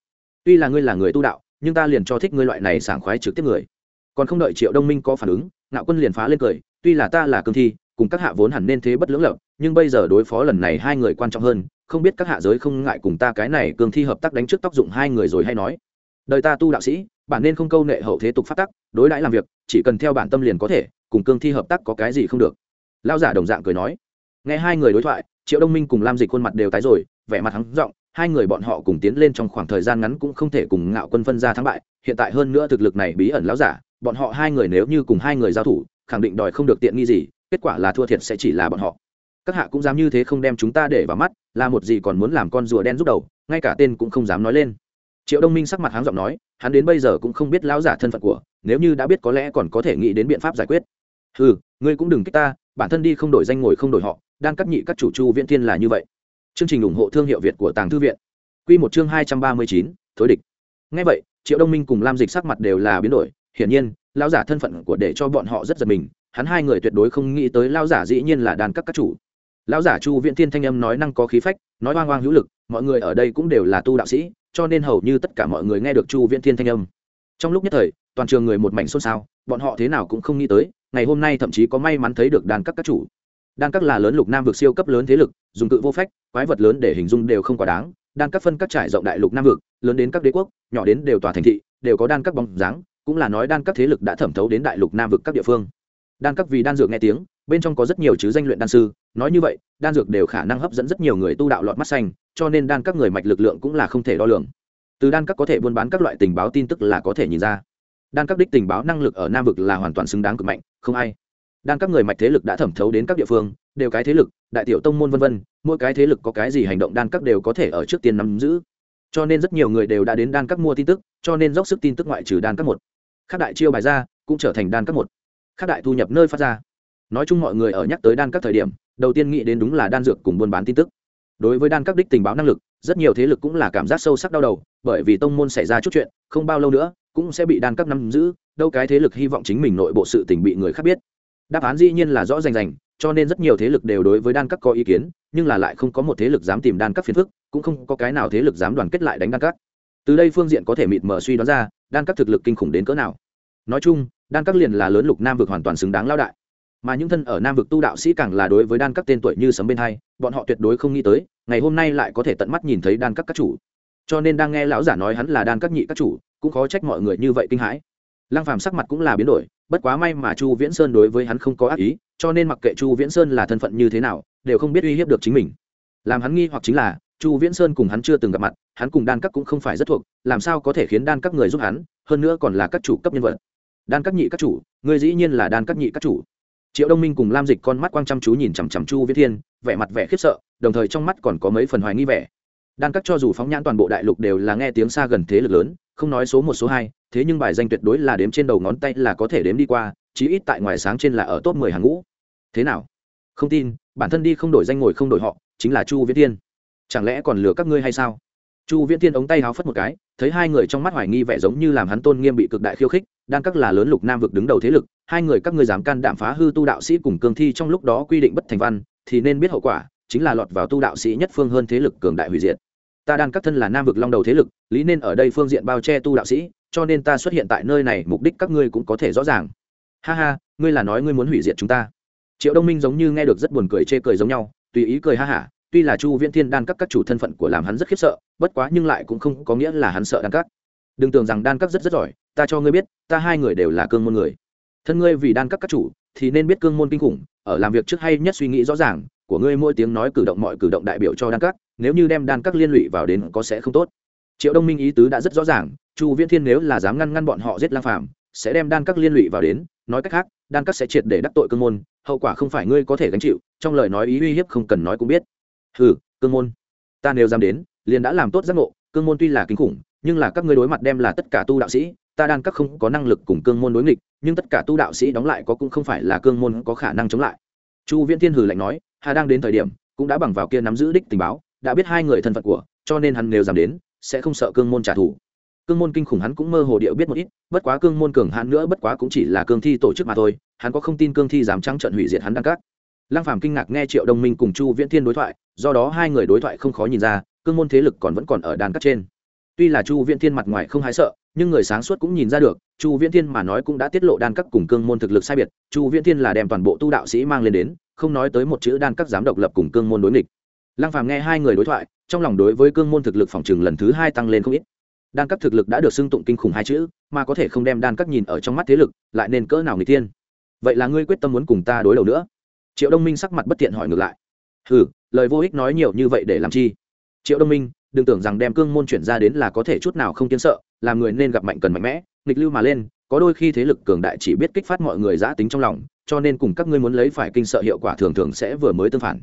Tuy là ngươi là người tu đạo, nhưng ta liền cho thích ngươi loại này sảng khoái trực tiếp người. Còn không đợi triệu đông minh có phản ứng, ngạo quân liền phá lên cười, tuy là ta là cương thi, cùng các hạ vốn hẳn nên thế bất lưỡng lập nhưng bây giờ đối phó lần này hai người quan trọng hơn không biết các hạ giới không ngại cùng ta cái này cường thi hợp tác đánh trước tác dụng hai người rồi hay nói. Đời ta tu đạo sĩ, bản nên không câu nệ hậu thế tục phát tắc, đối đãi làm việc, chỉ cần theo bản tâm liền có thể, cùng cương thi hợp tác có cái gì không được. Lao giả đồng dạng cười nói. Nghe hai người đối thoại, triệu đông minh cùng lam dịch khuôn mặt đều tái rồi, vẻ mặt hắn giọng, hai người bọn họ cùng tiến lên trong khoảng thời gian ngắn cũng không thể cùng ngạo quân phân ra thắng bại, hiện tại hơn nữa thực lực này bí ẩn lão giả, bọn họ hai người nếu như cùng hai người giao thủ, khẳng định đòi không được tiện nghi gì, kết quả là thua thiệt sẽ chỉ là bọn họ. Các hạ cũng dám như thế không đem chúng ta để vào mắt là một gì còn muốn làm con rùa đen giúp đầu, ngay cả tên cũng không dám nói lên. Triệu đông minh sắc mặt háng giọng nói, hắn đến bây giờ cũng không biết lão giả thân phận của, nếu như đã biết có lẽ còn có thể nghĩ đến biện pháp giải quyết. Ừ ngươi cũng đừng kích ta, bản thân đi không đổi danh ngồi không đổi họ, đang cắt nhị các chủ chu viễn thiên là như vậy. Chương trình ủng hộ thương hiệu việt của tàng thư viện. Q một chương hai trăm ba mươi chín, thối địch. Ngay vậy, triệu đông minh cùng lam dịch sắc mặt đều là biến đổi, hiển nhiên, lão giả thân phận của để cho bọn họ rất giật mình, hắn hai người tuyệt đối không nghĩ tới lão giả dĩ nhiên là đàn các các chủ lão giả chu viễn thiên thanh âm nói năng có khí phách, nói oang oang hữu lực, mọi người ở đây cũng đều là tu đạo sĩ, cho nên hầu như tất cả mọi người nghe được chu viễn thiên thanh âm. Trong lúc nhất thời, toàn trường người một mảnh xôn xao, bọn họ thế nào cũng không nghĩ tới, ngày hôm nay thậm chí có may mắn thấy được đàn các các chủ. Đan các là lớn lục nam vực siêu cấp lớn thế lực, dùng cự vô phách, quái vật lớn để hình dung đều không quá đáng. Đan các phân các trải rộng đại lục nam vực, lớn đến các đế quốc, nhỏ đến đều tòa thành thị, đều có đan các bóng dáng, cũng là nói đan các thế lực đã thẩm thấu đến đại lục nam vực các địa phương. Đan các vì đan dược nghe tiếng bên trong có rất nhiều chứ danh luyện đan sư, nói như vậy, đan dược đều khả năng hấp dẫn rất nhiều người tu đạo lọt mắt xanh, cho nên đan các người mạch lực lượng cũng là không thể đo lường. Từ đan các có thể buôn bán các loại tình báo tin tức là có thể nhìn ra. Đan các đích tình báo năng lực ở nam vực là hoàn toàn xứng đáng cực mạnh, không ai. Đan các người mạch thế lực đã thẩm thấu đến các địa phương, đều cái thế lực, đại tiểu tông môn vân vân, mỗi cái thế lực có cái gì hành động đan các đều có thể ở trước tiên nắm giữ. Cho nên rất nhiều người đều đã đến đan các mua tin tức, cho nên dốc sức tin tức ngoại trừ đan các một. Các đại chiêu bài ra, cũng trở thành đan các một. Các đại thu nhập nơi phát ra nói chung mọi người ở nhắc tới đan các thời điểm, đầu tiên nghĩ đến đúng là đan dược cùng buôn bán tin tức. Đối với đan các đích tình báo năng lực, rất nhiều thế lực cũng là cảm giác sâu sắc đau đầu, bởi vì tông môn xảy ra chút chuyện, không bao lâu nữa, cũng sẽ bị đan các nắm giữ, đâu cái thế lực hy vọng chính mình nội bộ sự tình bị người khác biết. Đáp án dĩ nhiên là rõ rành rành, cho nên rất nhiều thế lực đều đối với đan các có ý kiến, nhưng là lại không có một thế lực dám tìm đan các phiền phức, cũng không có cái nào thế lực dám đoàn kết lại đánh đan các. Từ đây phương diện có thể mịt mờ suy đoán ra, đan các thực lực kinh khủng đến cỡ nào. Nói chung, đan các liền là lớn lục nam vực hoàn toàn xứng đáng lao đại mà những thân ở nam vực tu đạo sĩ càng là đối với đan các tên tuổi như sấm bên hai, bọn họ tuyệt đối không nghĩ tới, ngày hôm nay lại có thể tận mắt nhìn thấy đan các các chủ. Cho nên đang nghe lão giả nói hắn là đan các nhị các chủ, cũng khó trách mọi người như vậy kinh hãi. Lăng phàm sắc mặt cũng là biến đổi, bất quá may mà chu viễn sơn đối với hắn không có ác ý, cho nên mặc kệ chu viễn sơn là thân phận như thế nào, đều không biết uy hiếp được chính mình. Làm hắn nghi hoặc chính là, chu viễn sơn cùng hắn chưa từng gặp mặt, hắn cùng đan các cũng không phải rất thuộc, làm sao có thể khiến đan các người giúp hắn, hơn nữa còn là các chủ cấp nhân vật. Đan các nhị các chủ, người dĩ nhiên là đan các nhị các chủ triệu đông minh cùng lam dịch con mắt quang chăm chú nhìn chằm chằm chu viễn thiên, vẻ mặt vẻ khiếp sợ, đồng thời trong mắt còn có mấy phần hoài nghi vẻ. Đan các cho dù phóng nhãn toàn bộ đại lục đều là nghe tiếng xa gần thế lực lớn, không nói số một số hai, thế nhưng bài danh tuyệt đối là đếm trên đầu ngón tay là có thể đếm đi qua, chí ít tại ngoài sáng trên là ở top mười hàng ngũ. Thế nào? Không tin, bản thân đi không đổi danh ngồi không đổi họ, chính là chu viễn thiên. Chẳng lẽ còn lừa các ngươi hay sao? Chu viễn thiên ống tay háo phất một cái, thấy hai người trong mắt hoài nghi vẻ giống như làm hắn tôn nghiêm bị cực đại khiêu khích đan các là lớn lục nam vực đứng đầu thế lực, hai người các ngươi dám can đảm phá hư tu đạo sĩ cùng cương thi trong lúc đó quy định bất thành văn, thì nên biết hậu quả, chính là lọt vào tu đạo sĩ nhất phương hơn thế lực cường đại hủy diệt. Ta đan các thân là nam vực long đầu thế lực, lý nên ở đây phương diện bao che tu đạo sĩ, cho nên ta xuất hiện tại nơi này mục đích các ngươi cũng có thể rõ ràng. Ha ha, ngươi là nói ngươi muốn hủy diệt chúng ta. Triệu đông minh giống như nghe được rất buồn cười chê cười giống nhau, tùy ý cười ha hả tuy là chu viễn thiên đan các các chủ thân phận của làm hắn rất khiếp sợ, bất quá nhưng lại cũng không có nghĩa là hắn sợ đan các. Đừng tưởng rằng đan các rất rất giỏi, ta cho ngươi biết, ta hai người đều là cương môn người. Thân ngươi vì đan các các chủ, thì nên biết cương môn kinh khủng, ở làm việc trước hay nhất suy nghĩ rõ ràng, của ngươi mỗi tiếng nói cử động mọi cử động đại biểu cho đan các, nếu như đem đan các liên lụy vào đến có sẽ không tốt. Triệu đông minh ý tứ đã rất rõ ràng, chu viễn thiên nếu là dám ngăn ngăn bọn họ giết lang phàm, sẽ đem đan các liên lụy vào đến, nói cách khác, đan các sẽ triệt để đắc tội cương môn, hậu quả không phải ngươi có thể gánh chịu, trong lời nói ý uy hiếp không cần nói cũng biết hừ, cương môn. Ta nếu dám đến, liền đã làm tốt giác ngộ, cương môn tuy là kinh khủng, nhưng là các ngươi đối mặt đem là tất cả tu đạo sĩ, ta đan các không có năng lực cùng cương môn đối nghịch, nhưng tất cả tu đạo sĩ đóng lại có cũng không phải là cương môn có khả năng chống lại. Chu viễn thiên hử lạnh nói, hà đang đến thời điểm, cũng đã bằng vào kia nắm giữ đích tình báo, đã biết hai người thân phận của, cho nên hắn nếu dám đến, sẽ không sợ cương môn trả thù. Cương môn kinh khủng hắn cũng mơ hồ điệu biết một ít, bất quá cương môn cường hắn nữa bất quá cũng chỉ là cương thi tổ chức mà thôi, hắn có không tin cương thi dám trắng trận hủy diệt hắn đăng các lăng phàm kinh ngạc nghe triệu đông minh cùng chu viễn thiên đối thoại, do đó hai người đối thoại không khó nhìn ra, cương môn thế lực còn vẫn còn ở đàn cấp trên. Tuy là chu viễn thiên mặt ngoài không hái sợ, nhưng người sáng suốt cũng nhìn ra được, chu viễn thiên mà nói cũng đã tiết lộ đan các cùng cương môn thực lực sai biệt, chu viễn thiên là đem toàn bộ tu đạo sĩ mang lên đến, không nói tới một chữ đan các dám độc lập cùng cương môn đối nghịch. Lăng phàm nghe hai người đối thoại, trong lòng đối với cương môn thực lực phòng trừng lần thứ hai tăng lên không ít. Đan các thực lực đã được xưng tụng kinh khủng hai chữ, mà có thể không đem đan các nhìn ở trong mắt thế lực, lại nên cỡ nào người tiên vậy là ngươi quyết tâm muốn cùng ta đối đầu nữa? Triệu đông minh sắc mặt bất tiện hỏi ngược lại. Ừ lời vô ích nói nhiều như vậy để làm chi? Triệu đông minh, đừng tưởng rằng đem cương môn chuyển ra đến là có thể chút nào không kiến sợ, làm người nên gặp mạnh cần mạnh mẽ, nghịch lưu mà lên, có đôi khi thế lực cường đại chỉ biết kích phát mọi người giã tính trong lòng, cho nên cùng các ngươi muốn lấy phải kinh sợ hiệu quả thường thường sẽ vừa mới tương phản.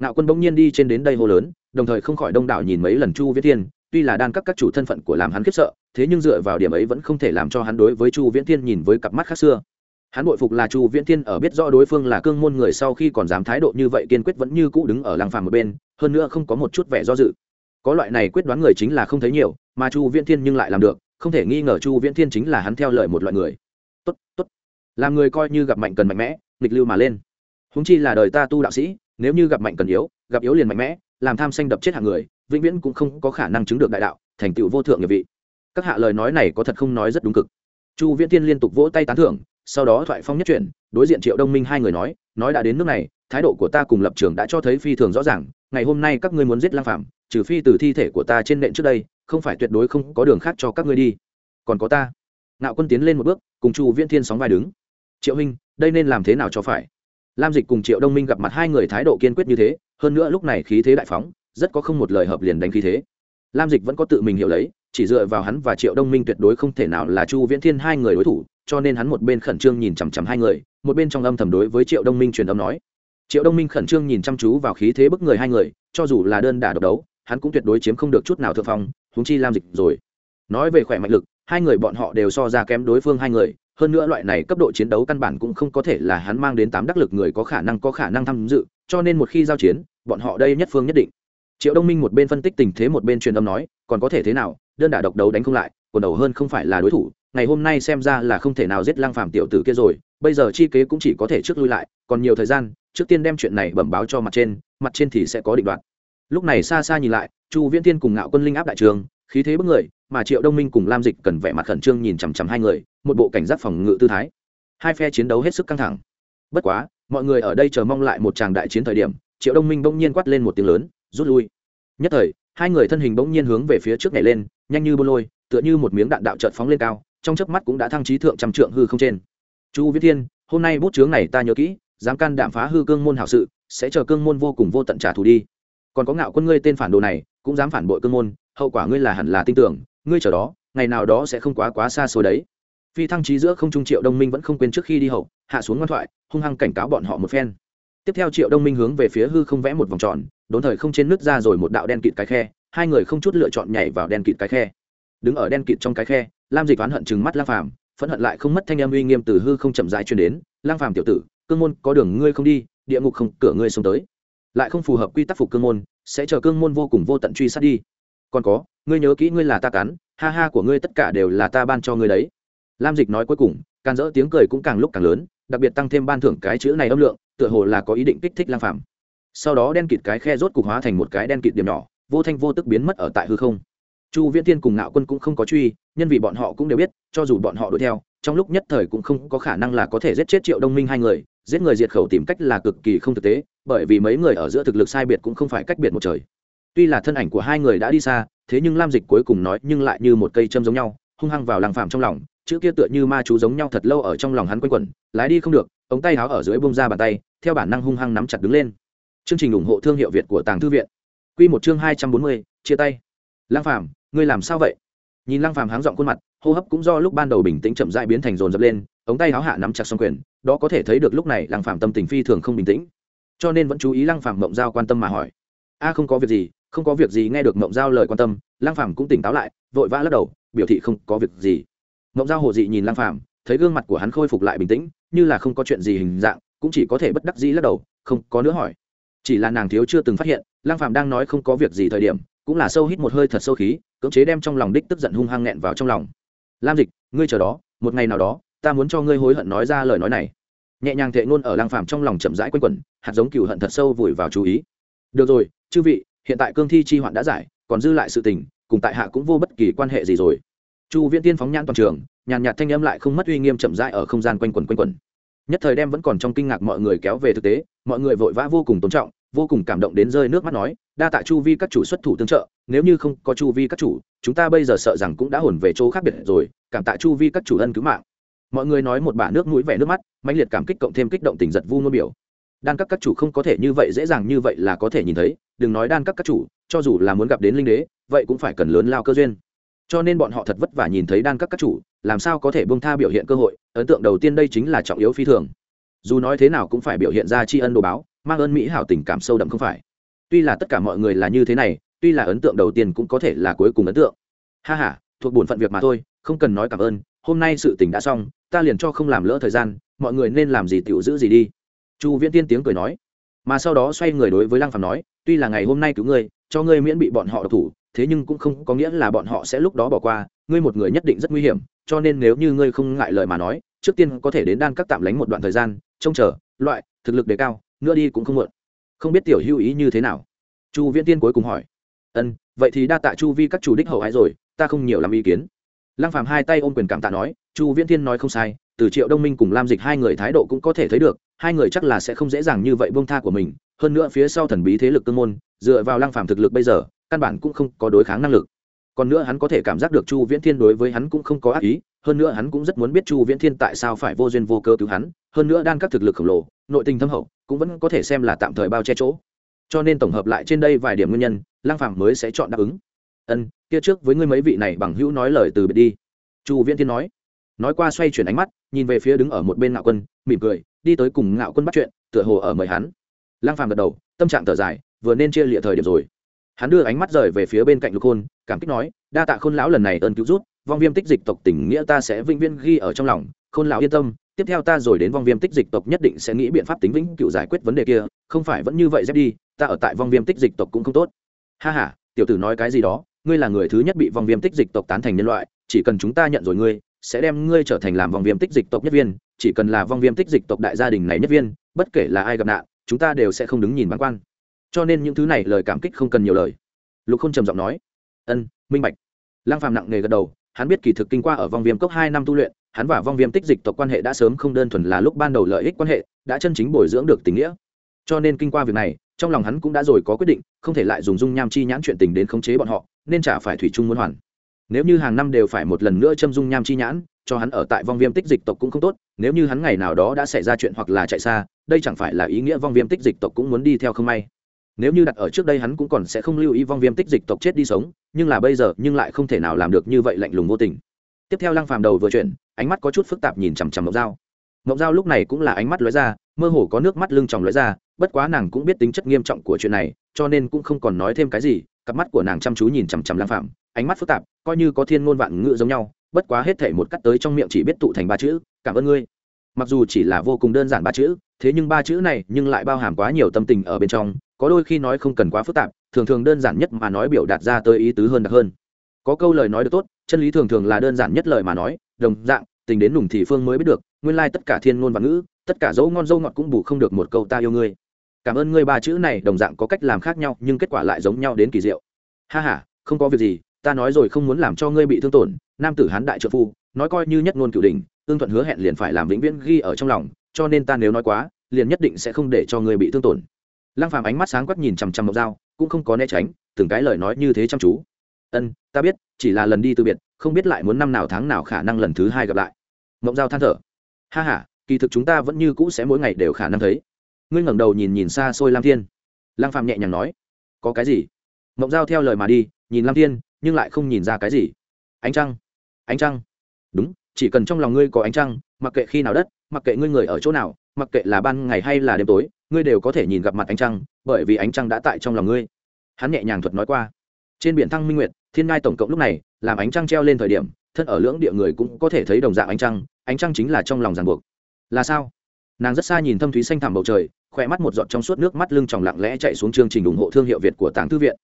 Ngạo quân bỗng nhiên đi trên đến đây hô lớn, đồng thời không khỏi đông đảo nhìn mấy lần chu viết thiên, tuy là đan các các chủ thân phận của làm hắn khiếp sợ, thế nhưng dựa vào điểm ấy vẫn không thể làm cho hắn đối với chu viễn thiên nhìn với cặp mắt khác xưa hắn bội phục là chu viễn thiên ở biết rõ đối phương là cương môn người sau khi còn dám thái độ như vậy, kiên quyết vẫn như cũ đứng ở làng phàm một bên, hơn nữa không có một chút vẻ do dự. Có loại này quyết đoán người chính là không thấy nhiều, mà chu viễn thiên nhưng lại làm được, không thể nghi ngờ chu viễn thiên chính là hắn theo lời một loại người. Tốt tốt. Làm người coi như gặp mạnh cần mạnh mẽ, nghịch lưu mà lên. Húng chi là đời ta tu đạo sĩ, nếu như gặp mạnh cần yếu, gặp yếu liền mạnh mẽ, làm tham xanh đập chết hạng người, vĩnh viễn cũng không có khả năng chứng được đại đạo, thành tựu vô thượng nghiệp vị. Các hạ lời nói này có thật không nói rất đúng cực. Chu viễn Thiên liên tục vỗ tay tán thưởng sau đó thoại phong nhất chuyển, đối diện triệu đông minh hai người nói nói đã đến nước này, thái độ của ta cùng lập trường đã cho thấy phi thường rõ ràng, ngày hôm nay các ngươi muốn giết lang phạm trừ phi từ thi thể của ta trên nện trước đây, không phải tuyệt đối không có đường khác cho các ngươi đi. Còn có ta. Nạo quân tiến lên một bước, cùng chu viễn thiên sóng vai đứng. Triệu huynh, đây nên làm thế nào cho phải? Lam dịch cùng triệu đông minh gặp mặt hai người thái độ kiên quyết như thế, hơn nữa lúc này khí thế đại phóng, rất có không một lời hợp liền đánh khí thế. Lam dịch vẫn có tự mình hiểu lấy, chỉ dựa vào hắn và triệu đông minh tuyệt đối không thể nào là chu viễn thiên hai người đối thủ cho nên hắn một bên khẩn trương nhìn chằm chằm hai người, một bên trong âm thầm đối với triệu đông minh truyền âm nói. Triệu đông minh khẩn trương nhìn chăm chú vào khí thế bức người hai người, cho dù là đơn đả độc đấu, hắn cũng tuyệt đối chiếm không được chút nào thượng phong húng chi lam dịch rồi. Nói về khỏe mạnh lực, hai người bọn họ đều so ra kém đối phương hai người, hơn nữa loại này cấp độ chiến đấu căn bản cũng không có thể là hắn mang đến tám đắc lực người có khả năng có khả năng tham dự, cho nên một khi giao chiến, bọn họ đây nhất phương nhất định. Triệu đông minh một bên phân tích tình thế một bên truyền âm nói, còn có thể thế nào, đơn đả độc đấu đánh không lại còn đầu hơn không phải là đối thủ ngày hôm nay xem ra là không thể nào giết lăng phàm tiểu tử kia rồi, bây giờ chi kế cũng chỉ có thể trước lui lại, còn nhiều thời gian, trước tiên đem chuyện này bẩm báo cho mặt trên mặt trên thì sẽ có định đoạt. Lúc này xa xa nhìn lại, chu viễn thiên cùng ngạo quân linh áp đại trường, khí thế bức người, mà triệu đông minh cùng lam dịch cần vẻ mặt khẩn trương nhìn chằm chằm hai người, một bộ cảnh giác phòng ngự tư thái. Hai phe chiến đấu hết sức căng thẳng. Bất quá, mọi người ở đây chờ mong lại một tràng đại chiến thời điểm, triệu đông minh bỗng nhiên quát lên một tiếng lớn, rút lui. Nhất thời, hai người thân hình bỗng nhiên hướng về phía trước nhảy lên, nhanh như bô lôi, tựa như một miếng đạn đạo trợt phóng lên cao trong chớp mắt cũng đã thăng trí thượng trăm trượng hư không trên. Chu viết thiên, hôm nay bút chướng này ta nhớ kỹ, dám can đảm phá hư cương môn hảo sự, sẽ chờ cương môn vô cùng vô tận trả thù đi. Còn có ngạo quân ngươi tên phản đồ này, cũng dám phản bội cương môn, hậu quả ngươi là hẳn là tin tưởng, ngươi chờ đó, ngày nào đó sẽ không quá quá xa xôi đấy. Phi thăng trí giữa không trung triệu đông minh vẫn không quên trước khi đi hậu, hạ xuống ngoan thoại, hung hăng cảnh cáo bọn họ một phen. Tiếp theo triệu đông minh hướng về phía hư không vẽ một vòng tròn, đốn thời không trên nước ra rồi một đạo đen kịt cái khe, hai người không chút lựa chọn nhảy vào đen kịt cái khe. Đứng ở đen kịt trong cái khe lam dịch oán hận chừng mắt lang phàm, phẫn hận lại không mất thanh em uy nghiêm từ hư không chậm rãi truyền đến lang phàm tiểu tử, cương môn có đường ngươi không đi, địa ngục không, cửa ngươi xông tới. Lại không phù hợp quy tắc phục cương môn, sẽ chờ cương môn vô cùng vô tận truy sát đi. Còn có, ngươi nhớ kỹ ngươi là ta cắn, ha ha của ngươi tất cả đều là ta ban cho ngươi đấy. Lam dịch nói cuối cùng càng dỡ tiếng cười cũng càng lúc càng lớn, đặc biệt tăng thêm ban thưởng cái chữ này âm lượng, tựa hồ là có ý định kích thích lang phàm. Sau đó đen kịt cái khe rốt cục hóa thành một cái đen kịt điểm nhỏ, vô thanh vô tức biến mất ở tại hư không chu viễn tiên cùng ngạo quân cũng không có truy, nhân vì bọn họ cũng đều biết, cho dù bọn họ đuổi theo, trong lúc nhất thời cũng không có khả năng là có thể giết chết triệu đông minh hai người, giết người diệt khẩu tìm cách là cực kỳ không thực tế, bởi vì mấy người ở giữa thực lực sai biệt cũng không phải cách biệt một trời. Tuy là thân ảnh của hai người đã đi xa, thế nhưng lam dịch cuối cùng nói nhưng lại như một cây châm giống nhau, hung hăng vào làng phạm trong lòng, chữ kia tựa như ma chú giống nhau thật lâu ở trong lòng hắn quanh quẩn, lái đi không được, ống tay áo ở dưới bông ra bàn tay, theo bản năng hung hăng nắm chặt đứng lên. Chương trình ủng hộ thương hiệu việt của tàng thư viện. Q một chương hai trăm bốn mươi, chia tay. Lang phạm ngươi làm sao vậy? Nhìn lăng phàm háng giọng khuôn mặt, hô hấp cũng do lúc ban đầu bình tĩnh chậm rãi biến thành dồn dập lên, ống tay háo hạ nắm chặt song quyền, đó có thể thấy được lúc này lăng phàm tâm tình phi thường không bình tĩnh. Cho nên vẫn chú ý lăng phàm mộng giao quan tâm mà hỏi. A, không có việc gì, không có việc gì, nghe được mộng giao lời quan tâm. Lăng phàm cũng tỉnh táo lại, vội vã lắc đầu, biểu thị không có việc gì. Mộng giao hồ dị nhìn lăng phàm, thấy gương mặt của hắn khôi phục lại bình tĩnh, như là không có chuyện gì hình dạng, cũng chỉ có thể bất đắc dĩ lắc đầu, không có nữa hỏi. Chỉ là nàng thiếu chưa từng phát hiện, lăng phàm đang nói không có việc gì thời điểm, cũng là sâu hít một hơi thật sâu khí cưỡng chế đem trong lòng đích tức giận hung hăng nghẹn vào trong lòng. Lam dịch, ngươi chờ đó, một ngày nào đó, ta muốn cho ngươi hối hận nói ra lời nói này. Nhẹ nhàng thệ ngôn ở lang phàm trong lòng chậm rãi quanh quẩn, hạt giống cừu hận thật sâu vùi vào chú ý. Được rồi, chư vị, hiện tại cương thi chi hoạn đã giải, còn dư lại sự tình, cùng tại hạ cũng vô bất kỳ quan hệ gì rồi. Chu viễn tiên phóng nhãn toàn trường, nhàn nhạt thanh âm lại không mất uy nghiêm chậm rãi ở không gian quanh quẩn quanh quẩn. Nhất thời đem vẫn còn trong kinh ngạc mọi người kéo về thực tế, mọi người vội vã vô cùng tôn trọng vô cùng cảm động đến rơi nước mắt nói, đa tạ chu vi các chủ xuất thủ tương trợ, nếu như không có chu vi các chủ, chúng ta bây giờ sợ rằng cũng đã hồn về chỗ khác biệt rồi, cảm tạ chu vi các chủ ân cứu mạng. Mọi người nói một bả nước mũi vẻ nước mắt, mãnh liệt cảm kích cộng thêm kích động tình giật vu ngôn biểu. Đan các các chủ không có thể như vậy dễ dàng như vậy là có thể nhìn thấy, đừng nói đan các các chủ, cho dù là muốn gặp đến linh đế, vậy cũng phải cần lớn lao cơ duyên. Cho nên bọn họ thật vất vả nhìn thấy đan các các chủ, làm sao có thể bông tha biểu hiện cơ hội, ấn tượng đầu tiên đây chính là trọng yếu phi thường. Dù nói thế nào cũng phải biểu hiện ra tri ân đồ báo mang ơn mỹ hảo tình cảm sâu đậm không phải. Tuy là tất cả mọi người là như thế này, tuy là ấn tượng đầu tiên cũng có thể là cuối cùng ấn tượng. Ha h a thuộc bổn phận việc mà thôi, không cần nói cảm ơn, hôm nay sự tình đã xong, ta liền cho không làm lỡ thời gian, mọi người nên làm gì tiểu giữ gì đi. Chu viễn tiên tiếng cười nói. Mà sau đó xoay người đối với lăng phàm nói, tuy là ngày hôm nay cứu ngươi, cho ngươi miễn bị bọn họ độc thủ, thế nhưng cũng không có nghĩa là bọn họ sẽ lúc đó bỏ qua, ngươi một người nhất định rất nguy hiểm, cho nên nếu như ngươi không ngại lời mà nói, trước tiên có thể đến đan các tạm lánh một đoạn thời gian, trông chờ, loại, thực lực đề cao nữa đi cũng không muộn. Không biết tiểu hữu ý như thế nào? Chu viễn tiên cuối cùng hỏi. Ân, vậy thì đa tạ chu vi các chủ đích hậu ái rồi, ta không nhiều làm ý kiến. Lăng phàm hai tay ôm quyền cảm tạ nói, chu viễn thiên nói không sai, từ triệu đông minh cùng lam dịch hai người thái độ cũng có thể thấy được, hai người chắc là sẽ không dễ dàng như vậy buông tha của mình, hơn nữa phía sau thần bí thế lực cương môn, dựa vào lăng phàm thực lực bây giờ, căn bản cũng không có đối kháng năng lực. Còn nữa hắn có thể cảm giác được chu viễn thiên đối với hắn cũng không có ác ý, hơn nữa hắn cũng rất muốn biết chu viễn thiên tại sao phải vô duyên vô cơ cứu hắn, hơn nữa đan các thực lực khổng lồ, nội tình thâm hậu cũng vẫn có thể xem là tạm thời bao che chỗ. Cho nên tổng hợp lại trên đây vài điểm nguyên nhân lang phàm mới sẽ chọn đáp ứng. Ân, kia trước với ngươi mấy vị này bằng hữu nói lời từ biệt đi. Chu viễn thiên nói. Nói qua xoay chuyển ánh mắt, nhìn về phía đứng ở một bên ngạo quân, mỉm cười, đi tới cùng ngạo quân bắt chuyện, tựa hồ ở mời hắn. Lang phàm gật đầu, tâm trạng thở dài, vừa nên chia lịa thời điểm rồi. Hắn đưa ánh mắt rời về phía bên cạnh lục khôn, cảm kích nói, đa tạ khôn lão lần này ơn cứu rút vong viêm tích dịch tộc tình nghĩa ta sẽ vĩnh viễn ghi ở trong lòng, khôn lão yên tâm tiếp theo ta rồi đến vong viêm tích dịch tộc nhất định sẽ nghĩ biện pháp tính vĩnh cựu giải quyết vấn đề kia, không phải vẫn như vậy dép đi, ta ở tại vong viêm tích dịch tộc cũng không tốt. Ha h a tiểu tử nói cái gì đó, ngươi là người thứ nhất bị vong viêm tích dịch tộc tán thành nhân loại, chỉ cần chúng ta nhận rồi ngươi, sẽ đem ngươi trở thành làm vong viêm tích dịch tộc nhất viên, chỉ cần là vong viêm tích dịch tộc đại gia đình này nhất viên, bất kể là ai gặp nạn, chúng ta đều sẽ không đứng nhìn bán quan. Cho nên những thứ này lời cảm kích không cần nhiều lời. Lục không trầm giọng nói, ân, minh bạch. Lang phàm nặng nề gật đầu, hắn biết kỳ thực kinh qua ở vong viêm cốc hai năm tu luyện hắn và vong viêm tích dịch tộc quan hệ đã sớm không đơn thuần là lúc ban đầu lợi ích quan hệ, đã chân chính bồi dưỡng được tình nghĩa. Cho nên kinh qua việc này, trong lòng hắn cũng đã rồi có quyết định, không thể lại dùng dung nham chi nhãn chuyện tình đến khống chế bọn họ, nên chả phải thủy chung muốn hoàn. Nếu như hàng năm đều phải một lần nữa châm dung nham chi nhãn, cho hắn ở tại vong viêm tích dịch tộc cũng không tốt, nếu như hắn ngày nào đó đã xảy ra chuyện hoặc là chạy xa, đây chẳng phải là ý nghĩa vong viêm tích dịch tộc cũng muốn đi theo không may. Nếu như đặt ở trước đây hắn cũng còn sẽ không lưu ý vong viêm tích dịch tộc chết đi sống, nhưng là bây giờ nhưng lại không thể nào làm được như vậy lạnh lùng vô tình tiếp theo lăng phàm đầu vừa chuyển, ánh mắt có chút phức tạp nhìn chằm chằm mộng dao mộng dao lúc này cũng là ánh mắt lóe ra, mơ hồ có nước mắt lưng tròng lóe ra, bất quá nàng cũng biết tính chất nghiêm trọng của chuyện này, cho nên cũng không còn nói thêm cái gì, cặp mắt của nàng chăm chú nhìn chằm chằm lăng phàm, ánh mắt phức tạp, coi như có thiên ngôn vạn ngữ giống nhau, bất quá hết thảy một cắt tới trong miệng chỉ biết tụ thành ba chữ, cảm ơn ngươi. Mặc dù chỉ là vô cùng đơn giản ba chữ, thế nhưng ba chữ này nhưng lại bao hàm quá nhiều tâm tình ở bên trong, có đôi khi nói không cần quá phức tạp, thường thường đơn giản nhất mà nói biểu đạt ra tới ý tứ hơn đặc hơn. Có câu lời nói được tốt chân lý thường thường là đơn giản nhất lời mà nói, đồng dạng, tình đến nùng thì phương mới biết được, nguyên lai tất cả thiên ngôn và ngữ, tất cả dấu ngon dâu ngọt cũng bù không được một câu ta yêu ngươi. Cảm ơn ngươi ba chữ này, đồng dạng có cách làm khác nhau, nhưng kết quả lại giống nhau đến kỳ diệu. Ha ha, không có việc gì, ta nói rồi không muốn làm cho ngươi bị thương tổn, nam tử hán đại trợ phu, nói coi như nhất ngôn cửu đình tương thuận hứa hẹn liền phải làm vĩnh viễn ghi ở trong lòng, cho nên ta nếu nói quá, liền nhất định sẽ không để cho ngươi bị thương tổn. Lăng phàm ánh mắt sáng quắc nhìn chằm chằm mộc dao, cũng không có né tránh, từng cái lời nói như thế chăm chú ân, ta biết, chỉ là lần đi từ biệt, không biết lại muốn năm nào tháng nào khả năng lần thứ hai gặp lại. Mộng giao than thở. Ha ha, kỳ thực chúng ta vẫn như cũ sẽ mỗi ngày đều khả năng thấy. Ngươi ngẩng đầu nhìn nhìn xa xôi lam thiên. Lăng phạm nhẹ nhàng nói. Có cái gì? Mộng giao theo lời mà đi, nhìn lam thiên, nhưng lại không nhìn ra cái gì. Ánh trăng. Ánh trăng. Đúng, chỉ cần trong lòng ngươi có ánh trăng, mặc kệ khi nào đất, mặc kệ ngươi người ở chỗ nào, mặc kệ là ban ngày hay là đêm tối, ngươi đều có thể nhìn gặp mặt ánh trăng, bởi vì ánh trăng đã tại trong lòng ngươi. Hắn nhẹ nhàng thuật nói qua trên biển thăng minh nguyệt, thiên ngai tổng cộng lúc này, làm ánh trăng treo lên thời điểm, thân ở lưỡng địa người cũng có thể thấy đồng dạng ánh trăng ánh trăng chính là trong lòng ràng buộc. Là sao? Nàng rất xa nhìn thâm thúy xanh thẳm bầu trời, khỏe mắt một giọt trong suốt nước mắt lưng tròng lặng lẽ chạy xuống chương trình ủng hộ thương hiệu việt của tàng thư viện.